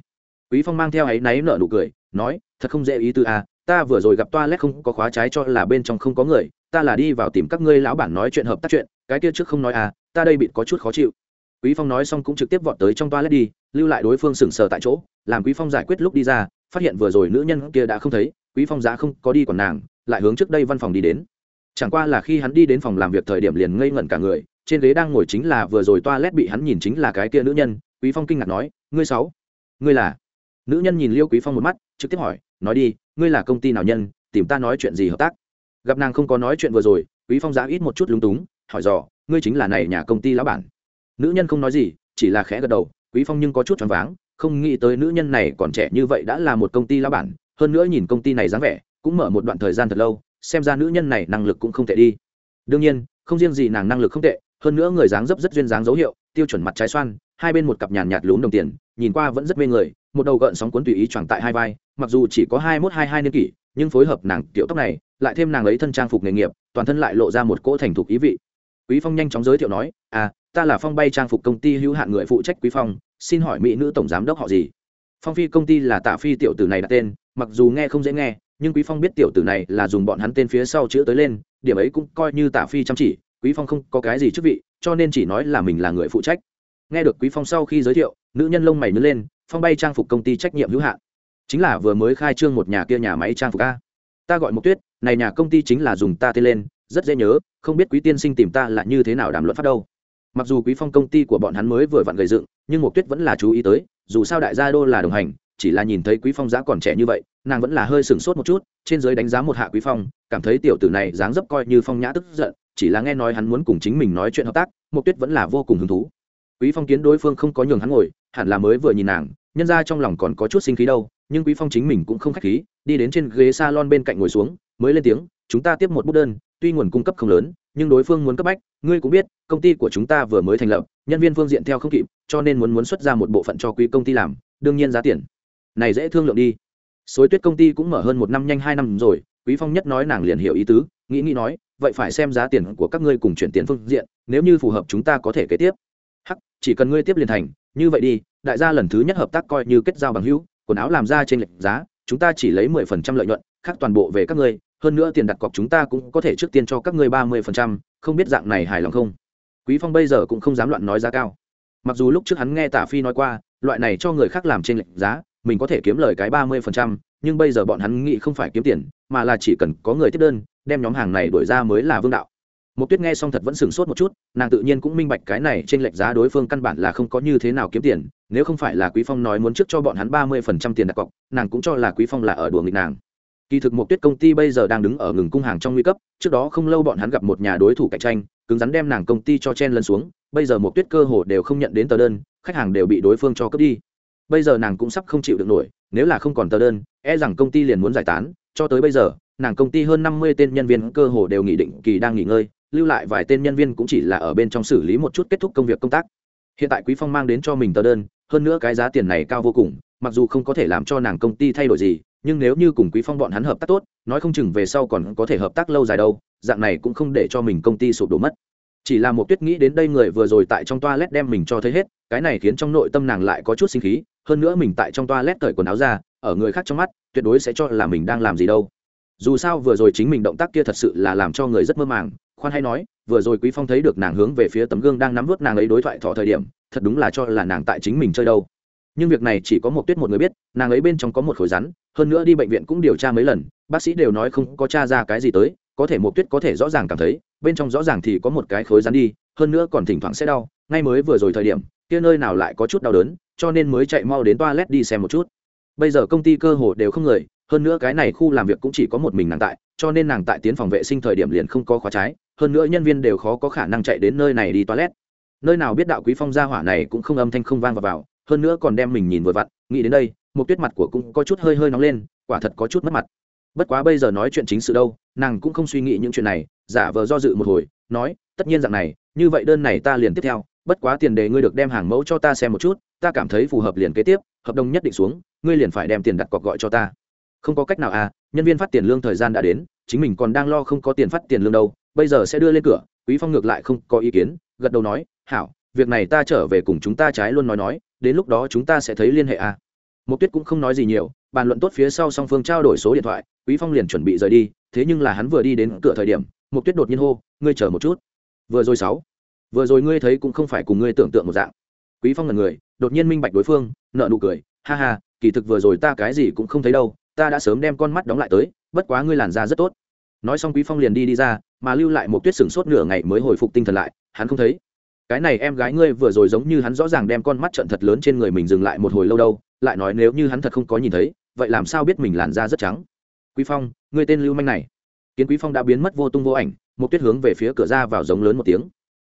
Speaker 1: Quý Phong mang theo ấy náy nở nụ cười, nói, thật không dễ ý tư à, ta vừa rồi gặp toilet không có khóa trái cho là bên trong không có người, ta là đi vào tìm các ngươi lão bản nói chuyện hợp tác chuyện, cái kia trước không nói à, ta đây bị có chút khó chịu. Quý Phong nói xong cũng trực tiếp vọt tới trong toilet đi, lưu lại đối phương sững sờ tại chỗ, làm Quý Phong giải quyết lúc đi ra, phát hiện vừa rồi nữ nhân kia đã không thấy quý phong giá không có đi còn nàng lại hướng trước đây văn phòng đi đến chẳng qua là khi hắn đi đến phòng làm việc thời điểm liền ngây ngẩn cả người trên ghế đang ngồi chính là vừa rồi toilet bị hắn nhìn chính là cái kia nữ nhân quý phong kinh ngạc nói ngươi sáu ngươi là nữ nhân nhìn liêu quý phong một mắt, trực tiếp hỏi, nói đi, ngươi là công ty nào nhân, tìm ta nói chuyện gì hợp tác? Gặp nàng không có nói chuyện vừa rồi, quý phong giá ít một chút lúng túng, hỏi dò, ngươi chính là này nhà công ty lão bản? Nữ nhân không nói gì, chỉ là khẽ gật đầu, quý phong nhưng có chút choáng váng, không nghĩ tới nữ nhân này còn trẻ như vậy đã là một công ty lão bản, hơn nữa nhìn công ty này dáng vẻ, cũng mở một đoạn thời gian thật lâu, xem ra nữ nhân này năng lực cũng không tệ đi. Đương nhiên, không riêng gì nàng năng lực không tệ, hơn nữa người dáng dấp rất duyên dáng dấu hiệu, tiêu chuẩn mặt trái xoan, hai bên một cặp nhàn nhạt lún đồng tiền, nhìn qua vẫn rất mê người một đầu gợn sóng cuốn tùy ý choàng tại hai vai, mặc dù chỉ có hai mốt hai hai niên kỷ, nhưng phối hợp nàng tiểu tóc này, lại thêm nàng ấy thân trang phục nghề nghiệp, toàn thân lại lộ ra một cỗ thành thục ý vị. Quý phong nhanh chóng giới thiệu nói à ta là phong bay trang phục công ty hữu hạn người phụ trách quý phong, xin hỏi mỹ nữ tổng giám đốc họ gì? Phong phi công ty là tạ phi tiểu tử này đặt tên, mặc dù nghe không dễ nghe, nhưng quý phong biết tiểu tử này là dùng bọn hắn tên phía sau chữ tới lên, điểm ấy cũng coi như tạ phi chăm chỉ, quý phong không có cái gì chức vị, cho nên chỉ nói là mình là người phụ trách. Nghe được quý phong sau khi giới thiệu, nữ nhân lông mày nhớ lên phong bay trang phục công ty trách nhiệm hữu hạn. Chính là vừa mới khai trương một nhà kia nhà máy trang phục a. Ta gọi một tuyết, này nhà công ty chính là dùng ta tên lên, rất dễ nhớ, không biết quý tiên sinh tìm ta là như thế nào đàm luận phát đâu. Mặc dù quý phong công ty của bọn hắn mới vừa vặn gầy dựng, nhưng một tuyết vẫn là chú ý tới, dù sao đại gia đô là đồng hành, chỉ là nhìn thấy quý phong giá còn trẻ như vậy, nàng vẫn là hơi sửng sốt một chút, trên giới đánh giá một hạ quý phong, cảm thấy tiểu tử này dáng dấp coi như phong nhã tức giận, chỉ là nghe nói hắn muốn cùng chính mình nói chuyện hợp tác một tuyết vẫn là vô cùng hứng thú. Quý phong kiến đối phương không có nhường hắn ngồi hẳn là mới vừa nhìn nàng, nhân ra trong lòng còn có chút sinh khí đâu, nhưng quý phong chính mình cũng không khách khí, đi đến trên ghế salon bên cạnh ngồi xuống, mới lên tiếng, chúng ta tiếp một bút đơn, tuy nguồn cung cấp không lớn, nhưng đối phương muốn cấp bách, ngươi cũng biết, công ty của chúng ta vừa mới thành lập, nhân viên phương diện theo không kịp, cho nên muốn muốn xuất ra một bộ phận cho quý công ty làm, đương nhiên giá tiền này dễ thương lượng đi. Xối tuyết công ty cũng mở hơn một năm nhanh hai năm rồi, quý phong nhất nói nàng liền hiểu ý tứ, nghĩ nghĩ nói, vậy phải xem giá tiền của các ngươi cùng chuyển tiền phương diện, nếu như phù hợp chúng ta có thể kế tiếp. Hắc, chỉ cần ngươi tiếp liền thành như vậy đi, đại gia lần thứ nhất hợp tác coi như kết giao bằng hữu, quần áo làm ra trên lệch giá, chúng ta chỉ lấy mười phần trăm lợi nhuận, khác toàn bộ về các ngươi, hơn nữa tiền đặt cọc chúng ta cũng có thể trước tiên cho các ngươi ba mươi phần trăm, không biết dạng này hài lòng không? Quý phong bây giờ cũng không dám loạn nói giá cao. Mặc dù lúc trước hắn nghe tả phi nói qua, loại này cho người khác làm trên lệch giá, mình có thể kiếm lời cái ba mươi phần trăm, nhưng bây giờ bọn hắn nghĩ không phải kiếm tiền, mà là chỉ cần có người tiếp đơn, đem nhóm hàng này đổi ra mới là vương đạo một tuyết nghe xong thật vẫn sửng sốt một chút, nàng tự nhiên cũng minh bạch cái này trên lệch giá đối phương căn bản là không có như thế nào kiếm tiền, nếu không phải là quý phong nói muốn trước cho bọn hắn ba mươi phần trăm tiền đặt cọc, nàng cũng cho là quý phong là ở đùa nghịch nàng. Kỳ thực một tuyết công ty bây giờ đang đứng ở ngừng cung hàng trong nguy cấp, trước đó không lâu bọn hắn gặp một nhà đối thủ cạnh tranh, cứng rắn đem nàng công ty cho chen lần xuống, bây giờ một tuyết cơ hồ đều không nhận đến tờ đơn, khách hàng đều bị đối phương cho cướp đi. Bây giờ nàng cũng sắp không chịu được nổi, nếu là không còn tờ đơn e rằng công ty liền muốn giải tán, cho tới bây giờ, nàng công ty hơn năm mươi tên nhân viên cơ hồ đều nghỉ định kỳ đang nghỉ ngơi lưu lại vài tên nhân viên cũng chỉ là ở bên trong xử lý một chút kết thúc công việc công tác. Hiện tại quý phong mang đến cho mình tờ đơn, hơn nữa cái giá tiền này cao vô cùng, mặc dù không có thể làm cho nàng công ty thay đổi gì, nhưng nếu như cùng quý phong bọn hắn hợp tác tốt, nói không chừng về sau còn có thể hợp tác lâu dài đâu, dạng này cũng không để cho mình công ty sụp đổ mất. Chỉ là một tuyết nghĩ đến đây người vừa rồi tại trong toilet đem mình cho thấy hết, cái này khiến trong nội tâm nàng lại có chút sinh khí, hơn nữa mình tại trong toilet cởi quần áo ra, ở người khác trong mắt, tuyệt đối sẽ cho là mình đang làm gì đâu. Dù sao vừa rồi chính mình động tác kia thật sự là làm cho người rất mơ màng khoan hay nói, vừa rồi quý phong thấy được nàng hướng về phía tấm gương đang nắm vớt nàng ấy đối thoại thọ thời điểm, thật đúng là cho là nàng tại chính mình chơi đâu. Nhưng việc này chỉ có một tuyết một người biết, nàng ấy bên trong có một khối rắn, hơn nữa đi bệnh viện cũng điều tra mấy lần, bác sĩ đều nói không có t r a ra cái gì tới, có thể một tuyết có thể rõ ràng cảm thấy, bên trong rõ ràng thì có một cái khối rắn đi, hơn nữa còn thỉnh thoảng sẽ đau, ngay mới vừa rồi thời điểm, kia nơi nào lại có chút đau đớn, cho nên mới chạy mau đến toilet đi xem một chút. Bây giờ công ty cơ hồ đều không người, hơn nữa cái này khu làm việc cũng chỉ có một mình nàng tại, cho nên nàng tại tiến phòng vệ sinh thời điểm liền không có khóa trái hơn nữa nhân viên đều khó có khả năng chạy đến nơi này đi toilet. Nơi nào biết đạo quý phong gia hỏa này cũng không âm thanh không vang vào, vào hơn nữa còn đem mình nhìn vừa vặn nghĩ đến đây một tuyết mặt của cũng có chút hơi hơi nóng lên quả thật có chút mất mặt. Bất quá bây giờ nói chuyện chính sự đâu nàng cũng không suy nghĩ những chuyện này giả vờ do dự một hồi nói tất nhiên dạng này như vậy đơn này ta liền tiếp theo bất quá tiền đề ngươi được đem hàng mẫu cho ta xem một chút ta cảm thấy phù hợp liền kế tiếp hợp đồng nhất định xuống ngươi liền phải đem tiền đặt cọc gọi cho ta. Không có cách nào à nhân viên phát tiền lương thời gian đã đến chính mình còn đang lo không có tiền phát tiền lương đâu bây giờ sẽ đưa lên cửa quý phong ngược lại không có ý kiến gật đầu nói hảo việc này ta trở về cùng chúng ta trái luôn nói nói đến lúc đó chúng ta sẽ thấy liên hệ à. Mục Tuyết cũng không nói gì nhiều, bàn luận tốt phía sau song phương trao đổi số điện thoại, Quý Phong liền chuẩn bị rời đi, thế nhưng là hắn vừa đi đến cửa thời điểm, Mục Tuyết đột nhiên hô, "Ngươi chờ một chút." Vừa rồi sáu, vừa rồi ngươi thấy cũng không phải cùng ngươi tưởng tượng một dạng. Quý Phong ngẩn người, đột nhiên minh bạch đối phương, nở nụ cười, "Ha ha, kỳ thực vừa rồi ta cái gì cũng không thấy đâu, ta đã sớm đem con mắt đóng lại tới, bất quá ngươi làn da rất tốt." Nói xong Quý Phong liền đi đi ra, mà lưu lại một Tuyết sững sốt nửa ngày mới hồi phục tinh thần lại, hắn không thấy. Cái này em gái ngươi vừa rồi giống như hắn rõ ràng đem con mắt trận thật lớn trên người mình dừng lại một hồi lâu đâu lại nói nếu như hắn thật không có nhìn thấy vậy làm sao biết mình làn da rất trắng? Quý phong ngươi tên lưu manh này. Kiến quý phong đã biến mất vô tung vô ảnh một tuyết hướng về phía cửa ra vào giống lớn một tiếng.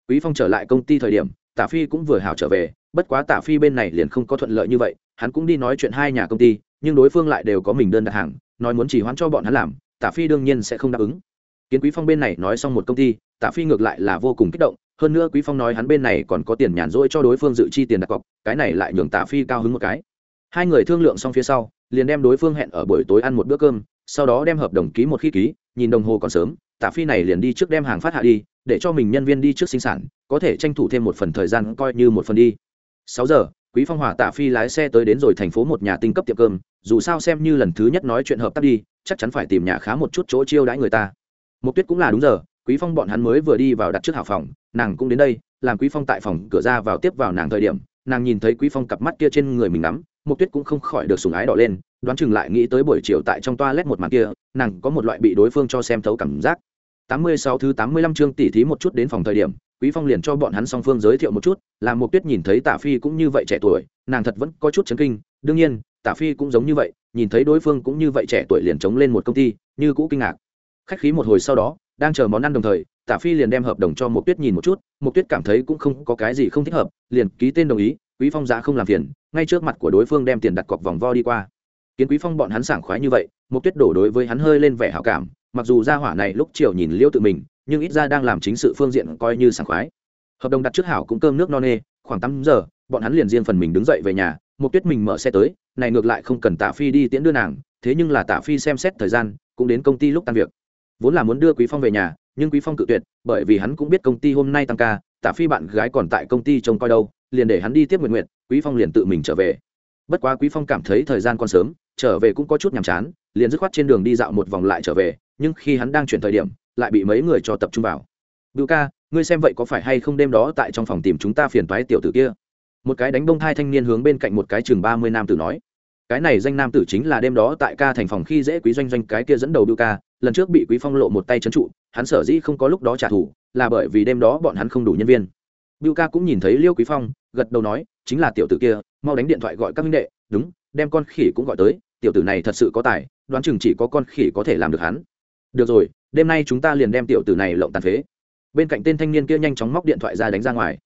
Speaker 1: Quý phong trở lại công ty thời điểm tả phi cũng vừa hảo trở về bất quá tả phi bên này liền không có thuận lợi như vậy hắn cũng đi nói chuyện hai nhà công ty nhưng đối phương lại đều có mình đơn đặt hàng nói muốn chỉ hoãn cho bọn hắn làm tả phi đương nhiên sẽ không đáp ứng kiến quý phong bên này nói xong một công ty, Tạ phi ngược lại là vô cùng kích động, hơn nữa quý phong nói hắn bên này còn có tiền nhàn rỗi cho đối phương dự chi tiền đặt cọc, cái này lại nhường tạ phi cao hứng một cái. Hai người thương lượng xong phía sau, liền đem đối phương hẹn ở buổi tối ăn một bữa cơm, sau đó đem hợp đồng ký một khi ký, nhìn đồng hồ còn sớm, tạ phi này liền đi trước đem hàng phát hạ đi, để cho mình nhân viên đi trước sinh sản, có thể tranh thủ thêm một phần thời gian coi như một phần đi. Sáu giờ, quý phong hòa tạ phi lái xe tới đến rồi thành phố một nhà tinh cấp tiệm cơm, dù sao xem như lần thứ nhất nói chuyện hợp tác đi, chắc chắn phải tìm nhà khá một chút chỗ chiêu đãi người ta mục tuyết cũng là đúng giờ, quý phong bọn hắn mới vừa đi vào đặt trước hảo phòng, nàng cũng đến đây, làm quý phong tại phòng cửa ra vào tiếp vào nàng thời điểm, nàng nhìn thấy quý phong cặp mắt kia trên người mình nắm mục tuyết cũng không khỏi được sùng ái đỏ lên, đoán chừng lại nghĩ tới buổi chiều tại trong toilet một màn kia, nàng có một loại bị đối phương cho xem thấu cảm giác. 86 thứ 85 chương tỉ thí một chút đến phòng thời điểm, quý phong liền cho bọn hắn song phương giới thiệu một chút, làm mục tuyết nhìn thấy tạ phi cũng như vậy trẻ tuổi, nàng thật vẫn có chút chấn kinh, đương nhiên, tạ phi cũng giống như vậy, nhìn thấy đối phương cũng như vậy trẻ tuổi liền chống lên một công ty, như cũ kinh ngạc khách khí một hồi sau đó, đang chờ món ăn đồng thời, tả phi liền đem hợp đồng cho một tuyết nhìn một chút một tuyết cảm thấy cũng không có cái gì không thích hợp, liền ký tên đồng ý, quý phong giá không làm phiền, ngay trước mặt của đối phương đem tiền đặt cọc vòng vo đi qua. Kiến quý phong bọn hắn sảng khoái như vậy một tuyết đổ đối với hắn hơi lên vẻ hảo cảm, mặc dù gia hỏa này lúc chiều nhìn liêu tự mình, nhưng ít ra đang làm chính sự phương diện coi như sảng khoái. Hợp đồng đặt trước hảo cũng cơm nước no nê, khoảng tám giờ, bọn hắn liền riêng phần mình đứng dậy về nhà một tuyết mình mở xe tới, này ngược lại không cần Tả phi đi tiễn đưa nàng, thế nhưng là tả phi xem xét thời gian, cũng đến công ty lúc tan việc vốn là muốn đưa quý phong về nhà, nhưng quý phong cự tuyệt, bởi vì hắn cũng biết công ty hôm nay tăng ca, tả phi bạn gái còn tại công ty trông coi đâu, liền để hắn đi tiếp nguyện nguyện quý phong liền tự mình trở về. Bất quá quý phong cảm thấy thời gian còn sớm, trở về cũng có chút nhàm chán, liền dứt khoát trên đường đi dạo một vòng lại trở về, nhưng khi hắn đang chuyển thời điểm, lại bị mấy người cho tập trung vào. Bưu ca, ngươi xem vậy có phải hay không đêm đó tại trong phòng tìm chúng ta phiền toái tiểu tử kia? Một cái đánh bông thai thanh niên hướng bên cạnh một cái chừng ba mươi nam tử nói. Cái này danh nam tử chính là đêm đó tại ca thành phòng khi dễ quý doanh doanh cái kia dẫn đầu bưu ca lần trước bị quý phong lộ một tay trấn trụ, hắn sở dĩ không có lúc đó trả thù, là bởi vì đêm đó bọn hắn không đủ nhân viên. Bưu ca cũng nhìn thấy liêu quý phong, gật đầu nói, chính là tiểu tử kia, mau đánh điện thoại gọi các minh đệ, đúng, đem con khỉ cũng gọi tới, tiểu tử này thật sự có tài, đoán chừng chỉ có con khỉ có thể làm được hắn. Được rồi, đêm nay chúng ta liền đem tiểu tử này lộng tàn phế. Bên cạnh tên thanh niên kia nhanh chóng móc điện thoại ra đánh ra ngoài.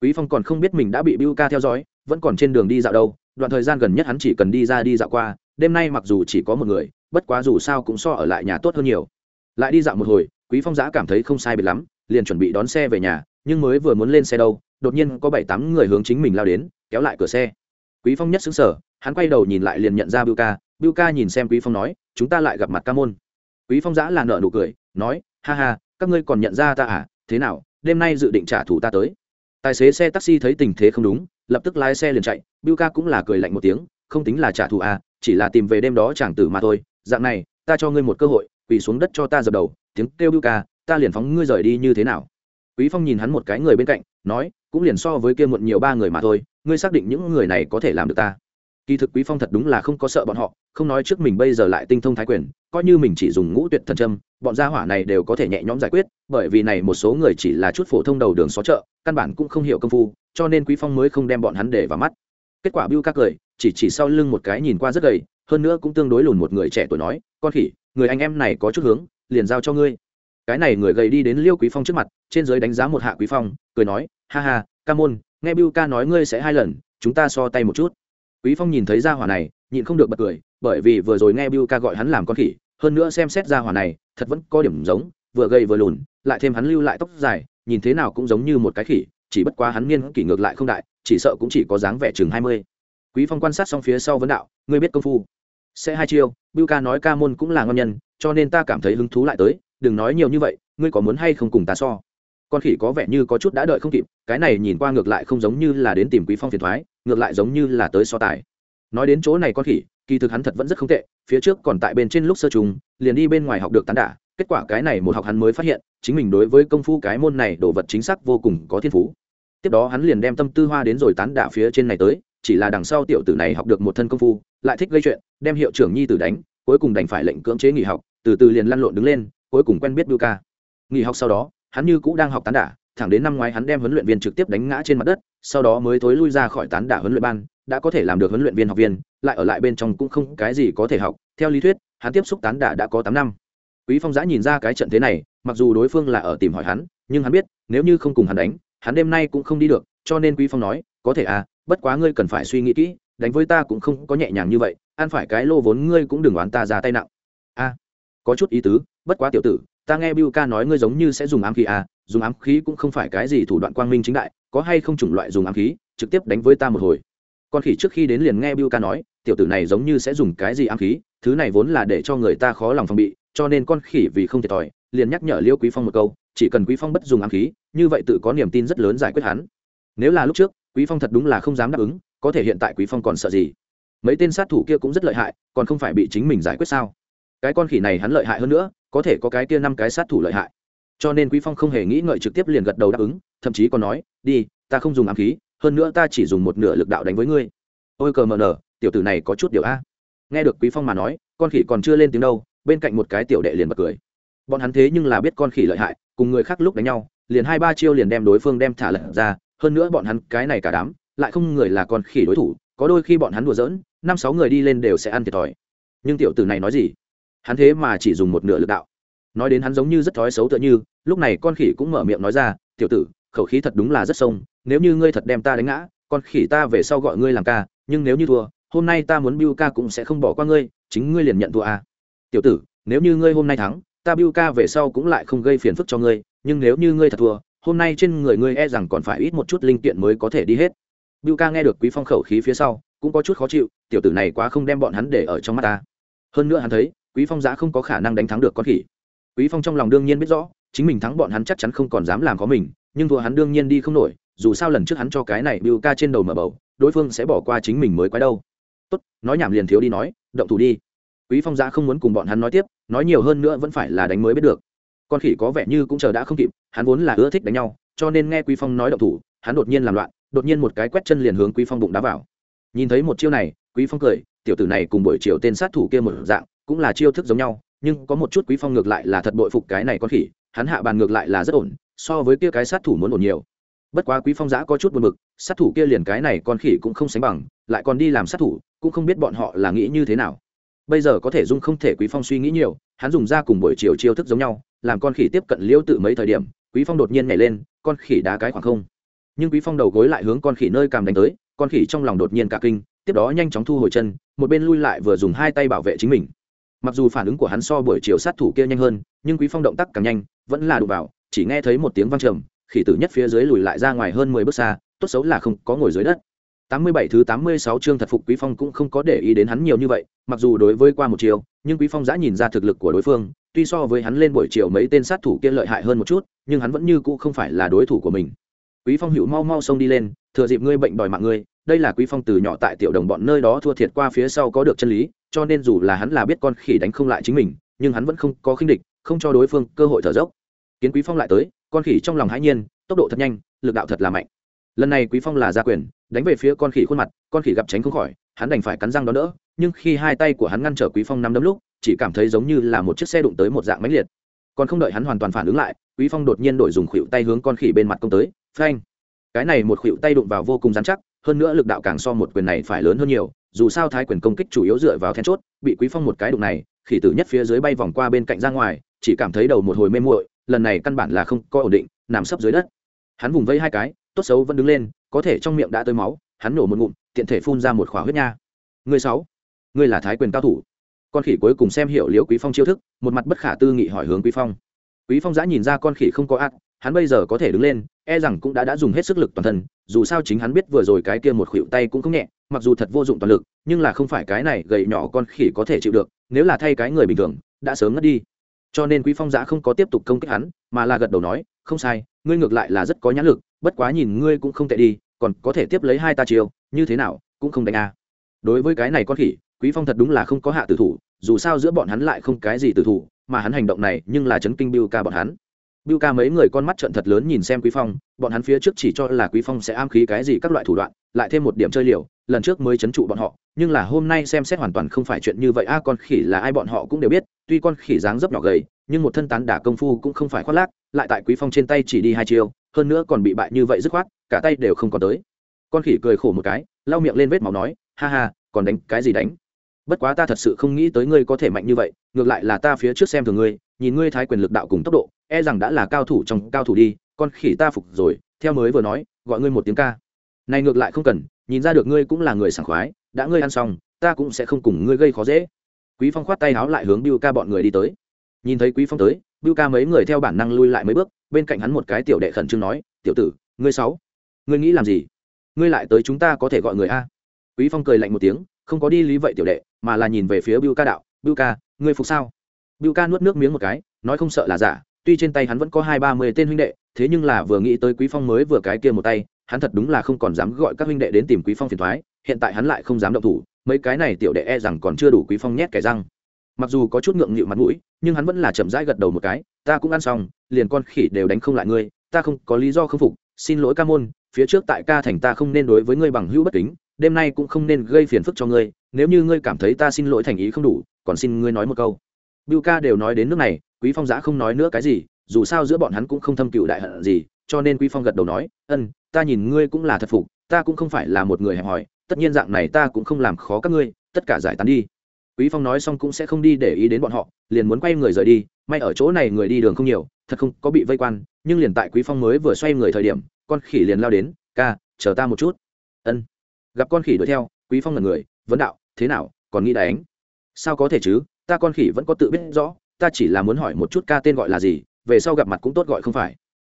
Speaker 1: Quý phong còn không biết mình đã bị bưu ca theo dõi, vẫn còn trên đường đi dạo đâu, đoạn thời gian gần nhất hắn chỉ cần đi ra đi dạo qua, đêm nay mặc dù chỉ có một người bất quá dù sao cũng so ở lại nhà tốt hơn nhiều. Lại đi dạo một hồi, quý phong giã cảm thấy không sai biệt lắm, liền chuẩn bị đón xe về nhà, nhưng mới vừa muốn lên xe đâu, đột nhiên có bảy tám người hướng chính mình lao đến, kéo lại cửa xe. Quý phong nhất xứng sở hắn quay đầu nhìn lại liền nhận ra bưu ca. Bưu ca nhìn xem quý phong nói, chúng ta lại gặp mặt ca môn. Quý phong giã là nợ nụ cười, nói, ha ha, các ngươi còn nhận ra ta à? Thế nào, đêm nay dự định trả thù ta tới? Tài xế xe taxi thấy tình thế không đúng, lập tức lái xe liền chạy. Bưu ca cũng là cười lạnh một tiếng, không tính là trả thù à chỉ là tìm về đêm đó chàng tử mà thôi dạng này, ta cho ngươi một cơ hội, quỳ xuống đất cho ta dập đầu, tiếng kêu bưu ca, ta liền phóng ngươi rời đi như thế nào? Quý phong nhìn hắn một cái người bên cạnh, nói, cũng liền so với kia muộn nhiều ba người mà thôi, ngươi xác định những người này có thể làm được ta? Kỳ thực quý phong thật đúng là không có sợ bọn họ, không nói trước mình bây giờ lại tinh thông thái quyền, coi như mình chỉ dùng ngũ tuyệt thần châm, bọn gia hỏa này đều có thể nhẹ nhõm giải quyết, bởi vì này một số người chỉ là chút phổ thông đầu đường xó chợ, căn bản cũng không hiểu công phu, cho nên quý phong mới không đem bọn hắn để vào mắt. Kết quả bưu các cười, chỉ chỉ sau lưng một cái nhìn qua rất gầy hơn nữa cũng tương đối lùn một người trẻ tuổi nói, con khỉ, người anh em này có chút hướng, liền giao cho ngươi. Cái này người gầy đi đến liêu quý phong trước mặt, trên giới đánh giá một hạ quý phong, cười nói, ha ha, ca môn, nghe bưu ca nói ngươi sẽ hai lần, chúng ta so tay một chút. Quý phong nhìn thấy gia hỏa này, nhịn không được bật cười, bởi vì vừa rồi nghe bưu ca gọi hắn làm con khỉ, hơn nữa xem xét gia hỏa này, thật vẫn có điểm giống, vừa gầy vừa lùn, lại thêm hắn lưu lại tóc dài, nhìn thế nào cũng giống như một cái khỉ, chỉ bất quá hắn niên kỷ ngược lại không đại, chỉ sợ cũng chỉ có dáng vẻ chừng hai mươi. Quý phong quan sát xong phía sau vấn đạo, ngươi biết công phu? Sẽ hai chiêu, bưu ca nói ca môn cũng là ngon nhân, cho nên ta cảm thấy hứng thú lại tới, đừng nói nhiều như vậy, ngươi có muốn hay không cùng ta so? Con khỉ có vẻ như có chút đã đợi không kịp, cái này nhìn qua ngược lại không giống như là đến tìm quý phong phiền thoái, ngược lại giống như là tới so tài. Nói đến chỗ này con khỉ, kỳ thực hắn thật vẫn rất không tệ, phía trước còn tại bên trên lúc sơ trùng, liền đi bên ngoài học được tán đả, kết quả cái này một học hắn mới phát hiện, chính mình đối với công phu cái môn này đồ vật chính xác vô cùng có thiên phú. Tiếp đó hắn liền đem tâm tư hoa đến rồi tán đả phía trên này tới, chỉ là đằng sau tiểu tử này học được một thân công phu lại thích gây chuyện, đem hiệu trưởng nhi tử đánh, cuối cùng đành phải lệnh cưỡng chế nghỉ học, từ từ liền lăn lộn đứng lên, cuối cùng quen biết bưu ca. Nghỉ học sau đó, hắn như cũ đang học tán đả, thẳng đến năm ngoái hắn đem huấn luyện viên trực tiếp đánh ngã trên mặt đất, sau đó mới thối lui ra khỏi tán đả huấn luyện ban, đã có thể làm được huấn luyện viên học viên, lại ở lại bên trong cũng không cái gì có thể học, theo lý thuyết, hắn tiếp xúc tán đả đã có tám năm. Quý phong giã nhìn ra cái trận thế này, mặc dù đối phương là ở tìm hỏi hắn, nhưng hắn biết, nếu như không cùng hắn đánh, hắn đêm nay cũng không đi được, cho nên quý phong nói, có thể à bất quá ngươi cần phải suy nghĩ kỹ đánh với ta cũng không có nhẹ nhàng như vậy ăn phải cái lô vốn ngươi cũng đừng oán ta ra tay nặng a có chút ý tứ bất quá tiểu tử ta nghe Bưu ca nói ngươi giống như sẽ dùng ám khí à, dùng ám khí cũng không phải cái gì thủ đoạn quang minh chính đại, có hay không chủng loại dùng ám khí, trực tiếp đánh với ta một hồi. Con khỉ trước khi đến liền nghe Bưu ca nói, tiểu tử này giống như sẽ dùng cái gì ám khí, thứ này vốn là để cho người ta khó lòng phòng bị, cho nên con khỉ vì không thiệt thòi, liền nhắc nhở Liêu Quý Phong một câu, chỉ cần Quý Phong bất dùng ám khí, như vậy tự có niềm tin rất lớn giải quyết hắn. Nếu là lúc trước, Quý Phong thật đúng là không dám đáp ứng, có thể hiện tại Quý Phong còn sợ gì? Mấy tên sát thủ kia cũng rất lợi hại, còn không phải bị chính mình giải quyết sao? Cái con khỉ này hắn lợi hại hơn nữa, có thể có cái kia năm cái sát thủ lợi hại cho nên quý phong không hề nghĩ ngợi trực tiếp liền gật đầu đáp ứng thậm chí còn nói đi ta không dùng ám khí hơn nữa ta chỉ dùng một nửa lực đạo đánh với ngươi ôi cờ mờ nở tiểu tử này có chút điều a nghe được quý phong mà nói con khỉ còn chưa lên tiếng đâu bên cạnh một cái tiểu đệ liền bật cười bọn hắn thế nhưng là biết con khỉ lợi hại cùng người khác lúc đánh nhau liền hai ba chiêu liền đem đối phương đem thả lật ra hơn nữa bọn hắn cái này cả đám lại không người là con khỉ đối thủ, có đôi khi bọn hắn đùa giỡn, năm sáu người đi lên đều sẽ ăn thiệt thòi. Nhưng tiểu tử này nói gì? Hắn thế mà chỉ dùng một nửa lực đạo. Nói đến hắn giống như rất thói xấu tựa như, lúc này con khỉ cũng mở miệng nói ra, tiểu tử, khẩu khí thật đúng là rất sông, nếu như ngươi thật đem ta đánh ngã, con khỉ ta về sau gọi ngươi làm ca, nhưng nếu như thua, hôm nay ta muốn biu ca cũng sẽ không bỏ qua ngươi, chính ngươi liền nhận thua à. tiểu tử, nếu như ngươi hôm nay thắng, ta biu ca về sau cũng lại không gây phiền phức cho ngươi, nhưng nếu như ngươi thật thua, hôm nay trên người ngươi e rằng còn phải ít một chút linh kiện mới có thể đi hết bưu ca nghe được quý phong khẩu khí phía sau, cũng có chút khó chịu, tiểu tử này quá không đem bọn hắn để ở trong mắt ta. Hơn nữa hắn thấy, quý phong giá không có khả năng đánh thắng được con khỉ. Quý phong trong lòng đương nhiên biết rõ, chính mình thắng bọn hắn chắc chắn không còn dám làm có mình, nhưng thua hắn đương nhiên đi không nổi, dù sao lần trước hắn cho cái này bưu ca trên đầu mở bầu, đối phương sẽ bỏ qua chính mình mới quái đâu. Tốt, nói nhảm liền thiếu đi nói, động thủ đi. Quý phong giá không muốn cùng bọn hắn nói tiếp, nói nhiều hơn nữa vẫn phải là đánh mới biết được. Con khỉ có vẻ như cũng chờ đã không kịp, hắn vốn là ưa thích đánh nhau, cho nên nghe quý phong nói động thủ, hắn đột nhiên làm loạn đột nhiên một cái quét chân liền hướng quý phong bụng đá vào. Nhìn thấy một chiêu này, quý phong cười, tiểu tử này cùng buổi chiều tên sát thủ kia một dạng, cũng là chiêu thức giống nhau, nhưng có một chút quý phong ngược lại là thật bội phục cái này con khỉ, hắn hạ bàn ngược lại là rất ổn, so với kia cái sát thủ muốn ổn nhiều. Bất quá quý phong giã có chút buồn bực, sát thủ kia liền cái này con khỉ cũng không sánh bằng, lại còn đi làm sát thủ, cũng không biết bọn họ là nghĩ như thế nào. Bây giờ có thể dung không thể quý phong suy nghĩ nhiều, hắn dùng ra cùng buổi chiều chiêu thức giống nhau, làm con khỉ tiếp cận liêu tự mấy thời điểm, quý phong đột nhiên nhảy lên, con khỉ đá cái khoảng không nhưng quý phong đầu gối lại hướng con khỉ nơi cằm đánh tới con khỉ trong lòng đột nhiên cả kinh tiếp đó nhanh chóng thu hồi chân một bên lui lại vừa dùng hai tay bảo vệ chính mình mặc dù phản ứng của hắn so buổi chiều sát thủ kia nhanh hơn nhưng quý phong động tác càng nhanh vẫn là đụng vào chỉ nghe thấy một tiếng vang trầm khỉ tử nhất phía dưới lùi lại ra ngoài hơn mười bước xa tốt xấu là không có ngồi dưới đất Tám mươi bảy thứ tám mươi sáu chương thật phục Quý Phong cũng không có để ý đến hắn nhiều như vậy, mặc dù đối với qua một chiều, nhưng Quý Phong đã nhìn ra thực lực của đối phương, tuy so với hắn lên buổi chiều mấy tên sát thủ kia lợi hại hơn một chút, nhưng hắn vẫn như cũ không phải là đối thủ của mình. Quý Phong hữu mau mau xông đi lên, thừa dịp ngươi bệnh đòi mạng ngươi, đây là Quý Phong từ nhỏ tại tiểu đồng bọn nơi đó thua thiệt qua phía sau có được chân lý, cho nên dù là hắn là biết con khỉ đánh không lại chính mình, nhưng hắn vẫn không có khinh địch, không cho đối phương cơ hội thở dốc. Kiến Quý Phong lại tới, con khỉ trong lòng hãi nhiên, tốc độ thật nhanh, lực đạo thật là mạnh. Lần này Quý Phong là ra quyền, đánh về phía con khỉ khuôn mặt, con khỉ gặp tránh không khỏi, hắn đành phải cắn răng đó đỡ, nhưng khi hai tay của hắn ngăn trở Quý Phong năm đấm lúc, chỉ cảm thấy giống như là một chiếc xe đụng tới một dạng mãnh liệt. Còn không đợi hắn hoàn toàn phản ứng lại, Quý Phong đột nhiên đổi dùng khuỷu tay hướng con khỉ bên mặt công tới, phanh. Cái này một khuỵu tay đụng vào vô cùng rắn chắc, hơn nữa lực đạo càng so một quyền này phải lớn hơn nhiều, dù sao thái quyền công kích chủ yếu dựa vào then chốt, bị Quý Phong một cái đụng này, khỉ tử nhất phía dưới bay vòng qua bên cạnh ra ngoài, chỉ cảm thấy đầu một hồi mê muội, lần này căn bản là không có ổn định, nằm sấp dưới đất. Hắn vùng vẫy hai cái, tốt xấu vẫn đứng lên, có thể trong miệng đã tới máu, hắn nổ một ngụm, tiện thể phun ra một khỏa huyết nha. Người sáu, ngươi là thái quyền cao thủ. Con khỉ cuối cùng xem hiểu Liễu Quý Phong chiêu thức, một mặt bất khả tư nghị hỏi hướng Quý Phong. Quý Phong giã nhìn ra con khỉ không có ác, hắn bây giờ có thể đứng lên, e rằng cũng đã đã dùng hết sức lực toàn thân, dù sao chính hắn biết vừa rồi cái kia một khuỵu tay cũng không nhẹ, mặc dù thật vô dụng toàn lực, nhưng là không phải cái này gầy nhỏ con khỉ có thể chịu được, nếu là thay cái người bình thường, đã sớm ngất đi. Cho nên Quý Phong giã không có tiếp tục công kích hắn, mà là gật đầu nói, không sai, ngươi ngược lại là rất có nhãn lực, bất quá nhìn ngươi cũng không tệ đi, còn có thể tiếp lấy hai ta chiêu, như thế nào, cũng không đánh a. À. Đối với cái này con khỉ, Quý Phong thật đúng là không có hạ tử thủ, dù sao giữa bọn hắn lại không cái gì tử thủ, mà hắn hành động này nhưng là chấn kinh Bưu ca bọn hắn. Bưu ca mấy người con mắt trợn thật lớn nhìn xem Quý Phong, bọn hắn phía trước chỉ cho là Quý Phong sẽ am khí cái gì các loại thủ đoạn, lại thêm một điểm chơi liều, lần trước mới chấn trụ bọn họ, nhưng là hôm nay xem xét hoàn toàn không phải chuyện như vậy a con khỉ là ai bọn họ cũng đều biết, tuy con khỉ dáng dấp nhỏ gầy, nhưng một thân tán đả công phu cũng không phải khoác lác, lại tại Quý Phong trên tay chỉ đi hai chiêu, hơn nữa còn bị bại như vậy dứt khoát, cả tay đều không còn tới. Con khỉ cười khổ một cái, lau miệng lên vết máu nói, ha ha, còn đánh cái gì đánh? Bất quá ta thật sự không nghĩ tới ngươi có thể mạnh như vậy, ngược lại là ta phía trước xem thường ngươi, nhìn ngươi thái quyền lực đạo cùng tốc độ, e rằng đã là cao thủ trong cao thủ đi, con khỉ ta phục rồi, theo mới vừa nói, gọi ngươi một tiếng ca. Này ngược lại không cần, nhìn ra được ngươi cũng là người sảng khoái, đã ngươi ăn xong, ta cũng sẽ không cùng ngươi gây khó dễ. Quý phong khoát tay háo lại hướng biu ca bọn người đi tới. Nhìn thấy quý phong tới biu ca mấy người theo bản năng lui lại mấy bước, bên cạnh hắn một cái tiểu đệ khẩn trương nói, tiểu tử, ngươi sáu, ngươi nghĩ làm gì? Ngươi lại tới chúng ta có thể gọi người a? Quý phong cười lạnh một tiếng, không có đi lý vậy tiểu đệ, mà là nhìn về phía biu ca đạo biu ca, ngươi phục sao? Biu ca nuốt nước miếng một cái, nói không sợ là giả tuy trên tay hắn vẫn có hai ba mươi tên huynh đệ thế nhưng là vừa nghĩ tới quý phong mới vừa cái kia một tay hắn thật đúng là không còn dám gọi các huynh đệ đến tìm quý phong phiền thoái hiện tại hắn lại không dám động thủ mấy cái này tiểu đệ e rằng còn chưa đủ quý phong nhét kẻ răng. Mặc dù có chút ngượng nghịu mặt mũi nhưng hắn vẫn là chậm rãi gật đầu một cái ta cũng ăn xong liền con khỉ đều đánh không lại ngươi ta không có lý do không phục xin lỗi ca môn phía trước tại ca thành ta không nên đối với ngươi bằng hữu bất kính đêm nay cũng không nên gây phiền phức cho ngươi nếu như ngươi cảm thấy ta xin lỗi thành ý không đủ còn xin ngươi nói một câu. Bưu ca đều nói đến nước này, Quý Phong giã không nói nữa cái gì, dù sao giữa bọn hắn cũng không thâm cựu đại hận gì, cho nên Quý Phong gật đầu nói, "Ân, ta nhìn ngươi cũng là thật phục, ta cũng không phải là một người hẹp hòi, tất nhiên dạng này ta cũng không làm khó các ngươi, tất cả giải tán đi." Quý Phong nói xong cũng sẽ không đi để ý đến bọn họ, liền muốn quay người rời đi, may ở chỗ này người đi đường không nhiều, thật không có bị vây quan, nhưng liền tại Quý Phong mới vừa xoay người thời điểm, con khỉ liền lao đến, "Ca, chờ ta một chút." Ân. Gặp con khỉ đuổi theo, Quý Phong ngẩn người, vấn đạo, "Thế nào, còn nghĩ đánh?" "Sao có thể chứ, ta con khỉ vẫn có tự biết rõ ta chỉ là muốn hỏi một chút ca tên gọi là gì về sau gặp mặt cũng tốt gọi không phải.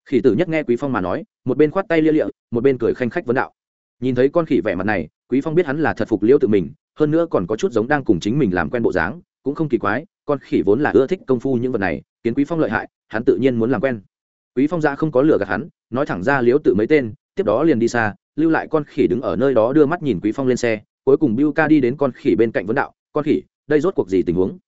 Speaker 1: Khỉ tử nhất nghe quý phong mà nói một bên khoát tay lia lịa một bên cười khanh khách vấn đạo. Nhìn thấy con khỉ vẻ mặt này quý phong biết hắn là thật phục liễu tự mình hơn nữa còn có chút giống đang cùng chính mình làm quen bộ dáng cũng không kỳ quái con khỉ vốn là ưa thích công phu những vật này kiến quý phong lợi hại hắn tự nhiên muốn làm quen. Quý phong ra không có lừa gạt hắn nói thẳng ra liễu tự mấy tên tiếp đó liền đi xa lưu lại con khỉ đứng ở nơi đó đưa mắt nhìn quý phong lên xe cuối cùng Biu Ca đi đến con khỉ bên cạnh vấn đạo, "Con khỉ, đây rốt cuộc gì tình huống?"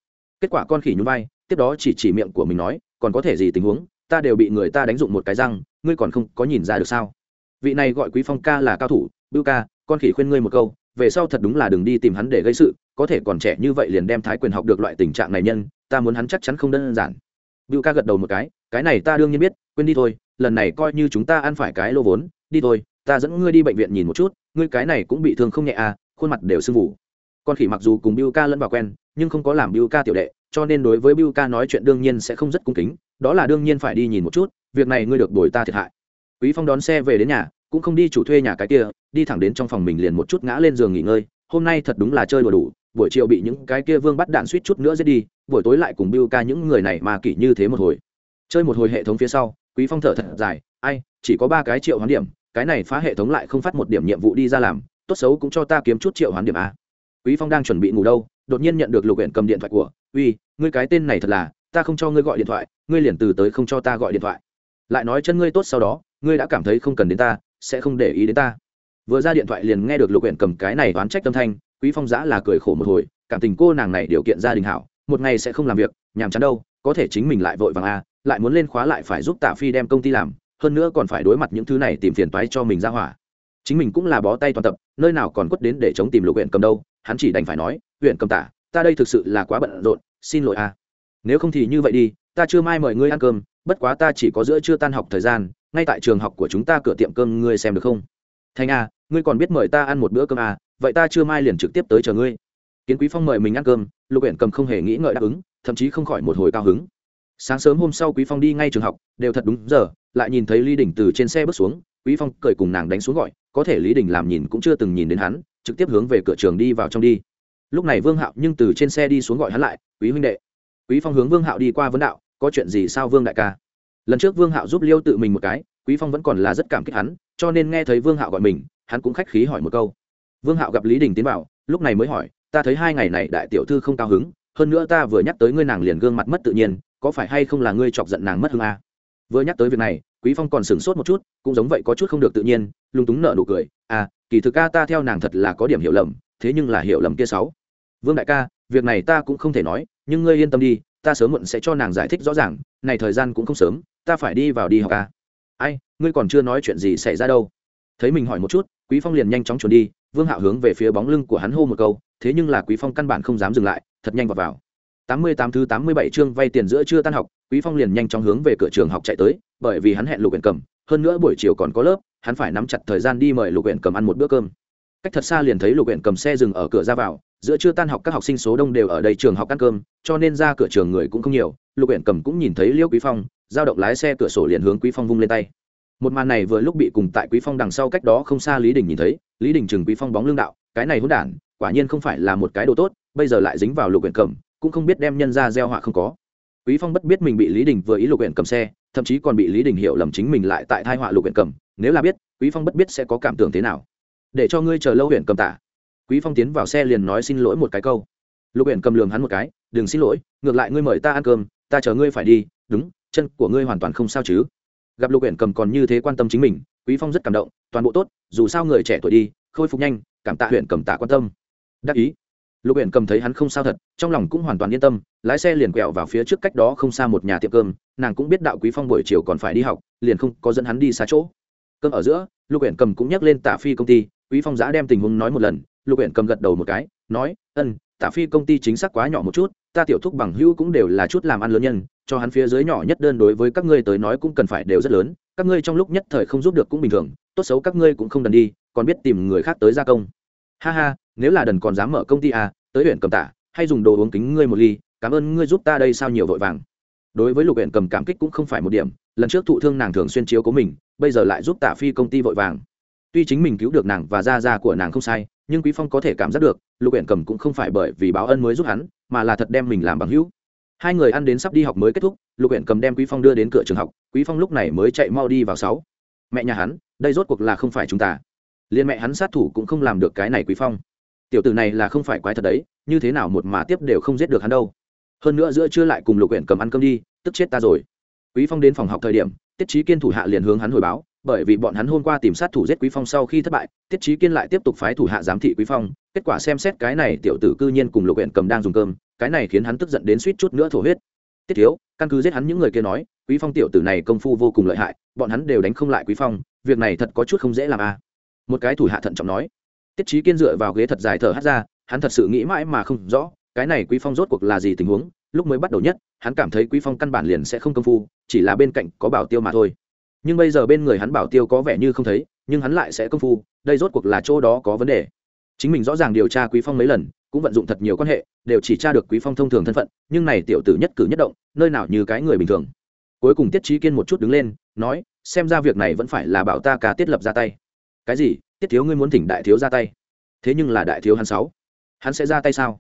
Speaker 1: Kết quả con khỉ nhún vai, tiếp đó chỉ chỉ miệng của mình nói, "Còn có thể gì tình huống, ta đều bị người ta đánh dụng một cái răng, ngươi còn không có nhìn ra được sao?" Vị này gọi Quý Phong ca là cao thủ, Biu Ca, con khỉ khuyên ngươi một câu, về sau thật đúng là đừng đi tìm hắn để gây sự, có thể còn trẻ như vậy liền đem thái quyền học được loại tình trạng này nhân, ta muốn hắn chắc chắn không đơn giản. Biu Ca gật đầu một cái, cái này ta đương nhiên biết, quên đi thôi, lần này coi như chúng ta ăn phải cái lô vốn, đi thôi, ta dẫn ngươi đi bệnh viện nhìn một chút, ngươi cái này cũng bị thương không nhẹ à, khuôn mặt đều sưng vụ con khỉ mặc dù cùng biu ca lẫn vào quen nhưng không có làm biu ca tiểu đệ, cho nên đối với biu ca nói chuyện đương nhiên sẽ không rất cung kính, đó là đương nhiên phải đi nhìn một chút, việc này ngươi được đổi ta thiệt hại. Quý phong đón xe về đến nhà, cũng không đi chủ thuê nhà cái kia, đi thẳng đến trong phòng mình liền một chút ngã lên giường nghỉ ngơi, hôm nay thật đúng là chơi đùa đủ, buổi chiều bị những cái kia vương bắt đạn suýt chút nữa giết đi, buổi tối lại cùng biu ca những người này mà kỷ như thế một hồi. Chơi một hồi hệ thống phía sau, quý phong thở thật dài, ai, chỉ có ba cái triệu hoán điểm, cái này phá hệ thống lại không phát một điểm nhiệm vụ đi ra làm, tốt xấu cũng cho ta kiếm chút triệu hoán điểm a. Quý phong đang chuẩn bị ngủ đâu đột nhiên nhận được lục huyện cầm điện thoại của, uy, ngươi cái tên này thật là, ta không cho ngươi gọi điện thoại, ngươi liền từ tới không cho ta gọi điện thoại. Lại nói chân ngươi tốt sau đó, ngươi đã cảm thấy không cần đến ta, sẽ không để ý đến ta. Vừa ra điện thoại liền nghe được lục huyện cầm cái này oán trách tâm thanh, quý phong giã là cười khổ một hồi, cảm tình cô nàng này điều kiện gia đình hảo, một ngày sẽ không làm việc, nhàm chán đâu, có thể chính mình lại vội vàng a lại muốn lên khóa lại phải giúp tạ phi đem công ty làm, hơn nữa còn phải đối mặt những thứ này tìm phiền toái cho mình ra hỏa. Chính mình cũng là bó tay toàn tập, nơi nào còn quất đến để chống tìm lục huyện cầm đâu, hắn chỉ đành phải nói huyện cầm tả, ta đây thực sự là quá bận rộn, xin lỗi a nếu không thì như vậy đi, ta chưa mai mời ngươi ăn cơm, bất quá ta chỉ có giữa chưa tan học thời gian, ngay tại trường học của chúng ta cửa tiệm cơm ngươi xem được không? Thành a ngươi còn biết mời ta ăn một bữa cơm à vậy ta chưa mai liền trực tiếp tới chờ ngươi. Kiến quý phong mời mình ăn cơm, lục huyện cầm không hề nghĩ ngợi đáp ứng, thậm chí không khỏi một hồi cao hứng. Sáng sớm hôm sau quý phong đi ngay trường học, đều thật đúng giờ, lại nhìn thấy ly đỉnh từ trên xe bước xuống, quý phong cười cùng nàng đánh xuống gọi, có thể lý đình làm nhìn cũng chưa từng nhìn đến hắn, trực tiếp hướng về cửa trường đi vào trong đi lúc này vương hạo nhưng từ trên xe đi xuống gọi hắn lại, quý huynh đệ, quý phong hướng vương hạo đi qua vấn đạo, có chuyện gì sao vương đại ca? Lần trước vương hạo giúp liêu tự mình một cái, quý phong vẫn còn là rất cảm kích hắn, cho nên nghe thấy vương hạo gọi mình, hắn cũng khách khí hỏi một câu. Vương hạo gặp lý đình tiến vào, lúc này mới hỏi, ta thấy hai ngày này đại tiểu thư không cao hứng, hơn nữa ta vừa nhắc tới ngươi nàng liền gương mặt mất tự nhiên, có phải hay không là ngươi chọc giận nàng mất hương a à? vừa nhắc tới việc này, quý phong còn sửng sốt một chút, cũng giống vậy có chút không được tự nhiên lung túng nở nụ cười à kỳ thực ca ta theo nàng thật là có điểm hiểu lầm thế nhưng là hiểu lầm kia sáu. Vương đại ca, việc này ta cũng không thể nói, nhưng ngươi yên tâm đi, ta sớm muộn sẽ cho nàng giải thích rõ ràng, này thời gian cũng không sớm, ta phải đi vào đi học ca ai, ngươi còn chưa nói chuyện gì xảy ra đâu. Thấy mình hỏi một chút, quý phong liền nhanh chóng chuẩn đi, vương hạo hướng về phía bóng lưng của hắn hô một câu, thế nhưng là quý phong căn bản không dám dừng lại, thật nhanh vào vào. Tám mươi tám thứ tám mươi bảy chương vay tiền giữa chưa tan học, quý phong liền nhanh chóng hướng về cửa trường học chạy tới, bởi vì hắn hẹn lục uyển cầm, hơn nữa buổi chiều còn có lớp, hắn phải nắm chặt thời gian đi mời lục uyển cầm ăn một bữa cơm cách thật xa liền thấy lục huyện cầm xe dừng ở cửa ra vào, giữa chưa tan học các học sinh số đông đều ở đây trường học ăn cơm, cho nên ra cửa trường người cũng không nhiều, lục huyện cầm cũng nhìn thấy liêu quý phong, giao động lái xe cửa sổ liền hướng quý phong vung lên tay. Một màn này vừa lúc bị cùng tại quý phong đằng sau cách đó không xa lý đình nhìn thấy, lý đình chừng quý phong bóng lưng đạo, cái này hỗn đản, quả nhiên không phải là một cái đồ tốt, bây giờ lại dính vào lục huyện cầm, cũng không biết đem nhân ra gieo họa không có. Quý phong bất biết mình bị lý đình vừa ý lục huyện cầm xe, thậm chí còn bị lý đình hiểu lầm chính mình lại tại thai họa lục huyện cầm, nếu là biết, quý phong bất biết sẽ có cảm tưởng thế nào để cho ngươi chờ lâu huyện cầm tả. Quý phong tiến vào xe liền nói xin lỗi một cái câu. Lục huyện cầm lường hắn một cái, đừng xin lỗi, ngược lại ngươi mời ta ăn cơm, ta chờ ngươi phải đi, đúng, chân của ngươi hoàn toàn không sao chứ. Gặp lục huyện cầm còn như thế quan tâm chính mình, quý phong rất cảm động, toàn bộ tốt, dù sao người trẻ tuổi đi, khôi phục nhanh, cảm tạ huyện cầm tạ quan tâm. Đắc ý. Lục huyện cầm thấy hắn không sao thật, trong lòng cũng hoàn toàn yên tâm, lái xe liền quẹo vào phía trước cách đó không xa một nhà tiệm cơm, nàng cũng biết đạo quý phong buổi chiều còn phải đi học, liền không có dẫn hắn đi xa chỗ. Cơm ở giữa, lục huyện cầm cũng nhắc lên tả phi công ty quý phong giã đem tình huống nói một lần, lục huyện cầm gật đầu một cái, nói, ân, tả phi công ty chính xác quá nhỏ một chút, ta tiểu thúc bằng hữu cũng đều là chút làm ăn lớn nhân, cho hắn phía dưới nhỏ nhất đơn đối với các ngươi tới nói cũng cần phải đều rất lớn, các ngươi trong lúc nhất thời không giúp được cũng bình thường, tốt xấu các ngươi cũng không đần đi, còn biết tìm người khác tới gia công. Ha ha, nếu là đần còn dám mở công ty à tới huyện cầm tả, hay dùng đồ uống kính ngươi một ly, cảm ơn ngươi giúp ta đây sao nhiều vội vàng. Đối với lục huyện cầm cảm kích cũng không phải một điểm, lần trước thụ thương nàng thường xuyên chiếu của mình, bây giờ lại giúp tả phi công ty vội vàng tuy chính mình cứu được nàng và gia gia của nàng không sai, nhưng quý phong có thể cảm giác được, lục Uyển cầm cũng không phải bởi vì báo ân mới giúp hắn, mà là thật đem mình làm bằng hữu. Hai người ăn đến sắp đi học mới kết thúc, lục Uyển cầm đem quý phong đưa đến cửa trường học, quý phong lúc này mới chạy mau đi vào sáu. Mẹ nhà hắn, đây rốt cuộc là không phải chúng ta. Liên mẹ hắn sát thủ cũng không làm được cái này quý phong. Tiểu tử này là không phải quái thật đấy, như thế nào một mà tiếp đều không giết được hắn đâu. Hơn nữa giữa chưa lại cùng lục Uyển cầm ăn cơm đi, tức chết ta rồi. Quý phong đến phòng học thời điểm, tiết trí kiên thủ hạ liền hướng hắn hồi báo bởi vì bọn hắn hôm qua tìm sát thủ giết quý phong sau khi thất bại, tiết trí kiên lại tiếp tục phái thủ hạ giám thị quý phong, kết quả xem xét cái này tiểu tử cư nhiên cùng lục huyện cầm đang dùng cơm, cái này khiến hắn tức giận đến suýt chút nữa thổ huyết. Tiết thiếu, căn cứ giết hắn những người kia nói, quý phong tiểu tử này công phu vô cùng lợi hại, bọn hắn đều đánh không lại quý phong, việc này thật có chút không dễ làm a à. một cái thủ hạ thận trọng nói. Tiết trí kiên dựa vào ghế thật dài thở hắt ra, hắn thật sự nghĩ mãi mà không rõ, cái này quý phong rốt cuộc là gì tình huống, lúc mới bắt đầu nhất, hắn cảm thấy quý phong căn bản liền sẽ không công phu, chỉ là bên cạnh có bảo tiêu mà thôi nhưng bây giờ bên người hắn bảo tiêu có vẻ như không thấy, nhưng hắn lại sẽ công phu, đây rốt cuộc là chỗ đó có vấn đề. Chính mình rõ ràng điều tra quý phong mấy lần, cũng vận dụng thật nhiều quan hệ, đều chỉ tra được quý phong thông thường thân phận, nhưng này tiểu tử nhất cử nhất động, nơi nào như cái người bình thường. Cuối cùng tiết trí kiên một chút đứng lên, nói, xem ra việc này vẫn phải là bảo ta ca tiết lập ra tay. Cái gì? Tiết thiếu ngươi muốn thỉnh đại thiếu ra tay? Thế nhưng là đại thiếu hắn sáu. Hắn sẽ ra tay sao?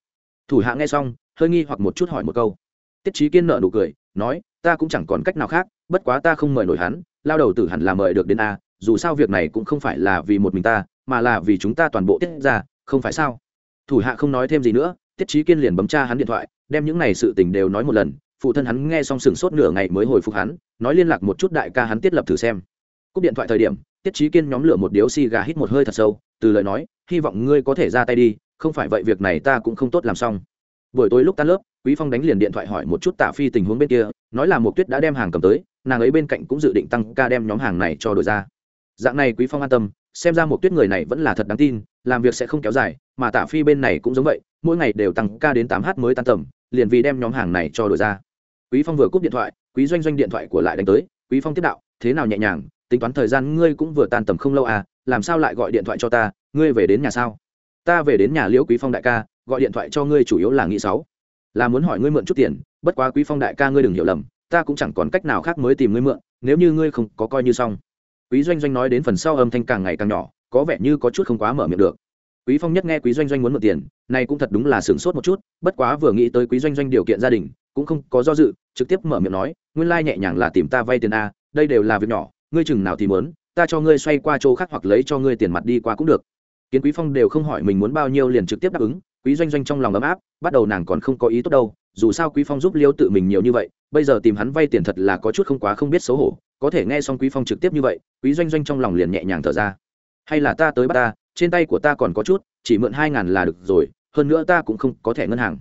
Speaker 1: Thủ hạ nghe xong, hơi nghi hoặc một chút hỏi một câu. Tiết trí kiên nợ nụ cười, nói, ta cũng chẳng còn cách nào khác, bất quá ta không mời nổi hắn lao đầu tử hẳn là mời được đến a, dù sao việc này cũng không phải là vì một mình ta, mà là vì chúng ta toàn bộ tiết ra, không phải sao? Thủ hạ không nói thêm gì nữa, tiết trí kiên liền bấm cha hắn điện thoại, đem những này sự tình đều nói một lần, phụ thân hắn nghe xong sừng sốt nửa ngày mới hồi phục hắn, nói liên lạc một chút đại ca hắn tiết lập thử xem. Cúp điện thoại thời điểm, tiết trí kiên nhóm lửa một điếu xì gà hít một hơi thật sâu, từ lời nói, hy vọng ngươi có thể ra tay đi, không phải vậy việc này ta cũng không tốt làm xong buổi tối lúc tan lớp, quý phong đánh liền điện thoại hỏi một chút tạ phi tình huống bên kia, nói là một tuyết đã đem hàng cầm tới, nàng ấy bên cạnh cũng dự định tăng ca đem nhóm hàng này cho đổi ra. Dạng này quý phong an tâm, xem ra một tuyết người này vẫn là thật đáng tin, làm việc sẽ không kéo dài, mà tạ phi bên này cũng giống vậy, mỗi ngày đều tăng ca đến tám h mới tan tầm, liền vì đem nhóm hàng này cho đổi ra. Quý phong vừa cúp điện thoại, quý doanh doanh điện thoại của lại đánh tới, quý phong tiếp đạo, thế nào nhẹ nhàng, tính toán thời gian ngươi cũng vừa tan tầm không lâu à làm sao lại gọi điện thoại cho ta, ngươi về đến nhà sao? Ta về đến nhà liễu quý phong đại ca gọi điện thoại cho ngươi chủ yếu là nghĩ sáu. Là muốn hỏi ngươi mượn chút tiền, bất quá quý phong đại ca ngươi đừng hiểu lầm, ta cũng chẳng còn cách nào khác mới tìm ngươi mượn, nếu như ngươi không có coi như xong. Quý doanh doanh nói đến phần sau âm thanh càng ngày càng nhỏ, có vẻ như có chút không quá mở miệng được. Quý phong nhất nghe quý doanh doanh muốn mượn tiền, này cũng thật đúng là sửng sốt một chút, bất quá vừa nghĩ tới quý doanh doanh điều kiện gia đình, cũng không có do dự, trực tiếp mở miệng nói, nguyên lai nhẹ nhàng là tìm ta vay tiền a, đây đều là việc nhỏ, ngươi chừng nào thì muốn ta cho ngươi xoay qua chỗ khác hoặc lấy cho ngươi tiền mặt đi qua cũng được. Kiến quý phong đều không hỏi mình muốn bao nhiêu liền trực tiếp đáp ứng quý doanh doanh trong lòng ấm áp, bắt đầu nàng còn không có ý tốt đâu, dù sao quý phong giúp liêu tự mình nhiều như vậy, bây giờ tìm hắn vay tiền thật là có chút không quá không biết xấu hổ, có thể nghe xong quý phong trực tiếp như vậy, quý doanh doanh trong lòng liền nhẹ nhàng thở ra. Hay là ta tới bắt ta, trên tay của ta còn có chút, chỉ mượn hai ngàn là được rồi, hơn nữa ta cũng không có thẻ ngân hàng.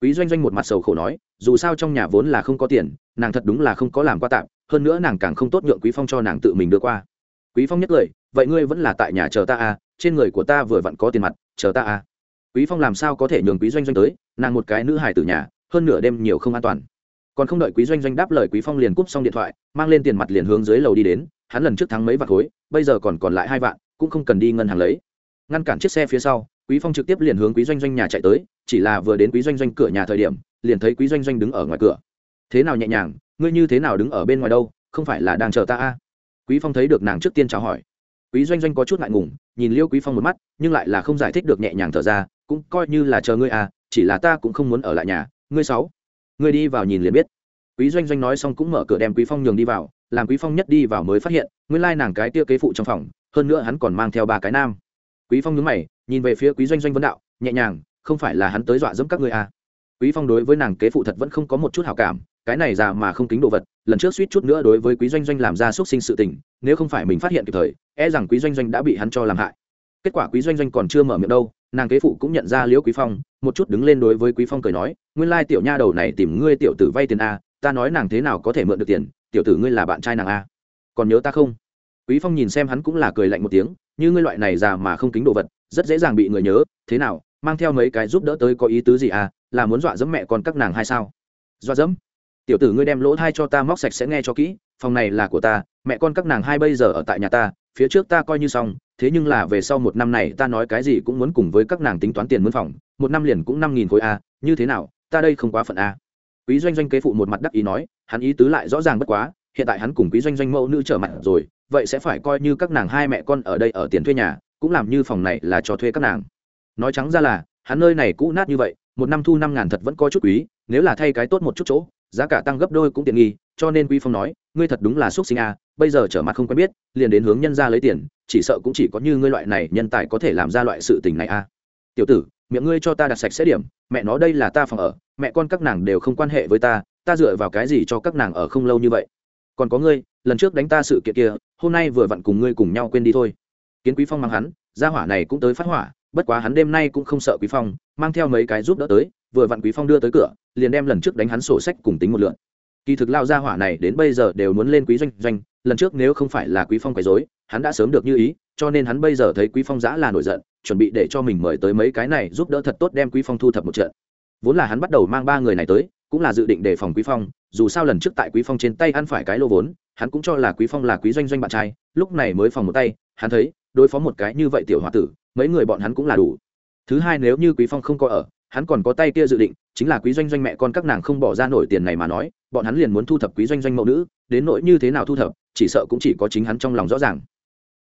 Speaker 1: Quý doanh doanh một mặt sầu khổ nói, dù sao trong nhà vốn là không có tiền, nàng thật đúng là không có làm qua tạm, hơn nữa nàng càng không tốt nhượng quý phong cho nàng tự mình đưa qua. Quý phong nhất lời vậy ngươi vẫn là tại nhà chờ ta à trên người của ta vừa vặn có tiền mặt, chờ ta à quý phong làm sao có thể nhường quý doanh doanh tới, nàng một cái nữ hài từ nhà, hơn nửa đêm nhiều không an toàn. Còn không đợi quý doanh doanh đáp lời quý phong liền cúp xong điện thoại, mang lên tiền mặt liền hướng dưới lầu đi đến, hắn lần trước thắng mấy vạn khối, bây giờ còn còn lại hai vạn, cũng không cần đi ngân hàng lấy. Ngăn cản chiếc xe phía sau, quý phong trực tiếp liền hướng quý doanh doanh nhà chạy tới, chỉ là vừa đến quý doanh doanh cửa nhà thời điểm, liền thấy quý doanh doanh đứng ở ngoài cửa. Thế nào nhẹ nhàng, ngươi như thế nào đứng ở bên ngoài đâu, không phải là đang chờ ta à? quý phong thấy được nàng trước tiên chào hỏi. Quý doanh doanh có chút ngại ngùng, nhìn liêu quý phong một mắt, nhưng lại là không giải thích được nhẹ nhàng thở ra cũng coi như là chờ ngươi à chỉ là ta cũng không muốn ở lại nhà, ngươi sáu. Ngươi đi vào nhìn liền biết. Quý doanh doanh nói xong cũng mở cửa đem quý phong nhường đi vào, làm quý phong nhất đi vào mới phát hiện, nguyên lai nàng cái tia kế phụ trong phòng, hơn nữa hắn còn mang theo ba cái nam. Quý phong nhướng mày, nhìn về phía quý doanh doanh vấn đạo, nhẹ nhàng, không phải là hắn tới dọa dẫm các ngươi à. Quý phong đối với nàng kế phụ thật vẫn không có một chút hảo cảm, cái này già mà không kính đồ vật, lần trước suýt chút nữa đối với quý doanh doanh làm ra xúc sinh sự tình, nếu không phải mình phát hiện kịp thời e rằng quý doanh doanh đã bị hắn cho làm hại. Kết quả quý doanh doanh còn chưa mở miệng đâu nàng kế phụ cũng nhận ra liễu quý phong, một chút đứng lên đối với quý phong cười nói, nguyên lai tiểu nha đầu này tìm ngươi tiểu tử vay tiền a ta nói nàng thế nào có thể mượn được tiền, tiểu tử ngươi là bạn trai nàng a còn nhớ ta không? Quý phong nhìn xem hắn cũng là cười lạnh một tiếng, như ngươi loại này già mà không kính đồ vật, rất dễ dàng bị người nhớ, thế nào, mang theo mấy cái giúp đỡ tới có ý tứ gì à là muốn dọa dẫm mẹ con các nàng hay sao? Dọa dẫm? Tiểu tử ngươi đem lỗ thai cho ta móc sạch sẽ nghe cho kỹ, phòng này là của ta, mẹ con các nàng hai bây giờ ở tại nhà ta, phía trước ta coi như xong thế nhưng là về sau một năm này ta nói cái gì cũng muốn cùng với các nàng tính toán tiền mướn phòng, một năm liền cũng năm nghìn khối a, như thế nào, ta đây không quá phận a. Quý doanh doanh kế phụ một mặt đắc ý nói, hắn ý tứ lại rõ ràng bất quá, hiện tại hắn cùng quý doanh doanh mẫu nữ trở mặt rồi, vậy sẽ phải coi như các nàng hai mẹ con ở đây ở tiền thuê nhà, cũng làm như phòng này là cho thuê các nàng. Nói trắng ra là, hắn nơi này cũ nát như vậy, một năm thu năm ngàn thật vẫn có chút quý, nếu là thay cái tốt một chút chỗ, giá cả tăng gấp đôi cũng tiện nghi, cho nên quý phong nói, ngươi thật đúng là xuất sinh a bây giờ trở mặt không quen biết, liền đến hướng nhân ra lấy tiền, chỉ sợ cũng chỉ có như ngươi loại này nhân tài có thể làm ra loại sự tình này a tiểu tử, miệng ngươi cho ta đặt sạch sẽ điểm, mẹ nó đây là ta phòng ở, mẹ con các nàng đều không quan hệ với ta ta dựa vào cái gì cho các nàng ở không lâu như vậy? Còn có ngươi, lần trước đánh ta sự kiện kia, hôm nay vừa vặn cùng ngươi cùng nhau quên đi thôi. Kiến quý phong mang hắn, gia hỏa này cũng tới phát hỏa, bất quá hắn đêm nay cũng không sợ quý phong, mang theo mấy cái giúp đỡ tới, vừa vặn quý phong đưa tới cửa, liền đem lần trước đánh hắn sổ sách cùng tính một lượn kỳ thực lao gia hỏa này đến bây giờ đều muốn lên quý doanh doanh. Lần trước nếu không phải là quý phong quấy rối, hắn đã sớm được như ý, cho nên hắn bây giờ thấy quý phong giã là nổi giận, chuẩn bị để cho mình mời tới mấy cái này giúp đỡ thật tốt đem quý phong thu thập một trận. Vốn là hắn bắt đầu mang ba người này tới, cũng là dự định đề phòng quý phong, dù sao lần trước tại quý phong trên tay ăn phải cái lô vốn, hắn cũng cho là quý phong là quý doanh doanh bạn trai, lúc này mới phòng một tay, hắn thấy, đối phó một cái như vậy tiểu hòa tử, mấy người bọn hắn cũng là đủ. Thứ hai nếu như quý phong không có ở hắn còn có tay kia dự định, chính là quý doanh doanh mẹ con các nàng không bỏ ra nổi tiền này mà nói, bọn hắn liền muốn thu thập quý doanh doanh mẫu nữ, đến nỗi như thế nào thu thập, chỉ sợ cũng chỉ có chính hắn trong lòng rõ ràng.